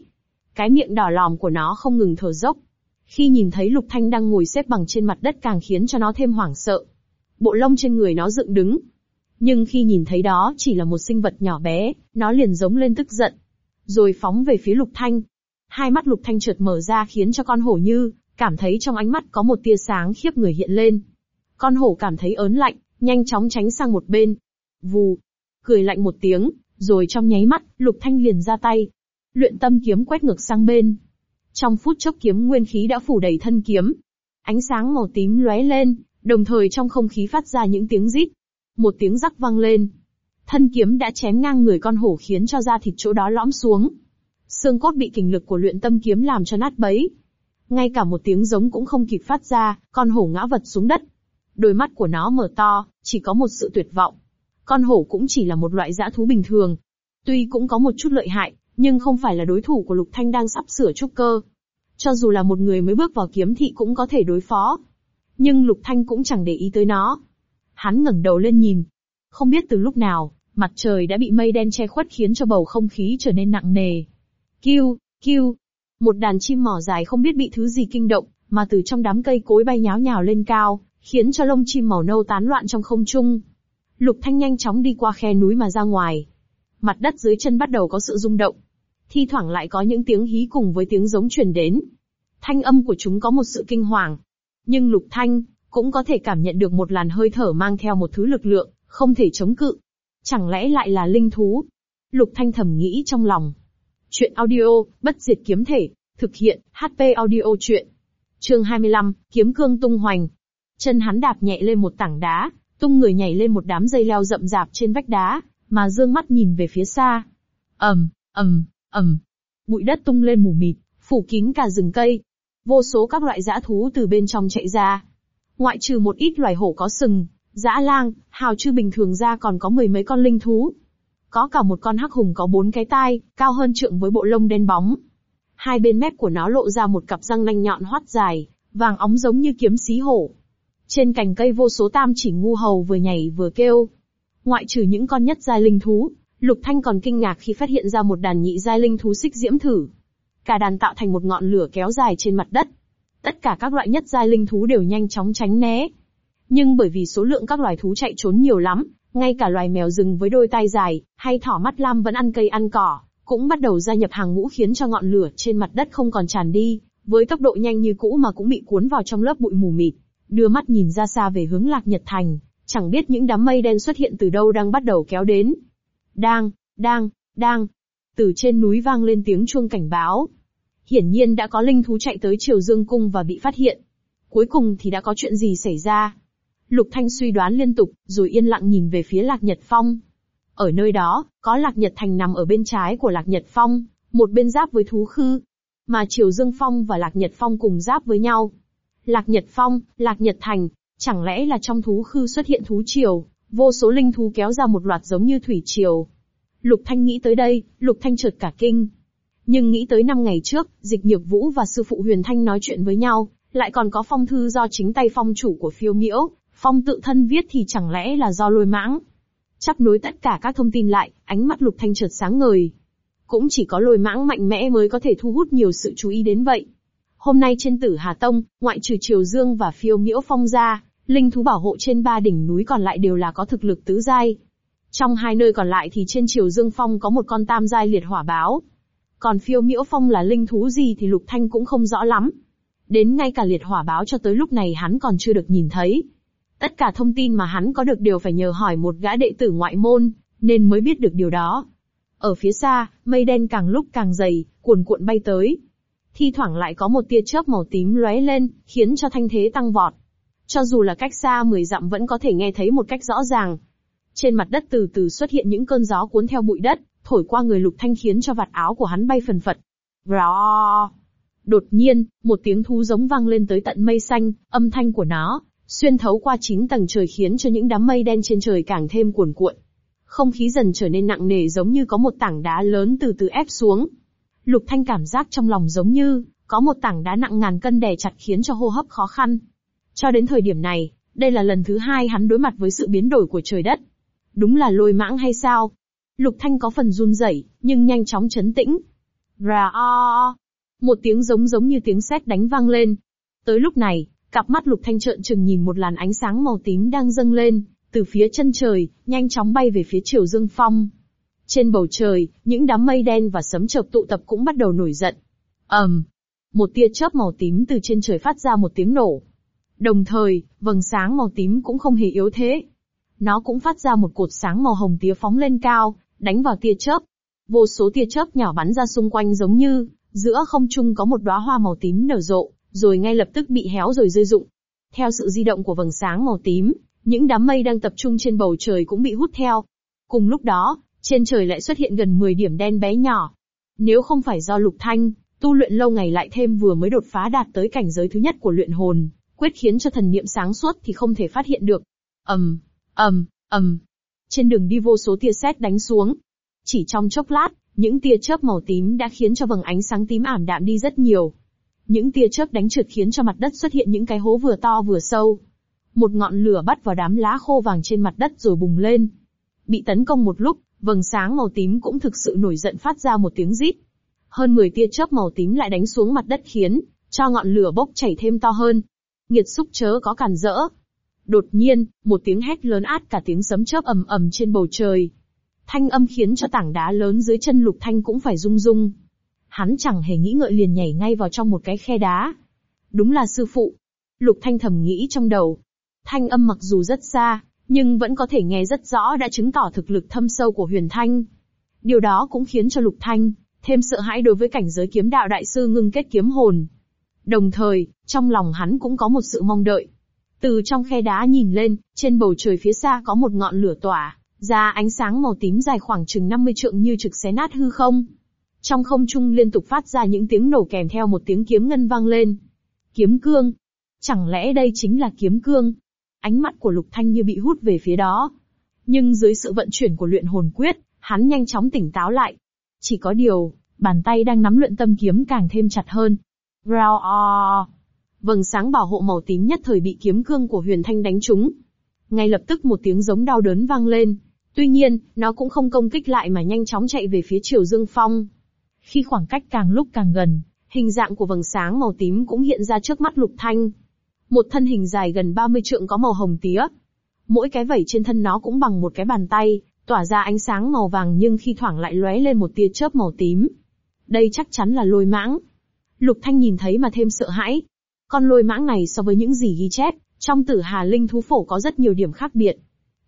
Cái miệng đỏ lòm của nó không ngừng thở dốc. Khi nhìn thấy Lục Thanh đang ngồi xếp bằng trên mặt đất càng khiến cho nó thêm hoảng sợ. Bộ lông trên người nó dựng đứng. Nhưng khi nhìn thấy đó chỉ là một sinh vật nhỏ bé, nó liền giống lên tức giận. Rồi phóng về phía Lục Thanh. Hai mắt Lục Thanh trượt mở ra khiến cho con hổ như, cảm thấy trong ánh mắt có một tia sáng khiếp người hiện lên. Con hổ cảm thấy ớn lạnh, nhanh chóng tránh sang một bên. Vù, cười lạnh một tiếng, rồi trong nháy mắt, Lục Thanh liền ra tay. Luyện tâm kiếm quét ngược sang bên. Trong phút chốc kiếm nguyên khí đã phủ đầy thân kiếm. Ánh sáng màu tím lóe lên, đồng thời trong không khí phát ra những tiếng rít. Một tiếng rắc vang lên. Thân kiếm đã chém ngang người con hổ khiến cho da thịt chỗ đó lõm xuống. Xương cốt bị kình lực của luyện tâm kiếm làm cho nát bấy. Ngay cả một tiếng giống cũng không kịp phát ra, con hổ ngã vật xuống đất. Đôi mắt của nó mở to, chỉ có một sự tuyệt vọng. Con hổ cũng chỉ là một loại dã thú bình thường. Tuy cũng có một chút lợi hại, nhưng không phải là đối thủ của Lục Thanh đang sắp sửa trúc cơ. Cho dù là một người mới bước vào kiếm thị cũng có thể đối phó. Nhưng Lục Thanh cũng chẳng để ý tới nó. Hắn ngẩng đầu lên nhìn. Không biết từ lúc nào, mặt trời đã bị mây đen che khuất khiến cho bầu không khí trở nên nặng nề. Kêu, kêu. Một đàn chim mỏ dài không biết bị thứ gì kinh động, mà từ trong đám cây cối bay nháo nhào lên cao, khiến cho lông chim màu nâu tán loạn trong không trung. Lục Thanh nhanh chóng đi qua khe núi mà ra ngoài. Mặt đất dưới chân bắt đầu có sự rung động. Thi thoảng lại có những tiếng hí cùng với tiếng giống truyền đến. Thanh âm của chúng có một sự kinh hoàng. Nhưng Lục Thanh cũng có thể cảm nhận được một làn hơi thở mang theo một thứ lực lượng, không thể chống cự. Chẳng lẽ lại là linh thú? Lục Thanh thầm nghĩ trong lòng. Chuyện audio, bất diệt kiếm thể, thực hiện, HP audio chuyện. Chương 25, kiếm cương tung hoành. Chân hắn đạp nhẹ lên một tảng đá, tung người nhảy lên một đám dây leo rậm rạp trên vách đá, mà dương mắt nhìn về phía xa. ầm, ầm, ầm, bụi đất tung lên mù mịt, phủ kín cả rừng cây. Vô số các loại dã thú từ bên trong chạy ra. Ngoại trừ một ít loài hổ có sừng, dã lang, hào chư bình thường ra còn có mười mấy con linh thú. Có cả một con hắc hùng có bốn cái tai, cao hơn trượng với bộ lông đen bóng. Hai bên mép của nó lộ ra một cặp răng nanh nhọn hoắt dài, vàng óng giống như kiếm xí hổ. Trên cành cây vô số tam chỉ ngu hầu vừa nhảy vừa kêu. Ngoại trừ những con nhất giai linh thú, Lục Thanh còn kinh ngạc khi phát hiện ra một đàn nhị giai linh thú xích diễm thử. Cả đàn tạo thành một ngọn lửa kéo dài trên mặt đất. Tất cả các loại nhất giai linh thú đều nhanh chóng tránh né. Nhưng bởi vì số lượng các loài thú chạy trốn nhiều lắm, ngay cả loài mèo rừng với đôi tai dài, hay thỏ mắt lam vẫn ăn cây ăn cỏ, cũng bắt đầu gia nhập hàng ngũ khiến cho ngọn lửa trên mặt đất không còn tràn đi, với tốc độ nhanh như cũ mà cũng bị cuốn vào trong lớp bụi mù mịt. Đưa mắt nhìn ra xa về hướng Lạc Nhật Thành, chẳng biết những đám mây đen xuất hiện từ đâu đang bắt đầu kéo đến. Đang, đang, đang. Từ trên núi vang lên tiếng chuông cảnh báo. Hiển nhiên đã có linh thú chạy tới Triều Dương Cung và bị phát hiện. Cuối cùng thì đã có chuyện gì xảy ra? Lục Thanh suy đoán liên tục, rồi yên lặng nhìn về phía Lạc Nhật Phong. Ở nơi đó, có Lạc Nhật Thành nằm ở bên trái của Lạc Nhật Phong, một bên giáp với Thú Khư. Mà Triều Dương Phong và Lạc Nhật Phong cùng giáp với nhau. Lạc Nhật Phong, Lạc Nhật Thành, chẳng lẽ là trong Thú Khư xuất hiện Thú Triều, vô số linh thú kéo ra một loạt giống như Thủy Triều. Lục Thanh nghĩ tới đây, Lục Thanh chợt cả kinh. Nhưng nghĩ tới năm ngày trước, Dịch Nhược Vũ và sư phụ Huyền Thanh nói chuyện với nhau, lại còn có phong thư do chính tay phong chủ của phiêu miễu, phong tự thân viết thì chẳng lẽ là do lôi mãng. Chắp nối tất cả các thông tin lại, ánh mắt lục thanh chợt sáng ngời. Cũng chỉ có lôi mãng mạnh mẽ mới có thể thu hút nhiều sự chú ý đến vậy. Hôm nay trên tử Hà Tông, ngoại trừ Triều Dương và phiêu miễu phong ra, linh thú bảo hộ trên ba đỉnh núi còn lại đều là có thực lực tứ giai. Trong hai nơi còn lại thì trên Triều Dương Phong có một con tam giai liệt hỏa báo. Còn phiêu miễu phong là linh thú gì thì Lục Thanh cũng không rõ lắm. Đến ngay cả liệt hỏa báo cho tới lúc này hắn còn chưa được nhìn thấy. Tất cả thông tin mà hắn có được đều phải nhờ hỏi một gã đệ tử ngoại môn, nên mới biết được điều đó. Ở phía xa, mây đen càng lúc càng dày, cuồn cuộn bay tới. Thi thoảng lại có một tia chớp màu tím lóe lên, khiến cho thanh thế tăng vọt. Cho dù là cách xa 10 dặm vẫn có thể nghe thấy một cách rõ ràng. Trên mặt đất từ từ xuất hiện những cơn gió cuốn theo bụi đất, thổi qua người lục thanh khiến cho vạt áo của hắn bay phần phật. Rò! Đột nhiên, một tiếng thú giống vang lên tới tận mây xanh, âm thanh của nó, xuyên thấu qua chín tầng trời khiến cho những đám mây đen trên trời càng thêm cuồn cuộn. Không khí dần trở nên nặng nề giống như có một tảng đá lớn từ từ ép xuống. Lục Thanh cảm giác trong lòng giống như có một tảng đá nặng ngàn cân đè chặt khiến cho hô hấp khó khăn. Cho đến thời điểm này, Đây là lần thứ hai hắn đối mặt với sự biến đổi của trời đất. Đúng là lôi mãng hay sao? Lục Thanh có phần run rẩy, nhưng nhanh chóng chấn tĩnh. Ra o Một tiếng giống giống như tiếng sét đánh vang lên. Tới lúc này, cặp mắt Lục Thanh trợn trừng nhìn một làn ánh sáng màu tím đang dâng lên, từ phía chân trời, nhanh chóng bay về phía Triều Dương Phong. Trên bầu trời, những đám mây đen và sấm chợp tụ tập cũng bắt đầu nổi giận. ầm, um, một tia chớp màu tím từ trên trời phát ra một tiếng nổ. Đồng thời, vầng sáng màu tím cũng không hề yếu thế. Nó cũng phát ra một cột sáng màu hồng tía phóng lên cao, đánh vào tia chớp. Vô số tia chớp nhỏ bắn ra xung quanh giống như, giữa không trung có một đóa hoa màu tím nở rộ, rồi ngay lập tức bị héo rồi rơi rụng. Theo sự di động của vầng sáng màu tím, những đám mây đang tập trung trên bầu trời cũng bị hút theo. Cùng lúc đó, trên trời lại xuất hiện gần 10 điểm đen bé nhỏ. Nếu không phải do Lục Thanh, tu luyện lâu ngày lại thêm vừa mới đột phá đạt tới cảnh giới thứ nhất của luyện hồn, quyết khiến cho thần niệm sáng suốt thì không thể phát hiện được. ầm, ầm, ầm. Trên đường đi vô số tia sét đánh xuống. Chỉ trong chốc lát, những tia chớp màu tím đã khiến cho vầng ánh sáng tím ảm đạm đi rất nhiều. Những tia chớp đánh trượt khiến cho mặt đất xuất hiện những cái hố vừa to vừa sâu. Một ngọn lửa bắt vào đám lá khô vàng trên mặt đất rồi bùng lên. Bị tấn công một lúc, vầng sáng màu tím cũng thực sự nổi giận phát ra một tiếng rít. Hơn 10 tia chớp màu tím lại đánh xuống mặt đất khiến cho ngọn lửa bốc chảy thêm to hơn. Nghiệt xúc chớ có cản rỡ. Đột nhiên, một tiếng hét lớn át cả tiếng sấm chớp ầm ầm trên bầu trời. Thanh âm khiến cho tảng đá lớn dưới chân Lục Thanh cũng phải rung rung. Hắn chẳng hề nghĩ ngợi liền nhảy ngay vào trong một cái khe đá. Đúng là sư phụ. Lục Thanh thầm nghĩ trong đầu. Thanh âm mặc dù rất xa, nhưng vẫn có thể nghe rất rõ đã chứng tỏ thực lực thâm sâu của Huyền Thanh. Điều đó cũng khiến cho Lục Thanh thêm sợ hãi đối với cảnh giới kiếm đạo đại sư ngưng kết kiếm hồn. Đồng thời, trong lòng hắn cũng có một sự mong đợi. Từ trong khe đá nhìn lên, trên bầu trời phía xa có một ngọn lửa tỏa, ra ánh sáng màu tím dài khoảng chừng 50 trượng như trực xé nát hư không. Trong không trung liên tục phát ra những tiếng nổ kèm theo một tiếng kiếm ngân vang lên. Kiếm cương. Chẳng lẽ đây chính là kiếm cương? Ánh mắt của Lục Thanh như bị hút về phía đó. Nhưng dưới sự vận chuyển của luyện hồn quyết, hắn nhanh chóng tỉnh táo lại. Chỉ có điều, bàn tay đang nắm luyện tâm kiếm càng thêm chặt hơn. Rao o. Vầng sáng bảo hộ màu tím nhất thời bị kiếm cương của Huyền Thanh đánh trúng. Ngay lập tức một tiếng giống đau đớn vang lên. Tuy nhiên, nó cũng không công kích lại mà nhanh chóng chạy về phía Triều Dương Phong. Khi khoảng cách càng lúc càng gần, hình dạng của vầng sáng màu tím cũng hiện ra trước mắt Lục Thanh. Một thân hình dài gần 30 trượng có màu hồng tía. Mỗi cái vảy trên thân nó cũng bằng một cái bàn tay, tỏa ra ánh sáng màu vàng nhưng khi thoảng lại lóe lên một tia chớp màu tím. Đây chắc chắn là lôi mãng. Lục Thanh nhìn thấy mà thêm sợ hãi. Con lôi mãng này so với những gì ghi chép, trong tử Hà Linh thú phổ có rất nhiều điểm khác biệt.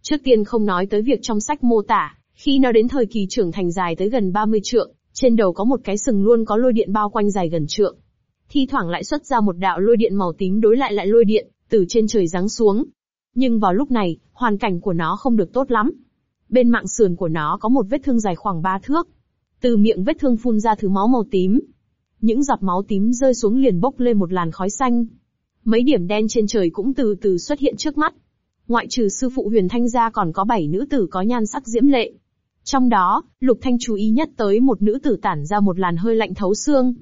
Trước tiên không nói tới việc trong sách mô tả, khi nó đến thời kỳ trưởng thành dài tới gần 30 trượng, trên đầu có một cái sừng luôn có lôi điện bao quanh dài gần trượng. Thi thoảng lại xuất ra một đạo lôi điện màu tím đối lại lại lôi điện, từ trên trời giáng xuống. Nhưng vào lúc này, hoàn cảnh của nó không được tốt lắm. Bên mạng sườn của nó có một vết thương dài khoảng 3 thước. Từ miệng vết thương phun ra thứ máu màu tím. Những giọt máu tím rơi xuống liền bốc lên một làn khói xanh. Mấy điểm đen trên trời cũng từ từ xuất hiện trước mắt. Ngoại trừ sư phụ huyền thanh gia còn có bảy nữ tử có nhan sắc diễm lệ. Trong đó, Lục Thanh chú ý nhất tới một nữ tử tản ra một làn hơi lạnh thấu xương.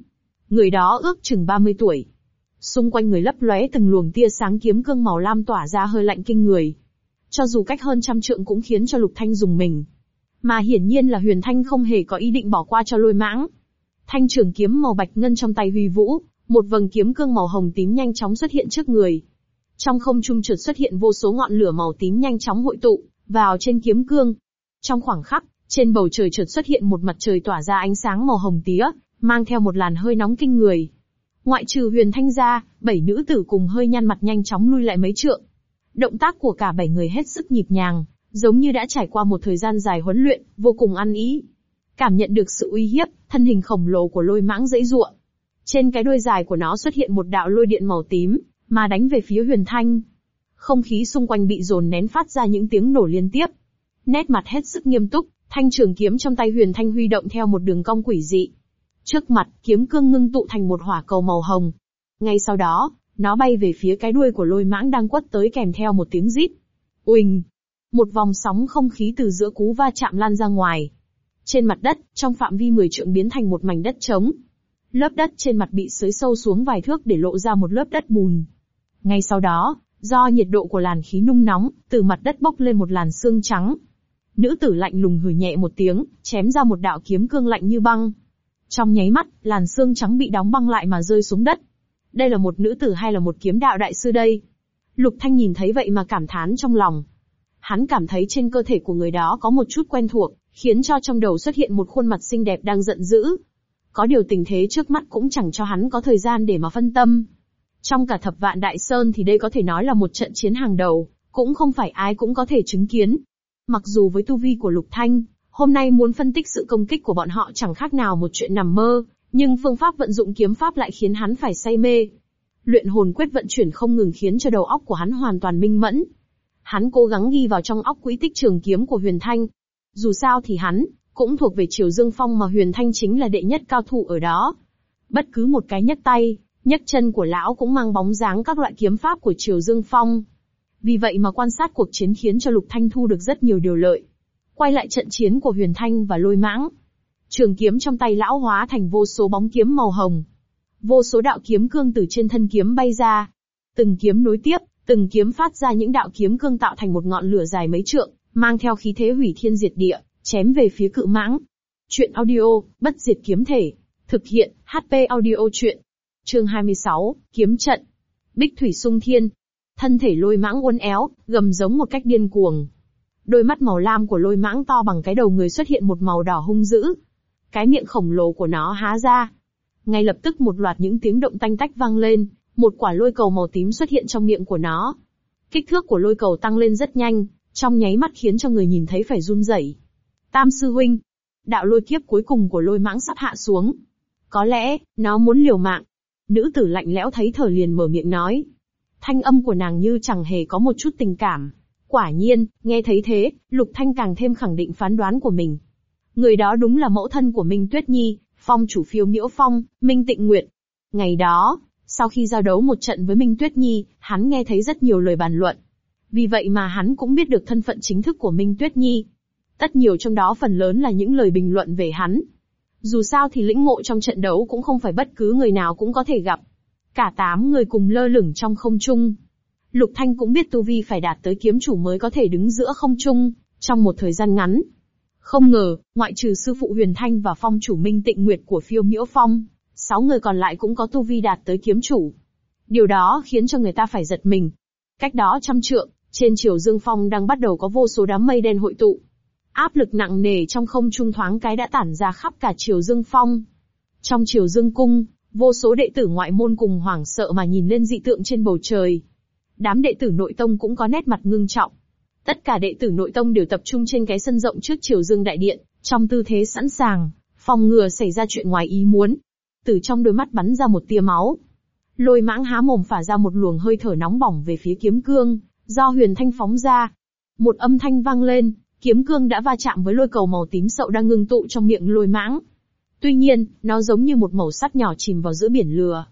Người đó ước chừng 30 tuổi. Xung quanh người lấp lóe từng luồng tia sáng kiếm cương màu lam tỏa ra hơi lạnh kinh người. Cho dù cách hơn trăm trượng cũng khiến cho Lục Thanh dùng mình. Mà hiển nhiên là Huyền Thanh không hề có ý định bỏ qua cho lôi mãng. Thanh trường kiếm màu bạch ngân trong tay huy vũ, một vầng kiếm cương màu hồng tím nhanh chóng xuất hiện trước người. Trong không trung chợt xuất hiện vô số ngọn lửa màu tím nhanh chóng hội tụ vào trên kiếm cương. Trong khoảng khắc, trên bầu trời chợt xuất hiện một mặt trời tỏa ra ánh sáng màu hồng tía, mang theo một làn hơi nóng kinh người. Ngoại trừ huyền thanh ra, bảy nữ tử cùng hơi nhăn mặt nhanh chóng lui lại mấy trượng. Động tác của cả bảy người hết sức nhịp nhàng, giống như đã trải qua một thời gian dài huấn luyện, vô cùng ăn ý. Cảm nhận được sự uy hiếp, thân hình khổng lồ của lôi mãng dãy ruộng. Trên cái đuôi dài của nó xuất hiện một đạo lôi điện màu tím, mà đánh về phía huyền thanh. Không khí xung quanh bị dồn nén phát ra những tiếng nổ liên tiếp. Nét mặt hết sức nghiêm túc, thanh trường kiếm trong tay huyền thanh huy động theo một đường cong quỷ dị. Trước mặt, kiếm cương ngưng tụ thành một hỏa cầu màu hồng. Ngay sau đó, nó bay về phía cái đuôi của lôi mãng đang quất tới kèm theo một tiếng rít. Uỳnh! Một vòng sóng không khí từ giữa cú va chạm lan ra ngoài. Trên mặt đất, trong phạm vi 10 trượng biến thành một mảnh đất trống. Lớp đất trên mặt bị xới sâu xuống vài thước để lộ ra một lớp đất bùn. Ngay sau đó, Do nhiệt độ của làn khí nung nóng, từ mặt đất bốc lên một làn xương trắng. Nữ tử lạnh lùng hừ nhẹ một tiếng, chém ra một đạo kiếm cương lạnh như băng. Trong nháy mắt, làn xương trắng bị đóng băng lại mà rơi xuống đất. Đây là một nữ tử hay là một kiếm đạo đại sư đây? Lục Thanh nhìn thấy vậy mà cảm thán trong lòng. Hắn cảm thấy trên cơ thể của người đó có một chút quen thuộc, khiến cho trong đầu xuất hiện một khuôn mặt xinh đẹp đang giận dữ. Có điều tình thế trước mắt cũng chẳng cho hắn có thời gian để mà phân tâm. Trong cả thập vạn đại sơn thì đây có thể nói là một trận chiến hàng đầu, cũng không phải ai cũng có thể chứng kiến. Mặc dù với tu vi của Lục Thanh, hôm nay muốn phân tích sự công kích của bọn họ chẳng khác nào một chuyện nằm mơ, nhưng phương pháp vận dụng kiếm pháp lại khiến hắn phải say mê. Luyện hồn quyết vận chuyển không ngừng khiến cho đầu óc của hắn hoàn toàn minh mẫn. Hắn cố gắng ghi vào trong óc quỹ tích trường kiếm của Huyền Thanh. Dù sao thì hắn, cũng thuộc về Triều Dương Phong mà Huyền Thanh chính là đệ nhất cao thủ ở đó. Bất cứ một cái nhấc tay, nhấc chân của lão cũng mang bóng dáng các loại kiếm pháp của Triều Dương Phong. Vì vậy mà quan sát cuộc chiến khiến cho Lục Thanh thu được rất nhiều điều lợi. Quay lại trận chiến của Huyền Thanh và Lôi Mãng. Trường kiếm trong tay lão hóa thành vô số bóng kiếm màu hồng. Vô số đạo kiếm cương từ trên thân kiếm bay ra. Từng kiếm nối tiếp, từng kiếm phát ra những đạo kiếm cương tạo thành một ngọn lửa dài mấy trượng, mang theo khí thế hủy thiên diệt địa, chém về phía cự mãng. Chuyện audio, bất diệt kiếm thể. Thực hiện, HP audio chuyện. Chương 26, Kiếm trận. Bích thủy sung thiên. Thân thể lôi mãng uốn éo, gầm giống một cách điên cuồng. Đôi mắt màu lam của lôi mãng to bằng cái đầu người xuất hiện một màu đỏ hung dữ. Cái miệng khổng lồ của nó há ra. Ngay lập tức một loạt những tiếng động tanh tách vang lên, một quả lôi cầu màu tím xuất hiện trong miệng của nó. Kích thước của lôi cầu tăng lên rất nhanh, trong nháy mắt khiến cho người nhìn thấy phải run rẩy. Tam sư huynh, đạo lôi kiếp cuối cùng của lôi mãng sắp hạ xuống. Có lẽ, nó muốn liều mạng. Nữ tử lạnh lẽo thấy thở liền mở miệng nói. Thanh âm của nàng như chẳng hề có một chút tình cảm. Quả nhiên, nghe thấy thế, Lục Thanh càng thêm khẳng định phán đoán của mình. Người đó đúng là mẫu thân của Minh Tuyết Nhi, phong chủ phiêu miễu phong, Minh Tịnh Nguyệt. Ngày đó, sau khi giao đấu một trận với Minh Tuyết Nhi, hắn nghe thấy rất nhiều lời bàn luận. Vì vậy mà hắn cũng biết được thân phận chính thức của Minh Tuyết Nhi. Tất nhiều trong đó phần lớn là những lời bình luận về hắn. Dù sao thì lĩnh ngộ trong trận đấu cũng không phải bất cứ người nào cũng có thể gặp. Cả tám người cùng lơ lửng trong không trung. Lục Thanh cũng biết Tu Vi phải đạt tới kiếm chủ mới có thể đứng giữa không trung, trong một thời gian ngắn. Không ngờ, ngoại trừ sư phụ Huyền Thanh và phong chủ Minh Tịnh Nguyệt của phiêu miễu phong, sáu người còn lại cũng có Tu Vi đạt tới kiếm chủ. Điều đó khiến cho người ta phải giật mình. Cách đó trăm trượng, trên chiều Dương Phong đang bắt đầu có vô số đám mây đen hội tụ. Áp lực nặng nề trong không trung thoáng cái đã tản ra khắp cả chiều Dương Phong. Trong chiều Dương Cung, vô số đệ tử ngoại môn cùng hoảng sợ mà nhìn lên dị tượng trên bầu trời. Đám đệ tử nội tông cũng có nét mặt ngưng trọng. Tất cả đệ tử nội tông đều tập trung trên cái sân rộng trước chiều Dương đại điện, trong tư thế sẵn sàng, phòng ngừa xảy ra chuyện ngoài ý muốn. Từ trong đôi mắt bắn ra một tia máu. Lôi mãng há mồm phả ra một luồng hơi thở nóng bỏng về phía kiếm cương, do huyền thanh phóng ra. Một âm thanh vang lên, kiếm cương đã va chạm với lôi cầu màu tím sậu đang ngưng tụ trong miệng lôi mãng. Tuy nhiên, nó giống như một mẩu sắt nhỏ chìm vào giữa biển lừa.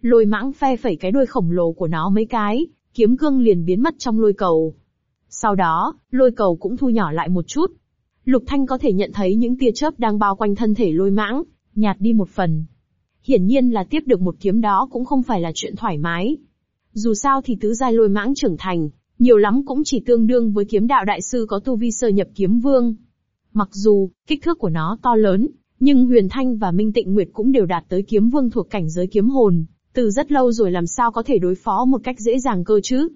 Lôi mãng phe phẩy cái đuôi khổng lồ của nó mấy cái, kiếm cương liền biến mất trong lôi cầu. Sau đó, lôi cầu cũng thu nhỏ lại một chút. Lục Thanh có thể nhận thấy những tia chớp đang bao quanh thân thể lôi mãng, nhạt đi một phần. Hiển nhiên là tiếp được một kiếm đó cũng không phải là chuyện thoải mái. Dù sao thì tứ giai lôi mãng trưởng thành, nhiều lắm cũng chỉ tương đương với kiếm đạo đại sư có tu vi sơ nhập kiếm vương. Mặc dù, kích thước của nó to lớn, nhưng Huyền Thanh và Minh Tịnh Nguyệt cũng đều đạt tới kiếm vương thuộc cảnh giới kiếm hồn, từ rất lâu rồi làm sao có thể đối phó một cách dễ dàng cơ chứ.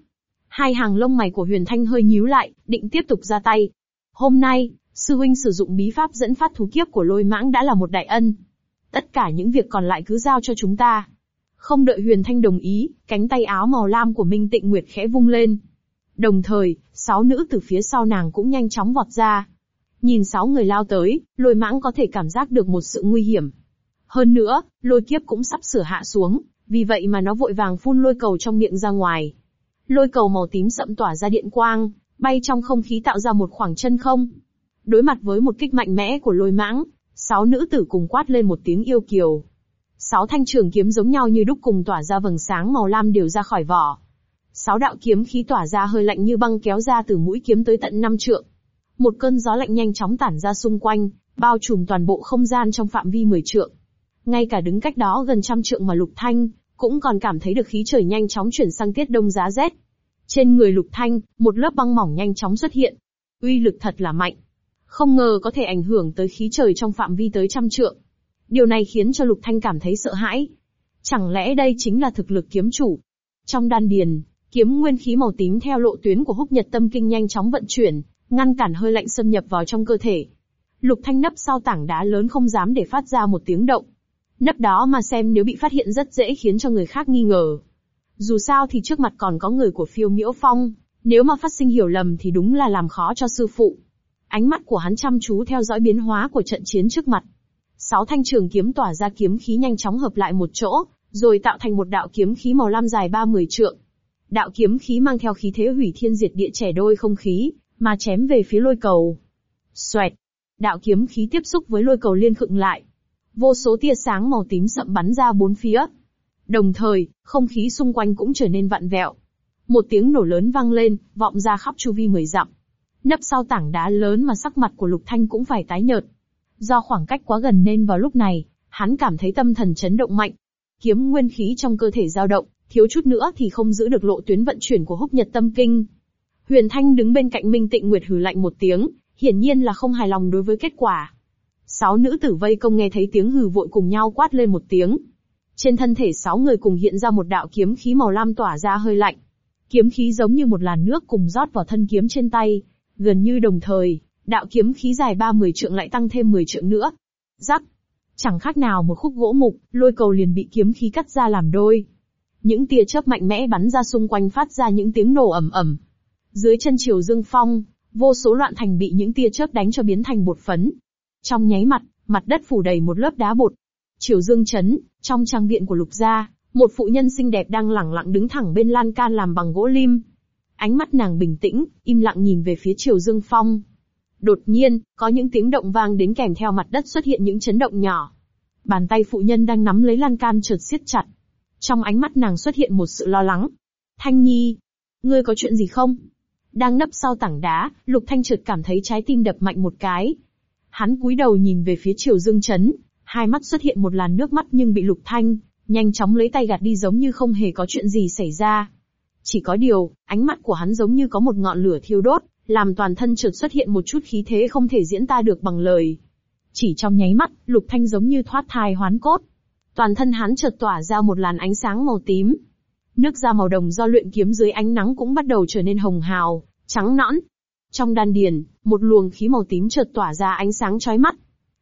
Hai hàng lông mày của Huyền Thanh hơi nhíu lại, định tiếp tục ra tay. Hôm nay, sư huynh sử dụng bí pháp dẫn phát thú kiếp của lôi mãng đã là một đại ân. Tất cả những việc còn lại cứ giao cho chúng ta. Không đợi Huyền Thanh đồng ý, cánh tay áo màu lam của Minh Tịnh Nguyệt khẽ vung lên. Đồng thời, sáu nữ từ phía sau nàng cũng nhanh chóng vọt ra. Nhìn sáu người lao tới, lôi mãng có thể cảm giác được một sự nguy hiểm. Hơn nữa, lôi kiếp cũng sắp sửa hạ xuống, vì vậy mà nó vội vàng phun lôi cầu trong miệng ra ngoài. Lôi cầu màu tím sậm tỏa ra điện quang, bay trong không khí tạo ra một khoảng chân không. Đối mặt với một kích mạnh mẽ của lôi mãng, sáu nữ tử cùng quát lên một tiếng yêu kiều. Sáu thanh trường kiếm giống nhau như đúc cùng tỏa ra vầng sáng màu lam đều ra khỏi vỏ. Sáu đạo kiếm khí tỏa ra hơi lạnh như băng kéo ra từ mũi kiếm tới tận năm trượng. Một cơn gió lạnh nhanh chóng tản ra xung quanh, bao trùm toàn bộ không gian trong phạm vi 10 trượng. Ngay cả đứng cách đó gần trăm trượng mà Lục Thanh, cũng còn cảm thấy được khí trời nhanh chóng chuyển sang tiết đông giá rét. Trên người Lục Thanh, một lớp băng mỏng nhanh chóng xuất hiện. Uy lực thật là mạnh. Không ngờ có thể ảnh hưởng tới khí trời trong phạm vi tới trăm trượng. Điều này khiến cho Lục Thanh cảm thấy sợ hãi. Chẳng lẽ đây chính là thực lực kiếm chủ? Trong đan điền, kiếm nguyên khí màu tím theo lộ tuyến của húc nhật tâm kinh nhanh chóng vận chuyển, ngăn cản hơi lạnh xâm nhập vào trong cơ thể. Lục Thanh nấp sau tảng đá lớn không dám để phát ra một tiếng động. Nấp đó mà xem nếu bị phát hiện rất dễ khiến cho người khác nghi ngờ. Dù sao thì trước mặt còn có người của phiêu miễu phong, nếu mà phát sinh hiểu lầm thì đúng là làm khó cho sư phụ. Ánh mắt của hắn chăm chú theo dõi biến hóa của trận chiến trước mặt. Sáu thanh trường kiếm tỏa ra kiếm khí nhanh chóng hợp lại một chỗ, rồi tạo thành một đạo kiếm khí màu lam dài ba mười trượng. Đạo kiếm khí mang theo khí thế hủy thiên diệt địa trẻ đôi không khí, mà chém về phía lôi cầu. Xoẹt! Đạo kiếm khí tiếp xúc với lôi cầu liên khựng lại. Vô số tia sáng màu tím sậm bắn ra bốn phía. Đồng thời, không khí xung quanh cũng trở nên vặn vẹo. Một tiếng nổ lớn vang lên, vọng ra khắp chu vi mười dặm. Nấp sau tảng đá lớn mà sắc mặt của Lục Thanh cũng phải tái nhợt. Do khoảng cách quá gần nên vào lúc này, hắn cảm thấy tâm thần chấn động mạnh. Kiếm nguyên khí trong cơ thể dao động, thiếu chút nữa thì không giữ được lộ tuyến vận chuyển của húc nhật tâm kinh. Huyền Thanh đứng bên cạnh Minh Tịnh Nguyệt hừ lạnh một tiếng, hiển nhiên là không hài lòng đối với kết quả. Sáu nữ tử vây công nghe thấy tiếng hừ vội cùng nhau quát lên một tiếng. Trên thân thể sáu người cùng hiện ra một đạo kiếm khí màu lam tỏa ra hơi lạnh. Kiếm khí giống như một làn nước cùng rót vào thân kiếm trên tay, gần như đồng thời, đạo kiếm khí dài ba mười trượng lại tăng thêm 10 trượng nữa. Rắc! Chẳng khác nào một khúc gỗ mục, lôi cầu liền bị kiếm khí cắt ra làm đôi. Những tia chớp mạnh mẽ bắn ra xung quanh phát ra những tiếng nổ ầm ầm. Dưới chân chiều dương phong, vô số loạn thành bị những tia chớp đánh cho biến thành bột phấn. Trong nháy mặt, mặt đất phủ đầy một lớp đá bột. Triều dương chấn, trong trang viện của lục gia, một phụ nhân xinh đẹp đang lẳng lặng đứng thẳng bên lan can làm bằng gỗ lim. Ánh mắt nàng bình tĩnh, im lặng nhìn về phía Triều Dương Phong. Đột nhiên, có những tiếng động vang đến kèm theo mặt đất xuất hiện những chấn động nhỏ. Bàn tay phụ nhân đang nắm lấy lan can chợt siết chặt. Trong ánh mắt nàng xuất hiện một sự lo lắng. Thanh Nhi, ngươi có chuyện gì không? Đang nấp sau tảng đá, Lục Thanh chợt cảm thấy trái tim đập mạnh một cái. Hắn cúi đầu nhìn về phía Triều Dương Chấn, hai mắt xuất hiện một làn nước mắt nhưng bị Lục Thanh nhanh chóng lấy tay gạt đi giống như không hề có chuyện gì xảy ra. Chỉ có điều, ánh mắt của hắn giống như có một ngọn lửa thiêu đốt, làm toàn thân chợt xuất hiện một chút khí thế không thể diễn ta được bằng lời. Chỉ trong nháy mắt, Lục Thanh giống như thoát thai hoán cốt. Toàn thân hắn chợt tỏa ra một làn ánh sáng màu tím. Nước da màu đồng do luyện kiếm dưới ánh nắng cũng bắt đầu trở nên hồng hào, trắng nõn. Trong đan điền, một luồng khí màu tím chợt tỏa ra ánh sáng chói mắt.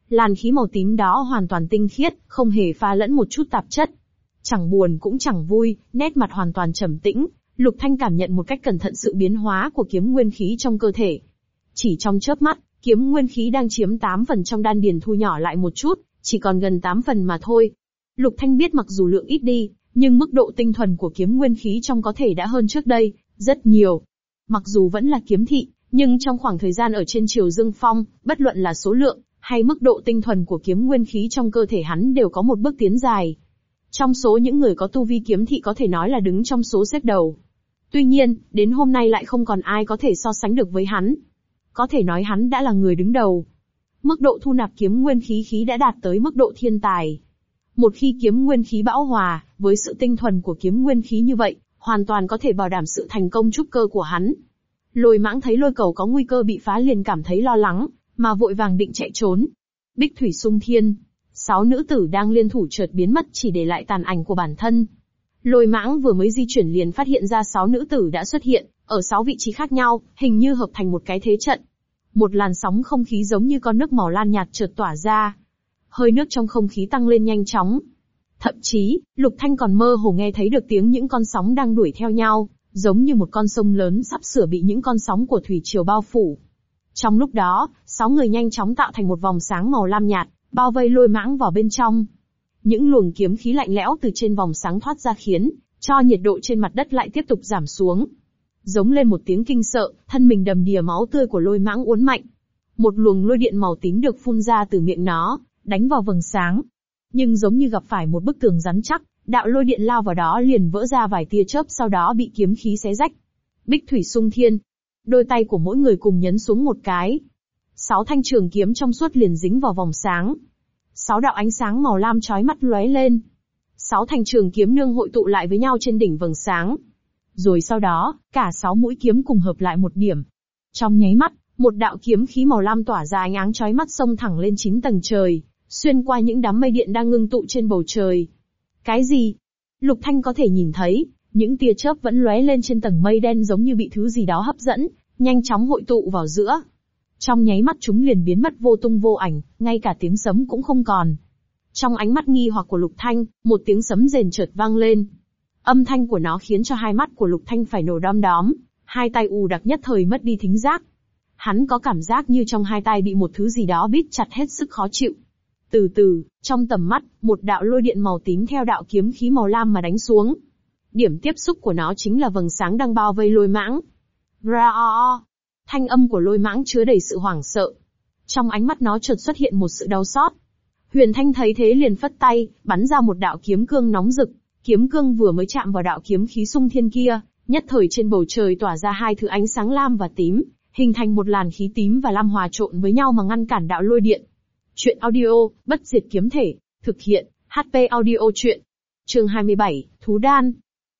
Làn khí màu tím đó hoàn toàn tinh khiết, không hề pha lẫn một chút tạp chất. Chẳng buồn cũng chẳng vui, nét mặt hoàn toàn trầm tĩnh, Lục Thanh cảm nhận một cách cẩn thận sự biến hóa của kiếm nguyên khí trong cơ thể. Chỉ trong chớp mắt, kiếm nguyên khí đang chiếm 8 phần trong đan điền thu nhỏ lại một chút, chỉ còn gần 8 phần mà thôi. Lục Thanh biết mặc dù lượng ít đi, nhưng mức độ tinh thuần của kiếm nguyên khí trong có thể đã hơn trước đây, rất nhiều. Mặc dù vẫn là kiếm thị, nhưng trong khoảng thời gian ở trên triều Dương Phong, bất luận là số lượng, hay mức độ tinh thuần của kiếm nguyên khí trong cơ thể hắn đều có một bước tiến dài. Trong số những người có tu vi kiếm thị có thể nói là đứng trong số xếp đầu. Tuy nhiên, đến hôm nay lại không còn ai có thể so sánh được với hắn. Có thể nói hắn đã là người đứng đầu. Mức độ thu nạp kiếm nguyên khí khí đã đạt tới mức độ thiên tài. Một khi kiếm nguyên khí bão hòa, với sự tinh thuần của kiếm nguyên khí như vậy, hoàn toàn có thể bảo đảm sự thành công trúc cơ của hắn. Lôi mãng thấy lôi cầu có nguy cơ bị phá liền cảm thấy lo lắng, mà vội vàng định chạy trốn. Bích thủy sung thiên, sáu nữ tử đang liên thủ chợt biến mất chỉ để lại tàn ảnh của bản thân. Lôi mãng vừa mới di chuyển liền phát hiện ra sáu nữ tử đã xuất hiện, ở sáu vị trí khác nhau, hình như hợp thành một cái thế trận. Một làn sóng không khí giống như con nước màu lan nhạt chợt tỏa ra. Hơi nước trong không khí tăng lên nhanh chóng. Thậm chí, Lục Thanh còn mơ hồ nghe thấy được tiếng những con sóng đang đuổi theo nhau, giống như một con sông lớn sắp sửa bị những con sóng của thủy triều bao phủ. Trong lúc đó, sáu người nhanh chóng tạo thành một vòng sáng màu lam nhạt, bao vây lôi mãng vào bên trong. Những luồng kiếm khí lạnh lẽo từ trên vòng sáng thoát ra khiến cho nhiệt độ trên mặt đất lại tiếp tục giảm xuống. Giống lên một tiếng kinh sợ, thân mình đầm đìa máu tươi của lôi mãng uốn mạnh. Một luồng lôi điện màu tím được phun ra từ miệng nó, đánh vào vầng sáng. Nhưng giống như gặp phải một bức tường rắn chắc, đạo lôi điện lao vào đó liền vỡ ra vài tia chớp sau đó bị kiếm khí xé rách. Bích thủy sung thiên. Đôi tay của mỗi người cùng nhấn xuống một cái. Sáu thanh trường kiếm trong suốt liền dính vào vòng sáng, Sáu đạo ánh sáng màu lam chói mắt lóe lên. Sáu thành trường kiếm nương hội tụ lại với nhau trên đỉnh vầng sáng. Rồi sau đó, cả sáu mũi kiếm cùng hợp lại một điểm. Trong nháy mắt, một đạo kiếm khí màu lam tỏa ra ánh áng chói mắt xông thẳng lên chín tầng trời, xuyên qua những đám mây điện đang ngưng tụ trên bầu trời. Cái gì? Lục Thanh có thể nhìn thấy, những tia chớp vẫn lóe lên trên tầng mây đen giống như bị thứ gì đó hấp dẫn, nhanh chóng hội tụ vào giữa. Trong nháy mắt chúng liền biến mất vô tung vô ảnh, ngay cả tiếng sấm cũng không còn. Trong ánh mắt nghi hoặc của Lục Thanh, một tiếng sấm rền chợt vang lên. Âm thanh của nó khiến cho hai mắt của Lục Thanh phải nổ đom đóm, hai tay ù đặc nhất thời mất đi thính giác. Hắn có cảm giác như trong hai tay bị một thứ gì đó bít chặt hết sức khó chịu. Từ từ, trong tầm mắt, một đạo lôi điện màu tím theo đạo kiếm khí màu lam mà đánh xuống. Điểm tiếp xúc của nó chính là vầng sáng đang bao vây lôi mãng. Ra o Thanh âm của lôi mãng chứa đầy sự hoảng sợ. Trong ánh mắt nó chợt xuất hiện một sự đau xót. Huyền Thanh thấy thế liền phất tay, bắn ra một đạo kiếm cương nóng rực. Kiếm cương vừa mới chạm vào đạo kiếm khí sung thiên kia, nhất thời trên bầu trời tỏa ra hai thứ ánh sáng lam và tím, hình thành một làn khí tím và lam hòa trộn với nhau mà ngăn cản đạo lôi điện. Chuyện audio, bất diệt kiếm thể, thực hiện, HP audio chuyện. Chương 27, Thú Đan.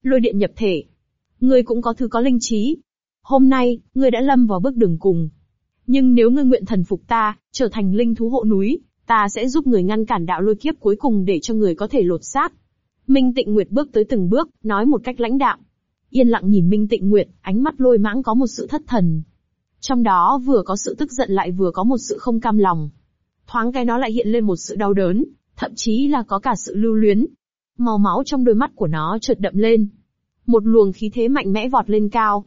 Lôi điện nhập thể. Ngươi cũng có thứ có linh trí. Hôm nay, ngươi đã lâm vào bước đường cùng. Nhưng nếu ngươi nguyện thần phục ta, trở thành linh thú hộ núi, ta sẽ giúp người ngăn cản đạo lôi kiếp cuối cùng để cho người có thể lột xác. Minh Tịnh Nguyệt bước tới từng bước, nói một cách lãnh đạm. Yên lặng nhìn Minh Tịnh Nguyệt, ánh mắt lôi mãng có một sự thất thần. Trong đó vừa có sự tức giận lại vừa có một sự không cam lòng. Thoáng cái nó lại hiện lên một sự đau đớn, thậm chí là có cả sự lưu luyến. Màu máu trong đôi mắt của nó chợt đậm lên. Một luồng khí thế mạnh mẽ vọt lên cao.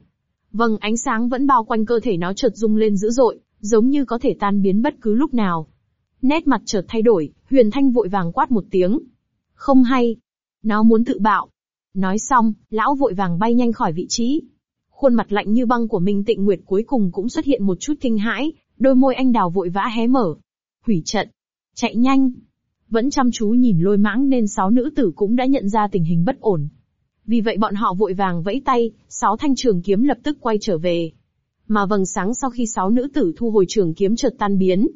Vâng, ánh sáng vẫn bao quanh cơ thể nó chợt rung lên dữ dội, giống như có thể tan biến bất cứ lúc nào. Nét mặt chợt thay đổi, Huyền Thanh vội vàng quát một tiếng. Không hay. Nó muốn tự bạo. Nói xong, lão vội vàng bay nhanh khỏi vị trí. Khuôn mặt lạnh như băng của Minh Tịnh Nguyệt cuối cùng cũng xuất hiện một chút kinh hãi, đôi môi anh đào vội vã hé mở. Hủy trận. Chạy nhanh. Vẫn chăm chú nhìn lôi mãng nên sáu nữ tử cũng đã nhận ra tình hình bất ổn. Vì vậy bọn họ vội vàng vẫy tay, sáu thanh trường kiếm lập tức quay trở về. Mà vầng sáng sau khi sáu nữ tử thu hồi trường kiếm chợt tan biến,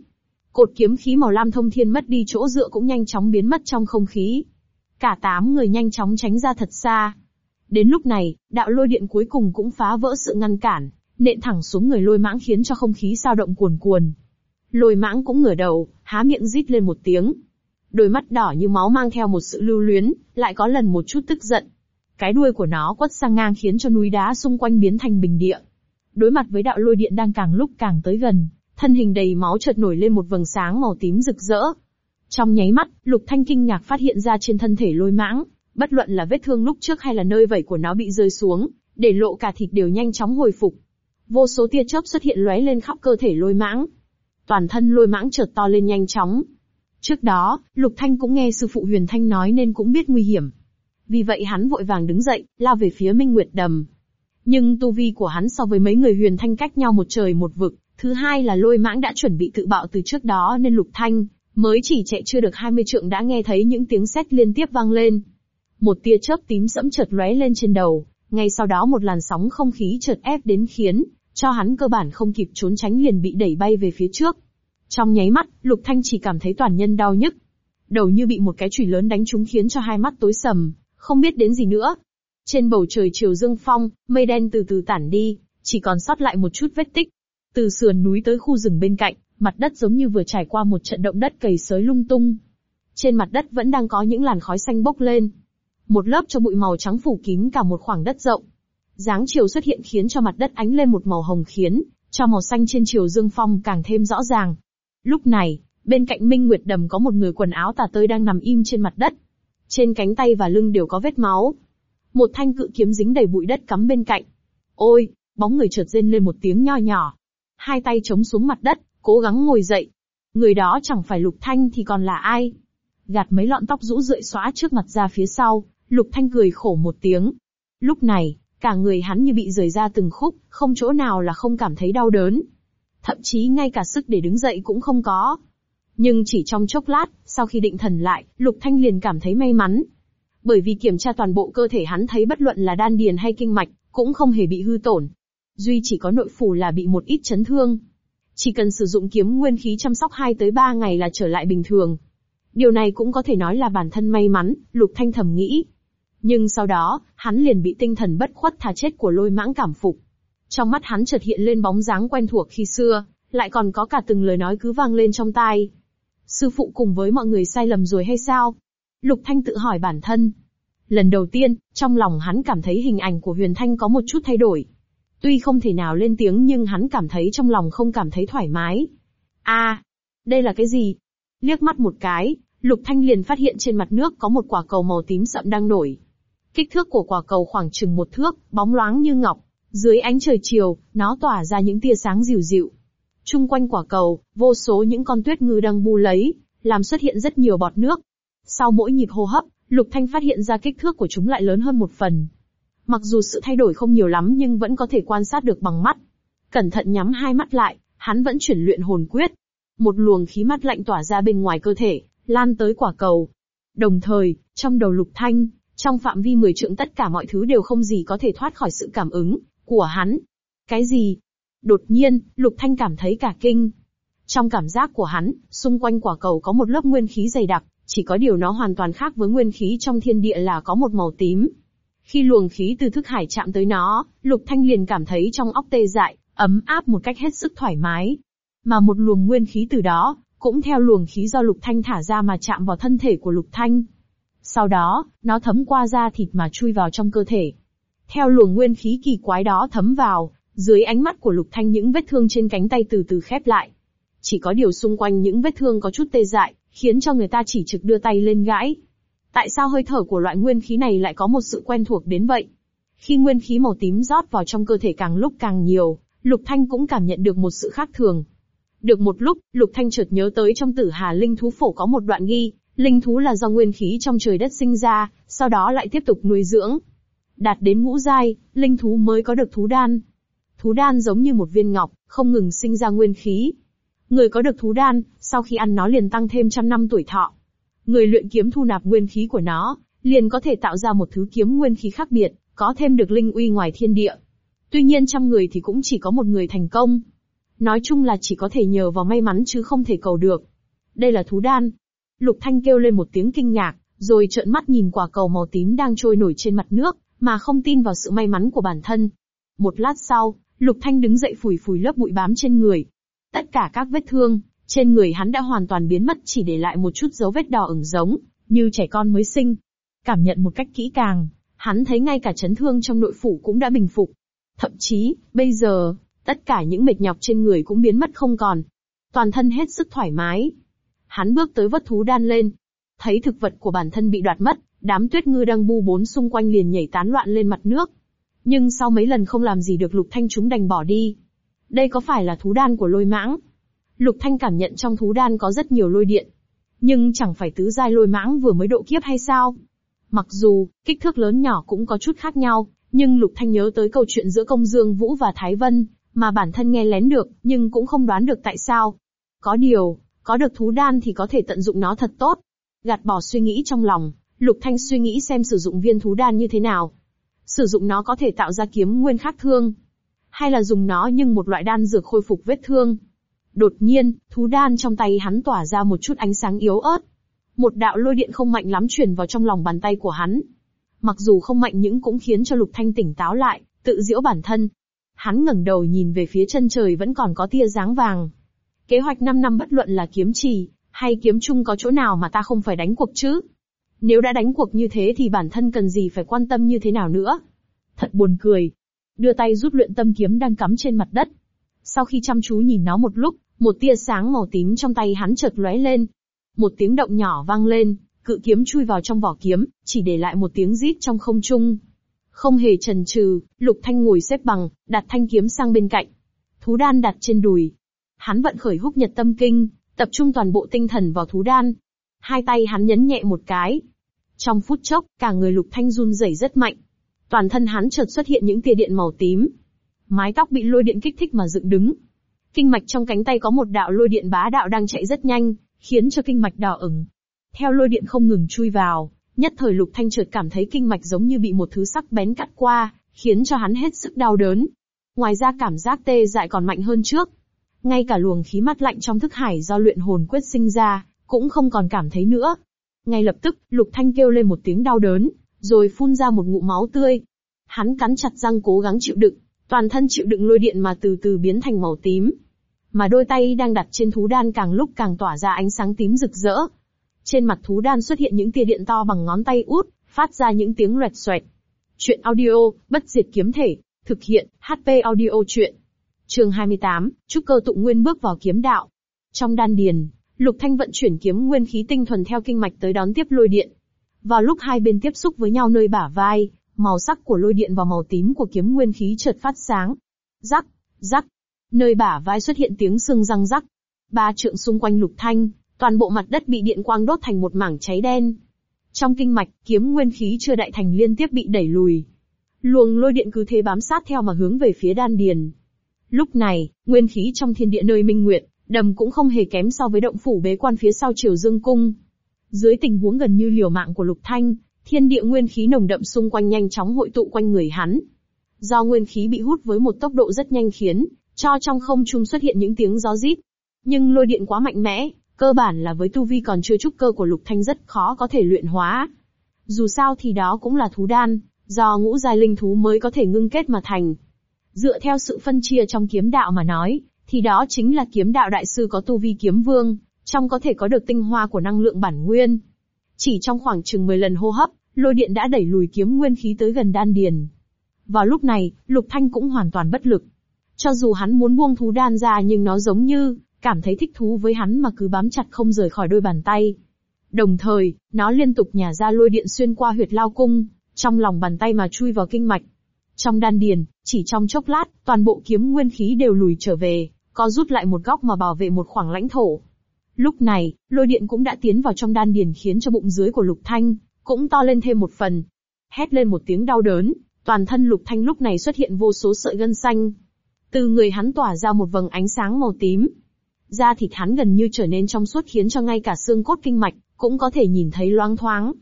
Cột kiếm khí màu lam thông thiên mất đi chỗ dựa cũng nhanh chóng biến mất trong không khí. Cả tám người nhanh chóng tránh ra thật xa. Đến lúc này, đạo lôi điện cuối cùng cũng phá vỡ sự ngăn cản, nện thẳng xuống người lôi mãng khiến cho không khí sao động cuồn cuồn. Lôi mãng cũng ngửa đầu, há miệng rít lên một tiếng. Đôi mắt đỏ như máu mang theo một sự lưu luyến, lại có lần một chút tức giận. Cái đuôi của nó quất sang ngang khiến cho núi đá xung quanh biến thành bình địa. Đối mặt với đạo lôi điện đang càng lúc càng tới gần, thân hình đầy máu chợt nổi lên một vầng sáng màu tím rực rỡ. Trong nháy mắt, Lục Thanh kinh ngạc phát hiện ra trên thân thể lôi mãng, bất luận là vết thương lúc trước hay là nơi vảy của nó bị rơi xuống, để lộ cả thịt đều nhanh chóng hồi phục. Vô số tia chớp xuất hiện lóe lên khắp cơ thể lôi mãng. Toàn thân lôi mãng chợt to lên nhanh chóng. Trước đó, Lục Thanh cũng nghe sư phụ Huyền Thanh nói nên cũng biết nguy hiểm. Vì vậy hắn vội vàng đứng dậy, lao về phía Minh Nguyệt Đầm. Nhưng tu vi của hắn so với mấy người Huyền Thanh cách nhau một trời một vực, Thứ hai là lôi mãng đã chuẩn bị tự bạo từ trước đó nên lục thanh, mới chỉ chạy chưa được 20 trượng đã nghe thấy những tiếng sét liên tiếp vang lên. Một tia chớp tím sẫm chợt lóe lên trên đầu, ngay sau đó một làn sóng không khí chợt ép đến khiến cho hắn cơ bản không kịp trốn tránh liền bị đẩy bay về phía trước. Trong nháy mắt, Lục Thanh chỉ cảm thấy toàn nhân đau nhức. Đầu như bị một cái chùy lớn đánh trúng khiến cho hai mắt tối sầm, không biết đến gì nữa. Trên bầu trời chiều dương phong, mây đen từ từ tản đi, chỉ còn sót lại một chút vết tích. Từ sườn núi tới khu rừng bên cạnh, mặt đất giống như vừa trải qua một trận động đất cầy sới lung tung. Trên mặt đất vẫn đang có những làn khói xanh bốc lên. Một lớp cho bụi màu trắng phủ kín cả một khoảng đất rộng. Dáng chiều xuất hiện khiến cho mặt đất ánh lên một màu hồng khiến, cho màu xanh trên chiều dương phong càng thêm rõ ràng. Lúc này, bên cạnh Minh Nguyệt Đầm có một người quần áo tà tơi đang nằm im trên mặt đất. Trên cánh tay và lưng đều có vết máu. Một thanh cự kiếm dính đầy bụi đất cắm bên cạnh. Ôi, bóng người chợt rên lên một tiếng nho nhỏ hai tay chống xuống mặt đất, cố gắng ngồi dậy. Người đó chẳng phải Lục Thanh thì còn là ai? Gạt mấy lọn tóc rũ rượi xóa trước mặt ra phía sau, Lục Thanh cười khổ một tiếng. Lúc này, cả người hắn như bị rời ra từng khúc, không chỗ nào là không cảm thấy đau đớn. Thậm chí ngay cả sức để đứng dậy cũng không có. Nhưng chỉ trong chốc lát, sau khi định thần lại, Lục Thanh liền cảm thấy may mắn. Bởi vì kiểm tra toàn bộ cơ thể hắn thấy bất luận là đan điền hay kinh mạch, cũng không hề bị hư tổn, duy chỉ có nội phủ là bị một ít chấn thương. Chỉ cần sử dụng kiếm nguyên khí chăm sóc 2 tới 3 ngày là trở lại bình thường. Điều này cũng có thể nói là bản thân may mắn, Lục Thanh thầm nghĩ. Nhưng sau đó, hắn liền bị tinh thần bất khuất thà chết của lôi mãng cảm phục. Trong mắt hắn chợt hiện lên bóng dáng quen thuộc khi xưa, lại còn có cả từng lời nói cứ vang lên trong tai. Sư phụ cùng với mọi người sai lầm rồi hay sao? Lục Thanh tự hỏi bản thân. Lần đầu tiên, trong lòng hắn cảm thấy hình ảnh của Huyền Thanh có một chút thay đổi. Tuy không thể nào lên tiếng nhưng hắn cảm thấy trong lòng không cảm thấy thoải mái. a à, đây là cái gì? Liếc mắt một cái, Lục Thanh liền phát hiện trên mặt nước có một quả cầu màu tím sậm đang nổi. Kích thước của quả cầu khoảng chừng một thước, bóng loáng như ngọc. Dưới ánh trời chiều, nó tỏa ra những tia sáng dịu dịu. Trung quanh quả cầu, vô số những con tuyết ngư đang bu lấy, làm xuất hiện rất nhiều bọt nước. Sau mỗi nhịp hô hấp, Lục Thanh phát hiện ra kích thước của chúng lại lớn hơn một phần. Mặc dù sự thay đổi không nhiều lắm nhưng vẫn có thể quan sát được bằng mắt. Cẩn thận nhắm hai mắt lại, hắn vẫn chuyển luyện hồn quyết. Một luồng khí mát lạnh tỏa ra bên ngoài cơ thể, lan tới quả cầu. Đồng thời, trong đầu Lục Thanh, trong phạm vi 10 trượng tất cả mọi thứ đều không gì có thể thoát khỏi sự cảm ứng của hắn. Cái gì? Đột nhiên, Lục Thanh cảm thấy cả kinh. Trong cảm giác của hắn, xung quanh quả cầu có một lớp nguyên khí dày đặc, chỉ có điều nó hoàn toàn khác với nguyên khí trong thiên địa là có một màu tím. Khi luồng khí từ thức hải chạm tới nó, Lục Thanh liền cảm thấy trong óc tê dại, ấm áp một cách hết sức thoải mái. Mà một luồng nguyên khí từ đó, cũng theo luồng khí do Lục Thanh thả ra mà chạm vào thân thể của Lục Thanh. Sau đó, nó thấm qua da thịt mà chui vào trong cơ thể. Theo luồng nguyên khí kỳ quái đó thấm vào, dưới ánh mắt của Lục Thanh những vết thương trên cánh tay từ từ khép lại. Chỉ có điều xung quanh những vết thương có chút tê dại, khiến cho người ta chỉ trực đưa tay lên gãi. Tại sao hơi thở của loại nguyên khí này lại có một sự quen thuộc đến vậy? Khi nguyên khí màu tím rót vào trong cơ thể càng lúc càng nhiều, Lục Thanh cũng cảm nhận được một sự khác thường. Được một lúc, Lục Thanh chợt nhớ tới trong tử hà linh thú phổ có một đoạn ghi, linh thú là do nguyên khí trong trời đất sinh ra, sau đó lại tiếp tục nuôi dưỡng. Đạt đến ngũ giai, linh thú mới có được thú đan. Thú đan giống như một viên ngọc, không ngừng sinh ra nguyên khí. Người có được thú đan, sau khi ăn nó liền tăng thêm trăm năm tuổi thọ. Người luyện kiếm thu nạp nguyên khí của nó, liền có thể tạo ra một thứ kiếm nguyên khí khác biệt, có thêm được linh uy ngoài thiên địa. Tuy nhiên trăm người thì cũng chỉ có một người thành công. Nói chung là chỉ có thể nhờ vào may mắn chứ không thể cầu được. Đây là thú đan. Lục Thanh kêu lên một tiếng kinh ngạc, rồi trợn mắt nhìn quả cầu màu tím đang trôi nổi trên mặt nước, mà không tin vào sự may mắn của bản thân. Một lát sau, Lục Thanh đứng dậy phủi phủi lớp bụi bám trên người. Tất cả các vết thương, trên người hắn đã hoàn toàn biến mất chỉ để lại một chút dấu vết đỏ ửng giống, như trẻ con mới sinh. Cảm nhận một cách kỹ càng, hắn thấy ngay cả chấn thương trong nội phủ cũng đã bình phục. Thậm chí, bây giờ, tất cả những mệt nhọc trên người cũng biến mất không còn. Toàn thân hết sức thoải mái. Hắn bước tới vớt thú đan lên. Thấy thực vật của bản thân bị đoạt mất, đám tuyết ngư đang bu bốn xung quanh liền nhảy tán loạn lên mặt nước. Nhưng sau mấy lần không làm gì được lục thanh chúng đành bỏ đi. Đây có phải là thú đan của lôi mãng? Lục Thanh cảm nhận trong thú đan có rất nhiều lôi điện. Nhưng chẳng phải tứ giai lôi mãng vừa mới độ kiếp hay sao? Mặc dù, kích thước lớn nhỏ cũng có chút khác nhau, nhưng Lục Thanh nhớ tới câu chuyện giữa Công Dương Vũ và Thái Vân, mà bản thân nghe lén được, nhưng cũng không đoán được tại sao. Có điều, có được thú đan thì có thể tận dụng nó thật tốt. Gạt bỏ suy nghĩ trong lòng, Lục Thanh suy nghĩ xem sử dụng viên thú đan như thế nào. Sử dụng nó có thể tạo ra kiếm nguyên khác thương. Hay là dùng nó như một loại đan dược khôi phục vết thương. Đột nhiên, thú đan trong tay hắn tỏa ra một chút ánh sáng yếu ớt. Một đạo lôi điện không mạnh lắm truyền vào trong lòng bàn tay của hắn. Mặc dù không mạnh nhưng cũng khiến cho Lục Thanh tỉnh táo lại, tự giễu bản thân. Hắn ngẩng đầu nhìn về phía chân trời vẫn còn có tia dáng vàng. Kế hoạch 5 năm bất luận là kiếm trì, hay kiếm chung có chỗ nào mà ta không phải đánh cuộc chứ? Nếu đã đánh cuộc như thế thì bản thân cần gì phải quan tâm như thế nào nữa? Thật buồn cười. Đưa tay rút luyện tâm kiếm đang cắm trên mặt đất. Sau khi chăm chú nhìn nó một lúc, một tia sáng màu tím trong tay hắn chợt lóe lên. Một tiếng động nhỏ vang lên, cự kiếm chui vào trong vỏ kiếm, chỉ để lại một tiếng rít trong không trung. Không hề chần chừ, Lục Thanh ngồi xếp bằng, đặt thanh kiếm sang bên cạnh. Thú đan đặt trên đùi. Hắn vận khởi húc nhật tâm kinh, tập trung toàn bộ tinh thần vào thú đan. Hai tay hắn nhấn nhẹ một cái. Trong phút chốc, cả người Lục Thanh run rẩy rất mạnh. Toàn thân hắn chợt xuất hiện những tia điện màu tím. Mái tóc bị lôi điện kích thích mà dựng đứng. Kinh mạch trong cánh tay có một đạo lôi điện bá đạo đang chạy rất nhanh, khiến cho kinh mạch đỏ ửng. Theo lôi điện không ngừng chui vào, nhất thời Lục Thanh chợt cảm thấy kinh mạch giống như bị một thứ sắc bén cắt qua, khiến cho hắn hết sức đau đớn. Ngoài ra cảm giác tê dại còn mạnh hơn trước. Ngay cả luồng khí mát lạnh trong thức hải do luyện hồn quyết sinh ra, cũng không còn cảm thấy nữa. Ngay lập tức, Lục Thanh kêu lên một tiếng đau đớn, rồi phun ra một ngụm máu tươi. Hắn cắn chặt răng cố gắng chịu đựng, toàn thân chịu đựng lôi điện mà từ từ biến thành màu tím. Mà đôi tay đang đặt trên thú đan càng lúc càng tỏa ra ánh sáng tím rực rỡ. Trên mặt thú đan xuất hiện những tia điện to bằng ngón tay út, phát ra những tiếng loẹt xoẹt. Chuyện audio, bất diệt kiếm thể, thực hiện, HP audio chuyện. Trường 28, Trúc cơ tụng nguyên bước vào kiếm đạo. Trong đan điền, Lục Thanh vận chuyển kiếm nguyên khí tinh thuần theo kinh mạch tới đón tiếp lôi điện. Vào lúc hai bên tiếp xúc với nhau nơi bả vai, màu sắc của lôi điện và màu tím của kiếm nguyên khí chợt phát sáng. Rắc, rắc. Nơi bả vai xuất hiện tiếng sưng răng rắc. Ba trượng xung quanh Lục Thanh, toàn bộ mặt đất bị điện quang đốt thành một mảng cháy đen. Trong kinh mạch, kiếm nguyên khí chưa đại thành liên tiếp bị đẩy lùi. Luồng lôi điện cứ thế bám sát theo mà hướng về phía đan điền. Lúc này, nguyên khí trong thiên địa nơi minh nguyệt, đầm cũng không hề kém so với động phủ bế quan phía sau triều dương cung. Dưới tình huống gần như liều mạng của Lục Thanh, thiên địa nguyên khí nồng đậm xung quanh nhanh chóng hội tụ quanh người hắn. Do nguyên khí bị hút với một tốc độ rất nhanh khiến, cho trong không trung xuất hiện những tiếng gió rít. Nhưng lôi điện quá mạnh mẽ, cơ bản là với tu vi còn chưa trúc cơ của Lục Thanh rất khó có thể luyện hóa. Dù sao thì đó cũng là thú đan, do ngũ giai linh thú mới có thể ngưng kết mà thành. Dựa theo sự phân chia trong kiếm đạo mà nói, thì đó chính là kiếm đạo đại sư có tu vi kiếm vương, trong có thể có được tinh hoa của năng lượng bản nguyên. Chỉ trong khoảng chừng 10 lần hô hấp, lôi điện đã đẩy lùi kiếm nguyên khí tới gần đan điền. Vào lúc này, Lục Thanh cũng hoàn toàn bất lực. Cho dù hắn muốn buông thú đan ra nhưng nó giống như, cảm thấy thích thú với hắn mà cứ bám chặt không rời khỏi đôi bàn tay. Đồng thời, nó liên tục nhả ra lôi điện xuyên qua huyệt lao cung, trong lòng bàn tay mà chui vào kinh mạch. Trong đan điền, chỉ trong chốc lát, toàn bộ kiếm nguyên khí đều lùi trở về, có rút lại một góc mà bảo vệ một khoảng lãnh thổ. Lúc này, lôi điện cũng đã tiến vào trong đan điền khiến cho bụng dưới của Lục Thanh, cũng to lên thêm một phần. Hét lên một tiếng đau đớn, toàn thân Lục Thanh lúc này xuất hiện vô số sợi gân xanh. Từ người hắn tỏa ra một vầng ánh sáng màu tím. Da thịt hắn gần như trở nên trong suốt khiến cho ngay cả xương cốt kinh mạch, cũng có thể nhìn thấy loáng thoáng.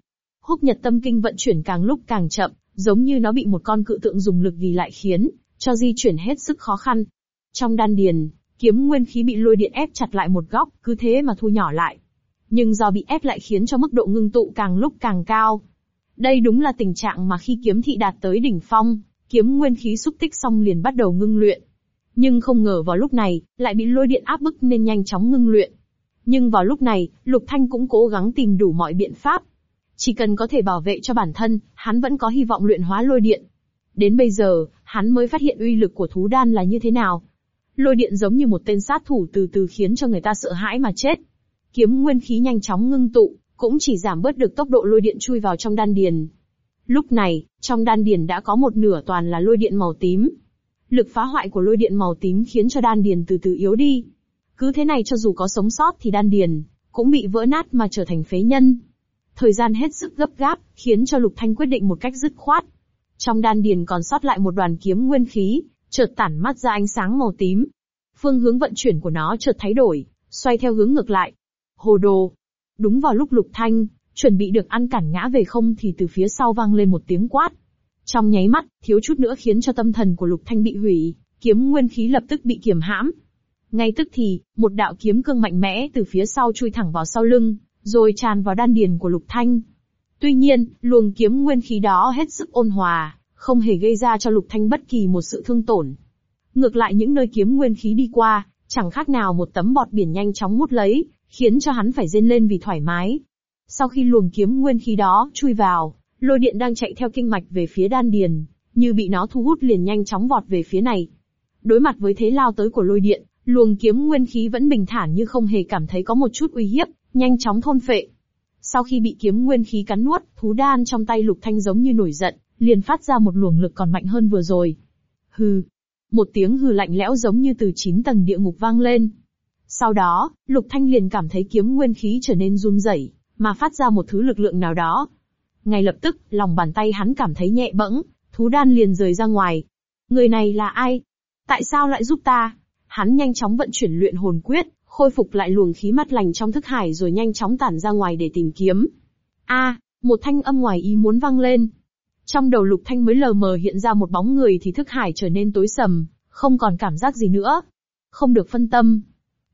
Húc nhật tâm kinh vận chuyển càng lúc càng chậm, giống như nó bị một con cự tượng dùng lực ghi lại khiến, cho di chuyển hết sức khó khăn. Trong đan điền, kiếm nguyên khí bị lôi điện ép chặt lại một góc, cứ thế mà thu nhỏ lại. Nhưng do bị ép lại khiến cho mức độ ngưng tụ càng lúc càng cao. Đây đúng là tình trạng mà khi kiếm thị đạt tới đỉnh phong, kiếm nguyên khí xúc tích xong liền bắt đầu ngưng luyện. Nhưng không ngờ vào lúc này, lại bị lôi điện áp bức nên nhanh chóng ngưng luyện. Nhưng vào lúc này, Lục Thanh cũng cố gắng tìm đủ mọi biện pháp. Chỉ cần có thể bảo vệ cho bản thân, hắn vẫn có hy vọng luyện hóa lôi điện. Đến bây giờ, hắn mới phát hiện uy lực của thú đan là như thế nào. Lôi điện giống như một tên sát thủ từ từ khiến cho người ta sợ hãi mà chết. Kiếm nguyên khí nhanh chóng ngưng tụ, cũng chỉ giảm bớt được tốc độ lôi điện chui vào trong đan điền. Lúc này, trong đan điền đã có một nửa toàn là lôi điện màu tím. Lực phá hoại của lôi điện màu tím khiến cho đan điền từ từ yếu đi. Cứ thế này cho dù có sống sót thì đan điền cũng bị vỡ nát mà trở thành phế nhân. Thời gian hết sức gấp gáp, khiến cho Lục Thanh quyết định một cách dứt khoát. Trong đan điền còn sót lại một đoàn kiếm nguyên khí, chợt tản mắt ra ánh sáng màu tím. Phương hướng vận chuyển của nó chợt thay đổi, xoay theo hướng ngược lại. Hồ đồ! Đúng vào lúc Lục Thanh, chuẩn bị được ăn cản ngã về không thì từ phía sau vang lên một tiếng quát. Trong nháy mắt, thiếu chút nữa khiến cho tâm thần của Lục Thanh bị hủy, kiếm nguyên khí lập tức bị kiềm hãm. Ngay tức thì, một đạo kiếm cương mạnh mẽ từ phía sau chui thẳng vào sau lưng, rồi tràn vào đan điền của Lục Thanh. Tuy nhiên, luồng kiếm nguyên khí đó hết sức ôn hòa, không hề gây ra cho Lục Thanh bất kỳ một sự thương tổn. Ngược lại những nơi kiếm nguyên khí đi qua, chẳng khác nào một tấm bọt biển nhanh chóng mút lấy, khiến cho hắn phải rên lên vì thoải mái. Sau khi luồng kiếm nguyên khí đó chui vào, lôi điện đang chạy theo kinh mạch về phía đan điền, như bị nó thu hút liền nhanh chóng vọt về phía này. Đối mặt với thế lao tới của lôi điện, luồng kiếm nguyên khí vẫn bình thản như không hề cảm thấy có một chút uy hiếp, nhanh chóng thôn phệ. Sau khi bị kiếm nguyên khí cắn nuốt, thú đan trong tay Lục Thanh giống như nổi giận, liền phát ra một luồng lực còn mạnh hơn vừa rồi. Hừ. Một tiếng hừ lạnh lẽo giống như từ chín tầng địa ngục vang lên. Sau đó, Lục Thanh liền cảm thấy kiếm nguyên khí trở nên run rẩy, mà phát ra một thứ lực lượng nào đó. Ngay lập tức, lòng bàn tay hắn cảm thấy nhẹ bẫng, thú đan liền rời ra ngoài. Người này là ai? Tại sao lại giúp ta? Hắn nhanh chóng vận chuyển luyện hồn quyết, khôi phục lại luồng khí mắt lành trong thức hải rồi nhanh chóng tản ra ngoài để tìm kiếm. A, một thanh âm ngoài ý muốn vang lên. Trong đầu Lục Thanh mới lờ mờ hiện ra một bóng người thì thức hải trở nên tối sầm, không còn cảm giác gì nữa. Không được phân tâm.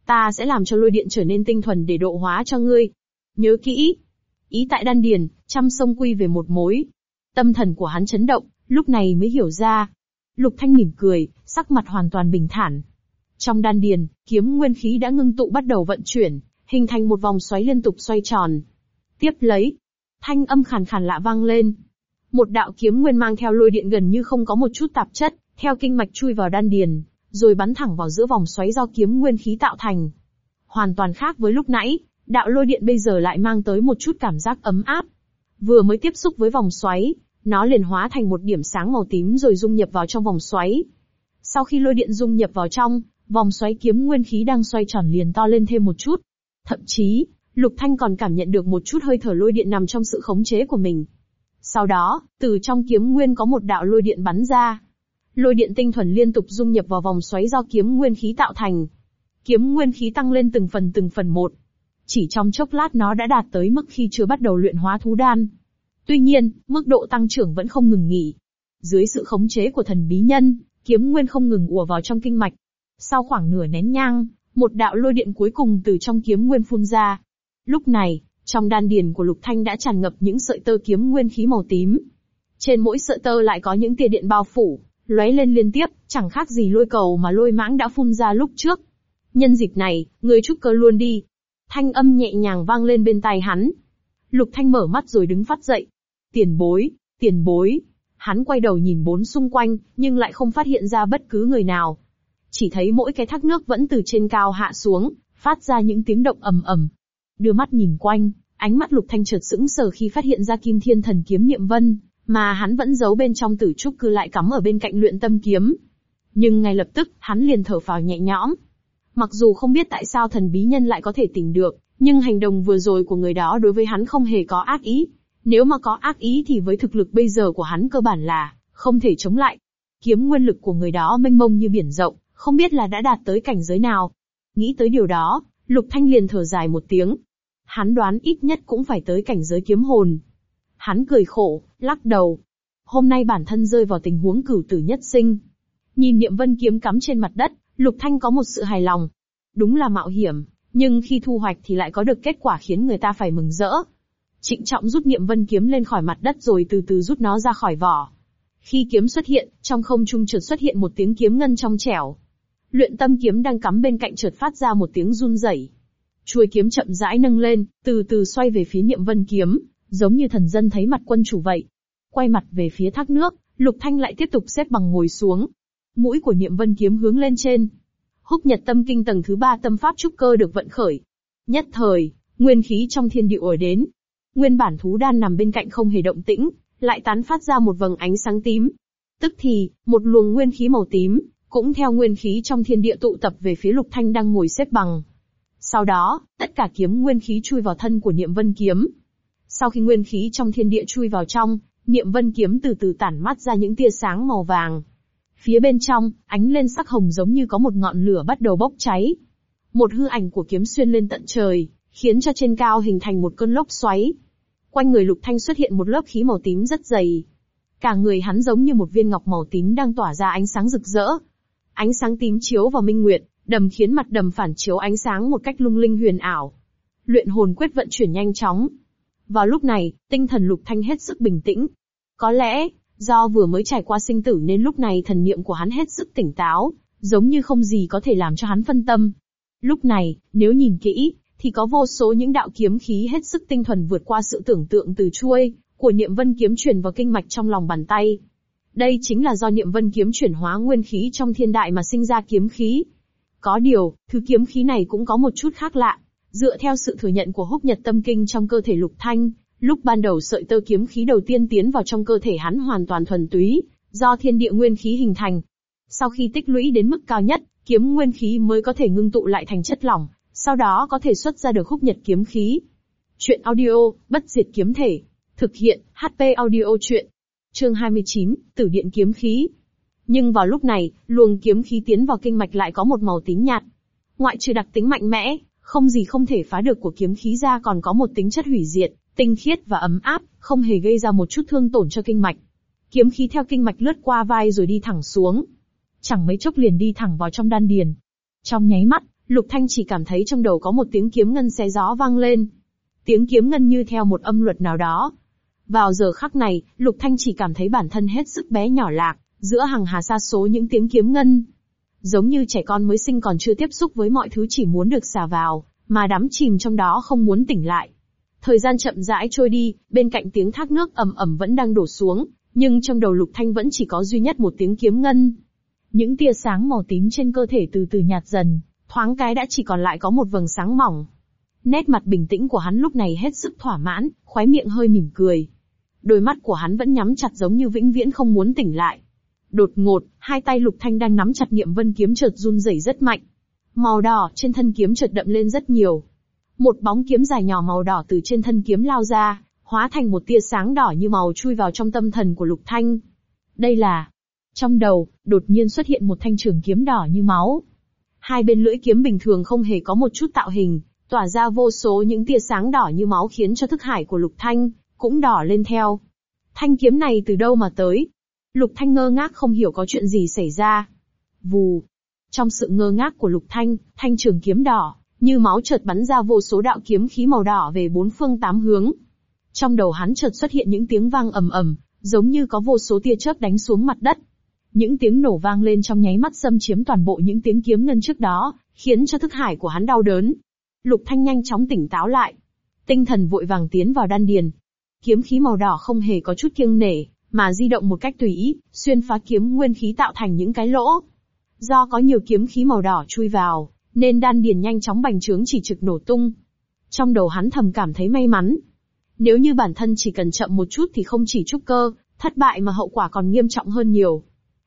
Ta sẽ làm cho lôi điện trở nên tinh thuần để độ hóa cho ngươi. Nhớ kỹ. Ý tại đan điền, trăm sông quy về một mối. Tâm thần của hắn chấn động, lúc này mới hiểu ra. Lục Thanh mỉm cười, sắc mặt hoàn toàn bình thản. Trong đan điền, kiếm nguyên khí đã ngưng tụ bắt đầu vận chuyển, hình thành một vòng xoáy liên tục xoay tròn. Tiếp lấy, thanh âm khàn khàn lạ vang lên. Một đạo kiếm nguyên mang theo lôi điện gần như không có một chút tạp chất, theo kinh mạch chui vào đan điền, rồi bắn thẳng vào giữa vòng xoáy do kiếm nguyên khí tạo thành. Hoàn toàn khác với lúc nãy, đạo lôi điện bây giờ lại mang tới một chút cảm giác ấm áp. Vừa mới tiếp xúc với vòng xoáy, nó liền hóa thành một điểm sáng màu tím rồi dung nhập vào trong vòng xoáy. Sau khi lôi điện dung nhập vào trong, vòng xoáy kiếm nguyên khí đang xoay tròn liền to lên thêm một chút. Thậm chí, Lục Thanh còn cảm nhận được một chút hơi thở lôi điện nằm trong sự khống chế của mình. Sau đó, từ trong kiếm nguyên có một đạo lôi điện bắn ra. Lôi điện tinh thuần liên tục dung nhập vào vòng xoáy do kiếm nguyên khí tạo thành. Kiếm nguyên khí tăng lên từng phần từng phần một. Chỉ trong chốc lát nó đã đạt tới mức khi chưa bắt đầu luyện hóa thú đan. Tuy nhiên, mức độ tăng trưởng vẫn không ngừng nghỉ. Dưới sự khống chế của thần bí nhân, kiếm nguyên không ngừng ùa vào trong kinh mạch. Sau khoảng nửa nén nhang, một đạo lôi điện cuối cùng từ trong kiếm nguyên phun ra. Lúc này, trong đan điền của Lục Thanh đã tràn ngập những sợi tơ kiếm nguyên khí màu tím. Trên mỗi sợi tơ lại có những tia điện bao phủ, lóe lên liên tiếp, chẳng khác gì lôi cầu mà lôi mãng đã phun ra lúc trước. Nhân dịp này, người trúc cơ luôn đi. Thanh âm nhẹ nhàng vang lên bên tai hắn. Lục Thanh mở mắt rồi đứng phát dậy. Tiền bối, tiền bối. Hắn quay đầu nhìn bốn xung quanh, nhưng lại không phát hiện ra bất cứ người nào. Chỉ thấy mỗi cái thác nước vẫn từ trên cao hạ xuống, phát ra những tiếng động ầm ầm. Đưa mắt nhìn quanh, ánh mắt Lục Thanh chợt sững sờ khi phát hiện ra Kim Thiên Thần kiếm Niệm Vân, mà hắn vẫn giấu bên trong tử trúc cư lại cắm ở bên cạnh luyện tâm kiếm. Nhưng ngay lập tức, hắn liền thở phào nhẹ nhõm. Mặc dù không biết tại sao thần bí nhân lại có thể tỉnh được, nhưng hành động vừa rồi của người đó đối với hắn không hề có ác ý. Nếu mà có ác ý thì với thực lực bây giờ của hắn cơ bản là không thể chống lại. Kiếm nguyên lực của người đó mênh mông như biển rộng, không biết là đã đạt tới cảnh giới nào. Nghĩ tới điều đó, Lục Thanh liền thở dài một tiếng. Hắn đoán ít nhất cũng phải tới cảnh giới kiếm hồn. Hắn cười khổ, lắc đầu. Hôm nay bản thân rơi vào tình huống cửu tử nhất sinh. Nhìn niệm vân kiếm cắm trên mặt đất, Lục Thanh có một sự hài lòng. Đúng là mạo hiểm, nhưng khi thu hoạch thì lại có được kết quả khiến người ta phải mừng rỡ. Trịnh trọng rút niệm vân kiếm lên khỏi mặt đất rồi từ từ rút nó ra khỏi vỏ. Khi kiếm xuất hiện, trong không trung chợt xuất hiện một tiếng kiếm ngân trong trẻo. Luyện tâm kiếm đang cắm bên cạnh chợt phát ra một tiếng run rẩy. Chuôi kiếm chậm rãi nâng lên, từ từ xoay về phía niệm vân kiếm, giống như thần dân thấy mặt quân chủ vậy. Quay mặt về phía thác nước, Lục Thanh lại tiếp tục xếp bằng ngồi xuống. Mũi của niệm vân kiếm hướng lên trên. Húc nhật tâm kinh tầng thứ ba tâm pháp trúc cơ được vận khởi. Nhất thời, nguyên khí trong thiên địa ổi đến. Nguyên bản thú đan nằm bên cạnh không hề động tĩnh, lại tán phát ra một vầng ánh sáng tím. Tức thì, một luồng nguyên khí màu tím, cũng theo nguyên khí trong thiên địa tụ tập về phía Lục Thanh đang ngồi xếp bằng. Sau đó, tất cả kiếm nguyên khí chui vào thân của Niệm Vân kiếm. Sau khi nguyên khí trong thiên địa chui vào trong, Niệm Vân kiếm từ từ tản mắt ra những tia sáng màu vàng. Phía bên trong, ánh lên sắc hồng giống như có một ngọn lửa bắt đầu bốc cháy. Một hư ảnh của kiếm xuyên lên tận trời, khiến cho trên cao hình thành một cơn lốc xoáy. Quanh người Lục Thanh xuất hiện một lớp khí màu tím rất dày. Cả người hắn giống như một viên ngọc màu tím đang tỏa ra ánh sáng rực rỡ, Ánh sáng tím chiếu vào minh nguyệt, đầm khiến mặt đầm phản chiếu ánh sáng một cách lung linh huyền ảo. Luyện hồn quyết vận chuyển nhanh chóng. Vào lúc này, tinh thần lục thanh hết sức bình tĩnh. Có lẽ, do vừa mới trải qua sinh tử nên lúc này thần niệm của hắn hết sức tỉnh táo, giống như không gì có thể làm cho hắn phân tâm. Lúc này, nếu nhìn kỹ, thì có vô số những đạo kiếm khí hết sức tinh thuần vượt qua sự tưởng tượng từ chuôi, của niệm vân kiếm truyền vào kinh mạch trong lòng bàn tay. Đây chính là do niệm vân kiếm chuyển hóa nguyên khí trong thiên đại mà sinh ra kiếm khí. Có điều, thứ kiếm khí này cũng có một chút khác lạ. Dựa theo sự thừa nhận của húc nhật tâm kinh trong cơ thể lục thanh, lúc ban đầu sợi tơ kiếm khí đầu tiên tiến vào trong cơ thể hắn hoàn toàn thuần túy, do thiên địa nguyên khí hình thành. Sau khi tích lũy đến mức cao nhất, kiếm nguyên khí mới có thể ngưng tụ lại thành chất lỏng, sau đó có thể xuất ra được húc nhật kiếm khí. Chuyện audio, bất diệt kiếm thể. Thực hiện, HP audio chuyện. Chương 29, Tử điện kiếm khí. Nhưng vào lúc này, luồng kiếm khí tiến vào kinh mạch lại có một màu tím nhạt. Ngoại trừ đặc tính mạnh mẽ, không gì không thể phá được của kiếm khí ra còn có một tính chất hủy diệt, tinh khiết và ấm áp, không hề gây ra một chút thương tổn cho kinh mạch. Kiếm khí theo kinh mạch lướt qua vai rồi đi thẳng xuống. Chẳng mấy chốc liền đi thẳng vào trong đan điền. Trong nháy mắt, Lục Thanh chỉ cảm thấy trong đầu có một tiếng kiếm ngân xé gió vang lên. Tiếng kiếm ngân như theo một âm luật nào đó, Vào giờ khắc này, Lục Thanh chỉ cảm thấy bản thân hết sức bé nhỏ lạc, giữa hàng hà xa số những tiếng kiếm ngân. Giống như trẻ con mới sinh còn chưa tiếp xúc với mọi thứ chỉ muốn được xả vào, mà đắm chìm trong đó không muốn tỉnh lại. Thời gian chậm rãi trôi đi, bên cạnh tiếng thác nước ầm ầm vẫn đang đổ xuống, nhưng trong đầu Lục Thanh vẫn chỉ có duy nhất một tiếng kiếm ngân. Những tia sáng màu tím trên cơ thể từ từ nhạt dần, thoáng cái đã chỉ còn lại có một vầng sáng mỏng. Nét mặt bình tĩnh của hắn lúc này hết sức thỏa mãn, khóe miệng hơi mỉm cười. Đôi mắt của hắn vẫn nhắm chặt giống như vĩnh viễn không muốn tỉnh lại. Đột ngột, hai tay Lục Thanh đang nắm chặt niệm vân kiếm chợt run rẩy rất mạnh. Màu đỏ trên thân kiếm chợt đậm lên rất nhiều. Một bóng kiếm dài nhỏ màu đỏ từ trên thân kiếm lao ra, hóa thành một tia sáng đỏ như màu chui vào trong tâm thần của Lục Thanh. Đây là... Trong đầu, đột nhiên xuất hiện một thanh trường kiếm đỏ như máu. Hai bên lưỡi kiếm bình thường không hề có một chút tạo hình, tỏa ra vô số những tia sáng đỏ như máu khiến cho thức hải của Lục Thanh, cũng đỏ lên theo. Thanh kiếm này từ đâu mà tới? Lục Thanh ngơ ngác không hiểu có chuyện gì xảy ra. Vù. Trong sự ngơ ngác của Lục Thanh, thanh trường kiếm đỏ, như máu chợt bắn ra vô số đạo kiếm khí màu đỏ về bốn phương tám hướng. Trong đầu hắn chợt xuất hiện những tiếng vang ầm ầm, giống như có vô số tia chớp đánh xuống mặt đất. Những tiếng nổ vang lên trong nháy mắt xâm chiếm toàn bộ những tiếng kiếm ngân trước đó, khiến cho thức hải của hắn đau đớn. Lục Thanh nhanh chóng tỉnh táo lại. Tinh thần vội vàng tiến vào đan điền. Kiếm khí màu đỏ không hề có chút kiêng nể, mà di động một cách tùy ý, xuyên phá kiếm nguyên khí tạo thành những cái lỗ. Do có nhiều kiếm khí màu đỏ chui vào, nên đan điền nhanh chóng bành trướng chỉ trực nổ tung. Trong đầu hắn thầm cảm thấy may mắn. Nếu như bản thân chỉ cần chậm một chút thì không chỉ trúc cơ, thất bại mà hậu quả còn nghiêm trọng hơn nhiều.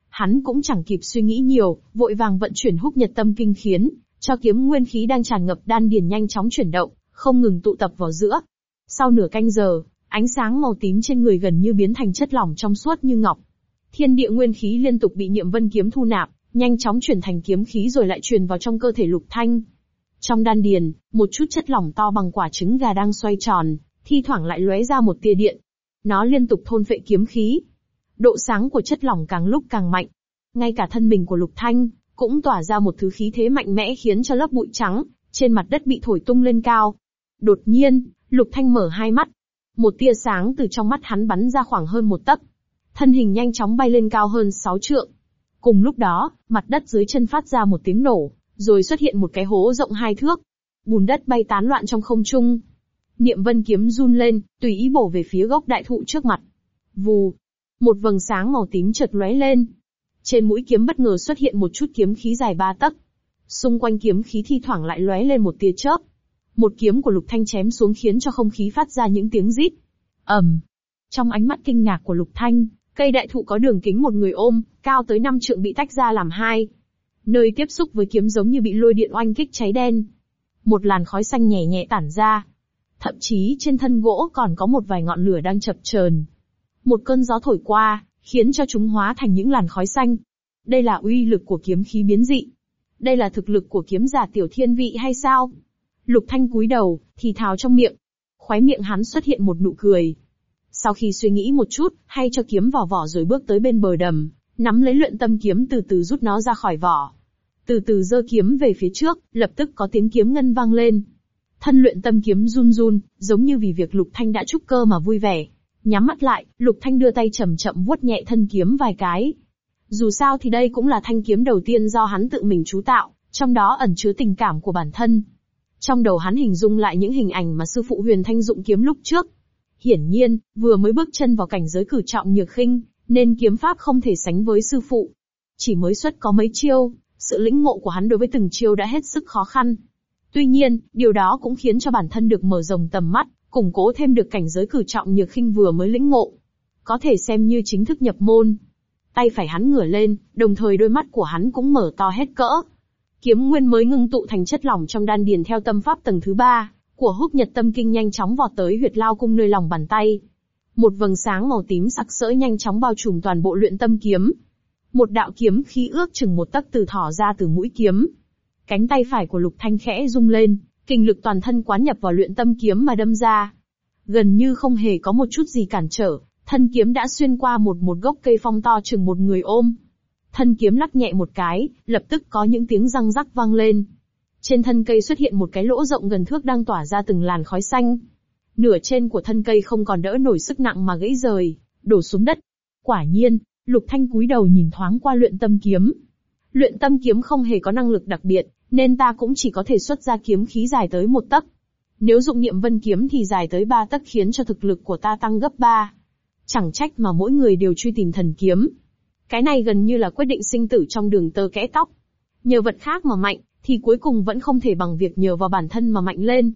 Hắn cũng chẳng kịp suy nghĩ nhiều, vội vàng vận chuyển húc nhật tâm kinh khiến, cho kiếm nguyên khí đang tràn ngập đan điền nhanh chóng chuyển động, không ngừng tụ tập vào giữa. Sau nửa canh giờ, ánh sáng màu tím trên người gần như biến thành chất lỏng trong suốt như ngọc. Thiên địa nguyên khí liên tục bị niệm vân kiếm thu nạp, nhanh chóng chuyển thành kiếm khí rồi lại truyền vào trong cơ thể lục thanh. Trong đan điền, một chút chất lỏng to bằng quả trứng gà đang xoay tròn, thi thoảng lại lóe ra một tia điện. Nó liên tục thôn phệ kiếm khí. Độ sáng của chất lỏng càng lúc càng mạnh. Ngay cả thân mình của lục thanh, cũng tỏa ra một thứ khí thế mạnh mẽ khiến cho lớp bụi trắng, trên mặt đất bị thổi tung lên cao. Đột nhiên, lục thanh mở hai mắt. Một tia sáng từ trong mắt hắn bắn ra khoảng hơn một tấc. Thân hình nhanh chóng bay lên cao hơn sáu trượng Cùng lúc đó, mặt đất dưới chân phát ra một tiếng nổ, rồi xuất hiện một cái hố rộng hai thước. Bùn đất bay tán loạn trong không trung. Niệm vân kiếm run lên, tùy ý bổ về phía gốc đại thụ trước mặt. Vù. Một vầng sáng màu tím chợt lóe lên. Trên mũi kiếm bất ngờ xuất hiện một chút kiếm khí dài ba tấc. Xung quanh kiếm khí thi thoảng lại lóe lên một tia chớp. Một kiếm của Lục Thanh chém xuống khiến cho không khí phát ra những tiếng rít. ầm. Trong ánh mắt kinh ngạc của Lục Thanh, Cây đại thụ có đường kính một người ôm, cao tới năm trượng bị tách ra làm hai. Nơi tiếp xúc với kiếm giống như bị lôi điện oanh kích cháy đen. Một làn khói xanh nhẹ nhẹ tản ra. Thậm chí trên thân gỗ còn có một vài ngọn lửa đang chập chờn. Một cơn gió thổi qua, khiến cho chúng hóa thành những làn khói xanh. Đây là uy lực của kiếm khí biến dị. Đây là thực lực của kiếm giả tiểu thiên vị hay sao? Lục Thanh cúi đầu, thì thào trong miệng. Khóe miệng hắn xuất hiện một nụ cười. Sau khi suy nghĩ một chút, hay cho kiếm vào vỏ rồi bước tới bên bờ đầm, nắm lấy luyện tâm kiếm từ từ rút nó ra khỏi vỏ. Từ từ giơ kiếm về phía trước, lập tức có tiếng kiếm ngân vang lên. Thân luyện tâm kiếm run run, giống như vì việc Lục Thanh đã trúc cơ mà vui vẻ. Nhắm mắt lại, Lục Thanh đưa tay chậm chậm vuốt nhẹ thân kiếm vài cái. Dù sao thì đây cũng là thanh kiếm đầu tiên do hắn tự mình chú tạo, trong đó ẩn chứa tình cảm của bản thân. Trong đầu hắn hình dung lại những hình ảnh mà sư phụ Huyền Thanh dụng kiếm lúc trước, Hiển nhiên, vừa mới bước chân vào cảnh giới cử trọng nhược khinh, nên kiếm pháp không thể sánh với sư phụ. Chỉ mới xuất có mấy chiêu, sự lĩnh ngộ của hắn đối với từng chiêu đã hết sức khó khăn. Tuy nhiên, điều đó cũng khiến cho bản thân được mở rộng tầm mắt, củng cố thêm được cảnh giới cử trọng nhược khinh vừa mới lĩnh ngộ. Có thể xem như chính thức nhập môn. Tay phải hắn ngửa lên, đồng thời đôi mắt của hắn cũng mở to hết cỡ. Kiếm nguyên mới ngưng tụ thành chất lỏng trong đan điền theo tâm pháp tầng thứ ba, của húc nhật tâm kinh nhanh chóng vọt tới huyệt lao cung nơi lòng bàn tay. Một vầng sáng màu tím sặc sỡ nhanh chóng bao trùm toàn bộ luyện tâm kiếm. Một đạo kiếm khí ước chừng một tấc từ thỏ ra từ mũi kiếm. Cánh tay phải của Lục Thanh khẽ rung lên, kinh lực toàn thân quán nhập vào luyện tâm kiếm mà đâm ra. Gần như không hề có một chút gì cản trở, thân kiếm đã xuyên qua một một gốc cây phong to chừng một người ôm. Thân kiếm lắc nhẹ một cái, lập tức có những tiếng răng rắc vang lên. Trên thân cây xuất hiện một cái lỗ rộng gần thước đang tỏa ra từng làn khói xanh. nửa trên của thân cây không còn đỡ nổi sức nặng mà gãy rời, đổ xuống đất. Quả nhiên, Lục Thanh cúi đầu nhìn thoáng qua luyện tâm kiếm. Luyện tâm kiếm không hề có năng lực đặc biệt, nên ta cũng chỉ có thể xuất ra kiếm khí dài tới một tấc. Nếu dụng niệm vân kiếm thì dài tới ba tấc khiến cho thực lực của ta tăng gấp ba. Chẳng trách mà mỗi người đều truy tìm thần kiếm. Cái này gần như là quyết định sinh tử trong đường tơ kẽ tóc. Nhờ vật khác mà mạnh, thì cuối cùng vẫn không thể bằng việc nhờ vào bản thân mà mạnh lên.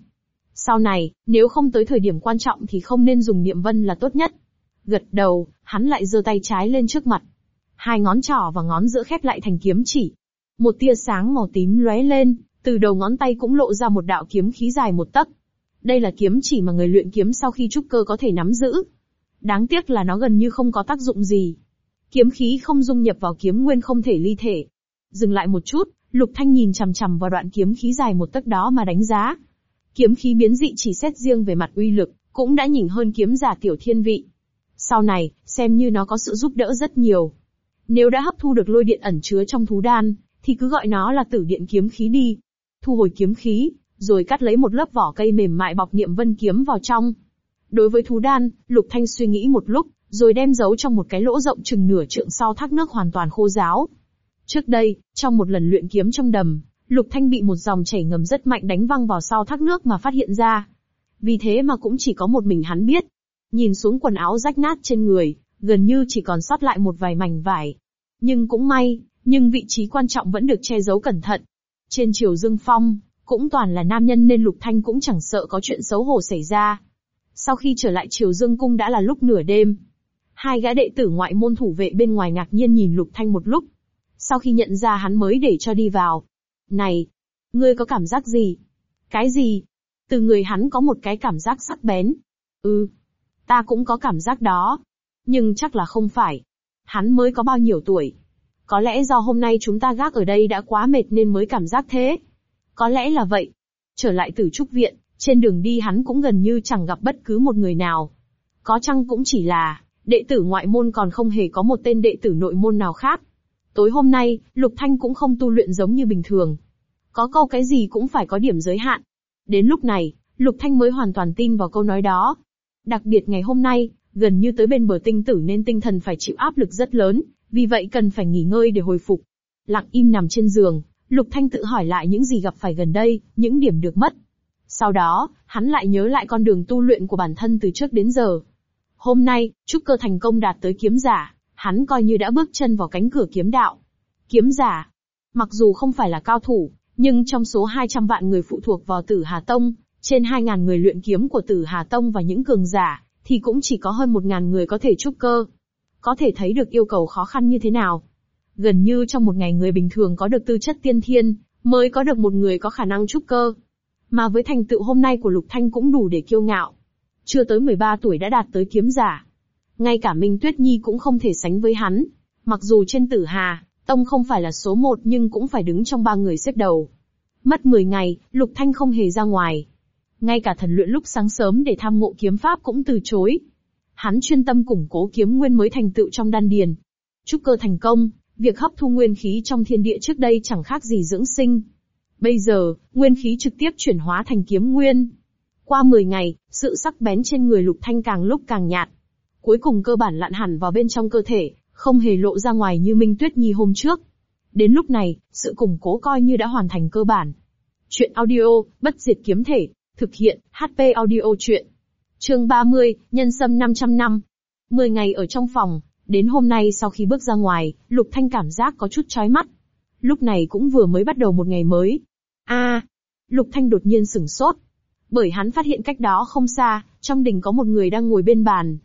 Sau này, nếu không tới thời điểm quan trọng thì không nên dùng niệm vân là tốt nhất. Gật đầu, hắn lại giơ tay trái lên trước mặt. Hai ngón trỏ và ngón giữa khép lại thành kiếm chỉ. Một tia sáng màu tím lóe lên, từ đầu ngón tay cũng lộ ra một đạo kiếm khí dài một tấc. Đây là kiếm chỉ mà người luyện kiếm sau khi trúc cơ có thể nắm giữ. Đáng tiếc là nó gần như không có tác dụng gì. Kiếm khí không dung nhập vào kiếm nguyên không thể ly thể. Dừng lại một chút, Lục Thanh nhìn chằm chằm vào đoạn kiếm khí dài một tấc đó mà đánh giá. Kiếm khí biến dị chỉ xét riêng về mặt uy lực, cũng đã nhỉnh hơn kiếm giả tiểu thiên vị. Sau này, xem như nó có sự giúp đỡ rất nhiều. Nếu đã hấp thu được lôi điện ẩn chứa trong thú đan, thì cứ gọi nó là tử điện kiếm khí đi. Thu hồi kiếm khí, rồi cắt lấy một lớp vỏ cây mềm mại bọc niệm vân kiếm vào trong. Đối với thú đan, Lục Thanh suy nghĩ một lúc, rồi đem giấu trong một cái lỗ rộng chừng nửa trượng sau thác nước hoàn toàn khô ráo. Trước đây, trong một lần luyện kiếm trong đầm, Lục Thanh bị một dòng chảy ngầm rất mạnh đánh văng vào sau thác nước mà phát hiện ra. Vì thế mà cũng chỉ có một mình hắn biết. Nhìn xuống quần áo rách nát trên người, gần như chỉ còn sót lại một vài mảnh vải. Nhưng cũng may, nhưng vị trí quan trọng vẫn được che giấu cẩn thận. Trên triều Dương Phong, cũng toàn là nam nhân nên Lục Thanh cũng chẳng sợ có chuyện xấu hổ xảy ra. Sau khi trở lại triều Dương Cung đã là lúc nửa đêm. Hai gã đệ tử ngoại môn thủ vệ bên ngoài ngạc nhiên nhìn Lục Thanh một lúc. Sau khi nhận ra hắn mới để cho đi vào. Này! Ngươi có cảm giác gì? Cái gì? Từ người hắn có một cái cảm giác sắc bén. Ừ. Ta cũng có cảm giác đó. Nhưng chắc là không phải. Hắn mới có bao nhiêu tuổi? Có lẽ do hôm nay chúng ta gác ở đây đã quá mệt nên mới cảm giác thế. Có lẽ là vậy. Trở lại từ trúc viện, trên đường đi hắn cũng gần như chẳng gặp bất cứ một người nào. Có chăng cũng chỉ là, đệ tử ngoại môn còn không hề có một tên đệ tử nội môn nào khác. Tối hôm nay, Lục Thanh cũng không tu luyện giống như bình thường. Có câu cái gì cũng phải có điểm giới hạn. Đến lúc này, Lục Thanh mới hoàn toàn tin vào câu nói đó. Đặc biệt ngày hôm nay, gần như tới bên bờ tinh tử nên tinh thần phải chịu áp lực rất lớn, vì vậy cần phải nghỉ ngơi để hồi phục. Lặng im nằm trên giường, Lục Thanh tự hỏi lại những gì gặp phải gần đây, những điểm được mất. Sau đó, hắn lại nhớ lại con đường tu luyện của bản thân từ trước đến giờ. Hôm nay, trúc cơ thành công đạt tới kiếm giả, hắn coi như đã bước chân vào cánh cửa kiếm đạo. Kiếm giả, mặc dù không phải là cao thủ, nhưng trong số 200 vạn người phụ thuộc vào Tử Hà Tông, trên 2.000 người luyện kiếm của Tử Hà Tông và những cường giả, thì cũng chỉ có hơn 1.000 người có thể trúc cơ. Có thể thấy được yêu cầu khó khăn như thế nào. Gần như trong một ngày người bình thường có được tư chất tiên thiên, mới có được một người có khả năng trúc cơ. Mà với thành tựu hôm nay của Lục Thanh cũng đủ để kiêu ngạo. Chưa tới 13 tuổi đã đạt tới kiếm giả. Ngay cả Minh Tuyết Nhi cũng không thể sánh với hắn. Mặc dù trên tử hà, Tông không phải là số một nhưng cũng phải đứng trong ba người xếp đầu. Mất 10 ngày, Lục Thanh không hề ra ngoài. Ngay cả thần luyện lúc sáng sớm để tham ngộ kiếm pháp cũng từ chối. Hắn chuyên tâm củng cố kiếm nguyên mới thành tựu trong đan điền. Trúc cơ thành công, việc hấp thu nguyên khí trong thiên địa trước đây chẳng khác gì dưỡng sinh. Bây giờ, nguyên khí trực tiếp chuyển hóa thành kiếm nguyên. Qua 10 ngày, sự sắc bén trên người Lục Thanh càng lúc càng nhạt. Cuối cùng cơ bản lặn hẳn vào bên trong cơ thể, không hề lộ ra ngoài như Minh Tuyết Nhi hôm trước. Đến lúc này, sự củng cố coi như đã hoàn thành cơ bản. Chuyện audio, bất diệt kiếm thể, thực hiện, HP audio chuyện. Chương 30, nhân sâm 500 năm. 10 ngày ở trong phòng, đến hôm nay sau khi bước ra ngoài, Lục Thanh cảm giác có chút chói mắt. Lúc này cũng vừa mới bắt đầu một ngày mới. A, Lục Thanh đột nhiên sửng sốt. Bởi hắn phát hiện cách đó không xa, trong đình có một người đang ngồi bên bàn.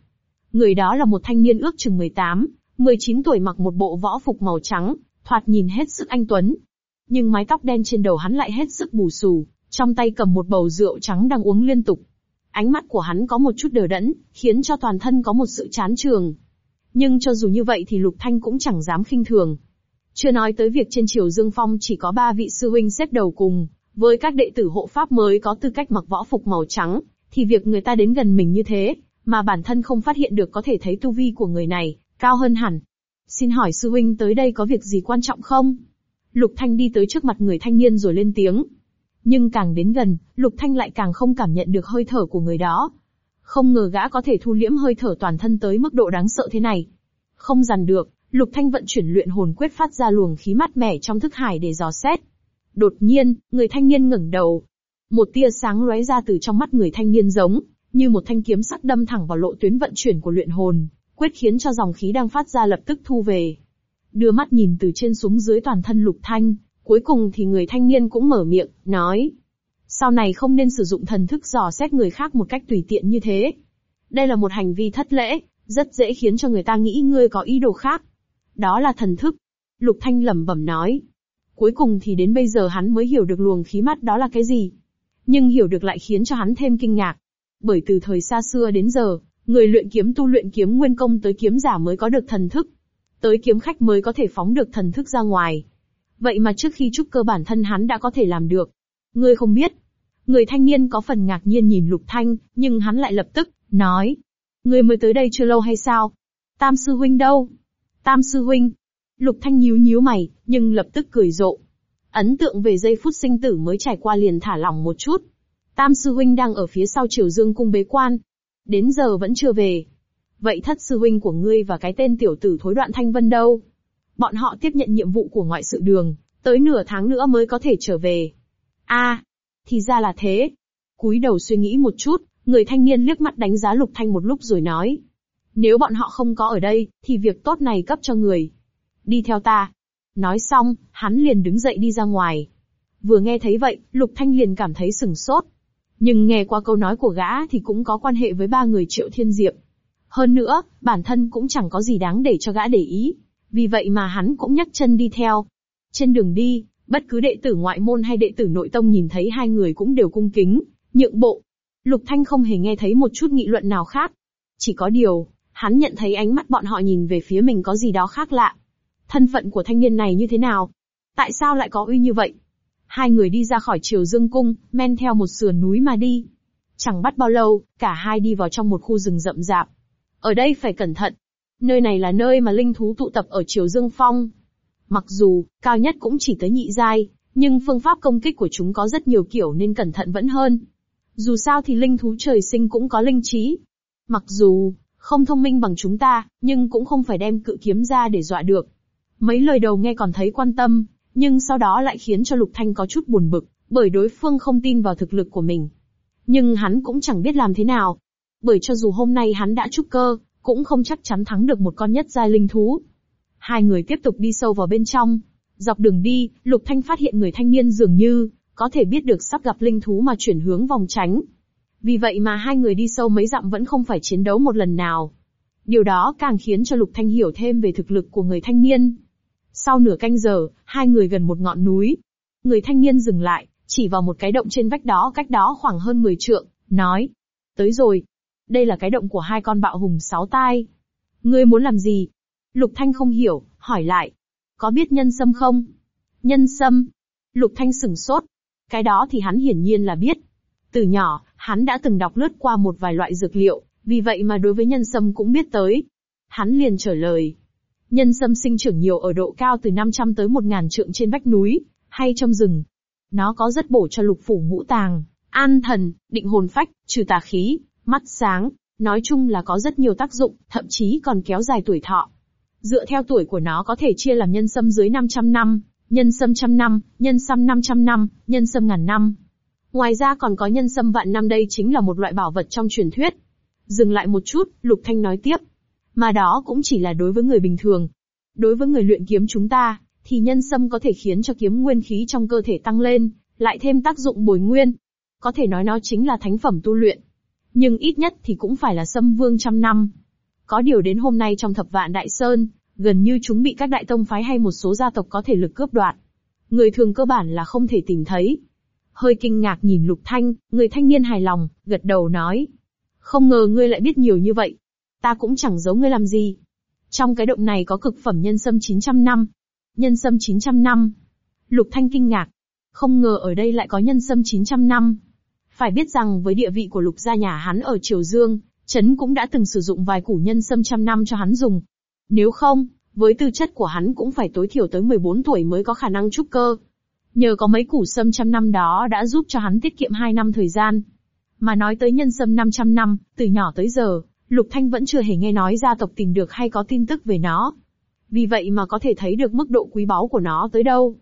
Người đó là một thanh niên ước chừng 18, 19 tuổi mặc một bộ võ phục màu trắng, thoạt nhìn hết sức anh tuấn. Nhưng mái tóc đen trên đầu hắn lại hết sức bù xù, trong tay cầm một bầu rượu trắng đang uống liên tục. Ánh mắt của hắn có một chút đờ đẫn, khiến cho toàn thân có một sự chán trường. Nhưng cho dù như vậy thì Lục Thanh cũng chẳng dám khinh thường. Chưa nói tới việc trên triều Dương Phong chỉ có ba vị sư huynh xếp đầu cùng, với các đệ tử hộ pháp mới có tư cách mặc võ phục màu trắng, thì việc người ta đến gần mình như thế, mà bản thân không phát hiện được có thể thấy tu vi của người này, cao hơn hẳn. Xin hỏi sư huynh tới đây có việc gì quan trọng không? Lục Thanh đi tới trước mặt người thanh niên rồi lên tiếng. Nhưng càng đến gần, Lục Thanh lại càng không cảm nhận được hơi thở của người đó. Không ngờ gã có thể thu liễm hơi thở toàn thân tới mức độ đáng sợ thế này. Không dằn được, Lục Thanh vận chuyển luyện hồn quyết phát ra luồng khí mát mẻ trong thức hải để dò xét. Đột nhiên, người thanh niên ngẩng đầu. Một tia sáng lóe ra từ trong mắt người thanh niên giống, như một thanh kiếm sắc đâm thẳng vào lộ tuyến vận chuyển của luyện hồn, quyết khiến cho dòng khí đang phát ra lập tức thu về. Đưa mắt nhìn từ trên xuống dưới toàn thân Lục Thanh, cuối cùng thì người thanh niên cũng mở miệng, nói. Sau này không nên sử dụng thần thức dò xét người khác một cách tùy tiện như thế. Đây là một hành vi thất lễ, rất dễ khiến cho người ta nghĩ ngươi có ý đồ khác. Đó là thần thức. Lục Thanh lẩm bẩm nói. Cuối cùng thì đến bây giờ hắn mới hiểu được luồng khí mắt đó là cái gì. Nhưng hiểu được lại khiến cho hắn thêm kinh ngạc. Bởi từ thời xa xưa đến giờ, người luyện kiếm tu luyện kiếm nguyên công tới kiếm giả mới có được thần thức. Tới kiếm khách mới có thể phóng được thần thức ra ngoài. Vậy mà trước khi trúc cơ bản thân hắn đã có thể làm được. Ngươi không biết. Người thanh niên có phần ngạc nhiên nhìn Lục Thanh, nhưng hắn lại lập tức, nói. Ngươi mới tới đây chưa lâu hay sao? Tam sư huynh đâu? Tam sư huynh. Lục Thanh nhíu nhíu mày, nhưng lập tức cười rộ. Ấn tượng về giây phút sinh tử mới trải qua liền thả lỏng một chút. Tam sư huynh đang ở phía sau Triều Dương cung bế quan. Đến giờ vẫn chưa về. Vậy thất sư huynh của ngươi và cái tên tiểu tử thối đoạn thanh vân đâu? Bọn họ tiếp nhận nhiệm vụ của ngoại sự đường, tới nửa tháng nữa mới có thể trở về. A, thì ra là thế. Cúi đầu suy nghĩ một chút, người thanh niên liếc mắt đánh giá Lục Thanh một lúc rồi nói. Nếu bọn họ không có ở đây, thì việc tốt này cấp cho người. Đi theo ta. Nói xong, hắn liền đứng dậy đi ra ngoài. Vừa nghe thấy vậy, Lục Thanh liền cảm thấy sừng sốt. Nhưng nghe qua câu nói của gã thì cũng có quan hệ với ba người Triệu Thiên Diệp. Hơn nữa, bản thân cũng chẳng có gì đáng để cho gã để ý. Vì vậy mà hắn cũng nhắc chân đi theo. Trên đường đi, bất cứ đệ tử ngoại môn hay đệ tử nội tông nhìn thấy hai người cũng đều cung kính, nhượng bộ. Lục Thanh không hề nghe thấy một chút nghị luận nào khác. Chỉ có điều, hắn nhận thấy ánh mắt bọn họ nhìn về phía mình có gì đó khác lạ. Thân phận của thanh niên này như thế nào? Tại sao lại có uy như vậy? Hai người đi ra khỏi triều dương cung, men theo một sườn núi mà đi. Chẳng bắt bao lâu, cả hai đi vào trong một khu rừng rậm rạp. Ở đây phải cẩn thận. Nơi này là nơi mà linh thú tụ tập ở triều dương phong. Mặc dù, cao nhất cũng chỉ tới nhị giai, nhưng phương pháp công kích của chúng có rất nhiều kiểu nên cẩn thận vẫn hơn. Dù sao thì linh thú trời sinh cũng có linh trí. Mặc dù, không thông minh bằng chúng ta, nhưng cũng không phải đem cự kiếm ra để dọa được. Mấy lời đầu nghe còn thấy quan tâm, nhưng sau đó lại khiến cho Lục Thanh có chút buồn bực, bởi đối phương không tin vào thực lực của mình. Nhưng hắn cũng chẳng biết làm thế nào. Bởi cho dù hôm nay hắn đã trúc cơ, cũng không chắc chắn thắng được một con nhất giai linh thú. Hai người tiếp tục đi sâu vào bên trong. Dọc đường đi, Lục Thanh phát hiện người thanh niên dường như, có thể biết được sắp gặp linh thú mà chuyển hướng vòng tránh. Vì vậy mà hai người đi sâu mấy dặm vẫn không phải chiến đấu một lần nào. Điều đó càng khiến cho Lục Thanh hiểu thêm về thực lực của người thanh niên. Sau nửa canh giờ, hai người gần một ngọn núi. Người thanh niên dừng lại, chỉ vào một cái động trên vách đó cách đó khoảng hơn 10 trượng, nói. Tới rồi. Đây là cái động của hai con bạo hùng sáu tai. Ngươi muốn làm gì? Lục Thanh không hiểu, hỏi lại. Có biết nhân sâm không? Nhân sâm. Lục Thanh sửng sốt. Cái đó thì hắn hiển nhiên là biết. Từ nhỏ, hắn đã từng đọc lướt qua một vài loại dược liệu, vì vậy mà đối với nhân sâm cũng biết tới. Hắn liền trả lời. Nhân sâm sinh trưởng nhiều ở độ cao từ 500 tới 1.000 trượng trên vách núi, hay trong rừng. Nó có rất bổ cho lục phủ ngũ tàng, an thần, định hồn phách, trừ tà khí, mắt sáng, nói chung là có rất nhiều tác dụng, thậm chí còn kéo dài tuổi thọ. Dựa theo tuổi của nó có thể chia làm nhân sâm dưới 500 năm, nhân sâm trăm năm, nhân sâm 500 năm, nhân sâm ngàn năm. Ngoài ra còn có nhân sâm vạn năm đây chính là một loại bảo vật trong truyền thuyết. Dừng lại một chút, Lục Thanh nói tiếp. Mà đó cũng chỉ là đối với người bình thường. Đối với người luyện kiếm chúng ta, thì nhân sâm có thể khiến cho kiếm nguyên khí trong cơ thể tăng lên, lại thêm tác dụng bồi nguyên. Có thể nói nó chính là thánh phẩm tu luyện. Nhưng ít nhất thì cũng phải là sâm vương trăm năm. Có điều đến hôm nay trong thập vạn đại sơn, gần như chúng bị các đại tông phái hay một số gia tộc có thể lực cướp đoạt. Người thường cơ bản là không thể tìm thấy. Hơi kinh ngạc nhìn Lục Thanh, người thanh niên hài lòng, gật đầu nói. Không ngờ ngươi lại biết nhiều như vậy. Ta cũng chẳng giấu ngươi làm gì. Trong cái động này có cực phẩm nhân sâm 900 năm. Nhân sâm 900 năm. Lục Thanh kinh ngạc. Không ngờ ở đây lại có nhân sâm 900 năm. Phải biết rằng với địa vị của lục gia nhà hắn ở Triều Dương, Trấn cũng đã từng sử dụng vài củ nhân sâm trăm năm cho hắn dùng. Nếu không, với tư chất của hắn cũng phải tối thiểu tới 14 tuổi mới có khả năng trúc cơ. Nhờ có mấy củ sâm trăm năm đó đã giúp cho hắn tiết kiệm 2 năm thời gian. Mà nói tới nhân sâm 500 năm, từ nhỏ tới giờ, Lục Thanh vẫn chưa hề nghe nói gia tộc tìm được hay có tin tức về nó. Vì vậy mà có thể thấy được mức độ quý báu của nó tới đâu.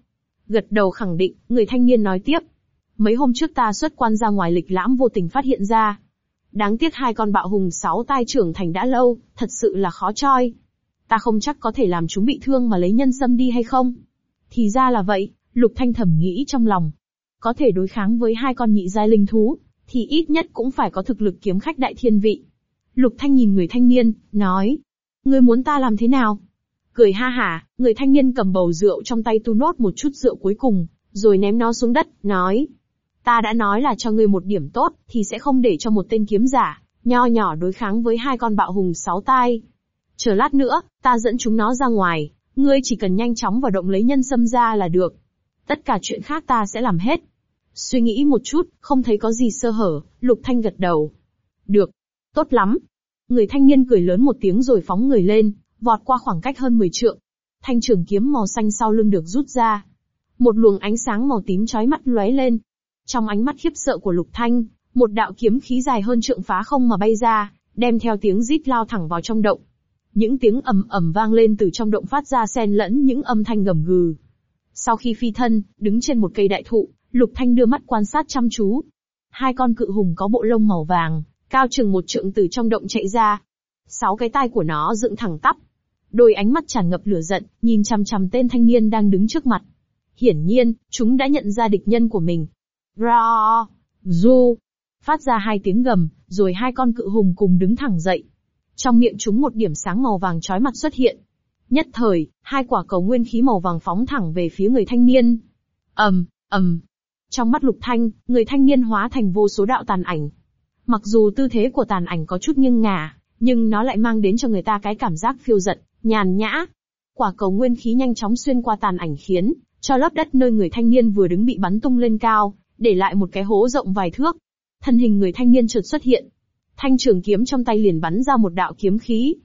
Gật đầu khẳng định, người thanh niên nói tiếp. Mấy hôm trước ta xuất quan ra ngoài lịch lãm vô tình phát hiện ra. Đáng tiếc hai con bạo hùng sáu tai trưởng thành đã lâu, thật sự là khó choi. Ta không chắc có thể làm chúng bị thương mà lấy nhân sâm đi hay không. Thì ra là vậy, Lục Thanh thầm nghĩ trong lòng. Có thể đối kháng với hai con nhị giai linh thú, thì ít nhất cũng phải có thực lực kiếm khách đại thiên vị. Lục Thanh nhìn người thanh niên, nói. Ngươi muốn ta làm thế nào? Cười ha hả, người thanh niên cầm bầu rượu trong tay tu nốt một chút rượu cuối cùng, rồi ném nó xuống đất, nói. Ta đã nói là cho ngươi một điểm tốt, thì sẽ không để cho một tên kiếm giả, nho nhỏ đối kháng với hai con bạo hùng sáu tai. Chờ lát nữa, ta dẫn chúng nó ra ngoài, ngươi chỉ cần nhanh chóng vào động lấy nhân sâm ra là được. Tất cả chuyện khác ta sẽ làm hết. Suy nghĩ một chút, không thấy có gì sơ hở, Lục Thanh gật đầu. Được. Tốt lắm. Người thanh niên cười lớn một tiếng rồi phóng người lên, vọt qua khoảng cách hơn 10 trượng. Thanh trường kiếm màu xanh sau lưng được rút ra. Một luồng ánh sáng màu tím chói mắt lóe lên. Trong ánh mắt khiếp sợ của Lục Thanh, một đạo kiếm khí dài hơn trượng phá không mà bay ra, đem theo tiếng rít lao thẳng vào trong động. Những tiếng ầm ầm vang lên từ trong động phát ra xen lẫn những âm thanh gầm gừ. Sau khi phi thân, đứng trên một cây đại thụ, Lục Thanh đưa mắt quan sát chăm chú. Hai con cự hùng có bộ lông màu vàng, cao chừng một trượng từ trong động chạy ra. Sáu cái tai của nó dựng thẳng tắp. Đôi ánh mắt tràn ngập lửa giận, nhìn chằm chằm tên thanh niên đang đứng trước mặt. Hiển nhiên, chúng đã nhận ra địch nhân của mình. Ra, du, phát ra hai tiếng gầm, rồi hai con cự hùng cùng đứng thẳng dậy. Trong miệng chúng một điểm sáng màu vàng chói mặt xuất hiện. Nhất thời, hai quả cầu nguyên khí màu vàng phóng thẳng về phía người thanh niên. ầm, ầm. Trong mắt lục thanh, người thanh niên hóa thành vô số đạo tàn ảnh. Mặc dù tư thế của tàn ảnh có chút nghiêng ngả, nhưng nó lại mang đến cho người ta cái cảm giác phiêu giật, nhàn nhã. Quả cầu nguyên khí nhanh chóng xuyên qua tàn ảnh khiến cho lớp đất nơi người thanh niên vừa đứng bị bắn tung lên cao, để lại một cái hố rộng vài thước. Thân hình người thanh niên chợt xuất hiện, thanh trường kiếm trong tay liền bắn ra một đạo kiếm khí.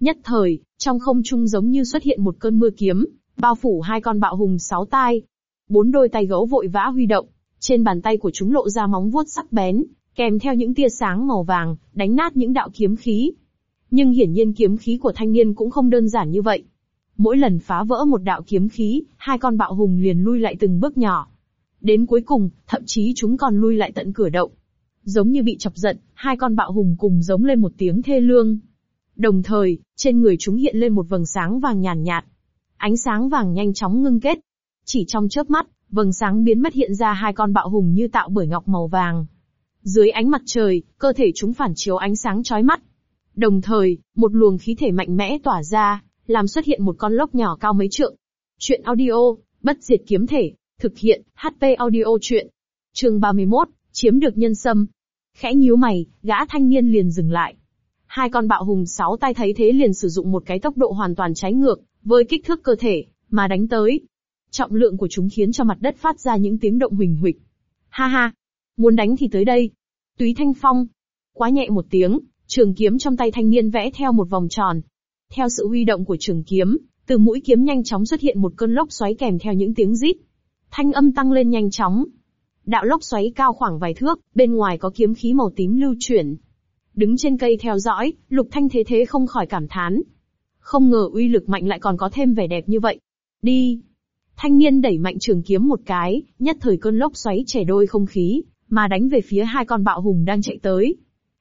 Nhất thời, trong không trung giống như xuất hiện một cơn mưa kiếm, bao phủ hai con bạo hùng sáu tai. Bốn đôi tay gấu vội vã huy động, trên bàn tay của chúng lộ ra móng vuốt sắc bén, kèm theo những tia sáng màu vàng, đánh nát những đạo kiếm khí. Nhưng hiển nhiên kiếm khí của thanh niên cũng không đơn giản như vậy. Mỗi lần phá vỡ một đạo kiếm khí, hai con bạo hùng liền lui lại từng bước nhỏ. Đến cuối cùng, thậm chí chúng còn lui lại tận cửa động. Giống như bị chọc giận, hai con bạo hùng cùng giống lên một tiếng thê lương. Đồng thời, trên người chúng hiện lên một vầng sáng vàng nhàn nhạt. Ánh sáng vàng nhanh chóng ngưng kết. Chỉ trong chớp mắt, vầng sáng biến mất hiện ra hai con bạo hùng như tạo bởi ngọc màu vàng. Dưới ánh mặt trời, cơ thể chúng phản chiếu ánh sáng chói mắt. Đồng thời, một luồng khí thể mạnh mẽ tỏa ra, làm xuất hiện một con lốc nhỏ cao mấy trượng. Chuyện audio, bất diệt kiếm thể, thực hiện, HP audio chuyện. Chương 31, chiếm được nhân sâm. Khẽ nhíu mày, gã thanh niên liền dừng lại. Hai con bạo hùng sáu tay thấy thế liền sử dụng một cái tốc độ hoàn toàn trái ngược, với kích thước cơ thể, mà đánh tới. Trọng lượng của chúng khiến cho mặt đất phát ra những tiếng động huỳnh huỵch. Ha ha, muốn đánh thì tới đây. Túy Thanh Phong. Quá nhẹ một tiếng, trường kiếm trong tay thanh niên vẽ theo một vòng tròn. Theo sự huy động của trường kiếm, từ mũi kiếm nhanh chóng xuất hiện một cơn lốc xoáy kèm theo những tiếng rít. Thanh âm tăng lên nhanh chóng, Đạo lốc xoáy cao khoảng vài thước, bên ngoài có kiếm khí màu tím lưu chuyển. Đứng trên cây theo dõi, Lục Thanh thế thế không khỏi cảm thán. Không ngờ uy lực mạnh lại còn có thêm vẻ đẹp như vậy. Đi! Thanh niên đẩy mạnh trường kiếm một cái, nhất thời cơn lốc xoáy trẻ đôi không khí, mà đánh về phía hai con bạo hùng đang chạy tới.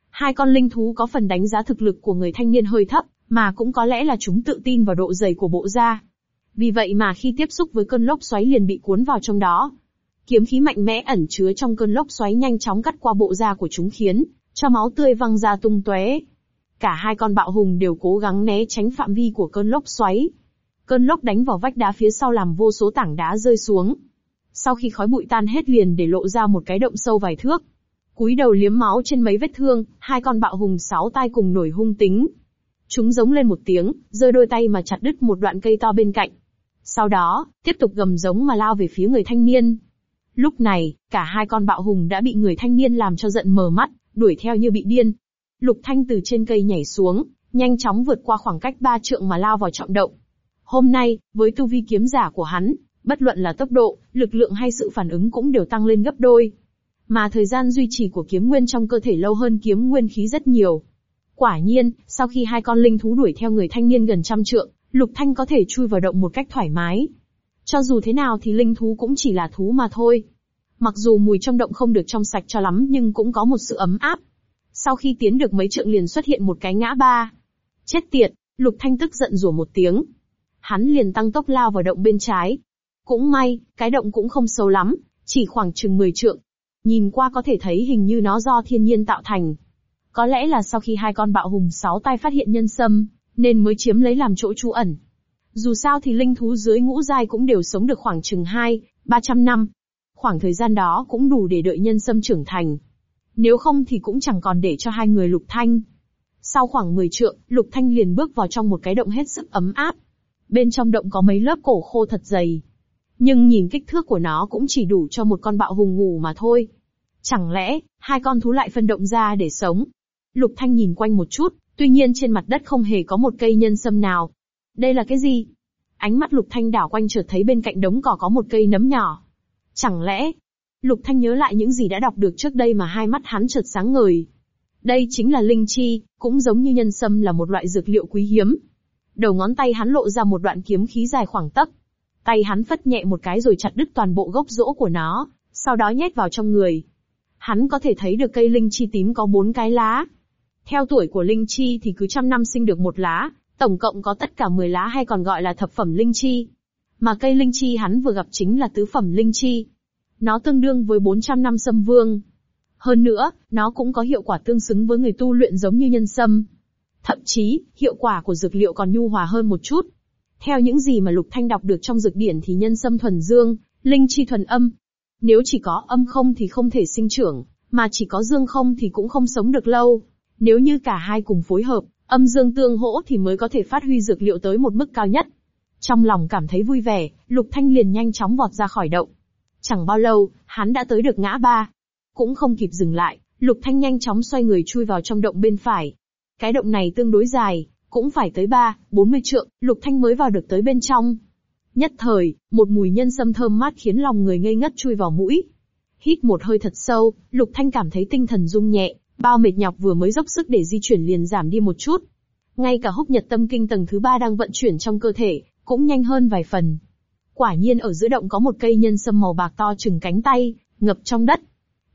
Hai con linh thú có phần đánh giá thực lực của người thanh niên hơi thấp, mà cũng có lẽ là chúng tự tin vào độ dày của bộ da. Vì vậy mà khi tiếp xúc với cơn lốc xoáy liền bị cuốn vào trong đó, Kiếm khí mạnh mẽ ẩn chứa trong cơn lốc xoáy nhanh chóng cắt qua bộ da của chúng khiến cho máu tươi văng ra tung tóe. Cả hai con bạo hùng đều cố gắng né tránh phạm vi của cơn lốc xoáy. Cơn lốc đánh vào vách đá phía sau làm vô số tảng đá rơi xuống. Sau khi khói bụi tan hết liền để lộ ra một cái động sâu vài thước. Cúi đầu liếm máu trên mấy vết thương, hai con bạo hùng sáu tay cùng nổi hung tính. Chúng giống lên một tiếng, rơi đôi tay mà chặt đứt một đoạn cây to bên cạnh. Sau đó, tiếp tục gầm giống mà lao về phía người thanh niên. Lúc này, cả hai con bạo hùng đã bị người thanh niên làm cho giận mờ mắt, đuổi theo như bị điên. Lục Thanh từ trên cây nhảy xuống, nhanh chóng vượt qua khoảng cách ba trượng mà lao vào trọng động. Hôm nay, với tu vi kiếm giả của hắn, bất luận là tốc độ, lực lượng hay sự phản ứng cũng đều tăng lên gấp đôi. mà thời gian duy trì của kiếm nguyên trong cơ thể lâu hơn kiếm nguyên khí rất nhiều. Quả nhiên, sau khi hai con linh thú đuổi theo người thanh niên gần trăm trượng, Lục Thanh có thể chui vào động một cách thoải mái. Cho dù thế nào thì linh thú cũng chỉ là thú mà thôi. Mặc dù mùi trong động không được trong sạch cho lắm nhưng cũng có một sự ấm áp. Sau khi tiến được mấy trượng liền xuất hiện một cái ngã ba. Chết tiệt, Lục Thanh tức giận rủa một tiếng. Hắn liền tăng tốc lao vào động bên trái. Cũng may, cái động cũng không sâu lắm, chỉ khoảng chừng 10 trượng. Nhìn qua có thể thấy hình như nó do thiên nhiên tạo thành. Có lẽ là sau khi hai con bạo hùng sáu tay phát hiện nhân sâm, nên mới chiếm lấy làm chỗ trú ẩn. Dù sao thì linh thú dưới ngũ giai cũng đều sống được khoảng chừng 2, 300 năm. Khoảng thời gian đó cũng đủ để đợi nhân sâm trưởng thành. Nếu không thì cũng chẳng còn để cho hai người lục thanh. Sau khoảng 10 trượng, lục thanh liền bước vào trong một cái động hết sức ấm áp. Bên trong động có mấy lớp cổ khô thật dày. Nhưng nhìn kích thước của nó cũng chỉ đủ cho một con bạo hùng ngủ mà thôi. Chẳng lẽ, hai con thú lại phân động ra để sống? Lục Thanh nhìn quanh một chút, tuy nhiên trên mặt đất không hề có một cây nhân sâm nào. Đây là cái gì? Ánh mắt Lục Thanh đảo quanh chợt thấy bên cạnh đống cỏ có một cây nấm nhỏ. Chẳng lẽ? Lục Thanh nhớ lại những gì đã đọc được trước đây mà hai mắt hắn chợt sáng ngời. Đây chính là linh chi, cũng giống như nhân sâm là một loại dược liệu quý hiếm. Đầu ngón tay hắn lộ ra một đoạn kiếm khí dài khoảng tấc. Tay hắn phất nhẹ một cái rồi chặt đứt toàn bộ gốc rỗ của nó, sau đó nhét vào trong người. Hắn có thể thấy được cây linh chi tím có bốn cái lá, theo tuổi của linh chi thì cứ trăm năm sinh được một lá, tổng cộng có tất cả 10 lá hay còn gọi là thập phẩm linh chi. Mà cây linh chi hắn vừa gặp chính là tứ phẩm linh chi. Nó tương đương với 400 năm sâm vương. Hơn nữa, nó cũng có hiệu quả tương xứng với người tu luyện giống như nhân sâm. Thậm chí, hiệu quả của dược liệu còn nhu hòa hơn một chút. Theo những gì mà Lục Thanh đọc được trong dược điển thì nhân sâm thuần dương, linh chi thuần âm. Nếu chỉ có âm không thì không thể sinh trưởng, mà chỉ có dương không thì cũng không sống được lâu. Nếu như cả hai cùng phối hợp, âm dương tương hỗ thì mới có thể phát huy dược liệu tới một mức cao nhất. Trong lòng cảm thấy vui vẻ, Lục Thanh liền nhanh chóng vọt ra khỏi động. Chẳng bao lâu, hắn đã tới được ngã ba. Cũng không kịp dừng lại, Lục Thanh nhanh chóng xoay người chui vào trong động bên phải. Cái động này tương đối dài, cũng phải tới ba, bốn mươi trượng, Lục Thanh mới vào được tới bên trong. Nhất thời, một mùi nhân sâm thơm mát khiến lòng người ngây ngất chui vào mũi. Hít một hơi thật sâu, Lục Thanh cảm thấy tinh thần rung nhẹ, Bao mệt nhọc vừa mới dốc sức để di chuyển liền giảm đi một chút. Ngay cả húc nhật tâm kinh tầng thứ ba đang vận chuyển trong cơ thể, cũng nhanh hơn vài phần. Quả nhiên ở giữa động có một cây nhân sâm màu bạc to chừng cánh tay, ngập trong đất.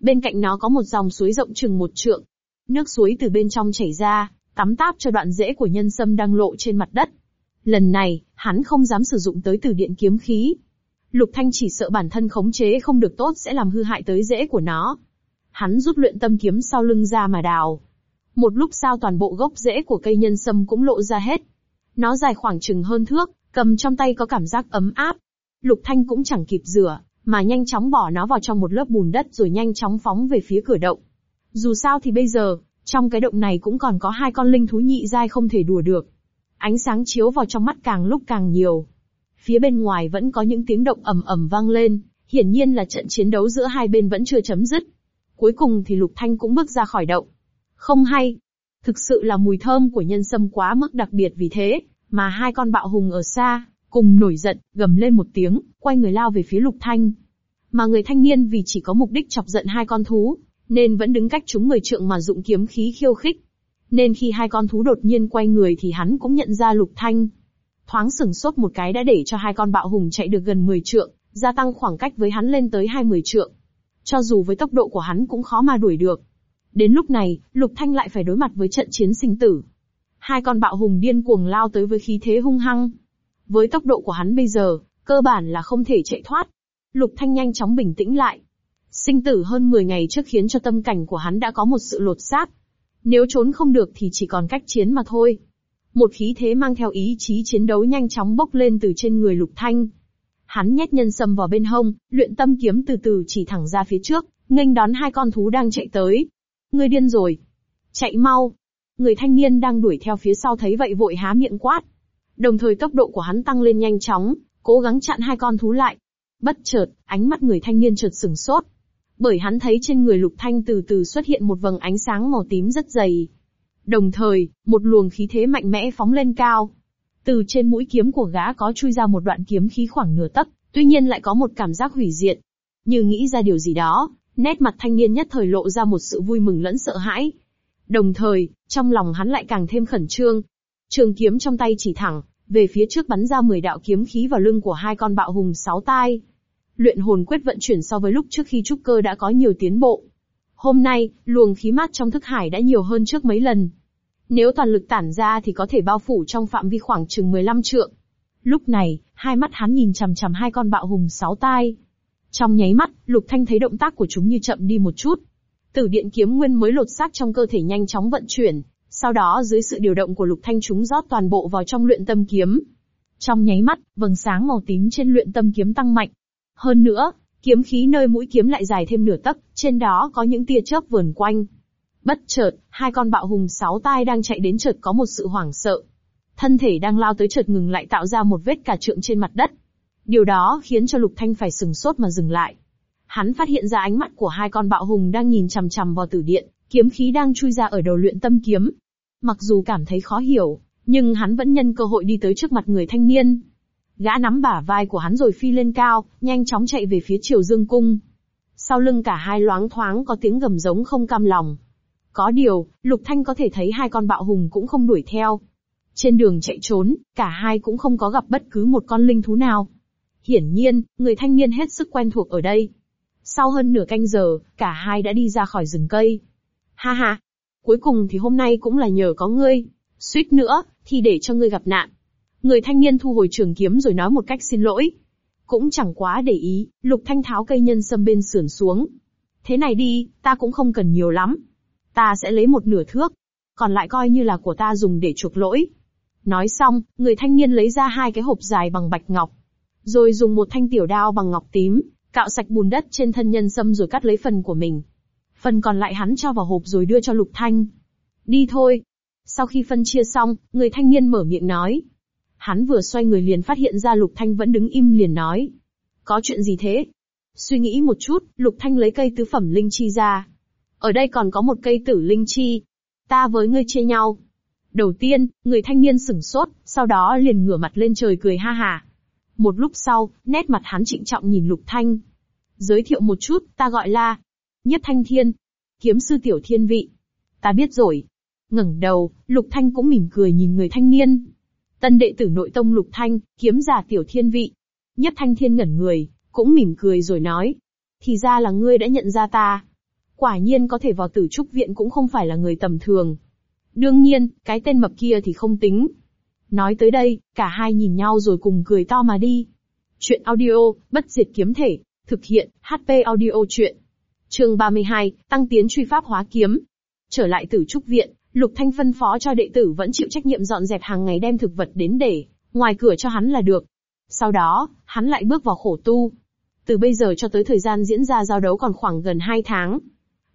Bên cạnh nó có một dòng suối rộng chừng một trượng. Nước suối từ bên trong chảy ra, tắm táp cho đoạn rễ của nhân sâm đang lộ trên mặt đất. Lần này, hắn không dám sử dụng tới từ điện kiếm khí. Lục Thanh chỉ sợ bản thân khống chế không được tốt sẽ làm hư hại tới rễ của nó. Hắn rút luyện tâm kiếm sau lưng ra mà đào. Một lúc sau toàn bộ gốc rễ của cây nhân sâm cũng lộ ra hết. Nó dài khoảng chừng hơn thước, cầm trong tay có cảm giác ấm áp. Lục Thanh cũng chẳng kịp rửa, mà nhanh chóng bỏ nó vào trong một lớp bùn đất rồi nhanh chóng phóng về phía cửa động. Dù sao thì bây giờ, trong cái động này cũng còn có hai con linh thú nhị giai không thể đùa được. Ánh sáng chiếu vào trong mắt càng lúc càng nhiều. Phía bên ngoài vẫn có những tiếng động ầm ầm vang lên, hiển nhiên là trận chiến đấu giữa hai bên vẫn chưa chấm dứt. Cuối cùng thì Lục Thanh cũng bước ra khỏi động. Không hay. Thực sự là mùi thơm của nhân sâm quá mức đặc biệt vì thế, mà hai con bạo hùng ở xa, cùng nổi giận, gầm lên một tiếng, quay người lao về phía Lục Thanh. Mà người thanh niên vì chỉ có mục đích chọc giận hai con thú, nên vẫn đứng cách chúng mười trượng mà dụng kiếm khí khiêu khích. Nên khi hai con thú đột nhiên quay người thì hắn cũng nhận ra Lục Thanh. Thoáng sửng sốt một cái đã để cho hai con bạo hùng chạy được gần 10 trượng, gia tăng khoảng cách với hắn lên tới 20 trượng cho dù với tốc độ của hắn cũng khó mà đuổi được. Đến lúc này, Lục Thanh lại phải đối mặt với trận chiến sinh tử. Hai con bạo hùng điên cuồng lao tới với khí thế hung hăng. Với tốc độ của hắn bây giờ, cơ bản là không thể chạy thoát. Lục Thanh nhanh chóng bình tĩnh lại. Sinh tử hơn 10 ngày trước khiến cho tâm cảnh của hắn đã có một sự lột xác. Nếu trốn không được thì chỉ còn cách chiến mà thôi. Một khí thế mang theo ý chí chiến đấu nhanh chóng bốc lên từ trên người Lục Thanh. Hắn nhét nhân sâm vào bên hông, luyện tâm kiếm từ từ chỉ thẳng ra phía trước, nghênh đón hai con thú đang chạy tới. Người điên rồi. Chạy mau. Người thanh niên đang đuổi theo phía sau thấy vậy vội há miệng quát. Đồng thời tốc độ của hắn tăng lên nhanh chóng, cố gắng chặn hai con thú lại. Bất chợt, ánh mắt người thanh niên chợt sừng sốt. Bởi hắn thấy trên người lục thanh từ từ xuất hiện một vầng ánh sáng màu tím rất dày. Đồng thời, một luồng khí thế mạnh mẽ phóng lên cao. Từ trên mũi kiếm của gã có chui ra một đoạn kiếm khí khoảng nửa tấc, tuy nhiên lại có một cảm giác hủy diệt. Như nghĩ ra điều gì đó, Nét mặt thanh niên nhất thời lộ ra một sự vui mừng lẫn sợ hãi. Đồng thời, trong lòng hắn lại càng thêm khẩn trương. Trường kiếm trong tay chỉ thẳng, về phía trước bắn ra 10 đạo kiếm khí vào lưng của hai con bạo hùng sáu tai. Luyện hồn quyết vận chuyển so với lúc trước khi trúc cơ đã có nhiều tiến bộ. Hôm nay, luồng khí mát trong thức hải đã nhiều hơn trước mấy lần. Nếu toàn lực tản ra thì có thể bao phủ trong phạm vi khoảng chừng 15 trượng. Lúc này, hai mắt hắn nhìn chằm chằm hai con bạo hùng sáu tai. Trong nháy mắt, Lục Thanh thấy động tác của chúng như chậm đi một chút. Tử điện kiếm nguyên mới lột xác trong cơ thể nhanh chóng vận chuyển, sau đó dưới sự điều động của Lục Thanh chúng rót toàn bộ vào trong luyện tâm kiếm. Trong nháy mắt, vầng sáng màu tím trên luyện tâm kiếm tăng mạnh. Hơn nữa, kiếm khí nơi mũi kiếm lại dài thêm nửa tấc, trên đó có những tia chớp vườn quanh. Bất chợt, hai con bạo hùng sáu tai đang chạy đến chợt có một sự hoảng sợ. Thân thể đang lao tới chợt ngừng lại tạo ra một vết cả trượng trên mặt đất. Điều đó khiến cho Lục Thanh phải sừng sốt mà dừng lại. Hắn phát hiện ra ánh mắt của hai con bạo hùng đang nhìn chằm chằm vào tử điện, kiếm khí đang chui ra ở đầu luyện tâm kiếm. Mặc dù cảm thấy khó hiểu, nhưng hắn vẫn nhân cơ hội đi tới trước mặt người thanh niên. Gã nắm bả vai của hắn rồi phi lên cao, nhanh chóng chạy về phía Triều Dương Cung. Sau lưng cả hai loáng thoáng có tiếng gầm giống không cam lòng. Có điều, Lục Thanh có thể thấy hai con bạo hùng cũng không đuổi theo. Trên đường chạy trốn, cả hai cũng không có gặp bất cứ một con linh thú nào. Hiển nhiên, người thanh niên hết sức quen thuộc ở đây. Sau hơn nửa canh giờ, cả hai đã đi ra khỏi rừng cây. Ha ha, cuối cùng thì hôm nay cũng là nhờ có ngươi. Suýt nữa, thì để cho ngươi gặp nạn. Người thanh niên thu hồi trường kiếm rồi nói một cách xin lỗi. Cũng chẳng quá để ý, lục thanh tháo cây nhân sâm bên sườn xuống. Thế này đi, ta cũng không cần nhiều lắm. Ta sẽ lấy một nửa thước. Còn lại coi như là của ta dùng để chuộc lỗi. Nói xong, người thanh niên lấy ra hai cái hộp dài bằng bạch ngọc. Rồi dùng một thanh tiểu đao bằng ngọc tím, cạo sạch bùn đất trên thân nhân sâm rồi cắt lấy phần của mình. Phần còn lại hắn cho vào hộp rồi đưa cho Lục Thanh. Đi thôi. Sau khi phân chia xong, người thanh niên mở miệng nói. Hắn vừa xoay người liền phát hiện ra Lục Thanh vẫn đứng im liền nói. Có chuyện gì thế? Suy nghĩ một chút, Lục Thanh lấy cây tứ phẩm linh chi ra. Ở đây còn có một cây tử linh chi. Ta với ngươi chia nhau. Đầu tiên, người thanh niên sửng sốt, sau đó liền ngửa mặt lên trời cười ha hà. Một lúc sau, nét mặt hắn trịnh trọng nhìn Lục Thanh. Giới thiệu một chút, ta gọi là Nhất Thanh Thiên, kiếm sư tiểu thiên vị. Ta biết rồi. ngẩng đầu, Lục Thanh cũng mỉm cười nhìn người thanh niên. Tân đệ tử nội tông Lục Thanh, kiếm giả tiểu thiên vị. Nhất Thanh Thiên ngẩn người, cũng mỉm cười rồi nói. Thì ra là ngươi đã nhận ra ta. Quả nhiên có thể vào tử trúc viện cũng không phải là người tầm thường. Đương nhiên, cái tên mập kia thì không tính. Nói tới đây, cả hai nhìn nhau rồi cùng cười to mà đi. Chuyện audio, bất diệt kiếm thể, thực hiện, HP audio chuyện. Chương 32, tăng tiến truy pháp hóa kiếm. Trở lại tử trúc viện, Lục Thanh phân phó cho đệ tử vẫn chịu trách nhiệm dọn dẹp hàng ngày đem thực vật đến để, ngoài cửa cho hắn là được. Sau đó, hắn lại bước vào khổ tu. Từ bây giờ cho tới thời gian diễn ra giao đấu còn khoảng gần 2 tháng.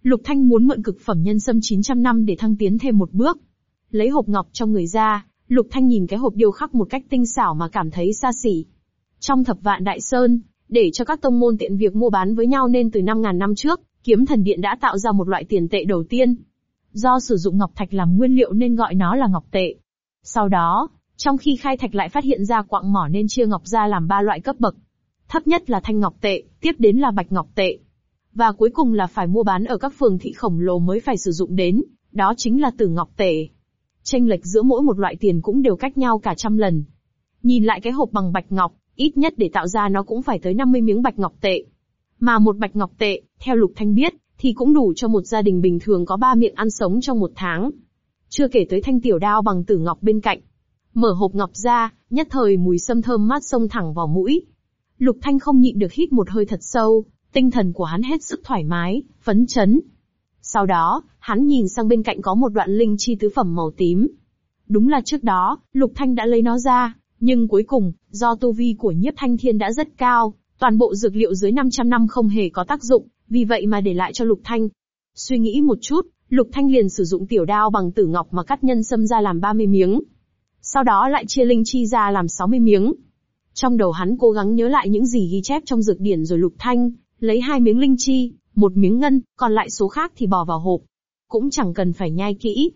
Lục Thanh muốn mượn cực phẩm nhân sâm 900 năm để thăng tiến thêm một bước. Lấy hộp ngọc trong người ra, Lục Thanh nhìn cái hộp điêu khắc một cách tinh xảo mà cảm thấy xa xỉ. Trong thập vạn đại sơn, để cho các tông môn tiện việc mua bán với nhau nên từ 5.000 năm trước, kiếm thần điện đã tạo ra một loại tiền tệ đầu tiên. Do sử dụng ngọc thạch làm nguyên liệu nên gọi nó là ngọc tệ. Sau đó, trong khi khai thạch lại phát hiện ra quặng mỏ nên chia ngọc ra làm ba loại cấp bậc. Thấp nhất là thanh ngọc tệ, tiếp đến là bạch ngọc tệ. Và cuối cùng là phải mua bán ở các phường thị khổng lồ mới phải sử dụng đến, đó chính là tử ngọc tệ. Tranh lệch giữa mỗi một loại tiền cũng đều cách nhau cả trăm lần. Nhìn lại cái hộp bằng bạch ngọc, ít nhất để tạo ra nó cũng phải tới 50 miếng bạch ngọc tệ. Mà một bạch ngọc tệ, theo Lục Thanh biết, thì cũng đủ cho một gia đình bình thường có ba miệng ăn sống trong một tháng. Chưa kể tới thanh tiểu đao bằng tử ngọc bên cạnh. Mở hộp ngọc ra, nhất thời mùi sâm thơm mát xông thẳng vào mũi. Lục Thanh không nhịn được hít một hơi thật sâu, tinh thần của hắn hết sức thoải mái, phấn chấn. Sau đó, hắn nhìn sang bên cạnh có một đoạn linh chi tứ phẩm màu tím. Đúng là trước đó, Lục Thanh đã lấy nó ra, nhưng cuối cùng, do tu vi của nhiếp thanh thiên đã rất cao, toàn bộ dược liệu dưới 500 năm không hề có tác dụng, vì vậy mà để lại cho Lục Thanh. Suy nghĩ một chút, Lục Thanh liền sử dụng tiểu đao bằng tử ngọc mà cắt nhân sâm ra làm 30 miếng. Sau đó lại chia linh chi ra làm 60 miếng. Trong đầu hắn cố gắng nhớ lại những gì ghi chép trong dược điển rồi Lục Thanh, lấy hai miếng linh chi, một miếng ngân, còn lại số khác thì bỏ vào hộp. Cũng chẳng cần phải nhai kỹ.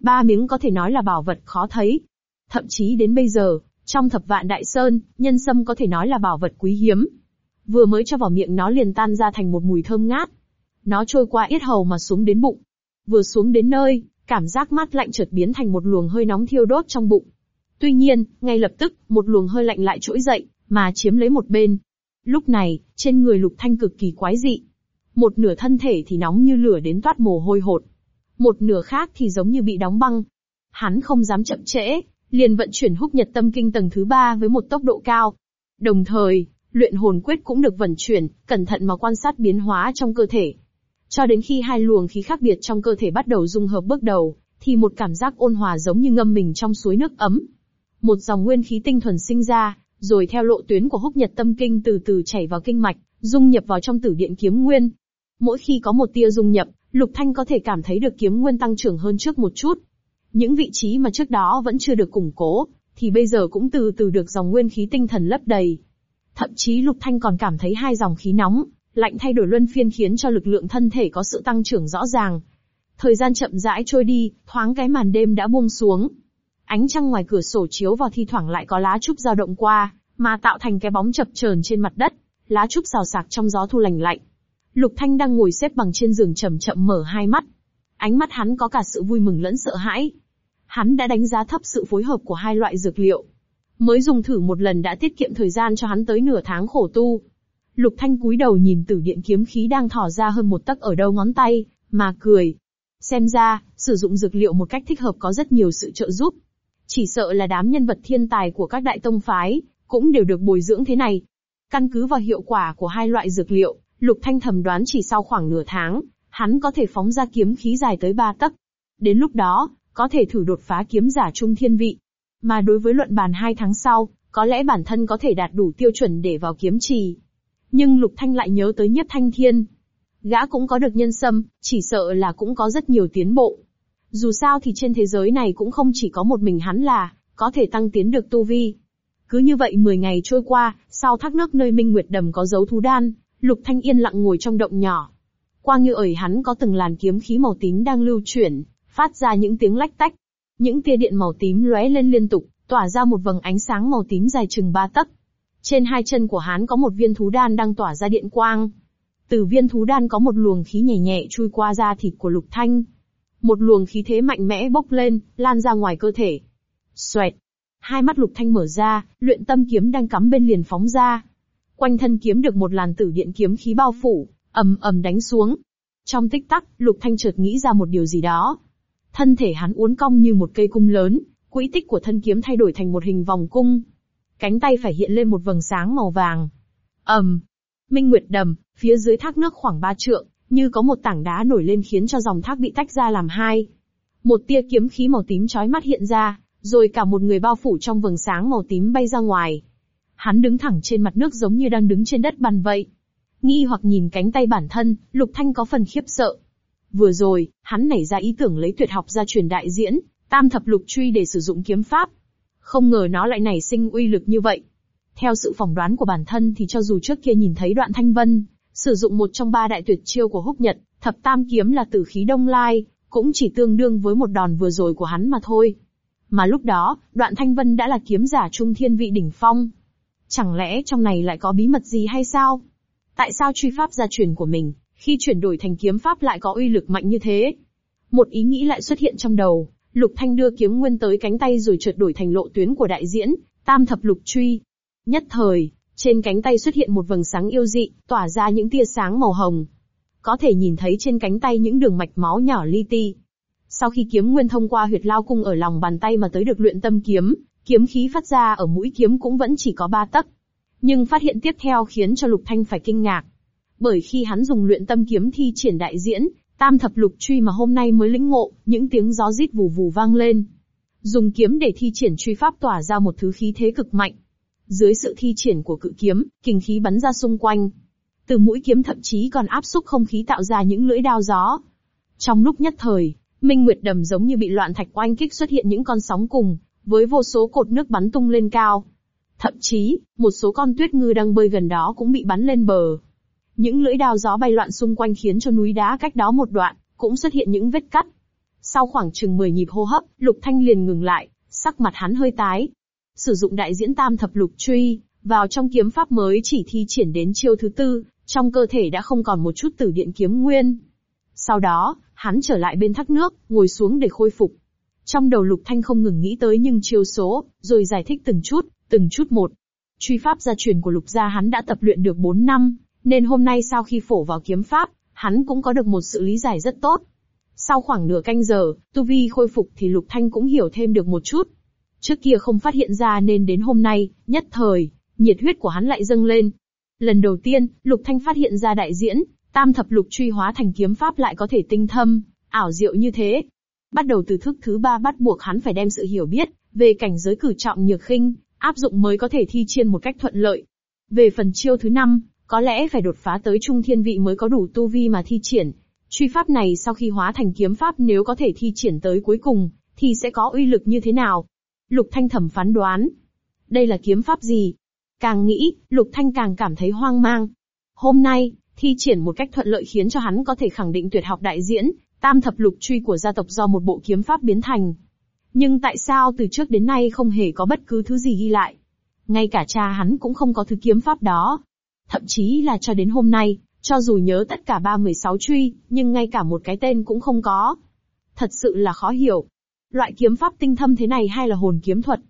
Ba miếng có thể nói là bảo vật khó thấy. Thậm chí đến bây giờ, trong thập vạn đại sơn, nhân sâm có thể nói là bảo vật quý hiếm. Vừa mới cho vào miệng nó liền tan ra thành một mùi thơm ngát. Nó trôi qua yết hầu mà xuống đến bụng. Vừa xuống đến nơi, cảm giác mát lạnh chợt biến thành một luồng hơi nóng thiêu đốt trong bụng. Tuy nhiên, ngay lập tức, một luồng hơi lạnh lại trỗi dậy, mà chiếm lấy một bên. Lúc này, trên người Lục Thanh cực kỳ quái dị. Một nửa thân thể thì nóng như lửa đến toát mồ hôi hột. Một nửa khác thì giống như bị đóng băng. Hắn không dám chậm trễ, liền vận chuyển húc nhật tâm kinh tầng thứ ba với một tốc độ cao. Đồng thời, luyện hồn quyết cũng được vận chuyển, cẩn thận mà quan sát biến hóa trong cơ thể. Cho đến khi hai luồng khí khác biệt trong cơ thể bắt đầu dung hợp bước đầu, thì một cảm giác ôn hòa giống như ngâm mình trong suối nước ấm. Một dòng nguyên khí tinh thuần sinh ra, rồi theo lộ tuyến của húc nhật tâm kinh từ từ chảy vào kinh mạch, dung nhập vào trong tử điện kiếm nguyên. Mỗi khi có một tia dung nhập, Lục Thanh có thể cảm thấy được kiếm nguyên tăng trưởng hơn trước một chút. Những vị trí mà trước đó vẫn chưa được củng cố, thì bây giờ cũng từ từ được dòng nguyên khí tinh thần lấp đầy. Thậm chí Lục Thanh còn cảm thấy hai dòng khí nóng, lạnh thay đổi luân phiên khiến cho lực lượng thân thể có sự tăng trưởng rõ ràng. Thời gian chậm rãi trôi đi, thoáng cái màn đêm đã buông xuống. Ánh trăng ngoài cửa sổ chiếu vào thi thoảng lại có lá trúc dao động qua, mà tạo thành cái bóng chập chờn trên mặt đất, lá trúc xào xạc trong gió thu lành lạnh. Lục Thanh đang ngồi xếp bằng trên giường chậm chậm mở hai mắt. Ánh mắt hắn có cả sự vui mừng lẫn sợ hãi. Hắn đã đánh giá thấp sự phối hợp của hai loại dược liệu. Mới dùng thử một lần đã tiết kiệm thời gian cho hắn tới nửa tháng khổ tu. Lục Thanh cúi đầu nhìn tử điện kiếm khí đang thỏ ra hơn một tấc ở đầu ngón tay, mà cười. Xem ra, sử dụng dược liệu một cách thích hợp có rất nhiều sự trợ giúp. Chỉ sợ là đám nhân vật thiên tài của các đại tông phái, cũng đều được bồi dưỡng thế này. Căn cứ vào hiệu quả của hai loại dược liệu, Lục Thanh thầm đoán chỉ sau khoảng nửa tháng, hắn có thể phóng ra kiếm khí dài tới ba tấc. Đến lúc đó, có thể thử đột phá kiếm giả trung thiên vị. Mà đối với luận bàn hai tháng sau, có lẽ bản thân có thể đạt đủ tiêu chuẩn để vào kiếm trì. Nhưng Lục Thanh lại nhớ tới Nhất Thanh Thiên. Gã cũng có được nhân sâm, chỉ sợ là cũng có rất nhiều tiến bộ. Dù sao thì trên thế giới này cũng không chỉ có một mình hắn là, có thể tăng tiến được tu vi. Cứ như vậy 10 ngày trôi qua, sau thác nước nơi Minh Nguyệt Đầm có dấu thú đan, Lục Thanh yên lặng ngồi trong động nhỏ. Quang như ởi hắn có từng làn kiếm khí màu tím đang lưu chuyển, phát ra những tiếng lách tách. Những tia điện màu tím lóe lên liên tục, tỏa ra một vầng ánh sáng màu tím dài chừng ba tấc. Trên hai chân của hắn có một viên thú đan đang tỏa ra điện quang. Từ viên thú đan có một luồng khí nhẹ nhẹ chui qua da thịt của Lục Thanh. Một luồng khí thế mạnh mẽ bốc lên, lan ra ngoài cơ thể. Xoẹt. Hai mắt Lục Thanh mở ra, luyện tâm kiếm đang cắm bên liền phóng ra. Quanh thân kiếm được một làn tử điện kiếm khí bao phủ, ầm ầm đánh xuống. Trong tích tắc, Lục Thanh chợt nghĩ ra một điều gì đó. Thân thể hắn uốn cong như một cây cung lớn, quỹ tích của thân kiếm thay đổi thành một hình vòng cung. Cánh tay phải hiện lên một vầng sáng màu vàng. ầm, Minh Nguyệt đầm, phía dưới thác nước khoảng ba trượng, như có một tảng đá nổi lên khiến cho dòng thác bị tách ra làm hai. Một tia kiếm khí màu tím chói mắt hiện ra, rồi cả một người bao phủ trong vầng sáng màu tím bay ra ngoài. Hắn đứng thẳng trên mặt nước giống như đang đứng trên đất bàn vậy. Nghi hoặc nhìn cánh tay bản thân, Lục Thanh có phần khiếp sợ. Vừa rồi, hắn nảy ra ý tưởng lấy tuyệt học ra truyền đại diễn, tam thập lục truy để sử dụng kiếm pháp. Không ngờ nó lại nảy sinh uy lực như vậy. Theo sự phỏng đoán của bản thân thì cho dù trước kia nhìn thấy đoạn thanh vân, sử dụng một trong ba đại tuyệt chiêu của húc nhật, thập tam kiếm là tử khí đông lai, cũng chỉ tương đương với một đòn vừa rồi của hắn mà thôi. Mà lúc đó, đoạn thanh vân đã là kiếm giả trung thiên vị đỉnh phong. Chẳng lẽ trong này lại có bí mật gì hay sao? Tại sao truy pháp gia truyền của mình, khi chuyển đổi thành kiếm pháp lại có uy lực mạnh như thế? Một ý nghĩ lại xuất hiện trong đầu, Lục Thanh đưa kiếm nguyên tới cánh tay rồi trượt đổi thành lộ tuyến của đại diễn, tam thập lục truy. Nhất thời, trên cánh tay xuất hiện một vầng sáng yêu dị, tỏa ra những tia sáng màu hồng. Có thể nhìn thấy trên cánh tay những đường mạch máu nhỏ li ti. Sau khi kiếm nguyên thông qua huyệt lao cung ở lòng bàn tay mà tới được luyện tâm kiếm, kiếm khí phát ra ở mũi kiếm cũng vẫn chỉ có ba tấc. Nhưng phát hiện tiếp theo khiến cho Lục Thanh phải kinh ngạc. Bởi khi hắn dùng luyện tâm kiếm thi triển đại diễn, tam thập lục truy mà hôm nay mới lĩnh ngộ, những tiếng gió rít vù vù vang lên. Dùng kiếm để thi triển truy pháp tỏa ra một thứ khí thế cực mạnh. Dưới sự thi triển của cự kiếm, kinh khí bắn ra xung quanh. Từ mũi kiếm thậm chí còn áp xúc không khí tạo ra những lưỡi đao gió. Trong lúc nhất thời, Minh Nguyệt Đầm giống như bị loạn thạch oanh kích xuất hiện những con sóng cùng, với vô số cột nước bắn tung lên cao. Thậm chí, một số con tuyết ngư đang bơi gần đó cũng bị bắn lên bờ. Những lưỡi đao gió bay loạn xung quanh khiến cho núi đá cách đó một đoạn, cũng xuất hiện những vết cắt. Sau khoảng chừng 10 nhịp hô hấp, Lục Thanh liền ngừng lại, sắc mặt hắn hơi tái. Sử dụng đại diễn tam thập lục truy, vào trong kiếm pháp mới chỉ thi triển đến chiêu thứ tư, trong cơ thể đã không còn một chút tử điện kiếm nguyên. Sau đó, hắn trở lại bên thác nước, ngồi xuống để khôi phục. Trong đầu Lục Thanh không ngừng nghĩ tới nhưng chiêu số, rồi giải thích từng chút, từng chút một. Truy pháp gia truyền của Lục gia hắn đã tập luyện được 4 năm, nên hôm nay sau khi phổ vào kiếm pháp, hắn cũng có được một sự lý giải rất tốt. Sau khoảng nửa canh giờ, tu vi khôi phục thì Lục Thanh cũng hiểu thêm được một chút. Trước kia không phát hiện ra nên đến hôm nay, nhất thời, nhiệt huyết của hắn lại dâng lên. Lần đầu tiên, Lục Thanh phát hiện ra đại diễn, tam thập lục truy hóa thành kiếm pháp lại có thể tinh thâm, ảo diệu như thế. Bắt đầu từ thức thứ ba bắt buộc hắn phải đem sự hiểu biết về cảnh giới cử trọng nhược khinh, áp dụng mới có thể thi chiên một cách thuận lợi. Về phần chiêu thứ năm, có lẽ phải đột phá tới trung thiên vị mới có đủ tu vi mà thi triển. Truy pháp này sau khi hóa thành kiếm pháp nếu có thể thi triển tới cuối cùng, thì sẽ có uy lực như thế nào? Lục Thanh thẩm phán đoán. Đây là kiếm pháp gì? Càng nghĩ, Lục Thanh càng cảm thấy hoang mang. Hôm nay, thi triển một cách thuận lợi khiến cho hắn có thể khẳng định tuyệt học đại diễn, tam thập lục truy của gia tộc do một bộ kiếm pháp biến thành. Nhưng tại sao từ trước đến nay không hề có bất cứ thứ gì ghi lại? Ngay cả cha hắn cũng không có thứ kiếm pháp đó. Thậm chí là cho đến hôm nay, cho dù nhớ tất cả ba mười sáu truy, nhưng ngay cả một cái tên cũng không có. Thật sự là khó hiểu. Loại kiếm pháp tinh thâm thế này hay là hồn kiếm thuật?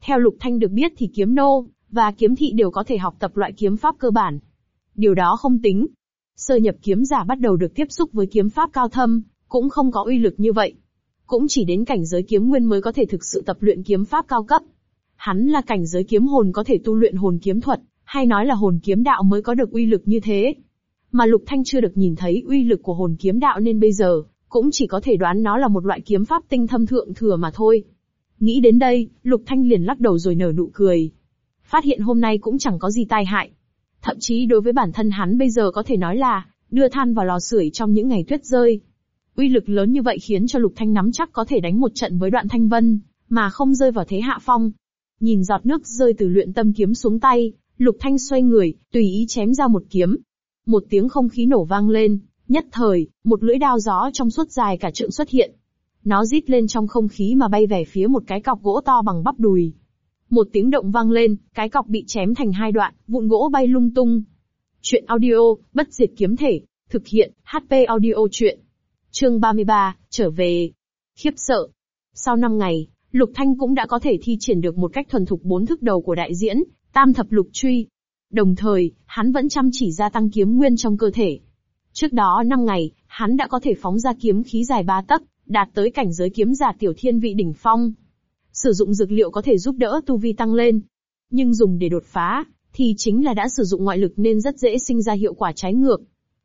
Theo Lục Thanh được biết thì kiếm nô, và kiếm thị đều có thể học tập loại kiếm pháp cơ bản. Điều đó không tính. Sơ nhập kiếm giả bắt đầu được tiếp xúc với kiếm pháp cao thâm, cũng không có uy lực như vậy. Cũng chỉ đến cảnh giới kiếm nguyên mới có thể thực sự tập luyện kiếm pháp cao cấp. Hắn là cảnh giới kiếm hồn có thể tu luyện hồn kiếm thuật, hay nói là hồn kiếm đạo mới có được uy lực như thế. Mà Lục Thanh chưa được nhìn thấy uy lực của hồn kiếm đạo nên bây giờ, cũng chỉ có thể đoán nó là một loại kiếm pháp tinh thâm thượng thừa mà thôi. Nghĩ đến đây, Lục Thanh liền lắc đầu rồi nở nụ cười. Phát hiện hôm nay cũng chẳng có gì tai hại. Thậm chí đối với bản thân hắn bây giờ có thể nói là, đưa than vào lò sưởi trong những ngày tuyết rơi. Uy lực lớn như vậy khiến cho Lục Thanh nắm chắc có thể đánh một trận với đoạn thanh vân, mà không rơi vào thế hạ phong. Nhìn giọt nước rơi từ luyện tâm kiếm xuống tay, Lục Thanh xoay người, tùy ý chém ra một kiếm. Một tiếng không khí nổ vang lên, nhất thời, một lưỡi đao gió trong suốt dài cả trượng xuất hiện. Nó rít lên trong không khí mà bay về phía một cái cọc gỗ to bằng bắp đùi. Một tiếng động vang lên, cái cọc bị chém thành hai đoạn, vụn gỗ bay lung tung. Chuyện audio, bất diệt kiếm thể, thực hiện, HP audio chuyện. Chương 33, trở về. Khiếp sợ. Sau 5 ngày, Lục Thanh cũng đã có thể thi triển được một cách thuần thục bốn thức đầu của đại diễn, tam thập lục truy. Đồng thời, hắn vẫn chăm chỉ gia tăng kiếm nguyên trong cơ thể. Trước đó 5 ngày, hắn đã có thể phóng ra kiếm khí dài ba tấc, đạt tới cảnh giới kiếm giả tiểu thiên vị đỉnh phong. Sử dụng dược liệu có thể giúp đỡ tu vi tăng lên. Nhưng dùng để đột phá, thì chính là đã sử dụng ngoại lực nên rất dễ sinh ra hiệu quả trái ngược.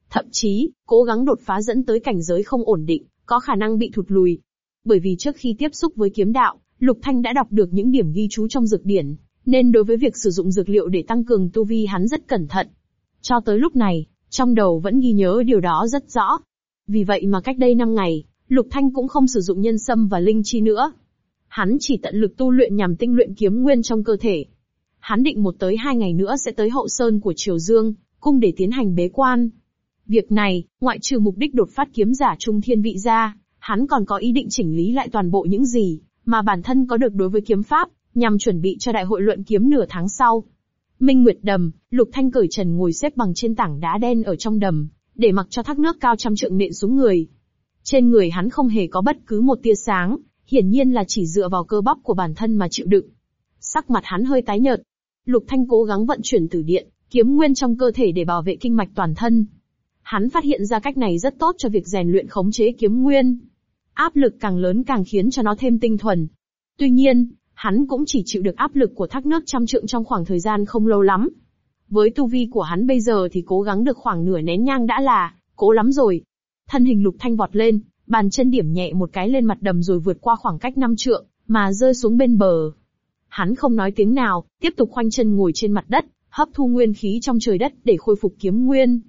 Thậm chí, cố gắng đột phá dẫn tới cảnh giới không ổn định, có khả năng bị thụt lùi. Bởi vì trước khi tiếp xúc với kiếm đạo, Lục Thanh đã đọc được những điểm ghi chú trong dược điển, nên đối với việc sử dụng dược liệu để tăng cường tu vi hắn rất cẩn thận. Cho tới lúc này, trong đầu vẫn ghi nhớ điều đó rất rõ. Vì vậy mà cách đây 5 ngày, Lục Thanh cũng không sử dụng nhân sâm và linh chi nữa. Hắn chỉ tận lực tu luyện nhằm tinh luyện kiếm nguyên trong cơ thể. Hắn định một tới hai ngày nữa sẽ tới hậu sơn của Triều Dương, cung để tiến hành bế quan. Việc này, ngoại trừ mục đích đột phát kiếm giả trung thiên vị ra, hắn còn có ý định chỉnh lý lại toàn bộ những gì mà bản thân có được đối với kiếm pháp, nhằm chuẩn bị cho đại hội luận kiếm nửa tháng sau. Minh Nguyệt Đầm, Lục Thanh cởi trần ngồi xếp bằng trên tảng đá đen ở trong đầm, để mặc cho thác nước cao trăm trượng nện xuống người. Trên người hắn không hề có bất cứ một tia sáng, hiển nhiên là chỉ dựa vào cơ bắp của bản thân mà chịu đựng. Sắc mặt hắn hơi tái nhợt. Lục Thanh cố gắng vận chuyển tử điện, kiếm nguyên trong cơ thể để bảo vệ kinh mạch toàn thân. Hắn phát hiện ra cách này rất tốt cho việc rèn luyện khống chế kiếm nguyên. Áp lực càng lớn càng khiến cho nó thêm tinh thuần. Tuy nhiên, hắn cũng chỉ chịu được áp lực của thác nước trăm trượng trong khoảng thời gian không lâu lắm. Với tu vi của hắn bây giờ thì cố gắng được khoảng nửa nén nhang đã là, cố lắm rồi. Thân hình lục thanh vọt lên, bàn chân điểm nhẹ một cái lên mặt đầm rồi vượt qua khoảng cách năm trượng, mà rơi xuống bên bờ. Hắn không nói tiếng nào, tiếp tục khoanh chân ngồi trên mặt đất, hấp thu nguyên khí trong trời đất để khôi phục kiếm nguyên.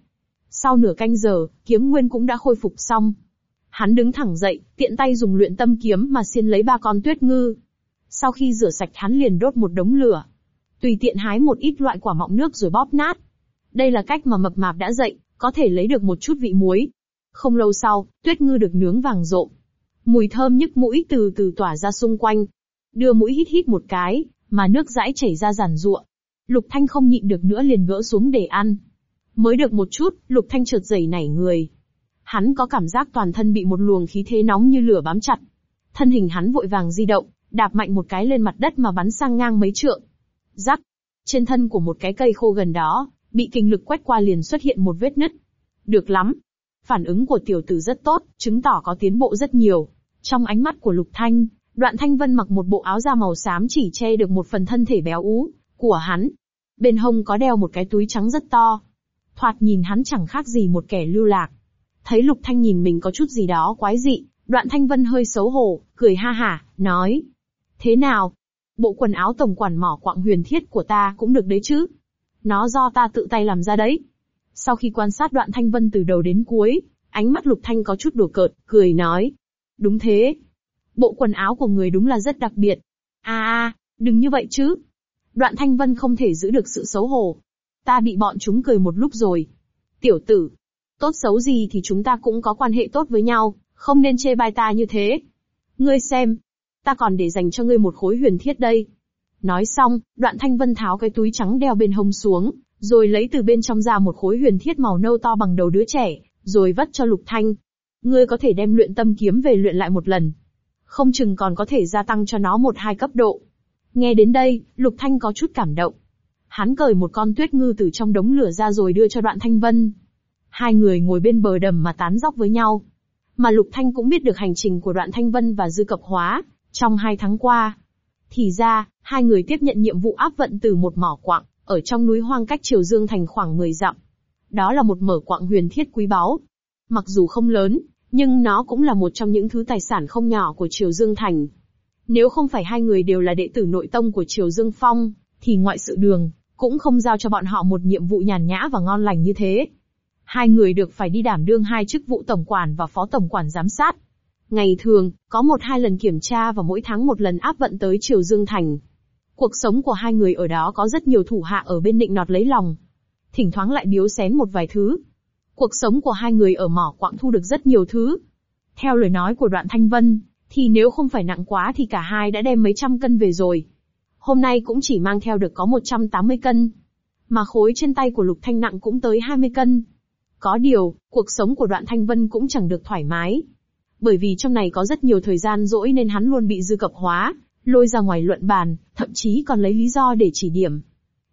Sau nửa canh giờ, kiếm nguyên cũng đã khôi phục xong. Hắn đứng thẳng dậy, tiện tay dùng luyện tâm kiếm mà xiên lấy ba con tuyết ngư. Sau khi rửa sạch hắn liền đốt một đống lửa. Tùy tiện hái một ít loại quả mọng nước rồi bóp nát. Đây là cách mà mập mạp đã dạy, có thể lấy được một chút vị muối. Không lâu sau, tuyết ngư được nướng vàng rộm. Mùi thơm nhức mũi từ từ tỏa ra xung quanh. Đưa mũi hít hít một cái, mà nước dãi chảy ra giàn ruộng. Lục Thanh không nhịn được nữa liền gỡ xuống để ăn. Mới được một chút, Lục Thanh chợt dậy nảy người. Hắn có cảm giác toàn thân bị một luồng khí thế nóng như lửa bám chặt. Thân hình hắn vội vàng di động, đạp mạnh một cái lên mặt đất mà bắn sang ngang mấy trượng. Rắc! Trên thân của một cái cây khô gần đó, bị kinh lực quét qua liền xuất hiện một vết nứt. Được lắm. Phản ứng của tiểu tử rất tốt, chứng tỏ có tiến bộ rất nhiều. Trong ánh mắt của Lục Thanh, Đoạn Thanh Vân mặc một bộ áo da màu xám chỉ che được một phần thân thể béo ú của hắn. Bên hông có đeo một cái túi trắng rất to. Thoạt nhìn hắn chẳng khác gì một kẻ lưu lạc. Thấy Lục Thanh nhìn mình có chút gì đó quái dị, Đoạn Thanh Vân hơi xấu hổ, cười ha hả, nói. Thế nào? Bộ quần áo tổng quản mỏ quạng huyền thiết của ta cũng được đấy chứ? Nó do ta tự tay làm ra đấy. Sau khi quan sát Đoạn Thanh Vân từ đầu đến cuối, ánh mắt Lục Thanh có chút đùa cợt, cười nói. Đúng thế, Bộ quần áo của người đúng là rất đặc biệt. À à, đừng như vậy chứ. Đoạn Thanh Vân không thể giữ được sự xấu hổ. Ta bị bọn chúng cười một lúc rồi. Tiểu tử, tốt xấu gì thì chúng ta cũng có quan hệ tốt với nhau, không nên chê bai ta như thế. Ngươi xem, ta còn để dành cho ngươi một khối huyền thiết đây. Nói xong, đoạn thanh vân tháo cái túi trắng đeo bên hông xuống, rồi lấy từ bên trong ra một khối huyền thiết màu nâu to bằng đầu đứa trẻ, rồi vất cho lục thanh. Ngươi có thể đem luyện tâm kiếm về luyện lại một lần không chừng còn có thể gia tăng cho nó một hai cấp độ. Nghe đến đây, Lục Thanh có chút cảm động. Hắn cởi một con tuyết ngư từ trong đống lửa ra rồi đưa cho đoạn Thanh Vân. Hai người ngồi bên bờ đầm mà tán dóc với nhau. Mà Lục Thanh cũng biết được hành trình của đoạn Thanh Vân và Dư Cập Hóa, trong hai tháng qua. Thì ra, hai người tiếp nhận nhiệm vụ áp vận từ một mỏ quạng, ở trong núi hoang cách Triều Dương thành khoảng 10 dặm. Đó là một mở quạng huyền thiết quý báu. Mặc dù không lớn, nhưng nó cũng là một trong những thứ tài sản không nhỏ của Triều Dương Thành. Nếu không phải hai người đều là đệ tử nội tông của Triều Dương Phong, thì ngoại sự đường, cũng không giao cho bọn họ một nhiệm vụ nhàn nhã và ngon lành như thế. Hai người được phải đi đảm đương hai chức vụ tổng quản và phó tổng quản giám sát. Ngày thường, có một hai lần kiểm tra và mỗi tháng một lần áp vận tới Triều Dương Thành. Cuộc sống của hai người ở đó có rất nhiều thủ hạ ở bên định nọt lấy lòng. Thỉnh thoảng lại biếu xén một vài thứ, Cuộc sống của hai người ở mỏ quặng thu được rất nhiều thứ. Theo lời nói của đoạn Thanh Vân, thì nếu không phải nặng quá thì cả hai đã đem mấy trăm cân về rồi. Hôm nay cũng chỉ mang theo được có 180 cân. Mà khối trên tay của Lục Thanh nặng cũng tới 20 cân. Có điều, cuộc sống của đoạn Thanh Vân cũng chẳng được thoải mái. Bởi vì trong này có rất nhiều thời gian rỗi nên hắn luôn bị dư cập hóa, lôi ra ngoài luận bàn, thậm chí còn lấy lý do để chỉ điểm.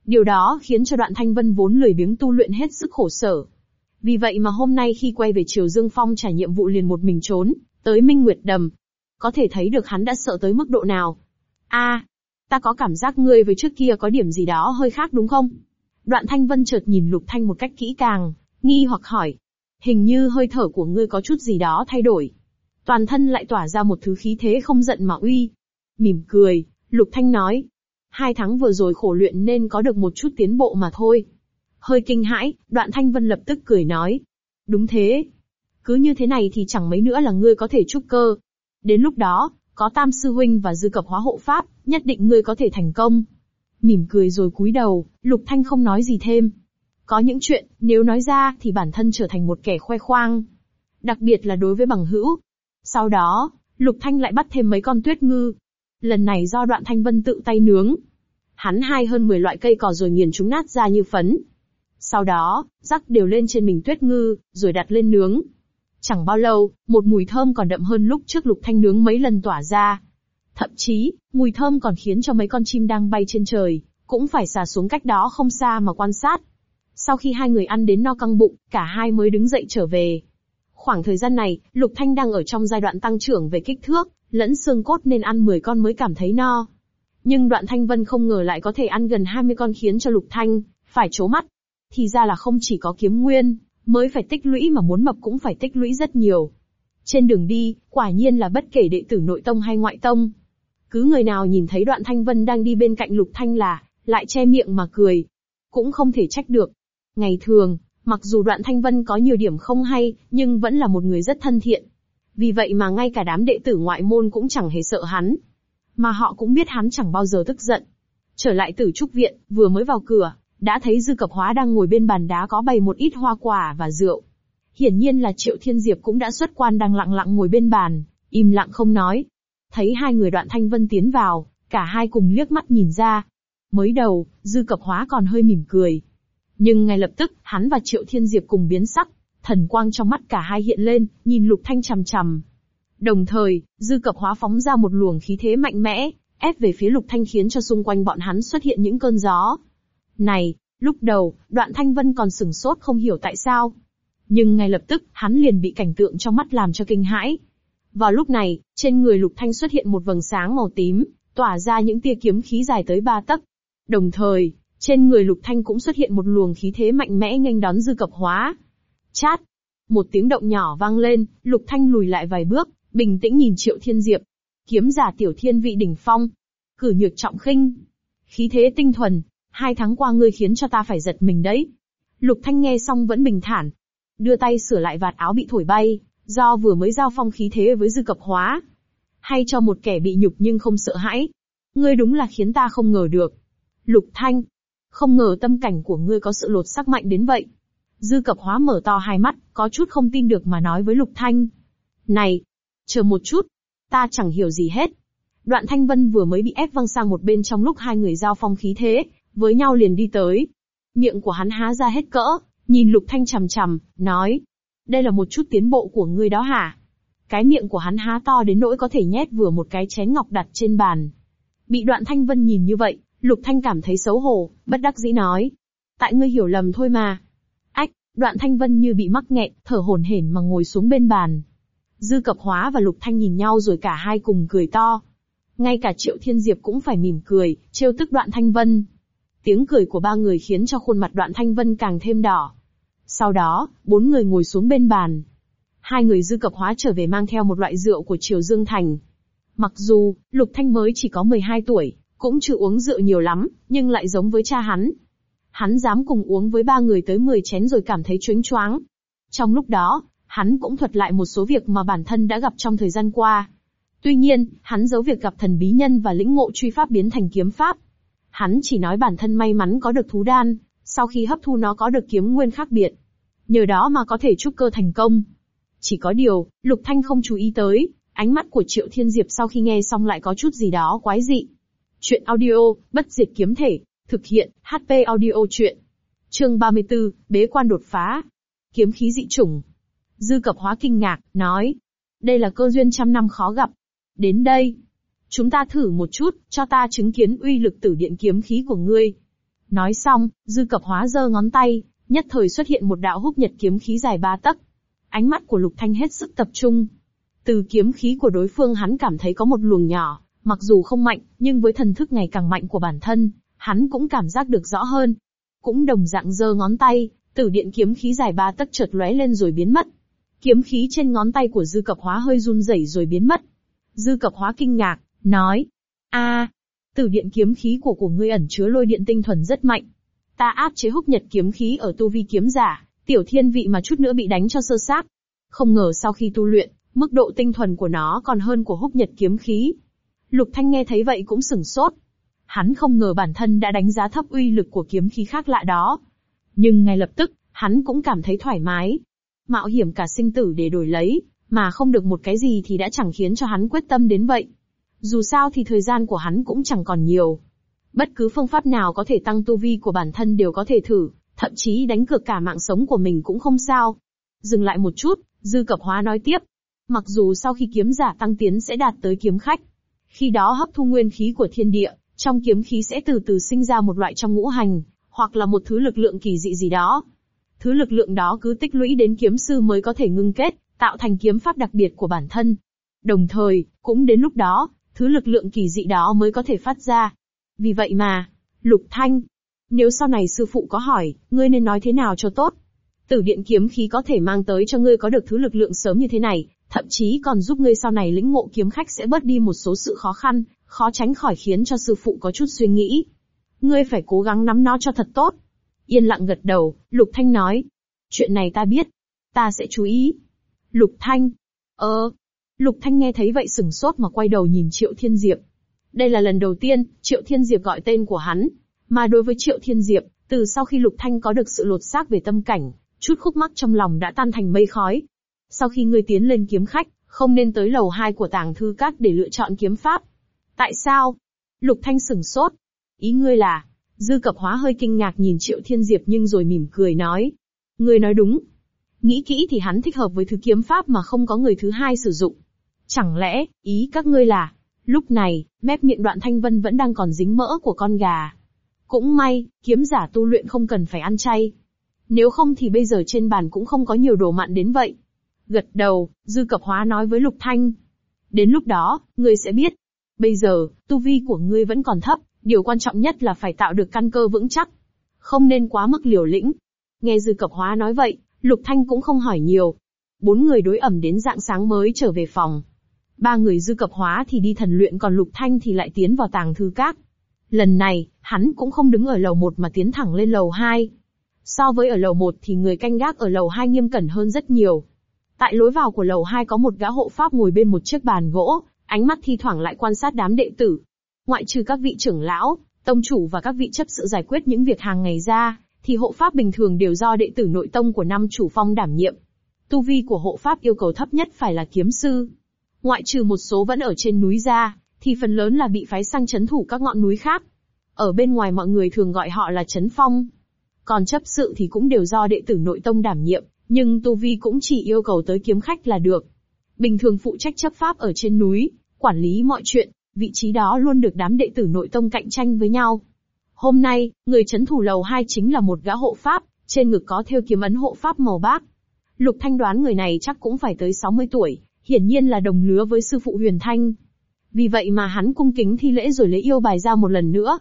Điều đó khiến cho đoạn Thanh Vân vốn lười biếng tu luyện hết sức khổ sở. Vì vậy mà hôm nay khi quay về Triều Dương Phong trải nhiệm vụ liền một mình trốn, tới Minh Nguyệt Đầm. Có thể thấy được hắn đã sợ tới mức độ nào. a ta có cảm giác ngươi với trước kia có điểm gì đó hơi khác đúng không? Đoạn Thanh Vân chợt nhìn Lục Thanh một cách kỹ càng, nghi hoặc hỏi. Hình như hơi thở của ngươi có chút gì đó thay đổi. Toàn thân lại tỏa ra một thứ khí thế không giận mà uy. Mỉm cười, Lục Thanh nói. Hai tháng vừa rồi khổ luyện nên có được một chút tiến bộ mà thôi. Hơi kinh hãi, đoạn thanh vân lập tức cười nói. Đúng thế. Cứ như thế này thì chẳng mấy nữa là ngươi có thể trúc cơ. Đến lúc đó, có tam sư huynh và dư cập hóa hộ pháp, nhất định ngươi có thể thành công. Mỉm cười rồi cúi đầu, lục thanh không nói gì thêm. Có những chuyện, nếu nói ra thì bản thân trở thành một kẻ khoe khoang. Đặc biệt là đối với bằng hữu. Sau đó, lục thanh lại bắt thêm mấy con tuyết ngư. Lần này do đoạn thanh vân tự tay nướng. Hắn hai hơn 10 loại cây cỏ rồi nghiền chúng nát ra như phấn, sau đó, rắc đều lên trên mình tuyết ngư, rồi đặt lên nướng. Chẳng bao lâu, một mùi thơm còn đậm hơn lúc trước lục thanh nướng mấy lần tỏa ra. Thậm chí, mùi thơm còn khiến cho mấy con chim đang bay trên trời, cũng phải xà xuống cách đó không xa mà quan sát. Sau khi hai người ăn đến no căng bụng, cả hai mới đứng dậy trở về. Khoảng thời gian này, Lục Thanh đang ở trong giai đoạn tăng trưởng về kích thước, lẫn xương cốt nên ăn 10 con mới cảm thấy no. Nhưng đoạn Thanh Vân không ngờ lại có thể ăn gần 20 con khiến cho Lục Thanh phải chố mắt. Thì ra là không chỉ có kiếm nguyên, mới phải tích lũy mà muốn mập cũng phải tích lũy rất nhiều. Trên đường đi, quả nhiên là bất kể đệ tử nội tông hay ngoại tông. Cứ người nào nhìn thấy đoạn thanh vân đang đi bên cạnh lục thanh là, lại che miệng mà cười. Cũng không thể trách được. Ngày thường, mặc dù đoạn thanh vân có nhiều điểm không hay, nhưng vẫn là một người rất thân thiện. Vì vậy mà ngay cả đám đệ tử ngoại môn cũng chẳng hề sợ hắn. Mà họ cũng biết hắn chẳng bao giờ tức giận. Trở lại tử trúc viện, vừa mới vào cửa, đã thấy Dư Cập Hóa đang ngồi bên bàn đá có bày một ít hoa quả và rượu. Hiển nhiên là Triệu Thiên Diệp cũng đã xuất quan đang lặng lặng ngồi bên bàn, im lặng không nói. Thấy hai người đoạn thanh vân tiến vào, cả hai cùng liếc mắt nhìn ra. Mới đầu, Dư Cập Hóa còn hơi mỉm cười. Nhưng ngay lập tức, hắn và Triệu Thiên Diệp cùng biến sắc, thần quang trong mắt cả hai hiện lên, nhìn Lục Thanh chằm chằm. Đồng thời, dư cập hóa phóng ra một luồng khí thế mạnh mẽ, ép về phía Lục Thanh khiến cho xung quanh bọn hắn xuất hiện những cơn gió. Này, lúc đầu, đoạn Thanh Vân còn sừng sốt không hiểu tại sao. Nhưng ngay lập tức, hắn liền bị cảnh tượng trong mắt làm cho kinh hãi. Vào lúc này, trên người Lục Thanh xuất hiện một vầng sáng màu tím, tỏa ra những tia kiếm khí dài tới ba tấc. Đồng thời, trên người Lục Thanh cũng xuất hiện một luồng khí thế mạnh mẽ nghênh đón dư cập hóa. Chát! Một tiếng động nhỏ vang lên, Lục Thanh lùi lại vài bước, bình tĩnh nhìn Triệu Thiên Diệp. Kiếm giả tiểu thiên vị đỉnh phong. Cử nhược trọng khinh. Khí thế tinh thuần. Hai tháng qua ngươi khiến cho ta phải giật mình đấy. Lục Thanh nghe xong vẫn bình thản. Đưa tay sửa lại vạt áo bị thổi bay, do vừa mới giao phong khí thế với dư cập hóa. Hay cho một kẻ bị nhục nhưng không sợ hãi. Ngươi đúng là khiến ta không ngờ được. Lục Thanh, không ngờ tâm cảnh của ngươi có sự lột sắc mạnh đến vậy. Dư cập hóa mở to hai mắt, có chút không tin được mà nói với Lục Thanh. Này, chờ một chút, ta chẳng hiểu gì hết. Đoạn Thanh Vân vừa mới bị ép văng sang một bên trong lúc hai người giao phong khí thế, với nhau liền đi tới. Miệng của hắn há ra hết cỡ, nhìn Lục Thanh chằm chằm, nói. Đây là một chút tiến bộ của ngươi đó hả? Cái miệng của hắn há to đến nỗi có thể nhét vừa một cái chén ngọc đặt trên bàn. Bị đoạn Thanh Vân nhìn như vậy, Lục Thanh cảm thấy xấu hổ, bất đắc dĩ nói. Tại ngươi hiểu lầm thôi mà. Ách, đoạn Thanh Vân như bị mắc nghẹn, thở hổn hển mà ngồi xuống bên bàn. Dư Cập Hóa và Lục Thanh nhìn nhau rồi cả hai cùng cười to. Ngay cả Triệu Thiên Diệp cũng phải mỉm cười, trêu tức đoạn Thanh Vân. Tiếng cười của ba người khiến cho khuôn mặt đoạn Thanh Vân càng thêm đỏ. Sau đó, bốn người ngồi xuống bên bàn. Hai người Dư Cập Hóa trở về mang theo một loại rượu của Triều Dương Thành. Mặc dù, Lục Thanh mới chỉ có 12 tuổi, cũng chưa uống rượu nhiều lắm, nhưng lại giống với cha hắn. Hắn dám cùng uống với ba người tới 10 chén rồi cảm thấy chuyến choáng. Trong lúc đó, hắn cũng thuật lại một số việc mà bản thân đã gặp trong thời gian qua. Tuy nhiên, hắn giấu việc gặp thần bí nhân và lĩnh ngộ truy pháp biến thành kiếm pháp. Hắn chỉ nói bản thân may mắn có được thú đan, sau khi hấp thu nó có được kiếm nguyên khác biệt. Nhờ đó mà có thể trúc cơ thành công. Chỉ có điều, Lục Thanh không chú ý tới, ánh mắt của Triệu Thiên Diệp sau khi nghe xong lại có chút gì đó quái dị. Chuyện audio, bất diệt kiếm thể, thực hiện, HP audio chuyện. Chương 34, bế quan đột phá. Kiếm khí dị chủng. Dư cập hóa kinh ngạc, nói. Đây là cơ duyên trăm năm khó gặp. Đến đây. Chúng ta thử một chút, cho ta chứng kiến uy lực tử điện kiếm khí của ngươi. Nói xong, dư cập hóa giơ ngón tay, nhất thời xuất hiện một đạo húc nhật kiếm khí dài ba tấc. Ánh mắt của Lục Thanh hết sức tập trung. Từ kiếm khí của đối phương hắn cảm thấy có một luồng nhỏ, Mặc dù không mạnh, nhưng với thần thức ngày càng mạnh của bản thân, hắn cũng cảm giác được rõ hơn. Cũng đồng dạng giơ ngón tay, tử điện kiếm khí dài ba tấc chợt lóe lên rồi biến mất. Kiếm khí trên ngón tay của dư cập hóa hơi run rẩy rồi biến mất. Dư cập hóa kinh ngạc, nói, a, tử điện kiếm khí của của ngươi ẩn chứa lôi điện tinh thuần rất mạnh. Ta áp chế húc nhật kiếm khí ở tu vi kiếm giả, tiểu thiên vị mà chút nữa bị đánh cho sơ sát. Không ngờ sau khi tu luyện, mức độ tinh thuần của nó còn hơn của húc nhật kiếm khí. Lục Thanh nghe thấy vậy cũng sửng sốt. Hắn không ngờ bản thân đã đánh giá thấp uy lực của kiếm khí khác lạ đó. Nhưng ngay lập tức, hắn cũng cảm thấy thoải mái. Mạo hiểm cả sinh tử để đổi lấy, mà không được một cái gì thì đã chẳng khiến cho hắn quyết tâm đến vậy. Dù sao thì thời gian của hắn cũng chẳng còn nhiều. Bất cứ phương pháp nào có thể tăng tu vi của bản thân đều có thể thử, thậm chí đánh cược cả mạng sống của mình cũng không sao. Dừng lại một chút, Dư Cập Hóa nói tiếp. Mặc dù sau khi kiếm giả tăng tiến sẽ đạt tới kiếm khách, khi đó hấp thu nguyên khí của thiên địa, trong kiếm khí sẽ từ từ sinh ra một loại trong ngũ hành, hoặc là một thứ lực lượng kỳ dị gì đó. Thứ lực lượng đó cứ tích lũy đến kiếm sư mới có thể ngưng kết, tạo thành kiếm pháp đặc biệt của bản thân. Đồng thời, cũng đến lúc đó, thứ lực lượng kỳ dị đó mới có thể phát ra. Vì vậy mà, Lục Thanh, nếu sau này sư phụ có hỏi, ngươi nên nói thế nào cho tốt? Tử điện kiếm khí có thể mang tới cho ngươi có được thứ lực lượng sớm như thế này, thậm chí còn giúp ngươi sau này lĩnh ngộ kiếm khách sẽ bớt đi một số sự khó khăn, khó tránh khỏi khiến cho sư phụ có chút suy nghĩ. Ngươi phải cố gắng nắm nó cho thật tốt. Yên lặng gật đầu, Lục Thanh nói. Chuyện này ta biết. Ta sẽ chú ý. Lục Thanh. Ờ. Lục Thanh nghe thấy vậy sừng sốt mà quay đầu nhìn Triệu Thiên Diệp. Đây là lần đầu tiên, Triệu Thiên Diệp gọi tên của hắn. Mà đối với Triệu Thiên Diệp, từ sau khi Lục Thanh có được sự lột xác về tâm cảnh, chút khúc mắc trong lòng đã tan thành mây khói, sau khi ngươi tiến lên kiếm khách, không nên tới lầu 2 của tàng thư các để lựa chọn kiếm pháp. Tại sao? Lục Thanh sừng sốt. Ý ngươi là, Dư cập hóa hơi kinh ngạc nhìn Triệu Thiên Diệp nhưng rồi mỉm cười nói. Ngươi nói đúng. Nghĩ kỹ thì hắn thích hợp với thứ kiếm pháp mà không có người thứ hai sử dụng. Chẳng lẽ, ý các ngươi là, lúc này, mép miệng đoạn thanh vân vẫn đang còn dính mỡ của con gà. Cũng may, kiếm giả tu luyện không cần phải ăn chay. Nếu không thì bây giờ trên bàn cũng không có nhiều đồ mặn đến vậy. Gật đầu, dư cập hóa nói với Lục Thanh. Đến lúc đó, ngươi sẽ biết. Bây giờ, tu vi của ngươi vẫn còn thấp, điều quan trọng nhất là phải tạo được căn cơ vững chắc. Không nên quá mức liều lĩnh. Nghe dư cập hóa nói vậy, Lục Thanh cũng không hỏi nhiều. Bốn người đối ẩm đến dạng sáng mới trở về phòng. Ba người dư cập hóa thì đi thần luyện còn Lục Thanh thì lại tiến vào tàng thư các. Lần này, hắn cũng không đứng ở lầu một mà tiến thẳng lên lầu hai. So với ở lầu một thì người canh gác ở lầu hai nghiêm cẩn hơn rất nhiều. Tại lối vào của lầu hai có một gã hộ pháp ngồi bên một chiếc bàn gỗ, ánh mắt thi thoảng lại quan sát đám đệ tử. Ngoại trừ các vị trưởng lão, tông chủ và các vị chấp sự giải quyết những việc hàng ngày ra, thì hộ pháp bình thường đều do đệ tử nội tông của năm chủ phong đảm nhiệm. Tu vi của hộ pháp yêu cầu thấp nhất phải là kiếm sư. Ngoại trừ một số vẫn ở trên núi ra, thì phần lớn là bị phái sang chấn thủ các ngọn núi khác. Ở bên ngoài mọi người thường gọi họ là chấn phong. Còn chấp sự thì cũng đều do đệ tử nội tông đảm nhiệm, nhưng tu vi cũng chỉ yêu cầu tới kiếm khách là được. Bình thường phụ trách chấp pháp ở trên núi, quản lý mọi chuyện, vị trí đó luôn được đám đệ tử nội tông cạnh tranh với nhau. Hôm nay, người chấn thủ lầu 2 chính là một gã hộ pháp, trên ngực có thêu kiếm ấn hộ pháp màu bác. Lục Thanh đoán người này chắc cũng phải tới 60 tuổi, hiển nhiên là đồng lứa với sư phụ Huyền Thanh. Vì vậy mà hắn cung kính thi lễ rồi lấy yêu bài ra một lần nữa.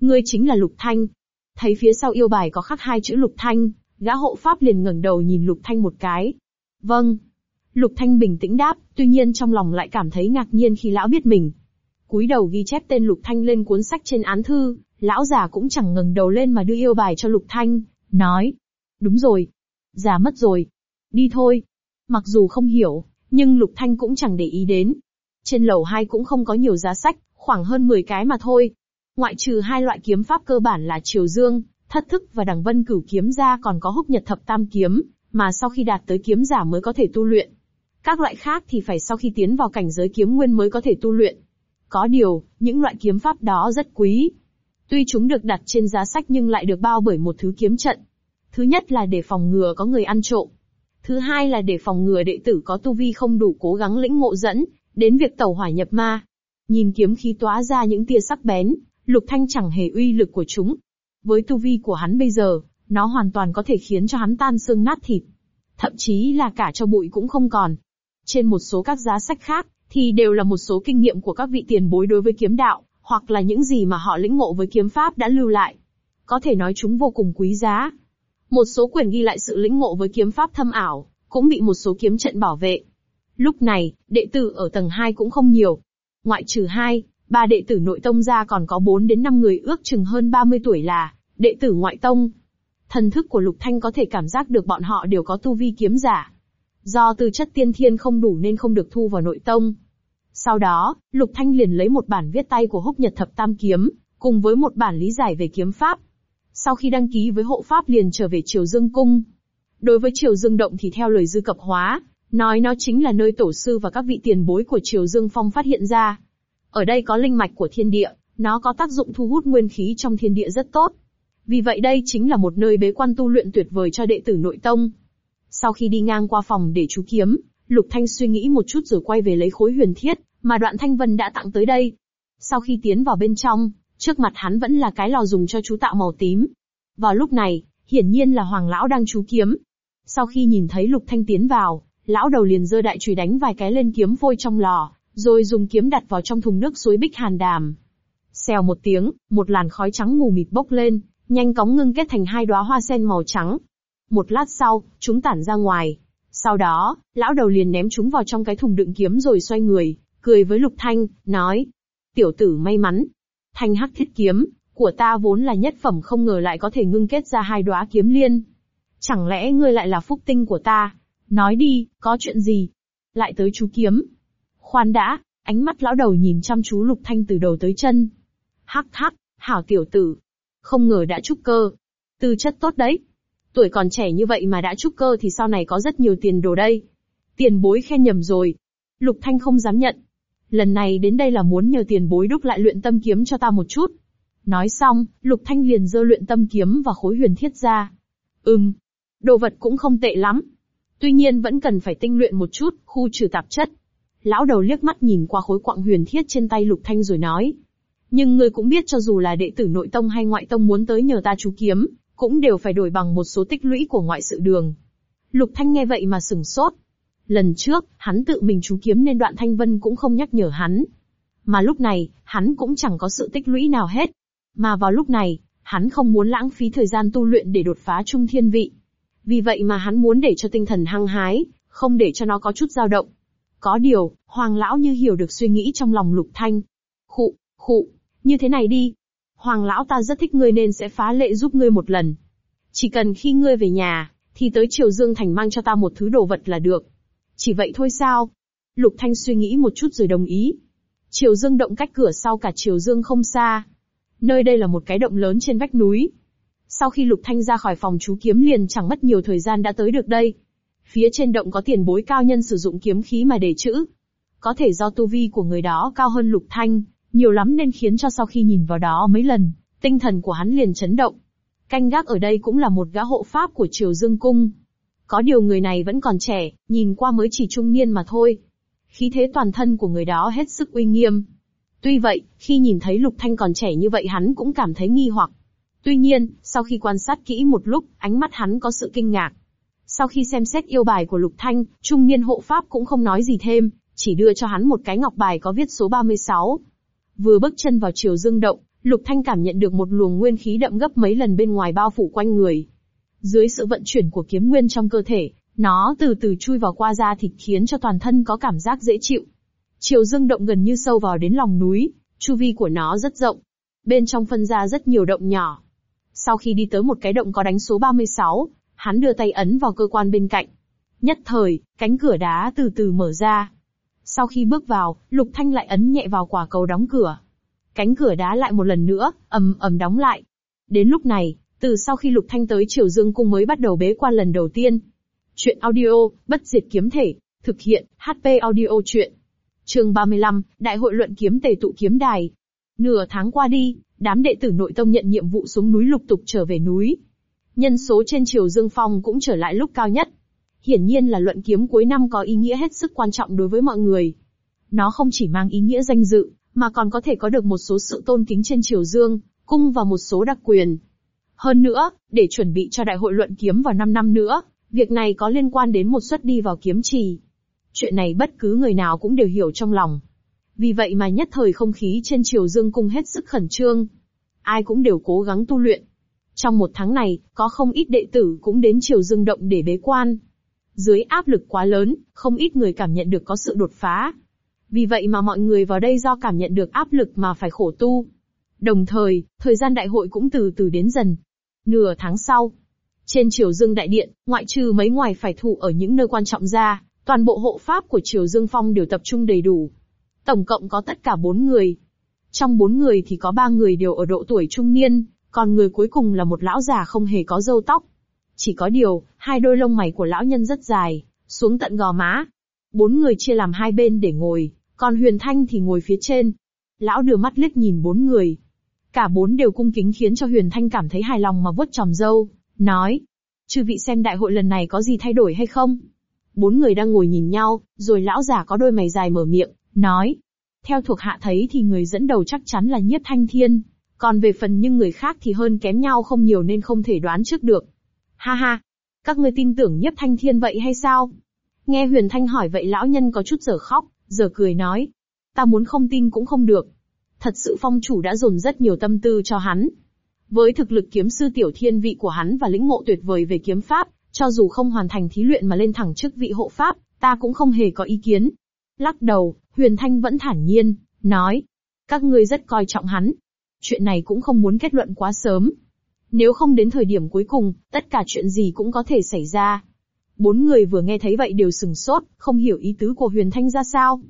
Ngươi chính là Lục Thanh. Thấy phía sau yêu bài có khắc hai chữ Lục Thanh, gã hộ pháp liền ngẩng đầu nhìn Lục Thanh một cái. Vâng. Lục Thanh bình tĩnh đáp, tuy nhiên trong lòng lại cảm thấy ngạc nhiên khi lão biết mình. Cúi đầu ghi chép tên Lục Thanh lên cuốn sách trên án thư, lão già cũng chẳng ngẩng đầu lên mà đưa yêu bài cho Lục Thanh, nói. Đúng rồi. Già mất rồi. Đi thôi. Mặc dù không hiểu, nhưng Lục Thanh cũng chẳng để ý đến. Trên lầu 2 cũng không có nhiều giá sách, khoảng hơn 10 cái mà thôi. Ngoại trừ hai loại kiếm pháp cơ bản là Triều Dương, Thất Thức và Đằng Vân Cửu kiếm ra còn có Húc Nhật Thập Tam kiếm, mà sau khi đạt tới kiếm giả mới có thể tu luyện. Các loại khác thì phải sau khi tiến vào cảnh giới kiếm nguyên mới có thể tu luyện. Có điều, những loại kiếm pháp đó rất quý. Tuy chúng được đặt trên giá sách nhưng lại được bao bởi một thứ kiếm trận. Thứ nhất là để phòng ngừa có người ăn trộm. Thứ hai là để phòng ngừa đệ tử có tu vi không đủ cố gắng lĩnh ngộ dẫn, đến việc tẩu hỏa nhập ma. Nhìn kiếm khí tóa ra những tia sắc bén, Lục Thanh chẳng hề uy lực của chúng. Với tu vi của hắn bây giờ, nó hoàn toàn có thể khiến cho hắn tan xương nát thịt. Thậm chí là cả cho bụi cũng không còn. Trên một số các giá sách khác, thì đều là một số kinh nghiệm của các vị tiền bối đối với kiếm đạo, hoặc là những gì mà họ lĩnh ngộ với kiếm pháp đã lưu lại. Có thể nói chúng vô cùng quý giá. Một số quyển ghi lại sự lĩnh ngộ với kiếm pháp thâm ảo, cũng bị một số kiếm trận bảo vệ. Lúc này, đệ tử ở tầng 2 cũng không nhiều. Ngoại trừ hai, ba đệ tử nội tông ra còn có 4 đến 5 người ước chừng hơn 30 tuổi là đệ tử ngoại tông. Thần thức của Lục Thanh có thể cảm giác được bọn họ đều có tu vi kiếm giả. Do tư chất tiên thiên không đủ nên không được thu vào nội tông. Sau đó, Lục Thanh liền lấy một bản viết tay của Húc Nhật Thập Tam Kiếm, cùng với một bản lý giải về kiếm pháp. Sau khi đăng ký với hộ pháp liền trở về Triều Dương Cung. Đối với Triều Dương Động thì theo lời dư cập hóa, nói nó chính là nơi tổ sư và các vị tiền bối của Triều Dương Phong phát hiện ra. Ở đây có linh mạch của thiên địa, nó có tác dụng thu hút nguyên khí trong thiên địa rất tốt. Vì vậy đây chính là một nơi bế quan tu luyện tuyệt vời cho đệ tử nội tông. Sau khi đi ngang qua phòng để chú kiếm, Lục Thanh suy nghĩ một chút rồi quay về lấy khối huyền thiết, mà đoạn Thanh Vân đã tặng tới đây. Sau khi tiến vào bên trong, trước mặt hắn vẫn là cái lò dùng cho chú tạo màu tím. Vào lúc này, hiển nhiên là Hoàng Lão đang chú kiếm. Sau khi nhìn thấy Lục Thanh tiến vào, lão đầu liền giơ đại chùy đánh vài cái lên kiếm vôi trong lò, rồi dùng kiếm đặt vào trong thùng nước suối bích hàn đàm. Xèo một tiếng, một làn khói trắng mù mịt bốc lên, nhanh cóng ngưng kết thành hai đóa hoa sen màu trắng. Một lát sau, chúng tản ra ngoài. Sau đó, lão đầu liền ném chúng vào trong cái thùng đựng kiếm rồi xoay người, cười với Lục Thanh, nói. Tiểu tử may mắn. Thanh hắc thiết kiếm, của ta vốn là nhất phẩm không ngờ lại có thể ngưng kết ra hai đóa kiếm liên. Chẳng lẽ ngươi lại là phúc tinh của ta? Nói đi, có chuyện gì? Lại tới chú kiếm. Khoan đã, ánh mắt lão đầu nhìn chăm chú Lục Thanh từ đầu tới chân. Hắc hắc, hảo tiểu tử. Không ngờ đã trúc cơ. Tư chất tốt đấy. Tuổi còn trẻ như vậy mà đã trúc cơ thì sau này có rất nhiều tiền đồ đây. Tiền bối khen nhầm rồi. Lục Thanh không dám nhận. Lần này đến đây là muốn nhờ tiền bối đúc lại luyện tâm kiếm cho ta một chút. Nói xong, Lục Thanh liền giơ luyện tâm kiếm và khối huyền thiết ra. Ừm, đồ vật cũng không tệ lắm. Tuy nhiên vẫn cần phải tinh luyện một chút, khu trừ tạp chất. Lão đầu liếc mắt nhìn qua khối quặng huyền thiết trên tay Lục Thanh rồi nói. Nhưng ngươi cũng biết cho dù là đệ tử nội tông hay ngoại tông muốn tới nhờ ta chú kiếm, cũng đều phải đổi bằng một số tích lũy của ngoại sự đường. Lục Thanh nghe vậy mà sừng sốt. Lần trước, hắn tự mình chú kiếm nên đoạn Thanh Vân cũng không nhắc nhở hắn. Mà lúc này, hắn cũng chẳng có sự tích lũy nào hết. Mà vào lúc này, hắn không muốn lãng phí thời gian tu luyện để đột phá trung thiên vị. Vì vậy mà hắn muốn để cho tinh thần hăng hái, không để cho nó có chút dao động. Có điều, Hoàng lão như hiểu được suy nghĩ trong lòng Lục Thanh. Khụ, khụ, như thế này đi. Hoàng lão ta rất thích ngươi nên sẽ phá lệ giúp ngươi một lần. Chỉ cần khi ngươi về nhà, thì tới Triều Dương Thành mang cho ta một thứ đồ vật là được. Chỉ vậy thôi sao? Lục Thanh suy nghĩ một chút rồi đồng ý. Triều Dương động cách cửa sau cả Triều Dương không xa. Nơi đây là một cái động lớn trên vách núi. Sau khi Lục Thanh ra khỏi phòng chú kiếm liền chẳng mất nhiều thời gian đã tới được đây. Phía trên động có tiền bối cao nhân sử dụng kiếm khí mà để chữ. Có thể do tu vi của người đó cao hơn Lục Thanh, nhiều lắm nên khiến cho sau khi nhìn vào đó mấy lần, tinh thần của hắn liền chấn động. Canh gác ở đây cũng là một gã hộ pháp của Triều Dương Cung. Có điều người này vẫn còn trẻ, nhìn qua mới chỉ trung niên mà thôi. Khí thế toàn thân của người đó hết sức uy nghiêm. Tuy vậy, khi nhìn thấy Lục Thanh còn trẻ như vậy hắn cũng cảm thấy nghi hoặc. Tuy nhiên, sau khi quan sát kỹ một lúc, ánh mắt hắn có sự kinh ngạc. Sau khi xem xét yêu bài của Lục Thanh, trung niên hộ pháp cũng không nói gì thêm, chỉ đưa cho hắn một cái ngọc bài có viết số 36. Vừa bước chân vào chiều dương động, Lục Thanh cảm nhận được một luồng nguyên khí đậm gấp mấy lần bên ngoài bao phủ quanh người. Dưới sự vận chuyển của kiếm nguyên trong cơ thể, nó từ từ chui vào qua da thịt khiến cho toàn thân có cảm giác dễ chịu. Chiều dương động gần như sâu vào đến lòng núi, chu vi của nó rất rộng. Bên trong phân ra rất nhiều động nhỏ. Sau khi đi tới một cái động có đánh số 36, hắn đưa tay ấn vào cơ quan bên cạnh. Nhất thời, cánh cửa đá từ từ mở ra. Sau khi bước vào, Lục Thanh lại ấn nhẹ vào quả cầu đóng cửa. Cánh cửa đá lại một lần nữa, ầm ầm đóng lại. Đến lúc này, từ sau khi Lục Thanh tới Triều Dương Cung mới bắt đầu bế quan lần đầu tiên. Chuyện audio, bất diệt kiếm thể, thực hiện, HP audio chuyện. Chương 35, Đại hội luận kiếm tề tụ kiếm đài. Nửa tháng qua đi, đám đệ tử nội tông nhận nhiệm vụ xuống núi lục tục trở về núi. Nhân số trên Triều Dương Phong cũng trở lại lúc cao nhất. Hiển nhiên là luận kiếm cuối năm có ý nghĩa hết sức quan trọng đối với mọi người. Nó không chỉ mang ý nghĩa danh dự, mà còn có thể có được một số sự tôn kính trên Triều Dương, cung và một số đặc quyền. Hơn nữa, để chuẩn bị cho đại hội luận kiếm vào 5 năm nữa, việc này có liên quan đến một suất đi vào kiếm trì. Chuyện này bất cứ người nào cũng đều hiểu trong lòng. Vì vậy mà nhất thời không khí trên Triều Dương cung hết sức khẩn trương. Ai cũng đều cố gắng tu luyện. Trong một tháng này, có không ít đệ tử cũng đến Triều Dương động để bế quan. Dưới áp lực quá lớn, không ít người cảm nhận được có sự đột phá. Vì vậy mà mọi người vào đây do cảm nhận được áp lực mà phải khổ tu. Đồng thời, thời gian đại hội cũng từ từ đến dần. Nửa tháng sau, trên Triều Dương Đại Điện, ngoại trừ mấy ngoài phải thủ ở những nơi quan trọng ra, toàn bộ hộ pháp của Triều Dương Phong đều tập trung đầy đủ. Tổng cộng có tất cả bốn người. Trong bốn người thì có ba người đều ở độ tuổi trung niên, còn người cuối cùng là một lão già không hề có râu tóc. Chỉ có điều, hai đôi lông mày của lão nhân rất dài, xuống tận gò má. Bốn người chia làm hai bên để ngồi, còn Huyền Thanh thì ngồi phía trên. Lão đưa mắt liếc nhìn bốn người. Cả bốn đều cung kính khiến cho Huyền Thanh cảm thấy hài lòng mà vuốt tròm râu, nói. Chư vị xem đại hội lần này có gì thay đổi hay không? Bốn người đang ngồi nhìn nhau, rồi lão già có đôi mày dài mở miệng, nói. Theo thuộc hạ thấy thì người dẫn đầu chắc chắn là Nhiếp Thanh Thiên. Còn về phần những người khác thì hơn kém nhau không nhiều nên không thể đoán trước được. Ha ha! Các ngươi tin tưởng Nhiếp Thanh Thiên vậy hay sao? Nghe Huyền Thanh hỏi vậy lão nhân có chút giờ khóc, giờ cười nói. Ta muốn không tin cũng không được. Thật sự phong chủ đã dồn rất nhiều tâm tư cho hắn. Với thực lực kiếm sư tiểu thiên vị của hắn và lĩnh ngộ tuyệt vời về kiếm pháp, cho dù không hoàn thành thí luyện mà lên thẳng chức vị hộ pháp, ta cũng không hề có ý kiến. Lắc đầu, Huyền Thanh vẫn thản nhiên, nói. Các ngươi rất coi trọng hắn. Chuyện này cũng không muốn kết luận quá sớm. Nếu không đến thời điểm cuối cùng, tất cả chuyện gì cũng có thể xảy ra. Bốn người vừa nghe thấy vậy đều sừng sốt, không hiểu ý tứ của Huyền Thanh ra sao.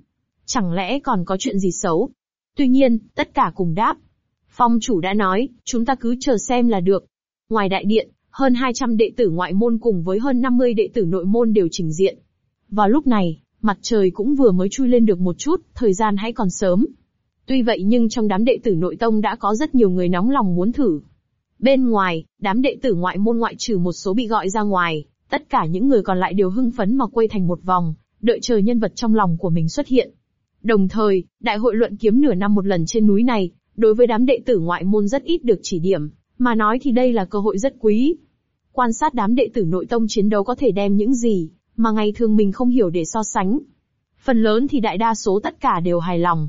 Chẳng lẽ còn có chuyện gì xấu? Tuy nhiên, tất cả cùng đáp. Phong chủ đã nói, chúng ta cứ chờ xem là được. Ngoài đại điện, hơn 200 đệ tử ngoại môn cùng với hơn 50 đệ tử nội môn đều trình diện. Vào lúc này, mặt trời cũng vừa mới chui lên được một chút, thời gian hãy còn sớm. Tuy vậy nhưng trong đám đệ tử nội tông đã có rất nhiều người nóng lòng muốn thử. Bên ngoài, đám đệ tử ngoại môn ngoại trừ một số bị gọi ra ngoài, tất cả những người còn lại đều hưng phấn mà quay thành một vòng, đợi chờ nhân vật trong lòng của mình xuất hiện. Đồng thời, đại hội luận kiếm nửa năm một lần trên núi này, đối với đám đệ tử ngoại môn rất ít được chỉ điểm, mà nói thì đây là cơ hội rất quý. Quan sát đám đệ tử nội tông chiến đấu có thể đem những gì, mà ngày thường mình không hiểu để so sánh. Phần lớn thì đại đa số tất cả đều hài lòng.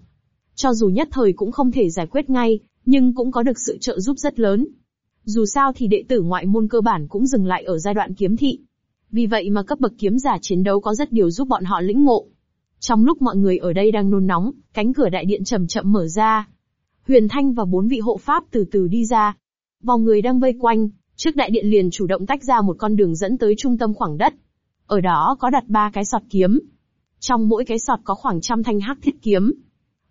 Cho dù nhất thời cũng không thể giải quyết ngay, nhưng cũng có được sự trợ giúp rất lớn. Dù sao thì đệ tử ngoại môn cơ bản cũng dừng lại ở giai đoạn kiếm thị. Vì vậy mà cấp bậc kiếm giả chiến đấu có rất điều giúp bọn họ lĩnh ngộ. Trong lúc mọi người ở đây đang nôn nóng, cánh cửa đại điện chậm chậm mở ra. Huyền Thanh và bốn vị hộ pháp từ từ đi ra. Vòng người đang vây quanh, trước đại điện liền chủ động tách ra một con đường dẫn tới trung tâm khoảng đất. Ở đó có đặt ba cái sọt kiếm. Trong mỗi cái sọt có khoảng trăm thanh hắc thiết kiếm.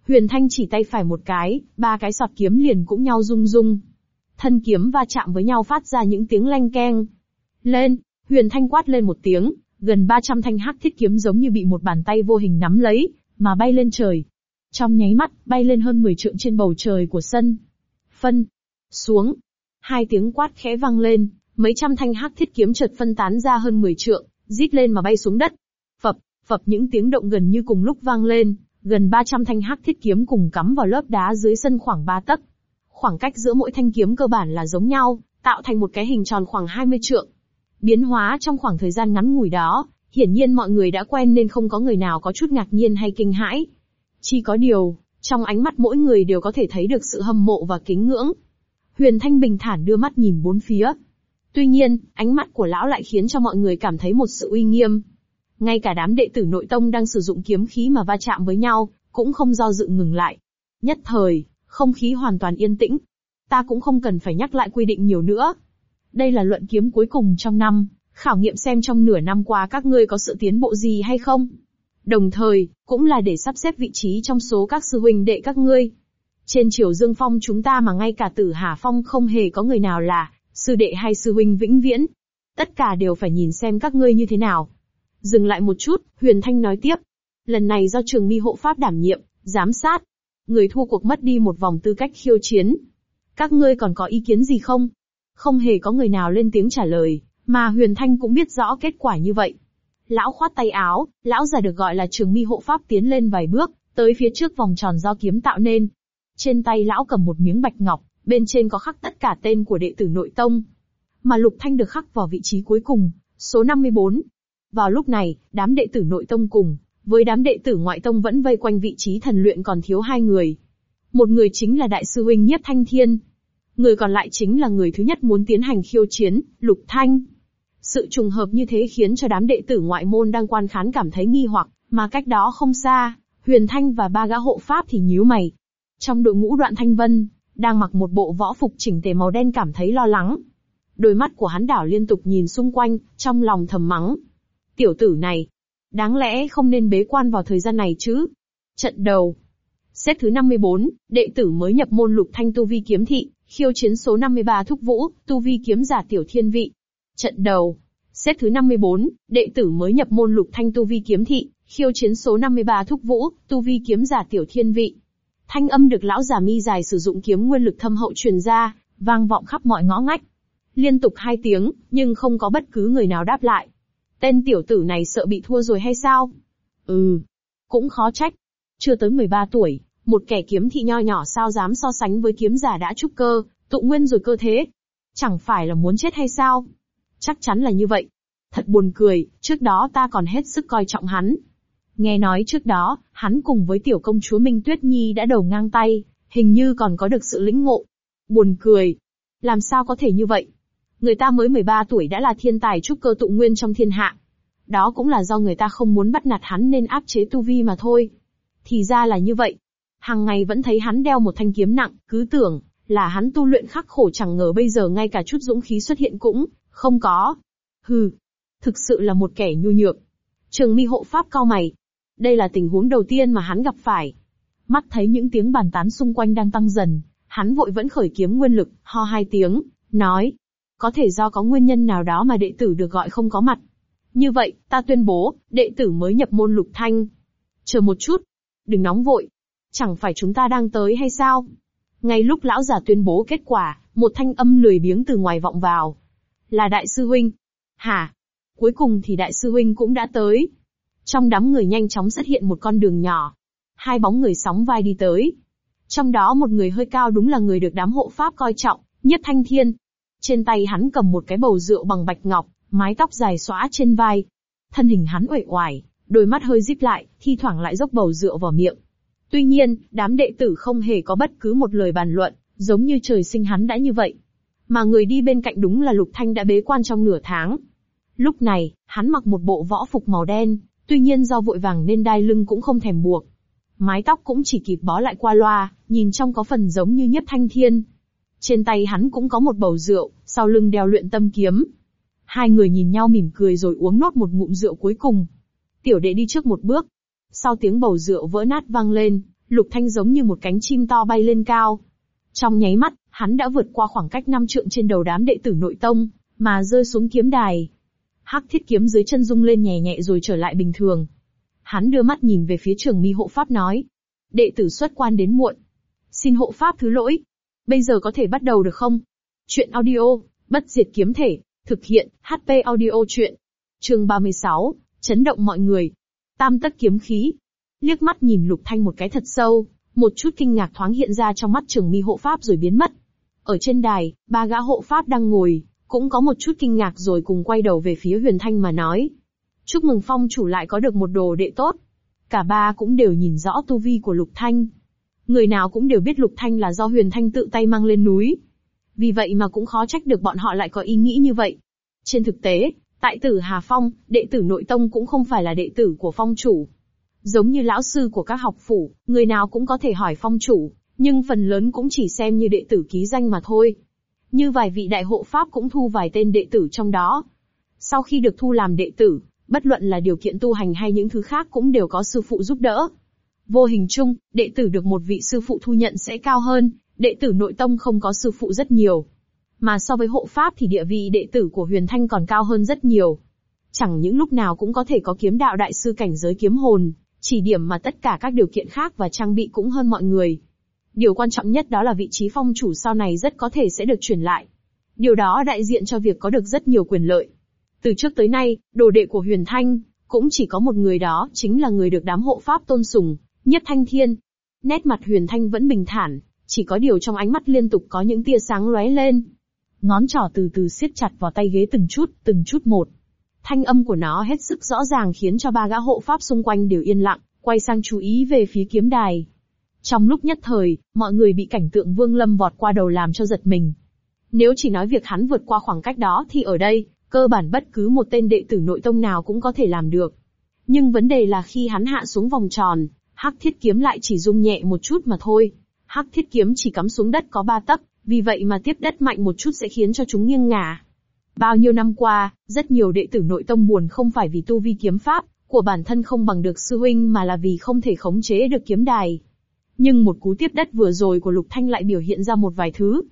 Huyền Thanh chỉ tay phải một cái, ba cái sọt kiếm liền cũng nhau rung rung. Thân kiếm va chạm với nhau phát ra những tiếng lanh keng. Lên, Huyền Thanh quát lên một tiếng, gần 300 thanh hắc thiết kiếm giống như bị một bàn tay vô hình nắm lấy, mà bay lên trời. Trong nháy mắt, bay lên hơn 10 trượng trên bầu trời của sân. Phân. Xuống. Hai tiếng quát khẽ vang lên, mấy trăm thanh hắc thiết kiếm chợt phân tán ra hơn 10 trượng, rít lên mà bay xuống đất. Phập, phập những tiếng động gần như cùng lúc vang lên, gần 300 thanh hắc thiết kiếm cùng cắm vào lớp đá dưới sân khoảng 3 tấc. Khoảng cách giữa mỗi thanh kiếm cơ bản là giống nhau, tạo thành một cái hình tròn khoảng 20 trượng. Biến hóa trong khoảng thời gian ngắn ngủi đó, hiển nhiên mọi người đã quen nên không có người nào có chút ngạc nhiên hay kinh hãi. Chỉ có điều, trong ánh mắt mỗi người đều có thể thấy được sự hâm mộ và kính ngưỡng. Huyền Thanh bình thản đưa mắt nhìn bốn phía. Tuy nhiên, ánh mắt của lão lại khiến cho mọi người cảm thấy một sự uy nghiêm. Ngay cả đám đệ tử nội tông đang sử dụng kiếm khí mà va chạm với nhau, cũng không do dự ngừng lại. Nhất thời, không khí hoàn toàn yên tĩnh. Ta cũng không cần phải nhắc lại quy định nhiều nữa. Đây là luận kiếm cuối cùng trong năm, khảo nghiệm xem trong nửa năm qua các ngươi có sự tiến bộ gì hay không. Đồng thời, cũng là để sắp xếp vị trí trong số các sư huynh đệ các ngươi. Trên triều Dương Phong chúng ta mà ngay cả tử Hà Phong không hề có người nào là sư đệ hay sư huynh vĩnh viễn. Tất cả đều phải nhìn xem các ngươi như thế nào. Dừng lại một chút, Huyền Thanh nói tiếp. Lần này do trường mi hộ pháp đảm nhiệm, giám sát. Người thua cuộc mất đi một vòng tư cách khiêu chiến. Các ngươi còn có ý kiến gì không? Không hề có người nào lên tiếng trả lời, mà Huyền Thanh cũng biết rõ kết quả như vậy. Lão khoát tay áo, lão già được gọi là trường mi hộ pháp tiến lên vài bước, tới phía trước vòng tròn do kiếm tạo nên. Trên tay lão cầm một miếng bạch ngọc, bên trên có khắc tất cả tên của đệ tử nội tông. Mà Lục Thanh được khắc vào vị trí cuối cùng, số 54. Vào lúc này, đám đệ tử nội tông cùng, với đám đệ tử ngoại tông vẫn vây quanh vị trí thần luyện còn thiếu hai người. Một người chính là đại sư huynh Nhiếp Thanh Thiên, Người còn lại chính là người thứ nhất muốn tiến hành khiêu chiến, Lục Thanh. Sự trùng hợp như thế khiến cho đám đệ tử ngoại môn đang quan khán cảm thấy nghi hoặc, mà cách đó không xa, Huyền Thanh và ba gã hộ pháp thì nhíu mày. Trong đội ngũ đoạn Thanh Vân, đang mặc một bộ võ phục chỉnh tề màu đen cảm thấy lo lắng. Đôi mắt của hắn đảo liên tục nhìn xung quanh, trong lòng thầm mắng. Tiểu tử này, đáng lẽ không nên bế quan vào thời gian này chứ. Trận đầu. Xếp thứ 54, đệ tử mới nhập môn lục thanh tu vi kiếm thị, Khiêu chiến số 53 Thúc Vũ, tu vi kiếm giả tiểu thiên vị. Trận đầu. Xếp thứ 54, đệ tử mới nhập môn lục thanh tu vi kiếm thị, khiêu chiến số 53 Thúc Vũ, tu vi kiếm giả tiểu thiên vị. Thanh âm được lão giả mi dài sử dụng kiếm nguyên lực thâm hậu truyền ra, vang vọng khắp mọi ngõ ngách. Liên tục hai tiếng, nhưng không có bất cứ người nào đáp lại. Tên tiểu tử này sợ bị thua rồi hay sao? Ừ, cũng khó trách. Chưa tới 13 tuổi, một kẻ kiếm thị nho nhỏ sao dám so sánh với kiếm giả đã trúc cơ, tụ nguyên rồi cơ thế. Chẳng phải là muốn chết hay sao? Chắc chắn là như vậy. Thật buồn cười, trước đó ta còn hết sức coi trọng hắn. Nghe nói trước đó, hắn cùng với tiểu công chúa Minh Tuyết Nhi đã đầu ngang tay, hình như còn có được sự lĩnh ngộ. Buồn cười. Làm sao có thể như vậy? Người ta mới 13 tuổi đã là thiên tài trúc cơ tụ nguyên trong thiên hạ. Đó cũng là do người ta không muốn bắt nạt hắn nên áp chế tu vi mà thôi. Thì ra là như vậy hàng ngày vẫn thấy hắn đeo một thanh kiếm nặng, cứ tưởng là hắn tu luyện khắc khổ chẳng ngờ bây giờ ngay cả chút dũng khí xuất hiện cũng không có. Hừ, thực sự là một kẻ nhu nhược. Trường mi hộ pháp cao mày. Đây là tình huống đầu tiên mà hắn gặp phải. Mắt thấy những tiếng bàn tán xung quanh đang tăng dần, hắn vội vẫn khởi kiếm nguyên lực, ho hai tiếng, nói. Có thể do có nguyên nhân nào đó mà đệ tử được gọi không có mặt. Như vậy, ta tuyên bố, đệ tử mới nhập môn lục thanh. Chờ một chút. Đừng nóng vội, Chẳng phải chúng ta đang tới hay sao? Ngay lúc lão giả tuyên bố kết quả, một thanh âm lười biếng từ ngoài vọng vào. Là đại sư huynh. Hả? Cuối cùng thì đại sư huynh cũng đã tới. Trong đám người nhanh chóng xuất hiện một con đường nhỏ. Hai bóng người sóng vai đi tới. Trong đó một người hơi cao đúng là người được đám hộ pháp coi trọng, Nhất Thanh Thiên. Trên tay hắn cầm một cái bầu rượu bằng bạch ngọc, mái tóc dài xõa trên vai. Thân hình hắn uể oải, đôi mắt hơi díp lại, thi thoảng lại dốc bầu rượu vào miệng. Tuy nhiên, đám đệ tử không hề có bất cứ một lời bàn luận, giống như trời sinh hắn đã như vậy. Mà người đi bên cạnh đúng là Lục Thanh đã bế quan trong nửa tháng. Lúc này, hắn mặc một bộ võ phục màu đen, tuy nhiên do vội vàng nên đai lưng cũng không thèm buộc. Mái tóc cũng chỉ kịp bó lại qua loa, nhìn trong có phần giống như nhiếp thanh thiên. Trên tay hắn cũng có một bầu rượu, sau lưng đeo luyện tâm kiếm. Hai người nhìn nhau mỉm cười rồi uống nốt một ngụm rượu cuối cùng. Tiểu đệ đi trước một bước. Sau tiếng bầu rượu vỡ nát vang lên, Lục Thanh giống như một cánh chim to bay lên cao. Trong nháy mắt, hắn đã vượt qua khoảng cách năm trượng trên đầu đám đệ tử nội tông, mà rơi xuống kiếm đài. Hắc thiết kiếm dưới chân rung lên nhẹ nhẹ rồi trở lại bình thường. Hắn đưa mắt nhìn về phía trường mi hộ pháp nói. Đệ tử xuất quan đến muộn. Xin hộ pháp thứ lỗi. Bây giờ có thể bắt đầu được không? Chuyện audio, bất diệt kiếm thể, thực hiện, HP audio chuyện. Trường 36, chấn động mọi người. Tam tất kiếm khí. Liếc mắt nhìn lục thanh một cái thật sâu, một chút kinh ngạc thoáng hiện ra trong mắt trường mi hộ pháp rồi biến mất. Ở trên đài, ba gã hộ pháp đang ngồi, cũng có một chút kinh ngạc rồi cùng quay đầu về phía huyền thanh mà nói. Chúc mừng phong chủ lại có được một đồ đệ tốt. Cả ba cũng đều nhìn rõ tu vi của lục thanh. Người nào cũng đều biết lục thanh là do huyền thanh tự tay mang lên núi. Vì vậy mà cũng khó trách được bọn họ lại có ý nghĩ như vậy. Trên thực tế, tại tử Hà Phong, đệ tử nội tông cũng không phải là đệ tử của phong chủ. Giống như lão sư của các học phủ, người nào cũng có thể hỏi phong chủ, nhưng phần lớn cũng chỉ xem như đệ tử ký danh mà thôi. Như vài vị đại hộ pháp cũng thu vài tên đệ tử trong đó. Sau khi được thu làm đệ tử, bất luận là điều kiện tu hành hay những thứ khác cũng đều có sư phụ giúp đỡ. Vô hình chung, đệ tử được một vị sư phụ thu nhận sẽ cao hơn, đệ tử nội tông không có sư phụ rất nhiều. Mà so với hộ pháp thì địa vị đệ tử của Huyền Thanh còn cao hơn rất nhiều. Chẳng những lúc nào cũng có thể có kiếm đạo đại sư cảnh giới kiếm hồn, chỉ điểm mà tất cả các điều kiện khác và trang bị cũng hơn mọi người. Điều quan trọng nhất đó là vị trí phong chủ sau này rất có thể sẽ được chuyển lại. Điều đó đại diện cho việc có được rất nhiều quyền lợi. Từ trước tới nay, đồ đệ của Huyền Thanh, cũng chỉ có một người đó, chính là người được đám hộ pháp tôn sùng, Nhất Thanh Thiên. Nét mặt Huyền Thanh vẫn bình thản, chỉ có điều trong ánh mắt liên tục có những tia sáng lóe lên. Ngón trỏ từ từ siết chặt vào tay ghế từng chút, từng chút một. Thanh âm của nó hết sức rõ ràng khiến cho ba gã hộ pháp xung quanh đều yên lặng, quay sang chú ý về phía kiếm đài. Trong lúc nhất thời, mọi người bị cảnh tượng Vương Lâm vọt qua đầu làm cho giật mình. Nếu chỉ nói việc hắn vượt qua khoảng cách đó thì ở đây, cơ bản bất cứ một tên đệ tử nội tông nào cũng có thể làm được. Nhưng vấn đề là khi hắn hạ xuống vòng tròn, hắc thiết kiếm lại chỉ rung nhẹ một chút mà thôi. Hắc thiết kiếm chỉ cắm xuống đất có ba tấc, vì vậy mà tiếp đất mạnh một chút sẽ khiến cho chúng nghiêng ngả. Bao nhiêu năm qua, rất nhiều đệ tử nội tông buồn không phải vì tu vi kiếm pháp của bản thân không bằng được sư huynh mà là vì không thể khống chế được kiếm đài. Nhưng một cú tiếp đất vừa rồi của Lục Thanh lại biểu hiện ra một vài thứ.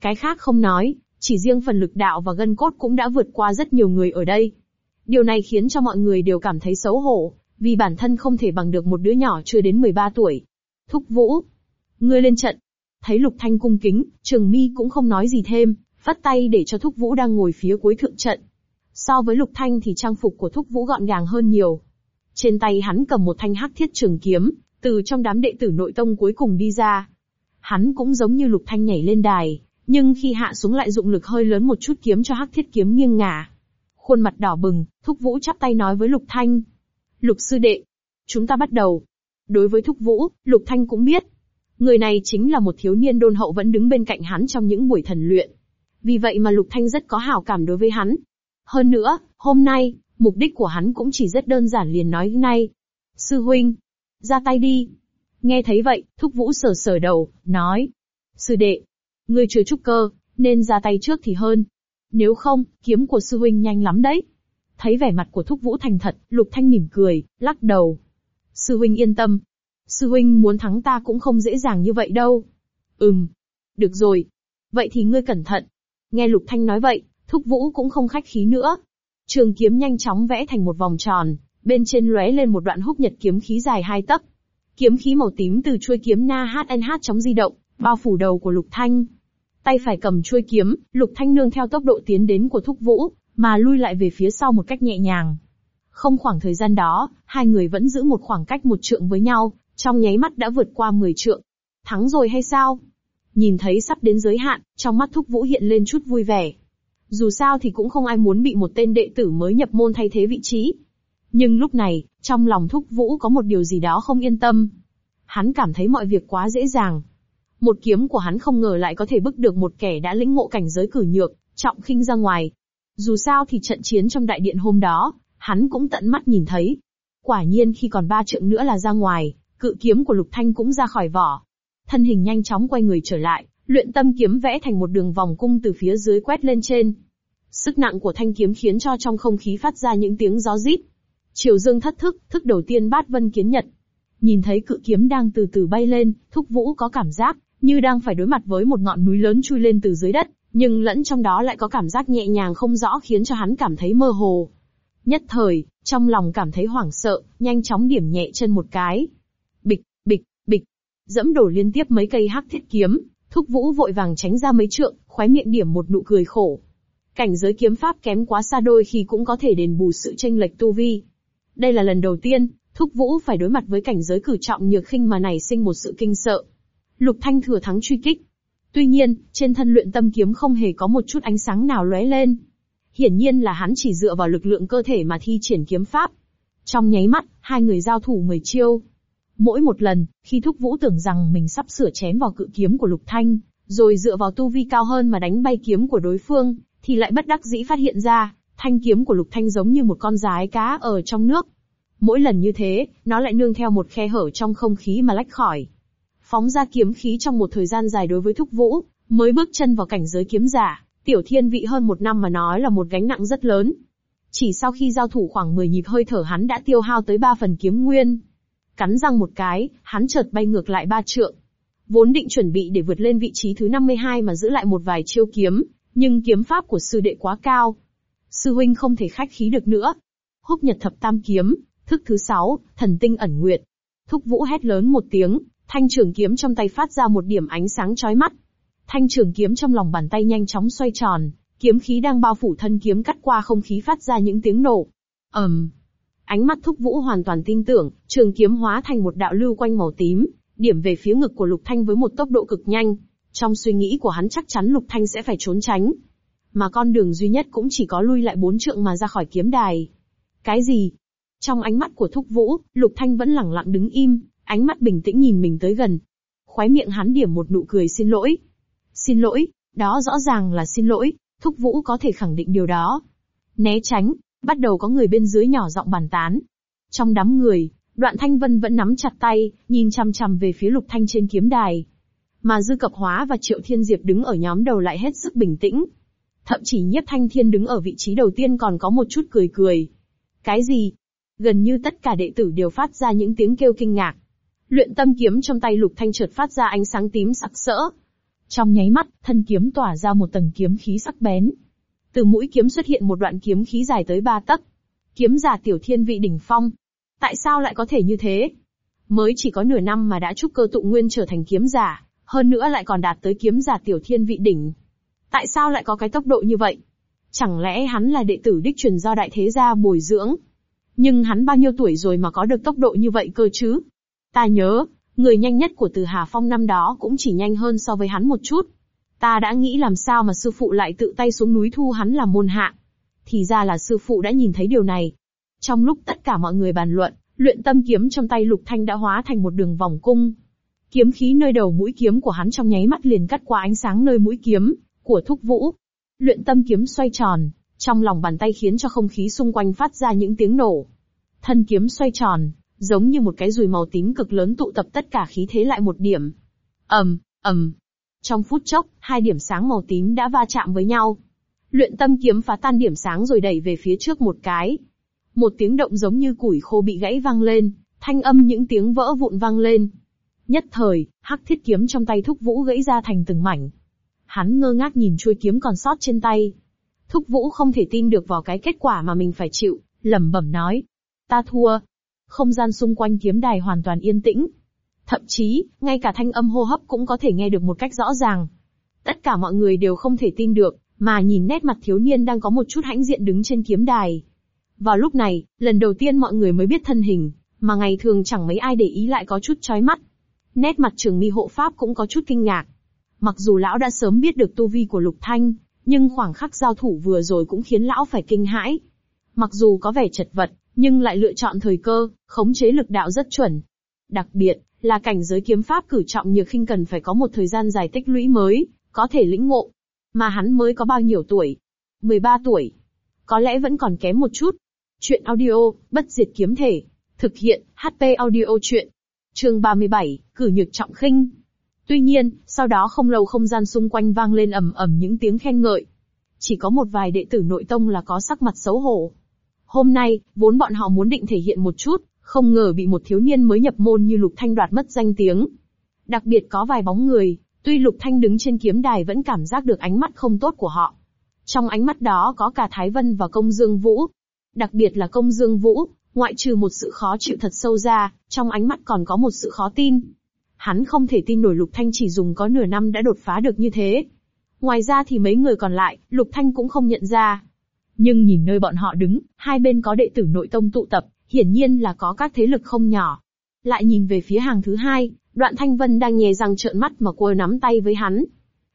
Cái khác không nói, chỉ riêng phần lực đạo và gân cốt cũng đã vượt qua rất nhiều người ở đây. Điều này khiến cho mọi người đều cảm thấy xấu hổ, vì bản thân không thể bằng được một đứa nhỏ chưa đến 13 tuổi. Thúc Vũ, ngươi lên trận. Thấy Lục Thanh cung kính, Trường Mi cũng không nói gì thêm, vắt tay để cho Thúc Vũ đang ngồi phía cuối thượng trận. So với Lục Thanh thì trang phục của Thúc Vũ gọn gàng hơn nhiều. Trên tay hắn cầm một thanh hắc thiết trường kiếm, từ trong đám đệ tử nội tông cuối cùng đi ra. Hắn cũng giống như Lục Thanh nhảy lên đài, nhưng khi hạ xuống lại dụng lực hơi lớn một chút kiếm cho hắc thiết kiếm nghiêng ngả. Khuôn mặt đỏ bừng, Thúc Vũ chắp tay nói với Lục Thanh. Lục sư đệ, chúng ta bắt đầu. Đối với Thúc Vũ, Lục Thanh cũng biết. Người này chính là một thiếu niên đôn hậu vẫn đứng bên cạnh hắn trong những buổi thần luyện. Vì vậy mà Lục Thanh rất có hảo cảm đối với hắn. Hơn nữa, hôm nay, mục đích của hắn cũng chỉ rất đơn giản liền nói ngay. Sư huynh, ra tay đi. Nghe thấy vậy, Thúc Vũ sờ sờ đầu, nói. Sư đệ, ngươi chưa trúc cơ, nên ra tay trước thì hơn. Nếu không, kiếm của sư huynh nhanh lắm đấy. Thấy vẻ mặt của Thúc Vũ thành thật, Lục Thanh mỉm cười, lắc đầu. Sư huynh yên tâm. Sư huynh muốn thắng ta cũng không dễ dàng như vậy đâu. Ừm. Được rồi. Vậy thì ngươi cẩn thận. Nghe Lục Thanh nói vậy, Thúc Vũ cũng không khách khí nữa. Trường kiếm nhanh chóng vẽ thành một vòng tròn, bên trên lóe lên một đoạn húc nhật kiếm khí dài hai tấc. Kiếm khí màu tím từ chuôi kiếm na HNH chóng di động, bao phủ đầu của Lục Thanh. Tay phải cầm chuôi kiếm, Lục Thanh nương theo tốc độ tiến đến của Thúc Vũ, mà lui lại về phía sau một cách nhẹ nhàng. Không khoảng thời gian đó, hai người vẫn giữ một khoảng cách một trượng với nhau, trong nháy mắt đã vượt qua 10 trượng. Thắng rồi hay sao? Nhìn thấy sắp đến giới hạn, trong mắt Thúc Vũ hiện lên chút vui vẻ. Dù sao thì cũng không ai muốn bị một tên đệ tử mới nhập môn thay thế vị trí. Nhưng lúc này, trong lòng Thúc Vũ có một điều gì đó không yên tâm. Hắn cảm thấy mọi việc quá dễ dàng. Một kiếm của hắn không ngờ lại có thể bức được một kẻ đã lĩnh ngộ cảnh giới cử nhược, trọng khinh ra ngoài. Dù sao thì trận chiến trong đại điện hôm đó, hắn cũng tận mắt nhìn thấy. Quả nhiên khi còn ba trượng nữa là ra ngoài, cự kiếm của Lục Thanh cũng ra khỏi vỏ. Thân hình nhanh chóng quay người trở lại, luyện tâm kiếm vẽ thành một đường vòng cung từ phía dưới quét lên trên. Sức nặng của thanh kiếm khiến cho trong không khí phát ra những tiếng gió rít. Triều Dương thất thức, thức đầu tiên bát vân kiến nhật. Nhìn thấy cự kiếm đang từ từ bay lên, thúc vũ có cảm giác, như đang phải đối mặt với một ngọn núi lớn chui lên từ dưới đất, nhưng lẫn trong đó lại có cảm giác nhẹ nhàng không rõ khiến cho hắn cảm thấy mơ hồ. Nhất thời, trong lòng cảm thấy hoảng sợ, nhanh chóng điểm nhẹ chân một cái. Bịch, bịch, bịch. Dẫm đổ liên tiếp mấy cây hắc thiết kiếm, thúc vũ vội vàng tránh ra mấy trượng, khóe miệng điểm một nụ cười khổ. Cảnh giới kiếm pháp kém quá xa đôi khi cũng có thể đền bù sự tranh lệch tu vi. Đây là lần đầu tiên, Thúc Vũ phải đối mặt với cảnh giới cử trọng nhược khinh mà nảy sinh một sự kinh sợ. Lục Thanh thừa thắng truy kích. Tuy nhiên, trên thân luyện tâm kiếm không hề có một chút ánh sáng nào lóe lên. Hiển nhiên là hắn chỉ dựa vào lực lượng cơ thể mà thi triển kiếm pháp. Trong nháy mắt, hai người giao thủ 10 chiêu. Mỗi một lần, khi Thúc Vũ tưởng rằng mình sắp sửa chém vào cự kiếm của Lục Thanh, rồi dựa vào tu vi cao hơn mà đánh bay kiếm của đối phương, thì lại bất đắc dĩ phát hiện ra, thanh kiếm của Lục Thanh giống như một con rái cá ở trong nước. Mỗi lần như thế, nó lại nương theo một khe hở trong không khí mà lách khỏi. Phóng ra kiếm khí trong một thời gian dài đối với Thúc Vũ, mới bước chân vào cảnh giới kiếm giả, tiểu thiên vị hơn một năm mà nói là một gánh nặng rất lớn. Chỉ sau khi giao thủ khoảng 10 nhịp hơi thở hắn đã tiêu hao tới 3 phần kiếm nguyên. Cắn răng một cái, hắn chợt bay ngược lại ba trượng. Vốn định chuẩn bị để vượt lên vị trí thứ 52 mà giữ lại một vài chiêu kiếm, nhưng kiếm pháp của sư đệ quá cao. Sư huynh không thể khách khí được nữa. Húc nhật thập tam kiếm, thức thứ sáu, thần tinh ẩn nguyệt. Thúc vũ hét lớn một tiếng, thanh trường kiếm trong tay phát ra một điểm ánh sáng chói mắt. Thanh trường kiếm trong lòng bàn tay nhanh chóng xoay tròn, kiếm khí đang bao phủ thân kiếm cắt qua không khí phát ra những tiếng nổ. ầm, um. Ánh mắt thúc vũ hoàn toàn tin tưởng, trường kiếm hóa thành một đạo lưu quanh màu tím, điểm về phía ngực của Lục Thanh với một tốc độ cực nhanh. Trong suy nghĩ của hắn chắc chắn Lục Thanh sẽ phải trốn tránh. Mà con đường duy nhất cũng chỉ có lui lại bốn trượng mà ra khỏi kiếm đài. Cái gì? Trong ánh mắt của Thúc Vũ, Lục Thanh vẫn lẳng lặng đứng im, ánh mắt bình tĩnh nhìn mình tới gần. Khóe miệng hắn điểm một nụ cười xin lỗi. Xin lỗi, đó rõ ràng là xin lỗi, Thúc Vũ có thể khẳng định điều đó. Né tránh, bắt đầu có người bên dưới nhỏ giọng bàn tán. Trong đám người, Đoạn Thanh Vân vẫn nắm chặt tay, nhìn chăm chăm về phía Lục Thanh trên kiếm đài. Mà Dư Cập Hóa và Triệu Thiên Diệp đứng ở nhóm đầu lại hết sức bình tĩnh. Thậm chí Nhất Thanh Thiên đứng ở vị trí đầu tiên còn có một chút cười cười. Cái gì? Gần như tất cả đệ tử đều phát ra những tiếng kêu kinh ngạc. Luyện tâm kiếm trong tay Lục Thanh chợt phát ra ánh sáng tím sặc sỡ. Trong nháy mắt, thân kiếm tỏa ra một tầng kiếm khí sắc bén. Từ mũi kiếm xuất hiện một đoạn kiếm khí dài tới ba tấc. Kiếm giả tiểu thiên vị đỉnh phong. Tại sao lại có thể như thế? Mới chỉ có nửa năm mà đã trúc cơ tụ nguyên trở thành kiếm giả, hơn nữa lại còn đạt tới kiếm giả tiểu thiên vị đỉnh. Tại sao lại có cái tốc độ như vậy? Chẳng lẽ hắn là đệ tử đích truyền do đại thế gia bồi dưỡng? Nhưng hắn bao nhiêu tuổi rồi mà có được tốc độ như vậy cơ chứ? Ta nhớ, người nhanh nhất của Từ Hà Phong năm đó cũng chỉ nhanh hơn so với hắn một chút. Ta đã nghĩ làm sao mà sư phụ lại tự tay xuống núi thu hắn làm môn hạ. Thì ra là sư phụ đã nhìn thấy điều này. Trong lúc tất cả mọi người bàn luận, luyện tâm kiếm trong tay Lục Thanh đã hóa thành một đường vòng cung. Kiếm khí nơi đầu mũi kiếm của hắn trong nháy mắt liền cắt qua ánh sáng nơi mũi kiếm của Thúc Vũ. Luyện tâm kiếm xoay tròn, trong lòng bàn tay khiến cho không khí xung quanh phát ra những tiếng nổ. Thân kiếm xoay tròn, giống như một cái rùi màu tím cực lớn tụ tập tất cả khí thế lại một điểm. ầm, ầm. Trong phút chốc, hai điểm sáng màu tím đã va chạm với nhau. Luyện tâm kiếm phá tan điểm sáng rồi đẩy về phía trước một cái. Một tiếng động giống như củi khô bị gãy vang lên, thanh âm những tiếng vỡ vụn vang lên. Nhất thời, hắc thiết kiếm trong tay thúc vũ gãy ra thành từng mảnh. Hắn ngơ ngác nhìn chuôi kiếm còn sót trên tay. Thúc vũ không thể tin được vào cái kết quả mà mình phải chịu, lẩm bẩm nói. Ta thua. Không gian xung quanh kiếm đài hoàn toàn yên tĩnh. Thậm chí, ngay cả thanh âm hô hấp cũng có thể nghe được một cách rõ ràng. Tất cả mọi người đều không thể tin được, mà nhìn nét mặt thiếu niên đang có một chút hãnh diện đứng trên kiếm đài. Vào lúc này, lần đầu tiên mọi người mới biết thân hình, mà ngày thường chẳng mấy ai để ý lại có chút chói mắt. Nét mặt trường mi hộ pháp cũng có chút kinh ngạc. Mặc dù lão đã sớm biết được tu vi của Lục Thanh, nhưng khoảng khắc giao thủ vừa rồi cũng khiến lão phải kinh hãi. Mặc dù có vẻ chật vật, nhưng lại lựa chọn thời cơ, khống chế lực đạo rất chuẩn. Đặc biệt, là cảnh giới kiếm pháp cử trọng nhược khinh cần phải có một thời gian dài tích lũy mới, có thể lĩnh ngộ. Mà hắn mới có bao nhiêu tuổi? 13 tuổi. Có lẽ vẫn còn kém một chút. Chuyện audio, bất diệt kiếm thể. Thực hiện, HP audio chuyện. Chương 37, cử nhược trọng khinh. Tuy nhiên, sau đó không lâu không gian xung quanh vang lên ầm ầm những tiếng khen ngợi. Chỉ có một vài đệ tử nội tông là có sắc mặt xấu hổ. Hôm nay, vốn bọn họ muốn định thể hiện một chút, không ngờ bị một thiếu niên mới nhập môn như Lục Thanh đoạt mất danh tiếng. Đặc biệt có vài bóng người, tuy Lục Thanh đứng trên kiếm đài vẫn cảm giác được ánh mắt không tốt của họ. Trong ánh mắt đó có cả Thái Vân và Công Dương Vũ. Đặc biệt là Công Dương Vũ, ngoại trừ một sự khó chịu thật sâu ra, trong ánh mắt còn có một sự khó tin. Hắn không thể tin nổi Lục Thanh chỉ dùng có nửa năm đã đột phá được như thế. Ngoài ra thì mấy người còn lại, Lục Thanh cũng không nhận ra. Nhưng nhìn nơi bọn họ đứng, hai bên có đệ tử nội tông tụ tập, hiển nhiên là có các thế lực không nhỏ. Lại nhìn về phía hàng thứ hai, đoạn thanh vân đang nhè răng trợn mắt mà cô nắm tay với hắn.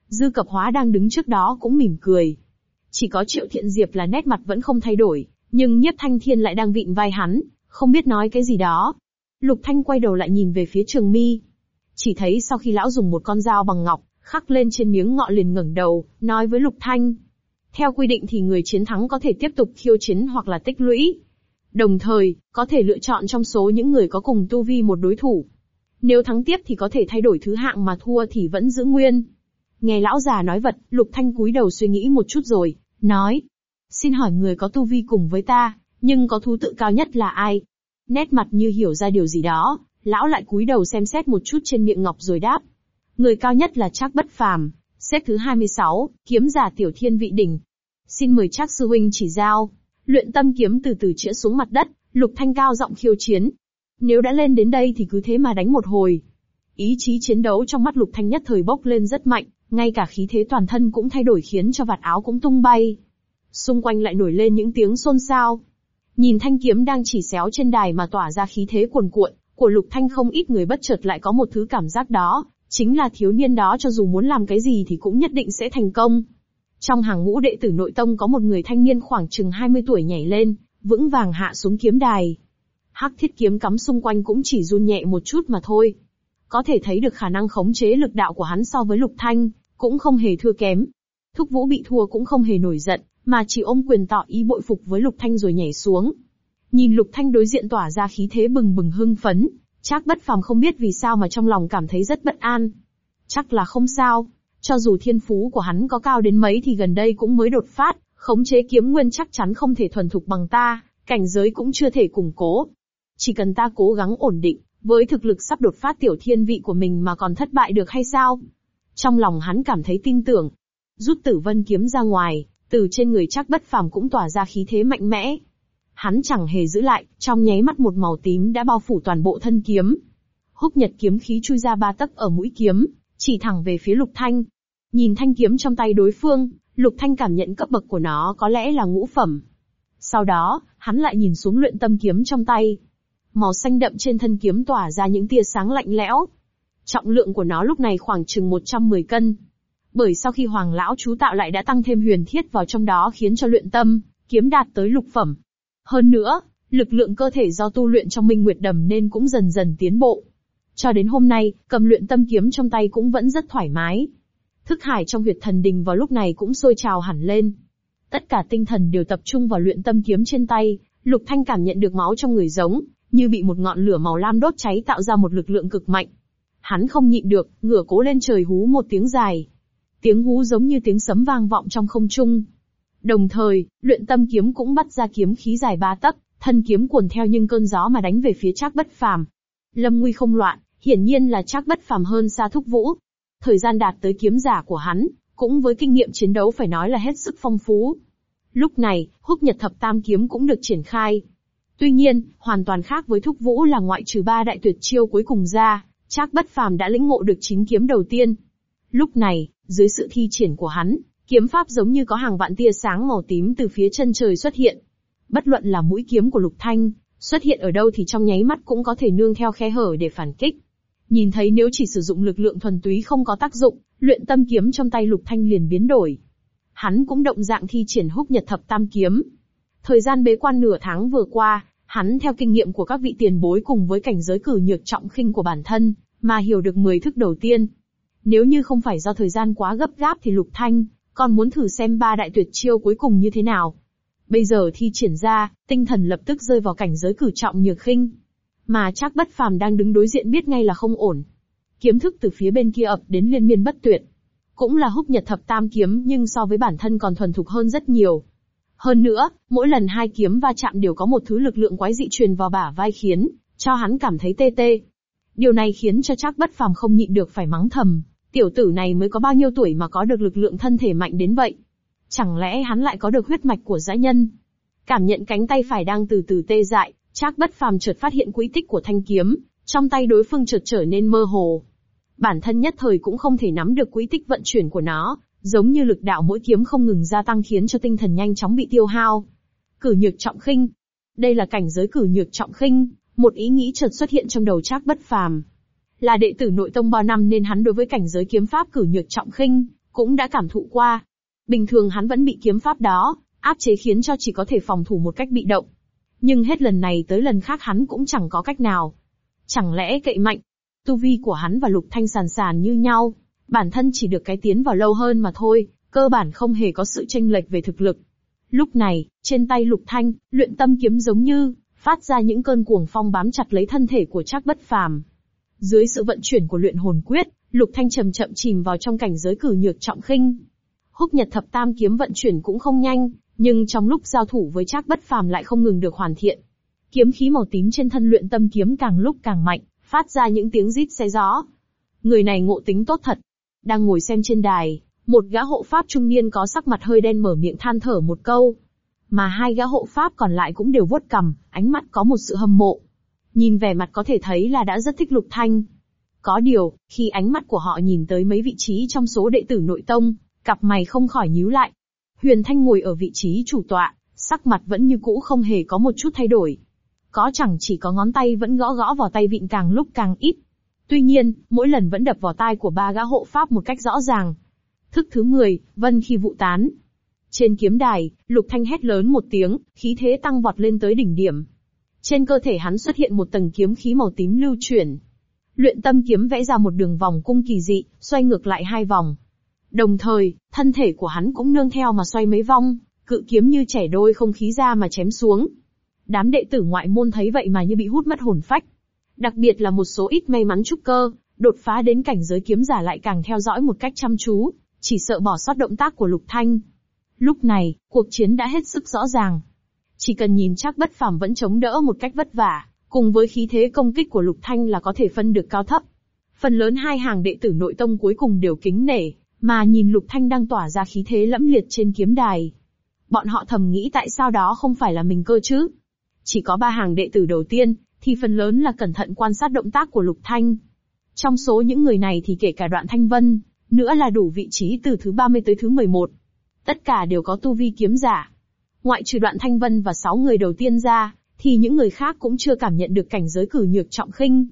Dư cập hóa đang đứng trước đó cũng mỉm cười. Chỉ có triệu thiện diệp là nét mặt vẫn không thay đổi, nhưng nhiếp thanh thiên lại đang vịn vai hắn, không biết nói cái gì đó. Lục thanh quay đầu lại nhìn về phía trường mi. Chỉ thấy sau khi lão dùng một con dao bằng ngọc, khắc lên trên miếng ngọ liền ngẩng đầu, nói với lục thanh. Theo quy định thì người chiến thắng có thể tiếp tục khiêu chiến hoặc là tích lũy. Đồng thời, có thể lựa chọn trong số những người có cùng tu vi một đối thủ. Nếu thắng tiếp thì có thể thay đổi thứ hạng mà thua thì vẫn giữ nguyên. Nghe lão già nói vật, Lục Thanh cúi đầu suy nghĩ một chút rồi, nói. Xin hỏi người có tu vi cùng với ta, nhưng có thú tự cao nhất là ai? Nét mặt như hiểu ra điều gì đó, lão lại cúi đầu xem xét một chút trên miệng ngọc rồi đáp. Người cao nhất là Trác Bất Phàm, xếp thứ 26, kiếm giả tiểu thiên vị đỉnh. Xin mời Trác sư huynh chỉ giao. Luyện tâm kiếm từ từ chĩa xuống mặt đất, Lục Thanh cao giọng khiêu chiến. Nếu đã lên đến đây thì cứ thế mà đánh một hồi. Ý chí chiến đấu trong mắt Lục Thanh nhất thời bốc lên rất mạnh, ngay cả khí thế toàn thân cũng thay đổi khiến cho vạt áo cũng tung bay. Xung quanh lại nổi lên những tiếng xôn xao. Nhìn thanh kiếm đang chỉ xéo trên đài mà tỏa ra khí thế cuồn cuộn, của Lục Thanh không ít người bất chợt lại có một thứ cảm giác đó, chính là thiếu niên đó cho dù muốn làm cái gì thì cũng nhất định sẽ thành công. Trong hàng ngũ đệ tử nội tông có một người thanh niên khoảng chừng 20 tuổi nhảy lên, vững vàng hạ xuống kiếm đài. Hắc thiết kiếm cắm xung quanh cũng chỉ run nhẹ một chút mà thôi. Có thể thấy được khả năng khống chế lực đạo của hắn so với lục thanh, cũng không hề thua kém. Thúc vũ bị thua cũng không hề nổi giận, mà chỉ ôm quyền tỏ ý bội phục với lục thanh rồi nhảy xuống. Nhìn lục thanh đối diện tỏa ra khí thế bừng bừng hưng phấn, chắc bất phàm không biết vì sao mà trong lòng cảm thấy rất bất an. Chắc là không sao, cho dù thiên phú của hắn có cao đến mấy thì gần đây cũng mới đột phát, khống chế kiếm nguyên chắc chắn không thể thuần thục bằng ta, cảnh giới cũng chưa thể củng cố. Chỉ cần ta cố gắng ổn định, với thực lực sắp đột phát tiểu thiên vị của mình mà còn thất bại được hay sao? Trong lòng hắn cảm thấy tin tưởng. Rút tử vân kiếm ra ngoài, từ trên người chắc bất phàm cũng tỏa ra khí thế mạnh mẽ. Hắn chẳng hề giữ lại, trong nháy mắt một màu tím đã bao phủ toàn bộ thân kiếm. Húc nhật kiếm khí chui ra ba tấc ở mũi kiếm, chỉ thẳng về phía lục thanh. Nhìn thanh kiếm trong tay đối phương, lục thanh cảm nhận cấp bậc của nó có lẽ là ngũ phẩm. Sau đó, hắn lại nhìn xuống luyện tâm kiếm trong tay. Màu xanh đậm trên thân kiếm tỏa ra những tia sáng lạnh lẽo. Trọng lượng của nó lúc này khoảng chừng 110 cân. Bởi sau khi hoàng lão chú tạo lại đã tăng thêm huyền thiết vào trong đó khiến cho luyện tâm, kiếm đạt tới lục phẩm. Hơn nữa, lực lượng cơ thể do tu luyện trong minh nguyệt đầm nên cũng dần dần tiến bộ. Cho đến hôm nay, cầm luyện tâm kiếm trong tay cũng vẫn rất thoải mái. Thức hải trong huyệt thần đình vào lúc này cũng sôi trào hẳn lên. Tất cả tinh thần đều tập trung vào luyện tâm kiếm trên tay, Lục Thanh cảm nhận được máu trong người giống, như bị một ngọn lửa màu lam đốt cháy tạo ra một lực lượng cực mạnh. Hắn không nhịn được, ngửa cố lên trời hú một tiếng dài. Tiếng hú giống như tiếng sấm vang vọng trong không trung. Đồng thời, luyện tâm kiếm cũng bắt ra kiếm khí dài ba tấc, thân kiếm cuồn theo những cơn gió mà đánh về phía Trác Bất Phàm. Lâm nguy không loạn, hiển nhiên là Trác Bất Phàm hơn xa Thúc Vũ. Thời gian đạt tới kiếm giả của hắn, cũng với kinh nghiệm chiến đấu phải nói là hết sức phong phú. Lúc này, húc nhật thập tam kiếm cũng được triển khai. Tuy nhiên, hoàn toàn khác với Thúc Vũ là ngoại trừ ba đại tuyệt chiêu cuối cùng ra, Trác Bất Phàm đã lĩnh ngộ được chính kiếm đầu tiên. Lúc này, dưới sự thi triển của hắn, kiếm pháp giống như có hàng vạn tia sáng màu tím từ phía chân trời xuất hiện. Bất luận là mũi kiếm của Lục Thanh, xuất hiện ở đâu thì trong nháy mắt cũng có thể nương theo khe hở để phản kích. Nhìn thấy nếu chỉ sử dụng lực lượng thuần túy không có tác dụng, luyện tâm kiếm trong tay Lục Thanh liền biến đổi. Hắn cũng động dạng thi triển húc nhật thập tam kiếm. Thời gian bế quan nửa tháng vừa qua, hắn theo kinh nghiệm của các vị tiền bối cùng với cảnh giới cử nhược trọng khinh của bản thân, mà hiểu được 10 thức đầu tiên. Nếu như không phải do thời gian quá gấp gáp thì Lục Thanh, còn muốn thử xem ba đại tuyệt chiêu cuối cùng như thế nào. Bây giờ thi triển ra, tinh thần lập tức rơi vào cảnh giới cử trọng nhược khinh. Mà chắc bất phàm đang đứng đối diện biết ngay là không ổn. Kiếm thức từ phía bên kia ập đến liên miên bất tuyệt. Cũng là húc nhật thập tam kiếm nhưng so với bản thân còn thuần thục hơn rất nhiều. Hơn nữa, mỗi lần hai kiếm va chạm đều có một thứ lực lượng quái dị truyền vào bả vai khiến, cho hắn cảm thấy tê tê. Điều này khiến cho chắc bất phàm không nhịn được phải mắng thầm, tiểu tử này mới có bao nhiêu tuổi mà có được lực lượng thân thể mạnh đến vậy. Chẳng lẽ hắn lại có được huyết mạch của dã nhân? Cảm nhận cánh tay phải đang từ từ tê dại, Trác Bất Phàm chợt phát hiện quỹ tích của thanh kiếm, trong tay đối phương chợt trở nên mơ hồ. Bản thân nhất thời cũng không thể nắm được quỹ tích vận chuyển của nó, giống như lực đạo mỗi kiếm không ngừng gia tăng khiến cho tinh thần nhanh chóng bị tiêu hao. Cử nhược trọng khinh. Đây là cảnh giới cử nhược trọng khinh, một ý nghĩ chợt xuất hiện trong đầu Trác Bất Phàm. Là đệ tử nội tông bao năm nên hắn đối với cảnh giới kiếm pháp cử nhược trọng khinh cũng đã cảm thụ qua. Bình thường hắn vẫn bị kiếm pháp đó áp chế khiến cho chỉ có thể phòng thủ một cách bị động. Nhưng hết lần này tới lần khác hắn cũng chẳng có cách nào. Chẳng lẽ cậy mạnh? Tu vi của hắn và Lục Thanh sàn sàn như nhau, bản thân chỉ được cái tiến vào lâu hơn mà thôi, cơ bản không hề có sự tranh lệch về thực lực. Lúc này, trên tay Lục Thanh, luyện tâm kiếm giống như, phát ra những cơn cuồng phong bám chặt lấy thân thể của Trác Bất Phàm. Dưới sự vận chuyển của luyện hồn quyết, Lục Thanh chậm chậm chìm vào trong cảnh giới cử nhược trọng khinh. Húc Nhật Thập Tam kiếm vận chuyển cũng không nhanh, nhưng trong lúc giao thủ với Trác Bất Phàm lại không ngừng được hoàn thiện. Kiếm khí màu tím trên thân luyện tâm kiếm càng lúc càng mạnh, phát ra những tiếng rít xé gió. Người này ngộ tính tốt thật. Đang ngồi xem trên đài, một gã hộ pháp trung niên có sắc mặt hơi đen mở miệng than thở một câu. Mà hai gã hộ pháp còn lại cũng đều vuốt cằm, ánh mắt có một sự hâm mộ. Nhìn vẻ mặt có thể thấy là đã rất thích Lục Thanh. Có điều, khi ánh mắt của họ nhìn tới mấy vị trí trong số đệ tử nội tông, cặp mày không khỏi nhíu lại. Huyền Thanh ngồi ở vị trí chủ tọa, sắc mặt vẫn như cũ không hề có một chút thay đổi. Có chẳng chỉ có ngón tay vẫn gõ gõ vào tay vịn càng lúc càng ít. Tuy nhiên, mỗi lần vẫn đập vào tai của ba gã hộ pháp một cách rõ ràng. Thức thứ 10, vân khi vụ tán. Trên kiếm đài, Lục Thanh hét lớn một tiếng, khí thế tăng vọt lên tới đỉnh điểm. Trên cơ thể hắn xuất hiện một tầng kiếm khí màu tím lưu chuyển. Luyện tâm kiếm vẽ ra một đường vòng cung kỳ dị, xoay ngược lại hai vòng, Đồng thời, thân thể của hắn cũng nương theo mà xoay mấy vong, cự kiếm như trẻ đôi không khí ra mà chém xuống. Đám đệ tử ngoại môn thấy vậy mà như bị hút mất hồn phách. Đặc biệt là một số ít may mắn trúc cơ, đột phá đến cảnh giới kiếm giả lại càng theo dõi một cách chăm chú, chỉ sợ bỏ sót động tác của Lục Thanh. Lúc này, cuộc chiến đã hết sức rõ ràng. Chỉ cần nhìn chắc bất phàm vẫn chống đỡ một cách vất vả, cùng với khí thế công kích của Lục Thanh là có thể phân được cao thấp. Phần lớn hai hàng đệ tử nội tông cuối cùng đều kính nể, mà nhìn Lục Thanh đang tỏa ra khí thế lẫm liệt trên kiếm đài. Bọn họ thầm nghĩ tại sao đó không phải là mình cơ chứ. Chỉ có ba hàng đệ tử đầu tiên, thì phần lớn là cẩn thận quan sát động tác của Lục Thanh. Trong số những người này thì kể cả đoạn Thanh Vân, nữa là đủ vị trí từ thứ 30 tới thứ 11. Tất cả đều có tu vi kiếm giả. Ngoại trừ đoạn Thanh Vân và 6 người đầu tiên ra, thì những người khác cũng chưa cảm nhận được cảnh giới cử nhược trọng khinh.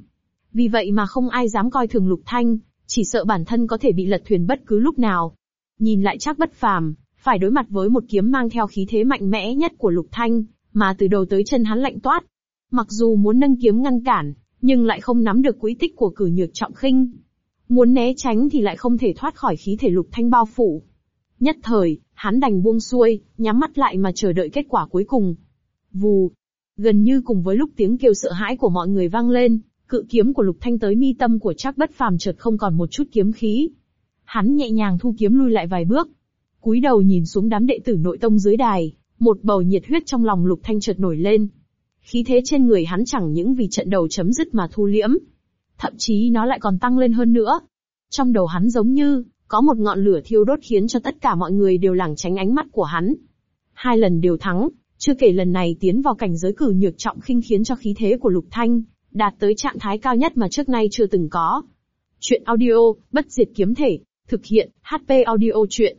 Vì vậy mà không ai dám coi thường Lục Thanh, chỉ sợ bản thân có thể bị lật thuyền bất cứ lúc nào. Nhìn lại chắc bất phàm, phải đối mặt với một kiếm mang theo khí thế mạnh mẽ nhất của Lục Thanh, mà từ đầu tới chân hắn lạnh toát. Mặc dù muốn nâng kiếm ngăn cản, nhưng lại không nắm được quỹ tích của cử nhược trọng khinh. Muốn né tránh thì lại không thể thoát khỏi khí thể Lục Thanh bao phủ. Nhất thời, hắn đành buông xuôi, nhắm mắt lại mà chờ đợi kết quả cuối cùng. Vù. Gần như cùng với lúc tiếng kêu sợ hãi của mọi người vang lên, Cự kiếm của Lục Thanh tới mi tâm của Trác Bất Phàm chợt không còn một chút kiếm khí. Hắn nhẹ nhàng thu kiếm lui lại vài bước, cúi đầu nhìn xuống đám đệ tử nội tông dưới đài, một bầu nhiệt huyết trong lòng Lục Thanh chợt nổi lên. Khí thế trên người hắn chẳng những vì trận đầu chấm dứt mà thu liễm, thậm chí nó lại còn tăng lên hơn nữa. Trong đầu hắn giống như có một ngọn lửa thiêu đốt khiến cho tất cả mọi người đều lảng tránh ánh mắt của hắn. Hai lần đều thắng, chưa kể lần này tiến vào cảnh giới cử nhược trọng khinh khiến cho khí thế của Lục Thanh đạt tới trạng thái cao nhất mà trước nay chưa từng có. Chuyện audio, bất diệt kiếm thể, thực hiện, HP audio chuyện.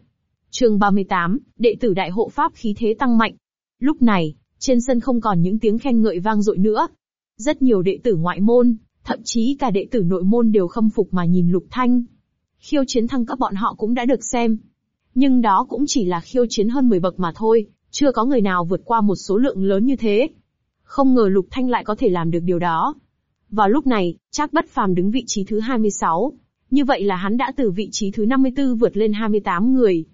Trường 38, đệ tử đại hộ pháp khí thế tăng mạnh. Lúc này, trên sân không còn những tiếng khen ngợi vang dội nữa. Rất nhiều đệ tử ngoại môn, thậm chí cả đệ tử nội môn đều khâm phục mà nhìn Lục Thanh. Khiêu chiến thăng cấp bọn họ cũng đã được xem. Nhưng đó cũng chỉ là khiêu chiến hơn 10 bậc mà thôi, chưa có người nào vượt qua một số lượng lớn như thế. Không ngờ Lục Thanh lại có thể làm được điều đó. Vào lúc này, Trác Bất Phàm đứng vị trí thứ 26. Như vậy là hắn đã từ vị trí thứ 54 vượt lên 28 người.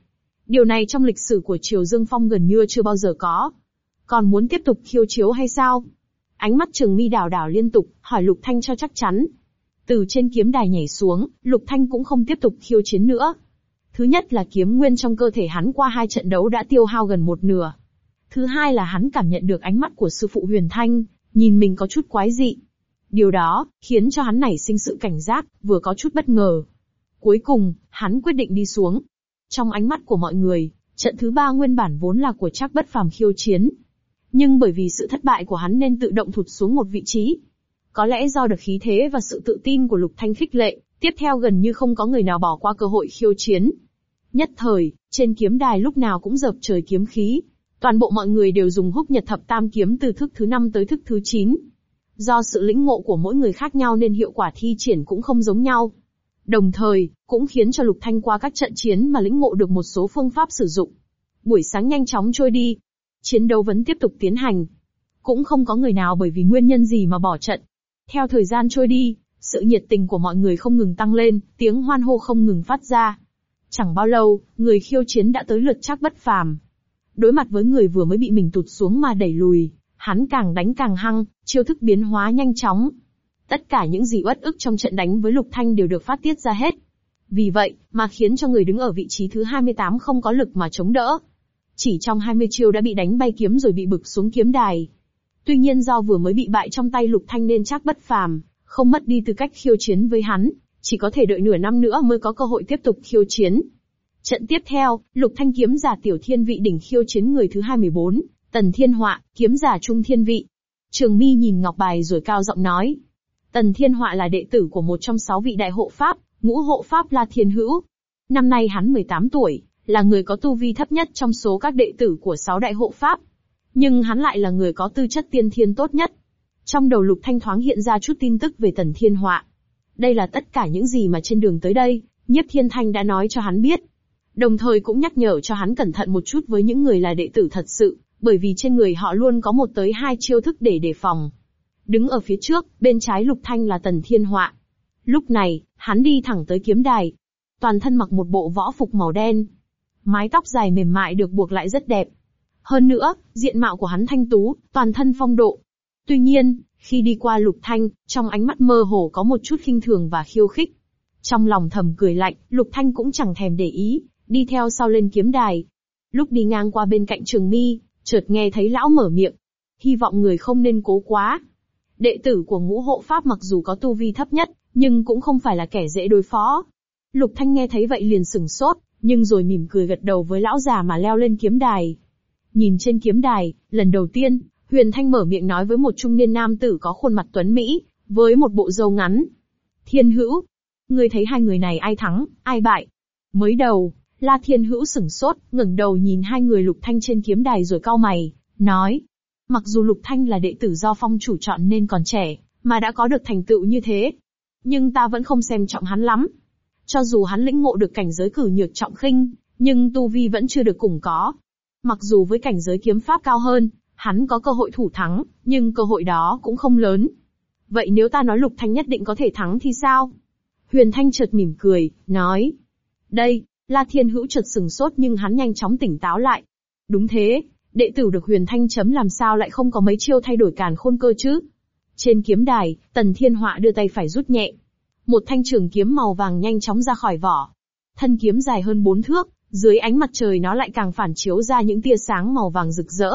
Điều này trong lịch sử của Triều Dương Phong gần như chưa bao giờ có. Còn muốn tiếp tục khiêu chiếu hay sao? Ánh mắt Trường Mi đảo đảo liên tục, hỏi Lục Thanh cho chắc chắn. Từ trên kiếm đài nhảy xuống, Lục Thanh cũng không tiếp tục khiêu chiến nữa. Thứ nhất là kiếm nguyên trong cơ thể hắn qua hai trận đấu đã tiêu hao gần một nửa. Thứ hai là hắn cảm nhận được ánh mắt của sư phụ Huyền Thanh, nhìn mình có chút quái dị. Điều đó, khiến cho hắn nảy sinh sự cảnh giác, vừa có chút bất ngờ. Cuối cùng, hắn quyết định đi xuống. Trong ánh mắt của mọi người, trận thứ ba nguyên bản vốn là của chắc bất phàm khiêu chiến. Nhưng bởi vì sự thất bại của hắn nên tự động thụt xuống một vị trí. Có lẽ do được khí thế và sự tự tin của Lục Thanh khích lệ, tiếp theo gần như không có người nào bỏ qua cơ hội khiêu chiến. Nhất thời, trên kiếm đài lúc nào cũng dập trời kiếm khí. Toàn bộ mọi người đều dùng húc nhật thập tam kiếm từ thức thứ năm tới thức thứ chín. Do sự lĩnh ngộ của mỗi người khác nhau nên hiệu quả thi triển cũng không giống nhau. Đồng thời, cũng khiến cho Lục Thanh qua các trận chiến mà lĩnh ngộ được một số phương pháp sử dụng. Buổi sáng nhanh chóng trôi đi. Chiến đấu vẫn tiếp tục tiến hành. Cũng không có người nào bởi vì nguyên nhân gì mà bỏ trận. Theo thời gian trôi đi, sự nhiệt tình của mọi người không ngừng tăng lên, tiếng hoan hô không ngừng phát ra. Chẳng bao lâu, người khiêu chiến đã tới lượt chắc bất phàm. Đối mặt với người vừa mới bị mình tụt xuống mà đẩy lùi, hắn càng đánh càng hăng, chiêu thức biến hóa nhanh chóng. Tất cả những gì uất ức trong trận đánh với Lục Thanh đều được phát tiết ra hết. Vì vậy, mà khiến cho người đứng ở vị trí thứ 28 không có lực mà chống đỡ. Chỉ trong 20 chiêu đã bị đánh bay kiếm rồi bị bực xuống kiếm đài. Tuy nhiên do vừa mới bị bại trong tay Lục Thanh nên chắc bất phàm, không mất đi tư cách khiêu chiến với hắn, chỉ có thể đợi nửa năm nữa mới có cơ hội tiếp tục khiêu chiến. Trận tiếp theo, Lục Thanh kiếm giả tiểu thiên vị đỉnh khiêu chiến người thứ 24, Tần Thiên Họa, kiếm giả trung thiên vị. Trường Mi nhìn ngọc bài rồi cao giọng nói. Tần Thiên Họa là đệ tử của một trong sáu vị đại hộ pháp, ngũ hộ pháp La Thiên Hữu. Năm nay hắn 18 tuổi, là người có tu vi thấp nhất trong số các đệ tử của sáu đại hộ pháp. Nhưng hắn lại là người có tư chất tiên thiên tốt nhất. Trong đầu Lục Thanh thoáng hiện ra chút tin tức về Tần Thiên Họa. Đây là tất cả những gì mà trên đường tới đây, Nhiếp Thiên Thanh đã nói cho hắn biết. Đồng thời cũng nhắc nhở cho hắn cẩn thận một chút với những người là đệ tử thật sự, bởi vì trên người họ luôn có một tới hai chiêu thức để đề phòng. Đứng ở phía trước, bên trái Lục Thanh là Tần Thiên Họa. Lúc này, hắn đi thẳng tới kiếm đài. Toàn thân mặc một bộ võ phục màu đen. Mái tóc dài mềm mại được buộc lại rất đẹp. Hơn nữa, diện mạo của hắn thanh tú, toàn thân phong độ. Tuy nhiên, khi đi qua Lục Thanh, trong ánh mắt mơ hồ có một chút khinh thường và khiêu khích. Trong lòng thầm cười lạnh, Lục Thanh cũng chẳng thèm để ý, đi theo sau lên kiếm đài. Lúc đi ngang qua bên cạnh Trường Mi, chợt nghe thấy lão mở miệng. Hy vọng người không nên cố quá. Đệ tử của ngũ hộ pháp mặc dù có tu vi thấp nhất, nhưng cũng không phải là kẻ dễ đối phó. Lục Thanh nghe thấy vậy liền sừng sốt, nhưng rồi mỉm cười gật đầu với lão già mà leo lên kiếm đài. Nhìn trên kiếm đài, lần đầu tiên, Huyền Thanh mở miệng nói với một trung niên nam tử có khuôn mặt tuấn Mỹ, với một bộ râu ngắn. Thiên hữu, ngươi thấy hai người này ai thắng, ai bại? Mới đầu, La Thiên Hữu sửng sốt, ngẩng đầu nhìn hai người Lục Thanh trên kiếm đài rồi cau mày, nói. Mặc dù Lục Thanh là đệ tử do phong chủ chọn nên còn trẻ, mà đã có được thành tựu như thế. Nhưng ta vẫn không xem trọng hắn lắm. Cho dù hắn lĩnh ngộ được cảnh giới cử nhược trọng khinh, nhưng tu vi vẫn chưa được củng có. Mặc dù với cảnh giới kiếm pháp cao hơn, hắn có cơ hội thủ thắng, nhưng cơ hội đó cũng không lớn. Vậy nếu ta nói Lục Thanh nhất định có thể thắng thì sao? Huyền Thanh chợt mỉm cười, nói. Đây, La Thiên Hữu chợt sừng sốt nhưng hắn nhanh chóng tỉnh táo lại. Đúng thế, đệ tử được huyền thanh chấm làm sao lại không có mấy chiêu thay đổi càn khôn cơ chứ? Trên kiếm đài, Tần Thiên Họa đưa tay phải rút nhẹ. Một thanh trường kiếm màu vàng nhanh chóng ra khỏi vỏ. Thân kiếm dài hơn bốn thước, dưới ánh mặt trời nó lại càng phản chiếu ra những tia sáng màu vàng rực rỡ.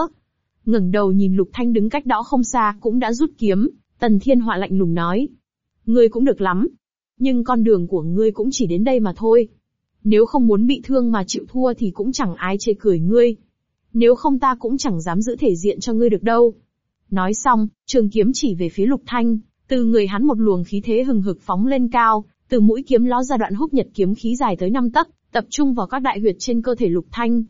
ngẩng đầu nhìn Lục Thanh đứng cách đó không xa cũng đã rút kiếm, Tần Thiên Họa lạnh lùng nói. Ngươi cũng được lắm. Nhưng con đường của ngươi cũng chỉ đến đây mà thôi. Nếu không muốn bị thương mà chịu thua thì cũng chẳng ai chê cười ngươi. Nếu không ta cũng chẳng dám giữ thể diện cho ngươi được đâu. Nói xong, trường kiếm chỉ về phía Lục Thanh, Từ người hắn một luồng khí thế hừng hực phóng lên cao, từ mũi kiếm ló ra đoạn húc nhật kiếm khí dài tới năm tấc, tập trung vào các đại huyệt trên cơ thể Lục Thanh.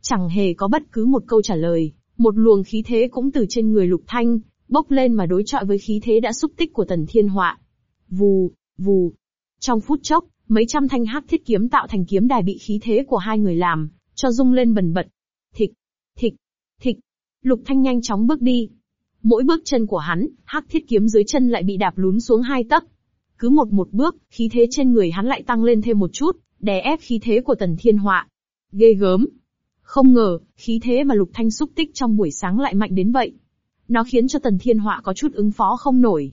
Chẳng hề có bất cứ một câu trả lời, một luồng khí thế cũng từ trên người Lục Thanh, bốc lên mà đối chọi với khí thế đã xúc tích của Tần Thiên Họa. Vù, vù. Trong phút chốc, mấy trăm thanh hắc thiết kiếm tạo thành kiếm đài bị khí thế của hai người làm, cho rung lên bần bật. Thịch, thịch, thịch. Lục Thanh nhanh chóng bước đi. Mỗi bước chân của hắn, hắc thiết kiếm dưới chân lại bị đạp lún xuống hai tấc. Cứ một một bước, khí thế trên người hắn lại tăng lên thêm một chút, đè ép khí thế của Tần Thiên Họa. Ghê gớm. Không ngờ, khí thế mà Lục Thanh xúc tích trong buổi sáng lại mạnh đến vậy. Nó khiến cho Tần Thiên Họa có chút ứng phó không nổi.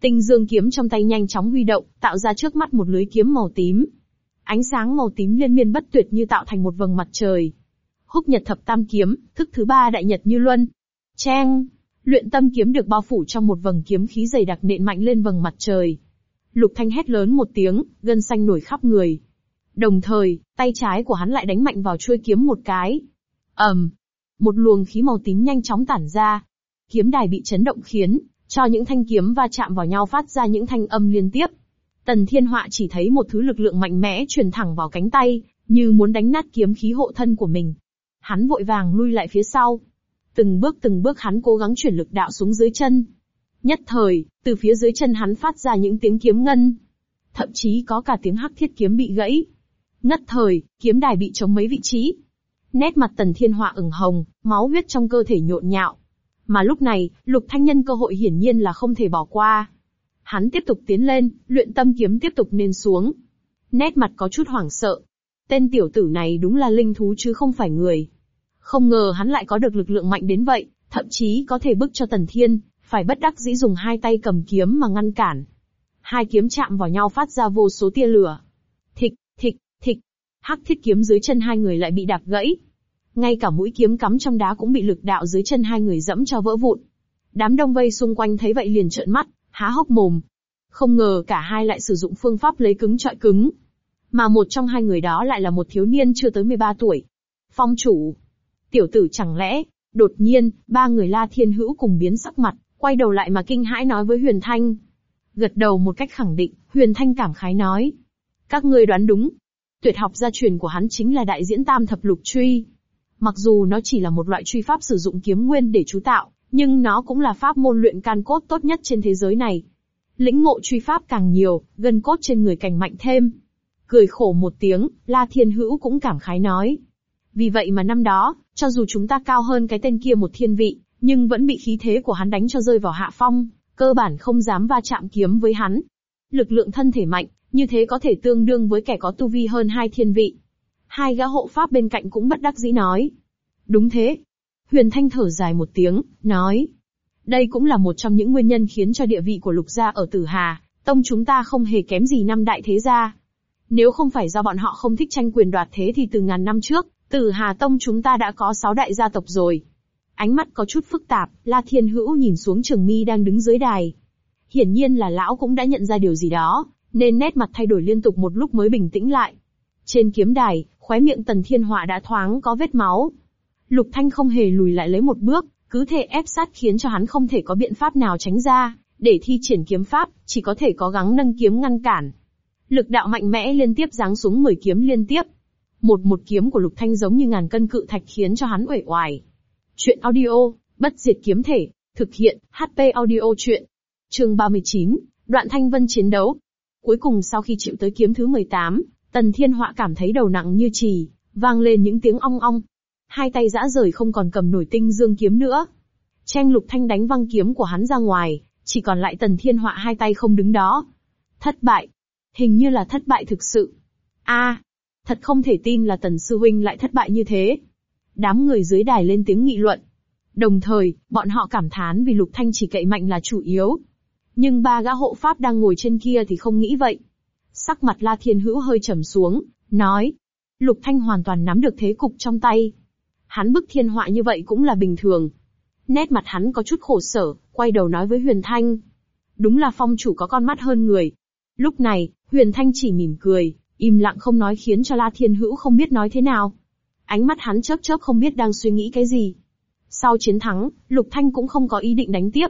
Tinh dương kiếm trong tay nhanh chóng huy động, tạo ra trước mắt một lưới kiếm màu tím. Ánh sáng màu tím liên miên bất tuyệt như tạo thành một vầng mặt trời. Húc Nhật Thập Tam kiếm, thức thứ ba đại nhật như luân. Cheng! luyện tâm kiếm được bao phủ trong một vầng kiếm khí dày đặc nện mạnh lên vầng mặt trời. Lục Thanh hét lớn một tiếng, gân xanh nổi khắp người. Đồng thời, tay trái của hắn lại đánh mạnh vào chuôi kiếm một cái. ầm, um, một luồng khí màu tím nhanh chóng tản ra. Kiếm đài bị chấn động khiến cho những thanh kiếm va chạm vào nhau phát ra những thanh âm liên tiếp. Tần Thiên Họa chỉ thấy một thứ lực lượng mạnh mẽ truyền thẳng vào cánh tay, như muốn đánh nát kiếm khí hộ thân của mình. Hắn vội vàng lui lại phía sau. Từng bước từng bước hắn cố gắng chuyển lực đạo xuống dưới chân. Nhất thời, từ phía dưới chân hắn phát ra những tiếng kiếm ngân. Thậm chí có cả tiếng hắc thiết kiếm bị gãy. Ngất thời, kiếm đài bị chống mấy vị trí. Nét mặt tần thiên họa ửng hồng, máu huyết trong cơ thể nhộn nhạo. Mà lúc này, lục thanh nhân cơ hội hiển nhiên là không thể bỏ qua. Hắn tiếp tục tiến lên, luyện tâm kiếm tiếp tục nên xuống. Nét mặt có chút hoảng sợ. Tên tiểu tử này đúng là linh thú chứ không phải người. Không ngờ hắn lại có được lực lượng mạnh đến vậy, thậm chí có thể bức cho Tần Thiên, phải bất đắc dĩ dùng hai tay cầm kiếm mà ngăn cản. Hai kiếm chạm vào nhau phát ra vô số tia lửa. Thịch, thịch, thịch. Hắc thiết kiếm dưới chân hai người lại bị đạp gãy. Ngay cả mũi kiếm cắm trong đá cũng bị lực đạo dưới chân hai người dẫm cho vỡ vụn. Đám đông vây xung quanh thấy vậy liền trợn mắt, há hốc mồm. Không ngờ cả hai lại sử dụng phương pháp lấy cứng trọi cứng. Mà một trong hai người đó lại là một thiếu niên chưa tới 13 tuổi. Phong chủ. Tiểu tử chẳng lẽ, đột nhiên, ba người La Thiên Hữu cùng biến sắc mặt, quay đầu lại mà kinh hãi nói với Huyền Thanh. Gật đầu một cách khẳng định, Huyền Thanh cảm khái nói. Các ngươi đoán đúng. Tuyệt học gia truyền của hắn chính là đại diễn tam thập lục truy. Mặc dù nó chỉ là một loại truy pháp sử dụng kiếm nguyên để chú tạo, nhưng nó cũng là pháp môn luyện can cốt tốt nhất trên thế giới này. Lĩnh ngộ truy pháp càng nhiều, gân cốt trên người càng mạnh thêm. Cười khổ một tiếng, La Thiên Hữu cũng cảm khái nói. Vì vậy mà năm đó, cho dù chúng ta cao hơn cái tên kia một thiên vị, nhưng vẫn bị khí thế của hắn đánh cho rơi vào hạ phong, cơ bản không dám va chạm kiếm với hắn. Lực lượng thân thể mạnh, như thế có thể tương đương với kẻ có tu vi hơn hai thiên vị. Hai gã hộ pháp bên cạnh cũng bất đắc dĩ nói. Đúng thế. Huyền Thanh thở dài một tiếng, nói. Đây cũng là một trong những nguyên nhân khiến cho địa vị của lục gia ở Tử Hà, tông chúng ta không hề kém gì năm đại thế gia. Nếu không phải do bọn họ không thích tranh quyền đoạt thế thì từ ngàn năm trước, Tử Hà Tông chúng ta đã có sáu đại gia tộc rồi. Ánh mắt có chút phức tạp, La Thiên Hữu nhìn xuống Trường Mi đang đứng dưới đài. Hiển nhiên là lão cũng đã nhận ra điều gì đó, nên nét mặt thay đổi liên tục một lúc mới bình tĩnh lại. Trên kiếm đài, khóe miệng Tần Thiên Họa đã thoáng có vết máu. Lục Thanh không hề lùi lại lấy một bước, cứ thể ép sát khiến cho hắn không thể có biện pháp nào tránh ra, để thi triển kiếm pháp, chỉ có thể có gắng nâng kiếm ngăn cản. Lực đạo mạnh mẽ liên tiếp giáng xuống 10 kiếm liên tiếp. Một một kiếm của Lục Thanh giống như ngàn cân cự thạch khiến cho hắn uể oải. Chuyện audio, bất diệt kiếm thể, thực hiện, HP audio chuyện. Chương 39, đoạn thanh vân chiến đấu. Cuối cùng sau khi chịu tới kiếm thứ 18, Tần Thiên Họa cảm thấy đầu nặng như trì, vang lên những tiếng ong ong. Hai tay dã rời không còn cầm nổi tinh dương kiếm nữa. Tranh lục thanh đánh văng kiếm của hắn ra ngoài, chỉ còn lại Tần Thiên Họa hai tay không đứng đó. Thất bại. Hình như là thất bại thực sự. a thật không thể tin là Tần Sư Huynh lại thất bại như thế. Đám người dưới đài lên tiếng nghị luận. Đồng thời, bọn họ cảm thán vì Lục Thanh chỉ cậy mạnh là chủ yếu. Nhưng ba gã hộ pháp đang ngồi trên kia thì không nghĩ vậy. Sắc mặt La Thiên Hữu hơi trầm xuống, nói. Lục Thanh hoàn toàn nắm được thế cục trong tay. Hắn bức thiên họa như vậy cũng là bình thường. Nét mặt hắn có chút khổ sở, quay đầu nói với Huyền Thanh. Đúng là phong chủ có con mắt hơn người. Lúc này, Huyền Thanh chỉ mỉm cười, im lặng không nói khiến cho La Thiên Hữu không biết nói thế nào. Ánh mắt hắn chớp chớp không biết đang suy nghĩ cái gì. Sau chiến thắng, Lục Thanh cũng không có ý định đánh tiếp.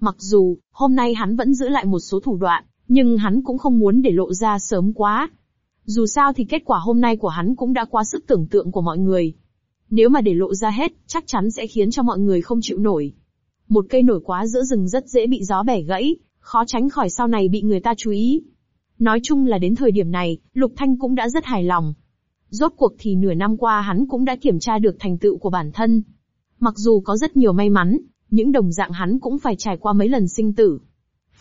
Mặc dù, hôm nay hắn vẫn giữ lại một số thủ đoạn, nhưng hắn cũng không muốn để lộ ra sớm quá. Dù sao thì kết quả hôm nay của hắn cũng đã quá sức tưởng tượng của mọi người. Nếu mà để lộ ra hết, chắc chắn sẽ khiến cho mọi người không chịu nổi. Một cây nổi quá giữa rừng rất dễ bị gió bẻ gãy, khó tránh khỏi sau này bị người ta chú ý. Nói chung là đến thời điểm này, Lục Thanh cũng đã rất hài lòng. Rốt cuộc thì nửa năm qua hắn cũng đã kiểm tra được thành tựu của bản thân. Mặc dù có rất nhiều may mắn, những đồng dạng hắn cũng phải trải qua mấy lần sinh tử.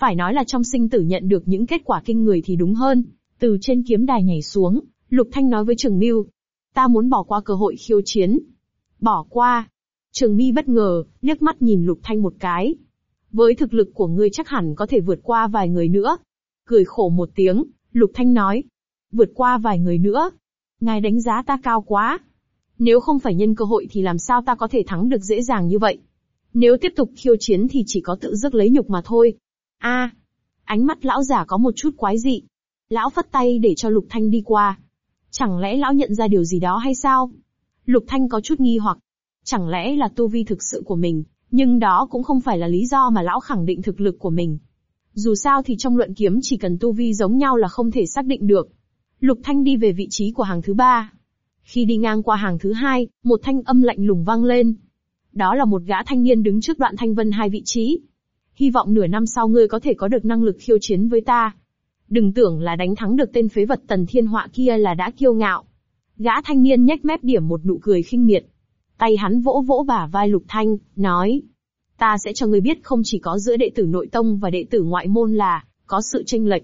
Phải nói là trong sinh tử nhận được những kết quả kinh người thì đúng hơn. Từ trên kiếm đài nhảy xuống, Lục Thanh nói với Trường Miu, Ta muốn bỏ qua cơ hội khiêu chiến. Bỏ qua. Trường Mi bất ngờ, liếc mắt nhìn Lục Thanh một cái. Với thực lực của ngươi chắc hẳn có thể vượt qua vài người nữa. Cười khổ một tiếng, Lục Thanh nói. Vượt qua vài người nữa. Ngài đánh giá ta cao quá. Nếu không phải nhân cơ hội thì làm sao ta có thể thắng được dễ dàng như vậy? Nếu tiếp tục khiêu chiến thì chỉ có tự dứt lấy nhục mà thôi. A, ánh mắt lão giả có một chút quái dị. Lão phất tay để cho Lục Thanh đi qua. Chẳng lẽ lão nhận ra điều gì đó hay sao? Lục Thanh có chút nghi hoặc. Chẳng lẽ là tu vi thực sự của mình, nhưng đó cũng không phải là lý do mà lão khẳng định thực lực của mình. Dù sao thì trong luận kiếm chỉ cần tu vi giống nhau là không thể xác định được. Lục Thanh đi về vị trí của hàng thứ ba. Khi đi ngang qua hàng thứ hai, một thanh âm lạnh lùng vang lên. Đó là một gã thanh niên đứng trước đoạn thanh vân hai vị trí. Hy vọng nửa năm sau ngươi có thể có được năng lực khiêu chiến với ta. Đừng tưởng là đánh thắng được tên phế vật tần thiên họa kia là đã kiêu ngạo. Gã thanh niên nhếch mép điểm một nụ cười khinh miệt. Tay hắn vỗ vỗ bả vai lục thanh, nói. Ta sẽ cho ngươi biết không chỉ có giữa đệ tử nội tông và đệ tử ngoại môn là, có sự tranh lệch.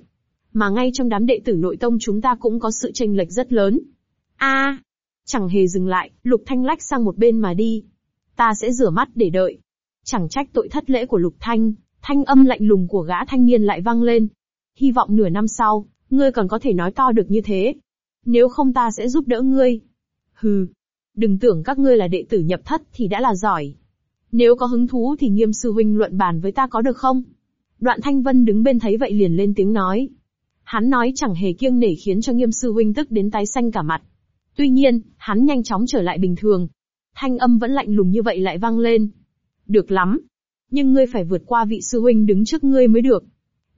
Mà ngay trong đám đệ tử nội tông chúng ta cũng có sự tranh lệch rất lớn. a chẳng hề dừng lại, lục thanh lách sang một bên mà đi. Ta sẽ rửa mắt để đợi. Chẳng trách tội thất lễ của lục thanh, thanh âm lạnh lùng của gã thanh niên lại vang lên. Hy vọng nửa năm sau, ngươi còn có thể nói to được như thế. Nếu không ta sẽ giúp đỡ ngươi. Hừ, đừng tưởng các ngươi là đệ tử nhập thất thì đã là giỏi. Nếu có hứng thú thì nghiêm sư huynh luận bàn với ta có được không? Đoạn Thanh Vân đứng bên thấy vậy liền lên tiếng nói. Hắn nói chẳng hề kiêng nể khiến cho nghiêm sư huynh tức đến tái xanh cả mặt. Tuy nhiên, hắn nhanh chóng trở lại bình thường. Thanh âm vẫn lạnh lùng như vậy lại vang lên. Được lắm. Nhưng ngươi phải vượt qua vị sư huynh đứng trước ngươi mới được.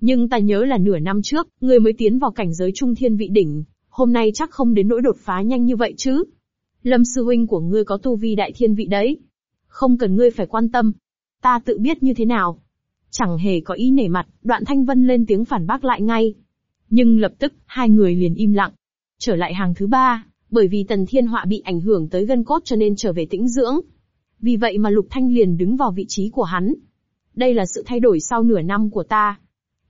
Nhưng ta nhớ là nửa năm trước, ngươi mới tiến vào cảnh giới trung thiên vị đỉnh, hôm nay chắc không đến nỗi đột phá nhanh như vậy chứ. Lâm sư huynh của ngươi có tu vi đại thiên vị đấy. Không cần ngươi phải quan tâm. Ta tự biết như thế nào. Chẳng hề có ý nể mặt, đoạn thanh vân lên tiếng phản bác lại ngay. Nhưng lập tức, hai người liền im lặng. Trở lại hàng thứ ba, bởi vì tần thiên họa bị ảnh hưởng tới gân cốt cho nên trở về tĩnh dưỡng. Vì vậy mà lục thanh liền đứng vào vị trí của hắn. Đây là sự thay đổi sau nửa năm của ta.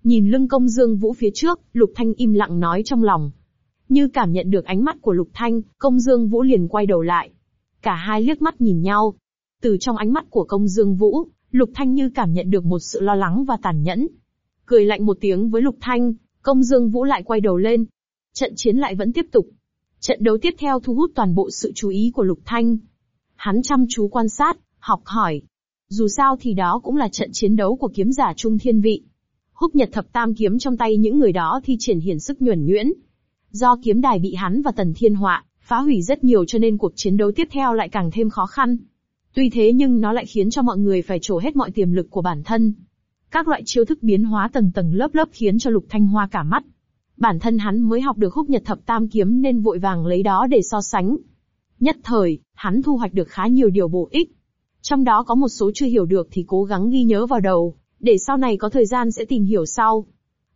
Nhìn lưng công dương vũ phía trước, lục thanh im lặng nói trong lòng. Như cảm nhận được ánh mắt của lục thanh, công dương vũ liền quay đầu lại. Cả hai liếc mắt nhìn nhau, từ trong ánh mắt của công dương vũ, Lục Thanh như cảm nhận được một sự lo lắng và tàn nhẫn. Cười lạnh một tiếng với Lục Thanh, công dương vũ lại quay đầu lên. Trận chiến lại vẫn tiếp tục. Trận đấu tiếp theo thu hút toàn bộ sự chú ý của Lục Thanh. Hắn chăm chú quan sát, học hỏi. Dù sao thì đó cũng là trận chiến đấu của kiếm giả trung thiên vị. Húc nhật thập tam kiếm trong tay những người đó thi triển hiển sức nhuần nhuyễn. Do kiếm đài bị hắn và tần thiên họa, phá hủy rất nhiều cho nên cuộc chiến đấu tiếp theo lại càng thêm khó khăn. Tuy thế nhưng nó lại khiến cho mọi người phải trổ hết mọi tiềm lực của bản thân. Các loại chiêu thức biến hóa tầng tầng lớp lớp khiến cho Lục Thanh Hoa cả mắt. Bản thân hắn mới học được húc nhật thập tam kiếm nên vội vàng lấy đó để so sánh. Nhất thời, hắn thu hoạch được khá nhiều điều bổ ích. Trong đó có một số chưa hiểu được thì cố gắng ghi nhớ vào đầu, để sau này có thời gian sẽ tìm hiểu sau.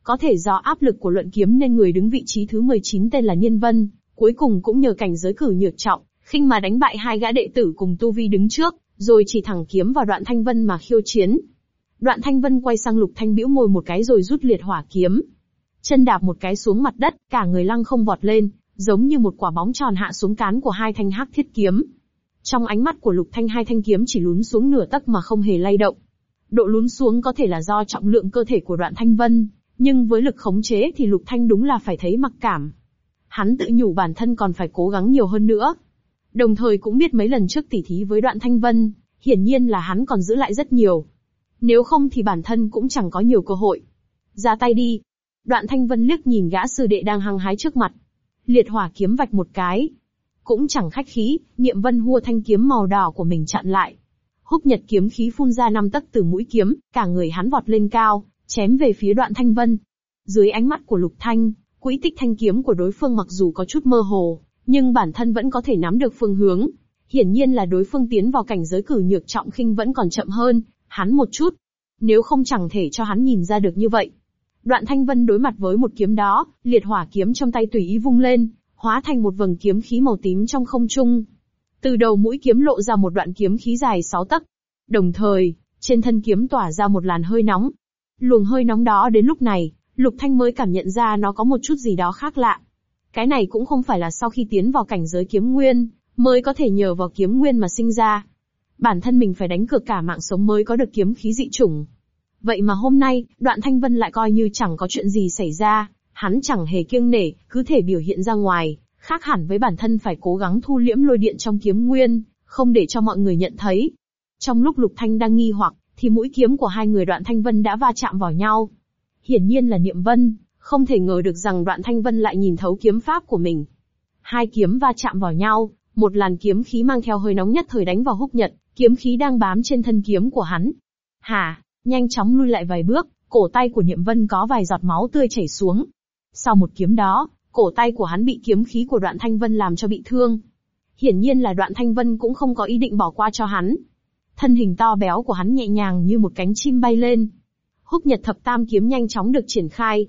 Có thể do áp lực của luận kiếm nên người đứng vị trí thứ 19 tên là Nhiên Vân, cuối cùng cũng nhờ cảnh giới cử nhược trọng, khinh mà đánh bại hai gã đệ tử cùng tu vi đứng trước, rồi chỉ thẳng kiếm vào đoạn thanh vân mà khiêu chiến. Đoạn thanh vân quay sang lục thanh Biễu môi một cái rồi rút liệt hỏa kiếm. Chân đạp một cái xuống mặt đất, cả người lăng không vọt lên, giống như một quả bóng tròn hạ xuống cán của hai thanh hắc thiết kiếm. Trong ánh mắt của lục thanh hai thanh kiếm chỉ lún xuống nửa tấc mà không hề lay động. Độ lún xuống có thể là do trọng lượng cơ thể của đoạn thanh vân, nhưng với lực khống chế thì lục thanh đúng là phải thấy mặc cảm. Hắn tự nhủ bản thân còn phải cố gắng nhiều hơn nữa. Đồng thời cũng biết mấy lần trước tỉ thí với đoạn thanh vân, hiển nhiên là hắn còn giữ lại rất nhiều. Nếu không thì bản thân cũng chẳng có nhiều cơ hội. Ra tay đi. Đoạn thanh vân liếc nhìn gã sư đệ đang hăng hái trước mặt. Liệt hỏa kiếm vạch một cái. Cũng chẳng khách khí, niệm vân hua thanh kiếm màu đỏ của mình chặn lại. Húc nhật kiếm khí phun ra năm tấc từ mũi kiếm, cả người hắn vọt lên cao, chém về phía đoạn thanh vân. Dưới ánh mắt của lục thanh, quỹ tích thanh kiếm của đối phương mặc dù có chút mơ hồ, nhưng bản thân vẫn có thể nắm được phương hướng. Hiển nhiên là đối phương tiến vào cảnh giới cử nhược trọng khinh vẫn còn chậm hơn, hắn một chút. Nếu không chẳng thể cho hắn nhìn ra được như vậy. Đoạn Thanh Vân đối mặt với một kiếm đó, liệt hỏa kiếm trong tay tùy ý vung lên, hóa thành một vầng kiếm khí màu tím trong không trung. Từ đầu mũi kiếm lộ ra một đoạn kiếm khí dài 6 tấc. Đồng thời, trên thân kiếm tỏa ra một làn hơi nóng. Luồng hơi nóng đó đến lúc này, Lục Thanh mới cảm nhận ra nó có một chút gì đó khác lạ. Cái này cũng không phải là sau khi tiến vào cảnh giới kiếm nguyên, mới có thể nhờ vào kiếm nguyên mà sinh ra. Bản thân mình phải đánh cược cả mạng sống mới có được kiếm khí dị chủng. Vậy mà hôm nay, đoạn Thanh Vân lại coi như chẳng có chuyện gì xảy ra, hắn chẳng hề kiêng nể, cứ thể biểu hiện ra ngoài, khác hẳn với bản thân phải cố gắng thu liễm lôi điện trong kiếm nguyên, không để cho mọi người nhận thấy. Trong lúc Lục Thanh đang nghi hoặc, thì mũi kiếm của hai người đoạn Thanh Vân đã va chạm vào nhau. Hiển nhiên là Niệm Vân, không thể ngờ được rằng đoạn Thanh Vân lại nhìn thấu kiếm pháp của mình. Hai kiếm va chạm vào nhau, một làn kiếm khí mang theo hơi nóng nhất thời đánh vào húc nhật, kiếm khí đang bám trên thân kiếm của hắn. Hà, nhanh chóng lui lại vài bước, cổ tay của Niệm Vân có vài giọt máu tươi chảy xuống. Sau một kiếm đó, cổ tay của hắn bị kiếm khí của đoạn Thanh Vân làm cho bị thương. Hiển nhiên là đoạn Thanh Vân cũng không có ý định bỏ qua cho hắn. Thân hình to béo của hắn nhẹ nhàng như một cánh chim bay lên. Húc Nhật Thập Tam kiếm nhanh chóng được triển khai.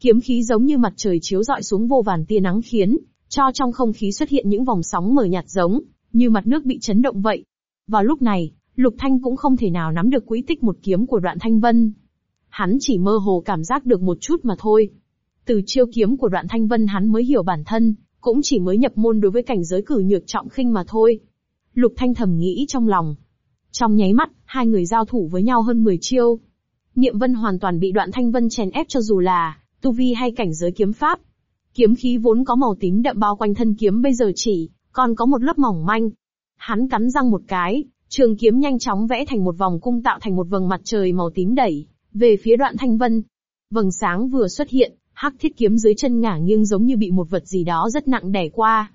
Kiếm khí giống như mặt trời chiếu rọi xuống vô vàn tia nắng khiến cho trong không khí xuất hiện những vòng sóng mờ nhạt giống như mặt nước bị chấn động vậy. Vào lúc này, Lục Thanh cũng không thể nào nắm được quỹ tích một kiếm của đoạn Thanh Vân. Hắn chỉ mơ hồ cảm giác được một chút mà thôi. Từ chiêu kiếm của đoạn Thanh Vân hắn mới hiểu bản thân, cũng chỉ mới nhập môn đối với cảnh giới cử nhược trọng khinh mà thôi. Lục Thanh thầm nghĩ trong lòng. Trong nháy mắt, hai người giao thủ với nhau hơn 10 chiêu. Niệm Vân hoàn toàn bị đoạn Thanh Vân chèn ép cho dù là tu vi hay cảnh giới kiếm pháp. Kiếm khí vốn có màu tím đậm bao quanh thân kiếm bây giờ chỉ còn có một lớp mỏng manh. Hắn cắn răng một cái, trường kiếm nhanh chóng vẽ thành một vòng cung tạo thành một vầng mặt trời màu tím đẩy về phía đoạn Thanh Vân. Vầng sáng vừa xuất hiện, hắc thiết kiếm dưới chân ngả nghiêng giống như bị một vật gì đó rất nặng đè qua.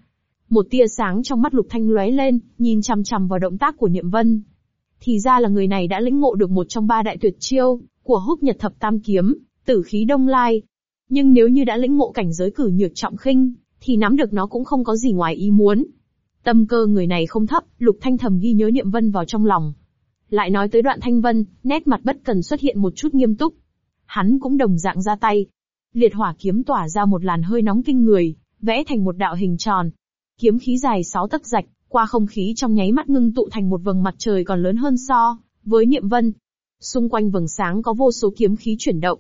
Một tia sáng trong mắt Lục Thanh lóe lên, nhìn chằm chằm vào động tác của Niệm Vân. Thì ra là người này đã lĩnh ngộ được một trong ba đại tuyệt chiêu của Húc Nhật Thập Tam Kiếm, Tử khí Đông Lai. Nhưng nếu như đã lĩnh ngộ cảnh giới cử nhược trọng khinh, thì nắm được nó cũng không có gì ngoài ý muốn. Tâm cơ người này không thấp, Lục Thanh thầm ghi nhớ Niệm Vân vào trong lòng. Lại nói tới đoạn Thanh Vân, nét mặt bất cần xuất hiện một chút nghiêm túc. Hắn cũng đồng dạng ra tay, Liệt hỏa kiếm tỏa ra một làn hơi nóng kinh người, vẽ thành một đạo hình tròn. Kiếm khí dài sáu tấc rạch, qua không khí trong nháy mắt ngưng tụ thành một vầng mặt trời còn lớn hơn so với niệm vân. Xung quanh vầng sáng có vô số kiếm khí chuyển động.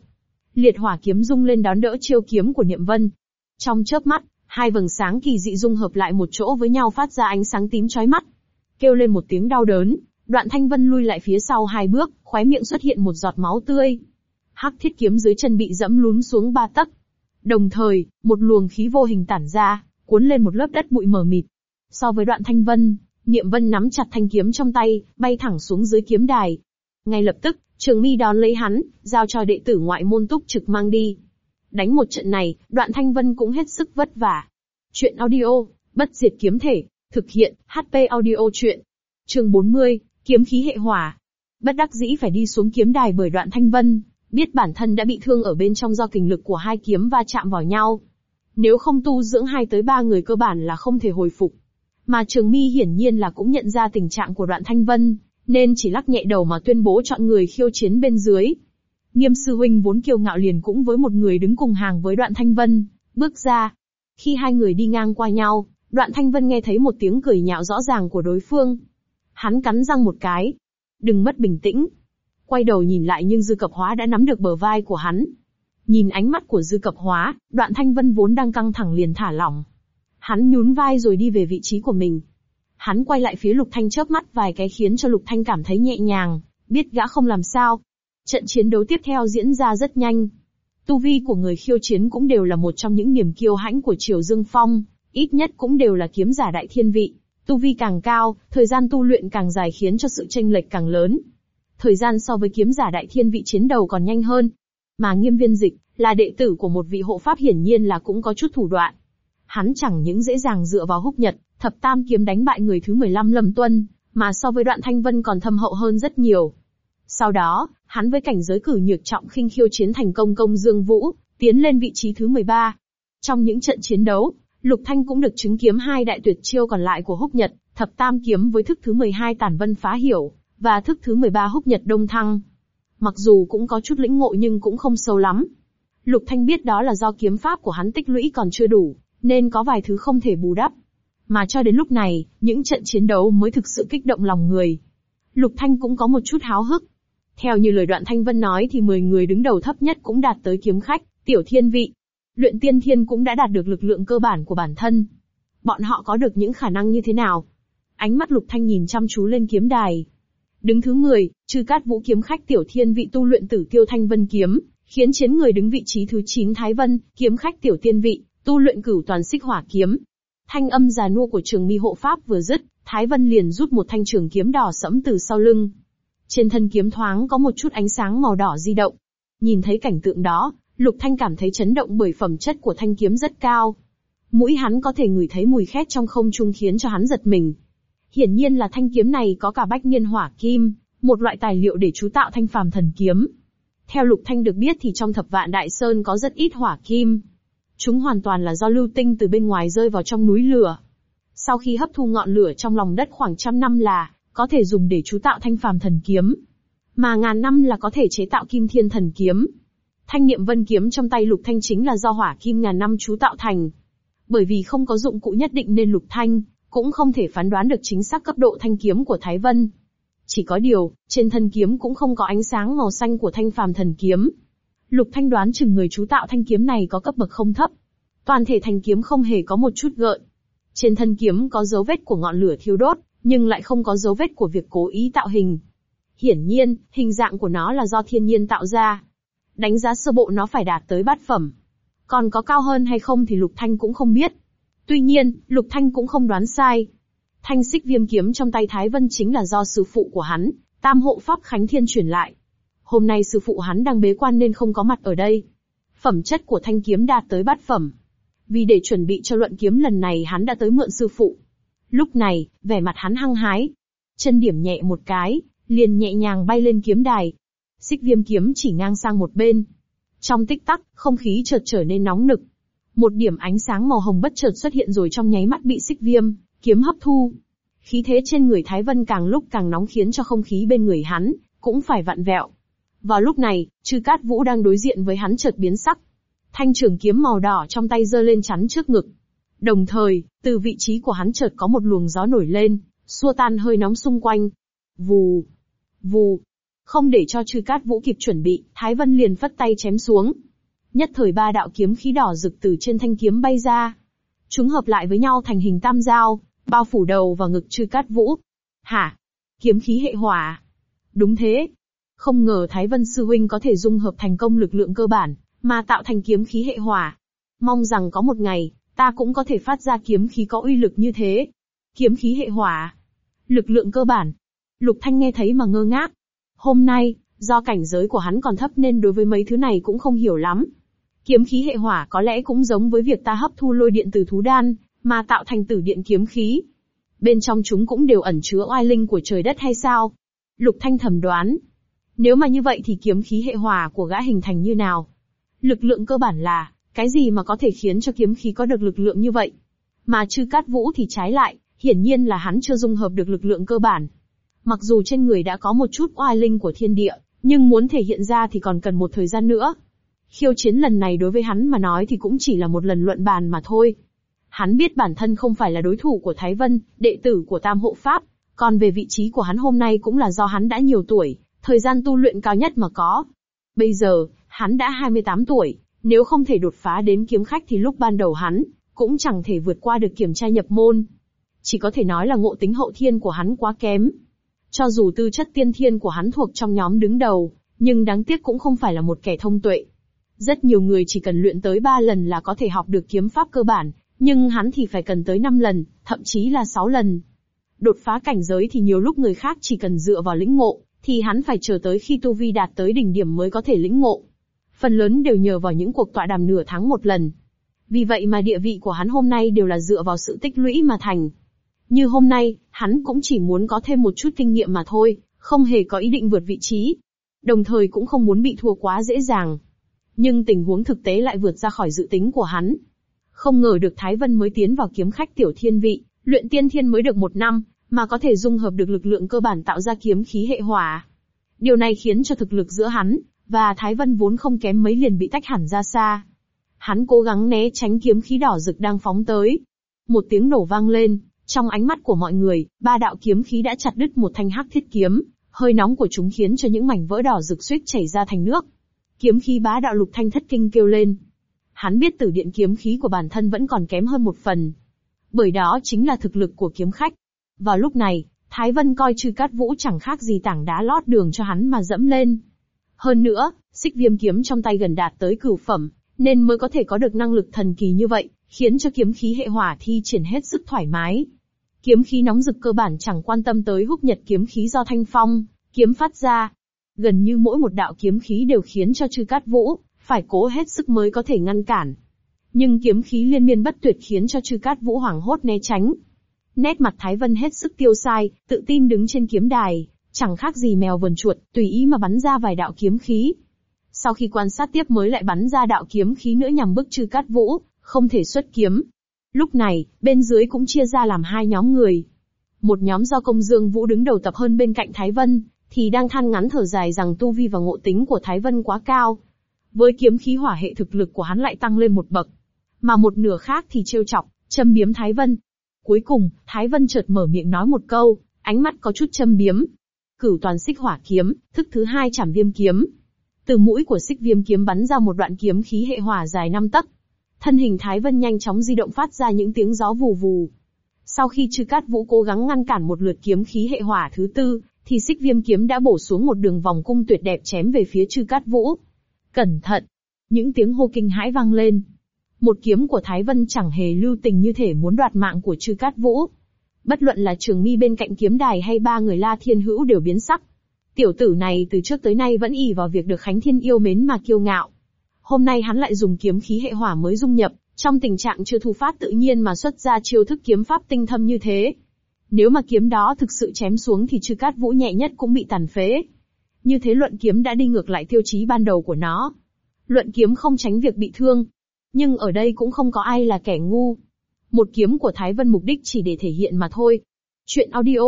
Liệt hỏa kiếm rung lên đón đỡ chiêu kiếm của niệm vân. Trong chớp mắt, hai vầng sáng kỳ dị dung hợp lại một chỗ với nhau phát ra ánh sáng tím chói mắt. Kêu lên một tiếng đau đớn, đoạn thanh vân lui lại phía sau hai bước, khóe miệng xuất hiện một giọt máu tươi hắc thiết kiếm dưới chân bị dẫm lún xuống ba tấc. Đồng thời, một luồng khí vô hình tản ra, cuốn lên một lớp đất bụi mờ mịt. So với đoạn thanh vân, niệm vân nắm chặt thanh kiếm trong tay, bay thẳng xuống dưới kiếm đài. Ngay lập tức, trường mi đón lấy hắn, giao cho đệ tử ngoại môn túc trực mang đi. Đánh một trận này, đoạn thanh vân cũng hết sức vất vả. Chuyện audio, bất diệt kiếm thể, thực hiện, HP audio chuyện. Chương 40, kiếm khí hệ hỏa. Bất đắc dĩ phải đi xuống kiếm đài bởi đoạn thanh vân, biết bản thân đã bị thương ở bên trong do kình lực của hai kiếm va chạm vào nhau. Nếu không tu dưỡng hai tới ba người cơ bản là không thể hồi phục. Mà Trường Mi hiển nhiên là cũng nhận ra tình trạng của đoạn Thanh Vân, nên chỉ lắc nhẹ đầu mà tuyên bố chọn người khiêu chiến bên dưới. Nghiêm sư huynh vốn kiêu ngạo liền cũng với một người đứng cùng hàng với đoạn Thanh Vân, bước ra. Khi hai người đi ngang qua nhau, đoạn Thanh Vân nghe thấy một tiếng cười nhạo rõ ràng của đối phương. Hắn cắn răng một cái. Đừng mất bình tĩnh, Quay đầu nhìn lại nhưng Dư Cập Hóa đã nắm được bờ vai của hắn. Nhìn ánh mắt của Dư Cập Hóa, đoạn thanh vân vốn đang căng thẳng liền thả lỏng. Hắn nhún vai rồi đi về vị trí của mình. Hắn quay lại phía Lục Thanh chớp mắt vài cái khiến cho Lục Thanh cảm thấy nhẹ nhàng, biết gã không làm sao. Trận chiến đấu tiếp theo diễn ra rất nhanh. Tu vi của người khiêu chiến cũng đều là một trong những niềm kiêu hãnh của Triều Dương Phong, ít nhất cũng đều là kiếm giả đại thiên vị. Tu vi càng cao, thời gian tu luyện càng dài khiến cho sự tranh lệch càng lớn thời gian so với kiếm giả đại thiên vị chiến đầu còn nhanh hơn. Mà nghiêm viên dịch, là đệ tử của một vị hộ pháp hiển nhiên là cũng có chút thủ đoạn. Hắn chẳng những dễ dàng dựa vào húc nhật, thập tam kiếm đánh bại người thứ 15 lâm tuân, mà so với đoạn thanh vân còn thâm hậu hơn rất nhiều. Sau đó, hắn với cảnh giới cử nhược trọng khinh khiêu chiến thành công công Dương Vũ, tiến lên vị trí thứ 13. Trong những trận chiến đấu, Lục Thanh cũng được chứng kiếm hai đại tuyệt chiêu còn lại của Húc Nhật, thập tam kiếm với thức thứ 12 tản vân phá hiểu, và thức thứ 13 Húc Nhật đông thăng. Mặc dù cũng có chút lĩnh ngộ nhưng cũng không sâu lắm. Lục Thanh biết đó là do kiếm pháp của hắn tích lũy còn chưa đủ, nên có vài thứ không thể bù đắp. Mà cho đến lúc này, những trận chiến đấu mới thực sự kích động lòng người. Lục Thanh cũng có một chút háo hức. Theo như lời đoạn Thanh Vân nói thì 10 người đứng đầu thấp nhất cũng đạt tới kiếm khách, tiểu thiên vị. Luyện tiên thiên cũng đã đạt được lực lượng cơ bản của bản thân. Bọn họ có được những khả năng như thế nào? Ánh mắt Lục Thanh nhìn chăm chú lên kiếm đài. Đứng thứ 10, trừ Cát Vũ kiếm khách tiểu thiên vị tu luyện tử tiêu thanh vân kiếm, khiến chiến người đứng vị trí thứ 9 Thái Vân, kiếm khách tiểu tiên vị, tu luyện cửu toàn xích hỏa kiếm. Thanh âm già nua của trường mi hộ pháp vừa dứt, Thái Vân liền rút một thanh trường kiếm đỏ sẫm từ sau lưng. Trên thân kiếm thoáng có một chút ánh sáng màu đỏ di động. Nhìn thấy cảnh tượng đó, Lục Thanh cảm thấy chấn động bởi phẩm chất của thanh kiếm rất cao. Mũi hắn có thể ngửi thấy mùi khét trong không trung khiến cho hắn giật mình. Hiển nhiên là thanh kiếm này có cả bách niên hỏa kim, một loại tài liệu để chú tạo thanh phàm thần kiếm. Theo Lục Thanh được biết thì trong thập vạn đại sơn có rất ít hỏa kim. Chúng hoàn toàn là do lưu tinh từ bên ngoài rơi vào trong núi lửa. Sau khi hấp thu ngọn lửa trong lòng đất khoảng trăm năm là, có thể dùng để chú tạo thanh phàm thần kiếm. Mà ngàn năm là có thể chế tạo kim thiên thần kiếm. Thanh niệm vân kiếm trong tay Lục Thanh chính là do hỏa kim ngàn năm chú tạo thành. Bởi vì không có dụng cụ nhất định nên Lục Thanh, cũng không thể phán đoán được chính xác cấp độ thanh kiếm của Thái Vân. Chỉ có điều, trên thân kiếm cũng không có ánh sáng màu xanh của thanh phàm thần kiếm. Lục Thanh đoán chừng người chú tạo thanh kiếm này có cấp bậc không thấp. Toàn thể thanh kiếm không hề có một chút gợn. Trên thân kiếm có dấu vết của ngọn lửa thiêu đốt, nhưng lại không có dấu vết của việc cố ý tạo hình. Hiển nhiên, hình dạng của nó là do thiên nhiên tạo ra. Đánh giá sơ bộ nó phải đạt tới bát phẩm. Còn có cao hơn hay không thì Lục Thanh cũng không biết. Tuy nhiên, Lục Thanh cũng không đoán sai. Thanh xích viêm kiếm trong tay Thái Vân chính là do sư phụ của hắn, Tam hộ Pháp Khánh Thiên truyền lại. Hôm nay sư phụ hắn đang bế quan nên không có mặt ở đây. Phẩm chất của thanh kiếm đạt tới bát phẩm. Vì để chuẩn bị cho luận kiếm lần này hắn đã tới mượn sư phụ. Lúc này, vẻ mặt hắn hăng hái. Chân điểm nhẹ một cái, liền nhẹ nhàng bay lên kiếm đài. Xích viêm kiếm chỉ ngang sang một bên. Trong tích tắc, không khí chợt trở nên nóng nực. Một điểm ánh sáng màu hồng bất chợt xuất hiện rồi trong nháy mắt bị xích viêm, kiếm hấp thu. Khí thế trên người Thái Vân càng lúc càng nóng khiến cho không khí bên người hắn, cũng phải vặn vẹo. Vào lúc này, Trư Cát Vũ đang đối diện với hắn chợt biến sắc. Thanh trường kiếm màu đỏ trong tay giơ lên chắn trước ngực. Đồng thời, từ vị trí của hắn chợt có một luồng gió nổi lên, xua tan hơi nóng xung quanh. Vù, vù. Không để cho Trư Cát Vũ kịp chuẩn bị, Thái Vân liền phất tay chém xuống. Nhất thời ba đạo kiếm khí đỏ rực từ trên thanh kiếm bay ra. Chúng hợp lại với nhau thành hình tam giao, bao phủ đầu và ngực Trư Cát Vũ. Hả? Kiếm khí hệ hỏa. Đúng thế. Không ngờ Thái Vân Sư Huynh có thể dung hợp thành công lực lượng cơ bản, mà tạo thành kiếm khí hệ hỏa. Mong rằng có một ngày, ta cũng có thể phát ra kiếm khí có uy lực như thế. Kiếm khí hệ hỏa. Lực lượng cơ bản. Lục Thanh nghe thấy mà ngơ ngác. Hôm nay, do cảnh giới của hắn còn thấp nên đối với mấy thứ này cũng không hiểu lắm. Kiếm khí hệ hỏa có lẽ cũng giống với việc ta hấp thu lôi điện từ thú đan, mà tạo thành tử điện kiếm khí. Bên trong chúng cũng đều ẩn chứa oai linh của trời đất hay sao? Lục Thanh thầm đoán. Nếu mà như vậy thì kiếm khí hệ hỏa của gã hình thành như nào? Lực lượng cơ bản là, cái gì mà có thể khiến cho kiếm khí có được lực lượng như vậy? Mà chư cát vũ thì trái lại, hiển nhiên là hắn chưa dung hợp được lực lượng cơ bản. Mặc dù trên người đã có một chút oai linh của thiên địa, nhưng muốn thể hiện ra thì còn cần một thời gian nữa. Khiêu chiến lần này đối với hắn mà nói thì cũng chỉ là một lần luận bàn mà thôi. Hắn biết bản thân không phải là đối thủ của Thái Vân, đệ tử của Tam Hộ Pháp, còn về vị trí của hắn hôm nay cũng là do hắn đã nhiều tuổi, thời gian tu luyện cao nhất mà có. Bây giờ, hắn đã 28 tuổi, nếu không thể đột phá đến kiếm khách thì lúc ban đầu hắn, cũng chẳng thể vượt qua được kiểm tra nhập môn. Chỉ có thể nói là ngộ tính hậu thiên của hắn quá kém. Cho dù tư chất tiên thiên của hắn thuộc trong nhóm đứng đầu, nhưng đáng tiếc cũng không phải là một kẻ thông tuệ. Rất nhiều người chỉ cần luyện tới 3 lần là có thể học được kiếm pháp cơ bản, nhưng hắn thì phải cần tới 5 lần, thậm chí là 6 lần. Đột phá cảnh giới thì nhiều lúc người khác chỉ cần dựa vào lĩnh ngộ, thì hắn phải chờ tới khi tu vi đạt tới đỉnh điểm mới có thể lĩnh ngộ. Phần lớn đều nhờ vào những cuộc tọa đàm nửa tháng một lần. Vì vậy mà địa vị của hắn hôm nay đều là dựa vào sự tích lũy mà thành. Như hôm nay, hắn cũng chỉ muốn có thêm một chút kinh nghiệm mà thôi, không hề có ý định vượt vị trí. Đồng thời cũng không muốn bị thua quá dễ dàng. Nhưng tình huống thực tế lại vượt ra khỏi dự tính của hắn. Không ngờ được Thái Vân mới tiến vào kiếm khách tiểu thiên vị, luyện tiên thiên mới được một năm, mà có thể dung hợp được lực lượng cơ bản tạo ra kiếm khí hệ hỏa. Điều này khiến cho thực lực giữa hắn và Thái Vân vốn không kém mấy liền bị tách hẳn ra xa. Hắn cố gắng né tránh kiếm khí đỏ rực đang phóng tới. Một tiếng nổ vang lên, trong ánh mắt của mọi người, ba đạo kiếm khí đã chặt đứt một thanh hắc thiết kiếm, hơi nóng của chúng khiến cho những mảnh vỡ đỏ rực suýt chảy ra thành nước. Kiếm khí bá đạo lục thanh thất kinh kêu lên. Hắn biết tử điện kiếm khí của bản thân vẫn còn kém hơn một phần. Bởi đó chính là thực lực của kiếm khách. Vào lúc này, Thái Vân coi chư cát vũ chẳng khác gì tảng đá lót đường cho hắn mà dẫm lên. Hơn nữa, xích viêm kiếm trong tay gần đạt tới cửu phẩm, nên mới có thể có được năng lực thần kỳ như vậy, khiến cho kiếm khí hệ hỏa thi triển hết sức thoải mái. Kiếm khí nóng rực cơ bản chẳng quan tâm tới húc nhật kiếm khí do thanh phong, kiếm phát ra. Gần như mỗi một đạo kiếm khí đều khiến cho chư cát vũ, phải cố hết sức mới có thể ngăn cản. Nhưng kiếm khí liên miên bất tuyệt khiến cho chư cát vũ hoảng hốt né tránh. Nét mặt Thái Vân hết sức tiêu sai, tự tin đứng trên kiếm đài, chẳng khác gì mèo vườn chuột, tùy ý mà bắn ra vài đạo kiếm khí. Sau khi quan sát tiếp mới lại bắn ra đạo kiếm khí nữa nhằm bức trừ cát vũ, không thể xuất kiếm. Lúc này, bên dưới cũng chia ra làm hai nhóm người. Một nhóm do công dương vũ đứng đầu tập hơn bên cạnh Thái Vân, thì đang than ngắn thở dài rằng tu vi và ngộ tính của Thái Vân quá cao. Với kiếm khí hỏa hệ thực lực của hắn lại tăng lên một bậc. Mà một nửa khác thì trêu chọc, châm biếm Thái Vân. Cuối cùng, Thái Vân chợt mở miệng nói một câu, ánh mắt có chút châm biếm. Cửu toàn xích hỏa kiếm, thức thứ hai chảm viêm kiếm. Từ mũi của xích viêm kiếm bắn ra một đoạn kiếm khí hệ hỏa dài năm tấc. Thân hình Thái Vân nhanh chóng di động phát ra những tiếng gió vù vù. Sau khi Trư Cát Vũ cố gắng ngăn cản một lượt kiếm khí hệ hỏa thứ tư, thì xích viêm kiếm đã bổ xuống một đường vòng cung tuyệt đẹp chém về phía Trư Cát Vũ. Cẩn thận! Những tiếng hô kinh hãi vang lên. Một kiếm của Thái Vân chẳng hề lưu tình như thể muốn đoạt mạng của Trư Cát Vũ. Bất luận là Trường Mi bên cạnh kiếm đài hay ba người La Thiên Hữu đều biến sắc. Tiểu tử này từ trước tới nay vẫn ỉ vào việc được Khánh Thiên yêu mến mà kiêu ngạo. Hôm nay hắn lại dùng kiếm khí hệ hỏa mới dung nhập, trong tình trạng chưa thu phát tự nhiên mà xuất ra chiêu thức kiếm pháp tinh thâm như thế. Nếu mà kiếm đó thực sự chém xuống thì chư cát vũ nhẹ nhất cũng bị tàn phế. Như thế luận kiếm đã đi ngược lại tiêu chí ban đầu của nó. Luận kiếm không tránh việc bị thương. Nhưng ở đây cũng không có ai là kẻ ngu. Một kiếm của Thái Vân mục đích chỉ để thể hiện mà thôi. Chuyện audio,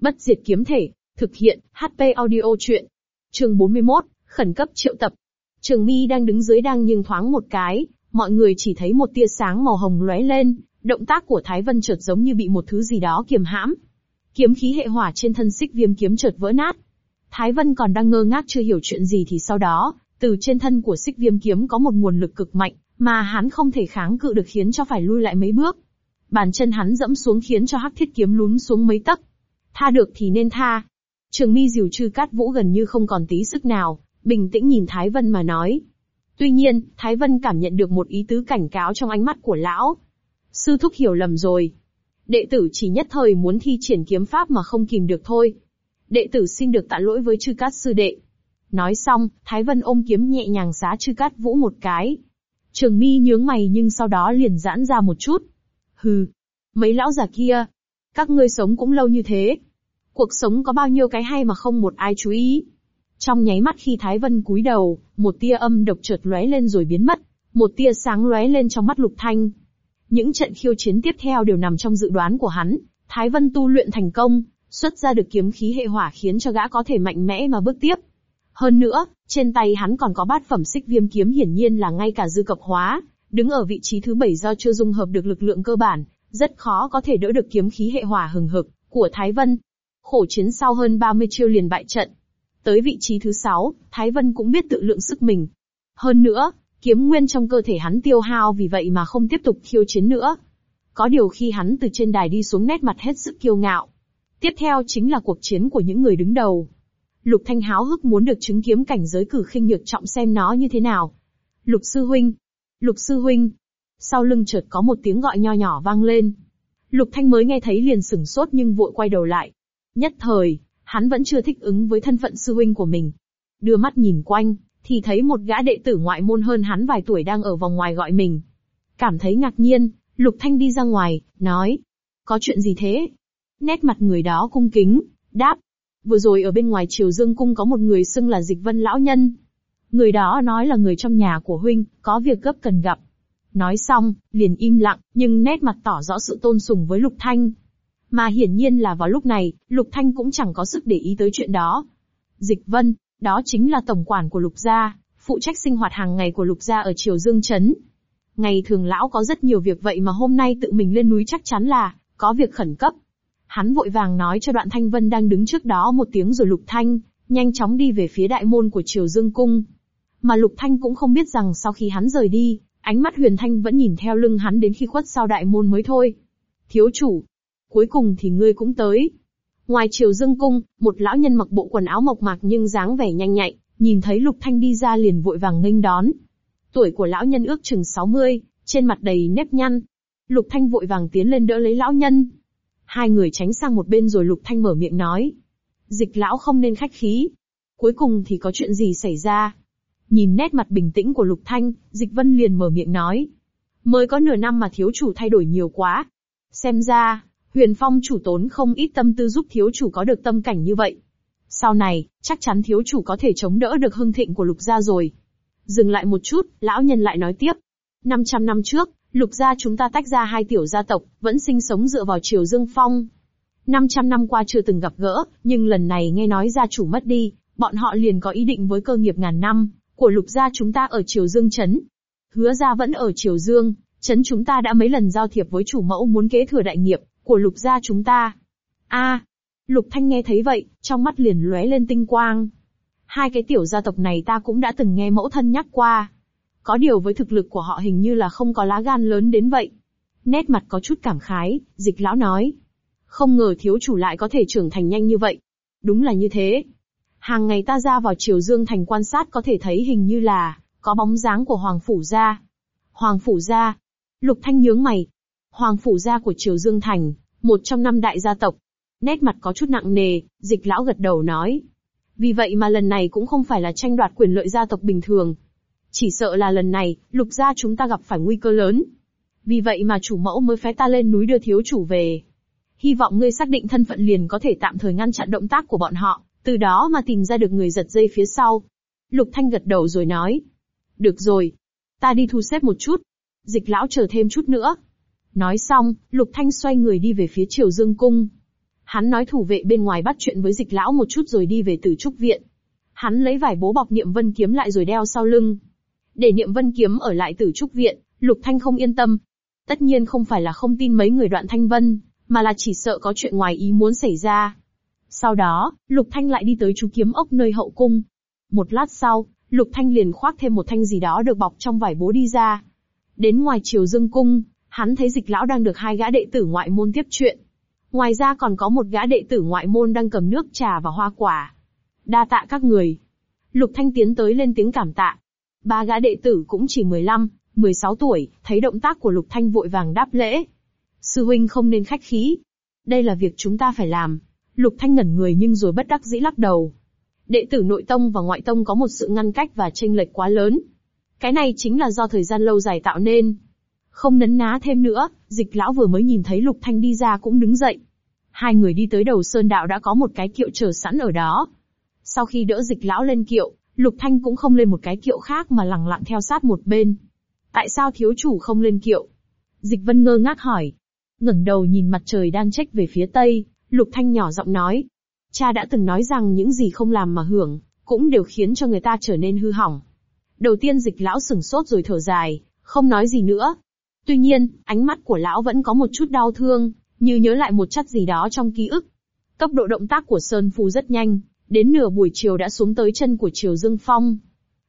bất diệt kiếm thể, thực hiện, HP audio chuyện. Trường 41, khẩn cấp triệu tập. Trường mi đang đứng dưới đang nhưng thoáng một cái, mọi người chỉ thấy một tia sáng màu hồng lóe lên, động tác của Thái Vân chợt giống như bị một thứ gì đó kiềm hãm. Kiếm khí hệ hỏa trên thân xích viêm kiếm chợt vỡ nát. Thái Vân còn đang ngơ ngác chưa hiểu chuyện gì thì sau đó, từ trên thân của xích viêm kiếm có một nguồn lực cực mạnh, mà hắn không thể kháng cự được khiến cho phải lui lại mấy bước. Bàn chân hắn dẫm xuống khiến cho hắc thiết kiếm lún xuống mấy tấc. Tha được thì nên tha. Trường mi diều trừ cát vũ gần như không còn tí sức nào, bình tĩnh nhìn Thái Vân mà nói. Tuy nhiên, Thái Vân cảm nhận được một ý tứ cảnh cáo trong ánh mắt của lão. Sư thúc hiểu lầm rồi. Đệ tử chỉ nhất thời muốn thi triển kiếm pháp mà không kìm được thôi. Đệ tử xin được tạ lỗi với chư cát sư đệ. Nói xong, Thái Vân ôm kiếm nhẹ nhàng xá chư cát vũ một cái. Trường mi nhướng mày nhưng sau đó liền giãn ra một chút. Hừ, mấy lão già kia, các ngươi sống cũng lâu như thế. Cuộc sống có bao nhiêu cái hay mà không một ai chú ý. Trong nháy mắt khi Thái Vân cúi đầu, một tia âm độc chợt lóe lên rồi biến mất, một tia sáng lóe lên trong mắt Lục Thanh. Những trận khiêu chiến tiếp theo đều nằm trong dự đoán của hắn, Thái Vân tu luyện thành công, xuất ra được kiếm khí hệ hỏa khiến cho gã có thể mạnh mẽ mà bước tiếp. Hơn nữa, trên tay hắn còn có bát phẩm xích viêm kiếm hiển nhiên là ngay cả dư cập hóa, đứng ở vị trí thứ bảy do chưa dung hợp được lực lượng cơ bản, rất khó có thể đỡ được kiếm khí hệ hỏa hừng hực của Thái Vân. Khổ chiến sau hơn 30 chiêu liền bại trận. Tới vị trí thứ 6, Thái Vân cũng biết tự lượng sức mình. Hơn nữa, kiếm nguyên trong cơ thể hắn tiêu hao vì vậy mà không tiếp tục khiêu chiến nữa. Có điều khi hắn từ trên đài đi xuống nét mặt hết sức kiêu ngạo. Tiếp theo chính là cuộc chiến của những người đứng đầu. Lục Thanh háo hức muốn được chứng kiến cảnh giới cử khinh nhược trọng xem nó như thế nào. Lục sư huynh, Lục sư huynh. Sau lưng chợt có một tiếng gọi nho nhỏ vang lên. Lục Thanh mới nghe thấy liền sửng sốt nhưng vội quay đầu lại. Nhất thời, hắn vẫn chưa thích ứng với thân phận sư huynh của mình. Đưa mắt nhìn quanh, thì thấy một gã đệ tử ngoại môn hơn hắn vài tuổi đang ở vòng ngoài gọi mình. Cảm thấy ngạc nhiên, Lục Thanh đi ra ngoài, nói. Có chuyện gì thế? Nét mặt người đó cung kính, đáp. Vừa rồi ở bên ngoài triều dương cung có một người xưng là dịch vân lão nhân. Người đó nói là người trong nhà của huynh, có việc gấp cần gặp. Nói xong, liền im lặng, nhưng nét mặt tỏ rõ sự tôn sùng với Lục Thanh. Mà hiển nhiên là vào lúc này, Lục Thanh cũng chẳng có sức để ý tới chuyện đó. Dịch Vân, đó chính là tổng quản của Lục gia, phụ trách sinh hoạt hàng ngày của Lục gia ở Triều Dương Trấn. Ngày thường lão có rất nhiều việc vậy mà hôm nay tự mình lên núi chắc chắn là, có việc khẩn cấp. Hắn vội vàng nói cho đoạn Thanh Vân đang đứng trước đó một tiếng rồi Lục Thanh, nhanh chóng đi về phía đại môn của Triều Dương Cung. Mà Lục Thanh cũng không biết rằng sau khi hắn rời đi, ánh mắt Huyền Thanh vẫn nhìn theo lưng hắn đến khi khuất sau đại môn mới thôi. Thiếu chủ, cuối cùng thì ngươi cũng tới. Ngoài Triều Dương Cung, một lão nhân mặc bộ quần áo mộc mạc nhưng dáng vẻ nhanh nhạy, nhìn thấy Lục Thanh đi ra liền vội vàng nghênh đón. Tuổi của lão nhân ước chừng 60, trên mặt đầy nếp nhăn. Lục Thanh vội vàng tiến lên đỡ lấy lão nhân. Hai người tránh sang một bên rồi Lục Thanh mở miệng nói. Dịch lão không nên khách khí. Cuối cùng thì có chuyện gì xảy ra? Nhìn nét mặt bình tĩnh của Lục Thanh, Dịch Vân liền mở miệng nói. Mới có nửa năm mà thiếu chủ thay đổi nhiều quá. Xem ra, Huyền Phong chủ tốn không ít tâm tư giúp thiếu chủ có được tâm cảnh như vậy. Sau này, chắc chắn thiếu chủ có thể chống đỡ được hưng thịnh của lục gia rồi. Dừng lại một chút, lão nhân lại nói tiếp. 500 năm trước, lục gia chúng ta tách ra hai tiểu gia tộc, vẫn sinh sống dựa vào triều dương phong. 500 năm qua chưa từng gặp gỡ, nhưng lần này nghe nói gia chủ mất đi, bọn họ liền có ý định với cơ nghiệp ngàn năm, của lục gia chúng ta ở triều dương chấn. Hứa gia vẫn ở triều dương, chấn chúng ta đã mấy lần giao thiệp với chủ mẫu muốn kế thừa đại nghiệp, của lục gia chúng ta. A, Lục Thanh nghe thấy vậy, trong mắt liền lóe lên tinh quang. Hai cái tiểu gia tộc này ta cũng đã từng nghe mẫu thân nhắc qua. Có điều với thực lực của họ hình như là không có lá gan lớn đến vậy. Nét mặt có chút cảm khái, dịch lão nói. Không ngờ thiếu chủ lại có thể trưởng thành nhanh như vậy. Đúng là như thế. Hàng ngày ta ra vào Triều Dương Thành quan sát có thể thấy hình như là, có bóng dáng của Hoàng Phủ Gia. Hoàng Phủ Gia. Lục Thanh nhướng mày. Hoàng Phủ Gia của Triều Dương Thành, một trong năm đại gia tộc, Nét mặt có chút nặng nề, dịch lão gật đầu nói. Vì vậy mà lần này cũng không phải là tranh đoạt quyền lợi gia tộc bình thường. Chỉ sợ là lần này, lục gia chúng ta gặp phải nguy cơ lớn. Vì vậy mà chủ mẫu mới phái ta lên núi đưa thiếu chủ về. Hy vọng ngươi xác định thân phận liền có thể tạm thời ngăn chặn động tác của bọn họ, từ đó mà tìm ra được người giật dây phía sau. Lục Thanh gật đầu rồi nói. Được rồi. Ta đi thu xếp một chút. Dịch lão chờ thêm chút nữa. Nói xong, Lục Thanh xoay người đi về phía Triều Dương Cung. Hắn nói thủ vệ bên ngoài bắt chuyện với dịch lão một chút rồi đi về tử trúc viện. Hắn lấy vải bố bọc niệm vân kiếm lại rồi đeo sau lưng. Để niệm vân kiếm ở lại tử trúc viện, Lục Thanh không yên tâm. Tất nhiên không phải là không tin mấy người đoạn thanh vân, mà là chỉ sợ có chuyện ngoài ý muốn xảy ra. Sau đó, Lục Thanh lại đi tới chú kiếm ốc nơi hậu cung. Một lát sau, Lục Thanh liền khoác thêm một thanh gì đó được bọc trong vải bố đi ra. Đến ngoài triều dương cung, hắn thấy dịch lão đang được hai gã đệ tử ngoại môn tiếp chuyện. Ngoài ra còn có một gã đệ tử ngoại môn đang cầm nước trà và hoa quả. Đa tạ các người. Lục Thanh tiến tới lên tiếng cảm tạ. Ba gã đệ tử cũng chỉ 15, 16 tuổi, thấy động tác của Lục Thanh vội vàng đáp lễ. Sư huynh không nên khách khí. Đây là việc chúng ta phải làm. Lục Thanh ngẩn người nhưng rồi bất đắc dĩ lắc đầu. Đệ tử nội tông và ngoại tông có một sự ngăn cách và chênh lệch quá lớn. Cái này chính là do thời gian lâu dài tạo nên. Không nấn ná thêm nữa, dịch lão vừa mới nhìn thấy Lục Thanh đi ra cũng đứng dậy. Hai người đi tới đầu sơn đạo đã có một cái kiệu chờ sẵn ở đó. Sau khi đỡ dịch lão lên kiệu, Lục Thanh cũng không lên một cái kiệu khác mà lặng lặng theo sát một bên. Tại sao thiếu chủ không lên kiệu? Dịch vân ngơ ngác hỏi. ngẩng đầu nhìn mặt trời đang trách về phía tây, Lục Thanh nhỏ giọng nói. Cha đã từng nói rằng những gì không làm mà hưởng, cũng đều khiến cho người ta trở nên hư hỏng. Đầu tiên dịch lão sừng sốt rồi thở dài, không nói gì nữa. Tuy nhiên, ánh mắt của lão vẫn có một chút đau thương, như nhớ lại một chất gì đó trong ký ức. Tốc độ động tác của Sơn Phu rất nhanh, đến nửa buổi chiều đã xuống tới chân của Triều Dương Phong.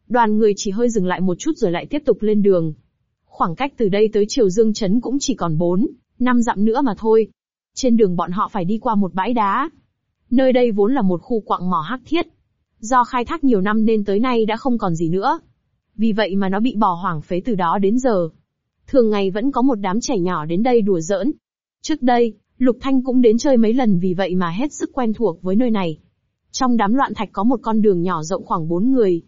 Đoàn người chỉ hơi dừng lại một chút rồi lại tiếp tục lên đường. Khoảng cách từ đây tới Triều Dương Trấn cũng chỉ còn 4, 5 dặm nữa mà thôi. Trên đường bọn họ phải đi qua một bãi đá. Nơi đây vốn là một khu quặng mỏ hắc thiết. Do khai thác nhiều năm nên tới nay đã không còn gì nữa. Vì vậy mà nó bị bỏ hoảng phế từ đó đến giờ. Thường ngày vẫn có một đám trẻ nhỏ đến đây đùa giỡn, Trước đây, Lục Thanh cũng đến chơi mấy lần vì vậy mà hết sức quen thuộc với nơi này. Trong đám loạn thạch có một con đường nhỏ rộng khoảng bốn người.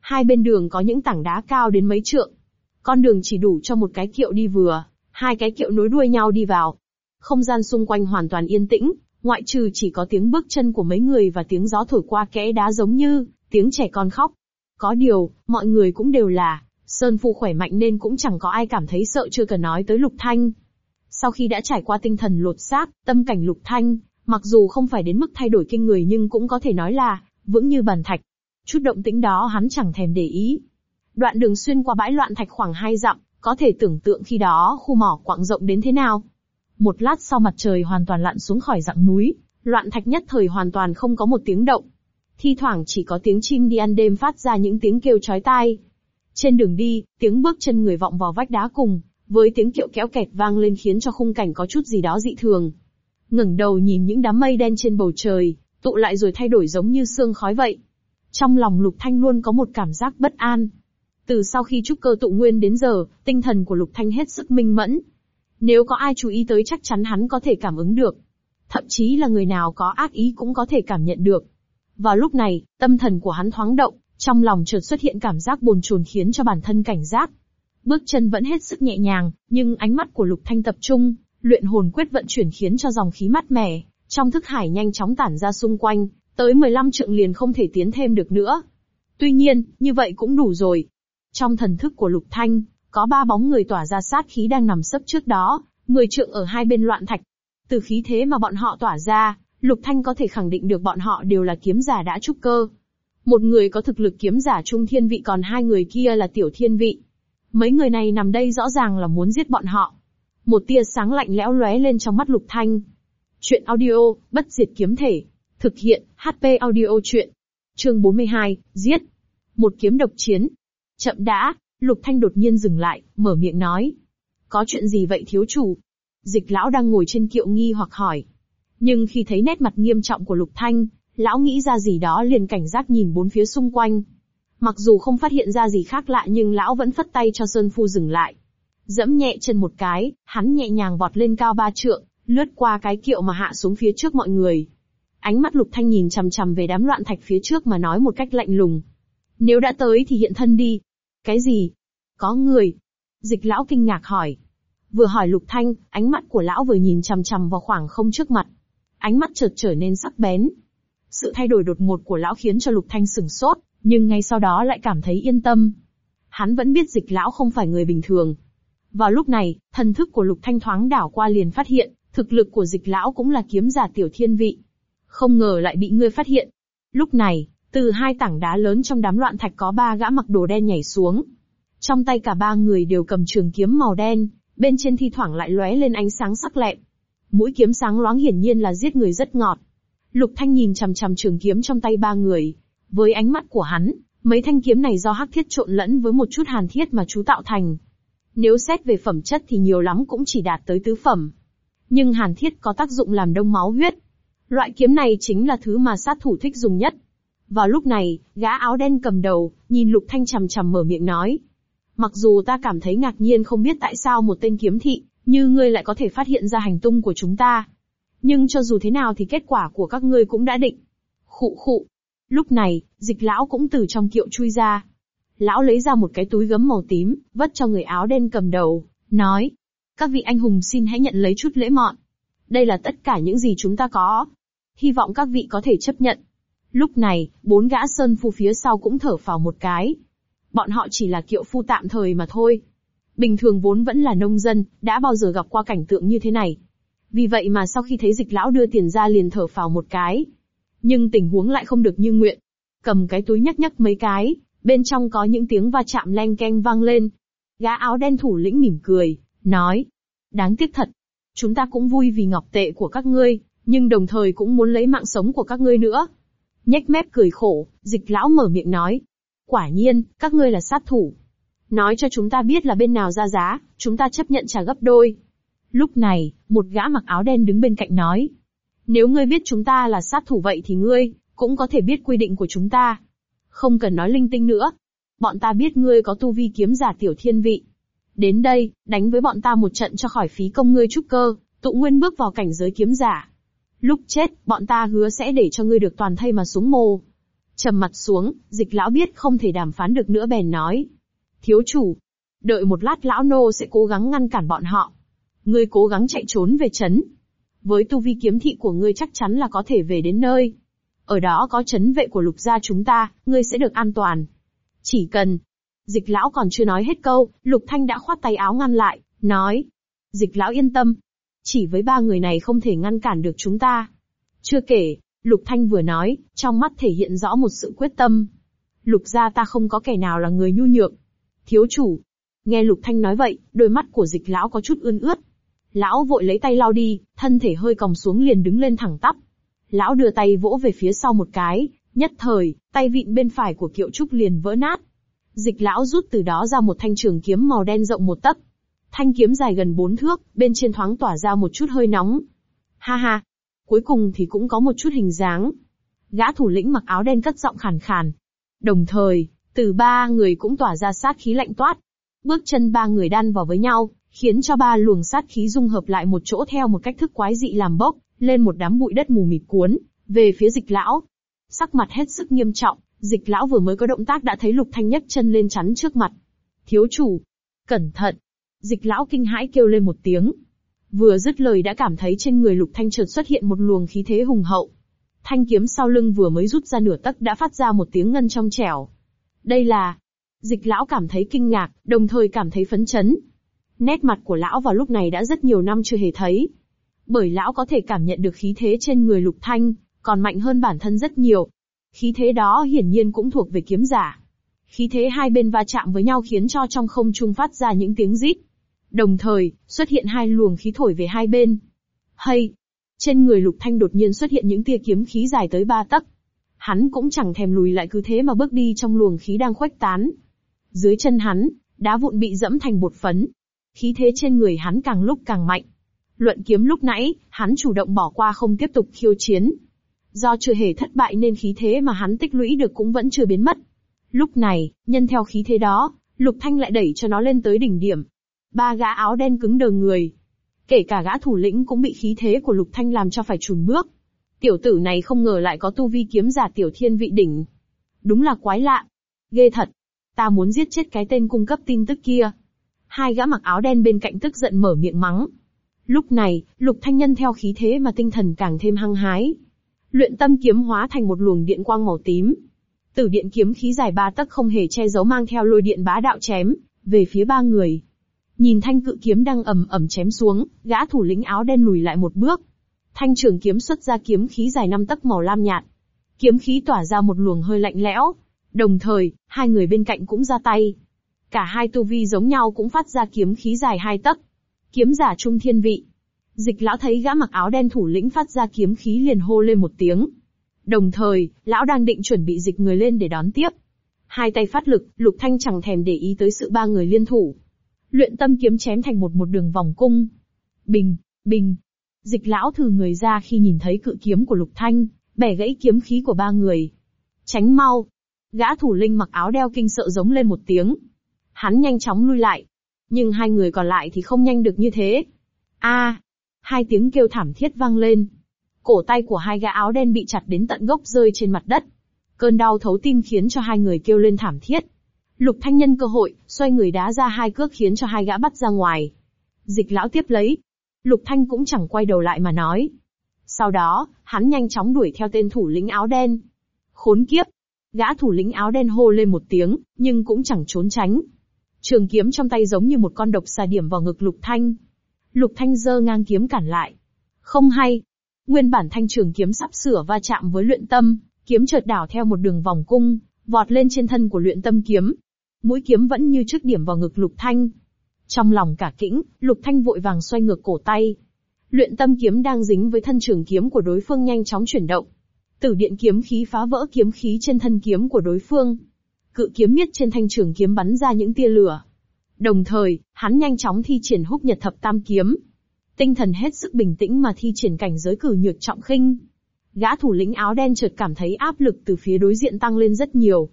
Hai bên đường có những tảng đá cao đến mấy trượng. Con đường chỉ đủ cho một cái kiệu đi vừa, hai cái kiệu nối đuôi nhau đi vào. Không gian xung quanh hoàn toàn yên tĩnh, ngoại trừ chỉ có tiếng bước chân của mấy người và tiếng gió thổi qua kẽ đá giống như tiếng trẻ con khóc. Có điều, mọi người cũng đều là Sơn Phu khỏe mạnh nên cũng chẳng có ai cảm thấy sợ chưa cần nói tới Lục Thanh. Sau khi đã trải qua tinh thần lột xác, tâm cảnh Lục Thanh, mặc dù không phải đến mức thay đổi kinh người nhưng cũng có thể nói là vững như bàn thạch. Chút động tĩnh đó hắn chẳng thèm để ý. Đoạn đường xuyên qua bãi loạn thạch khoảng hai dặm, có thể tưởng tượng khi đó khu mỏ quặng rộng đến thế nào. Một lát sau mặt trời hoàn toàn lặn xuống khỏi dặng núi, loạn thạch nhất thời hoàn toàn không có một tiếng động. Thi thoảng chỉ có tiếng chim đi ăn đêm phát ra những tiếng kêu chói tai. Trên đường đi, tiếng bước chân người vọng vào vách đá cùng, với tiếng kiệu kéo kẹt vang lên khiến cho khung cảnh có chút gì đó dị thường. ngẩng đầu nhìn những đám mây đen trên bầu trời, tụ lại rồi thay đổi giống như sương khói vậy. Trong lòng Lục Thanh luôn có một cảm giác bất an. Từ sau khi trúc cơ tụ nguyên đến giờ, tinh thần của Lục Thanh hết sức minh mẫn. Nếu có ai chú ý tới chắc chắn hắn có thể cảm ứng được. Thậm chí là người nào có ác ý cũng có thể cảm nhận được. Vào lúc này, tâm thần của hắn thoáng động, trong lòng chợt xuất hiện cảm giác bồn chồn khiến cho bản thân cảnh giác. Bước chân vẫn hết sức nhẹ nhàng, nhưng ánh mắt của Lục Thanh tập trung, luyện hồn quyết vận chuyển khiến cho dòng khí mát mẻ, trong thức hải nhanh chóng tản ra xung quanh, tới 15 trượng liền không thể tiến thêm được nữa. Tuy nhiên, như vậy cũng đủ rồi. Trong thần thức của Lục Thanh, có ba bóng người tỏa ra sát khí đang nằm sấp trước đó, người trượng ở hai bên loạn thạch. Từ khí thế mà bọn họ tỏa ra, Lục Thanh có thể khẳng định được bọn họ đều là kiếm giả đã trúc cơ. Một người có thực lực kiếm giả trung thiên vị còn hai người kia là tiểu thiên vị. Mấy người này nằm đây rõ ràng là muốn giết bọn họ. Một tia sáng lạnh lẽo lóe lên trong mắt Lục Thanh. Chuyện audio, bất diệt kiếm thể. Thực hiện, HP audio chuyện. Chương 42, giết. Một kiếm độc chiến. Chậm đã, Lục Thanh đột nhiên dừng lại, mở miệng nói. Có chuyện gì vậy thiếu chủ? Dịch lão đang ngồi trên kiệu nghi hoặc hỏi. Nhưng khi thấy nét mặt nghiêm trọng của Lục Thanh, lão nghĩ ra gì đó liền cảnh giác nhìn bốn phía xung quanh. Mặc dù không phát hiện ra gì khác lạ nhưng lão vẫn phất tay cho Sơn Phu dừng lại. Dẫm nhẹ chân một cái, hắn nhẹ nhàng vọt lên cao ba trượng, lướt qua cái kiệu mà hạ xuống phía trước mọi người. Ánh mắt Lục Thanh nhìn chằm chằm về đám loạn thạch phía trước mà nói một cách lạnh lùng. Nếu đã tới thì hiện thân đi. Cái gì? Có người. Dịch lão kinh ngạc hỏi. Vừa hỏi Lục Thanh, ánh mắt của lão vừa nhìn chằm chằm vào khoảng không trước mặt. Ánh mắt chợt trở nên sắc bén. Sự thay đổi đột ngột của lão khiến cho Lục Thanh sừng sốt, nhưng ngay sau đó lại cảm thấy yên tâm. Hắn vẫn biết dịch lão không phải người bình thường. Vào lúc này, thần thức của Lục Thanh thoáng đảo qua liền phát hiện, thực lực của dịch lão cũng là kiếm giả tiểu thiên vị. Không ngờ lại bị ngươi phát hiện. Lúc này, từ hai tảng đá lớn trong đám loạn thạch có ba gã mặc đồ đen nhảy xuống. Trong tay cả ba người đều cầm trường kiếm màu đen, bên trên thi thoảng lại lóe lên ánh sáng sắc lẹm. Mũi kiếm sáng loáng hiển nhiên là giết người rất ngọt. Lục Thanh nhìn chằm chằm trường kiếm trong tay ba người. Với ánh mắt của hắn, mấy thanh kiếm này do hắc thiết trộn lẫn với một chút hàn thiết mà chú tạo thành. Nếu xét về phẩm chất thì nhiều lắm cũng chỉ đạt tới tứ phẩm. Nhưng hàn thiết có tác dụng làm đông máu huyết. Loại kiếm này chính là thứ mà sát thủ thích dùng nhất. Vào lúc này, gã áo đen cầm đầu, nhìn Lục Thanh chầm chầm mở miệng nói. Mặc dù ta cảm thấy ngạc nhiên không biết tại sao một tên kiếm thị, như ngươi lại có thể phát hiện ra hành tung của chúng ta. Nhưng cho dù thế nào thì kết quả của các ngươi cũng đã định. Khụ khụ. Lúc này, dịch lão cũng từ trong kiệu chui ra. Lão lấy ra một cái túi gấm màu tím, vất cho người áo đen cầm đầu, nói. Các vị anh hùng xin hãy nhận lấy chút lễ mọn. Đây là tất cả những gì chúng ta có. Hy vọng các vị có thể chấp nhận. Lúc này, bốn gã sơn phu phía sau cũng thở phào một cái. Bọn họ chỉ là kiệu phu tạm thời mà thôi. Bình thường vốn vẫn là nông dân, đã bao giờ gặp qua cảnh tượng như thế này. Vì vậy mà sau khi thấy dịch lão đưa tiền ra liền thở phào một cái. Nhưng tình huống lại không được như nguyện. Cầm cái túi nhắc nhắc mấy cái, bên trong có những tiếng va chạm len keng vang lên. Gã áo đen thủ lĩnh mỉm cười, nói. Đáng tiếc thật. Chúng ta cũng vui vì ngọc tệ của các ngươi, nhưng đồng thời cũng muốn lấy mạng sống của các ngươi nữa. Nhếch mép cười khổ, dịch lão mở miệng nói. Quả nhiên, các ngươi là sát thủ. Nói cho chúng ta biết là bên nào ra giá, chúng ta chấp nhận trả gấp đôi. Lúc này, một gã mặc áo đen đứng bên cạnh nói. Nếu ngươi biết chúng ta là sát thủ vậy thì ngươi, cũng có thể biết quy định của chúng ta. Không cần nói linh tinh nữa. Bọn ta biết ngươi có tu vi kiếm giả tiểu thiên vị. Đến đây, đánh với bọn ta một trận cho khỏi phí công ngươi trúc cơ, tụ nguyên bước vào cảnh giới kiếm giả. Lúc chết, bọn ta hứa sẽ để cho ngươi được toàn thây mà xuống mồ. Trầm mặt xuống, dịch lão biết không thể đàm phán được nữa bèn nói. Thiếu chủ. Đợi một lát lão nô sẽ cố gắng ngăn cản bọn họ. ngươi cố gắng chạy trốn về chấn. Với tu vi kiếm thị của ngươi chắc chắn là có thể về đến nơi. Ở đó có chấn vệ của lục gia chúng ta, ngươi sẽ được an toàn. Chỉ cần. Dịch lão còn chưa nói hết câu, lục thanh đã khoát tay áo ngăn lại, nói. Dịch lão yên tâm. Chỉ với ba người này không thể ngăn cản được chúng ta. Chưa kể, lục thanh vừa nói, trong mắt thể hiện rõ một sự quyết tâm. Lục gia ta không có kẻ nào là người nhu nhược. Thiếu chủ. Nghe lục thanh nói vậy, đôi mắt của dịch lão có chút ươn ướt. Lão vội lấy tay lau đi, thân thể hơi còng xuống liền đứng lên thẳng tắp. Lão đưa tay vỗ về phía sau một cái, nhất thời, tay vịn bên phải của kiệu trúc liền vỡ nát. Dịch lão rút từ đó ra một thanh trường kiếm màu đen rộng một tấc. Thanh kiếm dài gần bốn thước, bên trên thoáng tỏa ra một chút hơi nóng. Ha ha, cuối cùng thì cũng có một chút hình dáng. Gã thủ lĩnh mặc áo đen cất giọng khàn khàn. Đồng thời, từ ba người cũng tỏa ra sát khí lạnh toát. Bước chân ba người đan vào với nhau, khiến cho ba luồng sát khí dung hợp lại một chỗ theo một cách thức quái dị làm bốc, lên một đám bụi đất mù mịt cuốn, về phía dịch lão. Sắc mặt hết sức nghiêm trọng, dịch lão vừa mới có động tác đã thấy lục thanh nhấc chân lên chắn trước mặt. Thiếu chủ! Cẩn thận! Dịch lão kinh hãi kêu lên một tiếng. Vừa dứt lời đã cảm thấy trên người lục thanh chợt xuất hiện một luồng khí thế hùng hậu. Thanh kiếm sau lưng vừa mới rút ra nửa tấc đã phát ra một tiếng ngân trong trẻo. Đây là... Dịch lão cảm thấy kinh ngạc, đồng thời cảm thấy phấn chấn. Nét mặt của lão vào lúc này đã rất nhiều năm chưa hề thấy. Bởi lão có thể cảm nhận được khí thế trên người lục thanh, còn mạnh hơn bản thân rất nhiều. Khí thế đó hiển nhiên cũng thuộc về kiếm giả. Khí thế hai bên va chạm với nhau khiến cho trong không trung phát ra những tiếng rít. Đồng thời, xuất hiện hai luồng khí thổi về hai bên. Hay! Trên người lục thanh đột nhiên xuất hiện những tia kiếm khí dài tới ba tấc. Hắn cũng chẳng thèm lùi lại cứ thế mà bước đi trong luồng khí đang khuếch tán. Dưới chân hắn, đá vụn bị dẫm thành bột phấn. Khí thế trên người hắn càng lúc càng mạnh. Luận kiếm lúc nãy, hắn chủ động bỏ qua không tiếp tục khiêu chiến. Do chưa hề thất bại nên khí thế mà hắn tích lũy được cũng vẫn chưa biến mất. Lúc này, nhân theo khí thế đó, Lục Thanh lại đẩy cho nó lên tới đỉnh điểm. Ba gã áo đen cứng đờ người. Kể cả gã thủ lĩnh cũng bị khí thế của Lục Thanh làm cho phải chùn bước. Tiểu tử này không ngờ lại có tu vi kiếm giả tiểu thiên vị đỉnh. Đúng là quái lạ. Ghê thật. Ta muốn giết chết cái tên cung cấp tin tức kia. Hai gã mặc áo đen bên cạnh tức giận mở miệng mắng. Lúc này, Lục Thanh Nhân theo khí thế mà tinh thần càng thêm hăng hái. Luyện tâm kiếm hóa thành một luồng điện quang màu tím. Tử điện kiếm khí dài ba tấc không hề che giấu mang theo lôi điện bá đạo chém, về phía ba người. Nhìn thanh cự kiếm đang ầm ầm chém xuống, gã thủ lĩnh áo đen lùi lại một bước. Thanh trường kiếm xuất ra kiếm khí dài năm tấc màu lam nhạt. Kiếm khí tỏa ra một luồng hơi lạnh lẽo. Đồng thời, hai người bên cạnh cũng ra tay. Cả hai tu vi giống nhau cũng phát ra kiếm khí dài hai tấc. Kiếm giả trung thiên vị. Dịch lão thấy gã mặc áo đen thủ lĩnh phát ra kiếm khí liền hô lên một tiếng. Đồng thời, lão đang định chuẩn bị dịch người lên để đón tiếp. Hai tay phát lực, lục thanh chẳng thèm để ý tới sự ba người liên thủ. Luyện tâm kiếm chém thành một một đường vòng cung. Bình, bình. Dịch lão thử người ra khi nhìn thấy cự kiếm của lục thanh, bẻ gãy kiếm khí của ba người. Tránh mau. Gã thủ linh mặc áo đeo kinh sợ giống lên một tiếng. Hắn nhanh chóng lui lại, nhưng hai người còn lại thì không nhanh được như thế. A! hai tiếng kêu thảm thiết vang lên. Cổ tay của hai gã áo đen bị chặt đến tận gốc rơi trên mặt đất. Cơn đau thấu tim khiến cho hai người kêu lên thảm thiết. Lục Thanh nhân cơ hội, xoay người đá ra hai cước khiến cho hai gã bắt ra ngoài. Dịch lão tiếp lấy. Lục Thanh cũng chẳng quay đầu lại mà nói. Sau đó, hắn nhanh chóng đuổi theo tên thủ lĩnh áo đen. Khốn kiếp! Gã thủ lĩnh áo đen hô lên một tiếng, nhưng cũng chẳng trốn tránh. Trường kiếm trong tay giống như một con độc xà điểm vào ngực Lục Thanh. Lục Thanh giơ ngang kiếm cản lại. Không hay. Nguyên bản thanh trường kiếm sắp sửa va chạm với luyện tâm, kiếm chợt đảo theo một đường vòng cung, vọt lên trên thân của luyện tâm kiếm. Mũi kiếm vẫn như trước điểm vào ngực Lục Thanh. Trong lòng cả kĩnh, Lục Thanh vội vàng xoay ngược cổ tay. Luyện tâm kiếm đang dính với thân trường kiếm của đối phương nhanh chóng chuyển động. Tử điện kiếm khí phá vỡ kiếm khí trên thân kiếm của đối phương, cự kiếm miết trên thanh trường kiếm bắn ra những tia lửa. Đồng thời, hắn nhanh chóng thi triển húc nhật thập tam kiếm. Tinh thần hết sức bình tĩnh mà thi triển cảnh giới cử nhược trọng khinh. Gã thủ lĩnh áo đen chợt cảm thấy áp lực từ phía đối diện tăng lên rất nhiều.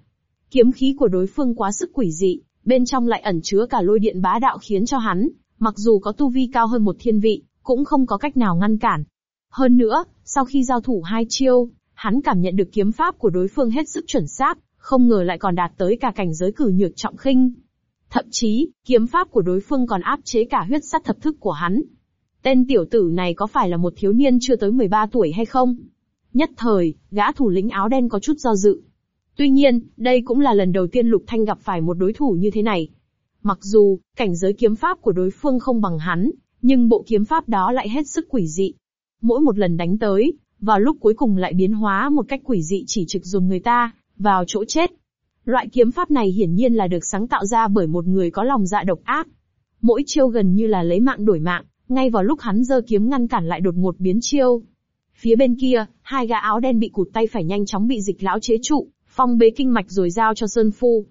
Kiếm khí của đối phương quá sức quỷ dị, bên trong lại ẩn chứa cả lôi điện bá đạo khiến cho hắn, mặc dù có tu vi cao hơn một thiên vị, cũng không có cách nào ngăn cản. Hơn nữa, sau khi giao thủ hai chiêu, hắn cảm nhận được kiếm pháp của đối phương hết sức chuẩn xác, không ngờ lại còn đạt tới cả cảnh giới cử nhược trọng khinh. Thậm chí, kiếm pháp của đối phương còn áp chế cả huyết sắt thập thức của hắn. Tên tiểu tử này có phải là một thiếu niên chưa tới 13 tuổi hay không? Nhất thời, gã thủ lĩnh áo đen có chút do dự. Tuy nhiên, đây cũng là lần đầu tiên Lục Thanh gặp phải một đối thủ như thế này. Mặc dù, cảnh giới kiếm pháp của đối phương không bằng hắn, nhưng bộ kiếm pháp đó lại hết sức quỷ dị. Mỗi một lần đánh tới, vào lúc cuối cùng lại biến hóa một cách quỷ dị chỉ trực dùng người ta, vào chỗ chết. Loại kiếm pháp này hiển nhiên là được sáng tạo ra bởi một người có lòng dạ độc ác. Mỗi chiêu gần như là lấy mạng đổi mạng, ngay vào lúc hắn giơ kiếm ngăn cản lại đột ngột biến chiêu. Phía bên kia, hai gã áo đen bị cụt tay phải nhanh chóng bị dịch lão chế trụ, phong bế kinh mạch rồi giao cho Sơn Phu.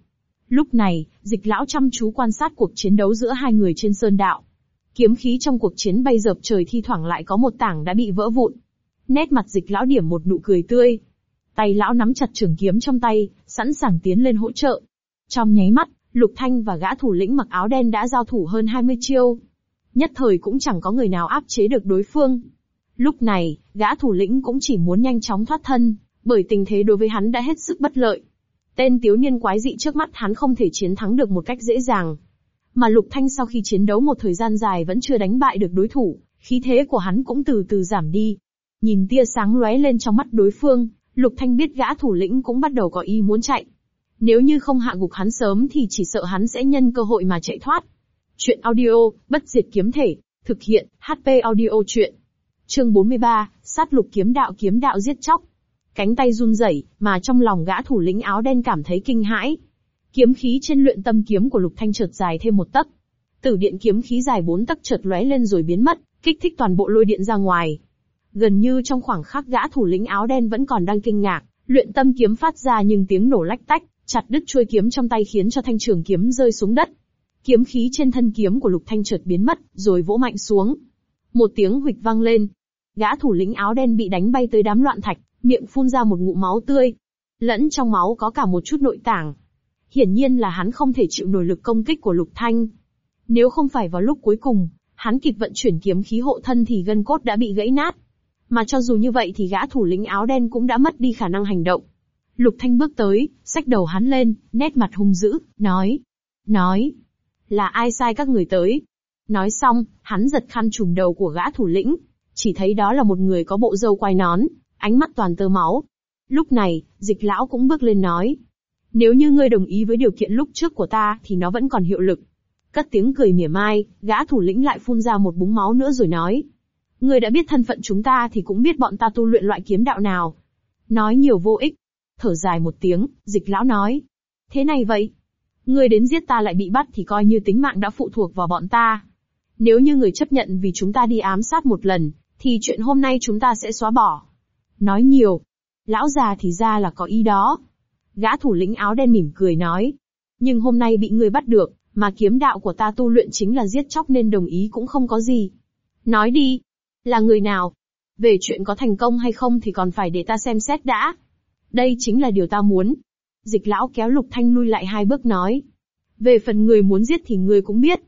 Lúc này, dịch lão chăm chú quan sát cuộc chiến đấu giữa hai người trên sơn đạo. Kiếm khí trong cuộc chiến bay dợp trời thi thoảng lại có một tảng đã bị vỡ vụn. Nét mặt dịch lão điểm một nụ cười tươi. Tay lão nắm chặt trường kiếm trong tay, sẵn sàng tiến lên hỗ trợ. Trong nháy mắt, Lục Thanh và gã thủ lĩnh mặc áo đen đã giao thủ hơn 20 chiêu. Nhất thời cũng chẳng có người nào áp chế được đối phương. Lúc này, gã thủ lĩnh cũng chỉ muốn nhanh chóng thoát thân, bởi tình thế đối với hắn đã hết sức bất lợi. Tên tiếu niên quái dị trước mắt hắn không thể chiến thắng được một cách dễ dàng. Mà Lục Thanh sau khi chiến đấu một thời gian dài vẫn chưa đánh bại được đối thủ, khí thế của hắn cũng từ từ giảm đi. Nhìn tia sáng lóe lên trong mắt đối phương, Lục Thanh biết gã thủ lĩnh cũng bắt đầu có ý muốn chạy. Nếu như không hạ gục hắn sớm thì chỉ sợ hắn sẽ nhân cơ hội mà chạy thoát. Chuyện audio, bất diệt kiếm thể, thực hiện, HP audio chuyện. Chương 43, sát lục kiếm đạo kiếm đạo giết chóc. Cánh tay run rẩy, mà trong lòng gã thủ lĩnh áo đen cảm thấy kinh hãi. Kiếm khí trên luyện tâm kiếm của Lục Thanh chợt dài thêm một tấc. Tử điện kiếm khí dài bốn tấc chợt lóe lên rồi biến mất, kích thích toàn bộ lôi điện ra ngoài. Gần như trong khoảng khắc gã thủ lĩnh áo đen vẫn còn đang kinh ngạc, luyện tâm kiếm phát ra nhưng tiếng nổ lách tách, chặt đứt chuôi kiếm trong tay khiến cho thanh trường kiếm rơi xuống đất. Kiếm khí trên thân kiếm của Lục Thanh chợt biến mất, rồi vỗ mạnh xuống. Một tiếng huỵch vang lên. Gã thủ lĩnh áo đen bị đánh bay tới đám loạn thạch, miệng phun ra một ngụm máu tươi. Lẫn trong máu có cả một chút nội tảng. Hiển nhiên là hắn không thể chịu nổi lực công kích của Lục Thanh. Nếu không phải vào lúc cuối cùng, hắn kịp vận chuyển kiếm khí hộ thân thì gân cốt đã bị gãy nát. Mà cho dù như vậy thì gã thủ lĩnh áo đen cũng đã mất đi khả năng hành động. Lục Thanh bước tới, xách đầu hắn lên, nét mặt hung dữ, nói. Nói. Là ai sai các người tới? Nói xong, hắn giật khăn trùm đầu của gã thủ lĩnh. Chỉ thấy đó là một người có bộ râu quai nón, ánh mắt toàn tơ máu. Lúc này, dịch lão cũng bước lên nói. Nếu như ngươi đồng ý với điều kiện lúc trước của ta thì nó vẫn còn hiệu lực. Cất tiếng cười mỉa mai, gã thủ lĩnh lại phun ra một búng máu nữa rồi nói. Ngươi đã biết thân phận chúng ta thì cũng biết bọn ta tu luyện loại kiếm đạo nào. Nói nhiều vô ích. Thở dài một tiếng, dịch lão nói. Thế này vậy? Ngươi đến giết ta lại bị bắt thì coi như tính mạng đã phụ thuộc vào bọn ta. Nếu như người chấp nhận vì chúng ta đi ám sát một lần, thì chuyện hôm nay chúng ta sẽ xóa bỏ. Nói nhiều. Lão già thì ra là có ý đó. Gã thủ lĩnh áo đen mỉm cười nói. Nhưng hôm nay bị ngươi bắt được, mà kiếm đạo của ta tu luyện chính là giết chóc nên đồng ý cũng không có gì. Nói đi. Là người nào? Về chuyện có thành công hay không thì còn phải để ta xem xét đã. Đây chính là điều ta muốn. Dịch lão kéo lục thanh lui lại hai bước nói. Về phần người muốn giết thì người cũng biết.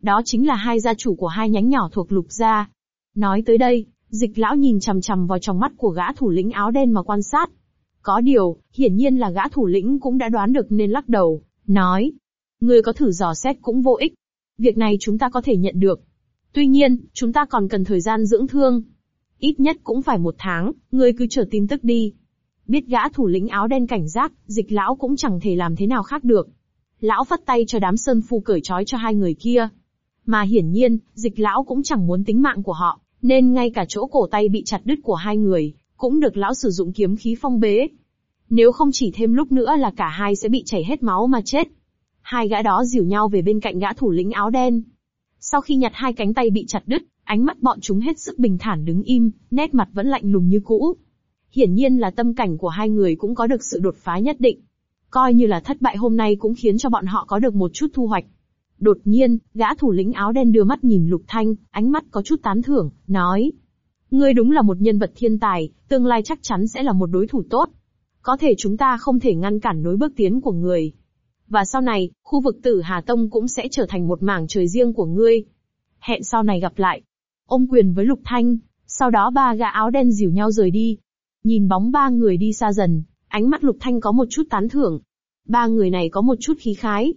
Đó chính là hai gia chủ của hai nhánh nhỏ thuộc lục gia. Nói tới đây, dịch lão nhìn chằm chằm vào trong mắt của gã thủ lĩnh áo đen mà quan sát. Có điều, hiển nhiên là gã thủ lĩnh cũng đã đoán được nên lắc đầu, nói. Người có thử dò xét cũng vô ích. Việc này chúng ta có thể nhận được. Tuy nhiên, chúng ta còn cần thời gian dưỡng thương. Ít nhất cũng phải một tháng, ngươi cứ chờ tin tức đi. Biết gã thủ lĩnh áo đen cảnh giác, dịch lão cũng chẳng thể làm thế nào khác được. Lão phất tay cho đám sơn phu cởi trói cho hai người kia. Mà hiển nhiên, dịch lão cũng chẳng muốn tính mạng của họ, nên ngay cả chỗ cổ tay bị chặt đứt của hai người, cũng được lão sử dụng kiếm khí phong bế. Nếu không chỉ thêm lúc nữa là cả hai sẽ bị chảy hết máu mà chết. Hai gã đó dìu nhau về bên cạnh gã thủ lĩnh áo đen. Sau khi nhặt hai cánh tay bị chặt đứt, ánh mắt bọn chúng hết sức bình thản đứng im, nét mặt vẫn lạnh lùng như cũ. Hiển nhiên là tâm cảnh của hai người cũng có được sự đột phá nhất định. Coi như là thất bại hôm nay cũng khiến cho bọn họ có được một chút thu hoạch. Đột nhiên, gã thủ lĩnh áo đen đưa mắt nhìn Lục Thanh, ánh mắt có chút tán thưởng, nói. Ngươi đúng là một nhân vật thiên tài, tương lai chắc chắn sẽ là một đối thủ tốt. Có thể chúng ta không thể ngăn cản nối bước tiến của người. Và sau này, khu vực tử Hà Tông cũng sẽ trở thành một mảng trời riêng của ngươi. Hẹn sau này gặp lại. Ôm quyền với Lục Thanh, sau đó ba gã áo đen dìu nhau rời đi. Nhìn bóng ba người đi xa dần, ánh mắt Lục Thanh có một chút tán thưởng. Ba người này có một chút khí khái.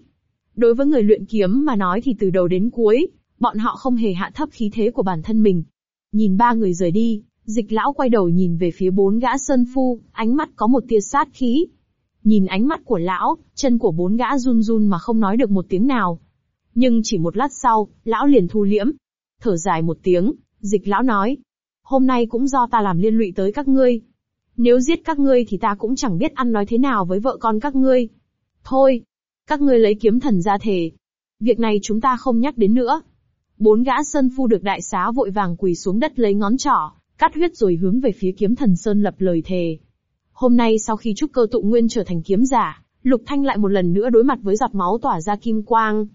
Đối với người luyện kiếm mà nói thì từ đầu đến cuối, Bọn họ không hề hạ thấp khí thế của bản thân mình. Nhìn ba người rời đi, dịch lão quay đầu nhìn về phía bốn gã sơn phu, ánh mắt có một tia sát khí. Nhìn ánh mắt của lão, chân của bốn gã run run mà không nói được một tiếng nào. Nhưng chỉ một lát sau, lão liền thu liễm. Thở dài một tiếng, dịch lão nói. Hôm nay cũng do ta làm liên lụy tới các ngươi. Nếu giết các ngươi thì ta cũng chẳng biết ăn nói thế nào với vợ con các ngươi. Thôi, các ngươi lấy kiếm thần ra thề. Việc này chúng ta không nhắc đến nữa. Bốn gã sơn phu được đại xá vội vàng quỳ xuống đất lấy ngón trỏ, cắt huyết rồi hướng về phía kiếm thần sơn lập lời thề. Hôm nay sau khi trúc cơ tụ nguyên trở thành kiếm giả, Lục Thanh lại một lần nữa đối mặt với giọt máu tỏa ra kim quang.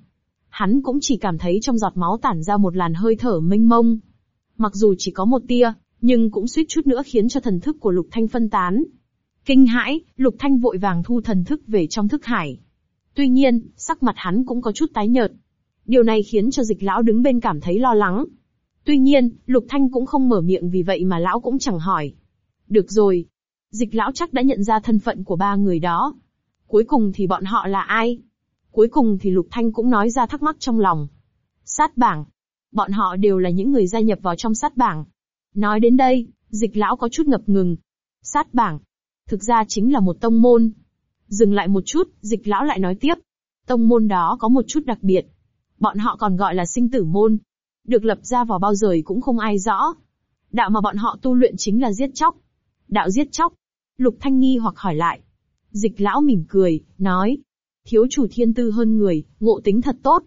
Hắn cũng chỉ cảm thấy trong giọt máu tản ra một làn hơi thở mênh mông. Mặc dù chỉ có một tia, nhưng cũng suýt chút nữa khiến cho thần thức của Lục Thanh phân tán. Kinh hãi, Lục Thanh vội vàng thu thần thức về trong thức hải. Tuy nhiên, sắc mặt hắn cũng có chút tái nhợt. Điều này khiến cho dịch lão đứng bên cảm thấy lo lắng. Tuy nhiên, Lục Thanh cũng không mở miệng vì vậy mà lão cũng chẳng hỏi. Được rồi. Dịch lão chắc đã nhận ra thân phận của ba người đó. Cuối cùng thì bọn họ là ai? Cuối cùng thì Lục Thanh cũng nói ra thắc mắc trong lòng. Sát bảng. Bọn họ đều là những người gia nhập vào trong sát bảng. Nói đến đây, dịch lão có chút ngập ngừng. Sát bảng. Thực ra chính là một tông môn. Dừng lại một chút, dịch lão lại nói tiếp. Tông môn đó có một chút đặc biệt. Bọn họ còn gọi là sinh tử môn. Được lập ra vào bao giờ cũng không ai rõ. Đạo mà bọn họ tu luyện chính là giết chóc. Đạo giết chóc. Lục Thanh nghi hoặc hỏi lại. Dịch lão mỉm cười, nói. Thiếu chủ thiên tư hơn người, ngộ tính thật tốt.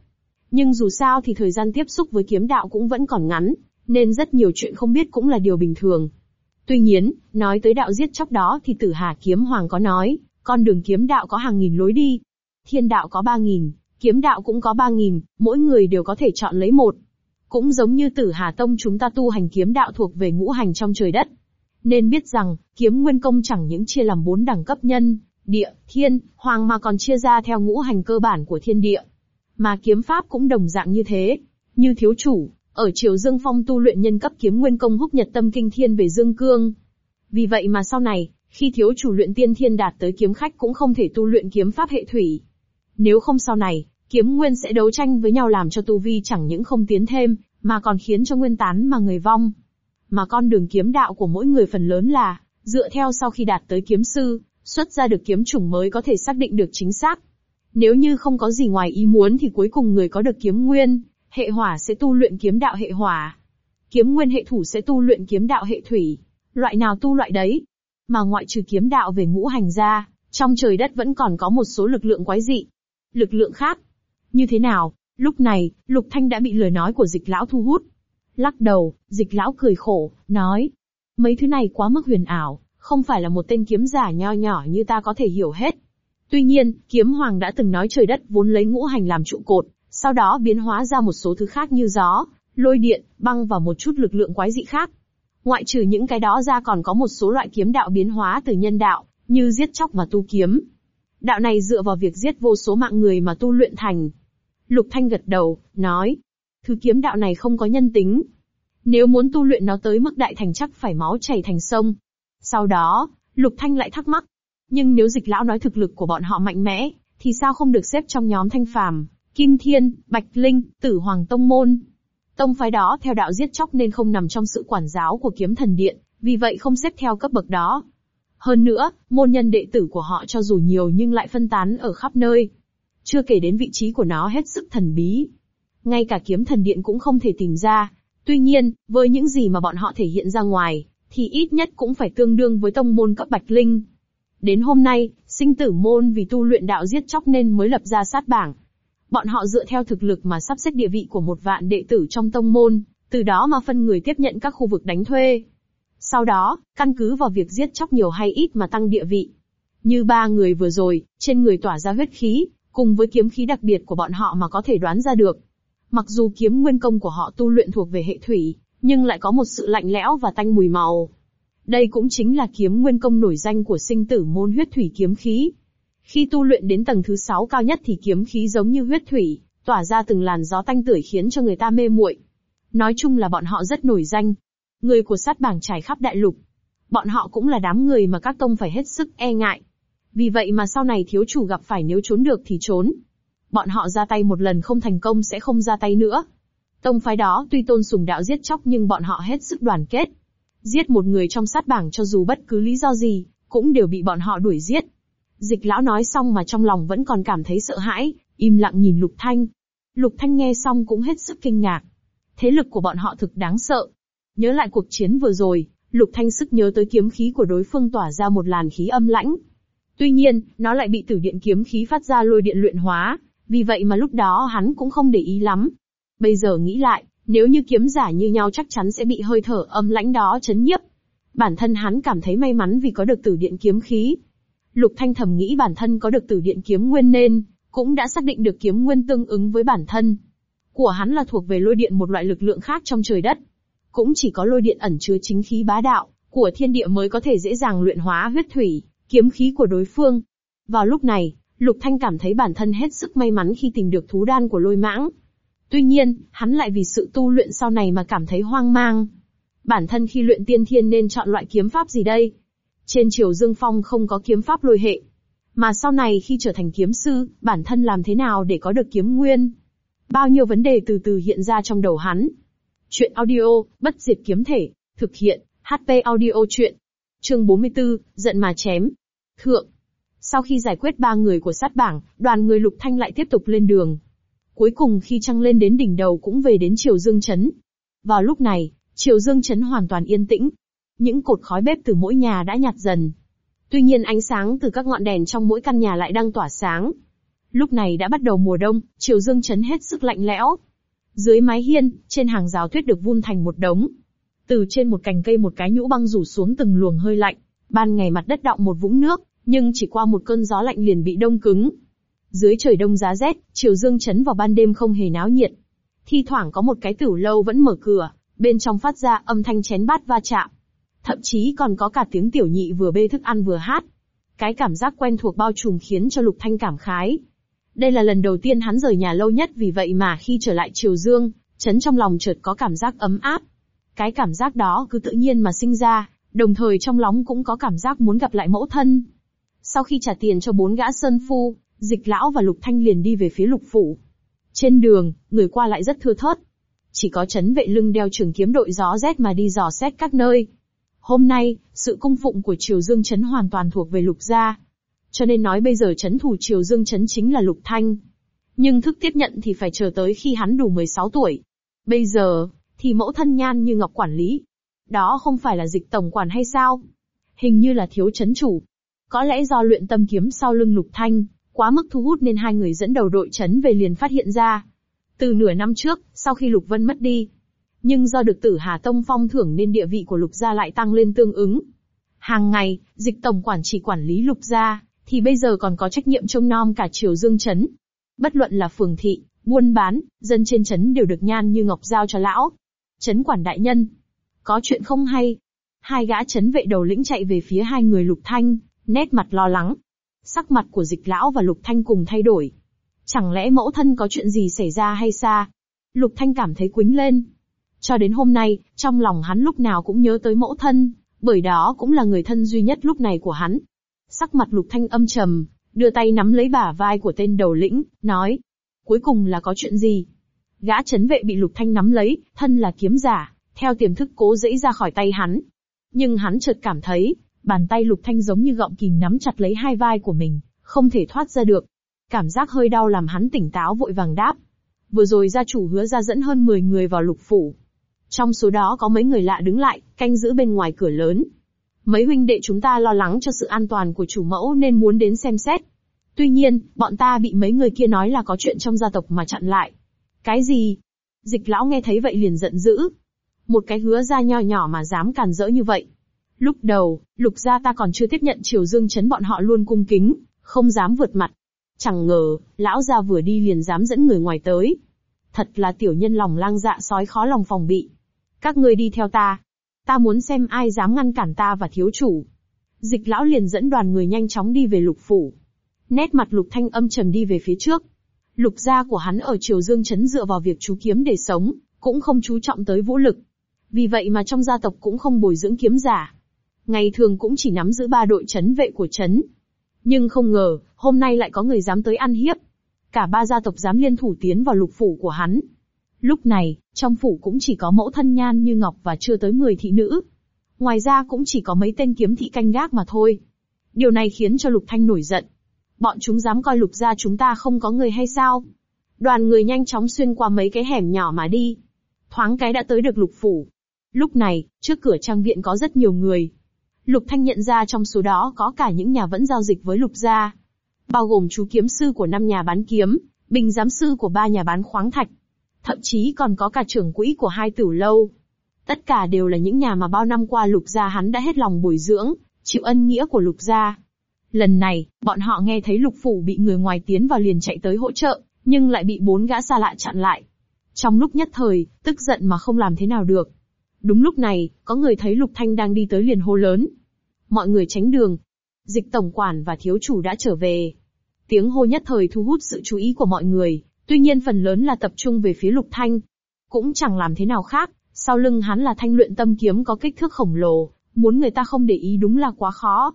Nhưng dù sao thì thời gian tiếp xúc với kiếm đạo cũng vẫn còn ngắn, nên rất nhiều chuyện không biết cũng là điều bình thường. Tuy nhiên, nói tới đạo giết chóc đó thì tử hà kiếm hoàng có nói, con đường kiếm đạo có hàng nghìn lối đi. Thiên đạo có ba nghìn, kiếm đạo cũng có ba nghìn, mỗi người đều có thể chọn lấy một. Cũng giống như tử hà tông chúng ta tu hành kiếm đạo thuộc về ngũ hành trong trời đất. Nên biết rằng, kiếm nguyên công chẳng những chia làm bốn đẳng cấp nhân, địa, thiên, hoàng mà còn chia ra theo ngũ hành cơ bản của thiên địa. Mà kiếm pháp cũng đồng dạng như thế. Như thiếu chủ, ở Triều Dương Phong tu luyện nhân cấp kiếm nguyên công húc nhật tâm kinh thiên về Dương Cương. Vì vậy mà sau này, khi thiếu chủ luyện tiên thiên đạt tới kiếm khách cũng không thể tu luyện kiếm pháp hệ thủy. Nếu không sau này, kiếm nguyên sẽ đấu tranh với nhau làm cho tu vi chẳng những không tiến thêm, mà còn khiến cho nguyên tán mà người vong. Mà con đường kiếm đạo của mỗi người phần lớn là, dựa theo sau khi đạt tới kiếm sư, xuất ra được kiếm chủng mới có thể xác định được chính xác. Nếu như không có gì ngoài ý muốn thì cuối cùng người có được kiếm nguyên, hệ hỏa sẽ tu luyện kiếm đạo hệ hỏa. Kiếm nguyên hệ thủ sẽ tu luyện kiếm đạo hệ thủy. Loại nào tu loại đấy. Mà ngoại trừ kiếm đạo về ngũ hành ra, trong trời đất vẫn còn có một số lực lượng quái dị. Lực lượng khác. Như thế nào? Lúc này, Lục Thanh đã bị lời nói của dịch lão thu hút. Lắc đầu, dịch lão cười khổ, nói. Mấy thứ này quá mức huyền ảo, không phải là một tên kiếm giả nho nhỏ như ta có thể hiểu hết. Tuy nhiên, kiếm hoàng đã từng nói trời đất vốn lấy ngũ hành làm trụ cột, sau đó biến hóa ra một số thứ khác như gió, lôi điện, băng và một chút lực lượng quái dị khác. Ngoại trừ những cái đó ra còn có một số loại kiếm đạo biến hóa từ nhân đạo, như giết chóc và tu kiếm. Đạo này dựa vào việc giết vô số mạng người mà tu luyện thành. Lục Thanh gật đầu, nói, thứ kiếm đạo này không có nhân tính. Nếu muốn tu luyện nó tới mức đại thành chắc phải máu chảy thành sông. Sau đó, Lục Thanh lại thắc mắc. Nhưng nếu dịch lão nói thực lực của bọn họ mạnh mẽ, thì sao không được xếp trong nhóm thanh phàm? Kim Thiên, Bạch Linh, Tử Hoàng Tông Môn. Tông phái đó theo đạo giết chóc nên không nằm trong sự quản giáo của kiếm thần điện, vì vậy không xếp theo cấp bậc đó. Hơn nữa, môn nhân đệ tử của họ cho dù nhiều nhưng lại phân tán ở khắp nơi. Chưa kể đến vị trí của nó hết sức thần bí. Ngay cả kiếm thần điện cũng không thể tìm ra. Tuy nhiên, với những gì mà bọn họ thể hiện ra ngoài, thì ít nhất cũng phải tương đương với tông môn cấp bạch linh. Đến hôm nay, sinh tử môn vì tu luyện đạo giết chóc nên mới lập ra sát bảng, Bọn họ dựa theo thực lực mà sắp xếp địa vị của một vạn đệ tử trong tông môn, từ đó mà phân người tiếp nhận các khu vực đánh thuê. Sau đó, căn cứ vào việc giết chóc nhiều hay ít mà tăng địa vị. Như ba người vừa rồi, trên người tỏa ra huyết khí, cùng với kiếm khí đặc biệt của bọn họ mà có thể đoán ra được. Mặc dù kiếm nguyên công của họ tu luyện thuộc về hệ thủy, nhưng lại có một sự lạnh lẽo và tanh mùi màu. Đây cũng chính là kiếm nguyên công nổi danh của sinh tử môn huyết thủy kiếm khí. Khi tu luyện đến tầng thứ 6 cao nhất thì kiếm khí giống như huyết thủy, tỏa ra từng làn gió tanh tưởi khiến cho người ta mê muội. Nói chung là bọn họ rất nổi danh. Người của sát bảng trải khắp đại lục. Bọn họ cũng là đám người mà các tông phải hết sức e ngại. Vì vậy mà sau này thiếu chủ gặp phải nếu trốn được thì trốn. Bọn họ ra tay một lần không thành công sẽ không ra tay nữa. Tông phái đó tuy tôn sùng đạo giết chóc nhưng bọn họ hết sức đoàn kết. Giết một người trong sát bảng cho dù bất cứ lý do gì, cũng đều bị bọn họ đuổi giết. Dịch lão nói xong mà trong lòng vẫn còn cảm thấy sợ hãi, im lặng nhìn Lục Thanh. Lục Thanh nghe xong cũng hết sức kinh ngạc. Thế lực của bọn họ thực đáng sợ. Nhớ lại cuộc chiến vừa rồi, Lục Thanh sức nhớ tới kiếm khí của đối phương tỏa ra một làn khí âm lãnh. Tuy nhiên, nó lại bị tử điện kiếm khí phát ra lôi điện luyện hóa, vì vậy mà lúc đó hắn cũng không để ý lắm. Bây giờ nghĩ lại, nếu như kiếm giả như nhau chắc chắn sẽ bị hơi thở âm lãnh đó chấn nhiếp. Bản thân hắn cảm thấy may mắn vì có được tử điện kiếm khí. Lục Thanh thầm nghĩ bản thân có được tử điện kiếm nguyên nên, cũng đã xác định được kiếm nguyên tương ứng với bản thân. Của hắn là thuộc về lôi điện một loại lực lượng khác trong trời đất. Cũng chỉ có lôi điện ẩn chứa chính khí bá đạo, của thiên địa mới có thể dễ dàng luyện hóa huyết thủy, kiếm khí của đối phương. Vào lúc này, Lục Thanh cảm thấy bản thân hết sức may mắn khi tìm được thú đan của lôi mãng. Tuy nhiên, hắn lại vì sự tu luyện sau này mà cảm thấy hoang mang. Bản thân khi luyện tiên thiên nên chọn loại kiếm pháp gì đây? Trên triều Dương Phong không có kiếm pháp lôi hệ. Mà sau này khi trở thành kiếm sư, bản thân làm thế nào để có được kiếm nguyên? Bao nhiêu vấn đề từ từ hiện ra trong đầu hắn. Chuyện audio, bất diệt kiếm thể, thực hiện, HP audio chuyện. Chương 44, giận mà chém. Thượng. Sau khi giải quyết ba người của sát bảng, đoàn người lục thanh lại tiếp tục lên đường. Cuối cùng khi trăng lên đến đỉnh đầu cũng về đến Triều Dương Trấn. Vào lúc này, Triều Dương Trấn hoàn toàn yên tĩnh. Những cột khói bếp từ mỗi nhà đã nhạt dần. Tuy nhiên ánh sáng từ các ngọn đèn trong mỗi căn nhà lại đang tỏa sáng. Lúc này đã bắt đầu mùa đông, chiều Dương chấn hết sức lạnh lẽo. Dưới mái hiên, trên hàng rào tuyết được vun thành một đống. Từ trên một cành cây một cái nhũ băng rủ xuống từng luồng hơi lạnh. Ban ngày mặt đất đọng một vũng nước, nhưng chỉ qua một cơn gió lạnh liền bị đông cứng. Dưới trời đông giá rét, chiều dương chấn vào ban đêm không hề náo nhiệt. Thi thoảng có một cái tửu lâu vẫn mở cửa, bên trong phát ra âm thanh chén bát va chạm. Thậm chí còn có cả tiếng tiểu nhị vừa bê thức ăn vừa hát. Cái cảm giác quen thuộc bao trùm khiến cho Lục Thanh cảm khái. Đây là lần đầu tiên hắn rời nhà lâu nhất vì vậy mà khi trở lại Triều Dương, chấn trong lòng chợt có cảm giác ấm áp. Cái cảm giác đó cứ tự nhiên mà sinh ra, đồng thời trong lòng cũng có cảm giác muốn gặp lại mẫu thân. Sau khi trả tiền cho bốn gã sơn phu, dịch lão và lục thanh liền đi về phía lục phủ. Trên đường, người qua lại rất thưa thớt. Chỉ có chấn vệ lưng đeo trường kiếm đội gió rét mà đi dò xét các nơi. Hôm nay, sự cung phụng của Triều Dương Trấn hoàn toàn thuộc về lục gia. Cho nên nói bây giờ chấn thủ Triều Dương Trấn chính là lục thanh. Nhưng thức tiếp nhận thì phải chờ tới khi hắn đủ 16 tuổi. Bây giờ, thì mẫu thân nhan như ngọc quản lý. Đó không phải là dịch tổng quản hay sao? Hình như là thiếu chấn chủ. Có lẽ do luyện tâm kiếm sau lưng lục thanh, quá mức thu hút nên hai người dẫn đầu đội chấn về liền phát hiện ra. Từ nửa năm trước, sau khi Lục Vân mất đi, nhưng do được Tử Hà Tông phong thưởng nên địa vị của Lục gia lại tăng lên tương ứng. Hàng ngày, dịch tổng quản chỉ quản lý Lục gia, thì bây giờ còn có trách nhiệm trông nom cả Triều Dương chấn. Bất luận là phường thị, buôn bán, dân trên chấn đều được nhan như ngọc giao cho lão. Chấn quản đại nhân, có chuyện không hay. Hai gã chấn vệ đầu lĩnh chạy về phía hai người Lục Thanh, nét mặt lo lắng. Sắc mặt của dịch lão và Lục Thanh cùng thay đổi. Chẳng lẽ mẫu thân có chuyện gì xảy ra hay xa? Lục Thanh cảm thấy quính lên. Cho đến hôm nay, trong lòng hắn lúc nào cũng nhớ tới mẫu thân, bởi đó cũng là người thân duy nhất lúc này của hắn. Sắc mặt Lục Thanh âm trầm, đưa tay nắm lấy bả vai của tên đầu lĩnh, nói. Cuối cùng là có chuyện gì? Gã chấn vệ bị Lục Thanh nắm lấy, thân là kiếm giả, theo tiềm thức cố dẫy ra khỏi tay hắn. Nhưng hắn chợt cảm thấy, Bàn tay lục thanh giống như gọng kìm nắm chặt lấy hai vai của mình, không thể thoát ra được. Cảm giác hơi đau làm hắn tỉnh táo vội vàng đáp. Vừa rồi gia chủ hứa ra dẫn hơn 10 người vào lục phủ. Trong số đó có mấy người lạ đứng lại, canh giữ bên ngoài cửa lớn. Mấy huynh đệ chúng ta lo lắng cho sự an toàn của chủ mẫu nên muốn đến xem xét. Tuy nhiên, bọn ta bị mấy người kia nói là có chuyện trong gia tộc mà chặn lại. Cái gì? Dịch lão nghe thấy vậy liền giận dữ. Một cái hứa ra nho nhỏ mà dám càn rỡ như vậy. Lúc đầu, lục gia ta còn chưa tiếp nhận triều dương chấn bọn họ luôn cung kính, không dám vượt mặt. Chẳng ngờ, lão gia vừa đi liền dám dẫn người ngoài tới. Thật là tiểu nhân lòng lang dạ sói khó lòng phòng bị. Các ngươi đi theo ta. Ta muốn xem ai dám ngăn cản ta và thiếu chủ. Dịch lão liền dẫn đoàn người nhanh chóng đi về lục phủ. Nét mặt lục thanh âm trầm đi về phía trước. Lục gia của hắn ở triều dương chấn dựa vào việc chú kiếm để sống, cũng không chú trọng tới vũ lực. Vì vậy mà trong gia tộc cũng không bồi dưỡng kiếm giả. Ngày thường cũng chỉ nắm giữ ba đội chấn vệ của chấn. Nhưng không ngờ, hôm nay lại có người dám tới ăn hiếp. Cả ba gia tộc dám liên thủ tiến vào lục phủ của hắn. Lúc này, trong phủ cũng chỉ có mẫu thân nhan như ngọc và chưa tới 10 thị nữ. Ngoài ra cũng chỉ có mấy tên kiếm thị canh gác mà thôi. Điều này khiến cho Lục Thanh nổi giận. Bọn chúng dám coi Lục gia chúng ta không có người hay sao? Đoàn người nhanh chóng xuyên qua mấy cái hẻm nhỏ mà đi. Thoáng cái đã tới được Lục phủ. Lúc này, trước cửa trang viện có rất nhiều người. Lục Thanh nhận ra trong số đó có cả những nhà vẫn giao dịch với Lục gia. Bao gồm chú kiếm sư của năm nhà bán kiếm, bình giám sư của ba nhà bán khoáng thạch. Thậm chí còn có cả trưởng quỹ của hai tử lâu. Tất cả đều là những nhà mà bao năm qua Lục gia hắn đã hết lòng bồi dưỡng, chịu ân nghĩa của Lục gia. Lần này, bọn họ nghe thấy Lục phủ bị người ngoài tiến vào liền chạy tới hỗ trợ, nhưng lại bị bốn gã xa lạ chặn lại. Trong lúc nhất thời, tức giận mà không làm thế nào được. Đúng lúc này, có người thấy Lục Thanh đang đi tới liền hô lớn. Mọi người tránh đường. Dịch tổng quản và thiếu chủ đã trở về. Tiếng hô nhất thời thu hút sự chú ý của mọi người, tuy nhiên phần lớn là tập trung về phía Lục Thanh. Cũng chẳng làm thế nào khác, sau lưng hắn là thanh luyện tâm kiếm có kích thước khổng lồ, muốn người ta không để ý đúng là quá khó.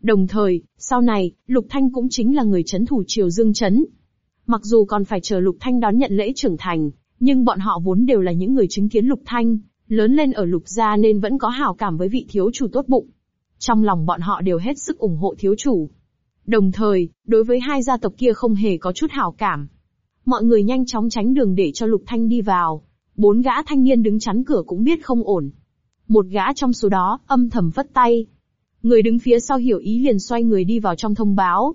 Đồng thời, sau này, Lục Thanh cũng chính là người chấn thủ triều dương chấn. Mặc dù còn phải chờ Lục Thanh đón nhận lễ trưởng thành, nhưng bọn họ vốn đều là những người chứng kiến Lục Thanh, lớn lên ở Lục gia nên vẫn có hảo cảm với vị thiếu chủ tốt bụng. Trong lòng bọn họ đều hết sức ủng hộ thiếu chủ. Đồng thời, đối với hai gia tộc kia không hề có chút hảo cảm. Mọi người nhanh chóng tránh đường để cho Lục Thanh đi vào. Bốn gã thanh niên đứng chắn cửa cũng biết không ổn. Một gã trong số đó, âm thầm vất tay. Người đứng phía sau hiểu ý liền xoay người đi vào trong thông báo.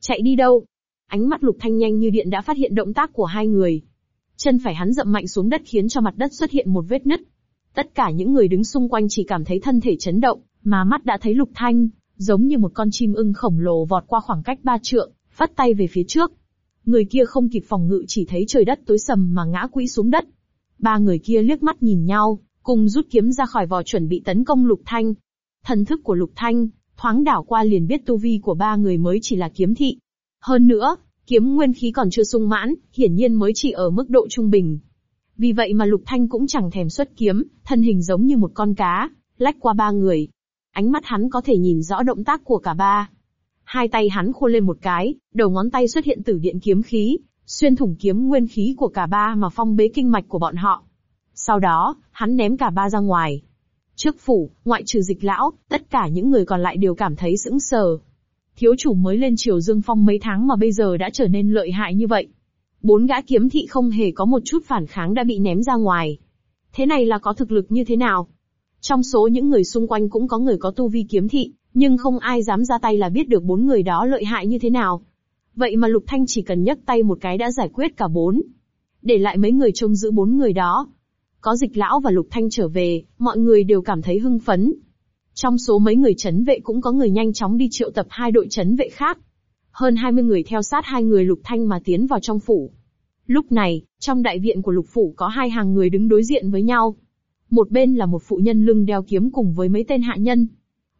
Chạy đi đâu? Ánh mắt Lục Thanh nhanh như điện đã phát hiện động tác của hai người. Chân phải hắn dậm mạnh xuống đất khiến cho mặt đất xuất hiện một vết nứt. Tất cả những người đứng xung quanh chỉ cảm thấy thân thể chấn động, mà mắt đã thấy Lục Thanh, giống như một con chim ưng khổng lồ vọt qua khoảng cách ba trượng, phát tay về phía trước. Người kia không kịp phòng ngự chỉ thấy trời đất tối sầm mà ngã quỵ xuống đất. Ba người kia liếc mắt nhìn nhau, cùng rút kiếm ra khỏi vò chuẩn bị tấn công Lục Thanh. Thần thức của Lục Thanh, thoáng đảo qua liền biết tu vi của ba người mới chỉ là kiếm thị. Hơn nữa, kiếm nguyên khí còn chưa sung mãn, hiển nhiên mới chỉ ở mức độ trung bình. Vì vậy mà Lục Thanh cũng chẳng thèm xuất kiếm, thân hình giống như một con cá, lách qua ba người. Ánh mắt hắn có thể nhìn rõ động tác của cả ba. Hai tay hắn khô lên một cái, đầu ngón tay xuất hiện tử điện kiếm khí, xuyên thủng kiếm nguyên khí của cả ba mà phong bế kinh mạch của bọn họ. Sau đó, hắn ném cả ba ra ngoài. Trước phủ, ngoại trừ dịch lão, tất cả những người còn lại đều cảm thấy sững sờ. Thiếu chủ mới lên triều dương phong mấy tháng mà bây giờ đã trở nên lợi hại như vậy. Bốn gã kiếm thị không hề có một chút phản kháng đã bị ném ra ngoài. Thế này là có thực lực như thế nào? Trong số những người xung quanh cũng có người có tu vi kiếm thị, nhưng không ai dám ra tay là biết được bốn người đó lợi hại như thế nào. Vậy mà Lục Thanh chỉ cần nhấc tay một cái đã giải quyết cả bốn. Để lại mấy người trông giữ bốn người đó. Có dịch lão và Lục Thanh trở về, mọi người đều cảm thấy hưng phấn. Trong số mấy người chấn vệ cũng có người nhanh chóng đi triệu tập hai đội chấn vệ khác. Hơn 20 người theo sát hai người Lục Thanh mà tiến vào trong phủ. Lúc này, trong đại viện của Lục Phủ có hai hàng người đứng đối diện với nhau. Một bên là một phụ nhân lưng đeo kiếm cùng với mấy tên hạ nhân.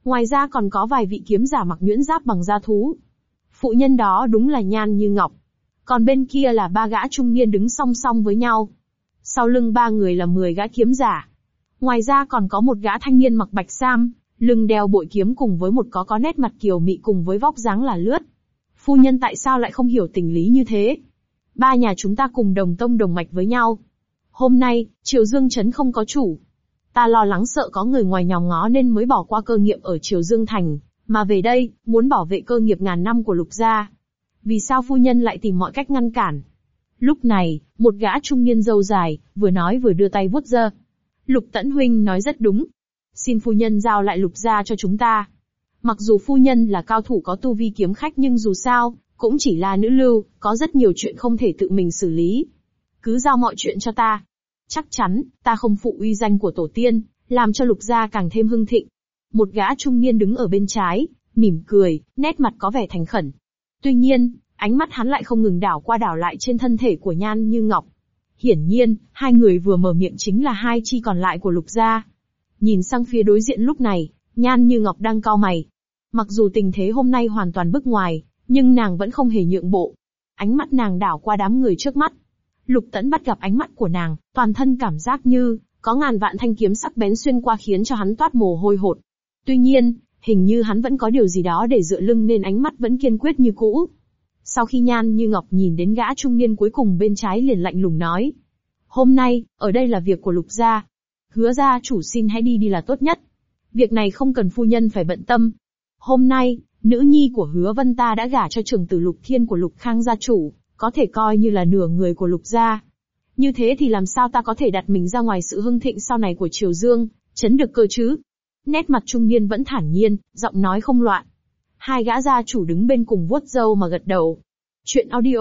Ngoài ra còn có vài vị kiếm giả mặc nhuyễn giáp bằng da thú. Phụ nhân đó đúng là nhan như ngọc. Còn bên kia là ba gã trung niên đứng song song với nhau. Sau lưng ba người là 10 gã kiếm giả. Ngoài ra còn có một gã thanh niên mặc bạch sam, lưng đeo bội kiếm cùng với một có có nét mặt kiều mị cùng với vóc dáng là lướt. Phu nhân tại sao lại không hiểu tình lý như thế? Ba nhà chúng ta cùng đồng tông đồng mạch với nhau. Hôm nay, Triều Dương Trấn không có chủ. Ta lo lắng sợ có người ngoài nhòm ngó nên mới bỏ qua cơ nghiệp ở Triều Dương Thành, mà về đây, muốn bảo vệ cơ nghiệp ngàn năm của lục gia. Vì sao phu nhân lại tìm mọi cách ngăn cản? Lúc này, một gã trung niên dâu dài, vừa nói vừa đưa tay vuốt dơ. Lục Tẫn Huynh nói rất đúng. Xin phu nhân giao lại lục gia cho chúng ta. Mặc dù phu nhân là cao thủ có tu vi kiếm khách nhưng dù sao, cũng chỉ là nữ lưu, có rất nhiều chuyện không thể tự mình xử lý. Cứ giao mọi chuyện cho ta. Chắc chắn, ta không phụ uy danh của tổ tiên, làm cho lục gia càng thêm hưng thịnh. Một gã trung niên đứng ở bên trái, mỉm cười, nét mặt có vẻ thành khẩn. Tuy nhiên, ánh mắt hắn lại không ngừng đảo qua đảo lại trên thân thể của Nhan Như Ngọc. Hiển nhiên, hai người vừa mở miệng chính là hai chi còn lại của lục gia. Nhìn sang phía đối diện lúc này, Nhan Như Ngọc đang cau mày. Mặc dù tình thế hôm nay hoàn toàn bức ngoài, nhưng nàng vẫn không hề nhượng bộ. Ánh mắt nàng đảo qua đám người trước mắt. Lục Tẫn bắt gặp ánh mắt của nàng, toàn thân cảm giác như có ngàn vạn thanh kiếm sắc bén xuyên qua khiến cho hắn toát mồ hôi hột. Tuy nhiên, hình như hắn vẫn có điều gì đó để dựa lưng nên ánh mắt vẫn kiên quyết như cũ. Sau khi Nhan Như Ngọc nhìn đến gã trung niên cuối cùng bên trái liền lạnh lùng nói. Hôm nay, ở đây là việc của lục gia. Hứa gia chủ xin hãy đi đi là tốt nhất. Việc này không cần phu nhân phải bận tâm. Hôm nay, nữ nhi của hứa vân ta đã gả cho trưởng tử lục thiên của lục khang gia chủ, có thể coi như là nửa người của lục gia. Như thế thì làm sao ta có thể đặt mình ra ngoài sự hưng thịnh sau này của Triều Dương, chấn được cơ chứ? Nét mặt trung niên vẫn thản nhiên, giọng nói không loạn. Hai gã gia chủ đứng bên cùng vuốt râu mà gật đầu. Chuyện audio,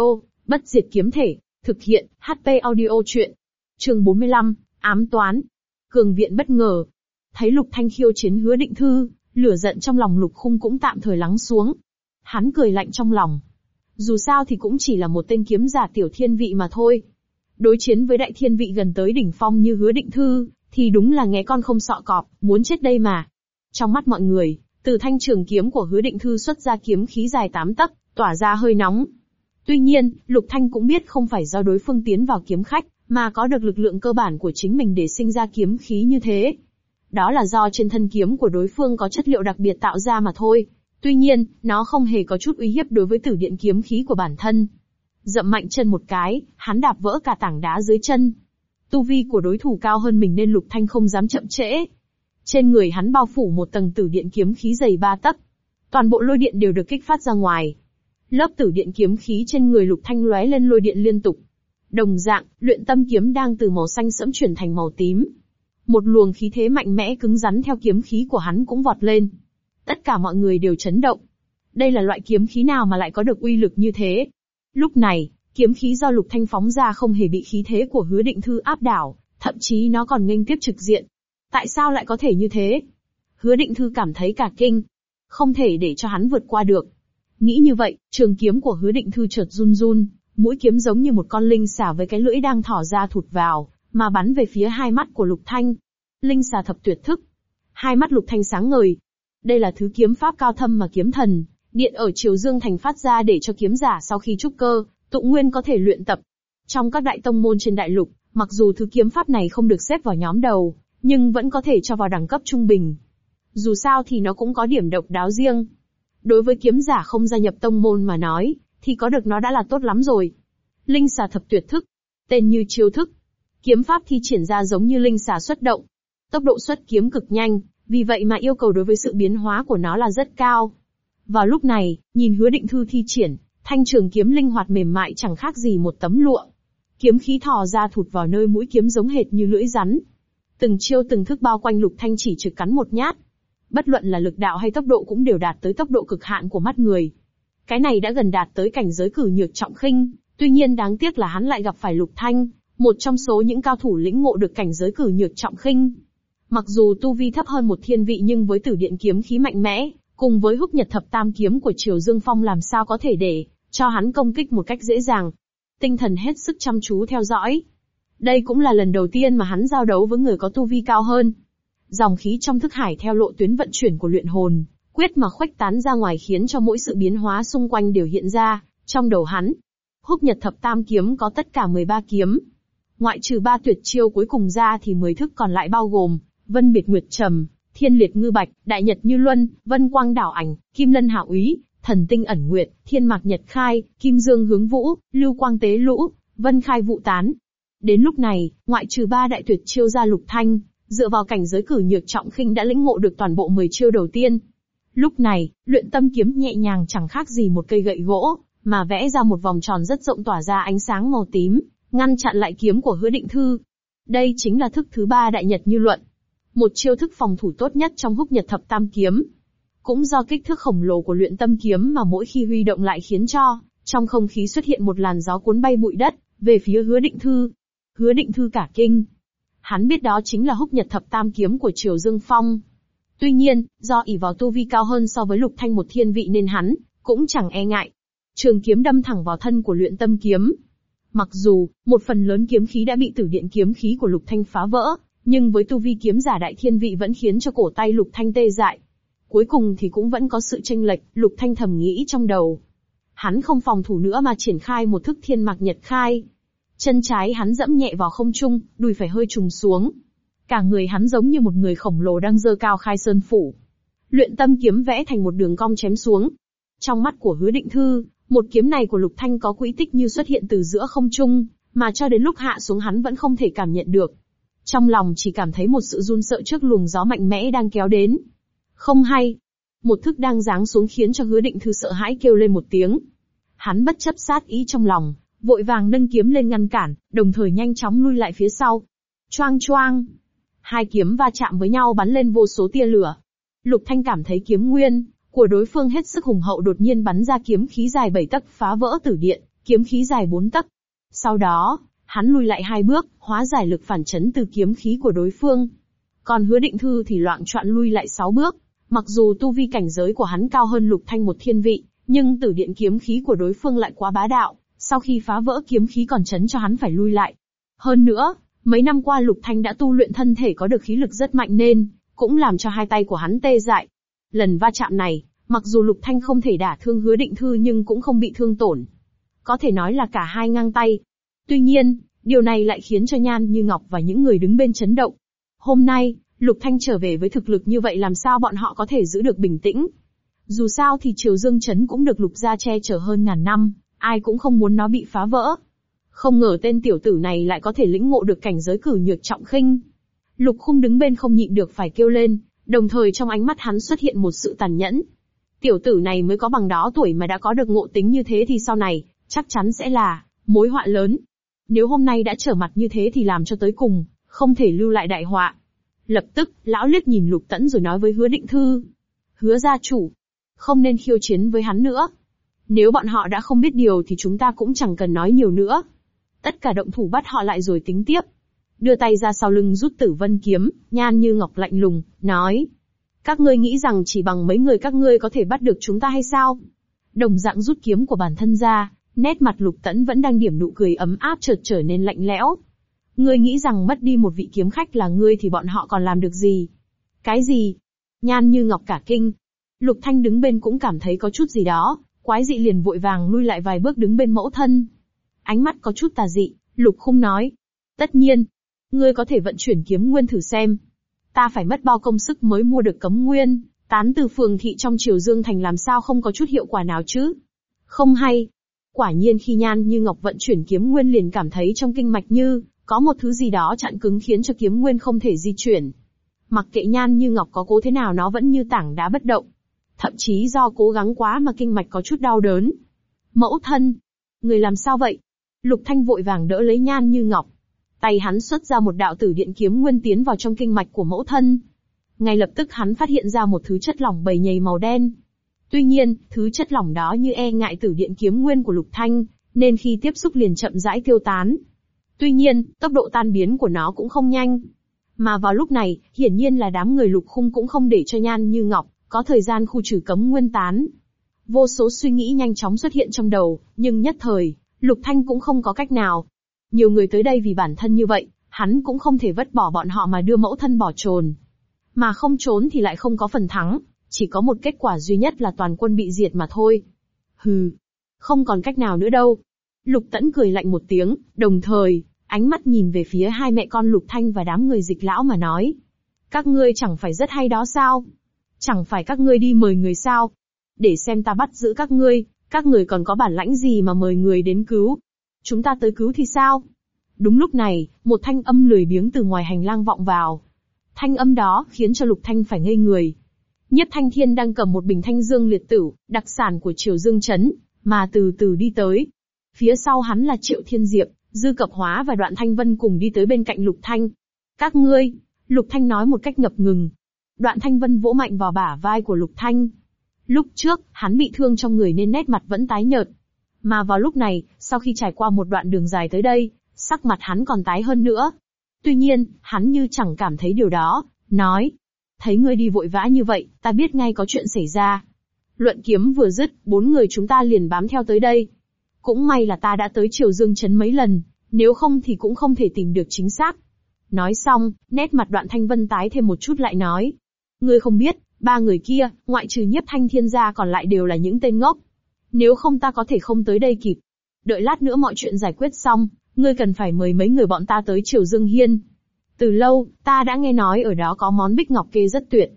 bất diệt kiếm thể, thực hiện, HP audio chuyện. Trường 45, ám toán. Cường viện bất ngờ. Thấy lục thanh khiêu chiến hứa định thư, lửa giận trong lòng lục khung cũng tạm thời lắng xuống. Hắn cười lạnh trong lòng. Dù sao thì cũng chỉ là một tên kiếm giả tiểu thiên vị mà thôi. Đối chiến với đại thiên vị gần tới đỉnh phong như hứa định thư, thì đúng là nghe con không sọ cọp, muốn chết đây mà. Trong mắt mọi người, từ thanh trường kiếm của hứa định thư xuất ra kiếm khí dài tám tấc, tỏa ra hơi nóng. Tuy nhiên, Lục Thanh cũng biết không phải do đối phương tiến vào kiếm khách, mà có được lực lượng cơ bản của chính mình để sinh ra kiếm khí như thế. Đó là do trên thân kiếm của đối phương có chất liệu đặc biệt tạo ra mà thôi. Tuy nhiên, nó không hề có chút uy hiếp đối với tử điện kiếm khí của bản thân. Dậm mạnh chân một cái, hắn đạp vỡ cả tảng đá dưới chân. Tu vi của đối thủ cao hơn mình nên Lục Thanh không dám chậm trễ. Trên người hắn bao phủ một tầng tử điện kiếm khí dày ba tấc. Toàn bộ lôi điện đều được kích phát ra ngoài. Lớp tử điện kiếm khí trên người Lục Thanh lóe lên lôi điện liên tục. Đồng dạng, luyện tâm kiếm đang từ màu xanh sẫm chuyển thành màu tím. Một luồng khí thế mạnh mẽ cứng rắn theo kiếm khí của hắn cũng vọt lên. Tất cả mọi người đều chấn động. Đây là loại kiếm khí nào mà lại có được uy lực như thế? Lúc này, kiếm khí do Lục Thanh phóng ra không hề bị khí thế của hứa định thư áp đảo, thậm chí nó còn nghênh tiếp trực diện. Tại sao lại có thể như thế? Hứa định thư cảm thấy cả kinh. Không thể để cho hắn vượt qua được. Nghĩ như vậy, trường kiếm của hứa định thư chợt run run, mũi kiếm giống như một con linh xà với cái lưỡi đang thỏ ra thụt vào, mà bắn về phía hai mắt của Lục Thanh. Linh xà thập tuyệt thức. Hai mắt Lục Thanh sáng ngời. Đây là thứ kiếm pháp cao thâm mà kiếm thần, điện ở Triều Dương Thành phát ra để cho kiếm giả sau khi trúc cơ, tụng nguyên có thể luyện tập. Trong các đại tông môn trên đại lục, mặc dù thứ kiếm pháp này không được xếp vào nhóm đầu, nhưng vẫn có thể cho vào đẳng cấp trung bình. Dù sao thì nó cũng có điểm độc đáo riêng. Đối với kiếm giả không gia nhập tông môn mà nói, thì có được nó đã là tốt lắm rồi. Linh xà thập tuyệt thức, tên như chiêu thức. Kiếm pháp thi triển ra giống như linh xà xuất động. Tốc độ xuất kiếm cực nhanh, vì vậy mà yêu cầu đối với sự biến hóa của nó là rất cao. Vào lúc này, nhìn hứa định thư thi triển, thanh trường kiếm linh hoạt mềm mại chẳng khác gì một tấm lụa. Kiếm khí thò ra thụt vào nơi mũi kiếm giống hệt như lưỡi rắn. Từng chiêu từng thức bao quanh lục thanh chỉ trực cắn một nhát. Bất luận là lực đạo hay tốc độ cũng đều đạt tới tốc độ cực hạn của mắt người. Cái này đã gần đạt tới cảnh giới cử nhược trọng khinh, tuy nhiên đáng tiếc là hắn lại gặp phải lục thanh, một trong số những cao thủ lĩnh ngộ được cảnh giới cử nhược trọng khinh. Mặc dù tu vi thấp hơn một thiên vị nhưng với tử điện kiếm khí mạnh mẽ, cùng với húc nhật thập tam kiếm của Triều Dương Phong làm sao có thể để cho hắn công kích một cách dễ dàng. Tinh thần hết sức chăm chú theo dõi. Đây cũng là lần đầu tiên mà hắn giao đấu với người có tu vi cao hơn. Dòng khí trong thức hải theo lộ tuyến vận chuyển của luyện hồn, quyết mà khuếch tán ra ngoài khiến cho mỗi sự biến hóa xung quanh đều hiện ra, trong đầu hắn. Húc nhật thập tam kiếm có tất cả 13 kiếm. Ngoại trừ ba tuyệt chiêu cuối cùng ra thì 10 thức còn lại bao gồm, vân biệt nguyệt trầm, thiên liệt ngư bạch, đại nhật như luân, vân quang đảo ảnh, kim lân hạ úy, thần tinh ẩn nguyệt, thiên mạc nhật khai, kim dương hướng vũ, lưu quang tế lũ, vân khai vụ tán. Đến lúc này, ngoại trừ ba đại tuyệt chiêu ra lục thanh, dựa vào cảnh giới cử nhược trọng khinh đã lĩnh ngộ được toàn bộ 10 chiêu đầu tiên. Lúc này, luyện tâm kiếm nhẹ nhàng chẳng khác gì một cây gậy gỗ, mà vẽ ra một vòng tròn rất rộng tỏa ra ánh sáng màu tím, ngăn chặn lại kiếm của hứa định thư. Đây chính là thức thứ ba đại nhật như luận. Một chiêu thức phòng thủ tốt nhất trong húc nhật thập tam kiếm. Cũng do kích thước khổng lồ của luyện tâm kiếm mà mỗi khi huy động lại khiến cho, trong không khí xuất hiện một làn gió cuốn bay bụi đất, về phía hứa định thư. Hứa định thư cả kinh. Hắn biết đó chính là húc nhật thập tam kiếm của Triều Dương Phong. Tuy nhiên, do ỷ vào tu vi cao hơn so với lục thanh một thiên vị nên hắn, cũng chẳng e ngại. Trường kiếm đâm thẳng vào thân của luyện tâm kiếm. Mặc dù, một phần lớn kiếm khí đã bị tử điện kiếm khí của lục thanh phá vỡ, nhưng với tu vi kiếm giả đại thiên vị vẫn khiến cho cổ tay lục thanh tê dại. Cuối cùng thì cũng vẫn có sự tranh lệch, lục thanh thầm nghĩ trong đầu. Hắn không phòng thủ nữa mà triển khai một thức thiên mạc nhật khai. Chân trái hắn dẫm nhẹ vào không trung, đùi phải hơi trùng xuống. Cả người hắn giống như một người khổng lồ đang dơ cao khai sơn phủ. Luyện tâm kiếm vẽ thành một đường cong chém xuống. Trong mắt của hứa định thư, một kiếm này của lục thanh có quỹ tích như xuất hiện từ giữa không trung, Mà cho đến lúc hạ xuống hắn vẫn không thể cảm nhận được. Trong lòng chỉ cảm thấy một sự run sợ trước luồng gió mạnh mẽ đang kéo đến. Không hay. Một thức đang giáng xuống khiến cho hứa định thư sợ hãi kêu lên một tiếng. Hắn bất chấp sát ý trong lòng, vội vàng nâng kiếm lên ngăn cản, đồng thời nhanh chóng lui lại phía sau. Choang choang. Hai kiếm va chạm với nhau bắn lên vô số tia lửa. Lục Thanh cảm thấy kiếm nguyên của đối phương hết sức hùng hậu đột nhiên bắn ra kiếm khí dài bảy tấc phá vỡ tử điện, kiếm khí dài bốn tấc. Sau đó, hắn lùi lại hai bước, hóa giải lực phản chấn từ kiếm khí của đối phương. Còn hứa định thư thì loạn trọn lui lại sáu bước. Mặc dù tu vi cảnh giới của hắn cao hơn lục thanh một thiên vị, nhưng tử điện kiếm khí của đối phương lại quá bá đạo, sau khi phá vỡ kiếm khí còn chấn cho hắn phải lui lại. Hơn nữa, mấy năm qua lục thanh đã tu luyện thân thể có được khí lực rất mạnh nên, cũng làm cho hai tay của hắn tê dại. Lần va chạm này, mặc dù lục thanh không thể đả thương hứa định thư nhưng cũng không bị thương tổn. Có thể nói là cả hai ngang tay. Tuy nhiên, điều này lại khiến cho Nhan Như Ngọc và những người đứng bên chấn động. Hôm nay, Lục Thanh trở về với thực lực như vậy làm sao bọn họ có thể giữ được bình tĩnh. Dù sao thì Triều Dương Chấn cũng được Lục gia che chở hơn ngàn năm, ai cũng không muốn nó bị phá vỡ. Không ngờ tên tiểu tử này lại có thể lĩnh ngộ được cảnh giới cử nhược trọng khinh. Lục khung đứng bên không nhịn được phải kêu lên, đồng thời trong ánh mắt hắn xuất hiện một sự tàn nhẫn. Tiểu tử này mới có bằng đó tuổi mà đã có được ngộ tính như thế thì sau này, chắc chắn sẽ là mối họa lớn. Nếu hôm nay đã trở mặt như thế thì làm cho tới cùng, không thể lưu lại đại họa. Lập tức, lão liếc nhìn lục tẫn rồi nói với hứa định thư. Hứa gia chủ. Không nên khiêu chiến với hắn nữa. Nếu bọn họ đã không biết điều thì chúng ta cũng chẳng cần nói nhiều nữa. Tất cả động thủ bắt họ lại rồi tính tiếp. Đưa tay ra sau lưng rút tử vân kiếm, nhan như ngọc lạnh lùng, nói. Các ngươi nghĩ rằng chỉ bằng mấy người các ngươi có thể bắt được chúng ta hay sao? Đồng dạng rút kiếm của bản thân ra, nét mặt lục tẫn vẫn đang điểm nụ cười ấm áp chợt trở nên lạnh lẽo. Ngươi nghĩ rằng mất đi một vị kiếm khách là ngươi thì bọn họ còn làm được gì? Cái gì? Nhan như ngọc cả kinh. Lục Thanh đứng bên cũng cảm thấy có chút gì đó, quái dị liền vội vàng lui lại vài bước đứng bên mẫu thân. Ánh mắt có chút tà dị, Lục Khung nói. Tất nhiên, ngươi có thể vận chuyển kiếm nguyên thử xem. Ta phải mất bao công sức mới mua được cấm nguyên, tán từ phường thị trong triều Dương Thành làm sao không có chút hiệu quả nào chứ? Không hay. Quả nhiên khi Nhan Như Ngọc vận chuyển kiếm nguyên liền cảm thấy trong kinh mạch như, có một thứ gì đó chặn cứng khiến cho kiếm nguyên không thể di chuyển. Mặc kệ Nhan Như Ngọc có cố thế nào nó vẫn như tảng đá bất động. Thậm chí do cố gắng quá mà kinh mạch có chút đau đớn. Mẫu thân! Người làm sao vậy? Lục Thanh vội vàng đỡ lấy Nhan Như Ngọc. Tay hắn xuất ra một đạo tử điện kiếm nguyên tiến vào trong kinh mạch của mẫu thân. Ngay lập tức hắn phát hiện ra một thứ chất lỏng bầy nhầy màu đen. Tuy nhiên, thứ chất lỏng đó như e ngại tử điện kiếm nguyên của Lục Thanh, nên khi tiếp xúc liền chậm rãi tiêu tán. Tuy nhiên, tốc độ tan biến của nó cũng không nhanh. Mà vào lúc này, hiển nhiên là đám người lục khung cũng không để cho nhan như ngọc, có thời gian khu trừ cấm nguyên tán. Vô số suy nghĩ nhanh chóng xuất hiện trong đầu, nhưng nhất thời, lục thanh cũng không có cách nào. Nhiều người tới đây vì bản thân như vậy, hắn cũng không thể vứt bỏ bọn họ mà đưa mẫu thân bỏ trồn. Mà không trốn thì lại không có phần thắng, chỉ có một kết quả duy nhất là toàn quân bị diệt mà thôi. Hừ, không còn cách nào nữa đâu. Lục tẫn cười lạnh một tiếng, đồng thời, ánh mắt nhìn về phía hai mẹ con Lục Thanh và đám người dịch lão mà nói. Các ngươi chẳng phải rất hay đó sao? Chẳng phải các ngươi đi mời người sao? Để xem ta bắt giữ các ngươi, các người còn có bản lãnh gì mà mời người đến cứu? Chúng ta tới cứu thì sao? Đúng lúc này, một thanh âm lười biếng từ ngoài hành lang vọng vào. Thanh âm đó khiến cho Lục Thanh phải ngây người. Nhất Thanh Thiên đang cầm một bình thanh dương liệt tử, đặc sản của Triều Dương Trấn, mà từ từ đi tới. Phía sau hắn là Triệu Thiên Diệp, Dư Cập Hóa và Đoạn Thanh Vân cùng đi tới bên cạnh Lục Thanh. Các ngươi, Lục Thanh nói một cách ngập ngừng. Đoạn Thanh Vân vỗ mạnh vào bả vai của Lục Thanh. Lúc trước, hắn bị thương trong người nên nét mặt vẫn tái nhợt. Mà vào lúc này, sau khi trải qua một đoạn đường dài tới đây, sắc mặt hắn còn tái hơn nữa. Tuy nhiên, hắn như chẳng cảm thấy điều đó, nói. Thấy ngươi đi vội vã như vậy, ta biết ngay có chuyện xảy ra. Luận kiếm vừa dứt, bốn người chúng ta liền bám theo tới đây. Cũng may là ta đã tới Triều Dương Trấn mấy lần, nếu không thì cũng không thể tìm được chính xác. Nói xong, nét mặt đoạn thanh vân tái thêm một chút lại nói. Ngươi không biết, ba người kia, ngoại trừ Nhất thanh thiên gia còn lại đều là những tên ngốc. Nếu không ta có thể không tới đây kịp. Đợi lát nữa mọi chuyện giải quyết xong, ngươi cần phải mời mấy người bọn ta tới Triều Dương Hiên. Từ lâu, ta đã nghe nói ở đó có món bích ngọc kê rất tuyệt.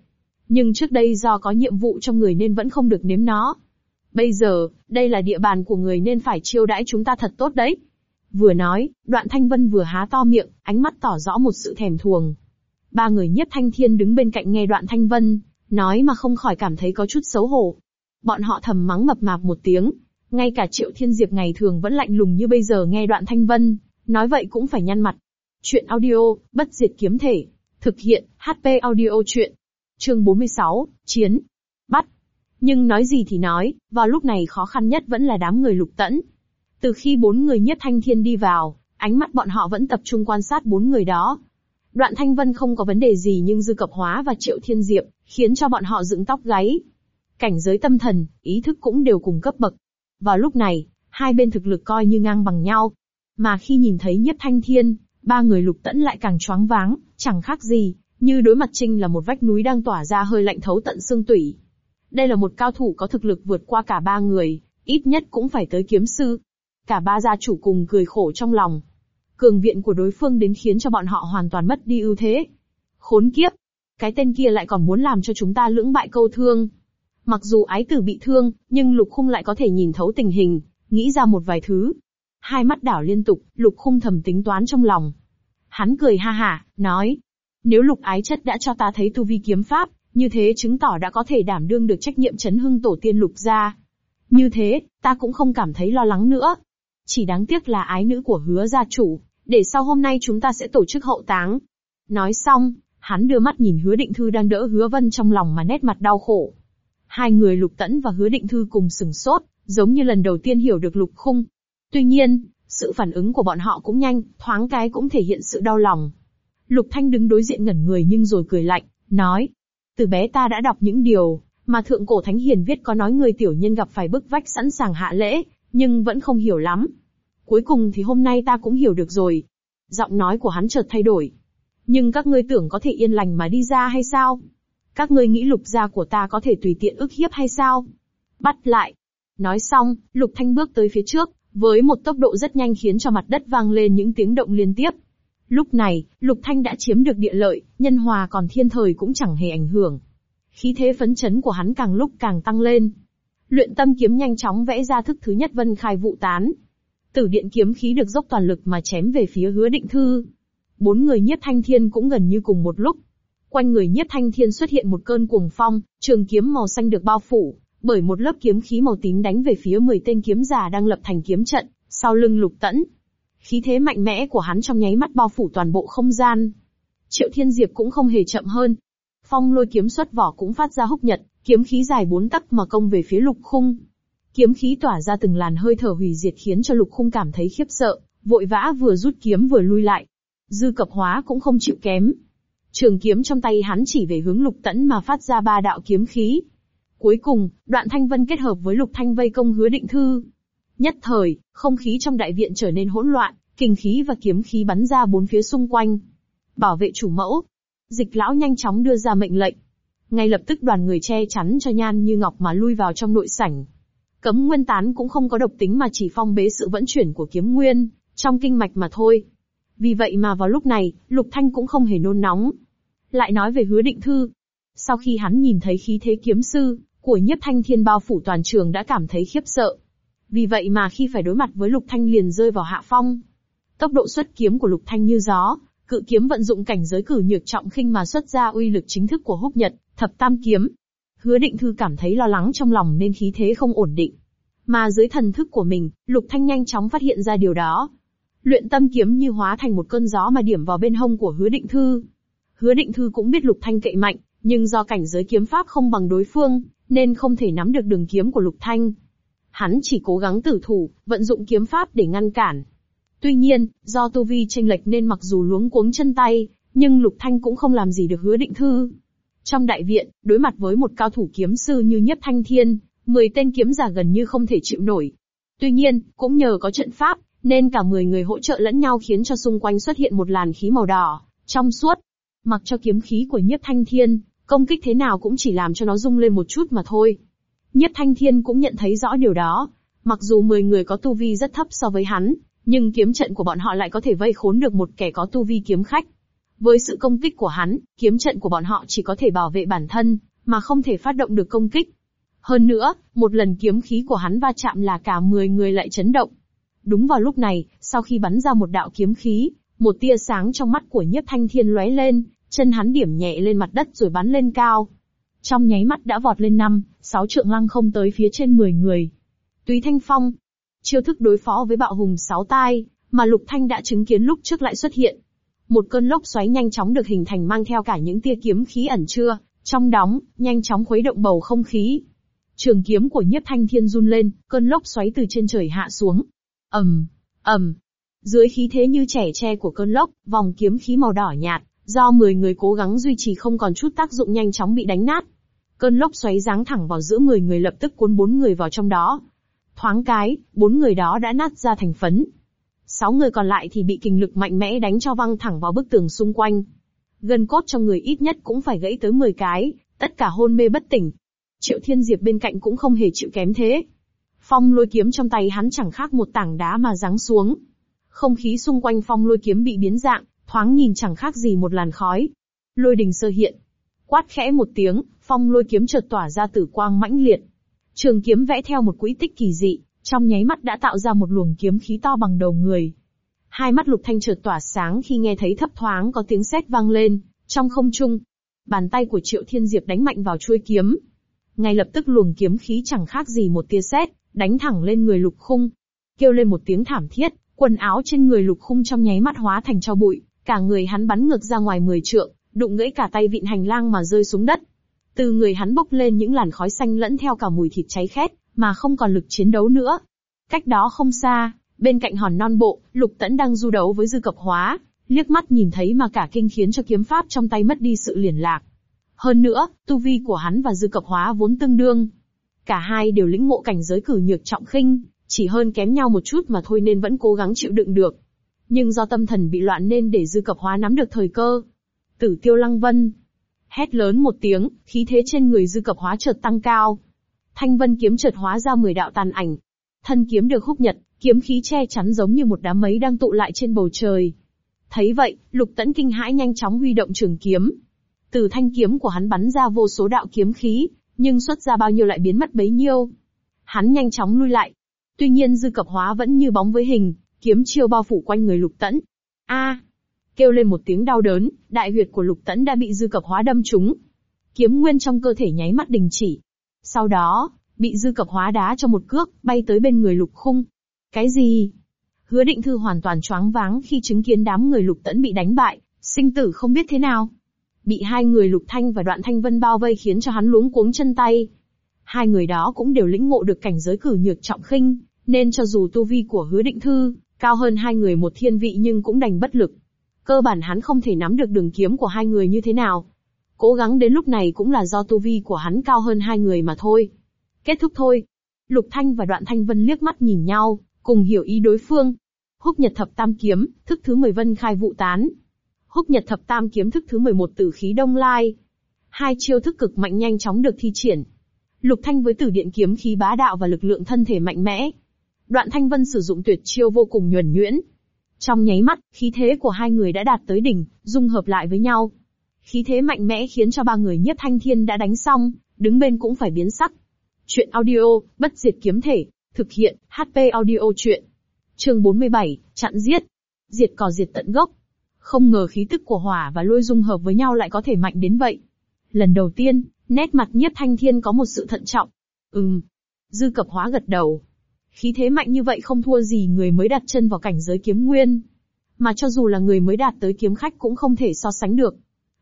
Nhưng trước đây do có nhiệm vụ trong người nên vẫn không được nếm nó. Bây giờ, đây là địa bàn của người nên phải chiêu đãi chúng ta thật tốt đấy. Vừa nói, đoạn thanh vân vừa há to miệng, ánh mắt tỏ rõ một sự thèm thuồng. Ba người nhất thanh thiên đứng bên cạnh nghe đoạn thanh vân, nói mà không khỏi cảm thấy có chút xấu hổ. Bọn họ thầm mắng mập mạp một tiếng, ngay cả triệu thiên diệp ngày thường vẫn lạnh lùng như bây giờ nghe đoạn thanh vân, nói vậy cũng phải nhăn mặt. Chuyện audio, bất diệt kiếm thể. Thực hiện, HP audio chuyện. Chương 46, Chiến. Bắt. Nhưng nói gì thì nói, vào lúc này khó khăn nhất vẫn là đám người lục tẫn. Từ khi bốn người nhất thanh thiên đi vào, ánh mắt bọn họ vẫn tập trung quan sát bốn người đó. Đoạn thanh vân không có vấn đề gì nhưng dư cập hóa và triệu thiên diệp, khiến cho bọn họ dựng tóc gáy. Cảnh giới tâm thần, ý thức cũng đều cùng cấp bậc. Vào lúc này, hai bên thực lực coi như ngang bằng nhau. Mà khi nhìn thấy nhất thanh thiên, ba người lục tẫn lại càng choáng váng, chẳng khác gì, như đối mặt trinh là một vách núi đang tỏa ra hơi lạnh thấu tận xương tủy. Đây là một cao thủ có thực lực vượt qua cả ba người, ít nhất cũng phải tới kiếm sư. Cả ba gia chủ cùng cười khổ trong lòng. Cường viện của đối phương đến khiến cho bọn họ hoàn toàn mất đi ưu thế. Khốn kiếp! Cái tên kia lại còn muốn làm cho chúng ta lưỡng bại câu thương. Mặc dù ái tử bị thương, nhưng lục khung lại có thể nhìn thấu tình hình, nghĩ ra một vài thứ. Hai mắt đảo liên tục, lục khung thầm tính toán trong lòng. Hắn cười ha hả, nói. Nếu lục ái chất đã cho ta thấy tu vi kiếm pháp, như thế chứng tỏ đã có thể đảm đương được trách nhiệm chấn hưng tổ tiên lục gia. Như thế, ta cũng không cảm thấy lo lắng nữa. Chỉ đáng tiếc là ái nữ của hứa gia chủ, để sau hôm nay chúng ta sẽ tổ chức hậu táng. Nói xong, hắn đưa mắt nhìn hứa định thư đang đỡ hứa vân trong lòng mà nét mặt đau khổ. Hai người lục tẫn và hứa định thư cùng sừng sốt, giống như lần đầu tiên hiểu được lục khung. Tuy nhiên, sự phản ứng của bọn họ cũng nhanh, thoáng cái cũng thể hiện sự đau lòng. Lục Thanh đứng đối diện ngẩn người nhưng rồi cười lạnh, nói. Từ bé ta đã đọc những điều, mà thượng cổ thánh hiền viết có nói người tiểu nhân gặp phải bức vách sẵn sàng hạ lễ, nhưng vẫn không hiểu lắm. Cuối cùng thì hôm nay ta cũng hiểu được rồi. Giọng nói của hắn chợt thay đổi. Nhưng các ngươi tưởng có thể yên lành mà đi ra hay sao? Các ngươi nghĩ lục gia của ta có thể tùy tiện ức hiếp hay sao? Bắt lại. Nói xong, lục thanh bước tới phía trước, với một tốc độ rất nhanh khiến cho mặt đất vang lên những tiếng động liên tiếp. Lúc này, Lục Thanh đã chiếm được địa lợi, nhân hòa còn thiên thời cũng chẳng hề ảnh hưởng. Khí thế phấn chấn của hắn càng lúc càng tăng lên. Luyện tâm kiếm nhanh chóng vẽ ra thức thứ nhất vân khai vụ tán. Tử điện kiếm khí được dốc toàn lực mà chém về phía hứa định thư. Bốn người nhiếp thanh thiên cũng gần như cùng một lúc. Quanh người nhiếp thanh thiên xuất hiện một cơn cuồng phong, trường kiếm màu xanh được bao phủ, bởi một lớp kiếm khí màu tím đánh về phía 10 tên kiếm giả đang lập thành kiếm trận, sau lưng lục tẫn. Khí thế mạnh mẽ của hắn trong nháy mắt bao phủ toàn bộ không gian. Triệu Thiên Diệp cũng không hề chậm hơn. Phong lôi kiếm xuất vỏ cũng phát ra húc nhật, kiếm khí dài bốn tấc mà công về phía lục khung. Kiếm khí tỏa ra từng làn hơi thở hủy diệt khiến cho lục khung cảm thấy khiếp sợ, vội vã vừa rút kiếm vừa lui lại. Dư cập hóa cũng không chịu kém. Trường kiếm trong tay hắn chỉ về hướng lục tẫn mà phát ra ba đạo kiếm khí. Cuối cùng, đoạn thanh vân kết hợp với lục thanh vây công hứa định thư. Nhất thời, không khí trong đại viện trở nên hỗn loạn, kinh khí và kiếm khí bắn ra bốn phía xung quanh. Bảo vệ chủ mẫu. Dịch lão nhanh chóng đưa ra mệnh lệnh. Ngay lập tức đoàn người che chắn cho nhan như ngọc mà lui vào trong nội sảnh. Cấm nguyên tán cũng không có độc tính mà chỉ phong bế sự vận chuyển của kiếm nguyên, trong kinh mạch mà thôi. Vì vậy mà vào lúc này, Lục Thanh cũng không hề nôn nóng. Lại nói về hứa định thư. Sau khi hắn nhìn thấy khí thế kiếm sư, của nhiếp thanh thiên bao phủ toàn trường đã cảm thấy khiếp sợ. Vì vậy mà khi phải đối mặt với lục thanh liền rơi vào hạ phong. Tốc độ xuất kiếm của lục thanh như gió, cự kiếm vận dụng cảnh giới cử nhược trọng khinh mà xuất ra uy lực chính thức của húc nhật, thập tam kiếm. Hứa định thư cảm thấy lo lắng trong lòng nên khí thế không ổn định. Mà dưới thần thức của mình, lục thanh nhanh chóng phát hiện ra điều đó. Luyện tâm kiếm như hóa thành một cơn gió mà điểm vào bên hông của hứa định thư. Hứa định thư cũng biết lục thanh cậy mạnh, nhưng do cảnh giới kiếm pháp không bằng đối phương, nên không thể nắm được đường kiếm của Lục Thanh. Hắn chỉ cố gắng tử thủ, vận dụng kiếm pháp để ngăn cản. Tuy nhiên, do tu vi tranh lệch nên mặc dù luống cuống chân tay, nhưng Lục Thanh cũng không làm gì được hứa định thư. Trong đại viện, đối mặt với một cao thủ kiếm sư như Nhất Thanh Thiên, 10 tên kiếm giả gần như không thể chịu nổi. Tuy nhiên, cũng nhờ có trận pháp, nên cả 10 người hỗ trợ lẫn nhau khiến cho xung quanh xuất hiện một làn khí màu đỏ, trong suốt. Mặc cho kiếm khí của Nhiếp Thanh Thiên, Công kích thế nào cũng chỉ làm cho nó rung lên một chút mà thôi. Nhất Thanh Thiên cũng nhận thấy rõ điều đó. Mặc dù 10 người có tu vi rất thấp so với hắn, nhưng kiếm trận của bọn họ lại có thể vây khốn được một kẻ có tu vi kiếm khách. Với sự công kích của hắn, kiếm trận của bọn họ chỉ có thể bảo vệ bản thân, mà không thể phát động được công kích. Hơn nữa, một lần kiếm khí của hắn va chạm là cả 10 người lại chấn động. Đúng vào lúc này, sau khi bắn ra một đạo kiếm khí, một tia sáng trong mắt của Nhất thanh thiên lóe lên, chân hắn điểm nhẹ lên mặt đất rồi bắn lên cao. Trong nháy mắt đã vọt lên năm, sáu trượng lăng không tới phía trên 10 người. Túy Thanh Phong, chiêu thức đối phó với bạo hùng sáu tai, mà Lục Thanh đã chứng kiến lúc trước lại xuất hiện. Một cơn lốc xoáy nhanh chóng được hình thành mang theo cả những tia kiếm khí ẩn chứa, trong đóng, nhanh chóng khuấy động bầu không khí. Trường kiếm của Nhiếp Thanh Thiên run lên, cơn lốc xoáy từ trên trời hạ xuống. ầm, ầm. Dưới khí thế như trẻ tre của cơn lốc, vòng kiếm khí màu đỏ nhạt, do 10 người cố gắng duy trì không còn chút tác dụng nhanh chóng bị đánh nát. Cơn lốc xoáy giáng thẳng vào giữa 10 người lập tức cuốn bốn người vào trong đó. Thoáng cái, bốn người đó đã nát ra thành phấn. Sáu người còn lại thì bị kình lực mạnh mẽ đánh cho văng thẳng vào bức tường xung quanh. Gần cốt trong người ít nhất cũng phải gãy tới 10 cái, tất cả hôn mê bất tỉnh. Triệu Thiên Diệp bên cạnh cũng không hề chịu kém thế. Phong lôi kiếm trong tay hắn chẳng khác một tảng đá mà giáng xuống. Không khí xung quanh phong lôi kiếm bị biến dạng, thoáng nhìn chẳng khác gì một làn khói. Lôi đình sơ hiện. Quát khẽ một tiếng, phong lôi kiếm chợt tỏa ra tử quang mãnh liệt. Trường kiếm vẽ theo một quỹ tích kỳ dị, trong nháy mắt đã tạo ra một luồng kiếm khí to bằng đầu người. Hai mắt lục thanh chợt tỏa sáng khi nghe thấy thấp thoáng có tiếng sét vang lên, trong không trung. Bàn tay của Triệu Thiên Diệp đánh mạnh vào chuôi kiếm. Ngay lập tức luồng kiếm khí chẳng khác gì một tia sét, đánh thẳng lên người lục khung. Kêu lên một tiếng thảm thiết, quần áo trên người lục khung trong nháy mắt hóa thành cho bụi, cả người hắn bắn ngược ra ngoài 10 trượng, đụng gãy cả tay vịn hành lang mà rơi xuống đất. Từ người hắn bốc lên những làn khói xanh lẫn theo cả mùi thịt cháy khét, mà không còn lực chiến đấu nữa. Cách đó không xa, bên cạnh hòn non bộ, Lục Tẫn đang du đấu với dư cập hóa, liếc mắt nhìn thấy mà cả kinh khiến cho kiếm pháp trong tay mất đi sự liền lạc. Hơn nữa, tu vi của hắn và dư cập hóa vốn tương đương. Cả hai đều lĩnh ngộ cảnh giới cử nhược trọng khinh, chỉ hơn kém nhau một chút mà thôi nên vẫn cố gắng chịu đựng được. Nhưng do tâm thần bị loạn nên để dư cập hóa nắm được thời cơ. Tử tiêu lăng vân. Hét lớn một tiếng, khí thế trên người dư cập hóa chợt tăng cao. Thanh vân kiếm chợt hóa ra 10 đạo tàn ảnh. Thân kiếm được húc nhật, kiếm khí che chắn giống như một đám mây đang tụ lại trên bầu trời. Thấy vậy, lục tẫn kinh hãi nhanh chóng huy động trường kiếm. Từ thanh kiếm của hắn bắn ra vô số đạo kiếm khí, nhưng xuất ra bao nhiêu lại biến mất bấy nhiêu. Hắn nhanh chóng lui lại. Tuy nhiên dư cập hóa vẫn như bóng với hình, kiếm chiêu bao phủ quanh người lục tẫn. A! Kêu lên một tiếng đau đớn, đại huyệt của lục tẫn đã bị dư cập hóa đâm trúng. Kiếm nguyên trong cơ thể nháy mắt đình chỉ. Sau đó, bị dư cập hóa đá cho một cước, bay tới bên người lục khung. Cái gì? Hứa định thư hoàn toàn choáng váng khi chứng kiến đám người lục tẫn bị đánh bại, sinh tử không biết thế nào. Bị hai người lục thanh và đoạn thanh vân bao vây khiến cho hắn luống cuống chân tay. Hai người đó cũng đều lĩnh ngộ được cảnh giới cử nhược trọng khinh, nên cho dù tu vi của hứa định thư, cao hơn hai người một thiên vị nhưng cũng đành bất lực. Cơ bản hắn không thể nắm được đường kiếm của hai người như thế nào. Cố gắng đến lúc này cũng là do tu vi của hắn cao hơn hai người mà thôi. Kết thúc thôi. Lục Thanh và Đoạn Thanh Vân liếc mắt nhìn nhau, cùng hiểu ý đối phương. Húc Nhật Thập Tam Kiếm, thức thứ 10 vân khai vụ tán. Húc Nhật Thập Tam Kiếm thức thứ 11 tử khí đông lai. Hai chiêu thức cực mạnh nhanh chóng được thi triển. Lục Thanh với tử điện kiếm khí bá đạo và lực lượng thân thể mạnh mẽ. Đoạn Thanh Vân sử dụng tuyệt chiêu vô cùng nhuần nhuyễn. Trong nháy mắt, khí thế của hai người đã đạt tới đỉnh, dung hợp lại với nhau. Khí thế mạnh mẽ khiến cho ba người nhất thanh thiên đã đánh xong, đứng bên cũng phải biến sắc. Chuyện audio, bất diệt kiếm thể, thực hiện, HP audio chuyện. Chương 47, chặn giết. Diệt cỏ diệt tận gốc. Không ngờ khí tức của hỏa và lôi dung hợp với nhau lại có thể mạnh đến vậy. Lần đầu tiên, nét mặt Nhất thanh thiên có một sự thận trọng. Ừm. Dư cập hóa gật đầu. Khí thế mạnh như vậy không thua gì người mới đặt chân vào cảnh giới kiếm nguyên. Mà cho dù là người mới đạt tới kiếm khách cũng không thể so sánh được.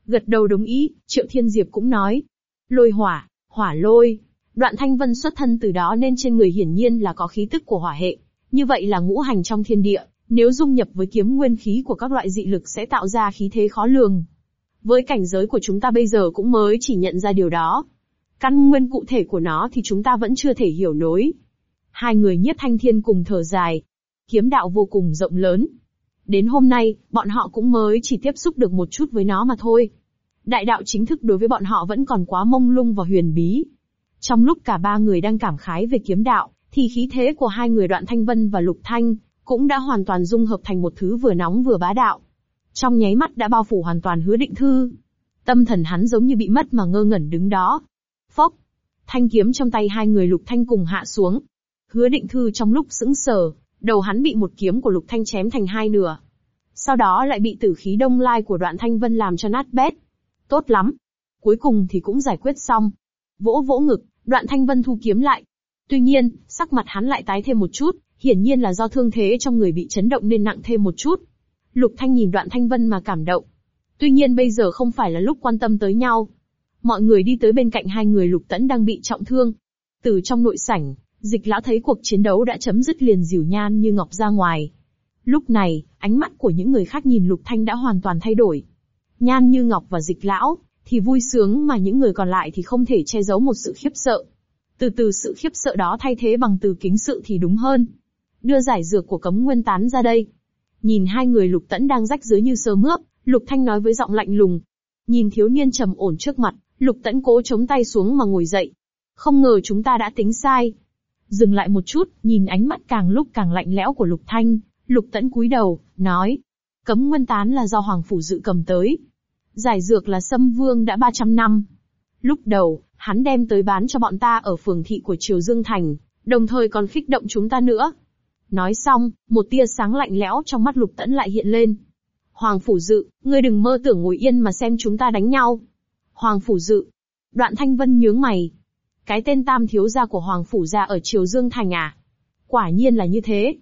Gật đầu đồng ý, Triệu Thiên Diệp cũng nói. Lôi hỏa, hỏa lôi, Đoạn Thanh Vân xuất thân từ đó nên trên người hiển nhiên là có khí tức của hỏa hệ. Như vậy là ngũ hành trong thiên địa, nếu dung nhập với kiếm nguyên khí của các loại dị lực sẽ tạo ra khí thế khó lường. Với cảnh giới của chúng ta bây giờ cũng mới chỉ nhận ra điều đó. Căn nguyên cụ thể của nó thì chúng ta vẫn chưa thể hiểu nối. Hai người nhiếp thanh thiên cùng thở dài. Kiếm đạo vô cùng rộng lớn. Đến hôm nay, bọn họ cũng mới chỉ tiếp xúc được một chút với nó mà thôi. Đại đạo chính thức đối với bọn họ vẫn còn quá mông lung và huyền bí. Trong lúc cả ba người đang cảm khái về kiếm đạo, thì khí thế của hai người đoạn Thanh Vân và Lục Thanh, cũng đã hoàn toàn dung hợp thành một thứ vừa nóng vừa bá đạo. Trong nháy mắt đã bao phủ hoàn toàn hứa định thư. Tâm thần hắn giống như bị mất mà ngơ ngẩn đứng đó. Phốc! Thanh kiếm trong tay hai người Lục Thanh cùng hạ xuống. Hứa định thư trong lúc sững sờ, Đầu hắn bị một kiếm của Lục Thanh chém thành hai nửa. Sau đó lại bị tử khí đông lai của đoạn Thanh Vân làm cho nát bét. Tốt lắm. Cuối cùng thì cũng giải quyết xong. Vỗ vỗ ngực, đoạn Thanh Vân thu kiếm lại. Tuy nhiên, sắc mặt hắn lại tái thêm một chút, hiển nhiên là do thương thế trong người bị chấn động nên nặng thêm một chút. Lục Thanh nhìn đoạn Thanh Vân mà cảm động. Tuy nhiên bây giờ không phải là lúc quan tâm tới nhau. Mọi người đi tới bên cạnh hai người Lục Tẫn đang bị trọng thương. Từ trong nội sảnh, dịch lão thấy cuộc chiến đấu đã chấm dứt liền dìu nhan như ngọc ra ngoài. Lúc này, ánh mắt của những người khác nhìn Lục Thanh đã hoàn toàn thay đổi. Nhan như ngọc và dịch lão, thì vui sướng mà những người còn lại thì không thể che giấu một sự khiếp sợ. Từ từ sự khiếp sợ đó thay thế bằng từ kính sự thì đúng hơn. Đưa giải dược của cấm nguyên tán ra đây. Nhìn hai người lục tẫn đang rách dưới như sơ mướp, lục thanh nói với giọng lạnh lùng. Nhìn thiếu niên trầm ổn trước mặt, lục tẫn cố chống tay xuống mà ngồi dậy. Không ngờ chúng ta đã tính sai. Dừng lại một chút, nhìn ánh mắt càng lúc càng lạnh lẽo của lục thanh, lục tẫn cúi đầu, nói. Cấm nguyên tán là do Hoàng Phủ dự cầm tới. Giải dược là Sâm Vương đã 300 năm. Lúc đầu, hắn đem tới bán cho bọn ta ở phường thị của Triều Dương Thành, đồng thời còn khích động chúng ta nữa. Nói xong, một tia sáng lạnh lẽo trong mắt lục tẫn lại hiện lên. Hoàng Phủ Dự, ngươi đừng mơ tưởng ngồi yên mà xem chúng ta đánh nhau. Hoàng Phủ Dự. Đoạn Thanh Vân nhướng mày. Cái tên tam thiếu gia của Hoàng Phủ gia ở Triều Dương Thành à? Quả nhiên là như thế.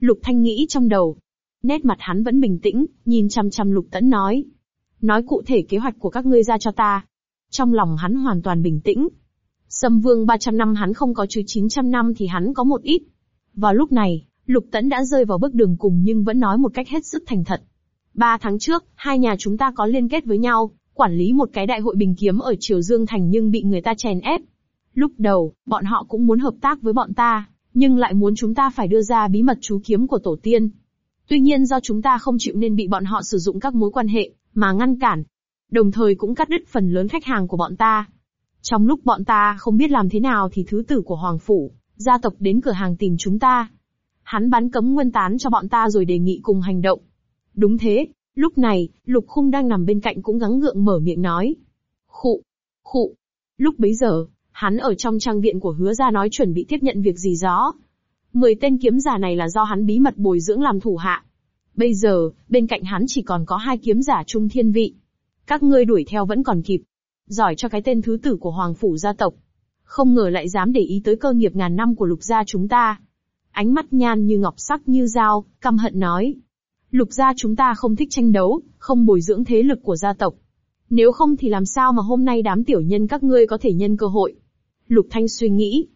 Lục Thanh nghĩ trong đầu. Nét mặt hắn vẫn bình tĩnh, nhìn chăm chăm Lục Tẫn nói. Nói cụ thể kế hoạch của các ngươi ra cho ta. Trong lòng hắn hoàn toàn bình tĩnh. Sâm Vương 300 năm hắn không có chứ 900 năm thì hắn có một ít. Vào lúc này, Lục Tẫn đã rơi vào bước đường cùng nhưng vẫn nói một cách hết sức thành thật. Ba tháng trước, hai nhà chúng ta có liên kết với nhau, quản lý một cái đại hội bình kiếm ở Triều Dương Thành nhưng bị người ta chèn ép. Lúc đầu, bọn họ cũng muốn hợp tác với bọn ta, nhưng lại muốn chúng ta phải đưa ra bí mật chú kiếm của tổ tiên. Tuy nhiên do chúng ta không chịu nên bị bọn họ sử dụng các mối quan hệ, mà ngăn cản. Đồng thời cũng cắt đứt phần lớn khách hàng của bọn ta. Trong lúc bọn ta không biết làm thế nào thì thứ tử của Hoàng Phủ, gia tộc đến cửa hàng tìm chúng ta. Hắn bán cấm nguyên tán cho bọn ta rồi đề nghị cùng hành động. Đúng thế, lúc này, Lục Khung đang nằm bên cạnh cũng gắng gượng mở miệng nói. Khụ, khụ. Lúc bấy giờ, hắn ở trong trang viện của hứa gia nói chuẩn bị tiếp nhận việc gì đó. Mười tên kiếm giả này là do hắn bí mật bồi dưỡng làm thủ hạ. Bây giờ, bên cạnh hắn chỉ còn có hai kiếm giả trung thiên vị. Các ngươi đuổi theo vẫn còn kịp. Giỏi cho cái tên thứ tử của Hoàng Phủ gia tộc. Không ngờ lại dám để ý tới cơ nghiệp ngàn năm của lục gia chúng ta. Ánh mắt nhan như ngọc sắc như dao, căm hận nói. Lục gia chúng ta không thích tranh đấu, không bồi dưỡng thế lực của gia tộc. Nếu không thì làm sao mà hôm nay đám tiểu nhân các ngươi có thể nhân cơ hội. Lục Thanh suy nghĩ.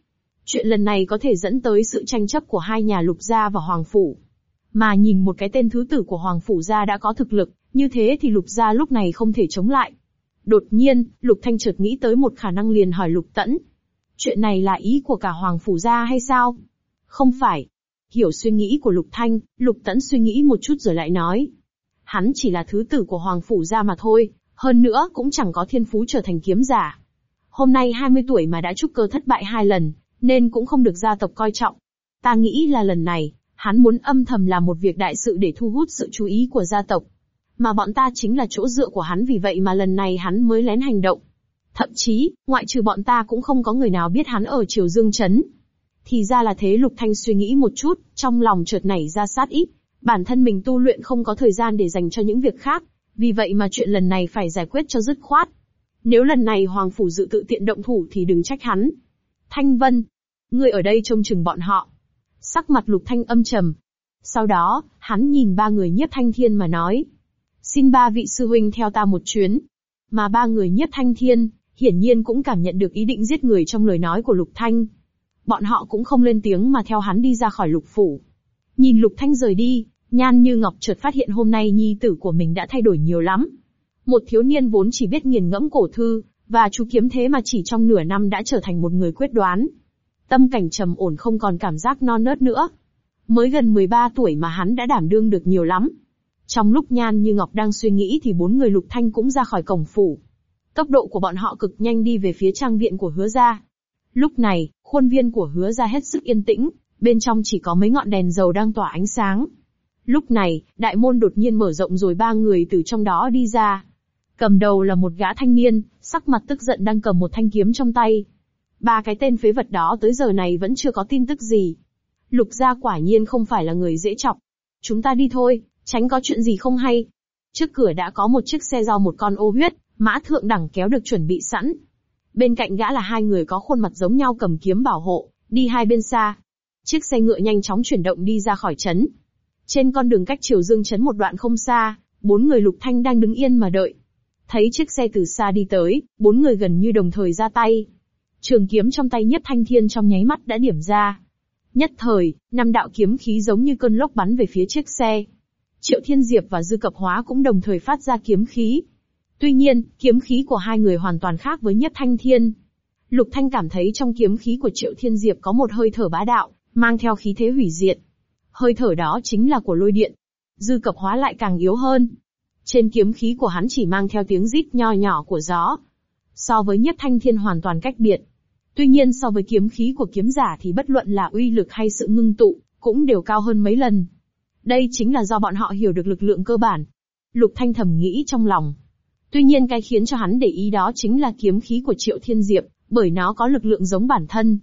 Chuyện lần này có thể dẫn tới sự tranh chấp của hai nhà lục gia và hoàng phủ. Mà nhìn một cái tên thứ tử của Hoàng Phủ gia đã có thực lực, như thế thì Lục gia lúc này không thể chống lại. Đột nhiên, Lục Thanh chợt nghĩ tới một khả năng liền hỏi Lục Tẫn. Chuyện này là ý của cả Hoàng Phủ gia hay sao? Không phải. Hiểu suy nghĩ của Lục Thanh, Lục Tẫn suy nghĩ một chút rồi lại nói. Hắn chỉ là thứ tử của Hoàng Phủ gia mà thôi, hơn nữa cũng chẳng có thiên phú trở thành kiếm giả. Hôm nay 20 tuổi mà đã trúc cơ thất bại hai lần, nên cũng không được gia tộc coi trọng. Ta nghĩ là lần này, Hắn muốn âm thầm làm một việc đại sự để thu hút sự chú ý của gia tộc. Mà bọn ta chính là chỗ dựa của hắn vì vậy mà lần này hắn mới lén hành động. Thậm chí, ngoại trừ bọn ta cũng không có người nào biết hắn ở Triều Dương Trấn. Thì ra là thế Lục Thanh suy nghĩ một chút, trong lòng chợt nảy ra sát ít. Bản thân mình tu luyện không có thời gian để dành cho những việc khác, vì vậy mà chuyện lần này phải giải quyết cho dứt khoát. Nếu lần này Hoàng Phủ dự tự tiện động thủ thì đừng trách hắn. Thanh Vân, ngươi ở đây trông chừng bọn họ, Sắc mặt lục thanh âm trầm. Sau đó, hắn nhìn ba người nhiếp thanh thiên mà nói. Xin ba vị sư huynh theo ta một chuyến. Mà ba người nhiếp thanh thiên, hiển nhiên cũng cảm nhận được ý định giết người trong lời nói của lục thanh. Bọn họ cũng không lên tiếng mà theo hắn đi ra khỏi lục phủ. Nhìn lục thanh rời đi, nhan như ngọc chợt phát hiện hôm nay nhi tử của mình đã thay đổi nhiều lắm. Một thiếu niên vốn chỉ biết nghiền ngẫm cổ thư, và chú kiếm thế mà chỉ trong nửa năm đã trở thành một người quyết đoán, Tâm cảnh trầm ổn không còn cảm giác non nớt nữa. Mới gần 13 tuổi mà hắn đã đảm đương được nhiều lắm. Trong lúc Nhan Như Ngọc đang suy nghĩ thì bốn người lục thanh cũng ra khỏi cổng phủ. Tốc độ của bọn họ cực nhanh đi về phía trang viện của hứa gia. Lúc này, khuôn viên của hứa gia hết sức yên tĩnh, bên trong chỉ có mấy ngọn đèn dầu đang tỏa ánh sáng. Lúc này, đại môn đột nhiên mở rộng rồi ba người từ trong đó đi ra. Cầm đầu là một gã thanh niên, sắc mặt tức giận đang cầm một thanh kiếm trong tay. Ba cái tên phế vật đó tới giờ này vẫn chưa có tin tức gì. Lục gia quả nhiên không phải là người dễ chọc. Chúng ta đi thôi, tránh có chuyện gì không hay. Trước cửa đã có một chiếc xe do một con ô huyết, mã thượng đẳng kéo được chuẩn bị sẵn. Bên cạnh gã là hai người có khuôn mặt giống nhau cầm kiếm bảo hộ, đi hai bên xa. Chiếc xe ngựa nhanh chóng chuyển động đi ra khỏi trấn. Trên con đường cách Triều Dương trấn một đoạn không xa, bốn người lục thanh đang đứng yên mà đợi. Thấy chiếc xe từ xa đi tới, bốn người gần như đồng thời ra tay. Trường kiếm trong tay nhất thanh thiên trong nháy mắt đã điểm ra. Nhất thời, năm đạo kiếm khí giống như cơn lốc bắn về phía chiếc xe. Triệu Thiên Diệp và Dư Cập Hóa cũng đồng thời phát ra kiếm khí. Tuy nhiên, kiếm khí của hai người hoàn toàn khác với Nhất Thanh Thiên. Lục Thanh cảm thấy trong kiếm khí của Triệu Thiên Diệp có một hơi thở bá đạo, mang theo khí thế hủy diệt. Hơi thở đó chính là của lôi điện. Dư Cập Hóa lại càng yếu hơn. Trên kiếm khí của hắn chỉ mang theo tiếng rít nho nhỏ của gió. So với Nhất Thanh Thiên hoàn toàn cách biệt. Tuy nhiên so với kiếm khí của kiếm giả thì bất luận là uy lực hay sự ngưng tụ, cũng đều cao hơn mấy lần. Đây chính là do bọn họ hiểu được lực lượng cơ bản. Lục Thanh thầm nghĩ trong lòng. Tuy nhiên cái khiến cho hắn để ý đó chính là kiếm khí của Triệu Thiên Diệp, bởi nó có lực lượng giống bản thân.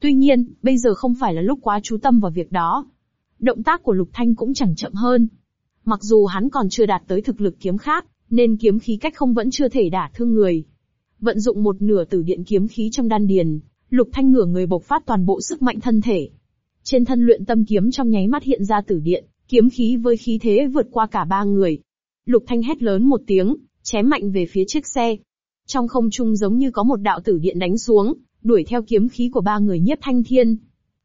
Tuy nhiên, bây giờ không phải là lúc quá chú tâm vào việc đó. Động tác của Lục Thanh cũng chẳng chậm hơn. Mặc dù hắn còn chưa đạt tới thực lực kiếm khác, nên kiếm khí cách không vẫn chưa thể đả thương người. Vận dụng một nửa tử điện kiếm khí trong đan điền, Lục Thanh ngửa người bộc phát toàn bộ sức mạnh thân thể. Trên thân luyện tâm kiếm trong nháy mắt hiện ra tử điện, kiếm khí với khí thế vượt qua cả ba người. Lục Thanh hét lớn một tiếng, chém mạnh về phía chiếc xe. Trong không trung giống như có một đạo tử điện đánh xuống, đuổi theo kiếm khí của ba người nhiếp thanh thiên.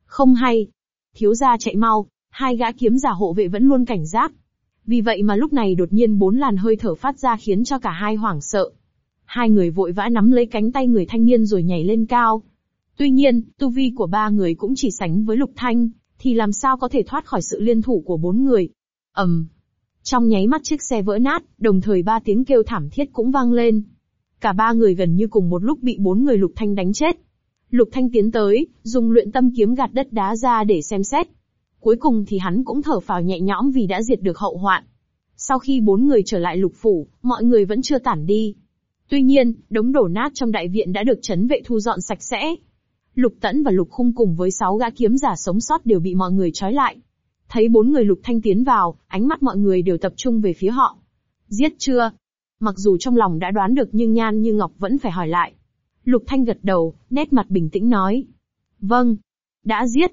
Không hay. Thiếu gia chạy mau, hai gã kiếm giả hộ vệ vẫn luôn cảnh giác. Vì vậy mà lúc này đột nhiên bốn làn hơi thở phát ra khiến cho cả hai hoảng sợ. Hai người vội vã nắm lấy cánh tay người thanh niên rồi nhảy lên cao. Tuy nhiên, tu vi của ba người cũng chỉ sánh với lục thanh, thì làm sao có thể thoát khỏi sự liên thủ của bốn người. ầm, um. Trong nháy mắt chiếc xe vỡ nát, đồng thời ba tiếng kêu thảm thiết cũng vang lên. Cả ba người gần như cùng một lúc bị bốn người lục thanh đánh chết. Lục thanh tiến tới, dùng luyện tâm kiếm gạt đất đá ra để xem xét. Cuối cùng thì hắn cũng thở phào nhẹ nhõm vì đã diệt được hậu hoạn. Sau khi bốn người trở lại lục phủ, mọi người vẫn chưa tản đi. Tuy nhiên, đống đổ nát trong đại viện đã được chấn vệ thu dọn sạch sẽ. Lục Tẫn và Lục Khung cùng với sáu gã kiếm giả sống sót đều bị mọi người trói lại. Thấy bốn người Lục Thanh tiến vào, ánh mắt mọi người đều tập trung về phía họ. Giết chưa? Mặc dù trong lòng đã đoán được nhưng Nhan Như Ngọc vẫn phải hỏi lại. Lục Thanh gật đầu, nét mặt bình tĩnh nói. Vâng. Đã giết.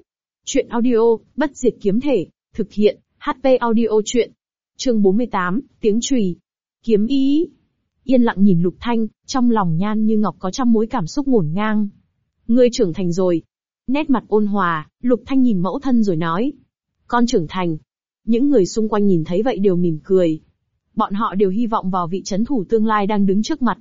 Chuyện audio, bất diệt kiếm thể, thực hiện, HP audio chuyện. Chương 48, tiếng chùy. Kiếm ý. Yên lặng nhìn Lục Thanh, trong lòng Nhan Như Ngọc có trăm mối cảm xúc ngổn ngang. Ngươi trưởng thành rồi. Nét mặt ôn hòa, Lục Thanh nhìn mẫu thân rồi nói. Con trưởng thành. Những người xung quanh nhìn thấy vậy đều mỉm cười. Bọn họ đều hy vọng vào vị chấn thủ tương lai đang đứng trước mặt.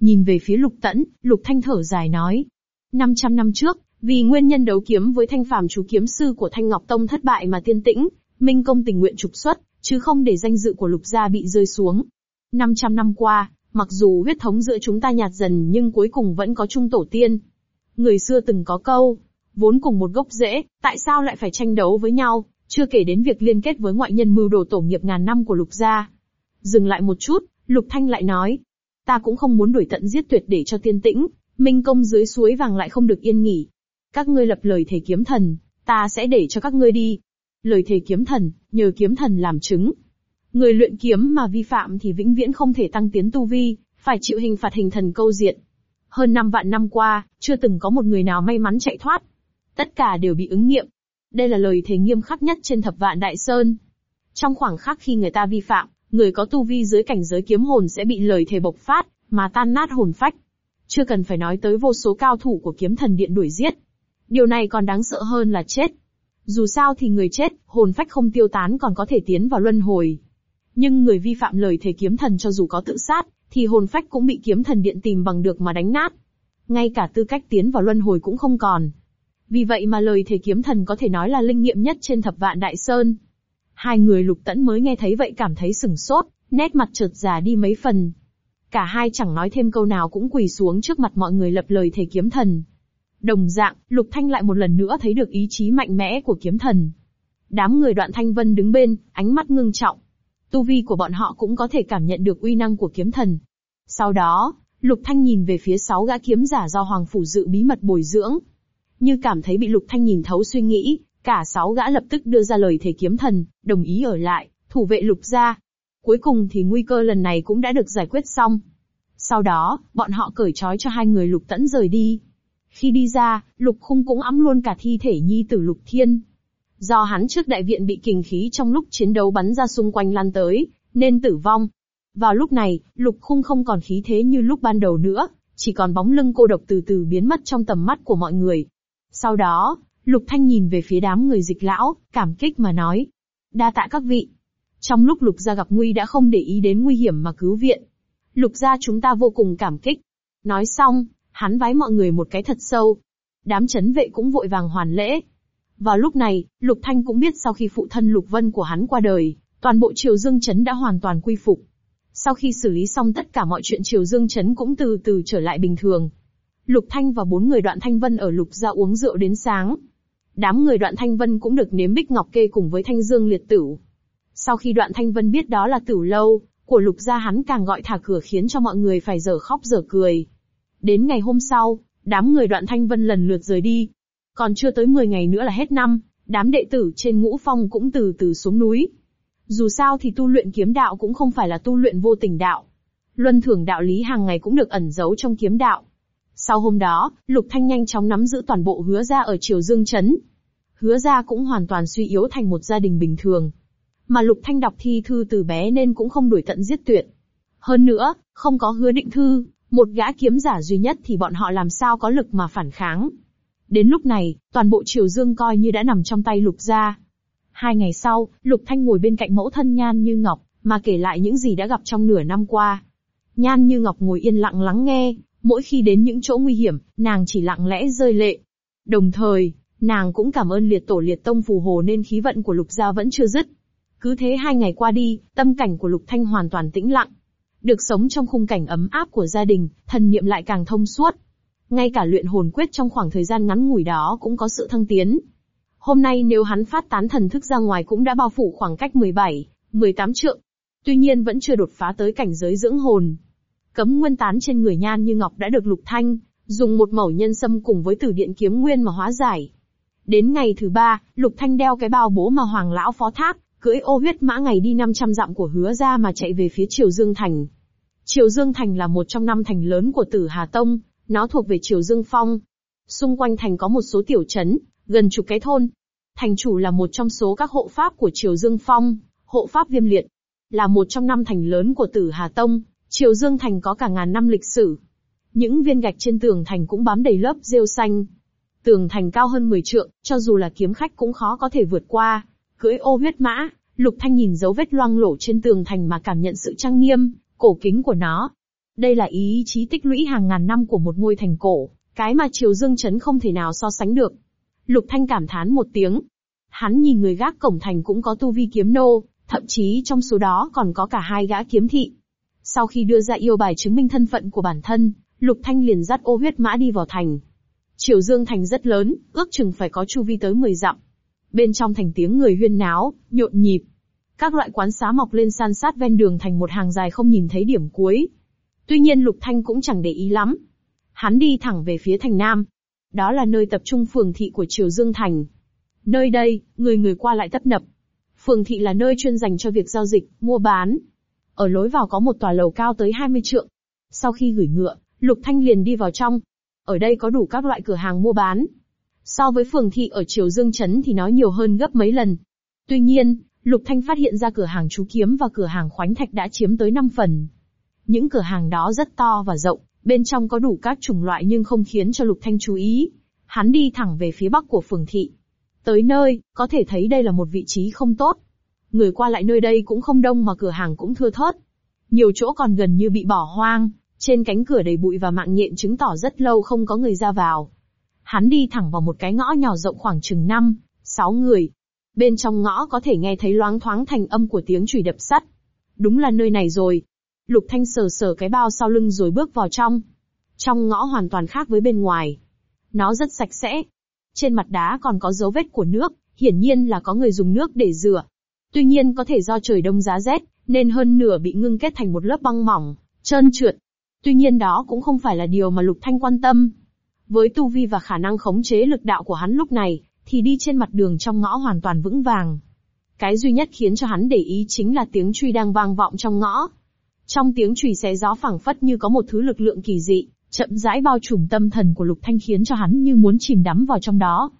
Nhìn về phía Lục Tẫn, Lục Thanh thở dài nói. 500 năm trước, vì nguyên nhân đấu kiếm với thanh phàm chú kiếm sư của Thanh Ngọc Tông thất bại mà tiên tĩnh, Minh Công tình nguyện trục xuất, chứ không để danh dự của Lục gia bị rơi xuống. 500 năm qua, mặc dù huyết thống giữa chúng ta nhạt dần nhưng cuối cùng vẫn có chung tổ tiên. Người xưa từng có câu, vốn cùng một gốc rễ, tại sao lại phải tranh đấu với nhau, chưa kể đến việc liên kết với ngoại nhân mưu đồ tổ nghiệp ngàn năm của Lục gia. Dừng lại một chút, Lục Thanh lại nói, ta cũng không muốn đuổi tận giết tuyệt để cho tiên tĩnh, minh công dưới suối vàng lại không được yên nghỉ. Các ngươi lập lời thề kiếm thần, ta sẽ để cho các ngươi đi. Lời thề kiếm thần, nhờ kiếm thần làm chứng. Người luyện kiếm mà vi phạm thì vĩnh viễn không thể tăng tiến tu vi, phải chịu hình phạt hình thần câu diện. Hơn năm vạn năm qua, chưa từng có một người nào may mắn chạy thoát. Tất cả đều bị ứng nghiệm. Đây là lời thề nghiêm khắc nhất trên thập vạn đại sơn. Trong khoảng khắc khi người ta vi phạm, người có tu vi dưới cảnh giới kiếm hồn sẽ bị lời thề bộc phát, mà tan nát hồn phách. Chưa cần phải nói tới vô số cao thủ của kiếm thần điện đuổi giết. Điều này còn đáng sợ hơn là chết. Dù sao thì người chết, hồn phách không tiêu tán còn có thể tiến vào luân hồi. Nhưng người vi phạm lời thề kiếm thần cho dù có tự sát, thì hồn phách cũng bị kiếm thần điện tìm bằng được mà đánh nát. Ngay cả tư cách tiến vào luân hồi cũng không còn. Vì vậy mà lời thề kiếm thần có thể nói là linh nghiệm nhất trên thập vạn đại sơn. Hai người lục tẫn mới nghe thấy vậy cảm thấy sừng sốt, nét mặt chợt già đi mấy phần. Cả hai chẳng nói thêm câu nào cũng quỳ xuống trước mặt mọi người lập lời thề kiếm thần. Đồng dạng, Lục Thanh lại một lần nữa thấy được ý chí mạnh mẽ của kiếm thần. Đám người đoạn thanh vân đứng bên, ánh mắt ngưng trọng. Tu vi của bọn họ cũng có thể cảm nhận được uy năng của kiếm thần. Sau đó, Lục Thanh nhìn về phía sáu gã kiếm giả do Hoàng Phủ dự bí mật bồi dưỡng. Như cảm thấy bị Lục Thanh nhìn thấu suy nghĩ, Cả sáu gã lập tức đưa ra lời thề kiếm thần, đồng ý ở lại, thủ vệ lục gia. Cuối cùng thì nguy cơ lần này cũng đã được giải quyết xong. Sau đó, bọn họ cởi trói cho hai người lục tẫn rời đi. Khi đi ra, lục khung cũng ấm luôn cả thi thể nhi tử lục thiên. Do hắn trước đại viện bị kình khí trong lúc chiến đấu bắn ra xung quanh lan tới, nên tử vong. Vào lúc này, lục khung không còn khí thế như lúc ban đầu nữa, chỉ còn bóng lưng cô độc từ từ biến mất trong tầm mắt của mọi người. Sau đó, Lục Thanh nhìn về phía đám người dịch lão, cảm kích mà nói. Đa tạ các vị. Trong lúc Lục gia gặp nguy đã không để ý đến nguy hiểm mà cứu viện. Lục gia chúng ta vô cùng cảm kích. Nói xong, hắn vái mọi người một cái thật sâu. Đám chấn vệ cũng vội vàng hoàn lễ. Vào lúc này, Lục Thanh cũng biết sau khi phụ thân Lục Vân của hắn qua đời, toàn bộ Triều Dương Trấn đã hoàn toàn quy phục. Sau khi xử lý xong tất cả mọi chuyện Triều Dương Trấn cũng từ từ trở lại bình thường. Lục Thanh và bốn người đoạn Thanh Vân ở Lục gia uống rượu đến sáng. Đám người đoạn Thanh Vân cũng được nếm bích ngọc kê cùng với Thanh Dương liệt tử. Sau khi đoạn Thanh Vân biết đó là tử lâu, của Lục gia hắn càng gọi thả cửa khiến cho mọi người phải dở khóc dở cười. Đến ngày hôm sau, đám người đoạn Thanh Vân lần lượt rời đi. Còn chưa tới 10 ngày nữa là hết năm, đám đệ tử trên ngũ phong cũng từ từ xuống núi. Dù sao thì tu luyện kiếm đạo cũng không phải là tu luyện vô tình đạo. Luân thường đạo lý hàng ngày cũng được ẩn giấu trong kiếm đạo. Sau hôm đó, Lục Thanh nhanh chóng nắm giữ toàn bộ hứa gia ở Triều Dương Trấn. Hứa gia cũng hoàn toàn suy yếu thành một gia đình bình thường. Mà Lục Thanh đọc thi thư từ bé nên cũng không đuổi tận giết tuyệt. Hơn nữa, không có hứa định thư, một gã kiếm giả duy nhất thì bọn họ làm sao có lực mà phản kháng. Đến lúc này, toàn bộ Triều Dương coi như đã nằm trong tay Lục gia. Hai ngày sau, Lục Thanh ngồi bên cạnh mẫu thân Nhan Như Ngọc, mà kể lại những gì đã gặp trong nửa năm qua. Nhan Như Ngọc ngồi yên lặng lắng nghe, mỗi khi đến những chỗ nguy hiểm, nàng chỉ lặng lẽ rơi lệ. Đồng thời, nàng cũng cảm ơn liệt tổ liệt tông phù hồ nên khí vận của Lục gia vẫn chưa dứt. Cứ thế hai ngày qua đi, tâm cảnh của Lục Thanh hoàn toàn tĩnh lặng. Được sống trong khung cảnh ấm áp của gia đình, thần niệm lại càng thông suốt. Ngay cả luyện hồn quyết trong khoảng thời gian ngắn ngủi đó cũng có sự thăng tiến. Hôm nay nếu hắn phát tán thần thức ra ngoài cũng đã bao phủ khoảng cách 17, 18 trượng. Tuy nhiên vẫn chưa đột phá tới cảnh giới dưỡng hồn. Cấm nguyên tán trên người nhan như ngọc đã được lục thanh, dùng một mẩu nhân sâm cùng với tử điện kiếm nguyên mà hóa giải. Đến ngày thứ ba, lục thanh đeo cái bao bố mà hoàng lão phó thác, cưỡi ô huyết mã ngày đi 500 dặm của hứa ra mà chạy về phía Triều Dương Thành. Triều Dương Thành là một trong năm thành lớn của Tử Hà Tông, nó thuộc về Triều Dương Phong. Xung quanh thành có một số tiểu trấn, gần chục cái thôn. Thành chủ là một trong số các hộ pháp của Triều Dương Phong, hộ pháp viêm liệt. Là một trong năm thành lớn của Tử Hà Tông, Triều Dương Thành có cả ngàn năm lịch sử. Những viên gạch trên tường thành cũng bám đầy lớp rêu xanh. Tường thành cao hơn 10 trượng, cho dù là kiếm khách cũng khó có thể vượt qua. Cưỡi ô huyết mã, Lục Thanh nhìn dấu vết loang lổ trên tường thành mà cảm nhận sự trang nghiêm, cổ kính của nó. Đây là ý chí tích lũy hàng ngàn năm của một ngôi thành cổ, cái mà Triều Dương Trấn không thể nào so sánh được. Lục Thanh cảm thán một tiếng. Hắn nhìn người gác cổng thành cũng có tu vi kiếm nô, thậm chí trong số đó còn có cả hai gã kiếm thị. Sau khi đưa ra yêu bài chứng minh thân phận của bản thân, Lục Thanh liền dắt ô huyết mã đi vào thành. Triều Dương thành rất lớn, ước chừng phải có chu vi tới 10 dặm. Bên trong thành tiếng người huyên náo, nhộn nhịp. Các loại quán xá mọc lên san sát ven đường thành một hàng dài không nhìn thấy điểm cuối. Tuy nhiên Lục Thanh cũng chẳng để ý lắm. Hắn đi thẳng về phía thành Nam. Đó là nơi tập trung phường thị của Triều Dương Thành. Nơi đây, người người qua lại tấp nập. Phường thị là nơi chuyên dành cho việc giao dịch, mua bán. Ở lối vào có một tòa lầu cao tới 20 trượng. Sau khi gửi ngựa, Lục Thanh liền đi vào trong. Ở đây có đủ các loại cửa hàng mua bán. So với phường thị ở Triều Dương Trấn thì nó nhiều hơn gấp mấy lần. Tuy nhiên, Lục Thanh phát hiện ra cửa hàng chú kiếm và cửa hàng khoánh thạch đã chiếm tới 5 phần. Những cửa hàng đó rất to và rộng, bên trong có đủ các chủng loại nhưng không khiến cho Lục Thanh chú ý. Hắn đi thẳng về phía bắc của phường thị. Tới nơi, có thể thấy đây là một vị trí không tốt. Người qua lại nơi đây cũng không đông mà cửa hàng cũng thưa thớt. Nhiều chỗ còn gần như bị bỏ hoang, trên cánh cửa đầy bụi và mạng nhện chứng tỏ rất lâu không có người ra vào. Hắn đi thẳng vào một cái ngõ nhỏ rộng khoảng chừng 5, 6 người. Bên trong ngõ có thể nghe thấy loáng thoáng thành âm của tiếng chùy đập sắt. Đúng là nơi này rồi. Lục Thanh sờ sờ cái bao sau lưng rồi bước vào trong. Trong ngõ hoàn toàn khác với bên ngoài. Nó rất sạch sẽ. Trên mặt đá còn có dấu vết của nước, hiển nhiên là có người dùng nước để rửa. Tuy nhiên có thể do trời đông giá rét, nên hơn nửa bị ngưng kết thành một lớp băng mỏng, trơn trượt. Tuy nhiên đó cũng không phải là điều mà Lục Thanh quan tâm. Với tu vi và khả năng khống chế lực đạo của hắn lúc này, thì đi trên mặt đường trong ngõ hoàn toàn vững vàng. Cái duy nhất khiến cho hắn để ý chính là tiếng truy đang vang vọng trong ngõ. Trong tiếng truy xé gió phẳng phất như có một thứ lực lượng kỳ dị, chậm rãi bao trùm tâm thần của Lục Thanh khiến cho hắn như muốn chìm đắm vào trong đó.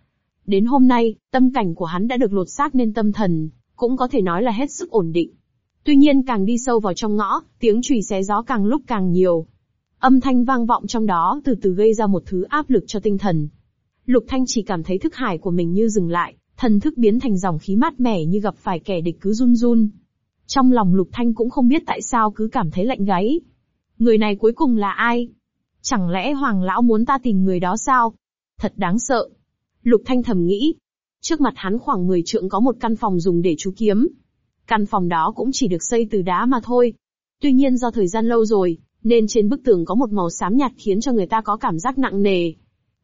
Đến hôm nay, tâm cảnh của hắn đã được lột xác nên tâm thần, cũng có thể nói là hết sức ổn định. Tuy nhiên càng đi sâu vào trong ngõ, tiếng chùy xé gió càng lúc càng nhiều. Âm thanh vang vọng trong đó từ từ gây ra một thứ áp lực cho tinh thần. Lục Thanh chỉ cảm thấy thức hải của mình như dừng lại, thần thức biến thành dòng khí mát mẻ như gặp phải kẻ địch cứ run run. Trong lòng Lục Thanh cũng không biết tại sao cứ cảm thấy lạnh gáy. Người này cuối cùng là ai? Chẳng lẽ Hoàng Lão muốn ta tìm người đó sao? Thật đáng sợ. Lục Thanh thầm nghĩ. Trước mặt hắn khoảng 10 trượng có một căn phòng dùng để chú kiếm. Căn phòng đó cũng chỉ được xây từ đá mà thôi. Tuy nhiên do thời gian lâu rồi, nên trên bức tường có một màu xám nhạt khiến cho người ta có cảm giác nặng nề.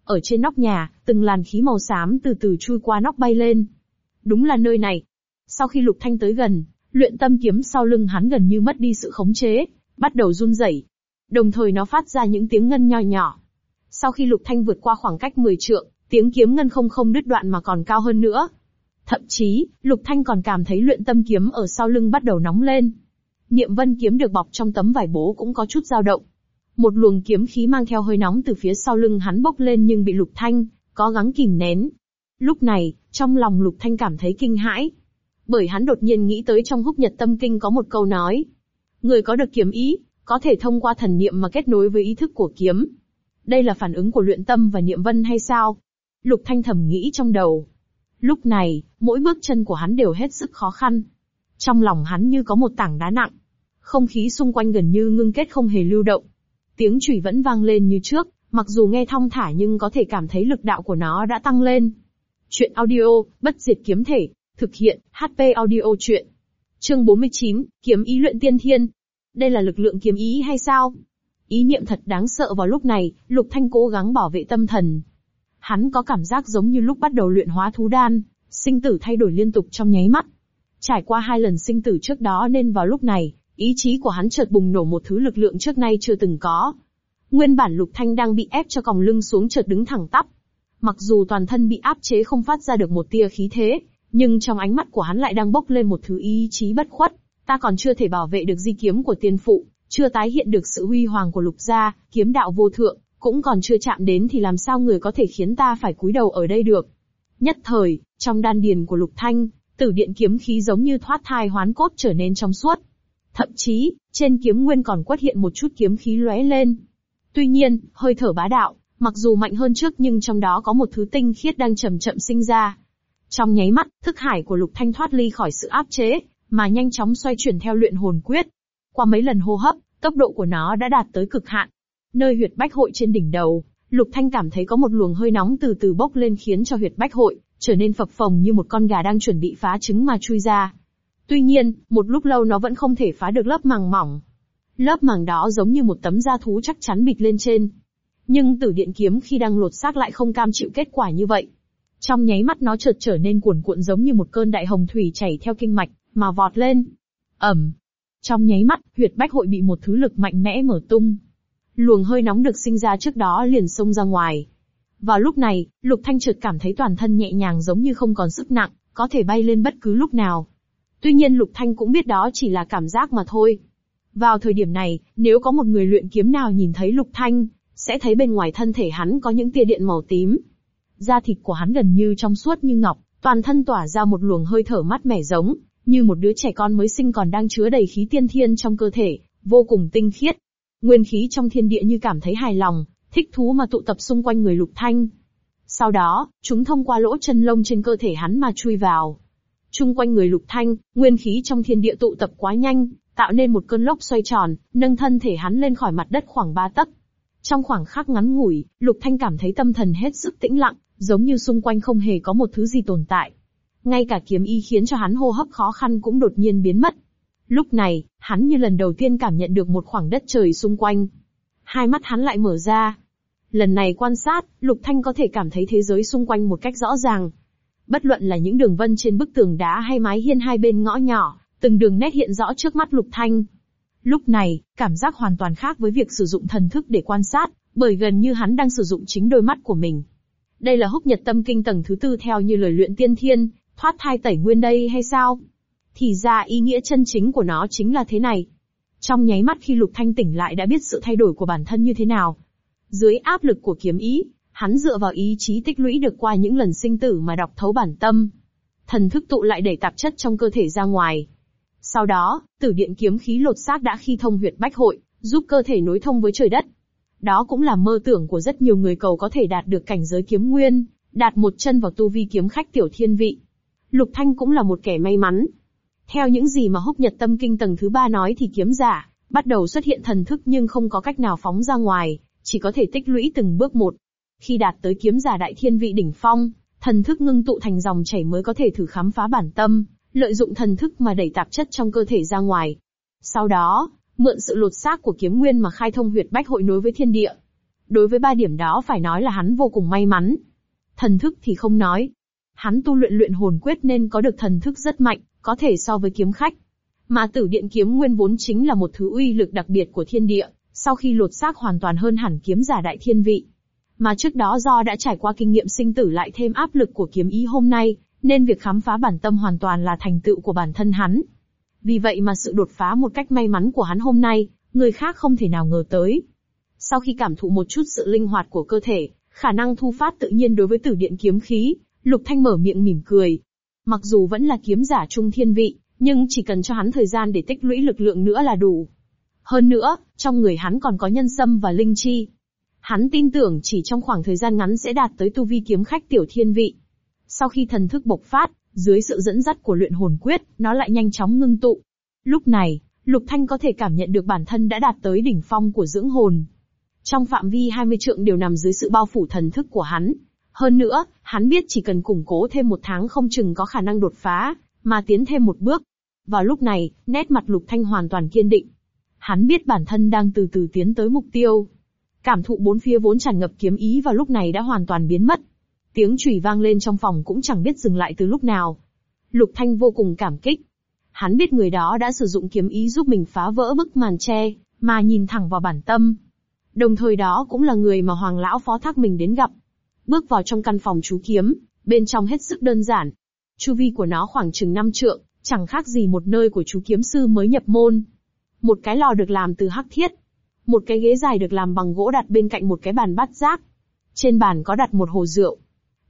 Ở trên nóc nhà, từng làn khí màu xám từ từ chui qua nóc bay lên. Đúng là nơi này. Sau khi Lục Thanh tới gần, luyện tâm kiếm sau lưng hắn gần như mất đi sự khống chế, bắt đầu run rẩy. Đồng thời nó phát ra những tiếng ngân nho nhỏ. Sau khi Lục Thanh vượt qua khoảng cách 10 trượng, tiếng kiếm ngân không không đứt đoạn mà còn cao hơn nữa. Thậm chí, Lục Thanh còn cảm thấy luyện tâm kiếm ở sau lưng bắt đầu nóng lên. Niệm vân kiếm được bọc trong tấm vải bố cũng có chút dao động. Một luồng kiếm khí mang theo hơi nóng từ phía sau lưng hắn bốc lên nhưng bị Lục Thanh, có gắng kìm nén. Lúc này, trong lòng Lục Thanh cảm thấy kinh hãi. Bởi hắn đột nhiên nghĩ tới trong húc nhật tâm kinh có một câu nói. Người có được kiếm ý, có thể thông qua thần niệm mà kết nối với ý thức của kiếm. Đây là phản ứng của luyện tâm và niệm vân hay sao? Lục Thanh thầm nghĩ trong đầu. Lúc này, mỗi bước chân của hắn đều hết sức khó khăn. Trong lòng hắn như có một tảng đá nặng. Không khí xung quanh gần như ngưng kết không hề lưu động. Tiếng chửi vẫn vang lên như trước, mặc dù nghe thong thả nhưng có thể cảm thấy lực đạo của nó đã tăng lên. Chuyện audio, bất diệt kiếm thể, thực hiện, HP audio chuyện. Chương 49, kiếm ý luyện tiên thiên. Đây là lực lượng kiếm ý hay sao? Ý niệm thật đáng sợ vào lúc này, Lục Thanh cố gắng bảo vệ tâm thần. Hắn có cảm giác giống như lúc bắt đầu luyện hóa thú đan, sinh tử thay đổi liên tục trong nháy mắt. Trải qua hai lần sinh tử trước đó nên vào lúc này, Ý chí của hắn chợt bùng nổ một thứ lực lượng trước nay chưa từng có. Nguyên bản Lục Thanh đang bị ép cho còng lưng xuống chợt đứng thẳng tắp. Mặc dù toàn thân bị áp chế không phát ra được một tia khí thế, nhưng trong ánh mắt của hắn lại đang bốc lên một thứ ý chí bất khuất. Ta còn chưa thể bảo vệ được di kiếm của tiên phụ, chưa tái hiện được sự huy hoàng của lục gia, kiếm đạo vô thượng, cũng còn chưa chạm đến thì làm sao người có thể khiến ta phải cúi đầu ở đây được. Nhất thời, trong đan điền của lục thanh, tử điện kiếm khí giống như thoát thai hoán cốt trở nên trong suốt, Thậm chí, trên kiếm nguyên còn quất hiện một chút kiếm khí lóe lên. Tuy nhiên, hơi thở bá đạo, mặc dù mạnh hơn trước nhưng trong đó có một thứ tinh khiết đang chậm chậm sinh ra. Trong nháy mắt, thức hải của Lục Thanh thoát ly khỏi sự áp chế, mà nhanh chóng xoay chuyển theo luyện hồn quyết. Qua mấy lần hô hấp, tốc độ của nó đã đạt tới cực hạn. Nơi huyệt bách hội trên đỉnh đầu, Lục Thanh cảm thấy có một luồng hơi nóng từ từ bốc lên khiến cho huyệt bách hội trở nên phập phồng như một con gà đang chuẩn bị phá trứng mà chui ra. Tuy nhiên, một lúc lâu nó vẫn không thể phá được lớp màng mỏng. Lớp màng đó giống như một tấm da thú chắc chắn bịt lên trên. Nhưng tử điện kiếm khi đang lột xác lại không cam chịu kết quả như vậy. Trong nháy mắt nó chợt trở nên cuồn cuộn giống như một cơn đại hồng thủy chảy theo kinh mạch, mà vọt lên. ẩm. Trong nháy mắt, huyệt bách hội bị một thứ lực mạnh mẽ mở tung. Luồng hơi nóng được sinh ra trước đó liền xông ra ngoài. Vào lúc này, Lục Thanh chợt cảm thấy toàn thân nhẹ nhàng giống như không còn sức nặng, có thể bay lên bất cứ lúc nào. Tuy nhiên Lục Thanh cũng biết đó chỉ là cảm giác mà thôi. Vào thời điểm này, nếu có một người luyện kiếm nào nhìn thấy Lục Thanh, sẽ thấy bên ngoài thân thể hắn có những tia điện màu tím. Da thịt của hắn gần như trong suốt như ngọc, toàn thân tỏa ra một luồng hơi thở mát mẻ giống, như một đứa trẻ con mới sinh còn đang chứa đầy khí tiên thiên trong cơ thể, vô cùng tinh khiết. Nguyên khí trong thiên địa như cảm thấy hài lòng, thích thú mà tụ tập xung quanh người Lục Thanh. Sau đó, chúng thông qua lỗ chân lông trên cơ thể hắn mà chui vào. Trung quanh người lục thanh, nguyên khí trong thiên địa tụ tập quá nhanh, tạo nên một cơn lốc xoay tròn, nâng thân thể hắn lên khỏi mặt đất khoảng ba tấc. Trong khoảng khắc ngắn ngủi, lục thanh cảm thấy tâm thần hết sức tĩnh lặng, giống như xung quanh không hề có một thứ gì tồn tại. Ngay cả kiếm y khiến cho hắn hô hấp khó khăn cũng đột nhiên biến mất. Lúc này, hắn như lần đầu tiên cảm nhận được một khoảng đất trời xung quanh. Hai mắt hắn lại mở ra. Lần này quan sát, Lục Thanh có thể cảm thấy thế giới xung quanh một cách rõ ràng, Bất luận là những đường vân trên bức tường đá hay mái hiên hai bên ngõ nhỏ, từng đường nét hiện rõ trước mắt Lục Thanh. Lúc này, cảm giác hoàn toàn khác với việc sử dụng thần thức để quan sát, bởi gần như hắn đang sử dụng chính đôi mắt của mình. Đây là húc nhật tâm kinh tầng thứ tư theo như lời luyện tiên thiên, thoát thai tẩy nguyên đây hay sao? Thì ra ý nghĩa chân chính của nó chính là thế này. Trong nháy mắt khi Lục Thanh tỉnh lại đã biết sự thay đổi của bản thân như thế nào. Dưới áp lực của kiếm ý, hắn dựa vào ý chí tích lũy được qua những lần sinh tử mà đọc thấu bản tâm. Thần thức tụ lại đẩy tạp chất trong cơ thể ra ngoài. Sau đó, tử điện kiếm khí lột xác đã khi thông huyệt bách hội, giúp cơ thể nối thông với trời đất. Đó cũng là mơ tưởng của rất nhiều người cầu có thể đạt được cảnh giới kiếm nguyên, đạt một chân vào tu vi kiếm khách tiểu thiên vị. Lục Thanh cũng là một kẻ may mắn. Theo những gì mà húc nhật tâm kinh tầng thứ ba nói thì kiếm giả, bắt đầu xuất hiện thần thức nhưng không có cách nào phóng ra ngoài, chỉ có thể tích lũy từng bước một. Khi đạt tới kiếm giả đại thiên vị đỉnh phong, thần thức ngưng tụ thành dòng chảy mới có thể thử khám phá bản tâm, lợi dụng thần thức mà đẩy tạp chất trong cơ thể ra ngoài. Sau đó, mượn sự lột xác của kiếm nguyên mà khai thông huyệt bách hội nối với thiên địa. Đối với ba điểm đó phải nói là hắn vô cùng may mắn. Thần thức thì không nói. Hắn tu luyện luyện hồn quyết nên có được thần thức rất mạnh, có thể so với kiếm khách. Mà tử điện kiếm nguyên vốn chính là một thứ uy lực đặc biệt của thiên địa, sau khi lột xác hoàn toàn hơn hẳn kiếm giả đại thiên vị. Mà trước đó do đã trải qua kinh nghiệm sinh tử lại thêm áp lực của kiếm ý hôm nay, nên việc khám phá bản tâm hoàn toàn là thành tựu của bản thân hắn. Vì vậy mà sự đột phá một cách may mắn của hắn hôm nay, người khác không thể nào ngờ tới. Sau khi cảm thụ một chút sự linh hoạt của cơ thể, khả năng thu phát tự nhiên đối với tử điện kiếm khí, Lục Thanh mở miệng mỉm cười. Mặc dù vẫn là kiếm giả trung thiên vị, nhưng chỉ cần cho hắn thời gian để tích lũy lực lượng nữa là đủ. Hơn nữa, trong người hắn còn có nhân sâm và linh chi. Hắn tin tưởng chỉ trong khoảng thời gian ngắn sẽ đạt tới tu vi kiếm khách tiểu thiên vị. Sau khi thần thức bộc phát, dưới sự dẫn dắt của luyện hồn quyết, nó lại nhanh chóng ngưng tụ. Lúc này, Lục Thanh có thể cảm nhận được bản thân đã đạt tới đỉnh phong của dưỡng hồn. Trong phạm vi 20 trượng đều nằm dưới sự bao phủ thần thức của hắn. Hơn nữa, hắn biết chỉ cần củng cố thêm một tháng không chừng có khả năng đột phá, mà tiến thêm một bước. Vào lúc này, nét mặt Lục Thanh hoàn toàn kiên định. Hắn biết bản thân đang từ từ tiến tới mục tiêu. Cảm thụ bốn phía vốn tràn ngập kiếm ý vào lúc này đã hoàn toàn biến mất. Tiếng chùy vang lên trong phòng cũng chẳng biết dừng lại từ lúc nào. Lục Thanh vô cùng cảm kích. Hắn biết người đó đã sử dụng kiếm ý giúp mình phá vỡ bức màn che, mà nhìn thẳng vào bản tâm. Đồng thời đó cũng là người mà Hoàng Lão phó thác mình đến gặp. Bước vào trong căn phòng chú kiếm, bên trong hết sức đơn giản. Chu vi của nó khoảng chừng năm trượng, chẳng khác gì một nơi của chú kiếm sư mới nhập môn. Một cái lò được làm từ hắc thiết. Một cái ghế dài được làm bằng gỗ đặt bên cạnh một cái bàn bát giác. Trên bàn có đặt một hồ rượu.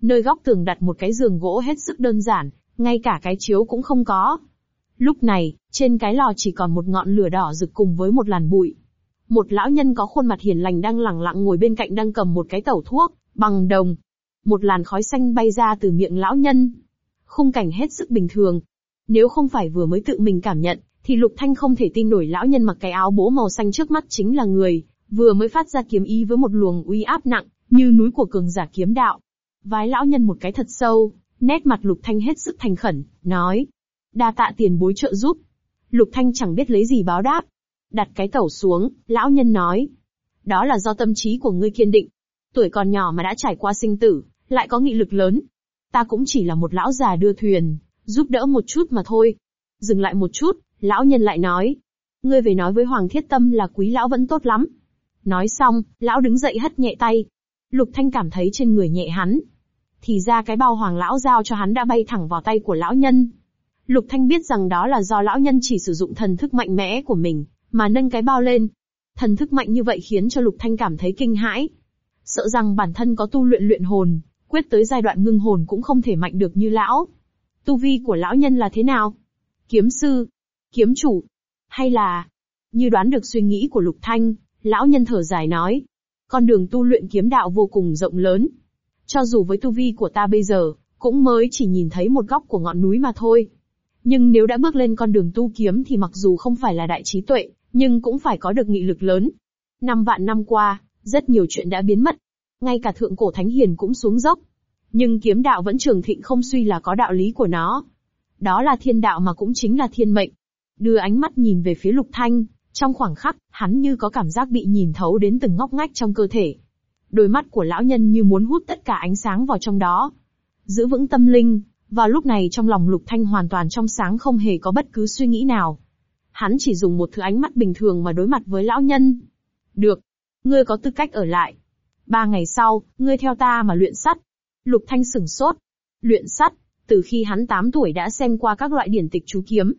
Nơi góc tường đặt một cái giường gỗ hết sức đơn giản, ngay cả cái chiếu cũng không có. Lúc này, trên cái lò chỉ còn một ngọn lửa đỏ rực cùng với một làn bụi. Một lão nhân có khuôn mặt hiền lành đang lẳng lặng ngồi bên cạnh đang cầm một cái tẩu thuốc, bằng đồng. Một làn khói xanh bay ra từ miệng lão nhân. Khung cảnh hết sức bình thường. Nếu không phải vừa mới tự mình cảm nhận, thì Lục Thanh không thể tin nổi lão nhân mặc cái áo bố màu xanh trước mắt chính là người, vừa mới phát ra kiếm ý với một luồng uy áp nặng, như núi của cường giả kiếm đạo. Vái lão nhân một cái thật sâu, nét mặt Lục Thanh hết sức thành khẩn, nói. Đa tạ tiền bối trợ giúp. Lục Thanh chẳng biết lấy gì báo đáp. Đặt cái tẩu xuống, lão nhân nói. Đó là do tâm trí của ngươi kiên định. Tuổi còn nhỏ mà đã trải qua sinh tử, lại có nghị lực lớn. Ta cũng chỉ là một lão già đưa thuyền, giúp đỡ một chút mà thôi. Dừng lại một chút, lão nhân lại nói. Ngươi về nói với Hoàng Thiết Tâm là quý lão vẫn tốt lắm. Nói xong, lão đứng dậy hất nhẹ tay. Lục Thanh cảm thấy trên người nhẹ hắn, thì ra cái bao hoàng lão giao cho hắn đã bay thẳng vào tay của lão nhân. Lục Thanh biết rằng đó là do lão nhân chỉ sử dụng thần thức mạnh mẽ của mình, mà nâng cái bao lên. Thần thức mạnh như vậy khiến cho Lục Thanh cảm thấy kinh hãi. Sợ rằng bản thân có tu luyện luyện hồn, quyết tới giai đoạn ngưng hồn cũng không thể mạnh được như lão. Tu vi của lão nhân là thế nào? Kiếm sư? Kiếm chủ? Hay là... Như đoán được suy nghĩ của Lục Thanh, lão nhân thở dài nói. Con đường tu luyện kiếm đạo vô cùng rộng lớn, cho dù với tu vi của ta bây giờ, cũng mới chỉ nhìn thấy một góc của ngọn núi mà thôi. Nhưng nếu đã bước lên con đường tu kiếm thì mặc dù không phải là đại trí tuệ, nhưng cũng phải có được nghị lực lớn. Năm vạn năm qua, rất nhiều chuyện đã biến mất. Ngay cả thượng cổ thánh hiền cũng xuống dốc. Nhưng kiếm đạo vẫn trường thịnh không suy là có đạo lý của nó. Đó là thiên đạo mà cũng chính là thiên mệnh. Đưa ánh mắt nhìn về phía lục thanh, trong khoảng khắc, hắn như có cảm giác bị nhìn thấu đến từng ngóc ngách trong cơ thể. Đôi mắt của lão nhân như muốn hút tất cả ánh sáng vào trong đó. Giữ vững tâm linh, vào lúc này trong lòng Lục Thanh hoàn toàn trong sáng không hề có bất cứ suy nghĩ nào. Hắn chỉ dùng một thứ ánh mắt bình thường mà đối mặt với lão nhân. Được. Ngươi có tư cách ở lại. Ba ngày sau, ngươi theo ta mà luyện sắt. Lục Thanh sửng sốt. Luyện sắt, từ khi hắn 8 tuổi đã xem qua các loại điển tịch chú kiếm.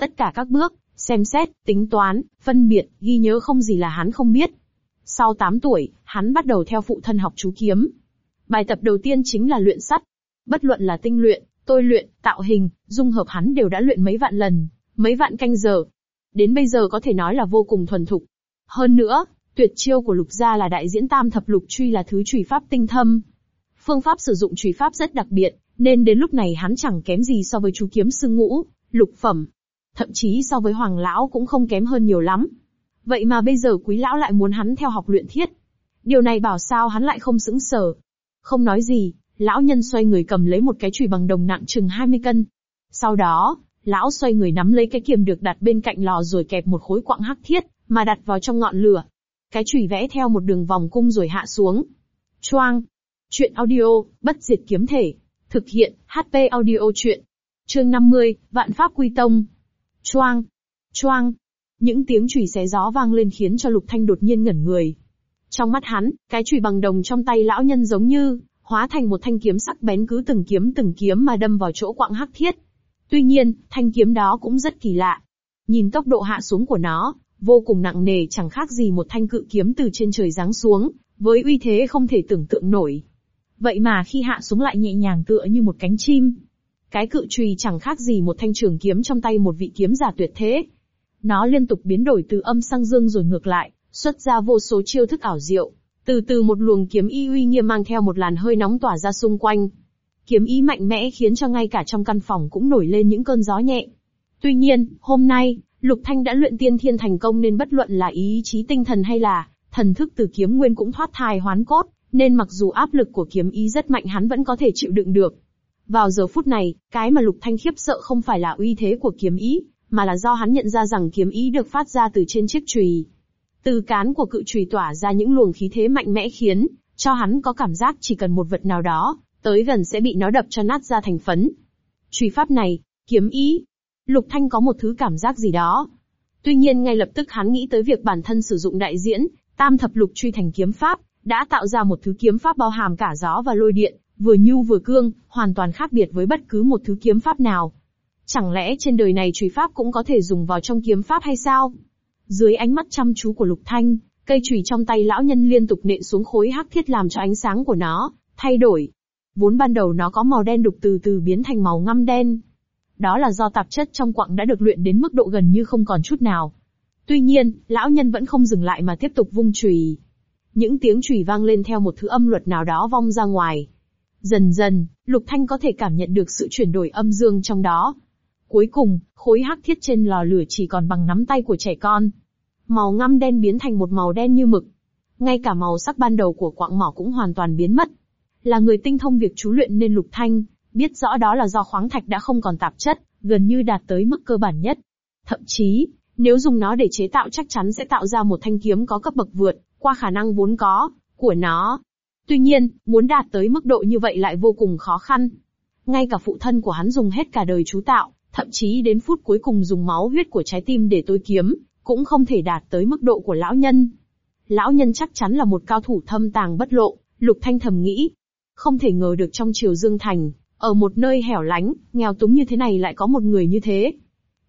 Tất cả các bước, xem xét, tính toán, phân biệt, ghi nhớ không gì là hắn không biết. Sau 8 tuổi, hắn bắt đầu theo phụ thân học chú kiếm. Bài tập đầu tiên chính là luyện sắt. Bất luận là tinh luyện, tôi luyện, tạo hình, dung hợp hắn đều đã luyện mấy vạn lần, mấy vạn canh giờ. Đến bây giờ có thể nói là vô cùng thuần thục. Hơn nữa, tuyệt chiêu của lục gia là đại diễn tam thập lục truy là thứ trùy pháp tinh thâm. Phương pháp sử dụng trùy pháp rất đặc biệt, nên đến lúc này hắn chẳng kém gì so với chú kiếm sư ngũ, lục phẩm. Thậm chí so với hoàng lão cũng không kém hơn nhiều lắm. Vậy mà bây giờ quý lão lại muốn hắn theo học luyện thiết. Điều này bảo sao hắn lại không sững sờ. Không nói gì, lão nhân xoay người cầm lấy một cái chùy bằng đồng nặng chừng 20 cân. Sau đó, lão xoay người nắm lấy cái kiềm được đặt bên cạnh lò rồi kẹp một khối quặng hắc thiết, mà đặt vào trong ngọn lửa. Cái chùy vẽ theo một đường vòng cung rồi hạ xuống. Choang! Chuyện audio, bất diệt kiếm thể. Thực hiện, HP audio chuyện. Chương 50, Vạn Pháp Quy Tông. Choang! Choang! Những tiếng chùy xé gió vang lên khiến cho Lục Thanh đột nhiên ngẩn người. Trong mắt hắn, cái chùy bằng đồng trong tay lão nhân giống như, hóa thành một thanh kiếm sắc bén cứ từng kiếm từng kiếm mà đâm vào chỗ quặng hắc thiết. Tuy nhiên, thanh kiếm đó cũng rất kỳ lạ. Nhìn tốc độ hạ xuống của nó, vô cùng nặng nề chẳng khác gì một thanh cự kiếm từ trên trời giáng xuống, với uy thế không thể tưởng tượng nổi. Vậy mà khi hạ xuống lại nhẹ nhàng tựa như một cánh chim. Cái cự trùy chẳng khác gì một thanh trường kiếm trong tay một vị kiếm giả tuyệt thế. Nó liên tục biến đổi từ âm sang dương rồi ngược lại, xuất ra vô số chiêu thức ảo diệu. Từ từ một luồng kiếm y uy nghiêm mang theo một làn hơi nóng tỏa ra xung quanh. Kiếm ý mạnh mẽ khiến cho ngay cả trong căn phòng cũng nổi lên những cơn gió nhẹ. Tuy nhiên, hôm nay, Lục Thanh đã luyện tiên thiên thành công nên bất luận là ý chí tinh thần hay là thần thức từ kiếm nguyên cũng thoát thai hoán cốt, nên mặc dù áp lực của kiếm ý rất mạnh hắn vẫn có thể chịu đựng được. Vào giờ phút này, cái mà Lục Thanh khiếp sợ không phải là uy thế của kiếm ý, mà là do hắn nhận ra rằng kiếm ý được phát ra từ trên chiếc chùy. Từ cán của cự chùy tỏa ra những luồng khí thế mạnh mẽ khiến cho hắn có cảm giác chỉ cần một vật nào đó tới gần sẽ bị nó đập cho nát ra thành phấn. Chùy pháp này, kiếm ý. Lục Thanh có một thứ cảm giác gì đó. Tuy nhiên ngay lập tức hắn nghĩ tới việc bản thân sử dụng đại diễn, tam thập lục truy thành kiếm pháp, đã tạo ra một thứ kiếm pháp bao hàm cả gió và lôi điện, vừa nhu vừa cương, hoàn toàn khác biệt với bất cứ một thứ kiếm pháp nào. Chẳng lẽ trên đời này chùy pháp cũng có thể dùng vào trong kiếm pháp hay sao? Dưới ánh mắt chăm chú của Lục Thanh, cây chùy trong tay lão nhân liên tục nện xuống khối hắc thiết làm cho ánh sáng của nó thay đổi. Vốn ban đầu nó có màu đen đục từ từ biến thành màu ngăm đen. Đó là do tạp chất trong quặng đã được luyện đến mức độ gần như không còn chút nào. Tuy nhiên, lão nhân vẫn không dừng lại mà tiếp tục vung chùy. Những tiếng chùy vang lên theo một thứ âm luật nào đó vong ra ngoài. Dần dần, Lục Thanh có thể cảm nhận được sự chuyển đổi âm dương trong đó. Cuối cùng, khối hắc thiết trên lò lửa chỉ còn bằng nắm tay của trẻ con. Màu ngăm đen biến thành một màu đen như mực. Ngay cả màu sắc ban đầu của quạng mỏ cũng hoàn toàn biến mất. Là người tinh thông việc chú luyện nên Lục Thanh, biết rõ đó là do khoáng thạch đã không còn tạp chất, gần như đạt tới mức cơ bản nhất. Thậm chí, nếu dùng nó để chế tạo chắc chắn sẽ tạo ra một thanh kiếm có cấp bậc vượt, qua khả năng vốn có, của nó. Tuy nhiên, muốn đạt tới mức độ như vậy lại vô cùng khó khăn. Ngay cả phụ thân của hắn dùng hết cả đời chú tạo, thậm chí đến phút cuối cùng dùng máu huyết của trái tim để tôi kiếm, cũng không thể đạt tới mức độ của lão nhân. Lão nhân chắc chắn là một cao thủ thâm tàng bất lộ, Lục Thanh thầm nghĩ. Không thể ngờ được trong triều Dương Thành, ở một nơi hẻo lánh, nghèo túng như thế này lại có một người như thế.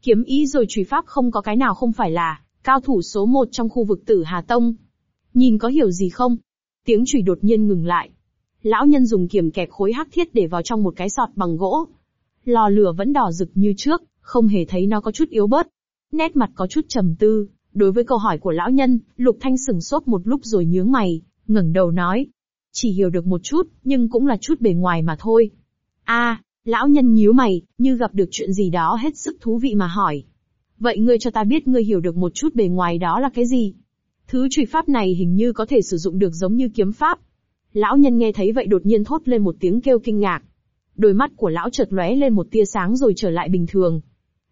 Kiếm ý rồi trùy pháp không có cái nào không phải là cao thủ số một trong khu vực Tử Hà Tông. Nhìn có hiểu gì không? Tiếng chùy đột nhiên ngừng lại. Lão nhân dùng kiềm kẹp khối hắc thiết để vào trong một cái sọt bằng gỗ. Lò lửa vẫn đỏ rực như trước, không hề thấy nó có chút yếu bớt. Nét mặt có chút trầm tư, đối với câu hỏi của lão nhân, Lục Thanh sừng sốt một lúc rồi nhướng mày, ngẩng đầu nói. Chỉ hiểu được một chút, nhưng cũng là chút bề ngoài mà thôi. a lão nhân nhíu mày, như gặp được chuyện gì đó hết sức thú vị mà hỏi. Vậy ngươi cho ta biết ngươi hiểu được một chút bề ngoài đó là cái gì? Thứ trùy pháp này hình như có thể sử dụng được giống như kiếm pháp. Lão nhân nghe thấy vậy đột nhiên thốt lên một tiếng kêu kinh ngạc. Đôi mắt của lão chợt lóe lên một tia sáng rồi trở lại bình thường.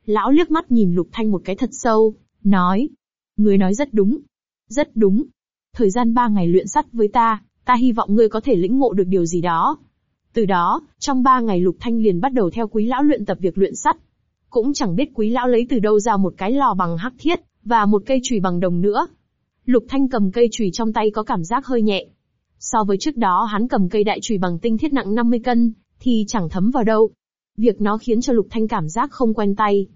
Lão liếc mắt nhìn Lục Thanh một cái thật sâu, nói. Ngươi nói rất đúng. Rất đúng. Thời gian ba ngày luyện sắt với ta, ta hy vọng ngươi có thể lĩnh ngộ được điều gì đó. Từ đó, trong ba ngày Lục Thanh liền bắt đầu theo quý lão luyện tập việc luyện sắt. Cũng chẳng biết quý lão lấy từ đâu ra một cái lò bằng hắc thiết, và một cây chùy bằng đồng nữa. Lục Thanh cầm cây chùy trong tay có cảm giác hơi nhẹ. So với trước đó hắn cầm cây đại chùy bằng tinh thiết nặng 50 cân, thì chẳng thấm vào đâu. Việc nó khiến cho Lục Thanh cảm giác không quen tay.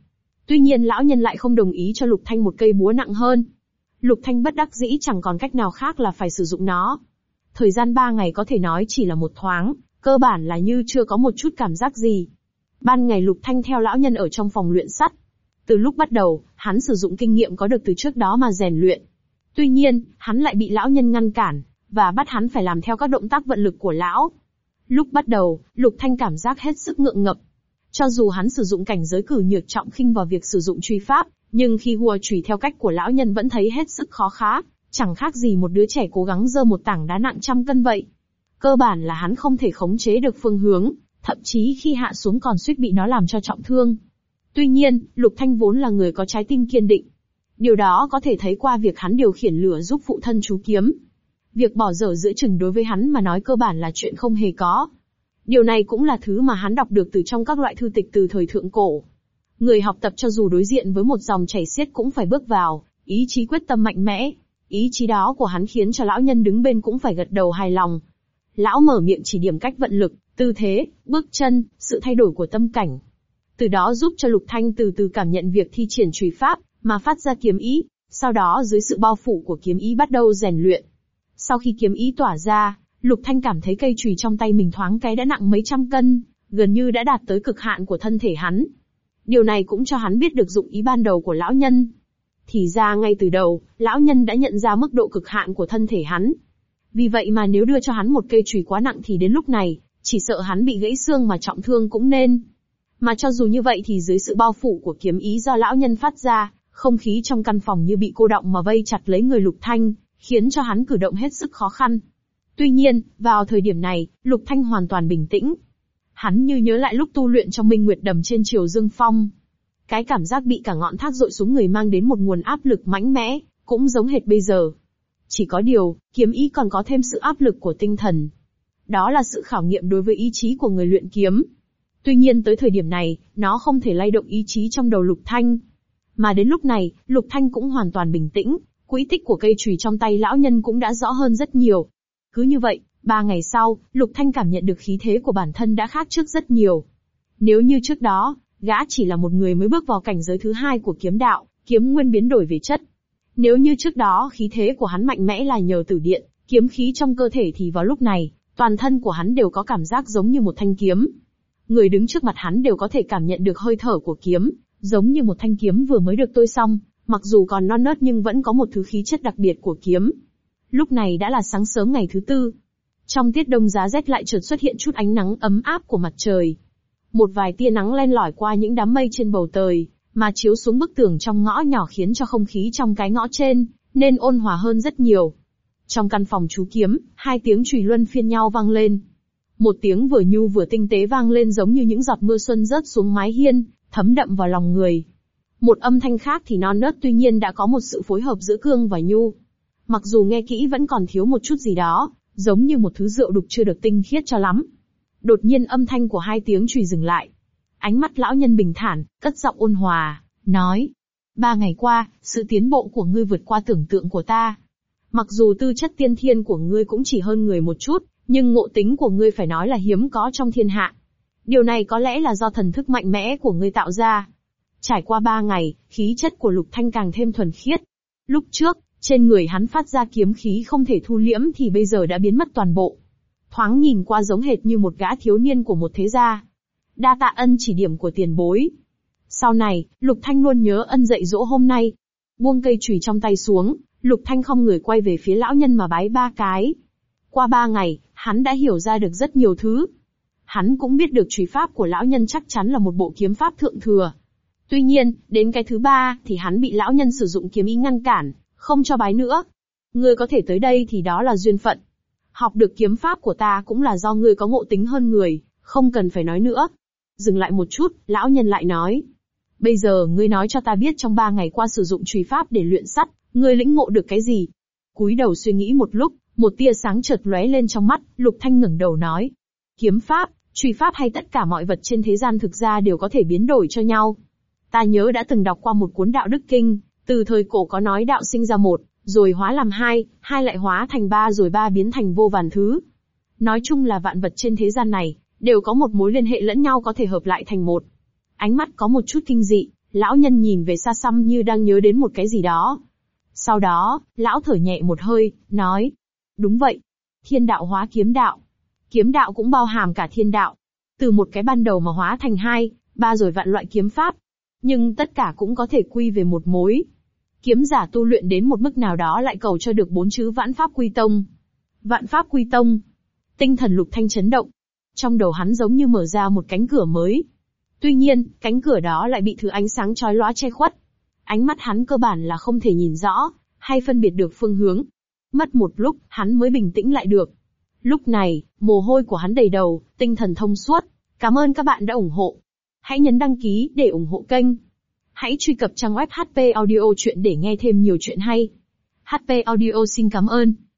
Tuy nhiên lão nhân lại không đồng ý cho Lục Thanh một cây búa nặng hơn. Lục Thanh bất đắc dĩ chẳng còn cách nào khác là phải sử dụng nó. Thời gian ba ngày có thể nói chỉ là một thoáng, cơ bản là như chưa có một chút cảm giác gì. Ban ngày Lục Thanh theo lão nhân ở trong phòng luyện sắt. Từ lúc bắt đầu, hắn sử dụng kinh nghiệm có được từ trước đó mà rèn luyện. Tuy nhiên, hắn lại bị lão nhân ngăn cản, và bắt hắn phải làm theo các động tác vận lực của lão. Lúc bắt đầu, Lục Thanh cảm giác hết sức ngượng ngập. Cho dù hắn sử dụng cảnh giới cử nhược trọng khinh vào việc sử dụng truy pháp, nhưng khi hùa chùy theo cách của lão nhân vẫn thấy hết sức khó khá, chẳng khác gì một đứa trẻ cố gắng dơ một tảng đá nặng trăm cân vậy. Cơ bản là hắn không thể khống chế được phương hướng, thậm chí khi hạ xuống còn suýt bị nó làm cho trọng thương. Tuy nhiên, Lục Thanh vốn là người có trái tim kiên định. Điều đó có thể thấy qua việc hắn điều khiển lửa giúp phụ thân chú kiếm. Việc bỏ dở giữa chừng đối với hắn mà nói cơ bản là chuyện không hề có. Điều này cũng là thứ mà hắn đọc được từ trong các loại thư tịch từ thời thượng cổ. Người học tập cho dù đối diện với một dòng chảy xiết cũng phải bước vào, ý chí quyết tâm mạnh mẽ. Ý chí đó của hắn khiến cho lão nhân đứng bên cũng phải gật đầu hài lòng. Lão mở miệng chỉ điểm cách vận lực, tư thế, bước chân, sự thay đổi của tâm cảnh. Từ đó giúp cho Lục Thanh từ từ cảm nhận việc thi triển trùy pháp, mà phát ra kiếm ý, sau đó dưới sự bao phủ của kiếm ý bắt đầu rèn luyện. Sau khi kiếm ý tỏa ra, Lục Thanh cảm thấy cây chùy trong tay mình thoáng cái đã nặng mấy trăm cân, gần như đã đạt tới cực hạn của thân thể hắn. Điều này cũng cho hắn biết được dụng ý ban đầu của lão nhân. Thì ra ngay từ đầu, lão nhân đã nhận ra mức độ cực hạn của thân thể hắn. Vì vậy mà nếu đưa cho hắn một cây chùy quá nặng thì đến lúc này, chỉ sợ hắn bị gãy xương mà trọng thương cũng nên. Mà cho dù như vậy thì dưới sự bao phủ của kiếm ý do lão nhân phát ra, không khí trong căn phòng như bị cô động mà vây chặt lấy người Lục Thanh, khiến cho hắn cử động hết sức khó khăn. Tuy nhiên, vào thời điểm này, Lục Thanh hoàn toàn bình tĩnh. Hắn như nhớ lại lúc tu luyện trong Minh Nguyệt Đầm trên Triều Dương Phong. Cái cảm giác bị cả ngọn thác dội xuống người mang đến một nguồn áp lực mãnh mẽ, cũng giống hệt bây giờ. Chỉ có điều, kiếm ý còn có thêm sự áp lực của tinh thần. Đó là sự khảo nghiệm đối với ý chí của người luyện kiếm. Tuy nhiên tới thời điểm này, nó không thể lay động ý chí trong đầu Lục Thanh. Mà đến lúc này, Lục Thanh cũng hoàn toàn bình tĩnh, quỹ tích của cây chùy trong tay lão nhân cũng đã rõ hơn rất nhiều. Cứ như vậy, ba ngày sau, Lục Thanh cảm nhận được khí thế của bản thân đã khác trước rất nhiều. Nếu như trước đó, gã chỉ là một người mới bước vào cảnh giới thứ hai của kiếm đạo, kiếm nguyên biến đổi về chất. Nếu như trước đó khí thế của hắn mạnh mẽ là nhờ tử điện, kiếm khí trong cơ thể thì vào lúc này, toàn thân của hắn đều có cảm giác giống như một thanh kiếm. Người đứng trước mặt hắn đều có thể cảm nhận được hơi thở của kiếm, giống như một thanh kiếm vừa mới được tôi xong, mặc dù còn non nớt nhưng vẫn có một thứ khí chất đặc biệt của kiếm. Lúc này đã là sáng sớm ngày thứ tư. Trong tiết đông giá rét lại chợt xuất hiện chút ánh nắng ấm áp của mặt trời. Một vài tia nắng len lỏi qua những đám mây trên bầu trời, mà chiếu xuống bức tường trong ngõ nhỏ khiến cho không khí trong cái ngõ trên, nên ôn hòa hơn rất nhiều. Trong căn phòng chú kiếm, hai tiếng chùy luân phiên nhau vang lên. Một tiếng vừa nhu vừa tinh tế vang lên giống như những giọt mưa xuân rớt xuống mái hiên, thấm đậm vào lòng người. Một âm thanh khác thì non nớt tuy nhiên đã có một sự phối hợp giữa cương và nhu. Mặc dù nghe kỹ vẫn còn thiếu một chút gì đó, giống như một thứ rượu đục chưa được tinh khiết cho lắm. Đột nhiên âm thanh của hai tiếng chùy dừng lại. Ánh mắt lão nhân bình thản, cất giọng ôn hòa, nói. Ba ngày qua, sự tiến bộ của ngươi vượt qua tưởng tượng của ta. Mặc dù tư chất tiên thiên của ngươi cũng chỉ hơn người một chút, nhưng ngộ tính của ngươi phải nói là hiếm có trong thiên hạ. Điều này có lẽ là do thần thức mạnh mẽ của ngươi tạo ra. Trải qua ba ngày, khí chất của Lục Thanh càng thêm thuần khiết. Lúc trước, trên người hắn phát ra kiếm khí không thể thu liễm thì bây giờ đã biến mất toàn bộ. Thoáng nhìn qua giống hệt như một gã thiếu niên của một thế gia. Đa tạ ân chỉ điểm của tiền bối. Sau này, Lục Thanh luôn nhớ ân dạy dỗ hôm nay. Buông cây chùy trong tay xuống, Lục Thanh không người quay về phía lão nhân mà bái ba cái. Qua ba ngày, hắn đã hiểu ra được rất nhiều thứ. Hắn cũng biết được truy pháp của lão nhân chắc chắn là một bộ kiếm pháp thượng thừa. Tuy nhiên, đến cái thứ ba, thì hắn bị lão nhân sử dụng kiếm ý ngăn cản, không cho bái nữa. Ngươi có thể tới đây thì đó là duyên phận. Học được kiếm pháp của ta cũng là do ngươi có ngộ tính hơn người, không cần phải nói nữa. Dừng lại một chút, lão nhân lại nói. Bây giờ ngươi nói cho ta biết trong ba ngày qua sử dụng trùy pháp để luyện sắt, ngươi lĩnh ngộ được cái gì? Cúi đầu suy nghĩ một lúc, một tia sáng chợt lóe lên trong mắt, Lục Thanh ngẩng đầu nói. Kiếm pháp, truy pháp hay tất cả mọi vật trên thế gian thực ra đều có thể biến đổi cho nhau. Ta nhớ đã từng đọc qua một cuốn đạo đức kinh, từ thời cổ có nói đạo sinh ra một, rồi hóa làm hai, hai lại hóa thành ba rồi ba biến thành vô vàn thứ. Nói chung là vạn vật trên thế gian này, đều có một mối liên hệ lẫn nhau có thể hợp lại thành một. Ánh mắt có một chút kinh dị, lão nhân nhìn về xa xăm như đang nhớ đến một cái gì đó. Sau đó, lão thở nhẹ một hơi, nói. Đúng vậy. Thiên đạo hóa kiếm đạo. Kiếm đạo cũng bao hàm cả thiên đạo. Từ một cái ban đầu mà hóa thành hai, ba rồi vạn loại kiếm pháp. Nhưng tất cả cũng có thể quy về một mối. Kiếm giả tu luyện đến một mức nào đó lại cầu cho được bốn chữ vãn pháp quy tông. Vạn pháp quy tông. Tinh thần lục thanh chấn động. Trong đầu hắn giống như mở ra một cánh cửa mới. Tuy nhiên, cánh cửa đó lại bị thứ ánh sáng chói lóa che khuất. Ánh mắt hắn cơ bản là không thể nhìn rõ, hay phân biệt được phương hướng. Mất một lúc, hắn mới bình tĩnh lại được. Lúc này, mồ hôi của hắn đầy đầu, tinh thần thông suốt. Cảm ơn các bạn đã ủng hộ. Hãy nhấn đăng ký để ủng hộ kênh. Hãy truy cập trang web HP Audio Chuyện để nghe thêm nhiều chuyện hay. HP Audio xin cảm ơn.